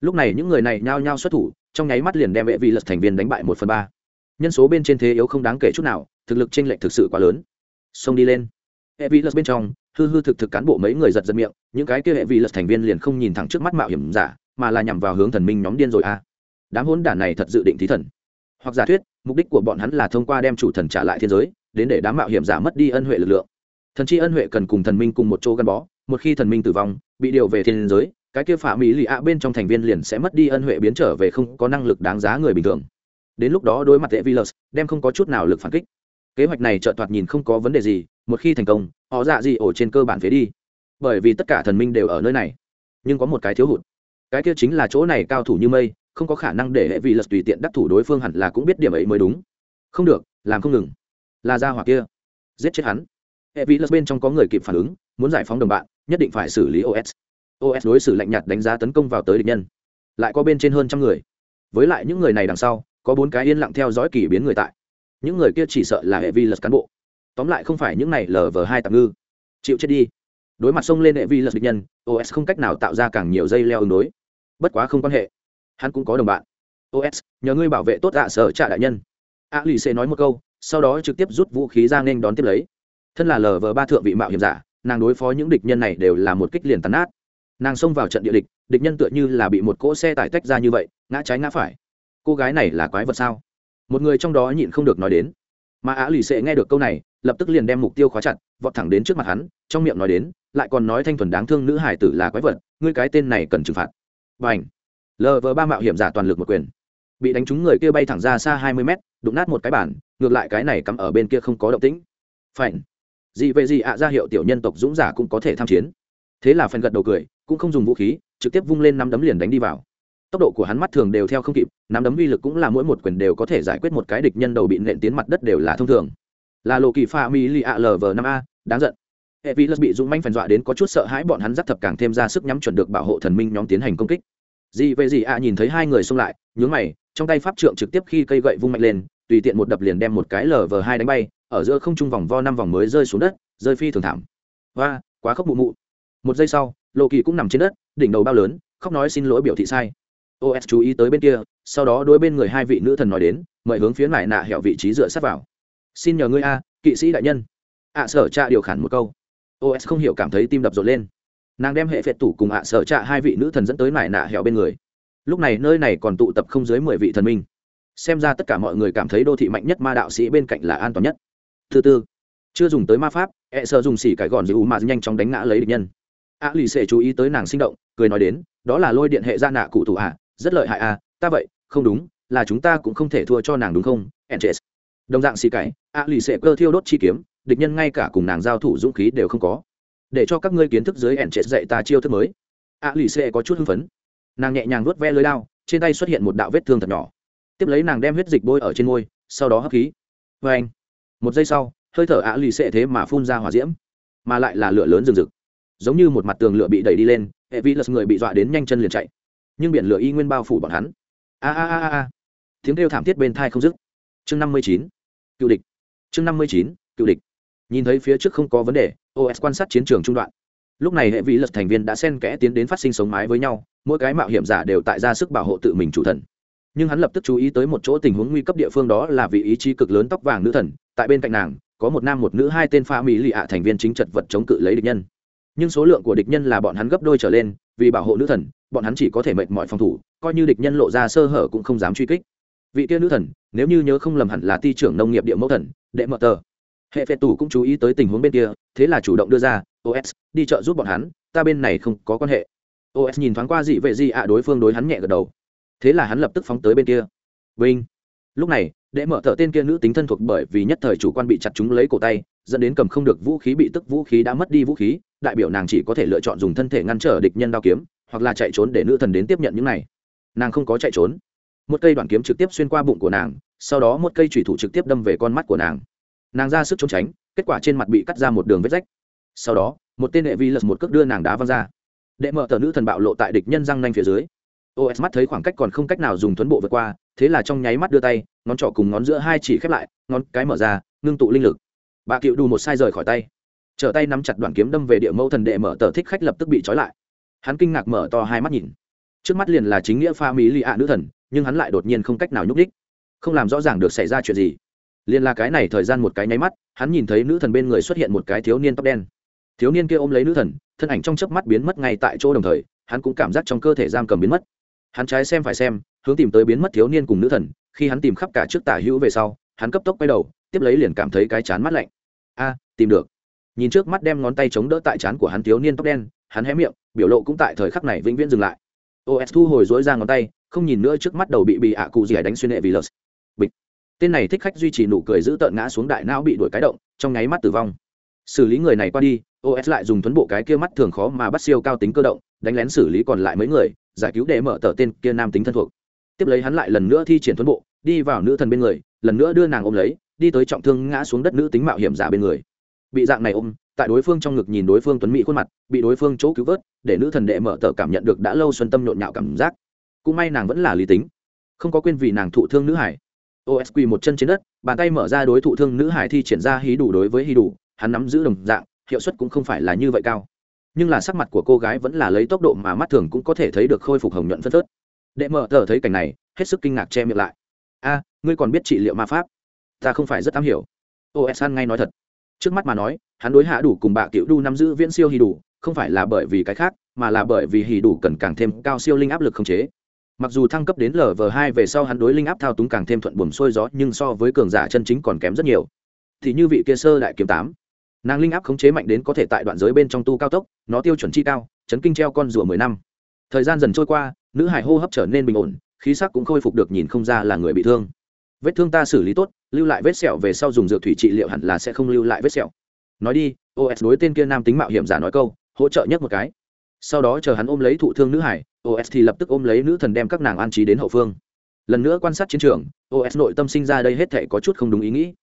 Lúc này những người này nhao nhao xuất thủ, trong nháy mắt liền đem hệ vị lật thành viên đánh bại một phần ba. Nhân số bên trên thế yếu không đáng kể chút nào, thực lực chênh lệch thực sự quá lớn. Xông đi lên hệ vi lật bên trong, hư hư thực thực cán bộ mấy người giật giật miệng, những cái kia hệ vi lật thành viên liền không nhìn thẳng trước mắt mạo hiểm giả, mà là nhằm vào hướng thần minh nhóm điên rồi a à. đám hỗn đản này thật dự định thí thần. Hoặc giả thuyết, mục đích của bọn hắn là thông qua đem chủ thần trả lại thiên giới, đến để đám mạo hiểm giả mất đi ân huệ lực lượng. Thần chi ân huệ cần cùng thần minh cùng một chỗ gắn bó, một khi thần minh tử vong, bị điều về thiên giới, cái kia phạm mỹ lì ạ bên trong thành viên liền sẽ mất đi ân huệ biến trở về không có năng lực đáng giá người bình thường. Đến lúc đó đối mặt tệ vilus đem không có chút nào lực phản kích kế hoạch này trợ thoạt nhìn không có vấn đề gì, một khi thành công, họ dạ gì ổ trên cơ bản phế đi. Bởi vì tất cả thần minh đều ở nơi này. Nhưng có một cái thiếu hụt. Cái kia chính là chỗ này cao thủ như mây, không có khả năng để hệ vị lật tùy tiện đắc thủ đối phương hẳn là cũng biết điểm ấy mới đúng. Không được, làm không ngừng. Là ra hỏa kia. Giết chết hắn. Hệ vị lật bên trong có người kịp phản ứng, muốn giải phóng đồng bạn, nhất định phải xử lý os os đối xử lạnh nhạt đánh giá tấn công vào tới địch nhân. Lại có bên trên hơn trăm người. Với lại những người này đằng sau, có bốn cái yên lặng theo dõi kỳ biến người tại những người kia chỉ sợ là hệ vi lật cán bộ. Tóm lại không phải những này lờ vờ hai tạm ngư. Chịu chết đi. Đối mặt xông lên hệ vi lật địch nhân os không cách nào tạo ra càng nhiều dây leo ứng đối. Bất quá không quan hệ. Hắn cũng có đồng bạn. Os nhờ ngươi bảo vệ tốt ạ sở trạ đại nhân. A lì xê nói một câu, sau đó trực tiếp rút vũ khí ra nên đón tiếp lấy. Thân là lờ vờ ba thượng vị mạo hiểm giả, nàng đối phó những địch nhân này đều là một kích liền tàn nát. Nàng xông vào trận địa địch địch nhân tựa như là bị một cỗ xe tải tách ra như vậy, ngã trái ngã phải. Cô gái này là quái vật sao? Một người trong đó nhịn không được nói đến. Mà á lì xệ nghe được câu này lập tức liền đem mục tiêu khóa chặt vọt thẳng đến trước mặt hắn trong miệng nói đến lại còn nói thanh thuần đáng thương nữ hải tử là quái vật ngươi cái tên này cần trừng phạt. B à n h lờ vờ ba mạo hiểm giả toàn lực một quyền. Bị đánh trúng người kia bay thẳng ra xa hai mươi mét đụng nát một cái bản ngược lại cái này cắm ở bên kia không có động tĩnh. Phèn, gì vậy gì ạ ra hiệu tiểu nhân tộc dũng giả cũng có thể tham chiến. Thế là phần gật đầu cười cũng không dùng vũ khí trực tiếp vung lên năm đấm liền đánh đi vào tốc độ của hắn mắt thường đều theo không kịp, nắm đấm uy lực cũng là mỗi một quyền đều có thể giải quyết một cái địch nhân đầu bị nện tiến mặt đất đều là thông thường. Là lộ kỳ pha mi li a lv năm a, đáng giận. Hệ vi lật bị dũng manh phèn dọa đến có chút sợ hãi, bọn hắn giáp thập càng thêm ra sức nhắm chuẩn được bảo hộ thần minh nhóm tiến hành công kích. Gì về gì a nhìn thấy hai người xông lại, nhướng mày, trong tay pháp trượng trực tiếp khi cây gậy vung mạnh lên, tùy tiện một đập liền đem một cái lv hai đánh bay, ở giữa không trung vòng vo năm vòng mới rơi xuống đất, rơi phi thường thảm. Và quá khóc mụ mụ. Một giây sau lộ kỳ cũng nằm trên đất, đỉnh đầu bao lớn, khóc nói xin lỗi biểu thị sai os chú ý tới bên kia, sau đó đối bên người hai vị nữ thần nói đến, mời hướng phía lại nạ hẹo vị trí dựa sát vào. Xin nhờ ngươi a, kỵ sĩ đại nhân. Ạ sở cha điều khản một câu. Os không hiểu cảm thấy tim đập rộn lên. Nàng đem hệ phệ tủ cùng ạ sở trạ hai vị nữ thần dẫn tới nải nạ hẹo bên người. Lúc này nơi này còn tụ tập không dưới mười vị thần minh. Xem ra tất cả mọi người cảm thấy đô thị mạnh nhất ma đạo sĩ bên cạnh là an toàn nhất. Thứ tư, chưa dùng tới ma pháp e sợ dùng xỉ cải gòn giữ mà nhanh chóng đánh ngã lấy địch nhân. A lì xệ chú ý tới nàng sinh động, cười nói đến, đó là lôi điện hệ gia nạ cụ thủ ạ rất lợi hại à ta vậy, không đúng, là chúng ta cũng không thể thua cho nàng đúng không enches đồng dạng xì cải a lì sẽ cơ thiêu đốt chi kiếm, địch nhân ngay cả cùng nàng giao thủ dũng khí đều không có. Để cho các ngươi kiến thức dưới enches dạy ta chiêu thức mới. A lì sẽ có chút hưng phấn. Nàng nhẹ nhàng vuốt ve lưới đao, trên tay xuất hiện một đạo vết thương thật nhỏ. Tiếp lấy nàng đem huyết dịch bôi ở trên môi, sau đó hấp khí. Vê anh, một giây sau, hơi thở ạ lì sẽ thế mà phun ra hỏa diễm, mà lại là lửa lớn rừng rực. Giống như một mặt tường lửa bị đẩy đi lên, hệ vi lật người bị dọa đến nhanh chân liền chạy nhưng biển lửa y nguyên bao phủ bọn hắn. A a a a tiếng kêu thảm thiết bên thai không dứt. Chương năm mươi chín, cựu địch. Chương năm mươi chín, cựu địch. Nhìn thấy phía trước không có vấn đề os quan sát chiến trường trung đoạn. Lúc này hệ vị lật thành viên đã xen kẽ tiến đến phát sinh sống mái với nhau, mỗi cái mạo hiểm giả đều tại ra sức bảo hộ tự mình chủ thần. Nhưng hắn lập tức chú ý tới một chỗ tình huống nguy cấp địa phương đó là vị ý chí cực lớn tóc vàng nữ thần, tại bên cạnh nàng, có một nam một nữ hai tên pha mỹ lì ạ thành viên chính trật vật chống cự lấy địch nhân. Nhưng số lượng của địch nhân là bọn hắn gấp đôi trở lên vì bảo hộ nữ thần, bọn hắn chỉ có thể mệnh mọi phòng thủ, coi như địch nhân lộ ra sơ hở cũng không dám truy kích. Vị kia nữ thần, nếu như nhớ không lầm hẳn là ti trưởng nông nghiệp địa mẫu thần, đệ mợ tờ. Hệ phệ tù cũng chú ý tới tình huống bên kia, thế là chủ động đưa ra os đi chợ giúp bọn hắn, ta bên này không có quan hệ. Os nhìn thoáng qua dị vệ dị ạ đối phương đối hắn nhẹ gật đầu. Thế là hắn lập tức phóng tới bên kia. Vinh. Lúc này, đệ mở thợ tên kia nữ tính thân thuộc bởi vì nhất thời chủ quan bị chặt chúng lấy cổ tay dẫn đến cầm không được vũ khí bị tức vũ khí đã mất đi vũ khí, đại biểu nàng chỉ có thể lựa chọn dùng thân thể ngăn trở địch nhân đao kiếm, hoặc là chạy trốn để nữ thần đến tiếp nhận những này. Nàng không có chạy trốn. Một cây đoạn kiếm trực tiếp xuyên qua bụng của nàng, sau đó một cây thủy thủ trực tiếp đâm về con mắt của nàng. Nàng ra sức trốn tránh, kết quả trên mặt bị cắt ra một đường vết rách. Sau đó, một tên hệ vi lật một cước đưa nàng đá văng ra. Đệ mở tờ nữ thần bạo lộ tại địch nhân răng nanh phía dưới. Os mắt thấy khoảng cách còn không cách nào dùng tuấn bộ vượt qua, thế là trong nháy mắt đưa tay, ngón trỏ cùng ngón giữa hai chỉ khép lại, ngón cái mở ra, ngưng tụ linh lực bà cựu đù một sai rời khỏi tay. Trở tay nắm chặt đoạn kiếm đâm về địa mẫu thần đệ mở tờ thích khách lập tức bị trói lại. Hắn kinh ngạc mở to hai mắt nhìn. Trước mắt liền là chính nghĩa pha mỹ lì ạ nữ thần, nhưng hắn lại đột nhiên không cách nào nhúc đích không làm rõ ràng được xảy ra chuyện gì. Liền là cái này thời gian một cái nháy mắt, hắn nhìn thấy nữ thần bên người xuất hiện một cái thiếu niên tóc đen. Thiếu niên kia ôm lấy nữ thần, thân ảnh trong chớp mắt biến mất ngay tại chỗ đồng thời, hắn cũng cảm giác trong cơ thể giam cầm biến mất. Hắn trái xem phải xem, hướng tìm tới biến mất thiếu niên cùng nữ thần, khi hắn tìm khắp cả trước tả hữu về sau, hắn cấp tốc quay đầu, tiếp lấy liền cảm thấy cái chán mắt lạnh a, tìm được. Nhìn trước mắt đem ngón tay chống đỡ tại trán của hắn thiếu niên tóc đen, hắn hé miệng, biểu lộ cũng tại thời khắc này vĩnh viễn dừng lại. Os thu hồi dối ra ngón tay, không nhìn nữa trước mắt đầu bị bị ạ cụ gì đánh xuyên hệ vì lợt. Bịch. Tên này thích khách duy trì nụ cười giữ tợn ngã xuống đại não bị đuổi cái động, trong nháy mắt tử vong. Xử lý người này qua đi os lại dùng tuấn bộ cái kia mắt thường khó mà bắt siêu cao tính cơ động, đánh lén xử lý còn lại mấy người, giải cứu để mở tờ tên kia nam tính thân thuộc. Tiếp lấy hắn lại lần nữa thi triển tuấn bộ, đi vào nữ thần bên người, lần nữa đưa nàng ôm lấy đi tới trọng thương ngã xuống đất nữ tính mạo hiểm giả bên người. Bị dạng này ôm, tại đối phương trong ngực nhìn đối phương tuấn mỹ khuôn mặt, bị đối phương chỗ cứu vớt, để nữ thần đệ mở tờ cảm nhận được đã lâu xuân tâm nhộn nhạo cảm giác. Cũng may nàng vẫn là lý tính, không có quên vì nàng thụ thương nữ hải. Osq một chân trên đất, bàn tay mở ra đối thụ thương nữ hải thi triển ra hí đủ đối với hí đủ, hắn nắm giữ đồng dạng, hiệu suất cũng không phải là như vậy cao. Nhưng là sắc mặt của cô gái vẫn là lấy tốc độ mà mắt thường cũng có thể thấy được khôi phục hồng nhuận phân phớt. Đệ mở tờ thấy cảnh này, hết sức kinh ngạc che miệng lại. A, ngươi còn biết trị liệu ma pháp? Ta không phải rất am hiểu. Os ngay nói thật. Trước mắt mà nói, hắn đối hạ đủ cùng bạ cựu đu nắm giữ viễn siêu hì đủ, không phải là bởi vì cái khác, mà là bởi vì hì đủ cần càng thêm cao siêu linh áp lực không chế. Mặc dù thăng cấp đến lv hai về sau hắn đối linh áp thao túng càng thêm thuận buồm xuôi gió, nhưng so với cường giả chân chính còn kém rất nhiều. Thì như vị kia sơ đại kiếm tám, nàng linh áp khống chế mạnh đến có thể tại đoạn giới bên trong tu cao tốc, nó tiêu chuẩn chi cao, chấn kinh treo con rùa mười năm. Thời gian dần trôi qua, nữ hải hô hấp trở nên bình ổn, khí sắc cũng khôi phục được nhìn không ra là người bị thương. Vết thương ta xử lý tốt lưu lại vết sẹo về sau dùng dược thủy trị liệu hẳn là sẽ không lưu lại vết sẹo. Nói đi os đối tên kia nam tính mạo hiểm giả nói câu, hỗ trợ nhất một cái. Sau đó chờ hắn ôm lấy thụ thương nữ hải os thì lập tức ôm lấy nữ thần đem các nàng an trí đến hậu phương. Lần nữa quan sát chiến trường os nội tâm sinh ra đây hết thể có chút không đúng ý nghĩ.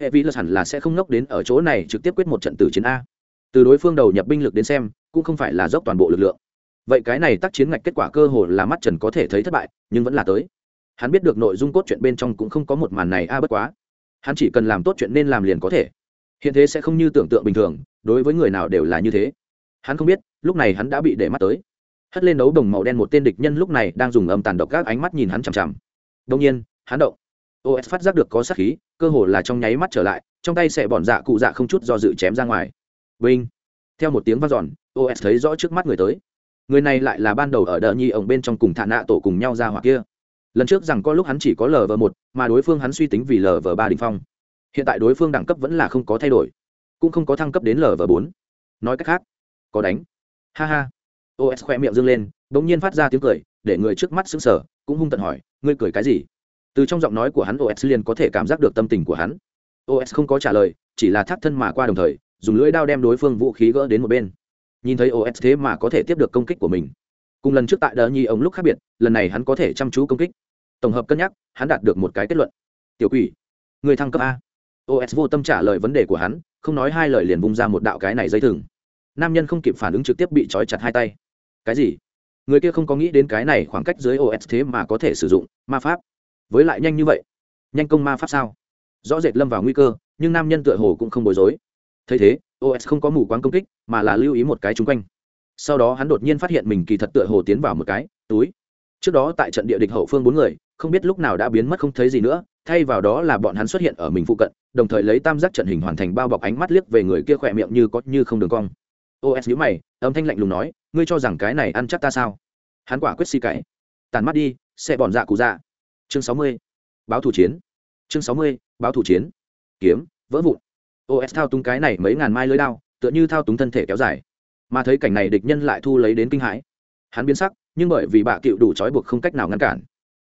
Hệ vi lật hẳn là sẽ không ngốc đến ở chỗ này trực tiếp quyết một trận tử chiến a. Từ đối phương đầu nhập binh lực đến xem, cũng không phải là dốc toàn bộ lực lượng. Vậy cái này tác chiến ngạch kết quả cơ hồ là mắt trần có thể thấy thất bại, nhưng vẫn là tới hắn biết được nội dung cốt truyện bên trong cũng không có một màn này, a, bất quá. Hắn chỉ cần làm tốt chuyện nên làm liền có thể. Hiện thế sẽ không như tưởng tượng bình thường, đối với người nào đều là như thế. Hắn không biết, lúc này hắn đã bị để mắt tới. Hất lên đấu đồng màu đen một tên địch nhân lúc này đang dùng âm tàn độc các ánh mắt nhìn hắn chằm chằm. Đông nhiên, hắn động. Os phát giác được có sát khí, cơ hồ là trong nháy mắt trở lại, trong tay sẽ bọn dạ cụ dạ không chút do dự chém ra ngoài. Vinh. Theo một tiếng v a n giòn os thấy rõ trước mắt người tới. Người này lại là ban đầu ở đợ nhi ổng bên trong cùng thả nạ tổ cùng nhau ra hoặc kia lần trước rằng có lúc hắn chỉ có lv một, mà đối phương hắn suy tính vì lv ba đình phong. Hiện tại đối phương đẳng cấp vẫn là không có thay đổi, cũng không có thăng cấp đến lv bốn. Nói cách khác, có đánh. Ha ha. Os khoe miệng dâng lên đ ỗ n g nhiên phát ra tiếng cười, để người trước mắt xứng sở cũng hung tận hỏi, ngươi cười cái gì? Từ trong giọng nói của hắn os liền có thể cảm giác được tâm tình của hắn. Os không có trả lời, chỉ là thắt thân mà qua đồng thời, dùng lưỡi đao đem đối phương vũ khí gỡ đến một bên. Nhìn thấy os thế mà có thể tiếp được công kích của mình. Cùng lần trước tại đờ nhi ông lúc khác biệt, lần này hắn có thể chăm chú công kích tổng hợp cân nhắc, hắn đạt được một cái kết luận. Tiểu quỷ, người thăng cấp a. Os vô tâm trả lời vấn đề của hắn, không nói hai lời liền vung ra một đạo cái này dây thừng. Nam nhân không kịp phản ứng trực tiếp bị trói chặt hai tay. Cái gì? Người kia không có nghĩ đến cái này khoảng cách dưới os thế mà có thể sử dụng ma pháp. Với lại nhanh như vậy. Nhanh công ma pháp sao? Rõ rệt lâm vào nguy cơ, nhưng nam nhân tựa hồ cũng không bối rối. Thấy thế os không có mù quáng công kích, mà là lưu ý một cái chung quanh. Sau đó hắn đột nhiên phát hiện mình kỳ thật tựa hồ tiến vào một cái túi trước đó tại trận địa địch hậu phương bốn người, không biết lúc nào đã biến mất không thấy gì nữa, thay vào đó là bọn hắn xuất hiện ở mình phụ cận, đồng thời lấy tam giác trận hình hoàn thành bao bọc ánh mắt liếc về người kia khỏe miệng như có như không đường cong. Os nhữ mày, âm thanh lạnh lùng nói, ngươi cho rằng cái này ăn chắc ta sao? Hắn quả quyết si cãi tàn mắt đi, sẽ bọn dạ cụ dạ. Chương sáu mươi. Báo thủ chiến. Chương sáu mươi, báo thủ chiến. Kiếm, vỡ vụn. Os thao túng cái này mấy ngàn mai lưới đao, tựa như thao túng thân thể kéo dài. Mà thấy cảnh này địch nhân lại thu lấy đến kinh hãi. Hắn biến sắc nhưng bởi vì bạ cựu đủ trói buộc không cách nào ngăn cản.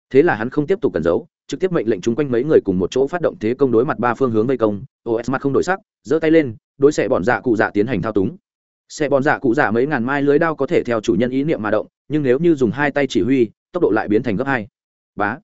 Thế là hắn không tiếp tục cẩn giấu, trực tiếp mệnh lệnh chung quanh mấy người cùng một chỗ phát động thế công đối mặt ba phương hướng vây công. Os mặt không đổi sắc, giơ tay lên, đối xẻ bọn dạ cụ dạ tiến hành thao túng. Xe bọn dạ cụ dạ mấy ngàn mai lưới đao có thể theo chủ nhân ý niệm mà động, nhưng nếu như dùng hai tay chỉ huy, tốc độ lại biến thành gấp hai. Bá.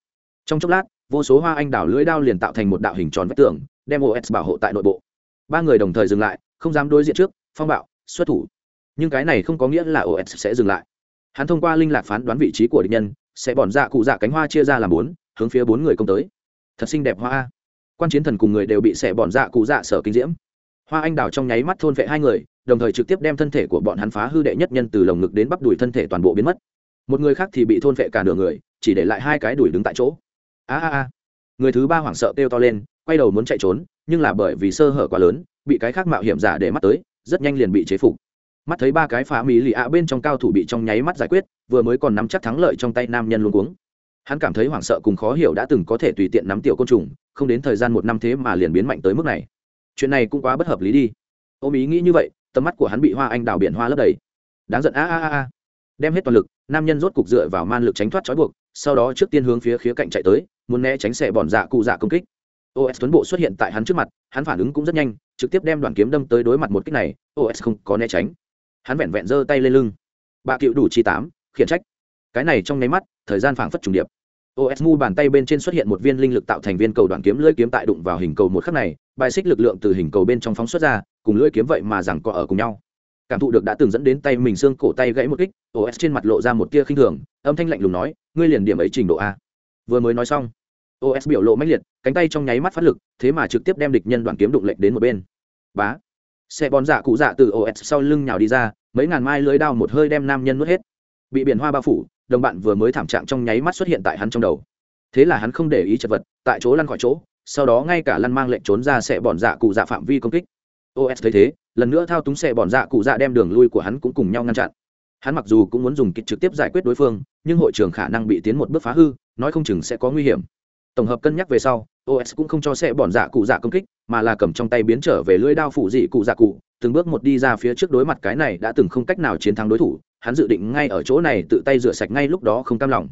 Trong chốc lát, vô số hoa anh đào lưới đao liền tạo thành một đạo hình tròn vách tường, đem os bảo hộ tại nội bộ. Ba người đồng thời dừng lại, không dám đối diện trước, phong bạo, xuất thủ. Nhưng cái này không có nghĩa là os sẽ dừng lại hắn thông qua linh lạc phán đoán vị trí của địch nhân, sẽ bọn dạ cụ dạ cánh hoa chia ra làm bốn, hướng phía bốn người công tới. Thật xinh đẹp hoa quan chiến thần cùng người đều bị xẻ bọn dạ cụ dạ sở kinh diễm. Hoa anh đào trong nháy mắt thôn vệ hai người, đồng thời trực tiếp đem thân thể của bọn hắn phá hư đệ nhất nhân từ lồng ngực đến bắp đùi thân thể toàn bộ biến mất. Một người khác thì bị thôn vệ cả nửa người, chỉ để lại hai cái đùi đứng tại chỗ. A a a. Người thứ ba hoảng sợ kêu to lên, quay đầu muốn chạy trốn, nhưng là bởi vì sơ hở quá lớn, bị cái khác mạo hiểm giả để mắt tới, rất nhanh liền bị chế phục mắt thấy ba cái phá mỹ lì ạ bên trong cao thủ bị trong nháy mắt giải quyết, vừa mới còn nắm chắc thắng lợi trong tay nam nhân luôn cuống. Hắn cảm thấy hoảng sợ cùng khó hiểu đã từng có thể tùy tiện nắm tiểu côn trùng, không đến thời gian một năm thế mà liền biến mạnh tới mức này. Chuyện này cũng quá bất hợp lý đi. Ôm ý nghĩ như vậy, tầm mắt của hắn bị hoa anh đào biển hoa lấp đầy. Đáng giận, a a a a. Đem hết toàn lực, nam nhân rốt cục dựa vào man lực tránh thoát trói buộc, sau đó trước tiên hướng phía khía cạnh chạy tới, muốn né tránh xẻ bọn dạ cụ dạ công kích. Os tuấn bộ xuất hiện tại hắn trước mặt, hắn phản ứng cũng rất nhanh, trực tiếp đem đoàn kiếm đâm tới đối mặt một kích này os không có né tránh hắn vẹn vẹn giơ tay lên lưng. Bạ cựu đủ chi tám, khiển trách. Cái này trong nháy mắt, thời gian phảng phất trùng điệp. Os mu bàn tay bên trên xuất hiện một viên linh lực tạo thành viên cầu đoạn kiếm lưỡi kiếm tại đụng vào hình cầu một khắc này, bài xích lực lượng từ hình cầu bên trong phóng xuất ra, cùng lưỡi kiếm vậy mà rằng cọ ở cùng nhau. Cảm thụ được đã từng dẫn đến tay mình xương cổ tay gãy một kích os trên mặt lộ ra một tia khinh thường, âm thanh lạnh lùng nói, ngươi liền điểm ấy trình độ a? Vừa mới nói xong os biểu lộ mãnh liệt, cánh tay trong nháy mắt phát lực, thế mà trực tiếp đem địch nhân đoạn kiếm đụng lệnh đến một bên. Bá! Xe bón dạ cụ dạ từ os sau lưng nhào đi ra, mấy ngàn mai lưới đao một hơi đem nam nhân nuốt hết. Bị biển hoa bao phủ, đồng bạn vừa mới thảm trạng trong nháy mắt xuất hiện tại hắn trong đầu. Thế là hắn không để ý chật vật, tại chỗ lăn khỏi chỗ, sau đó ngay cả lăn mang lệnh trốn ra xe bòn dạ cụ dạ phạm vi công kích. Os thấy thế, lần nữa thao túng xe bòn dạ cụ dạ đem đường lui của hắn cũng cùng nhau ngăn chặn. Hắn mặc dù cũng muốn dùng kịch trực tiếp giải quyết đối phương, nhưng hội trường khả năng bị tiến một bước phá hư, nói không chừng sẽ có nguy hiểm. Tổng hợp cân nhắc về sau os cũng không cho xe bọn dạ cụ dạ công kích, mà là cầm trong tay biến trở về lưỡi đao phủ dị cụ dạ cụ, từng bước một đi ra phía trước đối mặt cái này đã từng không cách nào chiến thắng đối thủ, hắn dự định ngay ở chỗ này tự tay rửa sạch ngay lúc đó không cam lòng.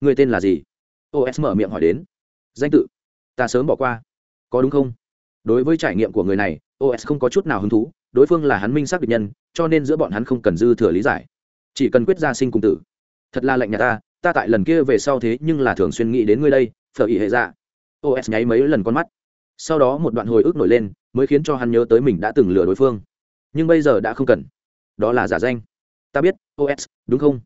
Người tên là gì? Os mở miệng hỏi đến. Danh tự. Ta sớm bỏ qua. Có đúng không? Đối với trải nghiệm của người này os không có chút nào hứng thú, đối phương là hắn minh xác định nhân, cho nên giữa bọn hắn không cần dư thừa lý giải. Chỉ cần quyết gia sinh cùng tử. Thật là lạnh nhà ta ta tại lần kia về sau thế nhưng là thường xuyên nghĩ đến ngươi đây, phở ý hệ dạ os nháy mấy lần con mắt. Sau đó một đoạn hồi ức nổi lên, mới khiến cho hắn nhớ tới mình đã từng lừa đối phương. Nhưng bây giờ đã không cần. Đó là giả danh. Ta biết os đúng không?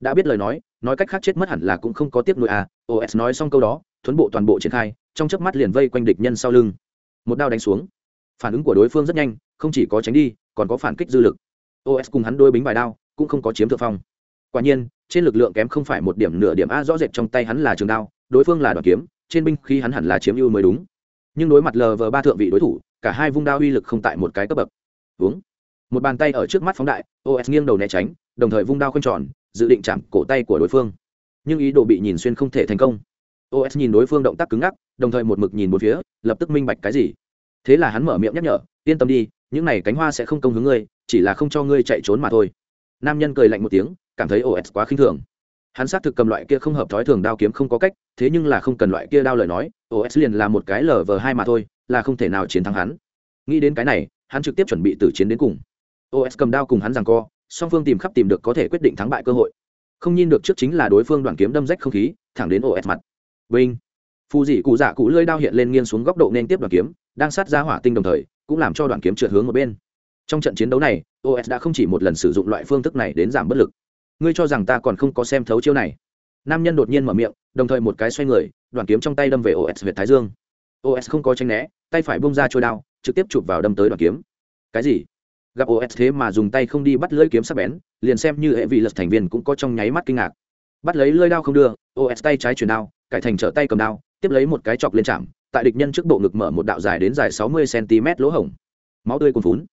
Đã biết lời nói nói cách khác chết mất hẳn là cũng không có tiếp nối à. Os nói xong câu đó, thuấn bộ toàn bộ triển khai, trong chớp mắt liền vây quanh địch nhân sau lưng. Một đao đánh xuống. Phản ứng của đối phương rất nhanh, không chỉ có tránh đi, còn có phản kích dư lực. Os cùng hắn đôi bính bài đao, cũng không có chiếm thượng phong. Quả nhiên, trên lực lượng kém không phải một điểm nửa điểm a rõ rệt trong tay hắn là trường đao, đối phương là đoàn kiếm trên binh khí hắn hẳn là chiếm ưu mới đúng. Nhưng đối mặt lờ vờ ba thượng vị đối thủ, cả hai vung đao uy lực không tại một cái cấp bậc. Uống một bàn tay ở trước mắt phóng đại os nghiêng đầu né tránh, đồng thời vung đao khoanh tròn, dự định chạm cổ tay của đối phương. Nhưng ý đồ bị nhìn xuyên không thể thành công. Os nhìn đối phương động tác cứng ngắc, đồng thời một mực nhìn một phía, lập tức minh bạch cái gì. Thế là hắn mở miệng nhắc nhở, yên tâm đi, những này cánh hoa sẽ không công hướng ngươi, chỉ là không cho ngươi chạy trốn mà thôi. Nam nhân cười lạnh một tiếng, cảm thấy os quá khinh thường hắn xác thực cầm loại kia không hợp thói thường đao kiếm không có cách, thế nhưng là không cần loại kia đao lời nói os liền là một cái lờ vờ hai mà thôi, là không thể nào chiến thắng hắn. Nghĩ đến cái này, hắn trực tiếp chuẩn bị tử chiến đến cùng. Os cầm đao cùng hắn rằng co, song phương tìm khắp tìm được có thể quyết định thắng bại cơ hội. Không nhìn được trước chính là đối phương đoàn kiếm đâm rách không khí, thẳng đến os mặt. Vinh. Phù dị cụ dạ cụ lơi đao hiện lên nghiêng xuống góc độ nên tiếp đoàn kiếm, đang sát ra hỏa tinh đồng thời, cũng làm cho đoàn kiếm trượt hướng một bên. Trong trận chiến đấu này os đã không chỉ một lần sử dụng loại phương thức này đến giảm bất lực ngươi cho rằng ta còn không có xem thấu chiêu này. Nam nhân đột nhiên mở miệng, đồng thời một cái xoay người đoàn kiếm trong tay đâm về os việt thái dương. Os không có tranh né, tay phải bung ra trôi đao, trực tiếp chụp vào đâm tới đoàn kiếm. Cái gì? Gặp os thế mà dùng tay không đi bắt lưỡi kiếm sắc bén, liền xem như hệ vị lật thành viên cũng có trong nháy mắt kinh ngạc. Bắt lấy lưỡi đao không đưa os tay trái chuyển đao, cải thành trở tay cầm đao, tiếp lấy một cái chọc lên chạm, tại địch nhân trước bộ ngực mở một đạo dài đến dài sáu mươi cm lỗ hổng. Máu tươi cuồn phún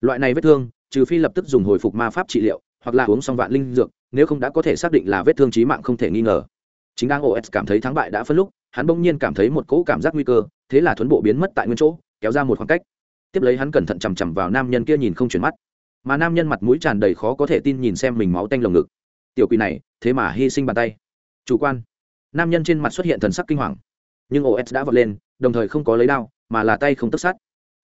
loại này vết thương, trừ phi lập tức dùng hồi phục ma pháp trị liệu hoặc là uống xong vạn linh dược, nếu không đã có thể xác định là vết thương trí mạng không thể nghi ngờ. Chính đang os cảm thấy thắng bại đã phân lúc, hắn bỗng nhiên cảm thấy một cỗ cảm giác nguy cơ, thế là thuấn bộ biến mất tại nguyên chỗ, kéo ra một khoảng cách. Tiếp lấy hắn cẩn thận chằm chằm vào nam nhân kia nhìn không chuyển mắt. Mà nam nhân mặt mũi tràn đầy khó có thể tin nhìn xem mình máu tanh lồng ngực. Tiểu quỷ này, thế mà hy sinh bàn tay. Chủ quan. Nam nhân trên mặt xuất hiện thần sắc kinh hoàng. Nhưng os đã vọt lên, đồng thời không có lấy đao, mà là tay không tất sát.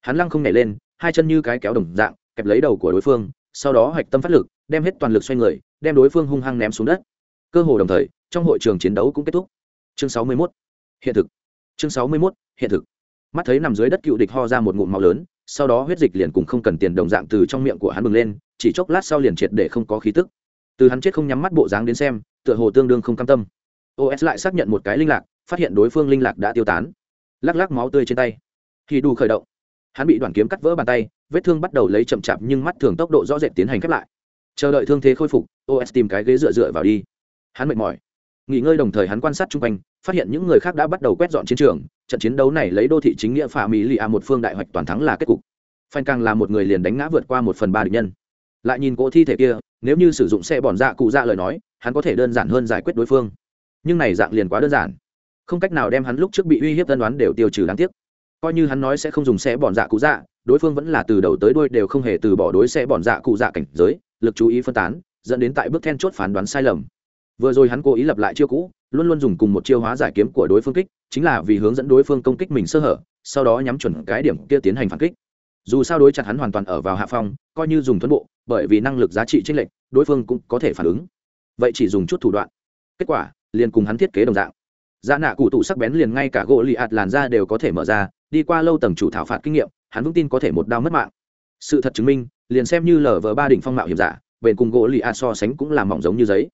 Hắn lăng không nhảy lên, hai chân như cái kéo đồng dạng, kẹp lấy đầu của đối phương, sau đó hạch tâm phát lực đem hết toàn lực xoay người, đem đối phương hung hăng ném xuống đất. Cơ hồ đồng thời, trong hội trường chiến đấu cũng kết thúc. Chương sáu mươi 61. hiện thực. Chương sáu mươi 61. hiện thực. Mắt thấy nằm dưới đất cựu địch ho ra một ngụm máu lớn, sau đó huyết dịch liền cùng không cần tiền đồng dạng từ trong miệng của hắn bừng lên, chỉ chốc lát sau liền triệt để không có khí tức. Từ hắn chết không nhắm mắt bộ dáng đến xem, tựa hồ tương đương không cam tâm. Os lại xác nhận một cái linh lạc, phát hiện đối phương linh lạc đã tiêu tán. Lắc lắc máu tươi trên tay. Khi đủ khởi động. Hắn bị đoàn kiếm cắt vỡ bàn tay, vết thương bắt đầu lấy chậm chạp nhưng mắt thường tốc độ rõ rệt tiến hành khép lại chờ đợi thương thế khôi phục os tìm cái ghế dựa dựa vào đi. Hắn mệt mỏi. Nghỉ ngơi đồng thời hắn quan sát chung quanh, phát hiện những người khác đã bắt đầu quét dọn chiến trường, trận chiến đấu này lấy đô thị chính nghĩa phà mỹ lì a một phương đại hoạch toàn thắng là kết cục. Phanh càng là một người liền đánh ngã vượt qua một phần ba địch nhân. Lại nhìn cỗ thi thể kia, nếu như sử dụng xe bòn dạ cụ dạ lời nói, hắn có thể đơn giản hơn giải quyết đối phương. Nhưng này dạng liền quá đơn giản. Không cách nào đem hắn lúc trước bị uy hiếp tân đoán đều tiêu trừ đáng tiếc. Coi như hắn nói sẽ không dùng xe bòn dạ cụ dạ đối phương vẫn là từ đầu tới đuôi đều không hề từ bỏ đối xe bòn dạ cụ dạ cảnh giới, lực chú ý phân tán, dẫn đến tại bước then chốt phán đoán sai lầm. Vừa rồi hắn cố ý lập lại chiêu cũ, luôn luôn dùng cùng một chiêu hóa giải kiếm của đối phương kích, chính là vì hướng dẫn đối phương công kích mình sơ hở, sau đó nhắm chuẩn cái điểm kia tiến hành phản kích. Dù sao đối chặt hắn hoàn toàn ở vào hạ phong, coi như dùng thuẫn bộ, bởi vì năng lực giá trị tranh lệch, đối phương cũng có thể phản ứng. Vậy chỉ dùng chút thủ đoạn. Kết quả, liền cùng hắn thiết kế đồng dạng. Giá nạ cụ tụ sắc bén liền ngay cả gỗ lì ạt làn da đều có thể mở ra, đi qua lâu tầng chủ thảo phạt kinh nghiệm hắn vững tin có thể một đao mất mạng. Sự thật chứng minh, liền xem như lở vờ ba đỉnh phong mạo hiểm giả, bền cùng gỗ lì a so sánh cũng làm mỏng giống như giấy.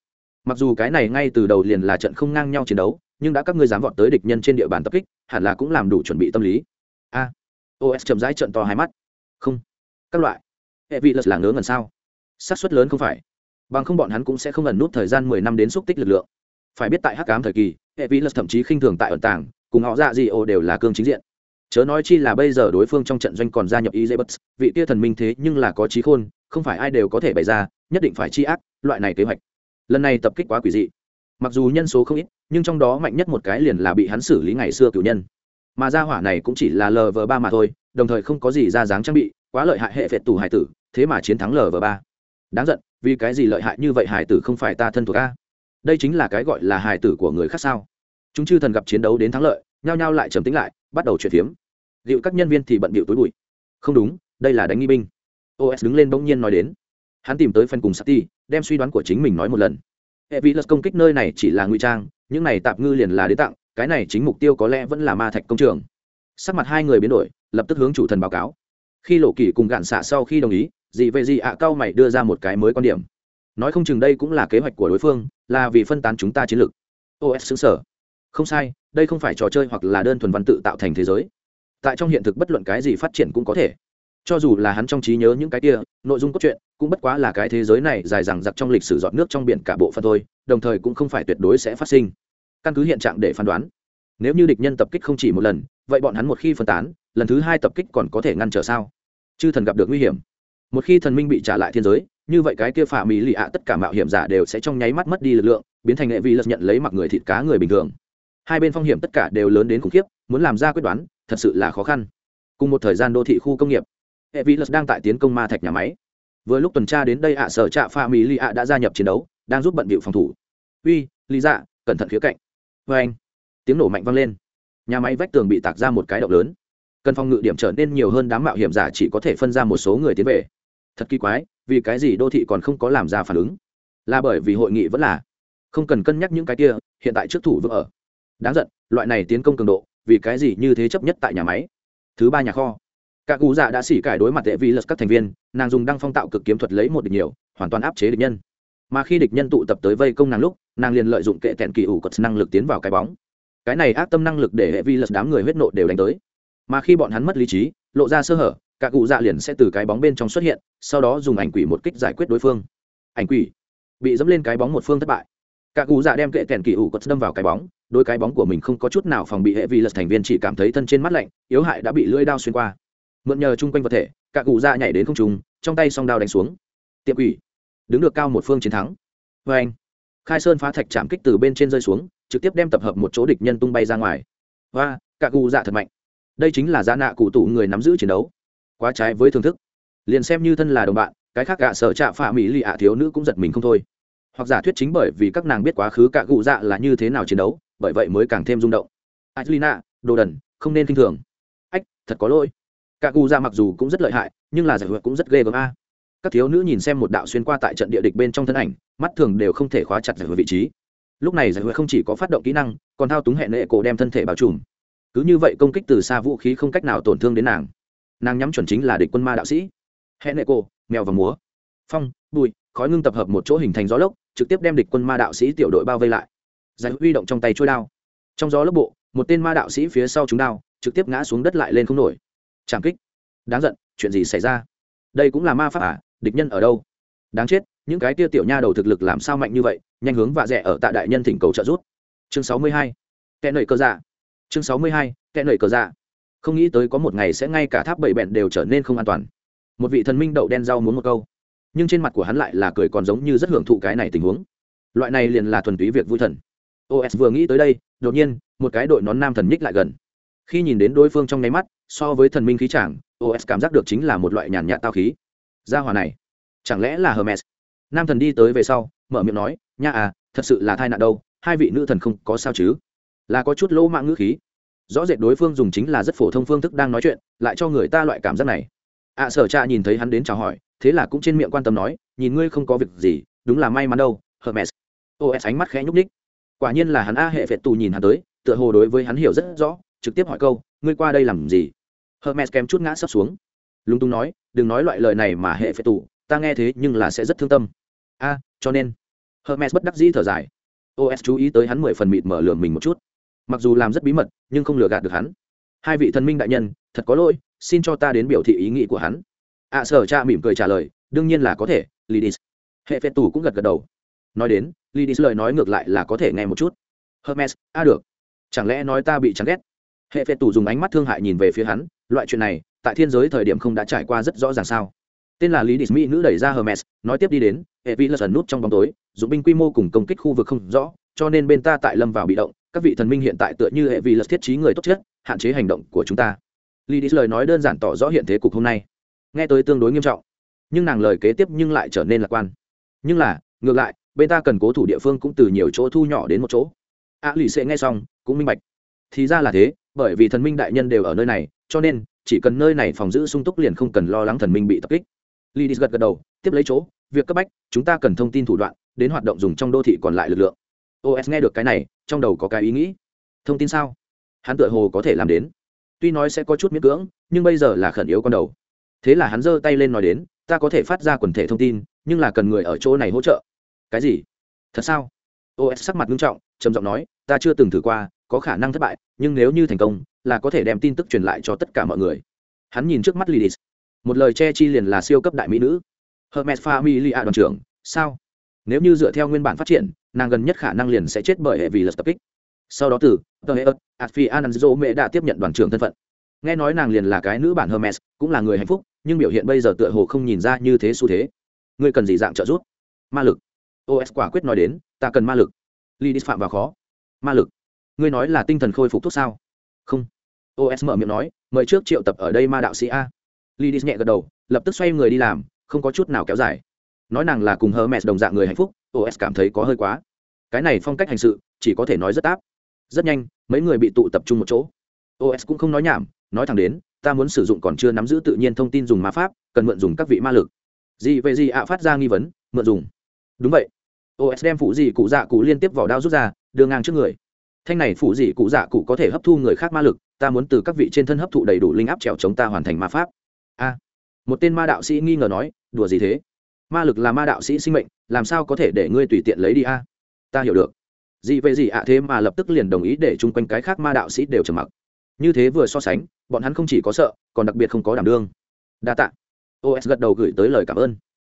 Mặc dù cái này ngay từ đầu liền là trận không ngang nhau chiến đấu, nhưng đã các ngươi dám vọt tới địch nhân trên địa bàn tập kích, hẳn là cũng làm đủ chuẩn bị tâm lý. A. Os chậm rãi trận to hai mắt. Không. Các loại. Hệ vị lật là ngớ ngẩn sao? Xác suất lớn không phải. Bằng không bọn hắn cũng sẽ không ẩn nút thời gian mười năm đến xúc tích lực lượng. Phải biết tại hắc cám thời kỳ, hệ vị lật thậm chí khinh thường tại ẩn tàng, cùng họ dạ gì ồ đều là cương chính diện chớ nói chi là bây giờ đối phương trong trận doanh còn gia nhập Ezebus, vị tia thần minh thế nhưng là có trí khôn không phải ai đều có thể bày ra nhất định phải chi ác loại này kế hoạch. Lần này tập kích quá quỷ dị. Mặc dù nhân số không ít nhưng trong đó mạnh nhất một cái liền là bị hắn xử lý ngày xưa cửu nhân. Mà gia hỏa này cũng chỉ là lv ba mà thôi đồng thời không có gì ra dáng trang bị quá lợi hại hệ phệt tù hải tử thế mà chiến thắng lv ba. Đáng giận vì cái gì lợi hại như vậy hải tử không phải ta thân thuộc a? Đây chính là cái gọi là hải tử của người khác sao? Chúng chư thần gặp chiến đấu đến thắng lợi nhao nhao lại trầm tính lại bắt đầu chuyển phiếm dịu các nhân viên thì bận bịu túi bụi. Không đúng, đây là đánh nghi binh. Os đứng lên bỗng nhiên nói đến. Hắn tìm tới phần cùng sati, đem suy đoán của chính mình nói một lần. Hệ vi lật công kích nơi này chỉ là ngụy trang, những này tạp ngư liền là đến tặng, cái này chính mục tiêu có lẽ vẫn là ma thạch công trường. Sắc mặt hai người biến đổi, lập tức hướng chủ thần báo cáo. Khi lộ kỳ cùng gạn xạ sau khi đồng ý, dị về dị ạ cao mày đưa ra một cái mới quan điểm. Nói không chừng đây cũng là kế hoạch của đối phương, là vì phân tán chúng ta chiến lược. Os xứng sở không sai, đây không phải trò chơi hoặc là đơn thuần văn tự tạo thành thế giới tại trong hiện thực bất luận cái gì phát triển cũng có thể. Cho dù là hắn trong trí nhớ những cái kia, nội dung cốt truyện, cũng bất quá là cái thế giới này dài dằng dặc trong lịch sử dọn nước trong biển cả bộ phận thôi, đồng thời cũng không phải tuyệt đối sẽ phát sinh. Căn cứ hiện trạng để phán đoán, nếu như địch nhân tập kích không chỉ một lần, vậy bọn hắn một khi phân tán, lần thứ hai tập kích còn có thể ngăn trở sao? Chư thần gặp được nguy hiểm. Một khi thần minh bị trả lại thiên giới, như vậy cái kia phả mỹ lì ạ tất cả mạo hiểm giả đều sẽ trong nháy mắt mất đi lực lượng, biến thành nghệ vi lật nhận lấy mặc người thịt cá người bình thường. Hai bên phong hiểm tất cả đều lớn đến khủng khiếp, muốn làm ra quyết đoán thật sự là khó khăn. Cùng một thời gian đô thị khu công nghiệp hệ vi lật đang tại tiến công ma thạch nhà máy. Vừa lúc tuần tra đến đây ạ, sở trạ pha mỹ lì ạ đã gia nhập chiến đấu, đang giúp bận bịu phòng thủ. Uy lý dạ cẩn thận khía cạnh. Vê anh. Tiếng nổ mạnh vang lên. Nhà máy vách tường bị tạc ra một cái động lớn. Cần phòng ngự điểm trở nên nhiều hơn đám mạo hiểm giả chỉ có thể phân ra một số người tiến về. Thật kỳ quái, vì cái gì đô thị còn không có làm ra phản ứng? Là bởi vì hội nghị vẫn là. Không cần cân nhắc những cái kia, hiện tại trước thủ vững ở. Đáng giận, loại này tiến công cường độ vì cái gì như thế chấp nhất tại nhà máy? Thứ ba nhà kho. Các cụ dạ đã xỉ cải đối mặt tệ vi lật các thành viên, nàng dùng đăng phong tạo cực kiếm thuật lấy một địch nhiều, hoàn toàn áp chế địch nhân. Mà khi địch nhân tụ tập tới vây công nàng lúc, nàng liền lợi dụng kệ tẹn kỳ ủ cật năng lực tiến vào cái bóng. Cái này ác tâm năng lực để hệ vi lật đám người huyết nộ đều đánh tới. Mà khi bọn hắn mất lý trí, lộ ra sơ hở, cả cụ dạ liền sẽ từ cái bóng bên trong xuất hiện, sau đó dùng ảnh quỷ một kích giải quyết đối phương. Ảnh quỷ bị dẫm lên cái bóng một phương thất bại. Cả cụ dạ đem kệ kèn kỳ ủ cất đâm vào cái bóng đôi cái bóng của mình không có chút nào phòng bị hệ vi lật thành viên chỉ cảm thấy thân trên mắt lạnh, yếu hại đã bị lưỡi đao xuyên qua. Mượn nhờ chung quanh vật thể, cả cụ dạ nhảy đến không trùng trong tay song đao đánh xuống. Tiệm quỷ. Đứng được cao một phương chiến thắng. Vê anh. Khai sơn phá thạch chạm kích từ bên trên rơi xuống, trực tiếp đem tập hợp một chỗ địch nhân tung bay ra ngoài. Và, cả cụ dạ thật mạnh. Đây chính là giá nạ cụ tụ người nắm giữ chiến đấu. Quá trái với thưởng thức. Liền xem như thân là đồng bạn, cái khác gạ sợ trạ phạ mỹ lì ạ thiếu nữ cũng giật mình không thôi. Hoặc giả thuyết chính bởi vì các nàng biết quá khứ cả cụ dạ là như thế nào chiến đấu bởi vậy mới càng thêm rung động. Adelina, đồ đần không nên kinh thường. Ách thật có lỗi. Cả cụ ra mặc dù cũng rất lợi hại nhưng là giải quyết cũng rất ghê gớm a. Các thiếu nữ nhìn xem một đạo xuyên qua tại trận địa địch bên trong thân ảnh mắt thường đều không thể khóa chặt giải quyết vị trí. Lúc này giải quyết không chỉ có phát động kỹ năng còn thao túng hệ nệ cổ đem thân thể bao trùm. Cứ như vậy công kích từ xa vũ khí không cách nào tổn thương đến nàng. Nàng nhắm chuẩn chính là địch quân ma đạo sĩ. Hệ nệ cổ mèo và múa. Phong bụi khói ngưng tập hợp một chỗ hình thành gió lốc trực tiếp đem địch quân ma đạo sĩ tiểu đội bao vây lại giải huy động trong tay trôi đao. Trong gió lớp bộ, một tên ma đạo sĩ phía sau chúng đao, trực tiếp ngã xuống đất lại lên không nổi. Trảm kích. Đáng giận, chuyện gì xảy ra? Đây cũng là ma pháp à? Địch nhân ở đâu? Đáng chết, những cái tia tiểu nha đầu thực lực làm sao mạnh như vậy? Nhanh hướng và rẻ ở tại đại nhân thỉnh cầu trợ giúp. chương sáu mươi hai. Kẻ nợi cơ dạ. Chương sáu mươi hai. Kẻ nợi cơ dạ. Không nghĩ tới có một ngày sẽ ngay cả tháp bảy bẹn đều trở nên không an toàn. Một vị thần minh đậu đen rau muốn một câu. Nhưng trên mặt của hắn lại là cười còn giống như rất hưởng thụ cái này tình huống. Loại này liền là thuần túy việc vui thần os vừa nghĩ tới đây đột nhiên một cái đội nón nam thần nhích lại gần. Khi nhìn đến đối phương trong nháy mắt so với thần minh khí chàng os cảm giác được chính là một loại nhàn nhạt tao khí. Gia hòa này chẳng lẽ là hermes? Nam thần đi tới về sau mở miệng nói nha à thật sự là thai nạn đâu hai vị nữ thần không có sao chứ? Là có chút lỗ mạng ngữ khí. Rõ rệt đối phương dùng chính là rất phổ thông phương thức đang nói chuyện lại cho người ta loại cảm giác này. Ạ à, sở cha nhìn thấy hắn đến chào hỏi thế là cũng trên miệng quan tâm nói nhìn ngươi không có việc gì đúng là may mắn đâu hermes. Os ánh mắt khẽ nhúc ních quả nhiên là hắn a hệ phệt tù nhìn hắn tới, tựa hồ đối với hắn hiểu rất rõ, trực tiếp hỏi câu, ngươi qua đây làm gì? Hermes kém chút ngã sấp xuống. Lúng túng nói, đừng nói loại lời này mà hệ phệ tù, ta nghe thế nhưng là sẽ rất thương tâm. A, cho nên. Hermes bất đắc dĩ thở dài. Os chú ý tới hắn mười phần mịt mở lường mình một chút. Mặc dù làm rất bí mật, nhưng không lừa gạt được hắn. Hai vị thần minh đại nhân, thật có lỗi, xin cho ta đến biểu thị ý nghĩ của hắn. Ạ sở cha mỉm cười trả lời, đương nhiên là có thể, lidis. Hệ phệ tù cũng gật gật đầu nói đến, lidis lời nói ngược lại là có thể nghe một chút. Hermes, a được. Chẳng lẽ nói ta bị chán ghét? Hệ phệ tù dùng ánh mắt thương hại nhìn về phía hắn, loại chuyện này, tại thiên giới thời điểm không đã trải qua rất rõ ràng sao? Tên là lý địch mỹ nữ đẩy ra hermes, nói tiếp đi đến, hệ vi lật ẩn nút trong bóng tối, dụng binh quy mô cùng công kích khu vực không rõ, cho nên bên ta tại lâm vào bị động, các vị thần minh hiện tại tựa như hệ vi lật thiết trí người tốt nhất, hạn chế hành động của chúng ta. Lý địch lời nói đơn giản tỏ rõ hiện thế cục hôm nay. Nghe tới tương đối nghiêm trọng, nhưng nàng lời kế tiếp nhưng lại trở nên lạc quan. Nhưng là, ngược lại bên ta cần cố thủ địa phương cũng từ nhiều chỗ thu nhỏ đến một chỗ. A lì sẽ nghe xong, cũng minh bạch. Thì ra là thế, bởi vì thần minh đại nhân đều ở nơi này, cho nên, chỉ cần nơi này phòng giữ sung túc liền không cần lo lắng thần minh bị tập kích. Lidis gật gật đầu, tiếp lấy chỗ, việc cấp bách, chúng ta cần thông tin thủ đoạn, đến hoạt động dùng trong đô thị còn lại lực lượng. Os nghe được cái này, trong đầu có cái ý nghĩ. Thông tin sao? Hắn tựa hồ có thể làm đến. Tuy nói sẽ có chút miễn cưỡng, nhưng bây giờ là khẩn yếu con đầu. Thế là hắn giơ tay lên nói đến, ta có thể phát ra quần thể thông tin, nhưng là cần người ở chỗ này hỗ trợ cái gì? Thật sao? Os sắc mặt nghiêm trọng, trầm giọng nói, ta chưa từng thử qua, có khả năng thất bại, nhưng nếu như thành công, là có thể đem tin tức truyền lại cho tất cả mọi người. Hắn nhìn trước mắt lidis. Một lời che chi liền là siêu cấp đại mỹ nữ. Hermes familia đoàn trưởng, sao? Nếu như dựa theo nguyên bản phát triển, nàng gần nhất khả năng liền sẽ chết bởi hệ vì lật tập kích. Sau đó từ, tờ hệ ớt adfi ananzo mẹ đã tiếp nhận đoàn trưởng thân phận. Nghe nói nàng liền là cái nữ bản hermes, cũng là người hạnh phúc, nhưng biểu hiện bây giờ tựa hồ không nhìn ra như thế xu thế. Ngươi cần gì dạng trợ giúp? Ma lực os quả quyết nói đến, ta cần ma lực. Lidis phạm vào khó. Ma lực? Ngươi nói là tinh thần khôi phục thuốc sao? Không. Os mở miệng nói, mời trước triệu tập ở đây ma đạo sĩ a. Lidis nhẹ gật đầu, lập tức xoay người đi làm, không có chút nào kéo dài. Nói nàng là cùng hermes đồng dạng người hạnh phúc os cảm thấy có hơi quá. Cái này phong cách hành sự, chỉ có thể nói rất áp. Rất nhanh, mấy người bị tụ tập trung một chỗ. Os cũng không nói nhảm, nói thẳng đến, ta muốn sử dụng còn chưa nắm giữ tự nhiên thông tin dùng ma pháp, cần mượn dùng các vị ma lực. Gì về gì ạ phát ra nghi vấn, mượn dùng. Đúng vậy os đem phụ dị cụ dạ cụ liên tiếp vỏ đao rút ra, đưa ngang trước người. Thanh này phụ dị cụ dạ cụ có thể hấp thu người khác ma lực, ta muốn từ các vị trên thân hấp thụ đầy đủ linh áp trèo chống ta hoàn thành ma pháp. A. Một tên ma đạo sĩ nghi ngờ nói, đùa gì thế? Ma lực là ma đạo sĩ sinh mệnh, làm sao có thể để ngươi tùy tiện lấy đi a? Ta hiểu được. Dị về dị ạ thế mà lập tức liền đồng ý để chung quanh cái khác ma đạo sĩ đều trầm mặc. Như thế vừa so sánh, bọn hắn không chỉ có sợ, còn đặc biệt không có đảm đương. Đa tạ. Os gật đầu gửi tới lời cảm ơn.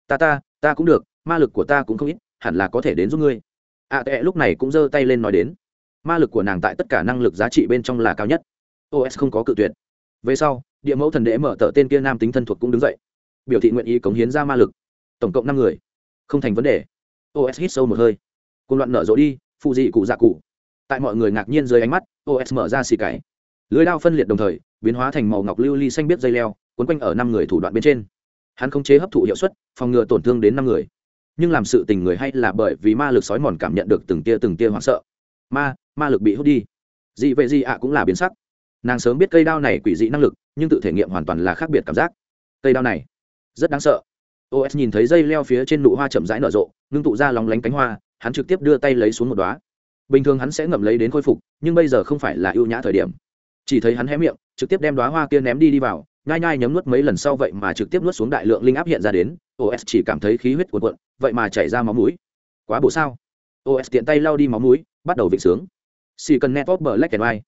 Ta ta ta cũng được, ma lực của ta cũng không ít hẳn là có thể đến giúp ngươi. A tệ lúc này cũng giơ tay lên nói đến. Ma lực của nàng tại tất cả năng lực giá trị bên trong là cao nhất. Os không có cự tuyệt. Về sau, địa mẫu thần đế mở tờ tên kia nam tính thân thuộc cũng đứng dậy. Biểu thị nguyện ý cống hiến ra ma lực. Tổng cộng năm người. Không thành vấn đề. Os hít sâu một hơi. Côn loạn nở rộ đi phụ dị cụ dạ cụ. Tại mọi người ngạc nhiên dưới ánh mắt os mở ra xì cái lưới đao phân liệt đồng thời, biến hóa thành màu ngọc lưu ly xanh biết dây leo quấn quanh ở năm người thủ đoạn bên trên. Hắn không chế hấp thụ hiệu suất, phòng ngừa tổn thương đến năm người nhưng làm sự tình người hay là bởi vì ma lực sói mòn cảm nhận được từng tia từng tia hoảng sợ. Ma ma lực bị hút đi. Dị vậy gì ạ cũng là biến sắc. Nàng sớm biết cây đao này quỷ dị năng lực, nhưng tự thể nghiệm hoàn toàn là khác biệt cảm giác. Cây đao này, rất đáng sợ. Os nhìn thấy dây leo phía trên nụ hoa chậm rãi nở rộ, ngưng tụ ra lóng lánh cánh hoa, hắn trực tiếp đưa tay lấy xuống một đoá bình thường hắn sẽ ngậm lấy đến khôi phục, nhưng bây giờ không phải là ưu nhã thời điểm. Chỉ thấy hắn hé miệng, trực tiếp đem đoá hoa kia ném đi đi vào, nhai nhai nhấm nuốt mấy lần sau vậy mà trực tiếp nuốt xuống đại lượng linh áp hiện ra đến os chỉ cảm thấy khí huyết cuộn cuộn, vậy mà chảy ra máu mũi. Quá bộ sao? Os tiện tay lau đi máu mũi, bắt đầu vịnh sướng. Xì cần network bờ lách and white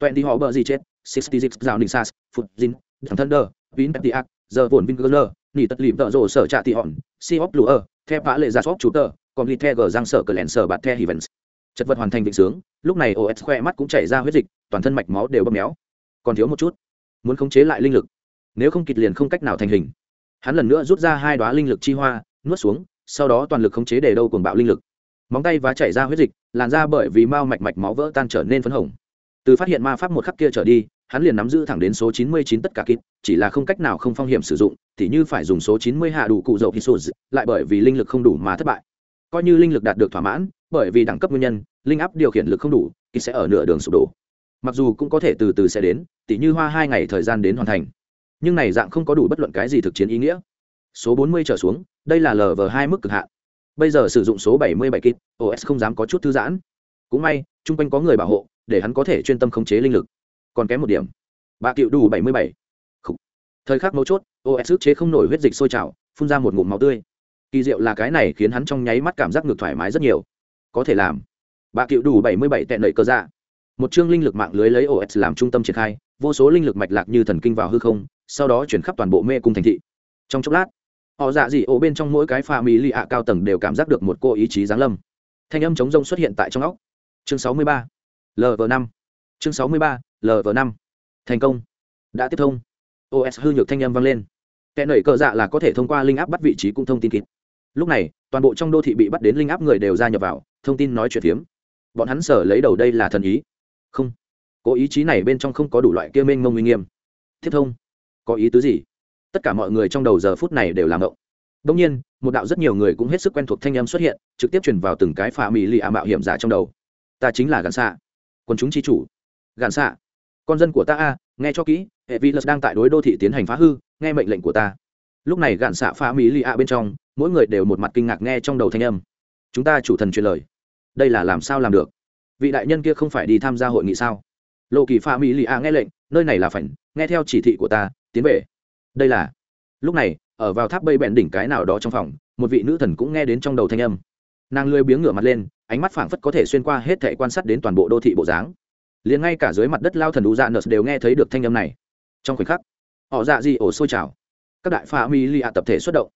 twenty đi họ bờ gì chết? Sixty six rào ninh sas, phụt zin thằng thân đờ, vin petiac giờ vồn vin gơ nỉ tật lìm tợ rồ sở trạ tị hòn si óc lùa theo vã lệ ra sóc chủ tờ, còn ghi theo gờ giang sở cờ lèn sở bạt the hivens chật vật hoàn thành vịnh sướng, lúc này os khoe mắt cũng chảy ra huyết dịch, toàn thân mạch máu đều bơm méo. Còn thiếu một chút, muốn khống chế lại linh lực. Nếu không kịch liền không cách nào thành hình hắn lần nữa rút ra hai đoá linh lực chi hoa, nuốt xuống, sau đó toàn lực khống chế để đâu cuồng bạo linh lực. Móng tay và chảy ra huyết dịch, làn ra bởi vì mao mạch mạch máu vỡ tan trở nên phấn hồng. Từ phát hiện ma pháp một khắc kia trở đi, hắn liền nắm giữ thẳng đến số chín mươi chín tất cả kịp chỉ là không cách nào không phong hiểm sử dụng thì như phải dùng số chín mươi hạ đủ cụ dầu khi sụt lại bởi vì linh lực không đủ mà thất bại. Coi như linh lực đạt được thỏa mãn, bởi vì đẳng cấp nguyên nhân, linh áp điều khiển lực không đủ thì sẽ ở nửa đường sụp đổ. Mặc dù cũng có thể từ từ sẽ đến, tỉ như hoa hai ngày thời gian đến hoàn thành nhưng này dạng không có đủ bất luận cái gì thực chiến ý nghĩa. Số bốn mươi trở xuống, đây là lv hai mức cực hạn. Bây giờ sử dụng số bảy mươi bảy kit os không dám có chút thư giãn. Cũng may, chung quanh có người bảo hộ, để hắn có thể chuyên tâm khống chế linh lực. Còn kém một điểm. Bà cựu đủ bảy mươi bảy. Thời khắc mấu chốt os sức chế không nổi huyết dịch sôi trào, phun ra một ngụm máu tươi. Kỳ diệu là cái này khiến hắn trong nháy mắt cảm giác ngược thoải mái rất nhiều. Có thể làm. Bà cựu đủ bảy mươi bảy tệ nlợi cơ ra dạ. một chương linh lực mạng lưới lấy os làm trung tâm triển khai, vô số linh lực mạch lạc như thần kinh vào hư không sau đó chuyển khắp toàn bộ mê cung thành thị. Trong chốc lát, họ dạ dị ổ bên trong mỗi cái pha mỹ lì ạ cao tầng đều cảm giác được một cô ý chí giáng lâm. Thanh âm chống rông xuất hiện tại trong óc. Chương sáu mươi ba lv 5 chương sáu mươi ba lv 5 thành công. Đã tiếp thông. Os hư nhược thanh âm vang lên. Kẻ nẩy cờ dạ là có thể thông qua linh áp bắt vị trí cũng thông tin kịp. Lúc này, toàn bộ trong đô thị bị bắt đến linh áp người đều ra nhập vào, thông tin nói chuyện phiếm. Bọn hắn sở lấy đầu đây là thần ý. Không. Cố ý chí này bên trong không có đủ loại kia mênh mông uy nghiêm. Tiếp thông có ý tứ gì? Tất cả mọi người trong đầu giờ phút này đều làm ngộng. Đông nhiên, một đạo rất nhiều người cũng hết sức quen thuộc thanh âm xuất hiện, trực tiếp truyền vào từng cái phà mì lì ạ mạo hiểm giả trong đầu. Ta chính là gàn xạ, quân chúng chi chủ. Gàn xạ, con dân của ta a, nghe cho kỹ, hệ vi lật đang tại đối đô thị tiến hành phá hư, nghe mệnh lệnh của ta. Lúc này gạn xạ phá mỹ lì ạ bên trong, mỗi người đều một mặt kinh ngạc nghe trong đầu thanh âm. Chúng ta chủ thần truyền lời. Đây là làm sao làm được? Vị đại nhân kia không phải đi tham gia hội nghị sao? Lộ kỳ phá mỹ lì ạ nghe lệnh, nơi này là phảnh, nghe theo chỉ thị của ta tiến về. Đây là, lúc này, ở vào tháp bây bẹn đỉnh cái nào đó trong phòng, một vị nữ thần cũng nghe đến trong đầu thanh âm. Nàng lười biếng ngửa mặt lên, ánh mắt phảng phất có thể xuyên qua hết thệ quan sát đến toàn bộ đô thị bộ dáng. Liền ngay cả dưới mặt đất lao thần đủ dạ nợ đều nghe thấy được thanh âm này. Trong khoảnh khắc, họ dạ gì ổ sôi trào. Các đại pha mi li tập thể xuất động.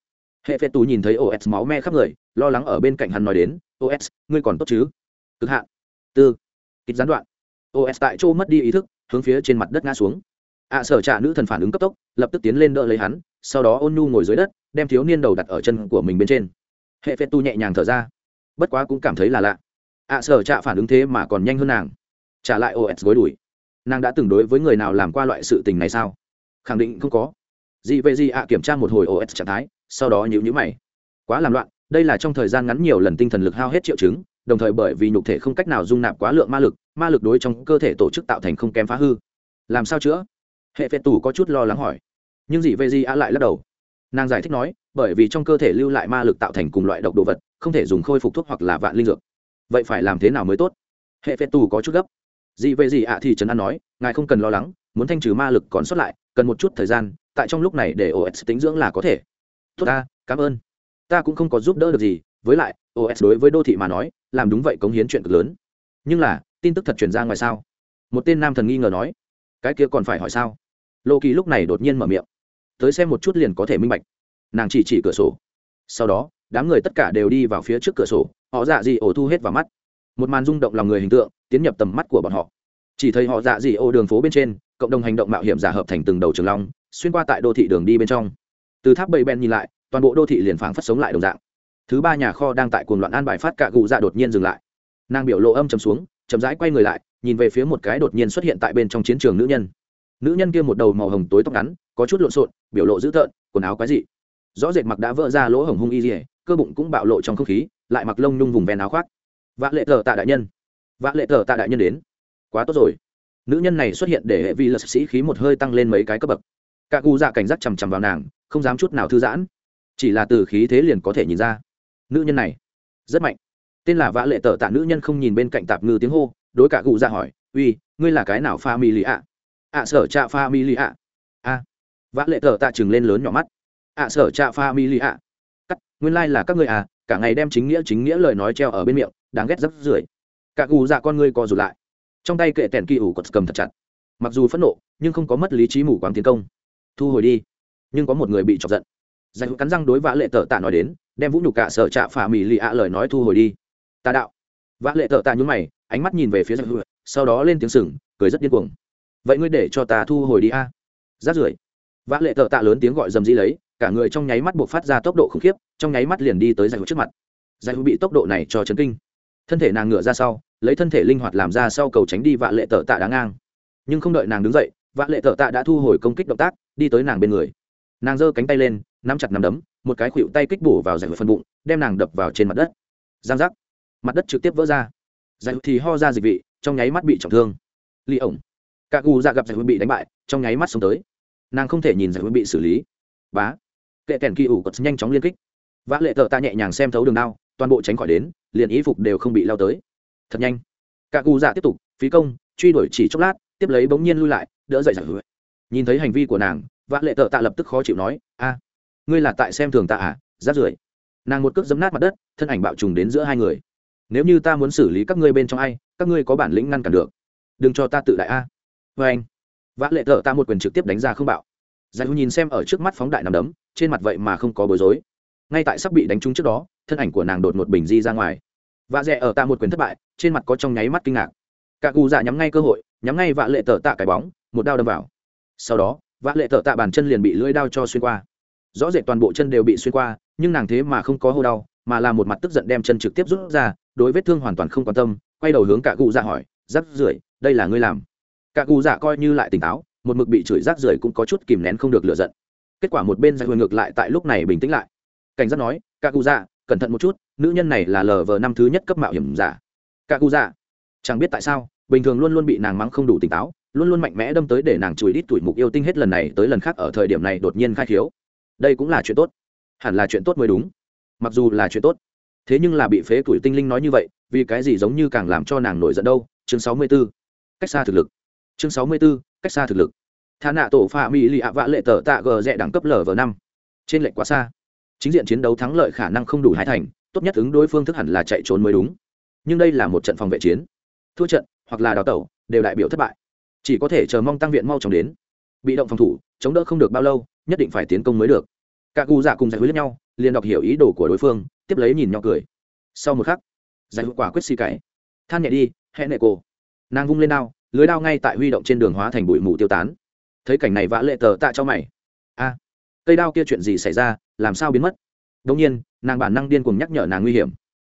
Hệ phệ tù nhìn thấy os máu me khắp người, lo lắng ở bên cạnh hắn nói đến os ngươi còn tốt chứ? Cực hạn. Tư. Kịch gián đoạn. Os tại chỗ mất đi ý thức, hướng phía trên mặt đất ngã xuống ạ sở trạ nữ thần phản ứng cấp tốc, lập tức tiến lên đỡ lấy hắn, sau đó ôn nhu ngồi dưới đất, đem thiếu niên đầu đặt ở chân của mình bên trên. Hệ phệ tu nhẹ nhàng thở ra. Bất quá cũng cảm thấy là lạ. ạ sở trạ phản ứng thế mà còn nhanh hơn nàng. Trả lại os gối đuổi nàng đã từng đối với người nào làm qua loại sự tình này sao? Khẳng định không có. Dị vậy dị ạ kiểm tra một hồi os trạng thái, sau đó nhíu nhíu mày. Quá làm loạn, đây là trong thời gian ngắn nhiều lần tinh thần lực hao hết triệu chứng, đồng thời bởi vì nhục thể không cách nào dung nạp quá lượng ma lực ma lực đối trong cơ thể tổ chức tạo thành không kém phá hư. Làm sao chữa? Hệ phệ tù có chút lo lắng hỏi. Nhưng dị vệ di a lại lắc đầu. Nàng giải thích nói, bởi vì trong cơ thể lưu lại ma lực tạo thành cùng loại độc đồ vật, không thể dùng khôi phục thuốc hoặc là vạn linh dược. Vậy phải làm thế nào mới tốt? Hệ phệ tù có chút gấp. Dị vệ di a thì trấn an nói, ngài không cần lo lắng, muốn thanh trừ ma lực còn sót lại, cần một chút thời gian, tại trong lúc này để os tính dưỡng là có thể. Tốt ta, cảm ơn. Ta cũng không có giúp đỡ được gì, với lại os đối với đô thị mà nói, làm đúng vậy cống hiến chuyện cực lớn. Nhưng là, tin tức thật truyền ra ngoài sao? Một tên nam thần nghi ngờ nói. Cái kia còn phải hỏi sao? Lô kỳ lúc này đột nhiên mở miệng. Tới xem một chút liền có thể minh bạch. Nàng chỉ chỉ cửa sổ. Sau đó, đám người tất cả đều đi vào phía trước cửa sổ, họ dạ dị ổ thu hết vào mắt. Một màn rung động lòng người hình tượng, tiến nhập tầm mắt của bọn họ. Chỉ thấy họ dạ dị ô đường phố bên trên, cộng đồng hành động mạo hiểm giả hợp thành từng đầu trường long, xuyên qua tại đô thị đường đi bên trong. Từ tháp bầy ben nhìn lại, toàn bộ đô thị liền phảng phất sống lại đồng dạng. Thứ ba nhà kho đang tại cuồng loạn an bài phát cạ gù dạ đột nhiên dừng lại. Nàng biểu lộ âm chầm xuống, chậm rãi quay người lại, nhìn về phía một cái đột nhiên xuất hiện tại bên trong chiến trường nữ nhân nữ nhân kia một đầu màu hồng tối tóc ngắn, có chút lộn xộn, biểu lộ dữ tợn, quần áo quái dị. Rõ rệt mặc đã vỡ ra lỗ hồng hung y dỉa cơ bụng cũng bạo lộ trong không khí, lại mặc lông nhung vùng ven áo khoác. Vạ lệ thờ tạ đại nhân. Vạ lệ thờ tạ đại nhân đến. Quá tốt rồi. Nữ nhân này xuất hiện để hệ vi lật sĩ khí một hơi tăng lên mấy cái cấp bậc. Cả gu dạ cảnh giác chằm chằm vào nàng, không dám chút nào thư giãn. Chỉ là từ khí thế liền có thể nhìn ra. Nữ nhân này, rất mạnh. Tên là vã lệ tờ tạ nữ nhân không nhìn bên cạnh tạp ngư tiếng hô, đối cả gu dạ hỏi, uy, ngươi là cái nào pha mi lì ạ? Ạ sở trạ pha mi lì ạ. A. Vã lệ thờ tạ chừng lên lớn nhỏ mắt. Ạ sở trạ pha mi lì ạ. Cắt, nguyên lai、like、là các người à cả ngày đem chính nghĩa chính nghĩa lời nói treo ở bên miệng, đáng ghét rất rưởi. Cả gù dạ con ngươi co rụt lại. Trong tay kệ tèn kỳ ủ cột cầm thật chặt. Mặc dù phẫn nộ, nhưng không có mất lý trí mù quáng tiến công. Thu hồi đi. Nhưng có một người bị chọc giận. Giải hữu cắn răng đối vã lệ tờ tạ nói đến, đem vũ nhục cả sở trạ phà mì lì ạ lời nói thu hồi đi. Tà đạo. Vã lệ tờ tạ nhún mày, ánh mắt nhìn về phía giải hữu, sau đó lên tiếng sừng, cười rất điên cuồng vậy ngươi để cho ta thu hồi đi a rát rưởi vã lệ tờ tạ lớn tiếng gọi dầm dĩ lấy cả người trong nháy mắt buộc phát ra tốc độ khủng khiếp trong nháy mắt liền đi tới giải hữu trước mặt giải hữu bị tốc độ này cho chấn kinh thân thể nàng ngựa ra sau lấy thân thể linh hoạt làm ra sau cầu tránh đi vạ lệ tờ tạ đáng ngang nhưng không đợi nàng đứng dậy vạ lệ tờ tạ đã thu hồi công kích động tác đi tới nàng bên người nàng giơ cánh tay lên nắm chặt nắm đấm một cái khuỵu tay kích bổ vào giải hữu phần bụng đem nàng đập vào trên mặt đất giang giác mặt đất trực tiếp vỡ ra giải hữu thì ho ra dịch vị trong nháy mắt bị trọng thương ly ổng cả gù Dạ gặp giải bị đánh bại, trong nháy mắt xuống tới. Nàng không thể nhìn giải bị xử lý. Bá. Kệ kèn kỳ ủ cất nhanh chóng liên kích. Vã lệ tờ ta nhẹ nhàng xem thấu đường đao, toàn bộ tránh khỏi đến, liền ý phục đều không bị lao tới. Thật nhanh. Cả cụ dạ tiếp tục, phí công, truy đuổi chỉ chốc lát, tiếp lấy bỗng nhiên lui lại, đỡ dậy giải hứa nhìn thấy hành vi của nàng, vã lệ tợ tạ lập tức khó chịu nói, a, ngươi là tại xem thường ta à? Rát rưởi nàng một cước dấm nát mặt đất, thân ảnh bạo trùng đến giữa hai người. Nếu như ta muốn xử lý các ngươi bên trong ai, các ngươi có bản lĩnh ngăn cản được. Đừng cho ta tự đại a vê anh. Vã lệ tợ ta một quyền trực tiếp đánh ra không bạo. Giải hữu nhìn xem ở trước mắt phóng đại nằm đấm, trên mặt vậy mà không có bối rối. Ngay tại sắp bị đánh trúng trước đó, thân ảnh của nàng đột một bình di ra ngoài. Vã rẽ ở tạ một quyền thất bại, trên mặt có trong nháy mắt kinh ngạc. Cả cụ dạ nhắm ngay cơ hội, nhắm ngay vạ lệ tờ tạ cái bóng, một đao đâm vào. Sau đó vạ lệ tờ tạ bàn chân liền bị lưỡi đao cho xuyên qua. Rõ rệt toàn bộ chân đều bị xuyên qua, nhưng nàng thế mà không có hô đau, mà là một mặt tức giận đem chân trực tiếp rút ra, đối vết thương hoàn toàn không quan tâm, quay đầu hướng cả cụ dạ hỏi rắc rưởi đây là ngươi làm? Cả cụ dạ coi như lại tỉnh táo, một mực bị chửi rác rưởi cũng có chút kìm nén không được lựa giận. Kết quả một bên giải hồi ngược lại tại lúc này bình tĩnh lại. Cảnh giác nói, cả cụ dạ cẩn thận một chút, nữ nhân này là lờ vờ năm thứ nhất cấp mạo hiểm giả. Cả cụ dạ chẳng biết tại sao, bình thường luôn luôn bị nàng mắng không đủ tỉnh táo, luôn luôn mạnh mẽ đâm tới để nàng chùi đít tuổi mục yêu tinh hết lần này tới lần khác ở thời điểm này đột nhiên khai khiếu. Đây cũng là chuyện tốt. Hẳn là chuyện tốt mới đúng. Mặc dù là chuyện tốt, thế nhưng là bị phế tuổi tinh linh nói như vậy, vì cái gì giống như càng làm cho nàng nổi giận đâu? Chương sáu mươi 64. cách xa thực lực chương sáu mươi 64, cách xa thực lực. Thà nạ tổ phạm mỹ lì ạ vạ lệ tờ tạ gờ rẽ đẳng cấp lv năm. Trên lệnh quá xa. Chính diện chiến đấu thắng lợi khả năng không đủ hai thành tốt nhất ứng đối phương thức hẳn là chạy trốn mới đúng. Nhưng đây là một trận phòng vệ chiến. Thua trận hoặc là đào tẩu đều đại biểu thất bại. Chỉ có thể chờ mong tăng viện mau chóng đến. Bị động phòng thủ chống đỡ không được bao lâu nhất định phải tiến công mới được. Cả cụ giả cùng giải quyết lẫn nhau liền đọc hiểu ý đồ của đối phương tiếp lấy nhìn nhau cười. Sau một khắc giải quả quyết xì cải. than nhẹ đi hẹn nệ cô nàng vung lên đao lưới đao ngay tại huy động trên đường hóa thành bụi mù tiêu tán. Thấy cảnh này vã lệ tờ tạ cho mày. A, cây đao kia chuyện gì xảy ra, làm sao biến mất? Đông nhiên, nàng bản năng điên cùng nhắc nhở nàng nguy hiểm.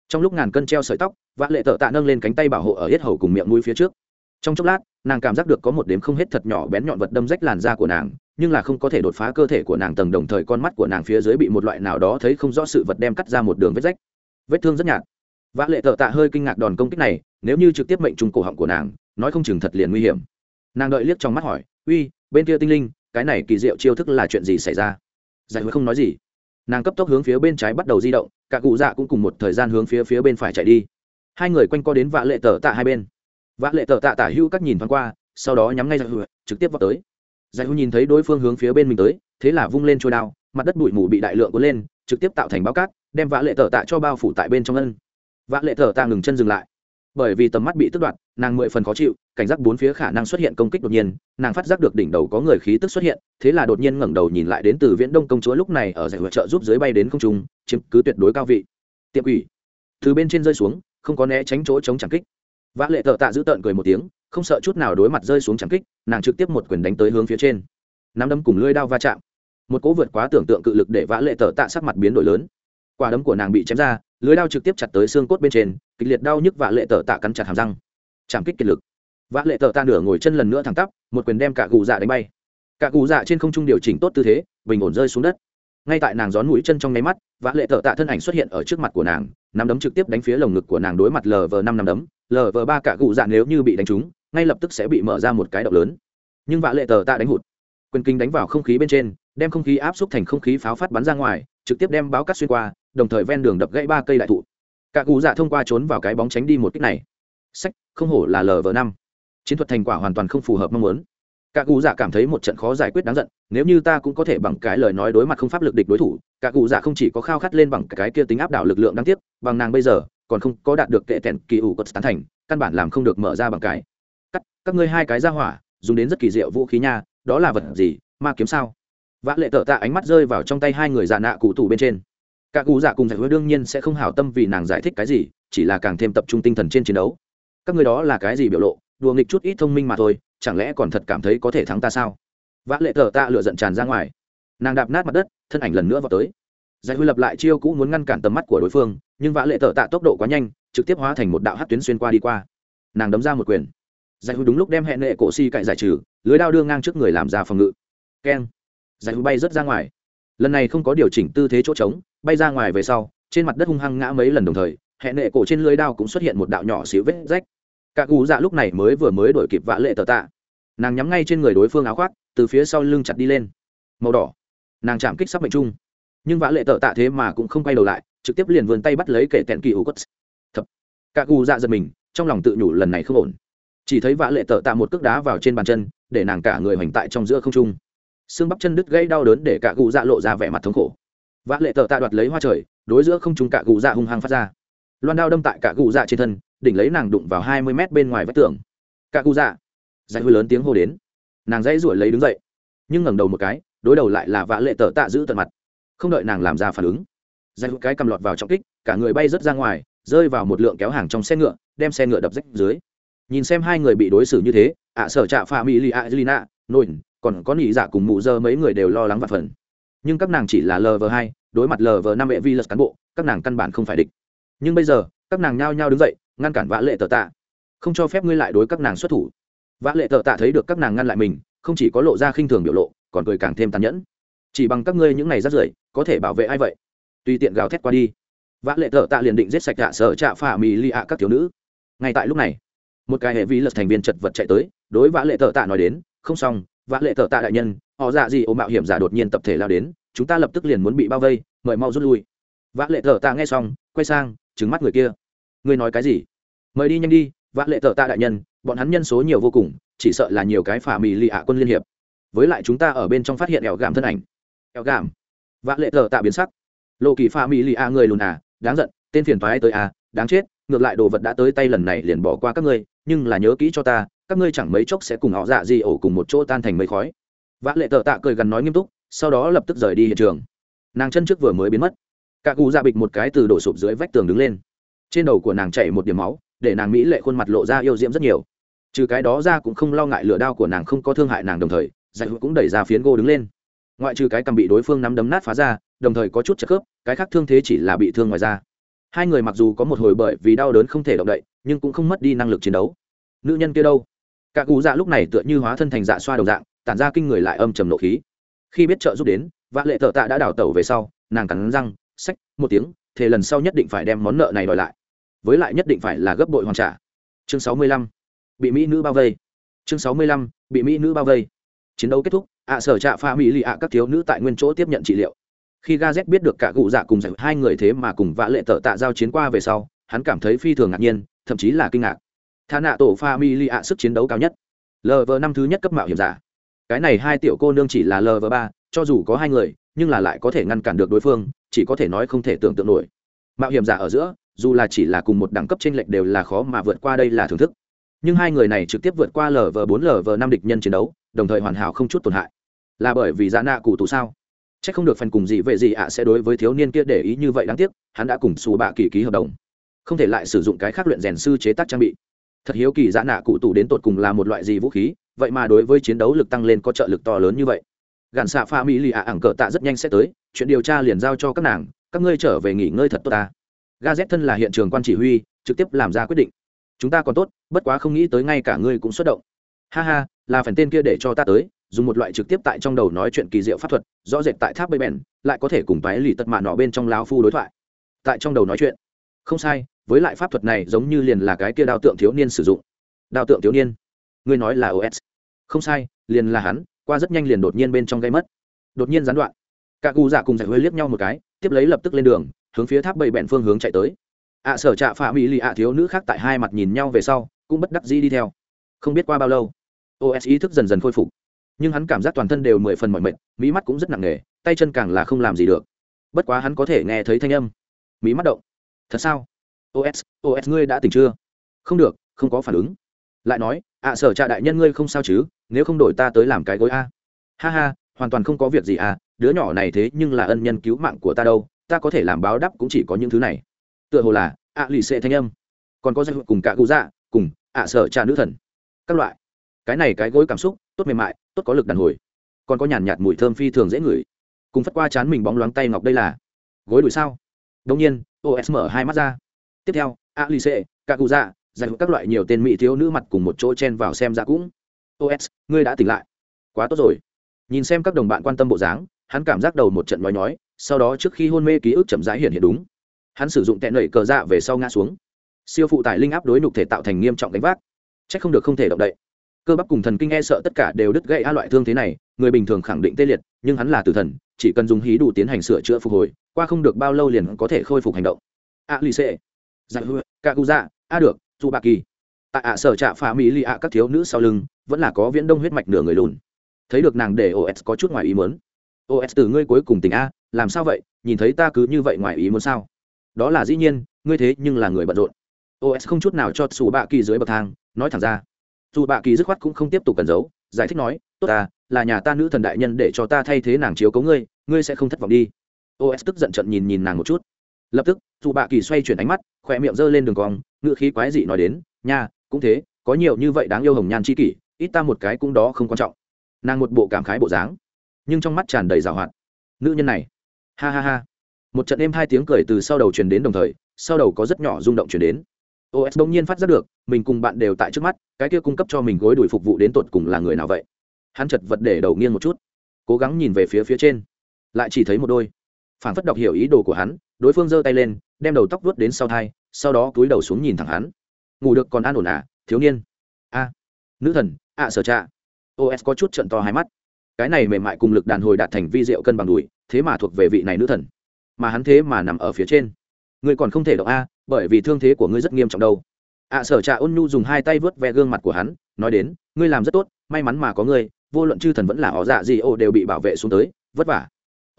Trong lúc ngàn cân treo sợi tóc, vã lệ tờ tạ nâng lên cánh tay bảo hộ ở hết hầu cùng miệng mũi phía trước. Trong chốc lát, nàng cảm giác được có một đếm không hết thật nhỏ bén nhọn vật đâm rách làn da của nàng, nhưng là không có thể đột phá cơ thể của nàng tầng đồng thời con mắt của nàng phía dưới bị một loại nào đó thấy không rõ sự vật đem cắt ra một đường vết rách. Vết thương rất nhạt. Vã lệ tờ tạ hơi kinh ngạc đòn công kích này, nếu như trực tiếp mệnh trùng cổ họng của nàng nói không chừng thật liền nguy hiểm. Nàng đợi liếc trong mắt hỏi, uy, bên kia tinh linh, cái này kỳ diệu chiêu thức là chuyện gì xảy ra? Giải hứa không nói gì. Nàng cấp tốc hướng phía bên trái bắt đầu di động, cả cụ dạ cũng cùng một thời gian hướng phía phía bên phải chạy đi. Hai người quanh co đến vạ lệ tờ tạ hai bên. Vạ lệ tờ tạ tả hưu các nhìn thoáng qua, sau đó nhắm ngay giải hứa, trực tiếp vào tới. Giải hứa nhìn thấy đối phương hướng phía bên mình tới, thế là vung lên trôi đao, mặt đất bụi mù bị đại lượng cuốn lên, trực tiếp tạo thành bao cát, đem vạ lệ tờ tạ cho bao phủ tại bên trong ân. Vạ lệ tờ tạ ngừng chân dừng lại. Bởi vì tầm mắt bị tức đoạt nàng mười phần khó chịu, cảnh giác bốn phía khả năng xuất hiện công kích đột nhiên, nàng phát giác được đỉnh đầu có người khí tức xuất hiện, thế là đột nhiên ngẩng đầu nhìn lại đến từ viễn đông công chúa lúc này ở giải hội trợ giúp dưới bay đến không trung, chiếm cứ tuyệt đối cao vị. Tiệm ủy từ bên trên rơi xuống, không có né tránh chỗ chống chẳng kích. Vã lệ tờ tạ giữ tợn cười một tiếng, không sợ chút nào đối mặt rơi xuống chẳng kích, nàng trực tiếp một quyền đánh tới hướng phía trên. Nắm đấm cùng lưỡi đao va chạm. Một cỗ vượt quá tưởng tượng cự lực để vã lệ tờ tạ sắc mặt biến đổi lớn. Quả đấm của nàng bị chém ra lưới đao trực tiếp chặt tới xương cốt bên trên, kịch liệt đau nhức vã lệ tờ tạ cắn chặt hàm răng chạm kích kiệt lực. Vã lệ tờ ta nửa ngồi chân lần nữa thẳng tắp, một quyền đem cả gù dạ đánh bay. Cả gù dạ trên không trung điều chỉnh tốt tư thế, bình ổn rơi xuống đất. Ngay tại nàng gión mũi chân trong nháy mắt, vã lệ tờ tạ thân ảnh xuất hiện ở trước mặt của nàng, nắm đấm trực tiếp đánh phía lồng ngực của nàng đối mặt lv năm năm đấm. Lv ba cả gù dạ nếu như bị đánh trúng, ngay lập tức sẽ bị mở ra một cái động lớn. Nhưng vã lệ tờ tạ đánh hụt. Quyền kinh đánh vào không khí bên trên, đem không khí áp xúc thành không khí pháo phát bắn ra ngoài, trực tiếp đem báo cắt xuyên qua, đồng thời ven đường đập gãy ba cây đại thụ. Cả cụ dạ thông qua trốn vào cái bóng tránh đi một kích này. Sách không hổ là lv năm. Chiến thuật thành quả hoàn toàn không phù hợp mong muốn. Các cụ dạ cảm thấy một trận khó giải quyết đáng giận, nếu như ta cũng có thể bằng cái lời nói đối mặt không pháp lực địch đối thủ các cụ dạ không chỉ có khao khát lên bằng cái kia tính áp đảo lực lượng đáng tiếc, bằng nàng bây giờ, còn không có đạt được kệ tẹn kỳ ủ cất tán thành, căn bản làm không được mở ra bằng cái. Cắt các ngươi hai cái ra hỏa, dùng đến rất kỳ diệu vũ khí nha, đó là vật gì, ma kiếm sao? Vã lệ tợ tạ ánh mắt rơi vào trong tay hai người dạ nạ cụ tủ bên trên. Các cụ dạ cùng giải hứa đương nhiên sẽ không hảo tâm vì nàng giải thích cái gì, chỉ là càng thêm tập trung tinh thần trên chiến đấu các người đó là cái gì biểu lộ, đùa nghịch chút ít thông minh mà thôi, chẳng lẽ còn thật cảm thấy có thể thắng ta sao? Vã lệ thờ tạ lựa giận tràn ra ngoài. Nàng đạp nát mặt đất, thân ảnh lần nữa vào tới. Giải huy lập lại chiêu cũ muốn ngăn cản tầm mắt của đối phương, nhưng vã lệ thờ tạ tốc độ quá nhanh, trực tiếp hóa thành một đạo hát tuyến xuyên qua đi qua. Nàng đấm ra một quyền. Giải huy đúng lúc đem hẹn nệ cổ si cậy giải trừ, lưới đao đưa ngang trước người làm ra phòng ngự. Keng. Giải huy bay rớt ra ngoài. Lần này không có điều chỉnh tư thế chỗ trống, bay ra ngoài về sau, trên mặt đất hung hăng ngã mấy lần đồng thời, hệ nệ cổ trên lưới đao cũng xuất hiện một đạo nhỏ xíu vết rách cả cụ dạ lúc này mới vừa mới đổi kịp vã lệ tờ tạ. Nàng nhắm ngay trên người đối phương áo khoác, từ phía sau lưng chặt đi lên. Màu đỏ. Nàng chạm kích sắp mệnh trung. Nhưng vã lệ tờ tạ thế mà cũng không quay đầu lại, trực tiếp liền vươn tay bắt lấy kẻ tẹn kỳ ủ cất thập. Cả cụ dạ giật mình, trong lòng tự nhủ lần này không ổn. Chỉ thấy vã lệ tờ tạ một cước đá vào trên bàn chân, để nàng cả người hoành tại trong giữa không trung. Xương bắp chân đứt gãy đau đớn để cả cụ dạ lộ ra vẻ mặt thống khổ. Vã lệ tờ tạ đoạt lấy hoa trời, đối giữa không trung cả cụ dạ hung hăng phát ra. Loan đao đâm tại cả cụ dạ trên thân đỉnh lấy nàng đụng vào hai mươi mét bên ngoài vách tường. Cả cụ dạ. Dạy hơi lớn tiếng hô đến. Nàng dãy ruổi lấy đứng dậy. Nhưng ngẩng đầu một cái, đối đầu lại là vã lệ tờ tạ giữ tận mặt. Không đợi nàng làm ra phản ứng. Dạy cái cầm lọt vào trọng kích, cả người bay rớt ra ngoài, rơi vào một lượng kéo hàng trong xe ngựa, đem xe ngựa đập rách dưới. Nhìn xem hai người bị đối xử như thế, ạ sở trạ pha mỹ lì ạ lina nổi, còn có nhị dạ cùng mụ dơ mấy người đều lo lắng và phần nhưng các nàng chỉ là lv hai, đối mặt lv năm hệ vi lật cán bộ, các nàng căn bản không phải địch. Nhưng bây giờ các nàng nhao nhao đứng dậy, ngăn cản vã lệ tờ tạ. Không cho phép ngươi lại đối các nàng xuất thủ. Vã lệ tờ tạ thấy được các nàng ngăn lại mình, không chỉ có lộ ra khinh thường biểu lộ, còn cười càng thêm tàn nhẫn. Chỉ bằng các ngươi những ngày rắt rưởi, có thể bảo vệ ai vậy? Tùy tiện gào thét qua đi. Vã lệ tờ tạ liền định giết sạch hạ sở trạ phà mì li ạ các thiếu nữ. Ngay tại lúc này, một cái hệ vi lật thành viên chật vật chạy tới, đối vã lệ tờ tạ nói đến, không xong, vã lệ tờ tạ đại nhân, họ dạ gì ô mạo hiểm giả đột nhiên tập thể lao đến, chúng ta lập tức liền muốn bị bao vây, mời mau rút lui. Vã lệ tờ tạ nghe xong, quay sang trứng mắt người kia ngươi nói cái gì? Mời đi nhanh đi, vã lệ tờ tạ đại nhân, bọn hắn nhân số nhiều vô cùng, chỉ sợ là nhiều cái phả mì lì ạ quân liên hiệp. Với lại chúng ta ở bên trong phát hiện ẻo gàm thân ảnh. Ẻo gàm. Vã lệ tờ tạ biến sắc. Lộ kỳ phả mì lì ạ người lùn à đáng giận, tên phiền phái tới à đáng chết, ngược lại đồ vật đã tới tay lần này liền bỏ qua các ngươi, nhưng là nhớ kỹ cho ta, các ngươi chẳng mấy chốc sẽ cùng họ dạ gì ổ cùng một chỗ tan thành mây khói. Vã lệ tờ tạ cười gần nói nghiêm túc, sau đó lập tức rời đi hiện trường. Nàng chân trước vừa mới biến mất. Cả cụ dạ bịch một cái từ đổ sụp dưới vách tường đứng lên trên đầu của nàng chảy một điểm máu, để nàng mỹ lệ khuôn mặt lộ ra yêu diễm rất nhiều. Trừ cái đó ra cũng không lo ngại lửa đao của nàng không có thương hại nàng đồng thời giải hữu cũng đẩy ra phiến gô đứng lên. Ngoại trừ cái cầm bị đối phương nắm đấm nát phá ra, đồng thời có chút chất khớp, cái khác thương thế chỉ là bị thương ngoài ra hai người mặc dù có một hồi bởi vì đau đớn không thể động đậy, nhưng cũng không mất đi năng lực chiến đấu. Nữ nhân kia đâu? Cả cụ dạ lúc này tựa như hóa thân thành dạ xoa đồng dạng, tản ra kinh người lại âm trầm nộ khí. Khi biết trợ giúp đến vã lệ thợ tạ đã đào tẩu về sau, nàng cắn răng sách một tiếng thế lần sau nhất định phải đem món nợ này đòi lại với lại nhất định phải là gấp bội hoàn trả. Chương sáu mươi lăm, bị mỹ nữ bao vây. Chương sáu mươi lăm, bị mỹ nữ bao vây. Chiến đấu kết thúc, ạ sở trạ pha mỹ lì ạ các thiếu nữ tại nguyên chỗ tiếp nhận trị liệu. Khi ga z biết được cả cụ dạ cùng giải hai người thế mà cùng vã lệ tờ tạ giao chiến qua về sau, hắn cảm thấy phi thường ngạc nhiên, thậm chí là kinh ngạc. Tha nạ tổ pha mỹ lì ạ sức chiến đấu cao nhất. Lv năm thứ nhất cấp mạo hiểm giả. Cái này hai tiểu cô nương chỉ là lv ba, cho dù có hai người, nhưng là lại có thể ngăn cản được đối phương, chỉ có thể nói không thể tưởng tượng nổi. Mạo hiểm giả ở giữa dù là chỉ là cùng một đẳng cấp t r ê n lệch đều là khó mà vượt qua đây là thưởng thức. Nhưng hai người này trực tiếp vượt qua lv bốn lv năm địch nhân chiến đấu, đồng thời hoàn hảo không chút tổn hại. Là bởi vì giá nạ cụ tù sao? C h ắ c không được phần cùng gì về gì ạ sẽ đối với thiếu niên kia để ý như vậy đáng tiếc, hắn đã cùng xù bạ kỳ ký hợp đồng. Không thể lại sử dụng cái khác luyện rèn sư chế tác trang bị. Thật hiếu kỳ giã nạ cụ tù đến tột cùng là một loại gì vũ khí, vậy mà đối với chiến đấu lực tăng lên có trợ lực to lớn như vậy. Gạn xạ pha mỹ lì ạ ảng cờ tạ rất nhanh sẽ tới, chuyện điều tra liền giao cho các nàng, các ngươi trở về nghỉ ngơi thật tốt ta ga z thân là hiện trường quan chỉ huy, trực tiếp làm ra quyết định. Chúng ta còn tốt, bất quá không nghĩ tới ngay cả ngươi cũng xuất động. Ha ha, là phần tên kia để cho ta tới, dùng một loại trực tiếp tại trong đầu nói chuyện kỳ diệu pháp thuật, rõ rệt tại tháp bây bèn, lại có thể cùng toái lì tật mạ nọ bên trong lao phu đối thoại. Tại trong đầu nói chuyện. Không sai, với lại pháp thuật này giống như liền là cái kia đao tượng thiếu niên sử dụng. Đao tượng thiếu niên. Ngươi nói là os không sai, liền là hắn, qua rất nhanh liền đột nhiên bên trong gây mất. Đột nhiên gián đoạn. Cả cụ giả cùng giải hơi liếc nhau một cái, tiếp lấy lập tức lên đường hướng phía tháp bầy bẹn phương hướng chạy tới. Ạ sở trạ phạm mỹ lì ạ thiếu nữ khác tại hai mặt nhìn nhau về sau, cũng bất đắc dĩ đi theo. Không biết qua bao lâu os ý thức dần dần khôi phục. Nhưng hắn cảm giác toàn thân đều mười phần mọi mệt mỹ mắt cũng rất nặng nề, tay chân càng là không làm gì được. Bất quá hắn có thể nghe thấy thanh âm. Mỹ mắt động. Thật sao? Os os ngươi đã tỉnh chưa? Không được, không có phản ứng. Lại nói ạ sở trạ đại nhân ngươi không sao chứ? Nếu không đổi ta tới làm cái gối a. Ha ha, hoàn toàn không có việc gì à đứa nhỏ này thế nhưng là ân nhân cứu mạng của ta đâu ta có thể làm báo đáp cũng chỉ có những thứ này. Tựa hồ là, ạ lì xệ thanh âm. Còn có danh hụt cùng cả cụ dạ cùng ạ sở trà nữ thần. Các loại. Cái này cái gối cảm xúc, tốt mềm mại, tốt có lực đàn hồi. Còn có nhàn nhạt mùi thơm phi thường dễ ngửi. Cùng phất qua chán mình bóng loáng tay ngọc đây là gối đùi sao? Đông nhiên os mở hai mắt ra. Tiếp theo a lì xệ, cả cụ dạ dành các loại nhiều tên mỹ thiếu nữ mặt cùng một chỗ chen vào xem ra cũng. Os ngươi đã tỉnh lại. Quá tốt rồi. Nhìn xem các đồng bạn quan tâm bộ dáng, hắn cảm giác đầu một trận nói nhói sau đó trước khi hôn mê ký ức chậm rãi hiện hiện đúng. Hắn sử dụng tẹn nẩy cờ dạ về sau ngã xuống. Siêu phụ tải linh áp đối nhục thể tạo thành nghiêm trọng đánh vác. C h ắ c không được không thể động đậy. Cơ bắp cùng thần kinh e sợ tất cả đều đứt gãy a loại thương thế này, người bình thường khẳng định tê liệt, nhưng hắn là tử thần, chỉ cần dùng hí đủ tiến hành sửa chữa phục hồi, qua không được bao lâu liền có thể khôi phục hành động. A lì xê. Dạ hư ca gu dạ a được, dù bạc kỳ. Tại ạ sở trạ phá mỹ lì ạ các thiếu nữ sau lưng, vẫn là có viễn đông huyết mạch nửa người lùn. Thấy được nàng để os có chút ngoài ý mớn os từ ngươi cuối cùng tình a làm sao vậy? Nhìn thấy ta cứ như vậy ngoài ý muốn sao? Đó là dĩ nhiên, ngươi thế nhưng là người bận rộn. Os không chút nào cho xù bạ kỳ dưới bậc thang, nói thẳng ra. Dù bạ kỳ dứt khoát cũng không tiếp tục cần giấu, giải thích nói, tốt ta, là nhà ta nữ thần đại nhân để cho ta thay thế nàng chiếu cấu ngươi ngươi sẽ không thất vọng đi. Os tức giận trận nhìn nhìn nàng một chút. Lập tức dù bạ kỳ xoay chuyển ánh mắt, khỏe miệng giơ lên đường cong ngựa khí quái dị nói đến, nha, cũng thế, có nhiều như vậy đáng yêu hồng nhan c h i kỷ, ít ta một cái cũng đó không quan trọng. Nàng một bộ cảm khái bộ dáng, nhưng trong mắt tràn đầy rào hoạt. Nữ nhân này ha ha ha. Một trận êm hai tiếng cười từ sau đầu truyền đến đồng thời sau đầu có rất nhỏ rung động truyền đến. Os đông nhiên phát giác được mình cùng bạn đều tại trước mắt cái kia cung cấp cho mình gối đuổi phục vụ đến tột cùng là người nào vậy? Hắn chật vật để đầu nghiêng một chút cố gắng nhìn về phía phía trên lại chỉ thấy một đôi. Phản phất đọc hiểu ý đồ của hắn đối phương giơ tay lên đem đầu tóc vuốt đến sau thai sau đó cúi đầu xuống nhìn thẳng hắn. Ngủ được còn an ổn à thiếu niên? A nữ thần ạ à, sở trạ. Os có chút trận to hai mắt cái này mềm mại cùng lực đàn hồi đạt thành vi rượu cân bằng đùi, thế mà thuộc về vị này nữ thần. Mà hắn thế mà nằm ở phía trên. Ngươi còn không thể động a, bởi vì thương thế của ngươi rất nghiêm trọng đâu. Ạ sở trà ôn nhu dùng hai tay vớt ve gương mặt của hắn, nói đến, ngươi làm rất tốt, may mắn mà có ngươi, vô luận chư thần vẫn là họ dạ gì ô đều bị bảo vệ xuống tới, vất vả.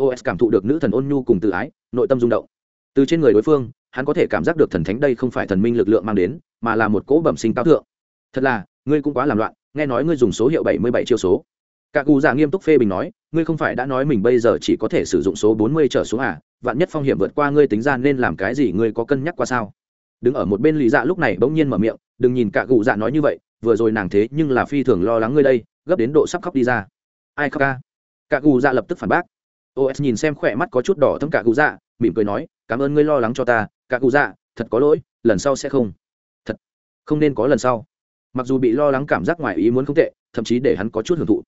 Os cảm thụ được nữ thần ôn nhu cùng tự ái, nội tâm rung động. Từ trên người đối phương, hắn có thể cảm giác được thần thánh đây không phải thần minh lực lượng mang đến, mà là một cỗ bẩm sinh cao thượng. Thật là, ngươi cũng quá làm loạn, nghe nói ngươi dùng số hiệu bảy mươi bảy chiêu số cả cụ già nghiêm túc phê bình nói, ngươi không phải đã nói mình bây giờ chỉ có thể sử dụng số bốn mươi trở xuống à? Vạn nhất phong hiểm vượt qua ngươi tính ra nên làm cái gì ngươi có cân nhắc qua sao? Đứng ở một bên lý dạ lúc này bỗng nhiên mở miệng, đừng nhìn cả cụ dạ nói như vậy, vừa rồi nàng thế nhưng là phi thường lo lắng ngươi đây, gấp đến độ sắp khóc đi ra. Ai khóc ca? Cả cụ dạ lập tức phản bác. Os nhìn xem khỏe mắt có chút đỏ thấm cả cụ dạ mỉm cười nói, cảm ơn ngươi lo lắng cho ta, cả cụ dạ thật có lỗi, lần sau sẽ không. Thật, không nên có lần sau. Mặc dù bị lo lắng cảm giác ngoài ý muốn không tệ, thậm chí để hắn có chút hưởng thụ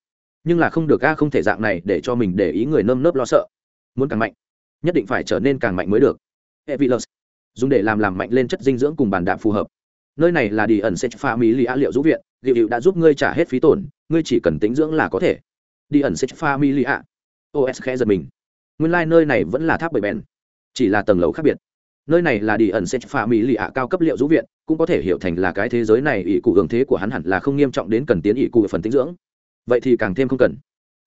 nhưng là không được a, không thể dạng này, để cho mình để ý người nơm nớp lo sợ. Muốn càng mạnh, nhất định phải trở nên càng mạnh mới được. Evilus dùng để làm làm mạnh lên chất dinh dưỡng cùng bàn đạp phù hợp. Nơi này là đi ẩn sẽ pha mỹ lì a liệu rũ viện liệu hiệu đã giúp ngươi trả hết phí tổn, ngươi chỉ cần tính dưỡng là có thể. Đi ẩn sẽ pha mỹ lì a. Os khẽ giật mình. Nguyên lai、like、nơi này vẫn là tháp bầy bèn, chỉ là tầng lầu khác biệt. Nơi này là đi ẩn sẽ pha mỹ lì cao cấp liệu rũ viện, cũng có thể hiểu thành là cái thế giới này, ỷ cụ hưởng thế của hắn hẳn là không nghiêm trọng đến cần tiến ỷ cụ phần tính dưỡng vậy thì càng thêm không cần.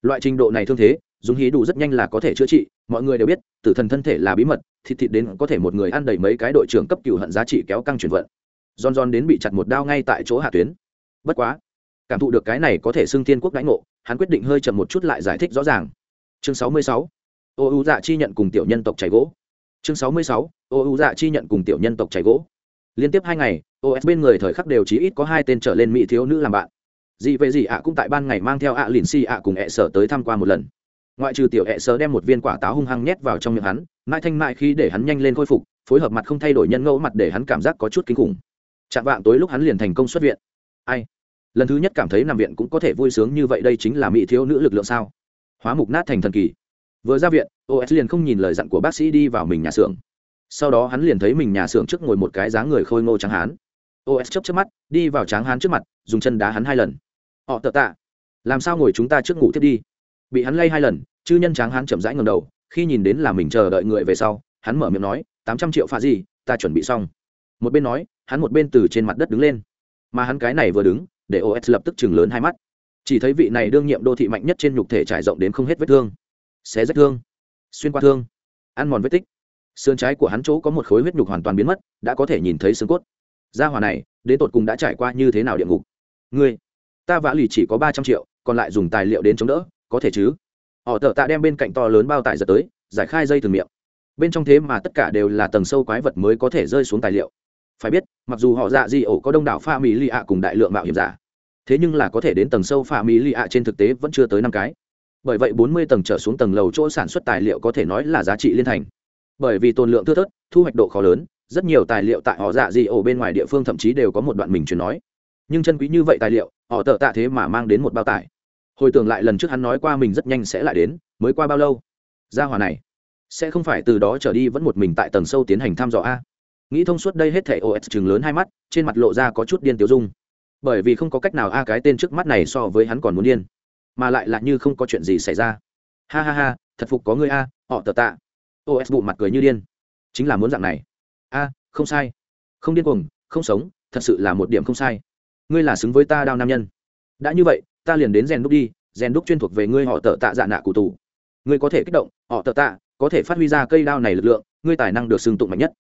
Loại trình độ này thương thế, dùng hí đủ rất nhanh là có thể chữa trị, mọi người đều biết, tử thần thân thể là bí mật, thịt thịt đến có thể một người ăn đầy mấy cái đội trưởng cấp cựu hận giá trị kéo căng chuyển vận. Giòn giòn đến bị chặt một đao ngay tại chỗ hạ tuyến. Bất quá, cảm thụ được cái này có thể xưng thiên quốc lãnh ngộ, hắn quyết định hơi chậm một chút lại giải thích rõ ràng. Chương 66. ô u dạ chi nhận cùng tiểu nhân tộc chảy gỗ. Chương 66. ô u dạ chi nhận cùng tiểu nhân tộc chảy gỗ. Liên tiếp hai ngày os bên người thời khắc đều chỉ ít có hai tên trở lên mỹ thiếu nữ làm bạn dị vệ dị ạ cũng tại ban ngày mang theo ạ à lìn xì ạ cùng ẹ sở tới tham quan một lần. Ngoại trừ tiểu ẹ sở đem một viên quả táo hung hăng nhét vào trong miệng hắn, mãi thanh mại khi để hắn nhanh lên khôi phục, phối hợp mặt không thay đổi nhân ngẫu mặt để hắn cảm giác có chút kinh khủng. Chạm vạng tối lúc hắn liền thành công xuất viện. Ai? Lần thứ nhất cảm thấy nằm viện cũng có thể vui sướng như vậy đây chính là mỹ thiếu nữ lực lượng sao? Hóa mục nát thành thần kỳ. Vừa ra viện os liền không nhìn lời dặn của bác sĩ đi vào mình nhà xưởng. Sau đó hắn liền thấy mình nhà xưởng trước ngồi một cái dáng người khôi ngô trắng hán. Os chấp chấp mắt, đi vào tráng hán trước mặt, dùng chân đá hắn hai lần họ tờ tạ. Làm sao ngồi chúng ta trước ngủ tiếp đi? Bị hắn lay hai lần, chư nhân tráng hắn chậm rãi ngầm đầu, khi nhìn đến là mình chờ đợi người về sau, hắn mở miệng nói, tám trăm triệu pha gì, ta chuẩn bị xong. Một bên nói, hắn một bên từ trên mặt đất đứng lên. Mà hắn cái này vừa đứng, để os lập tức chừng lớn hai mắt. Chỉ thấy vị này đương nhiệm đô thị mạnh nhất trên nhục thể trải rộng đến không hết vết thương. Xé rách thương, xuyên qua thương, ăn mòn vết tích. Xương trái của hắn chỗ có một khối huyết nhục hoàn toàn biến mất, đã có thể nhìn thấy xương cốt. Gia hỏa này, đến tột cùng đã trải qua như thế nào địa ngục? Ngươi ta vã lì chỉ có ba trăm triệu, còn lại dùng tài liệu đến chống đỡ, có thể chứ? Họ tờ tạ đem bên cạnh to lớn bao tải giật tới, giải khai dây từ miệng. Bên trong thế mà tất cả đều là tầng sâu quái vật mới có thể rơi xuống tài liệu. Phải biết, mặc dù họ dạ di ổ có đông đảo pha mỹ lì ạ cùng đại lượng mạo hiểm giả, thế nhưng là có thể đến tầng sâu pha mỹ lì ạ trên thực tế vẫn chưa tới năm cái. Bởi vậy bốn mươi tầng trở xuống tầng lầu chỗ sản xuất tài liệu có thể nói là giá trị liên thành. Bởi vì tồn lượng thưa thớt, thu hoạch độ khó lớn, rất nhiều tài liệu tại họ dạ di ổ bên ngoài địa phương thậm chí đều có một đoạn mình truyền nói. Nhưng chân quý như vậy tài liệu họ tợ tạ thế mà mang đến một bao tải. Hồi tưởng lại lần trước hắn nói qua mình rất nhanh sẽ lại đến, mới qua bao lâu? Gia hòa này, sẽ không phải từ đó trở đi vẫn một mình tại tầng sâu tiến hành thăm dò a? Nghĩ thông suốt đây hết thẻ os chừng lớn hai mắt, trên mặt lộ ra có chút điên tiêu dung. Bởi vì không có cách nào a, cái tên trước mắt này so với hắn còn muốn điên, mà lại là như không có chuyện gì xảy ra. Ha ha ha, thật phục có người a, họ tờ tạ. Os bụ mặt cười như điên. Chính là muốn dạng này. A, không sai. Không điên cuồng, không sống, thật sự là một điểm không sai ngươi là xứng với ta đao nam nhân. Đã như vậy, ta liền đến rèn đúc đi rèn đúc chuyên thuộc về ngươi họ tợ tạ dạ nạ cụ tù. Ngươi có thể kích động, họ tợ tạ có thể phát huy ra cây đao này lực lượng, ngươi tài năng được xưng tụng mạnh nhất.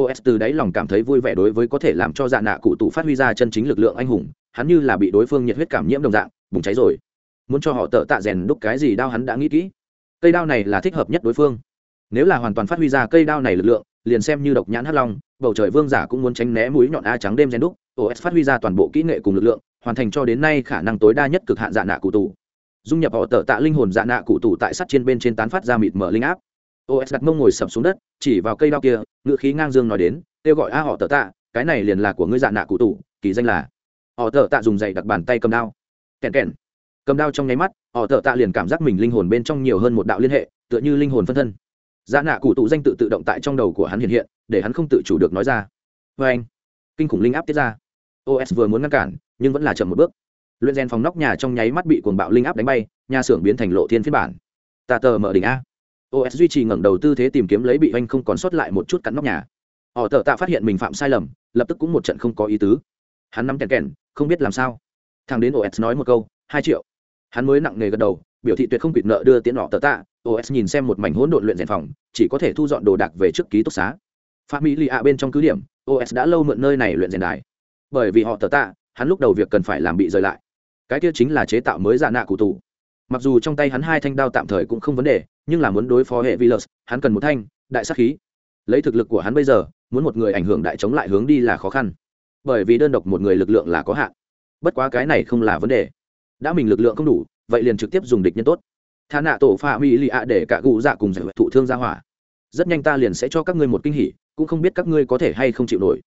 Os từ đáy lòng cảm thấy vui vẻ đối với có thể làm cho dạ nạ cụ tù phát huy ra chân chính lực lượng anh hùng, hắn như là bị đối phương nhiệt huyết cảm nhiễm đồng dạng, bùng cháy rồi. Muốn cho họ tợ tạ rèn đúc cái gì đao hắn đã nghĩ kỹ. Cây đao này là thích hợp nhất đối phương. Nếu là hoàn toàn phát huy ra cây đao này lực lượng, liền xem như độc nhãn hắc long, bầu trời vương giả cũng muốn tránh né mũi nhọn a trắng đêm rèn đúc os phát huy ra toàn bộ kỹ nghệ cùng lực lượng, hoàn thành cho đến nay khả năng tối đa nhất cực hạn dạ nạ cụ tù. Dung nhập họ tờ tạ linh hồn dạ nạ cụ tù tại sắt trên bên trên tán phát ra mịt mở linh áp. Os đặt mông ngồi sập xuống đất, chỉ vào cây đao kia ngự khí ngang dương nói đến, kêu gọi a họ tờ tạ, cái này liền là của ngươi dạ nạ cụ tù, kỳ danh là. Họ tờ tạ dùng dày đặt bàn tay cầm đao. Kèn kèn cầm đao trong nháy mắt, họ tờ tạ liền cảm giác mình linh hồn bên trong nhiều hơn một đạo liên hệ, tựa như linh hồn phân thân. Dạ nạ cụ tụ danh tự tự động tại trong đầu của hắn hiện hiện, để hắn không tự chủ được nói ra. Vê anh. Kinh khủng linh áp tiết ra os vừa muốn ngăn cản, nhưng vẫn là chậm một bước. Luyện rèn phòng nóc nhà trong nháy mắt bị cuồng bạo linh áp đánh bay, nhà xưởng biến thành lộ thiên phiên bản. Tà tờ mở đỉnh a. os duy trì ngẩng đầu tư thế tìm kiếm lấy bị oanh không còn sót lại một chút cắn nóc nhà. Họ tờ tạ phát hiện mình phạm sai lầm, lập tức cũng một trận không có ý tứ. Hắn nắm kèn kèn, không biết làm sao. Thằng đến os nói một câu, hai triệu. Hắn mới nặng nề gật đầu, biểu thị tuyệt không quỵt nợ đưa tiến họ tờ tạ. os nhìn xem một mảnh hỗn độn luyện rèn phòng, chỉ có thể thu dọn đồ đạc về trước ký túc xá. Phạm mỹ lì ạ bên trong cứ điểm, os đã lâu mượn nơi này luyện rèn đài bởi vì họ tờ tạ, hắn lúc đầu việc cần phải làm bị rời lại. Cái kia chính là chế tạo mới dạ nạ cụ tù. Mặc dù trong tay hắn hai thanh đao tạm thời cũng không vấn đề, nhưng là muốn đối phó hệ vilus hắn cần một thanh, đại sắc khí. Lấy thực lực của hắn bây giờ, muốn một người ảnh hưởng đại chống lại hướng đi là khó khăn. Bởi vì đơn độc một người lực lượng là có hạn. Bất quá cái này không là vấn đề. Đã mình lực lượng không đủ, vậy liền trực tiếp dùng địch nhân tốt. Tha nạ tổ pha mỹ lì ạ để cả cụ dạ cùng giải thụ thương ra hỏa. Rất nhanh ta liền sẽ cho các ngươi một kinh hỉ, cũng không biết các ngươi có thể hay không chịu nổi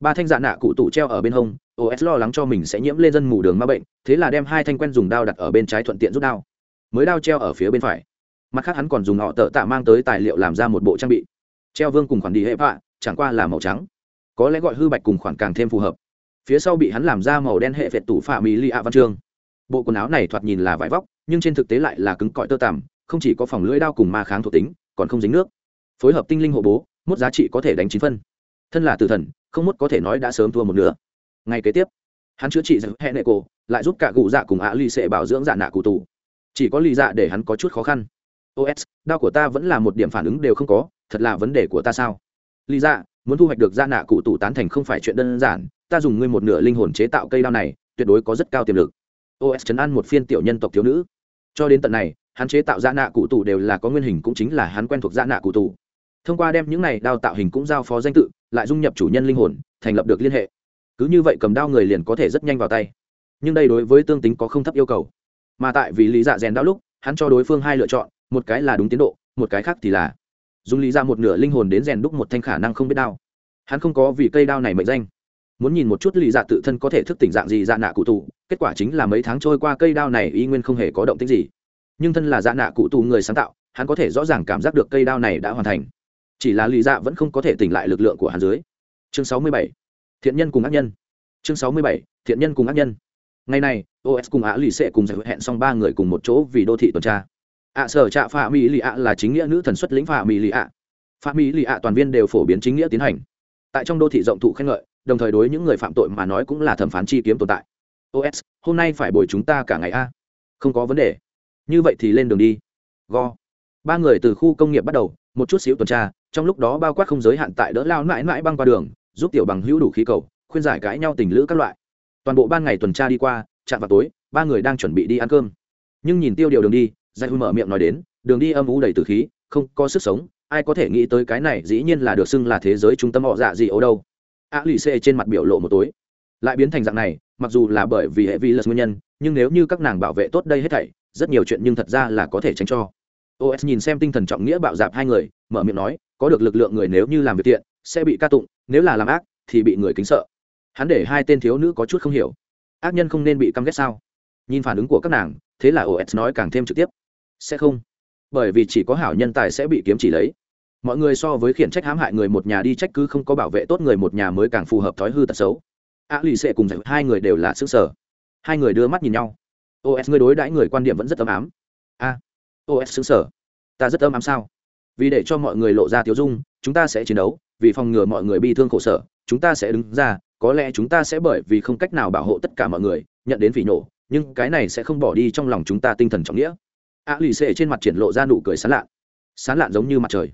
ba thanh dạ nạ cụ tủ treo ở bên hông os lo lắng cho mình sẽ nhiễm lên dân mù đường ma bệnh, thế là đem hai thanh quen dùng đao đặt ở bên trái thuận tiện rút đao. Mới đao treo ở phía bên phải. Mặt khác hắn còn dùng họ tợ tạ mang tới tài liệu làm ra một bộ trang bị. Treo vương cùng khoản đi hệ vạ, chẳng qua là màu trắng. Có lẽ gọi hư bạch cùng khoản càng thêm phù hợp. Phía sau bị hắn làm ra màu đen hệ vẹt tủ phạm mỹ li ạ văn chương. Bộ quần áo này thoạt nhìn là vải vóc, nhưng trên thực tế lại là cứng cọi tơ tằm, không chỉ có phòng lưỡi đao cùng ma kháng thuộc tính, còn không dính nước. Phối hợp tinh linh hộ bố, mốt giá trị có thể đánh chín phân. Thân là tử thần không mốt có thể nói đã sớm thua một nửa. Ngay kế tiếp, hắn chữa trị hẹn nệ cổ, lại giúp cả cụ dạ cùng ạ ly sệ bảo dưỡng dạ nạ cụ tù. Chỉ có ly dạ để hắn có chút khó khăn. Os đau của ta vẫn là một điểm phản ứng đều không có, thật là vấn đề của ta sao? Ly dạ muốn thu hoạch được dạ nạ cụ tù tán thành không phải chuyện đơn giản, ta dùng ngươi một nửa linh hồn chế tạo cây đao này, tuyệt đối có rất cao tiềm lực. Os chấn an một phiên tiểu nhân tộc thiếu nữ. Cho đến tận này, hắn chế tạo dạ nạ cụ tù đều là có nguyên hình cũng chính là hắn quen thuộc dạ nạ cụ tù thông qua đem những này đao tạo hình cũng giao phó danh tự, lại dung nhập chủ nhân linh hồn, thành lập được liên hệ. Cứ như vậy cầm đao người liền có thể rất nhanh vào tay. Nhưng đây đối với tương tính có không thấp yêu cầu. Mà tại vì lý dạ rèn đao lúc, hắn cho đối phương hai lựa chọn, một cái là đúng tiến độ, một cái khác thì là dùng lý ra một nửa linh hồn đến rèn đúc một thanh khả năng không biết đao. Hắn không có vì cây đao này mệnh danh. Muốn nhìn một chút lý dạ tự thân có thể thức tỉnh dạng gì dạ nạ cụ tù, kết quả chính là mấy tháng trôi qua cây đao này y nguyên không hề có động tích gì. Nhưng thân là dạ nạ cụ tù người sáng tạo, hắn có thể rõ ràng cảm giác được cây đao này đã hoàn thành chỉ là lý dạ vẫn không có thể tỉnh lại lực lượng của hắn dưới. Chương sáu mươi bảy. Thiện nhân cùng ác nhân. Chương sáu mươi bảy. Thiện nhân cùng ác nhân. Ngày này os cùng ạ lì xệ cùng giải hẹn xong ba người cùng một chỗ vì đô thị tuần tra. Ạ sở trạ phạm mỹ lì ạ là chính nghĩa nữ thần xuất lĩnh phạm mỹ lì ạ. Phạm mỹ lì ạ toàn viên đều phổ biến chính nghĩa tiến hành. Tại trong đô thị rộng thụ khen ngợi, đồng thời đối những người phạm tội mà nói cũng là thẩm phán chi kiếm tồn tại. Os hôm nay phải bồi chúng ta cả ngày a. Không có vấn đề. Như vậy thì lên đường đi. Go. Ba người từ khu công nghiệp bắt đầu, một chút xíu tuần tra trong lúc đó bao quát không giới hạn tại đỡ lao mãi mãi băng qua đường, giúp tiểu bằng hữu đủ khí cầu, khuyên giải cãi nhau tình lữ các loại. Toàn bộ ban ngày tuần tra đi qua, chạm vào tối, ba người đang chuẩn bị đi ăn cơm. Nhưng nhìn tiêu điều đường đi dạy hưng mở miệng nói đến, đường đi âm u đầy từ khí, không có sức sống, ai có thể nghĩ tới cái này dĩ nhiên là được xưng là thế giới trung tâm họ dạ gì ấu đâu. A lì xê trên mặt biểu lộ một tối. Lại biến thành dạng này, mặc dù là bởi vì hệ vi lật nguyên nhân, nhưng nếu như các nàng bảo vệ tốt đây hết thảy, rất nhiều chuyện nhưng thật ra là có thể tránh cho os nhìn xem tinh thần trọng nghĩa bạo dạp hai người, mở miệng nói, có được lực lượng người nếu như làm việc thiện, sẽ bị ca tụng, nếu là làm ác, thì bị người kính sợ. Hắn để hai tên thiếu nữ có chút không hiểu. Ác nhân không nên bị căm ghét sao? Nhìn phản ứng của các nàng, thế là os nói càng thêm trực tiếp. Sẽ không, bởi vì chỉ có hảo nhân tài sẽ bị kiếm chỉ lấy. Mọi người so với khiển trách hãm hại người một nhà đi trách cứ không có bảo vệ tốt người một nhà mới càng phù hợp thói hư tật xấu. A lì sẽ cùng giải hai người đều là xứ sở hai người đưa mắt nhìn nhau. Os ngươi đối đãi người quan điểm vẫn rất ấm ám. A os xứng sở. Ta rất âm ám sao? Vì để cho mọi người lộ ra tiếu dung, chúng ta sẽ chiến đấu, vì phòng ngừa mọi người bị thương khổ sở, chúng ta sẽ đứng ra, có lẽ chúng ta sẽ bởi vì không cách nào bảo hộ tất cả mọi người, nhận đến phỉ nổ, nhưng cái này sẽ không bỏ đi trong lòng chúng ta tinh thần trọng nghĩa. A lì xệ trên mặt triển lộ ra nụ cười sán lạn. Sán lạn giống như mặt trời.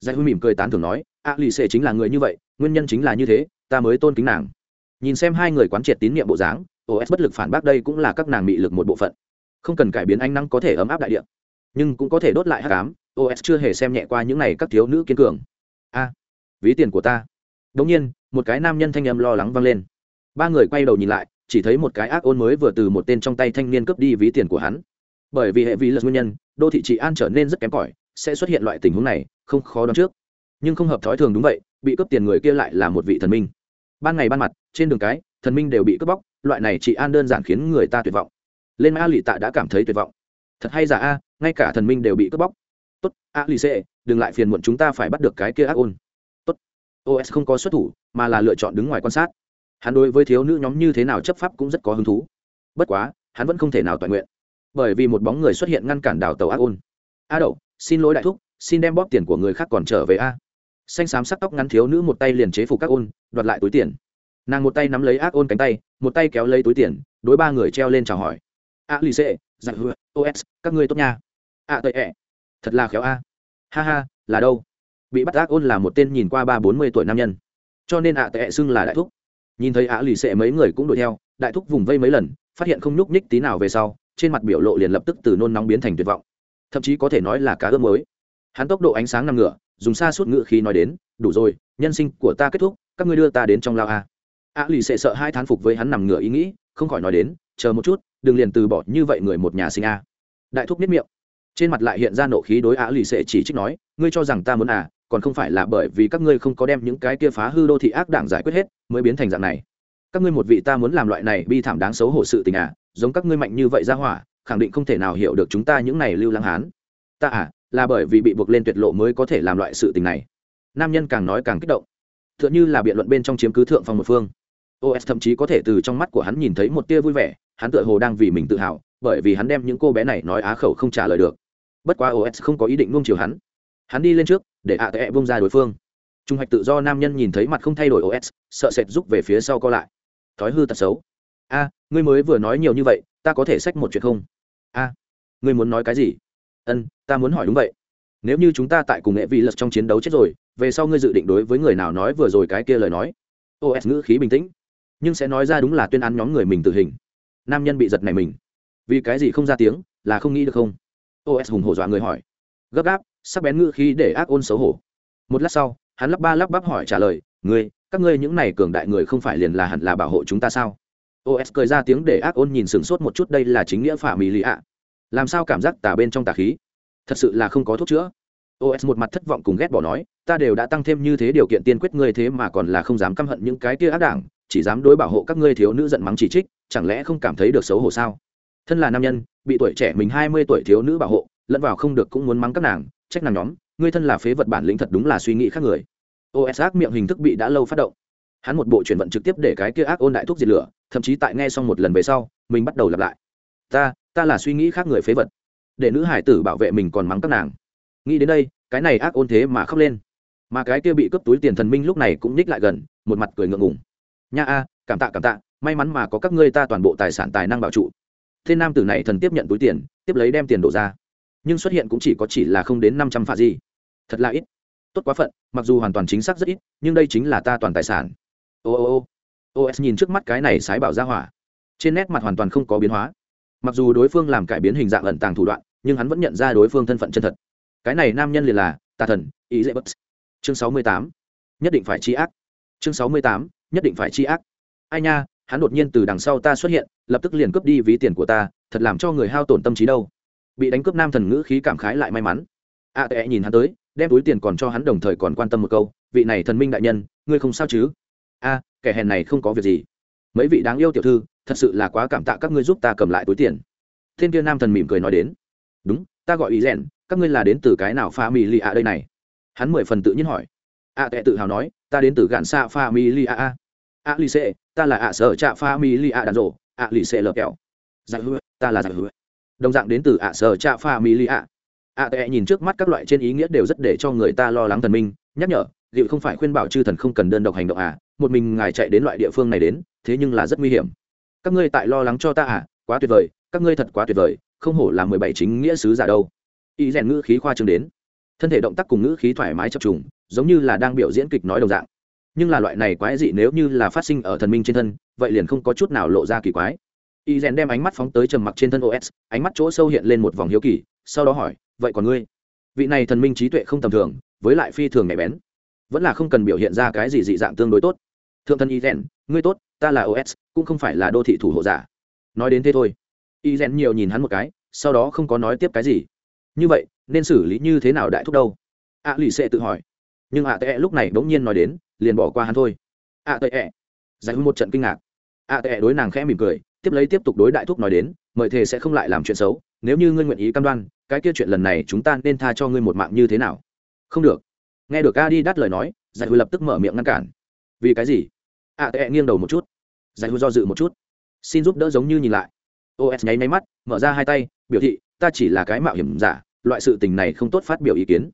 Giải huy mỉm cười tán thường nói, a lì xệ chính là người như vậy, nguyên nhân chính là như thế, ta mới tôn kính nàng. Nhìn xem hai người quán triệt tín nhiệm bộ dáng os bất lực phản bác đây cũng là các nàng bị lực một bộ phận. Không cần cải biến ánh năng có thể ấm áp đại địa nhưng cũng có thể đốt lại hát cám os chưa hề xem nhẹ qua những n à y các thiếu nữ kiên cường. A, ví tiền của ta. Đ ỗ n g nhiên, một cái nam nhân thanh âm lo lắng vang lên. Ba người quay đầu nhìn lại, chỉ thấy một cái ác ôn mới vừa từ một tên trong tay thanh niên cướp đi ví tiền của hắn. Bởi vì hệ vi lật nguyên nhân, đô thị trị an trở nên rất kém cỏi, sẽ xuất hiện loại tình huống này, không khó đoán trước. Nhưng không hợp thói thường đúng vậy, bị cướp tiền người kia lại là một vị thần minh. Ban ngày ban mặt, trên đường cái, thần minh đều bị cướp bóc, loại này trị an đơn giản khiến người ta tuyệt vọng. Lên ma lụy tạ đã cảm thấy tuyệt vọng thật hay giả a, ngay cả thần minh đều bị cướp bóc. Tốt, a lì xê, đừng lại phiền muộn chúng ta phải bắt được cái kia ác ôn. Tốt. Os không có xuất thủ, mà là lựa chọn đứng ngoài quan sát. Hắn đối với thiếu nữ nhóm như thế nào chấp pháp cũng rất có hứng thú. Bất quá, hắn vẫn không thể nào toàn nguyện. Bởi vì một bóng người xuất hiện ngăn cản đào tàu ác ôn. A đậu, xin lỗi đại thúc, xin đem bóp tiền của người khác còn trở về a. Xanh xám sắc tóc ngắn thiếu nữ một tay liền chế phục các ôn, đoạt lại túi tiền. Nàng một tay nắm lấy ác ôn cánh tay, một tay kéo lấy túi tiền, đối ba người treo lên chào hỏi. A lì xê giặc hứa os các ngươi tốt nha. À tệ ẹ. Thật là khéo a. Ha ha là đâu? Bị bắt ác ôn là một tên nhìn qua ba bốn mươi tuổi nam nhân. Cho nên ạ tệ xưng là đại thúc. Nhìn thấy ạ lì xệ mấy người cũng đuổi theo đại thúc vùng vây mấy lần phát hiện không nhúc nhích tí nào về sau trên mặt biểu lộ liền lập tức từ nôn nóng biến thành tuyệt vọng. Thậm chí có thể nói là cá ướp mới hắn tốc độ ánh sáng nằm ngựa, dùng xa suốt ngựa khi nói đến đủ rồi nhân sinh của ta kết thúc các ngươi đưa ta đến trong lao a. a lì xệ sợ hai thán phục với hắn nằm ngựa ý nghĩ không khỏi nói đến chờ một chút, đừng liền từ bỏ như vậy người một nhà sinh a. Đại thúc biết miệng. Trên mặt lại hiện ra nộ khí đối á lì xệ chỉ trích nói, ngươi cho rằng ta muốn à còn không phải là bởi vì các ngươi không có đem những cái kia phá hư đô thị ác đảng giải quyết hết, mới biến thành dạng này. Các ngươi một vị ta muốn làm loại này bi thảm đáng xấu hổ sự tình à giống các ngươi mạnh như vậy ra hỏa, khẳng định không thể nào hiểu được chúng ta những này lưu lăng hán. Ta à là bởi vì bị buộc lên tuyệt lộ mới có thể làm loại sự tình này. Nam nhân càng nói càng kích động. T h ư ợ n h ư là biện luận bên trong chiếm cứ thượng phong một phương. Os thậm chí có thể từ trong mắt của hắn nhìn thấy một tia vui vẻ hắn tựa hồ đang vì mình tự hào, bởi vì hắn đem những cô bé này nói á khẩu không trả lời được. Bất quá os không có ý định nuông chiều hắn. Hắn đi lên trước, để ạ tệ bông ra đối phương. Trung hoạch tự do nam nhân nhìn thấy mặt không thay đổi os sợ sệt rút về phía sau co lại. Thói hư tật xấu. A, ngươi mới vừa nói nhiều như vậy, ta có thể xách một chuyện không? A, ngươi muốn nói cái gì? Ân, ta muốn hỏi đúng vậy. Nếu như chúng ta tại cùng nghệ vị lật trong chiến đấu chết rồi, về sau ngươi dự định đối với người nào nói vừa rồi cái kia lời nói? Os ngữ khí bình tĩnh, nhưng sẽ nói ra đúng là tuyên án nhóm người mình tử hình nam nhân bị giật này mình. Vì cái gì không ra tiếng, là không nghĩ được không? Os hùng hổ dọa người hỏi. Gấp gáp, sắc bén ngữ khí để ác ôn xấu hổ. Một lát sau, hắn lắp ba lắp bắp hỏi trả lời, ngươi, các ngươi những này cường đại người không phải liền là hẳn là bảo hộ chúng ta sao? Os cười ra tiếng để ác ôn nhìn sửng sốt một chút, đây là chính nghĩa phả mì lì ạ. Làm sao cảm giác tà bên trong tà khí? Thật sự là không có thuốc chữa. Os một mặt thất vọng cùng ghét bỏ nói, ta đều đã tăng thêm như thế điều kiện tiên quyết ngươi thế mà còn là không dám căm hận những cái kia ác đảng, chỉ dám đối bảo hộ các ngươi thiếu nữ giận mắng chỉ trích chẳng lẽ không cảm thấy được xấu hổ sao? Thân là nam nhân, bị tuổi trẻ mình hai mươi tuổi thiếu nữ bảo hộ, lẫn vào không được cũng muốn mắng các nàng, trách nàng nhóm, ngươi thân là phế vật bản lĩnh thật đúng là suy nghĩ khác người. Os ác miệng hình thức bị đã lâu phát động. Hắn một bộ chuyển vận trực tiếp để cái kia ác ôn đại thuốc diệt lửa, thậm chí tại nghe xong một lần về sau, mình bắt đầu lặp lại. Ta ta là suy nghĩ khác người phế vật. Để nữ hải tử bảo vệ mình còn mắng các nàng. Nghĩ đến đây, cái này ác ôn thế mà khóc lên. Mà cái kia bị cướp túi tiền thần minh lúc này cũng ních lại gần, một mặt cười ngượng ngùng. Nha a, cảm tạ cảm tạ may mắn mà có các ngươi ta toàn bộ tài sản tài năng bảo trụ. Thiên nam tử này thần tiếp nhận túi tiền, tiếp lấy đem tiền đổ ra. Nhưng xuất hiện cũng chỉ có chỉ là không đến năm trăm phạ gì thật là ít. Tốt quá phận, mặc dù hoàn toàn chính xác rất ít, nhưng đây chính là ta toàn tài sản. Ô ô ô. Os nhìn trước mắt cái này sái bảo ra hỏa. Trên nét mặt hoàn toàn không có biến hóa. Mặc dù đối phương làm cải biến hình dạng ẩn tàng thủ đoạn, nhưng hắn vẫn nhận ra đối phương thân phận chân thật. Cái này nam nhân liền là tà thần ý dễ bất chương sáu mươi tám. Nhất định phải chi ác. Chương sáu mươi tám. Nhất định phải chi ác. Ai nha hắn đột nhiên từ đằng sau ta xuất hiện lập tức liền cướp đi ví tiền của ta thật làm cho người hao tổn tâm trí đâu. Bị đánh cướp nam thần ngữ khí cảm khái lại may mắn. A à, tệ nhìn hắn tới đem túi tiền còn cho hắn đồng thời còn quan tâm một câu vị này thần minh đại nhân ngươi không sao chứ? A kẻ hèn này không có việc gì. Mấy vị đáng yêu tiểu thư thật sự là quá cảm tạ các ngươi giúp ta cầm lại túi tiền. Thiên kia nam thần mỉm cười nói đến. Đúng ta gọi ý rèn các ngươi là đến từ cái nào pha mì lì ạ đây này? Hắn mười phần tự nhiên hỏi. A tệ tự hào nói ta đến từ gạn xa pha mì lì ạ a. A lì xê ta là ạ sở trạ pha mi li ạ đàn rộ, ạ lì xệ lờ kẹo. Giải hứa, ta là giải hứa. Đồng dạng đến từ ạ sở trạ pha mi li ạ. Ạ tệ nhìn trước mắt các loại trên ý nghĩa đều rất để cho người ta lo lắng thần minh, nhắc nhở liệu không phải khuyên bảo chư thần không cần đơn độc hành động à một mình ngài chạy đến loại địa phương này đến, thế nhưng là rất nguy hiểm. Các ngươi tại lo lắng cho ta à quá tuyệt vời, các ngươi thật quá tuyệt vời, không hổ là mười bảy chính nghĩa sứ giả đâu. Y rèn ngữ khí khoa trương đến. Thân thể động tác cùng ngữ khí thoải mái chập trùng, giống như là đang biểu diễn kịch nói đồng dạng nhưng là loại này quái dị nếu như là phát sinh ở thần minh trên thân, vậy liền không có chút nào lộ ra kỳ quái. Y rèn đem ánh mắt phóng tới trầm mặc trên thân os ánh mắt chỗ sâu hiện lên một vòng hiếu kỳ, sau đó hỏi, vậy còn ngươi? Vị này thần minh trí tuệ không tầm thường, với lại phi thường nhạy bén, vẫn là không cần biểu hiện ra cái gì dị dạng tương đối tốt. Thượng thân y rèn, ngươi tốt, ta là os cũng không phải là đô thị thủ hộ giả. Nói đến thế thôi, y rèn nhiều nhìn hắn một cái, sau đó không có nói tiếp cái gì. Như vậy, nên xử lý như thế nào đại thúc đâu? A lì sẽ tự hỏi nhưng ạ tệ lúc này bỗng nhiên nói đến, liền bỏ qua hắn thôi. ạ tệ giải một trận kinh ngạc. ạ tệ đối nàng khẽ mỉm cười, tiếp lấy tiếp tục đối đại thúc nói đến, mời thề sẽ không lại làm chuyện xấu, nếu như ngươi nguyện ý cam đoan, cái kia chuyện lần này chúng ta nên tha cho ngươi một mạng như thế nào? Không được. Nghe được a đi đắt lời nói, giải hư lập tức mở miệng ngăn cản. Vì cái gì? ạ tệ nghiêng đầu một chút. Giải hư do dự một chút. Xin giúp đỡ giống như nhìn lại. Os nháy máy mắt, mở ra hai tay, biểu thị, ta chỉ là cái mạo hiểm giả, loại sự tình này không tốt phát biểu ý kiến.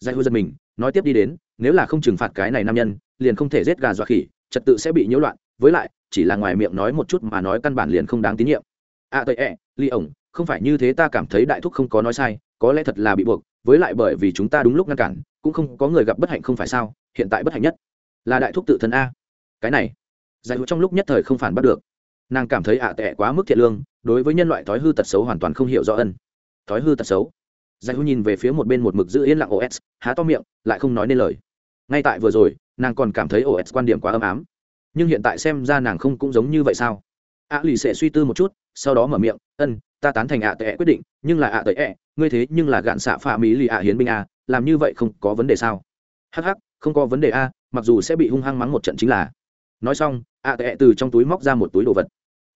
Giải hư giật mình nói tiếp đi đến, nếu là không trừng phạt cái này nam nhân, liền không thể giết gà dọa khỉ, trật tự sẽ bị nhiễu loạn. Với lại, chỉ là ngoài miệng nói một chút mà nói căn bản liền không đáng tín nhiệm. À tệ ẹ, ly ổng, không phải như thế ta cảm thấy đại thúc không có nói sai, có lẽ thật là bị buộc, với lại bởi vì chúng ta đúng lúc ngăn cản, cũng không có người gặp bất hạnh không phải sao? Hiện tại bất hạnh nhất là đại thúc tự thân a. Cái này, giải hữu trong lúc nhất thời không phản bắt được. Nàng cảm thấy ạ à tệ quá mức thiện lương, đối với nhân loại thói hư tật xấu hoàn toàn không hiểu rõ ân. Thói hư tật xấu? Giải hữu nhìn về phía một bên một mực giữ yên lặng os há to miệng, lại không nói nên lời. Ngay tại vừa rồi, nàng còn cảm thấy os quan điểm quá âm ám. Nhưng hiện tại xem ra nàng không cũng giống như vậy sao? Ạ lì sẽ suy tư một chút, sau đó mở miệng, ân, ta tán thành ạ tệ quyết định, nhưng là ạ tệ ẹ, ngươi thế nhưng là gạn xạ phạ mỹ lì ạ hiến binh a, làm như vậy không có vấn đề sao? Hh không có vấn đề a, mặc dù sẽ bị hung hăng mắng một trận chính là. Nói xong, ạ tệ từ trong túi móc ra một túi đồ vật.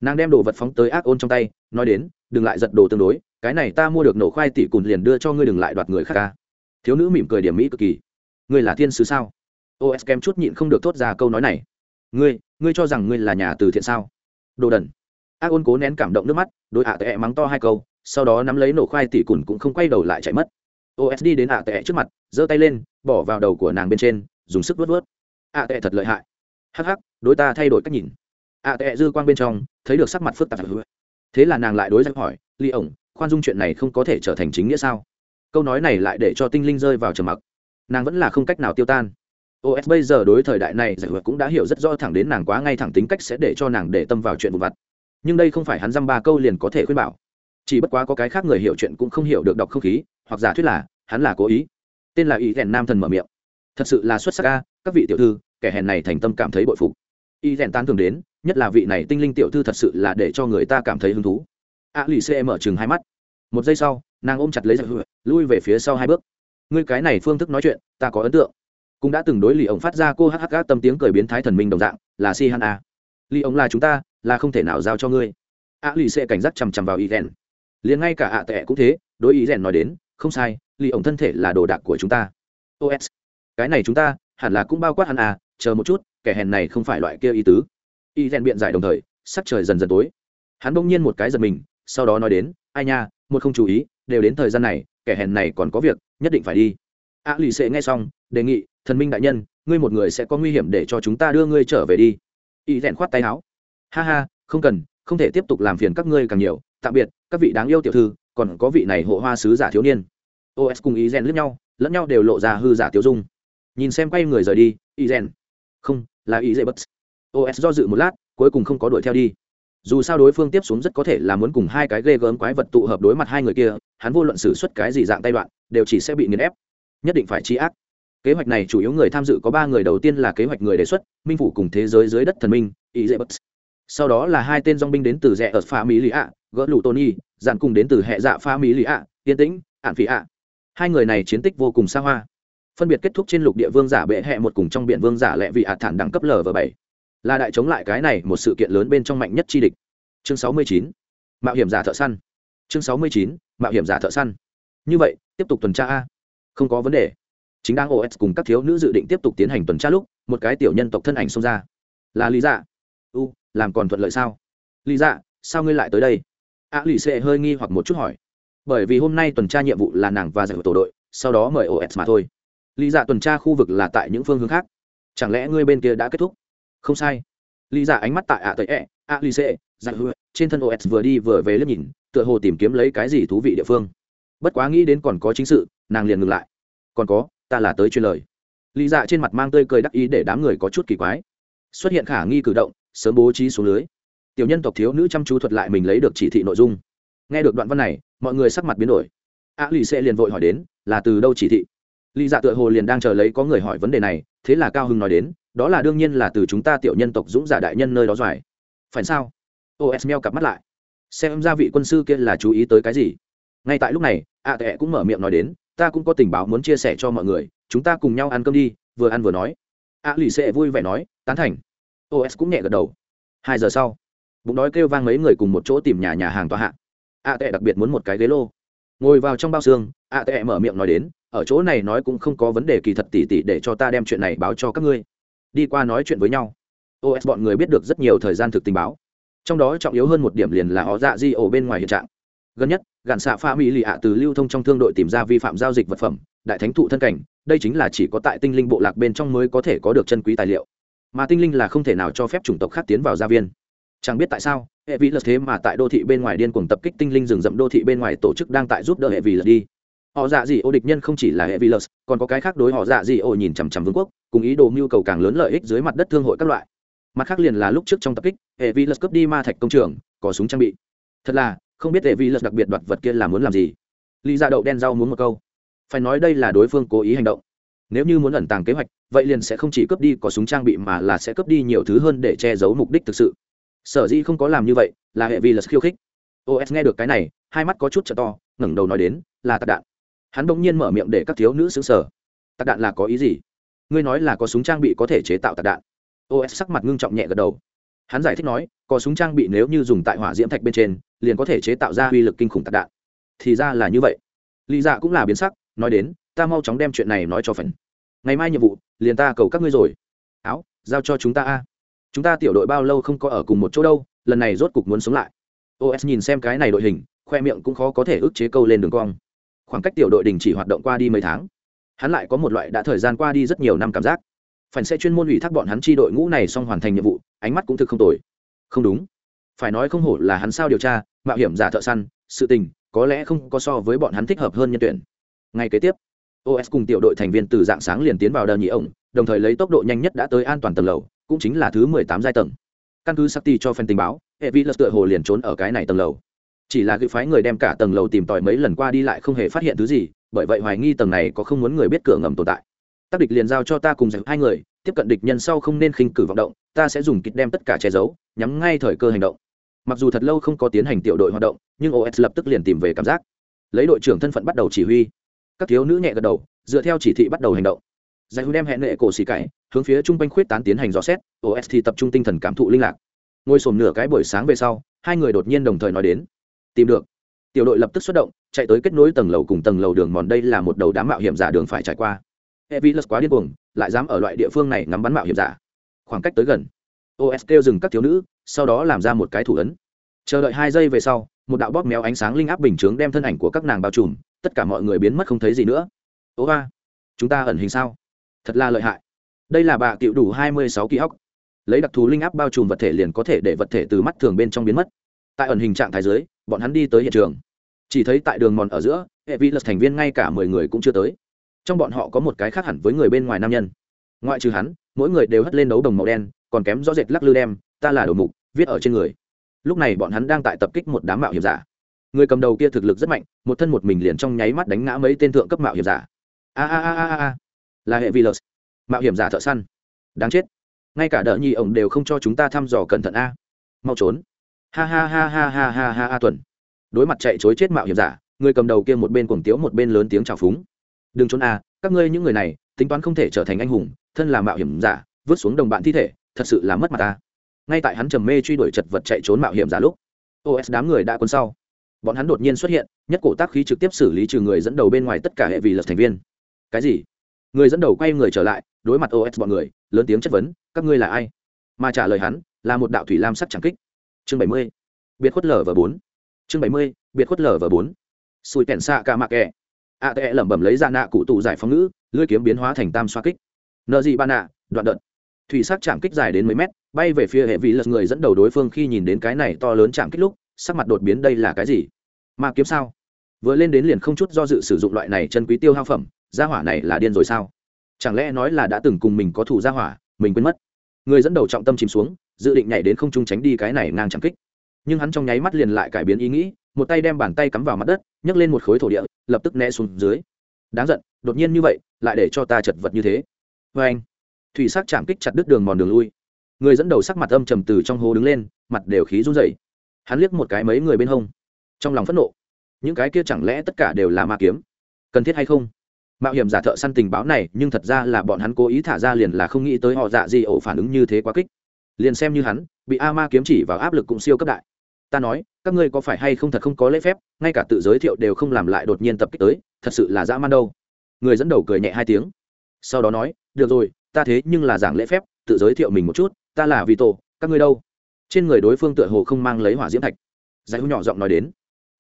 Nàng đem đồ vật phóng tới ác ôn trong tay, nói đến, đừng lại giật đồ tương đối cái này ta mua được nổ khoai tỉ cùn liền đưa cho ngươi đừng lại đoạt người khác ca. Thiếu nữ mỉm cười điểm mỹ cực kỳ. Ngươi là thiên sứ sao? Os kem chút nhịn không được thốt ra câu nói này. Ngươi ngươi cho rằng ngươi là nhà từ thiện sao? Đồ đần. Ác ôn cố nén cảm động nước mắt, đôi ạ tệ mắng to hai câu, sau đó nắm lấy nổ khoai tỉ cùn cũng không quay đầu lại chạy mất. Os đi đến ạ tệ trước mặt, giơ tay lên, bỏ vào đầu của nàng bên trên, dùng sức vớt vớt ạ tệ thật lợi hại. Hắc hắc đối ta thay đổi cách nhìn. Ạ tệ dư quang bên trong, thấy được sắc mặt phức tạp. Thế là nàng lại đối ra hỏi ly ổng khoan dung chuyện này không có thể trở thành chính nghĩa sao? Câu nói này lại để cho tinh linh rơi vào trầm mặc. Nàng vẫn là không cách nào tiêu tan. Os bây giờ đối thời đại này giải hược cũng đã hiểu rất rõ thẳng đến nàng quá ngay thẳng tính cách sẽ để cho nàng để tâm vào chuyện vụ vặt. Nhưng đây không phải hắn dăm ba câu liền có thể khuyên bảo. Chỉ bất quá có cái khác người hiểu chuyện cũng không hiểu được đọc không khí, hoặc giả thuyết là, hắn là cố ý. Tên là ý rèn nam thần mở miệng. Thật sự là xuất sắc ca các vị tiểu thư, kẻ hèn này thành tâm cảm thấy bội phục. Ý rèn tan thường đến, nhất là vị này tinh linh tiểu thư thật sự là để cho người ta cảm thấy hứng thú a lì xê mở chừng hai mắt. Một giây sau, nàng ôm chặt lấy giặc hựa lui về phía sau hai bước. Ngươi cái này phương thức nói chuyện, ta có ấn tượng. Cũng đã từng đối lì ổng phát ra cô hắc hắc tâm tiếng cười biến thái thần minh đồng dạng, là si han a. Lì ổng là chúng ta, là không thể nào giao cho ngươi. A lì xê cảnh giác chằm chằm vào y rèn liền ngay cả ạ tệ cũng thế, đối ý rèn nói đến, không sai, lì ổng thân thể là đồ đạc của chúng ta. Os cái này chúng ta, hẳn là cũng bao quát hắn à chờ một chút, kẻ hèn này không phải loại kia ý tứ. Y rèn biện giải đồng thời, sắc trời dần dần tối. Hắn bỗng nhiên một cái giật mình sau đó nói đến, ai nha, một không chú ý, đều đến thời gian này, kẻ hèn này còn có việc, nhất định phải đi. A lì xệ nghe xong, đề nghị, thần minh đại nhân, ngươi một người sẽ có nguy hiểm để cho chúng ta đưa ngươi trở về đi. Y rèn khoát tay áo, ha ha, không cần, không thể tiếp tục làm phiền các ngươi càng nhiều, tạm biệt, các vị đáng yêu tiểu thư, còn có vị này hộ hoa sứ giả thiếu niên. Os cùng ý rèn lẫn nhau lẫn nhau đều lộ ra hư giả tiêu dung. Nhìn xem quay người rời đi ý rèn, không, là ý dễ bất. Os do dự một lát, cuối cùng không có đuổi theo đi dù sao đối phương tiếp xuống rất có thể là muốn cùng hai cái ghê gớm quái vật tụ hợp đối mặt hai người kia, hắn vô luận xử suất cái gì dạng tay đoạn, đều chỉ sẽ bị nghiền ép. Nhất định phải tri ác. Kế hoạch này chủ yếu người tham dự có ba người đầu tiên là kế hoạch người đề xuất, minh phủ cùng thế giới dưới đất thần minh ý dễ bất sau đó là hai tên dong binh đến từ rẽ ở pha mỹ lì ạ gỡ lụ tony, dạn cùng đến từ hệ dạ pha mỹ lì ạ yên tĩnh, ạn phỉ ạ hai người này chiến tích vô cùng xa hoa. Phân biệt kết thúc trên lục địa vương giả bệ hẹ một cùng trong biển vương giả lệ vị ạ thản đẳng cấp l và bảy là đại chống lại cái này một sự kiện lớn bên trong mạnh nhất chi địch. Chương sáu mươi chín, mạo hiểm giả thợ săn. Chương sáu mươi chín, mạo hiểm giả thợ săn. Như vậy, tiếp tục tuần tra a. Không có vấn đề. Chính đang os cùng các thiếu nữ dự định tiếp tục tiến hành tuần tra lúc, một cái tiểu nhân tộc thân ảnh xông ra. Là lý dạ. U, làm còn thuận lợi sao? Lý dạ sao ngươi lại tới đây? A lì xệ hơi nghi hoặc một chút hỏi. Bởi vì hôm nay tuần tra nhiệm vụ là nàng và giải tổ đội, sau đó mời os mà thôi. Lý dạ tuần tra khu vực là tại những phương hướng khác. Chẳng lẽ ngươi bên kia đã kết thúc? Không sai. Lý giả ánh mắt tại ạ tới ẹ, ạ lì xệ dạ hứa, trên thân os vừa đi vừa về lớp nhìn, tựa hồ tìm kiếm lấy cái gì thú vị địa phương. Bất quá nghĩ đến còn có chính sự, nàng liền ngừng lại. Còn có, ta là tới chuyên lời. Lý dạ trên mặt mang tươi cười đắc ý để đám người có chút kỳ quái. Xuất hiện khả nghi cử động, sớm bố trí xuống lưới. Tiểu nhân tộc thiếu nữ chăm chú thuật lại mình lấy được chỉ thị nội dung. Nghe được đoạn văn này, mọi người sắc mặt biến đổi. A lì sẽ liền vội hỏi đến, là từ đâu chỉ thị? Lý dạ tựa hồ liền đang chờ lấy có người hỏi vấn đề này thế là cao hưng nói đến, đó là đương nhiên là từ chúng ta tiểu nhân tộc dũng giả đại nhân nơi đó doài. Phải sao? Os meo cặp mắt lại. Xem ra vị quân sư kia là chú ý tới cái gì? Ngay tại lúc này, a tệ cũng mở miệng nói đến, ta cũng có tình báo muốn chia sẻ cho mọi người, chúng ta cùng nhau ăn cơm đi, vừa ăn vừa nói. A lì xệ vui vẻ nói, tán thành. Os cũng nhẹ gật đầu. Hai giờ sau, bụng đói kêu vang mấy người cùng một chỗ tìm nhà nhà hàng tòa hạ. A tệ đặc biệt muốn một cái ghế lô. Ngồi vào trong bao xương, a tệ mở miệng nói đến ở chỗ này nói cũng không có vấn đề kỳ thật tỉ tỉ để cho ta đem chuyện này báo cho các ngươi. Đi qua nói chuyện với nhau. Os bọn người biết được rất nhiều thời gian thực tình báo. Trong đó trọng yếu hơn một điểm liền là họ dạ di ổ bên ngoài hiện trạng. Gần nhất, gạn xạ pha mỹ lì ạ từ lưu thông trong thương đội tìm ra vi phạm giao dịch vật phẩm, đại thánh thụ thân cảnh, đây chính là chỉ có tại tinh linh bộ lạc bên trong mới có thể có được chân quý tài liệu. Mà tinh linh là không thể nào cho phép chủng tộc khác tiến vào gia viên. Chẳng biết tại sao, hệ vị lật thế mà tại đô thị bên ngoài điên cuồng tập kích tinh linh rừng rậm đô thị bên ngoài tổ chức đang tại giúp đỡ hệ vị lật đi họ dạ dị ô địch nhân không chỉ là hệ vilus còn có cái khác đối họ dạ dị ô nhìn chằm chằm vương quốc, cùng ý đồ mưu cầu càng lớn lợi ích dưới mặt đất thương hội các loại. Mặt khác liền là lúc trước trong tập kích, hệ vilus cướp đi ma thạch công trường, có súng trang bị. Thật là, không biết hệ vilus đặc biệt đoạt vật kia là muốn làm gì. Lý ra đậu đen rau muốn một câu. Phải nói đây là đối phương cố ý hành động. Nếu như muốn ẩn tàng kế hoạch, vậy liền sẽ không chỉ cướp đi có súng trang bị mà là sẽ cướp đi nhiều thứ hơn để che giấu mục đích thực sự. Sở dĩ không có làm như vậy, là hệ vi khiêu khích. Os nghe được cái này, hai mắt có chút t to, ngẩng đầu nói đến, là tạc đạn hắn bỗng nhiên mở miệng để các thiếu nữ xứng sở tạc đạn là có ý gì? Ngươi nói là có súng trang bị có thể chế tạo tạc đạn. Os sắc mặt ngưng trọng nhẹ gật đầu. Hắn giải thích nói, có súng trang bị nếu như dùng tại hỏa diễm thạch bên trên, liền có thể chế tạo ra uy lực kinh khủng tạc đạn. Thì ra là như vậy. Lý dạ cũng là biến sắc, nói đến, ta mau chóng đem chuyện này nói cho phần. Ngày mai nhiệm vụ, liền ta cầu các ngươi rồi. Áo, giao cho chúng ta a. Chúng ta tiểu đội bao lâu không có ở cùng một chỗ đâu, lần này rốt cục muốn sống lại. Os nhìn xem cái này đội hình, khoe miệng cũng khó có thể ức chế câu lên đường cong khoảng cách tiểu đội đình chỉ hoạt động qua đi mấy tháng. Hắn lại có một loại đã thời gian qua đi rất nhiều năm cảm giác. Phần sẽ chuyên môn ủy thác bọn hắn chi đội ngũ này xong hoàn thành nhiệm vụ, ánh mắt cũng thực không tồi. Không đúng. Phải nói không hổ là hắn sao điều tra, mạo hiểm giả thợ săn, sự tình, có lẽ không có so với bọn hắn thích hợp hơn nhân tuyển. Ngay kế tiếp os cùng tiểu đội thành viên từ dạng sáng liền tiến vào đờ nhị ổng, đồng thời lấy tốc độ nhanh nhất đã tới an toàn tầng lầu, cũng chính là thứ mười tám giai tầng. Căn cứ sakti cho phần tình báo hệ vi lật tựa hồ liền trốn ở cái này tầng lầu chỉ là gửi phái người đem cả tầng lầu tìm tòi mấy lần qua đi lại không hề phát hiện thứ gì, bởi vậy hoài nghi tầng này có không muốn người biết cửa ngầm tồn tại. Tác địch liền giao cho ta cùng dạy hai người, tiếp cận địch nhân sau không nên khinh cử vọng động, ta sẽ dùng kịch đem tất cả che giấu, nhắm ngay thời cơ hành động. Mặc dù thật lâu không có tiến hành tiểu đội hoạt động, nhưng os lập tức liền tìm về cảm giác. Lấy đội trưởng thân phận bắt đầu chỉ huy. Các thiếu nữ nhẹ gật đầu, dựa theo chỉ thị bắt đầu hành động. Giải hữu đem hẹn nệ cổ xì cải, hướng phía trung quanh khuyết tán tiến hành dò xét os thì tập trung tinh thần cảm thụ linh lạc. Ngồi sổm nửa cái buổi sáng về sau, hai người đột nhiên đồng thời nói đến tìm được. Tiểu đội lập tức xuất động, chạy tới kết nối tầng lầu cùng tầng lầu đường mòn. Đây là một đầu đám mạo hiểm giả đường phải trải qua. Evilus quá điên cuồng, lại dám ở loại địa phương này ngắm bắn mạo hiểm giả. Khoảng cách tới gần. Os kêu dừng các thiếu nữ, sau đó làm ra một cái thủ ấn. Chờ đợi hai giây về sau, một đạo bóp méo ánh sáng linh áp bình chướng đem thân ảnh của các nàng bao trùm, tất cả mọi người biến mất không thấy gì nữa. Ố ba chúng ta ẩn hình sao? Thật là lợi hại. Đây là bà cựu đủ hai mươi sáu ký óc. Lấy đặc thù linh áp bao trùm vật thể liền có thể để vật thể từ mắt thường bên trong biến mất. Tại ẩn hình trạng thái giới bọn hắn đi tới hiện trường. Chỉ thấy tại đường mòn ở giữa hệ vi lật thành viên ngay cả mười người cũng chưa tới. Trong bọn họ có một cái khác hẳn với người bên ngoài nam nhân. Ngoại trừ hắn mỗi người đều hất lên đấu đồng màu đen còn kém rõ rệt lắc lư đem ta là đầu mục viết ở trên người. Lúc này bọn hắn đang tại tập kích một đám mạo hiểm giả. Người cầm đầu kia thực lực rất mạnh một thân một mình liền trong nháy mắt đánh ngã mấy tên thượng cấp mạo hiểm giả. A a a a a là hệ vi lật, mạo hiểm giả thợ săn. Đáng chết. Ngay cả đỡ nhi ổng đều không cho chúng ta thăm dò cẩn thận a. Mau trốn ha ha ha ha ha ha ha ha tuần. Đối mặt chạy chối chết mạo hiểm giả người cầm đầu kia một bên cuồng tiếu một bên lớn tiếng chào phúng. Đừng trốn à, các ngươi những người này tính toán không thể trở thành anh hùng thân là mạo hiểm giả vứt xuống đồng bạn thi thể thật sự là mất mặt ta. Ngay tại hắn trầm mê truy đuổi chật vật chạy trốn mạo hiểm giả lúc os đám người đã quân sau. Bọn hắn đột nhiên xuất hiện nhất cổ tác khí trực tiếp xử lý trừ người dẫn đầu bên ngoài tất cả hệ vị lật thành viên. Cái gì? Người dẫn đầu quay người trở lại đối mặt os bọn người lớn tiếng chất vấn các ngươi là ai? Mà trả lời hắn là một đạo thủy lam sắc chẳng kích chương bảy mươi biệt khuất lở và bốn. Chương bảy mươi biệt khuất lở và bốn. Sùi kèn xạ ca mạc kẹ, a tệ lẩm bẩm lấy ra nạ cụ tụ giải phóng ngữ lưỡi kiếm biến hóa thành tam xoa kích. Nợ gì ba nạ đoạn đợt. Thủy sắc chạm kích dài đến mấy mét bay về phía hệ vị lật người dẫn đầu đối phương khi nhìn đến cái này to lớn chạm kích lúc sắc mặt đột biến đây là cái gì? Mà kiếm sao? Vừa lên đến liền không chút do dự sử dụng loại này chân quý tiêu hao phẩm gia hỏa này là điên rồi sao? Chẳng lẽ nói là đã từng cùng mình có thủ gia hỏa mình quên mất. Người dẫn đầu trọng tâm chìm xuống dự định nhảy đến không trung tránh đi cái này ngang chẳng kích. Nhưng hắn trong nháy mắt liền lại cải biến ý nghĩ, một tay đem bàn tay cắm vào mặt đất, nhấc lên một khối thổ địa, lập tức né xuống dưới. Đáng giận, đột nhiên như vậy, lại để cho ta chật vật như thế. Vê anh, thủy sắc chạm kích chặt đứt đường mòn đường lui. Người dẫn đầu sắc mặt âm trầm từ trong hố đứng lên, mặt đều khí run rẩy. Hắn liếc một cái mấy người bên hông. Trong lòng phẫn nộ, những cái kia chẳng lẽ tất cả đều là ma kiếm? Cần thiết hay không? Mạo hiểm giả thợ săn tình báo này, nhưng thật ra là bọn hắn cố ý thả ra liền là không nghĩ tới họ dạ gì ổ phản ứng như thế quá kích liền xem như hắn, bị a ma kiếm chỉ vào áp lực cũng siêu cấp đại. Ta nói, các ngươi có phải hay không thật không có lễ phép, ngay cả tự giới thiệu đều không làm lại đột nhiên tập kích tới, thật sự là dã man đâu. Người dẫn đầu cười nhẹ hai tiếng. Sau đó nói, được rồi, ta thế nhưng là giảng lễ phép, tự giới thiệu mình một chút, ta là vì tổ, các ngươi đâu? Trên người đối phương tựa hồ không mang lấy hỏa diễm thạch. Giải hữu nhỏ giọng nói đến.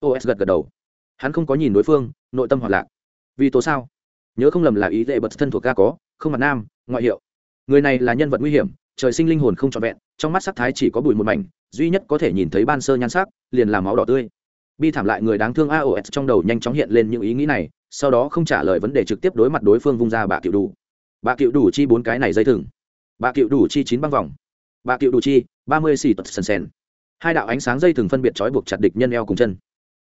Os gật gật đầu. Hắn không có nhìn đối phương, nội tâm hoạt lạc vì tổ sao? Nhớ không lầm là ý lệ bật thân thuộc ga có, không mặt nam, ngoại hiệu. Người này là nhân vật nguy hiểm trời sinh linh hồn không trọn vẹn, trong mắt sắc thái chỉ có bụi một mảnh, duy nhất có thể nhìn thấy ban sơ nhan sắc, liền là máu đỏ tươi. Bi thảm lại người đáng thương aos trong đầu nhanh chóng hiện lên những ý nghĩ này, sau đó không trả lời vấn đề trực tiếp đối mặt đối phương vung ra bà cựu đủ. Bà cựu đủ chi bốn cái này dây thừng. Bà cựu đủ chi chín băng vòng. Bà cựu đủ chi, ba mươi xì tật sần sen hai đạo ánh sáng dây thừng phân biệt trói buộc chặt địch nhân eo cùng chân.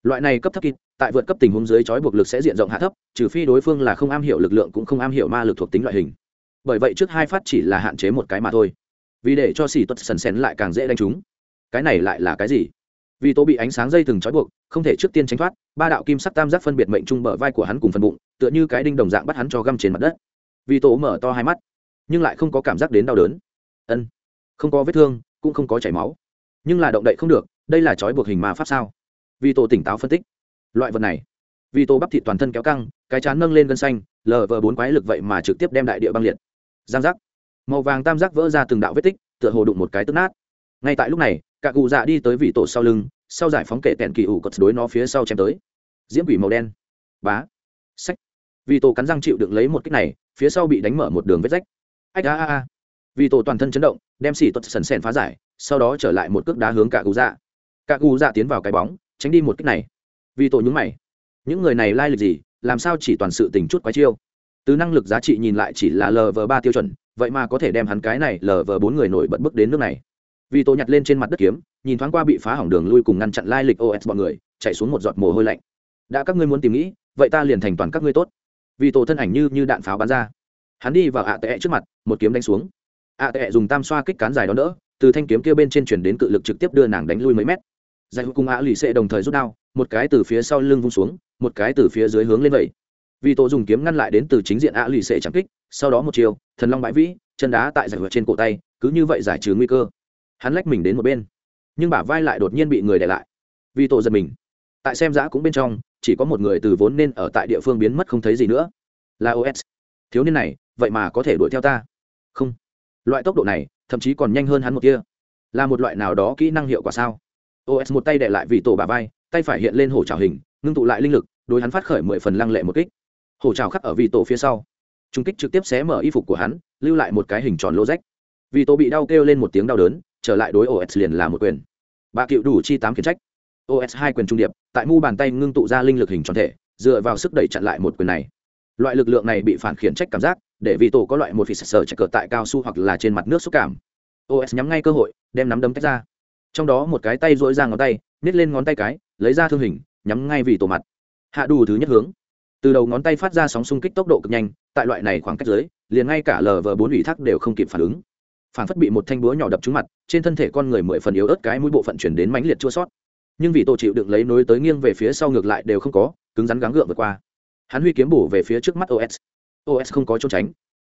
Loại này cấp thấp kịp, tại vượt cấp tình huống dưới trói buộc lực sẽ diện rộng hạ thấp, trừ phi đối phương là không am hiểu lực lượng cũng không am hiểu ma lực thuộc tính loại hình. Bởi vậy trước hai phát chỉ là hạn chế một cái mà thôi vì để cho xì tuất sần sén lại càng dễ đánh chúng cái này lại là cái gì? Vì tô bị ánh sáng dây thừng trói buộc, không thể trước tiên tránh thoát, ba đạo kim sắc tam giác phân biệt mệnh trung bờ vai của hắn cùng phần bụng, tựa như cái đinh đồng dạng bắt hắn cho găm trên mặt đất. Vì tố mở to hai mắt, nhưng lại không có cảm giác đến đau đớn. Ân, không có vết thương, cũng không có chảy máu. Nhưng là động đậy không được, đây là trói buộc hình mà pháp sao? Vì tổ tỉnh táo phân tích. Loại vật này, vì tổ bắp thịt toàn thân kéo căng, cái chán nâng lên gân xanh, lờ vờ bốn quái lực vậy mà trực tiếp đem đại địa băng liệt. Giang giác màu vàng tam giác vỡ ra từng đạo vết tích, tựa hồ đụng một cái tức nát. Ngay tại lúc này, cả cụ dạ đi tới vị tổ sau lưng, sau giải phóng kệ tèn kỳ ủ cật đối nó phía sau chém tới. Diễm quỷ màu đen. Bá. Sách. Vị tổ cắn răng chịu đựng lấy một kích này, phía sau bị đánh mở một đường vết rách. Ách a a a. Vị tổ toàn thân chấn động, đem xỉ tuật sần sèn phá giải, sau đó trở lại một cước đá hướng cả cụ dạ. Cả cụ dạ tiến vào cái bóng, tránh đi một kích này. Vì tổ nhúng mày. Những người này lai lịch gì? Làm sao chỉ toàn sự tình chút quái chiêu? Từ năng lực giá trị nhìn lại chỉ là lv ba tiêu chuẩn vậy mà có thể đem hắn cái này lờ vờ bốn người nổi bật bước đến nước này. Vì tô nhặt lên trên mặt đất kiếm, nhìn thoáng qua bị phá hỏng đường lui cùng ngăn chặn lai lịch os bọn người, chạy xuống một giọt mồ hôi lạnh. Đã các ngươi muốn tìm nghĩ, vậy ta liền thành toàn các ngươi tốt. Vì tổ thân ảnh như như đạn pháo bắn ra. Hắn đi vào ạ tệ trước mặt, một kiếm đánh xuống. ạ tệ dùng tam xoa kích cán dài đó đỡ, từ thanh kiếm kia bên trên chuyển đến cự lực trực tiếp đưa nàng đánh lui mấy mét. Giải hữu cùng ạ lì xệ đồng thời rút đao, một cái từ phía sau lưng vung xuống, một cái từ phía dưới hướng lên vậy. Vì tổ dùng kiếm ngăn lại đến từ chính diện ạ lì xệ chẳng kích sau đó một chiều, thần long bãi vĩ, chân đá tại giải vượt trên cổ tay, cứ như vậy giải trừ nguy cơ. Hắn lách mình đến một bên, nhưng bả vai lại đột nhiên bị người để lại. Vì tổ giật mình, tại xem giã cũng bên trong, chỉ có một người từ vốn nên ở tại địa phương biến mất không thấy gì nữa. Là os thiếu niên này, vậy mà có thể đuổi theo ta? Không. Loại tốc độ này, thậm chí còn nhanh hơn hắn một kia. Là một loại nào đó kỹ năng hiệu quả sao? Os một tay để lại vì tổ bà vai, tay phải hiện lên hổ trào hình, ngưng tụ lại linh lực, đối hắn phát khởi mười phần lăng lệ một kích. Hổ trào khắc ở vì tổ phía sau trung kích trực tiếp xé mở y phục của hắn, lưu lại một cái hình tròn lô rách. Vì tổ bị đau kêu lên một tiếng đau đớn, trở lại đối os liền là một quyền. Bà cựu đủ chi tám khiển trách. Os hai quyền trung điệp, tại mu bàn tay ngưng tụ ra linh lực hình tròn thể, dựa vào sức đẩy chặn lại một quyền này. Loại lực lượng này bị phản khiển trách cảm giác, để vì tổ có loại một vị sở chạy cờ tại cao su hoặc là trên mặt nước xúc cảm. Os nhắm ngay cơ hội, đem nắm đấm tách ra. Trong đó một cái tay dỗi ra ngón tay nít lên ngón tay cái, lấy ra thương hình, nhắm ngay vì tổ mặt. Hạ đủ thứ nhất hướng từ đầu ngón tay phát ra sóng xung kích tốc độ cực nhanh, tại loại này khoảng cách dưới, liền ngay cả lờ vờ bốn ủy thác đều không kịp phản ứng. Phản phất bị một thanh búa nhỏ đập trúng mặt, trên thân thể con người mười phần yếu ớt cái mũi bộ phận chuyển đến mãnh liệt chua sót. Nhưng vì tổ chịu đựng lấy nối tới nghiêng về phía sau ngược lại đều không có, cứng rắn gắng gượng vượt qua. Hắn huy kiếm bổ về phía trước mắt os os không có trốn tránh.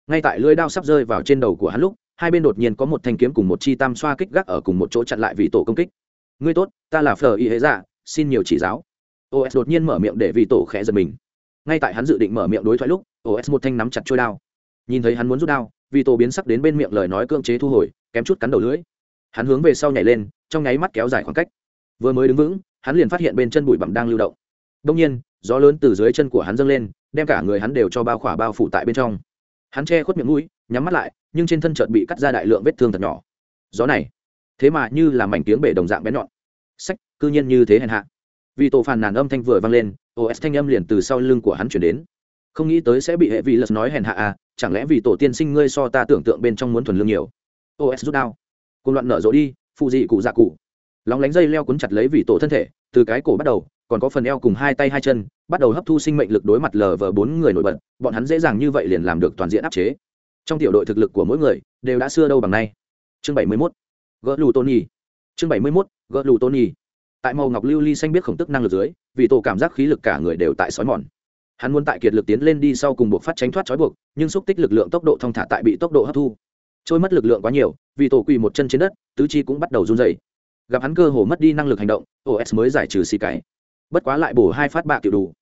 Ngay tại lưỡi đao sắp rơi vào trên đầu của hắn lúc, hai bên đột nhiên có một thanh kiếm cùng một chi tam xoa kích gác ở cùng một chỗ chặn lại vị tổ công kích. Ngươi tốt, ta là phờ y hễ dạ xin nhiều chỉ giáo. Os đột nhiên mở miệng để vị tổ khẽ giật mình ngay tại hắn dự định mở miệng đối thoại lúc os một thanh nắm chặt trôi đao. Nhìn thấy hắn muốn rút đao, vì tổ biến sắc đến bên miệng lời nói cưỡng chế thu hồi, kém chút cắn đầu lưỡi. Hắn hướng về sau nhảy lên, trong nháy mắt kéo dài khoảng cách. Vừa mới đứng vững, hắn liền phát hiện bên chân bụi bặm đang lưu động. Đông nhiên, gió lớn từ dưới chân của hắn dâng lên, đem cả người hắn đều cho bao khỏa bao phủ tại bên trong. Hắn che khuất miệng mũi, nhắm mắt lại, nhưng trên thân chợt bị cắt ra đại lượng vết thương thật nhỏ. Gió này, thế mà như là mảnh tiếng bể đồng dạng bén nhọn. Sách cư nhiên như thế hèn hạ. Vì tổ phàn nàn âm thanh vừa vang lên os thanh âm liền từ sau lưng của hắn chuyển đến. Không nghĩ tới sẽ bị hệ vi lật nói hèn hạ à chẳng lẽ vì tổ tiên sinh ngươi so ta tưởng tượng bên trong muốn thuần lương nhiều? Os rút đao. Côn loạn nở rộ đi, phụ dị cụ dạ cụ. Lóng lánh dây leo cuốn chặt lấy vì tổ thân thể, từ cái cổ bắt đầu, còn có phần eo cùng hai tay hai chân, bắt đầu hấp thu sinh mệnh lực đối mặt lờ vờ bốn người nổi bật, bọn hắn dễ dàng như vậy liền làm được toàn diện áp chế. Trong tiểu đội thực lực của mỗi người, đều đã xưa đâu bằng nay. Chương bảy mươi mốt, gỡ lù tôn nhi. Chương bảy mươi mốt, gỡ lù tôn nhi. Tại màu ngọc lưu ly xanh biết khổng tức năng lực dưới vì tổ cảm giác khí lực cả người đều tại sói mòn. Hắn muốn tại kiệt lực tiến lên đi sau cùng buộc phát tránh thoát trói buộc, nhưng xúc tích lực lượng tốc độ thong thả tại bị tốc độ hấp thu. Trôi mất lực lượng quá nhiều, vì tổ quỳ một chân trên đất, tứ chi cũng bắt đầu run dày gặp hắn cơ hồ mất đi năng lực hành động os mới giải trừ xì cái. Bất quá lại bổ hai phát bạc tiểu đủ.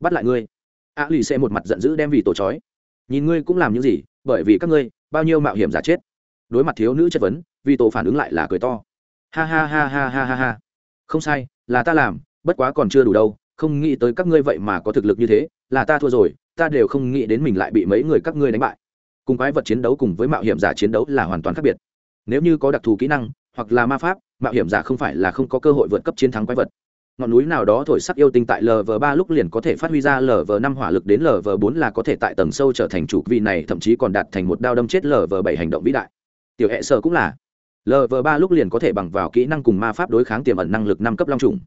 Bắt lại ngươi. A lì sẽ một mặt giận dữ đem vì tổ trói. Nhìn ngươi cũng làm những gì, bởi vì các ngươi, bao nhiêu mạo hiểm giả chết. Đối mặt thiếu nữ chất vấn, vì tổ phản ứng lại là cười to. Ha ha ha ha ha ha ha. Không sai, là ta làm bất quá còn chưa đủ đâu, không nghĩ tới các ngươi vậy mà có thực lực như thế, là ta thua rồi, ta đều không nghĩ đến mình lại bị mấy người các ngươi đánh bại. Cùng quái vật chiến đấu cùng với mạo hiểm giả chiến đấu là hoàn toàn khác biệt. Nếu như có đặc thù kỹ năng, hoặc là ma pháp, mạo hiểm giả không phải là không có cơ hội vượt cấp chiến thắng quái vật. Ngọn núi nào đó thổi sắc yêu tinh tại lv ba lúc liền có thể phát huy ra lv năm hỏa lực đến lv bốn là có thể tại tầng sâu trở thành chủ vị này, thậm chí còn đạt thành một đao đâm chết lv bảy hành động vĩ đại. Tiểu e hệ sở cũng là lv ba lúc liền có thể bằng vào kỹ năng cùng ma pháp đối kháng tiềm ẩn năng lực năm cấp long trùng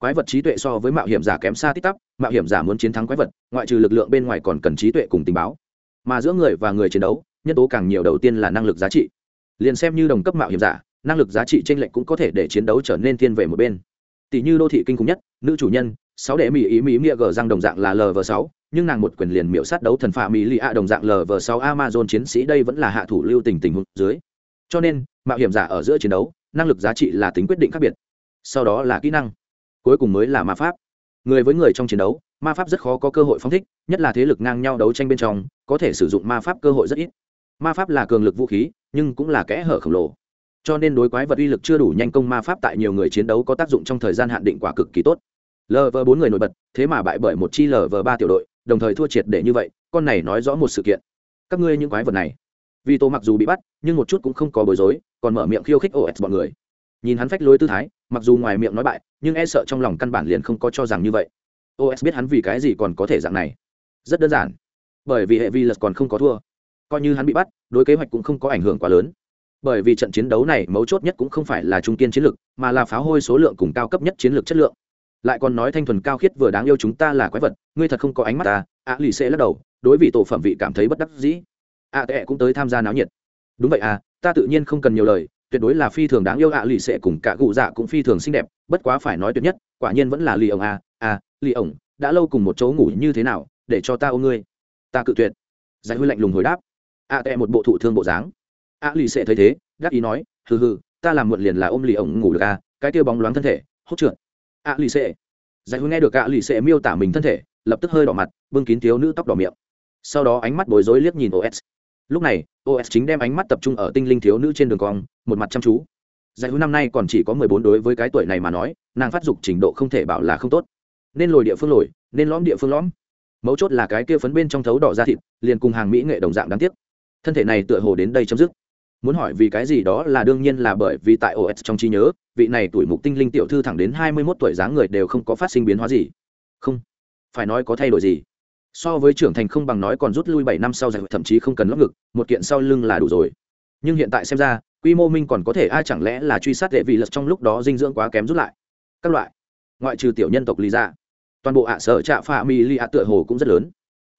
quái vật trí tuệ so với mạo hiểm giả kém xa tít tắp mạo hiểm giả muốn chiến thắng quái vật, ngoại trừ lực lượng bên ngoài còn cần trí tuệ cùng tình báo. Mà giữa người và người chiến đấu, nhân tố càng nhiều đầu tiên là năng lực giá trị. Liền xem như đồng cấp mạo hiểm giả, năng lực giá trị t r ê n lệch cũng có thể để chiến đấu trở nên thiên về một bên. Tỷ như đô thị kinh khủng nhất, nữ chủ nhân, sáu đệ mỹ ý mỹ nghĩa gờ răng đồng dạng là lv sáu, nhưng nàng một quyền liền miễu sát đấu thần phạ mỹ lì a đồng dạng lv sáu amazon chiến sĩ đây vẫn là hạ thủ lưu tình tình huống dưới. Cho nên, mạo hiểm giả ở giữa chiến đấu, năng lực giá trị là tính quyết định khác biệt. Sau đó là kỹ năng cuối cùng mới là ma pháp. Người với người trong chiến đấu, ma pháp rất khó có cơ hội phóng thích, nhất là thế lực ngang nhau đấu tranh bên trong, có thể sử dụng ma pháp cơ hội rất ít. Ma pháp là cường lực vũ khí, nhưng cũng là kẽ hở khổng lồ. Cho nên đối quái vật uy lực chưa đủ nhanh công ma pháp tại nhiều người chiến đấu có tác dụng trong thời gian hạn định quả cực kỳ tốt. Lv bốn người nổi bật, thế mà bại bởi một chi lv ba tiểu đội, đồng thời thua triệt để như vậy, con này nói rõ một sự kiện. Các ngươi những quái vật này, vì tô mặc dù bị bắt, nhưng một chút cũng không có bối rối, còn mở miệng khiêu khích os bọn người nhìn hắn phách lối tư thái, mặc dù ngoài miệng nói bại, nhưng e sợ trong lòng căn bản liền không có cho rằng như vậy. Os biết hắn vì cái gì còn có thể dạng này. Rất đơn giản. Bởi vì hệ vi lật còn không có thua. Coi như hắn bị bắt, đối kế hoạch cũng không có ảnh hưởng quá lớn. Bởi vì trận chiến đấu này mấu chốt nhất cũng không phải là trung kiên chiến lược mà là pháo hôi số lượng cùng cao cấp nhất chiến lược chất lượng. Lại còn nói thanh thuần cao khiết vừa đáng yêu chúng ta là quái vật, ngươi thật không có ánh mắt ta ạ lì xê lắc đầu, đối vị tổ phẩm vị cảm thấy bất đắc dĩ. Ạ tệ cũng tới tham gia náo nhiệt. Đúng vậy à ta tự nhiên không cần nhiều lời tuyệt đối là phi thường đáng yêu ạ lì xệ cùng cả cụ dạ cũng phi thường xinh đẹp, bất quá phải nói tuyệt nhất, quả nhiên vẫn là lì ổng à à lì ổng, đã lâu cùng một chỗ ngủ như thế nào, để cho ta ôm ngươi. Ta cự tuyệt. Giải huy lạnh lùng hồi đáp. Ạ tệ một bộ thụ thương bộ dáng. Ạ lì xệ thấy thế gác ý nói, hừ hừ, ta làm muộn liền là ôm lì ổng ngủ được à cái tiêu bóng loáng thân thể, hốt trượt. Ạ lì xệ. Giải huy nghe được ạ lì xệ miêu tả mình thân thể, lập tức hơi đỏ mặt, bưng kín thiếu nữ tóc đỏ miệng. Sau đó ánh mắt bối rối liếc nhìn os lúc này os chính đem ánh mắt tập trung ở tinh linh thiếu nữ trên đường cong, một mặt chăm chú. Giải hữu năm nay còn chỉ có mười bốn đối với cái tuổi này mà nói, nàng phát dục trình độ không thể bảo là không tốt. Nên lồi địa phương lồi, nên lõm địa phương lõm. Mấu chốt là cái kia phấn bên trong thấu đỏ ra thịt, liền cùng hàng mỹ nghệ đồng dạng đáng tiếc. Thân thể này tựa hồ đến đây chấm dứt. Muốn hỏi vì cái gì đó là đương nhiên là bởi vì tại os trong trí nhớ, vị này tuổi mục tinh linh tiểu thư thẳng đến hai mươi mốt tuổi dáng người đều không có phát sinh biến hóa gì. Không. Phải nói có thay đổi gì? So với trưởng thành không bằng nói còn rút lui bảy năm sau giải thậm chí không cần lóc ngực một kiện sau lưng là đủ rồi. Nhưng hiện tại xem ra quy mô minh còn có thể ai chẳng lẽ là truy sát đệ vị lật trong lúc đó dinh dưỡng quá kém rút lại? Các loại. Ngoại trừ tiểu nhân tộc lý ra toàn bộ ạ sở trạ phạ mi li ạ dạ tựa hồ cũng rất lớn.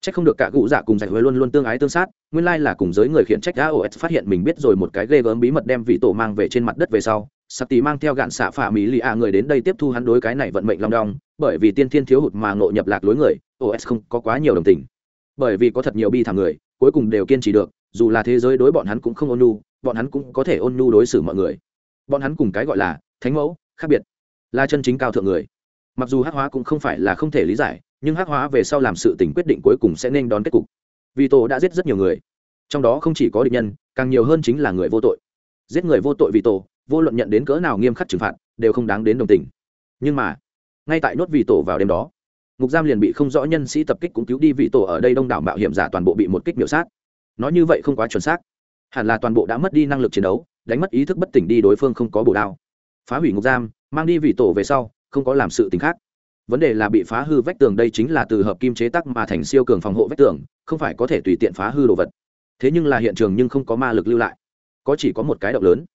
Chắc không được cả cụ dạ cùng giải huế luôn luôn tương ái tương sát, nguyên lai là cùng giới người khiển trách AOS phát hiện mình biết rồi một cái ghê gớm bí mật đem vị tổ mang về trên mặt đất về sau, sắp tí mang theo gạn xạ phạ mỹ lì ạ dạ người đến đây tiếp thu hắn đối cái này vận mệnh long đong, bởi vì tiên thiên thiếu hụt mà ngộ nhập lạc lối người, OS không có quá nhiều đồng tình. Bởi vì có thật nhiều bi thảm người, cuối cùng đều kiên trì được, dù là thế giới đối bọn hắn cũng không ôn nhu, bọn hắn cũng có thể ôn nhu đối xử mọi người. Bọn hắn cùng cái gọi là thánh mẫu, khác biệt, là chân chính cao thượng người. Mặc dù hắc hóa cũng không phải là không thể lý giải, nhưng hắc hóa về sau làm sự tình quyết định cuối cùng sẽ nên đón kết cục vì tổ đã giết rất nhiều người trong đó không chỉ có địch nhân càng nhiều hơn chính là người vô tội giết người vô tội vì tổ vô luận nhận đến cỡ nào nghiêm khắc trừng phạt đều không đáng đến đồng tình nhưng mà ngay tại nốt vị tổ vào đêm đó. Ngục giam liền bị không rõ nhân sĩ tập kích cũng cứu đi, vị tổ ở đây đông đảo mạo hiểm giả toàn bộ bị một kích miểu sát. Nói như vậy không quá chuẩn xác. Hẳn là toàn bộ đã mất đi năng lực chiến đấu, đánh mất ý thức bất tỉnh đi đối phương không có bổ đao. Phá hủy ngục giam, mang đi vị tổ về sau, không có làm sự t khác. Vấn đề là bị phá hư vách tường đây chính là từ hợp kim chế tắc mà thành siêu cường phòng hộ vách tường, không phải có thể tùy tiện phá hư đồ vật. Thế nhưng là hiện trường nhưng không có ma lực lưu lại. Có chỉ có một cái động lớn.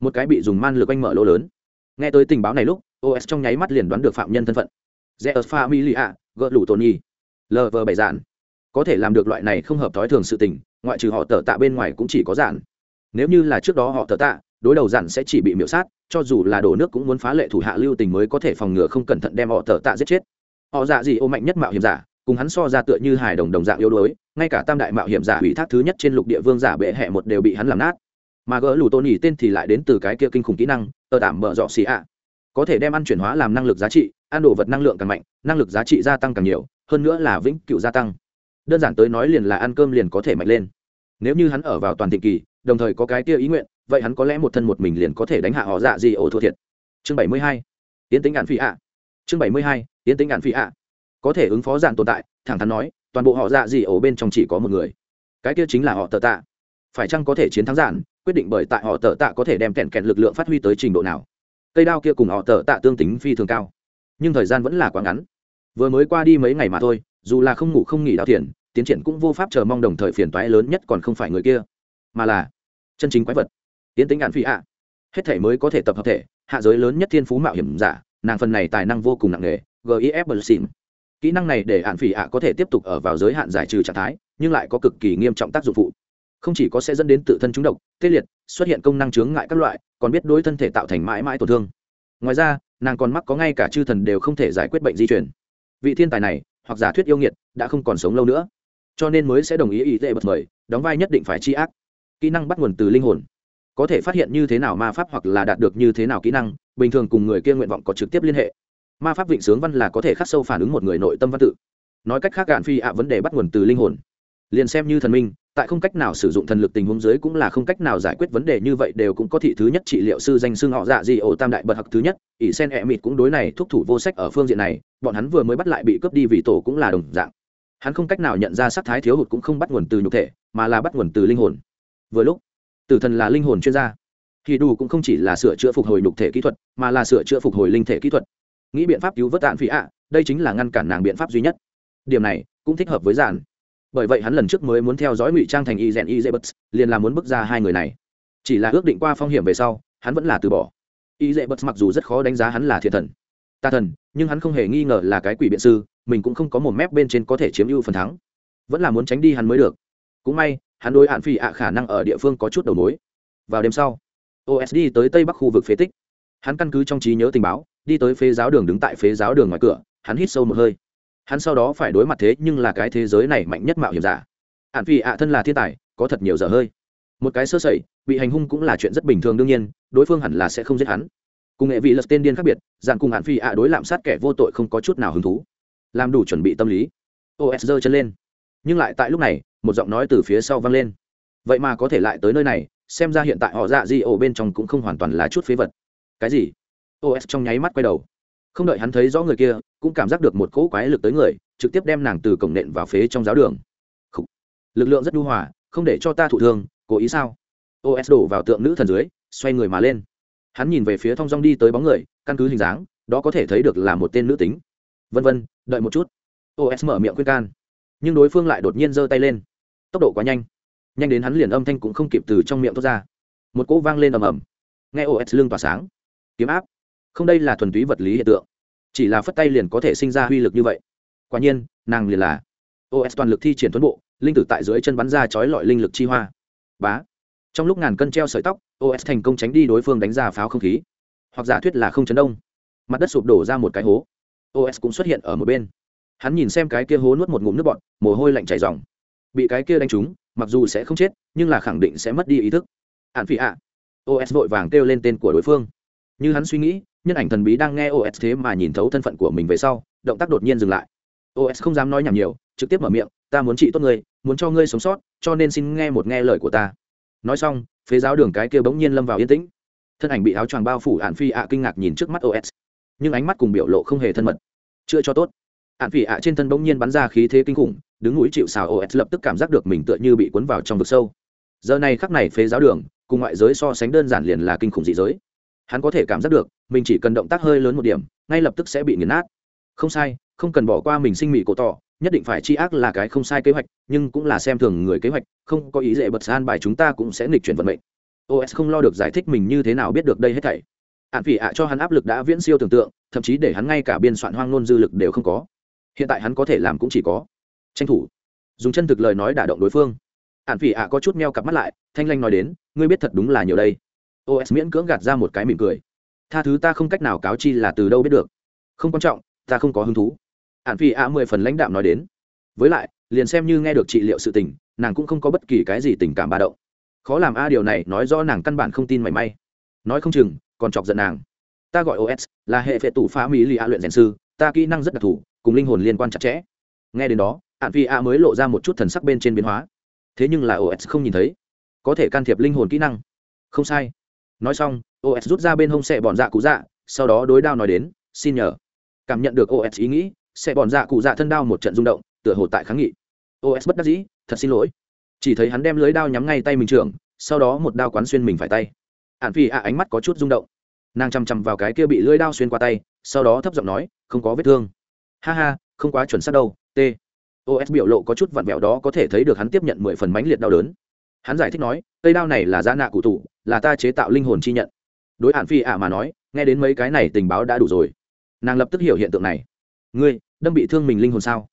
Một cái bị dùng man lực anh mở lỗ lớn. Nghe tới tình báo này lúc os trong nháy mắt liền đoán được phạm nhân thân phận. Zeus familia, gỡ lủ tony. Lv bảy giản. Có thể làm được loại này không hợp thói thường sự tình, ngoại trừ họ tờ tạ bên ngoài cũng chỉ có giản. Nếu như là trước đó họ tờ tạ, đối đầu giản sẽ chỉ bị miễu sát, cho dù là đổ nước cũng muốn phá lệ thủ hạ lưu tình mới có thể phòng ngừa không cẩn thận đem họ tờ tạ giết chết. Họ dạ gì ô mạnh nhất mạo hiểm giả, cùng hắn so ra tựa như hài đồng đồng dạng yếu đuối, ngay cả tam đại mạo hiểm giả ủy thác thứ nhất trên lục địa vương giả bệ hẹ một đều bị hắn làm nát. Mà gỡ lù tôn nhỉ tên thì lại đến từ cái kia kinh khủng kỹ năng, tờ tạm mở dọ xì ạ có thể đem ăn chuyển hóa làm năng lực giá trị, ăn đồ vật năng lượng càng mạnh, năng lực giá trị gia tăng càng nhiều, hơn nữa là vĩnh cựu gia tăng. Đơn giản tới nói liền là ăn cơm liền có thể mạnh lên. Nếu như hắn ở vào toàn thịnh kỳ, đồng thời có cái kia ý nguyện, vậy hắn có lẽ một thân một mình liền có thể đánh hạ họ dạ gì ổ thua thiệt. Chương bảy mươi hai, tiến tính ạn phi ạ. Chương bảy mươi hai, tiến tính ạn phi ạ. Có thể ứng phó dạng tồn tại, thẳng thắn nói, toàn bộ họ dạ gì ổ bên trong chỉ có một người. Cái kia chính là họ tờ tạ. Phải chăng có thể chiến thắng giản quyết định bởi tại họ tờ tạ có thể đem kẹn kẹn lực lượng phát huy tới trình độ nào? Cây đao kia cùng họ tờ tạ tương tính phi thường cao nhưng thời gian vẫn là quá ngắn. Vừa mới qua đi mấy ngày mà thôi dù là không ngủ không nghỉ đào thiền, tiến triển cũng vô pháp chờ mong đồng thời phiền toái lớn nhất còn không phải người kia mà là chân chính quái vật tiến tính ạn phi ạ. Hết thể mới có thể tập hợp thể hạ giới lớn nhất thiên phú mạo hiểm giả nàng phần này tài năng vô cùng nặng nề gif bersin kỹ năng này để ạn phỉ ạ có thể tiếp tục ở vào giới hạn giải trừ trạng thái nhưng lại có cực kỳ nghiêm trọng tác dụng phụ không chỉ có sẽ dẫn đến tự thân trúng độc, tê liệt, xuất hiện công năng chướng ngại các loại, còn biết đối thân thể tạo thành mãi mãi tổn thương. Ngoài ra, nàng còn mắc có ngay cả chư thần đều không thể giải quyết bệnh di chuyển vị thiên tài này, hoặc giả thuyết yêu nghiệt, đã không còn sống lâu nữa. Cho nên mới sẽ đồng ý ý tệ bật mời, đóng vai nhất định phải chi ác. Kỹ năng bắt nguồn từ linh hồn. Có thể phát hiện như thế nào ma pháp hoặc là đạt được như thế nào kỹ năng, bình thường cùng người kia nguyện vọng có trực tiếp liên hệ. Ma pháp vịnh sướng văn là có thể khắc sâu phản ứng một người nội tâm văn tự. Nói cách khác, gạn phi ạ, vấn đề bắt nguồn từ linh hồn liền xem như thần minh, tại không cách nào sử dụng thần lực tình huống dưới cũng là không cách nào giải quyết vấn đề như vậy đều cũng có thị thứ nhất trị liệu sư danh xưng họ dạ gì ổ tam đại bậc hặc thứ nhất, ỷ sen ẹ mịt cũng đối này thúc thủ vô sách ở phương diện này, bọn hắn vừa mới bắt lại bị cướp đi vì tổ cũng là đồng dạng. Hắn không cách nào nhận ra sắc thái thiếu hụt cũng không bắt nguồn từ nhục thể, mà là bắt nguồn từ linh hồn. Vừa lúc, tử thần là linh hồn chuyên gia. Thì đủ cũng không chỉ là sửa chữa phục hồi nhục thể kỹ thuật, mà là sửa chữa phục hồi linh thể kỹ thuật. Nghĩ biện pháp cứu vớt tạn phi ạ, đây chính là ngăn cản nàng biện pháp duy nhất. Điểm này cũng thích hợp với giản bởi vậy hắn lần trước mới muốn theo dõi ngụy trang thành y rèn y dễ bật liền là muốn bước ra hai người này. Chỉ là ước định qua phong hiểm về sau, hắn vẫn là từ bỏ. Y dễ bật mặc dù rất khó đánh giá hắn là thiện thần, tà thần, nhưng hắn không hề nghi ngờ là cái quỷ biện sư, mình cũng không có một mép bên trên có thể chiếm ưu phần thắng. Vẫn là muốn tránh đi hắn mới được. Cũng may, hắn đối hạn phi ạ khả năng ở địa phương có chút đầu mối. Vào đêm sau osd tới tây bắc khu vực phế tích. Hắn căn cứ trong trí nhớ tình báo, đi tới phế giáo đường đứng tại phế giáo đường ngoài cửa, hắn hít sâu một hơi hắn sau đó phải đối mặt thế nhưng là cái thế giới này mạnh nhất mạo hiểm giả. Hạn phi ạ thân là thiên tài, có thật nhiều dở hơi. Một cái sơ sẩy, bị hành hung cũng là chuyện rất bình thường đương nhiên, đối phương hẳn là sẽ không giết hắn. Cùng nghệ vị lật tên điên khác biệt, dàn cùng hạn phi ạ đối lạm sát kẻ vô tội không có chút nào hứng thú. Làm đủ chuẩn bị tâm lý. Os giơ chân lên. Nhưng lại tại lúc này, một giọng nói từ phía sau vang lên. Vậy mà có thể lại tới nơi này, xem ra hiện tại họ dạ di ổ bên trong cũng không hoàn toàn là chút phế vật. Cái gì? Os trong nháy mắt quay đầu. Không đợi hắn thấy rõ người kia cũng cảm giác được một cỗ quái lực tới người, trực tiếp đem nàng từ cổng nện vào phế trong giáo đường. Lực lượng rất nhu hòa, không để cho ta thụ thương, cố ý sao? Os đổ vào tượng nữ thần dưới, xoay người mà lên. Hắn nhìn về phía thong dong đi tới bóng người, căn cứ hình dáng, đó có thể thấy được là một tên nữ tính. Vân vân, đợi một chút. Os mở miệng khuyên can. Nhưng đối phương lại đột nhiên giơ tay lên. Tốc độ quá nhanh. Nhanh đến hắn liền âm thanh cũng không kịp từ trong miệng thoát ra. Một cỗ vang lên ầm ầm. Nghe os lưng tỏa sáng. Kiếm áp. Không đây là thuần túy vật lý hiện tượng chỉ là phất tay liền có thể sinh ra uy lực như vậy. Quả nhiên, nàng liền là os toàn lực thi triển tuấn bộ, linh tử tại dưới chân bắn ra chói lọi linh lực chi hoa. Bá. Trong lúc ngàn cân treo sợi tóc os thành công tránh đi đối phương đánh ra pháo không khí. Hoặc giả thuyết là không chấn đông. Mặt đất sụp đổ ra một cái hố. Os cũng xuất hiện ở một bên. Hắn nhìn xem cái kia hố nuốt một ngụm nước bọt, mồ hôi lạnh chảy dòng bị cái kia đánh trúng, mặc dù sẽ không chết, nhưng là khẳng định sẽ mất đi ý thức. Hạn phỉ ạ. Os vội vàng kêu lên tên của đối phương. Như hắn suy nghĩ nhân ảnh thần bí đang nghe os thế mà nhìn thấu thân phận của mình về sau, động tác đột nhiên dừng lại. Os không dám nói nhảm nhiều, trực tiếp mở miệng, ta muốn trị tốt ngươi, muốn cho ngươi sống sót, cho nên xin nghe một nghe lời của ta. Nói xong, phế giáo đường cái kia bỗng nhiên lâm vào yên tĩnh. Thân ảnh bị áo choàng bao phủ ạn phi ạ kinh ngạc nhìn trước mắt os nhưng ánh mắt cùng biểu lộ không hề thân mật. Chưa cho tốt. Ạn phi ạ trên thân bỗng nhiên bắn ra khí thế kinh khủng, đứng núi chịu xào os lập tức cảm giác được mình tựa như bị cuốn vào trong vực sâu. Giờ này khắc này phế giáo đường, cùng ngoại giới so sánh đơn giản liền là kinh khủng dị giới hắn có thể cảm giác được, mình chỉ cần động tác hơi lớn một điểm, ngay lập tức sẽ bị nghiền nát. Không sai, không cần bỏ qua mình sinh mỹ cổ tỏ, nhất định phải chi ác là cái không sai kế hoạch, nhưng cũng là xem thường người kế hoạch, không có ý dễ bật san bài chúng ta cũng sẽ nghịch chuyển vận mệnh. Os không lo được giải thích mình như thế nào biết được đây hết thảy. Ạn phỉ ạ cho hắn áp lực đã viễn siêu tưởng tượng, thậm chí để hắn ngay cả biên soạn hoang nôn dư lực đều không có. Hiện tại hắn có thể làm cũng chỉ có tranh thủ. Dùng chân thực lời nói đả động đối phương. Ạn phỉ ạ có chút meo cặp mắt lại, thanh lanh nói đến, ngươi biết thật đúng là nhiều đây os miễn cưỡng gạt ra một cái mỉm cười. Tha thứ ta không cách nào cáo chi là từ đâu biết được. Không quan trọng, ta không có hứng thú. Hạn phi a mười phần lãnh đạm nói đến. Với lại, liền xem như nghe được trị liệu sự tình, nàng cũng không có bất kỳ cái gì tình cảm ba động. Khó làm a điều này, nói rõ nàng căn bản không tin mảy may. Nói không chừng, còn chọc giận nàng. Ta gọi os là hệ vệ tủ phá mỹ lì a luyện rèn sư, ta kỹ năng rất đặc thù, cùng linh hồn liên quan chặt chẽ. Nghe đến đó hạn phi a mới lộ ra một chút thần sắc bên trên biến hóa. Thế nhưng là os không nhìn thấy. Có thể can thiệp linh hồn kỹ năng. Không sai nói xong os rút ra bên hông xe bọn dạ cụ dạ sau đó đối đao nói đến, xin nhờ. Cảm nhận được os ý nghĩ xe bọn dạ cụ dạ thân đao một trận rung động, tựa hồ tại kháng nghị. Os bất đắc dĩ, thật xin lỗi. Chỉ thấy hắn đem lưới đao nhắm ngay tay mình trưởng, sau đó một đao quán xuyên mình phải tay. Ạn phi ạ ánh mắt có chút rung động. Nàng chằm chằm vào cái kia bị lưỡi đao xuyên qua tay, sau đó thấp giọng nói, không có vết thương. Ha ha, không quá chuẩn xác đâu, t. Os biểu lộ có chút vặn vẹo đó có thể thấy được hắn tiếp nhận mười phần mánh liệt đau đớn. Hắn giải thích nói, cây đao này là da nạ cụ tủ là ta chế tạo linh hồn chi nhận. Đối hạn phi ạ mà nói, nghe đến mấy cái này tình báo đã đủ rồi. Nàng lập tức hiểu hiện tượng này. Ngươi, đâm bị thương mình linh hồn sao?